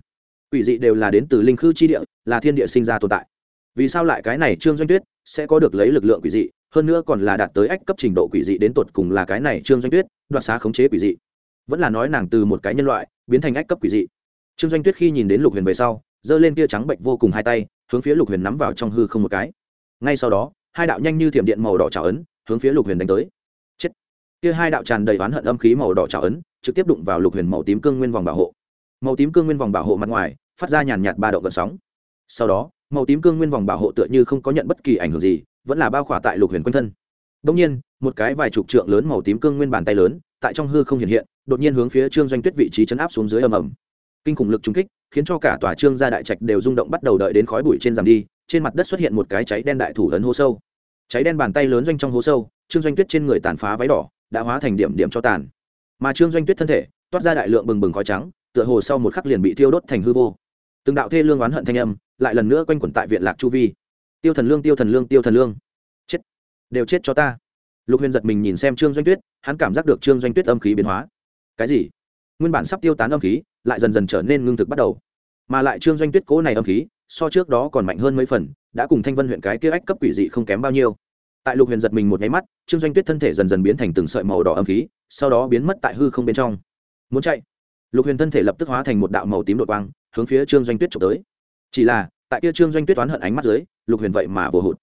Quỷ dị đều là đến từ linh khư chi địa, là thiên địa sinh ra tồn tại. Vì sao lại cái này trương doanh tuyết sẽ có được lấy lực lượng quỷ dị, hơn nữa còn là đạt tới ách cấp trình độ quỷ dị đến tột cùng là cái này trương doanh tuyết, đoạt xá khống chế quỷ dị. Vẫn là nói nàng từ một cái nhân loại biến thành ách cấp quỷ dị. Trương doanh tuyết khi nhìn đến lục huyền về sau, giơ lên kia trắng bệnh vô cùng hai tay, hướng phía lục huyền nắm vào trong hư không một cái. Ngay sau đó, hai đạo nhanh như thiểm điện màu đỏ trào ấn, hướng phía lục huyền đánh tới. Chết! Kia hai đạo tràn đầy oán hận âm khí màu đỏ trào ấn, trực tiếp đụng vào lục huyền màu tím cương nguyên vòng bảo hộ. Màu tím cương nguyên vòng bảo hộ mặt ngoài, phát ra nhàn nhạt ba động gợn sóng. Sau đó, màu tím cương nguyên vòng bảo hộ tựa như không có nhận bất kỳ ảnh hưởng gì, vẫn là bao khỏa tại lục huyền quanh thân. Đông nhiên, một cái vài chục trượng lớn màu tím cương nguyên bàn tay lớn tại trong hư không hiện hiện, đột nhiên hướng phía trương doanh tuyết vị trí chấn áp xuống dưới ầm ầm. Kinh khủng lực trung kích, khiến cho cả tòa trương gia đại trạch đều rung động bắt đầu đợi đến khói bụi trên giảm đi, trên mặt đất xuất hiện một cái cháy đen đại thủ ấn hố sâu. Cháy đen bàn tay lớn doanh trong hố sâu, trương doanh tuyết trên người tàn phá váy đỏ, đã hóa thành điểm điểm cho tàn. Mà trương doanh tuyết thân thể, toát ra đại lượng bừng bừng khói trắng, tựa hồ sau một khắc liền bị thiêu đốt thành hư vô. Từng đạo thê lương oán hận thanh âm, lại lần nữa quanh quẩn tại viện lạc chu vi. Tiêu thần lương, tiêu thần lương, tiêu thần lương. Chết, đều chết cho ta lục huyền giật mình nhìn xem trương doanh tuyết, hắn cảm giác được trương doanh tuyết âm khí biến hóa. Cái gì? Nguyên bản sắp tiêu tán âm khí, lại dần dần trở nên ngưng thực bắt đầu. Mà lại trương doanh tuyết cố này âm khí, so trước đó còn mạnh hơn mấy phần, đã cùng thanh vân huyện cái kia ách cấp quỷ dị không kém bao nhiêu. Tại lục huyền giật mình một nháy mắt, trương doanh tuyết thân thể dần dần biến thành từng sợi màu đỏ âm khí, sau đó biến mất tại hư không bên trong. Muốn chạy, lục huyền thân thể lập tức hóa thành một đạo màu tím đội quang, hướng phía trương doanh tuyết trục tới. Chỉ là, tại kia trương doanh tuyết toán hận ánh mắt dưới, lục huyền vậy mà vừa hụt.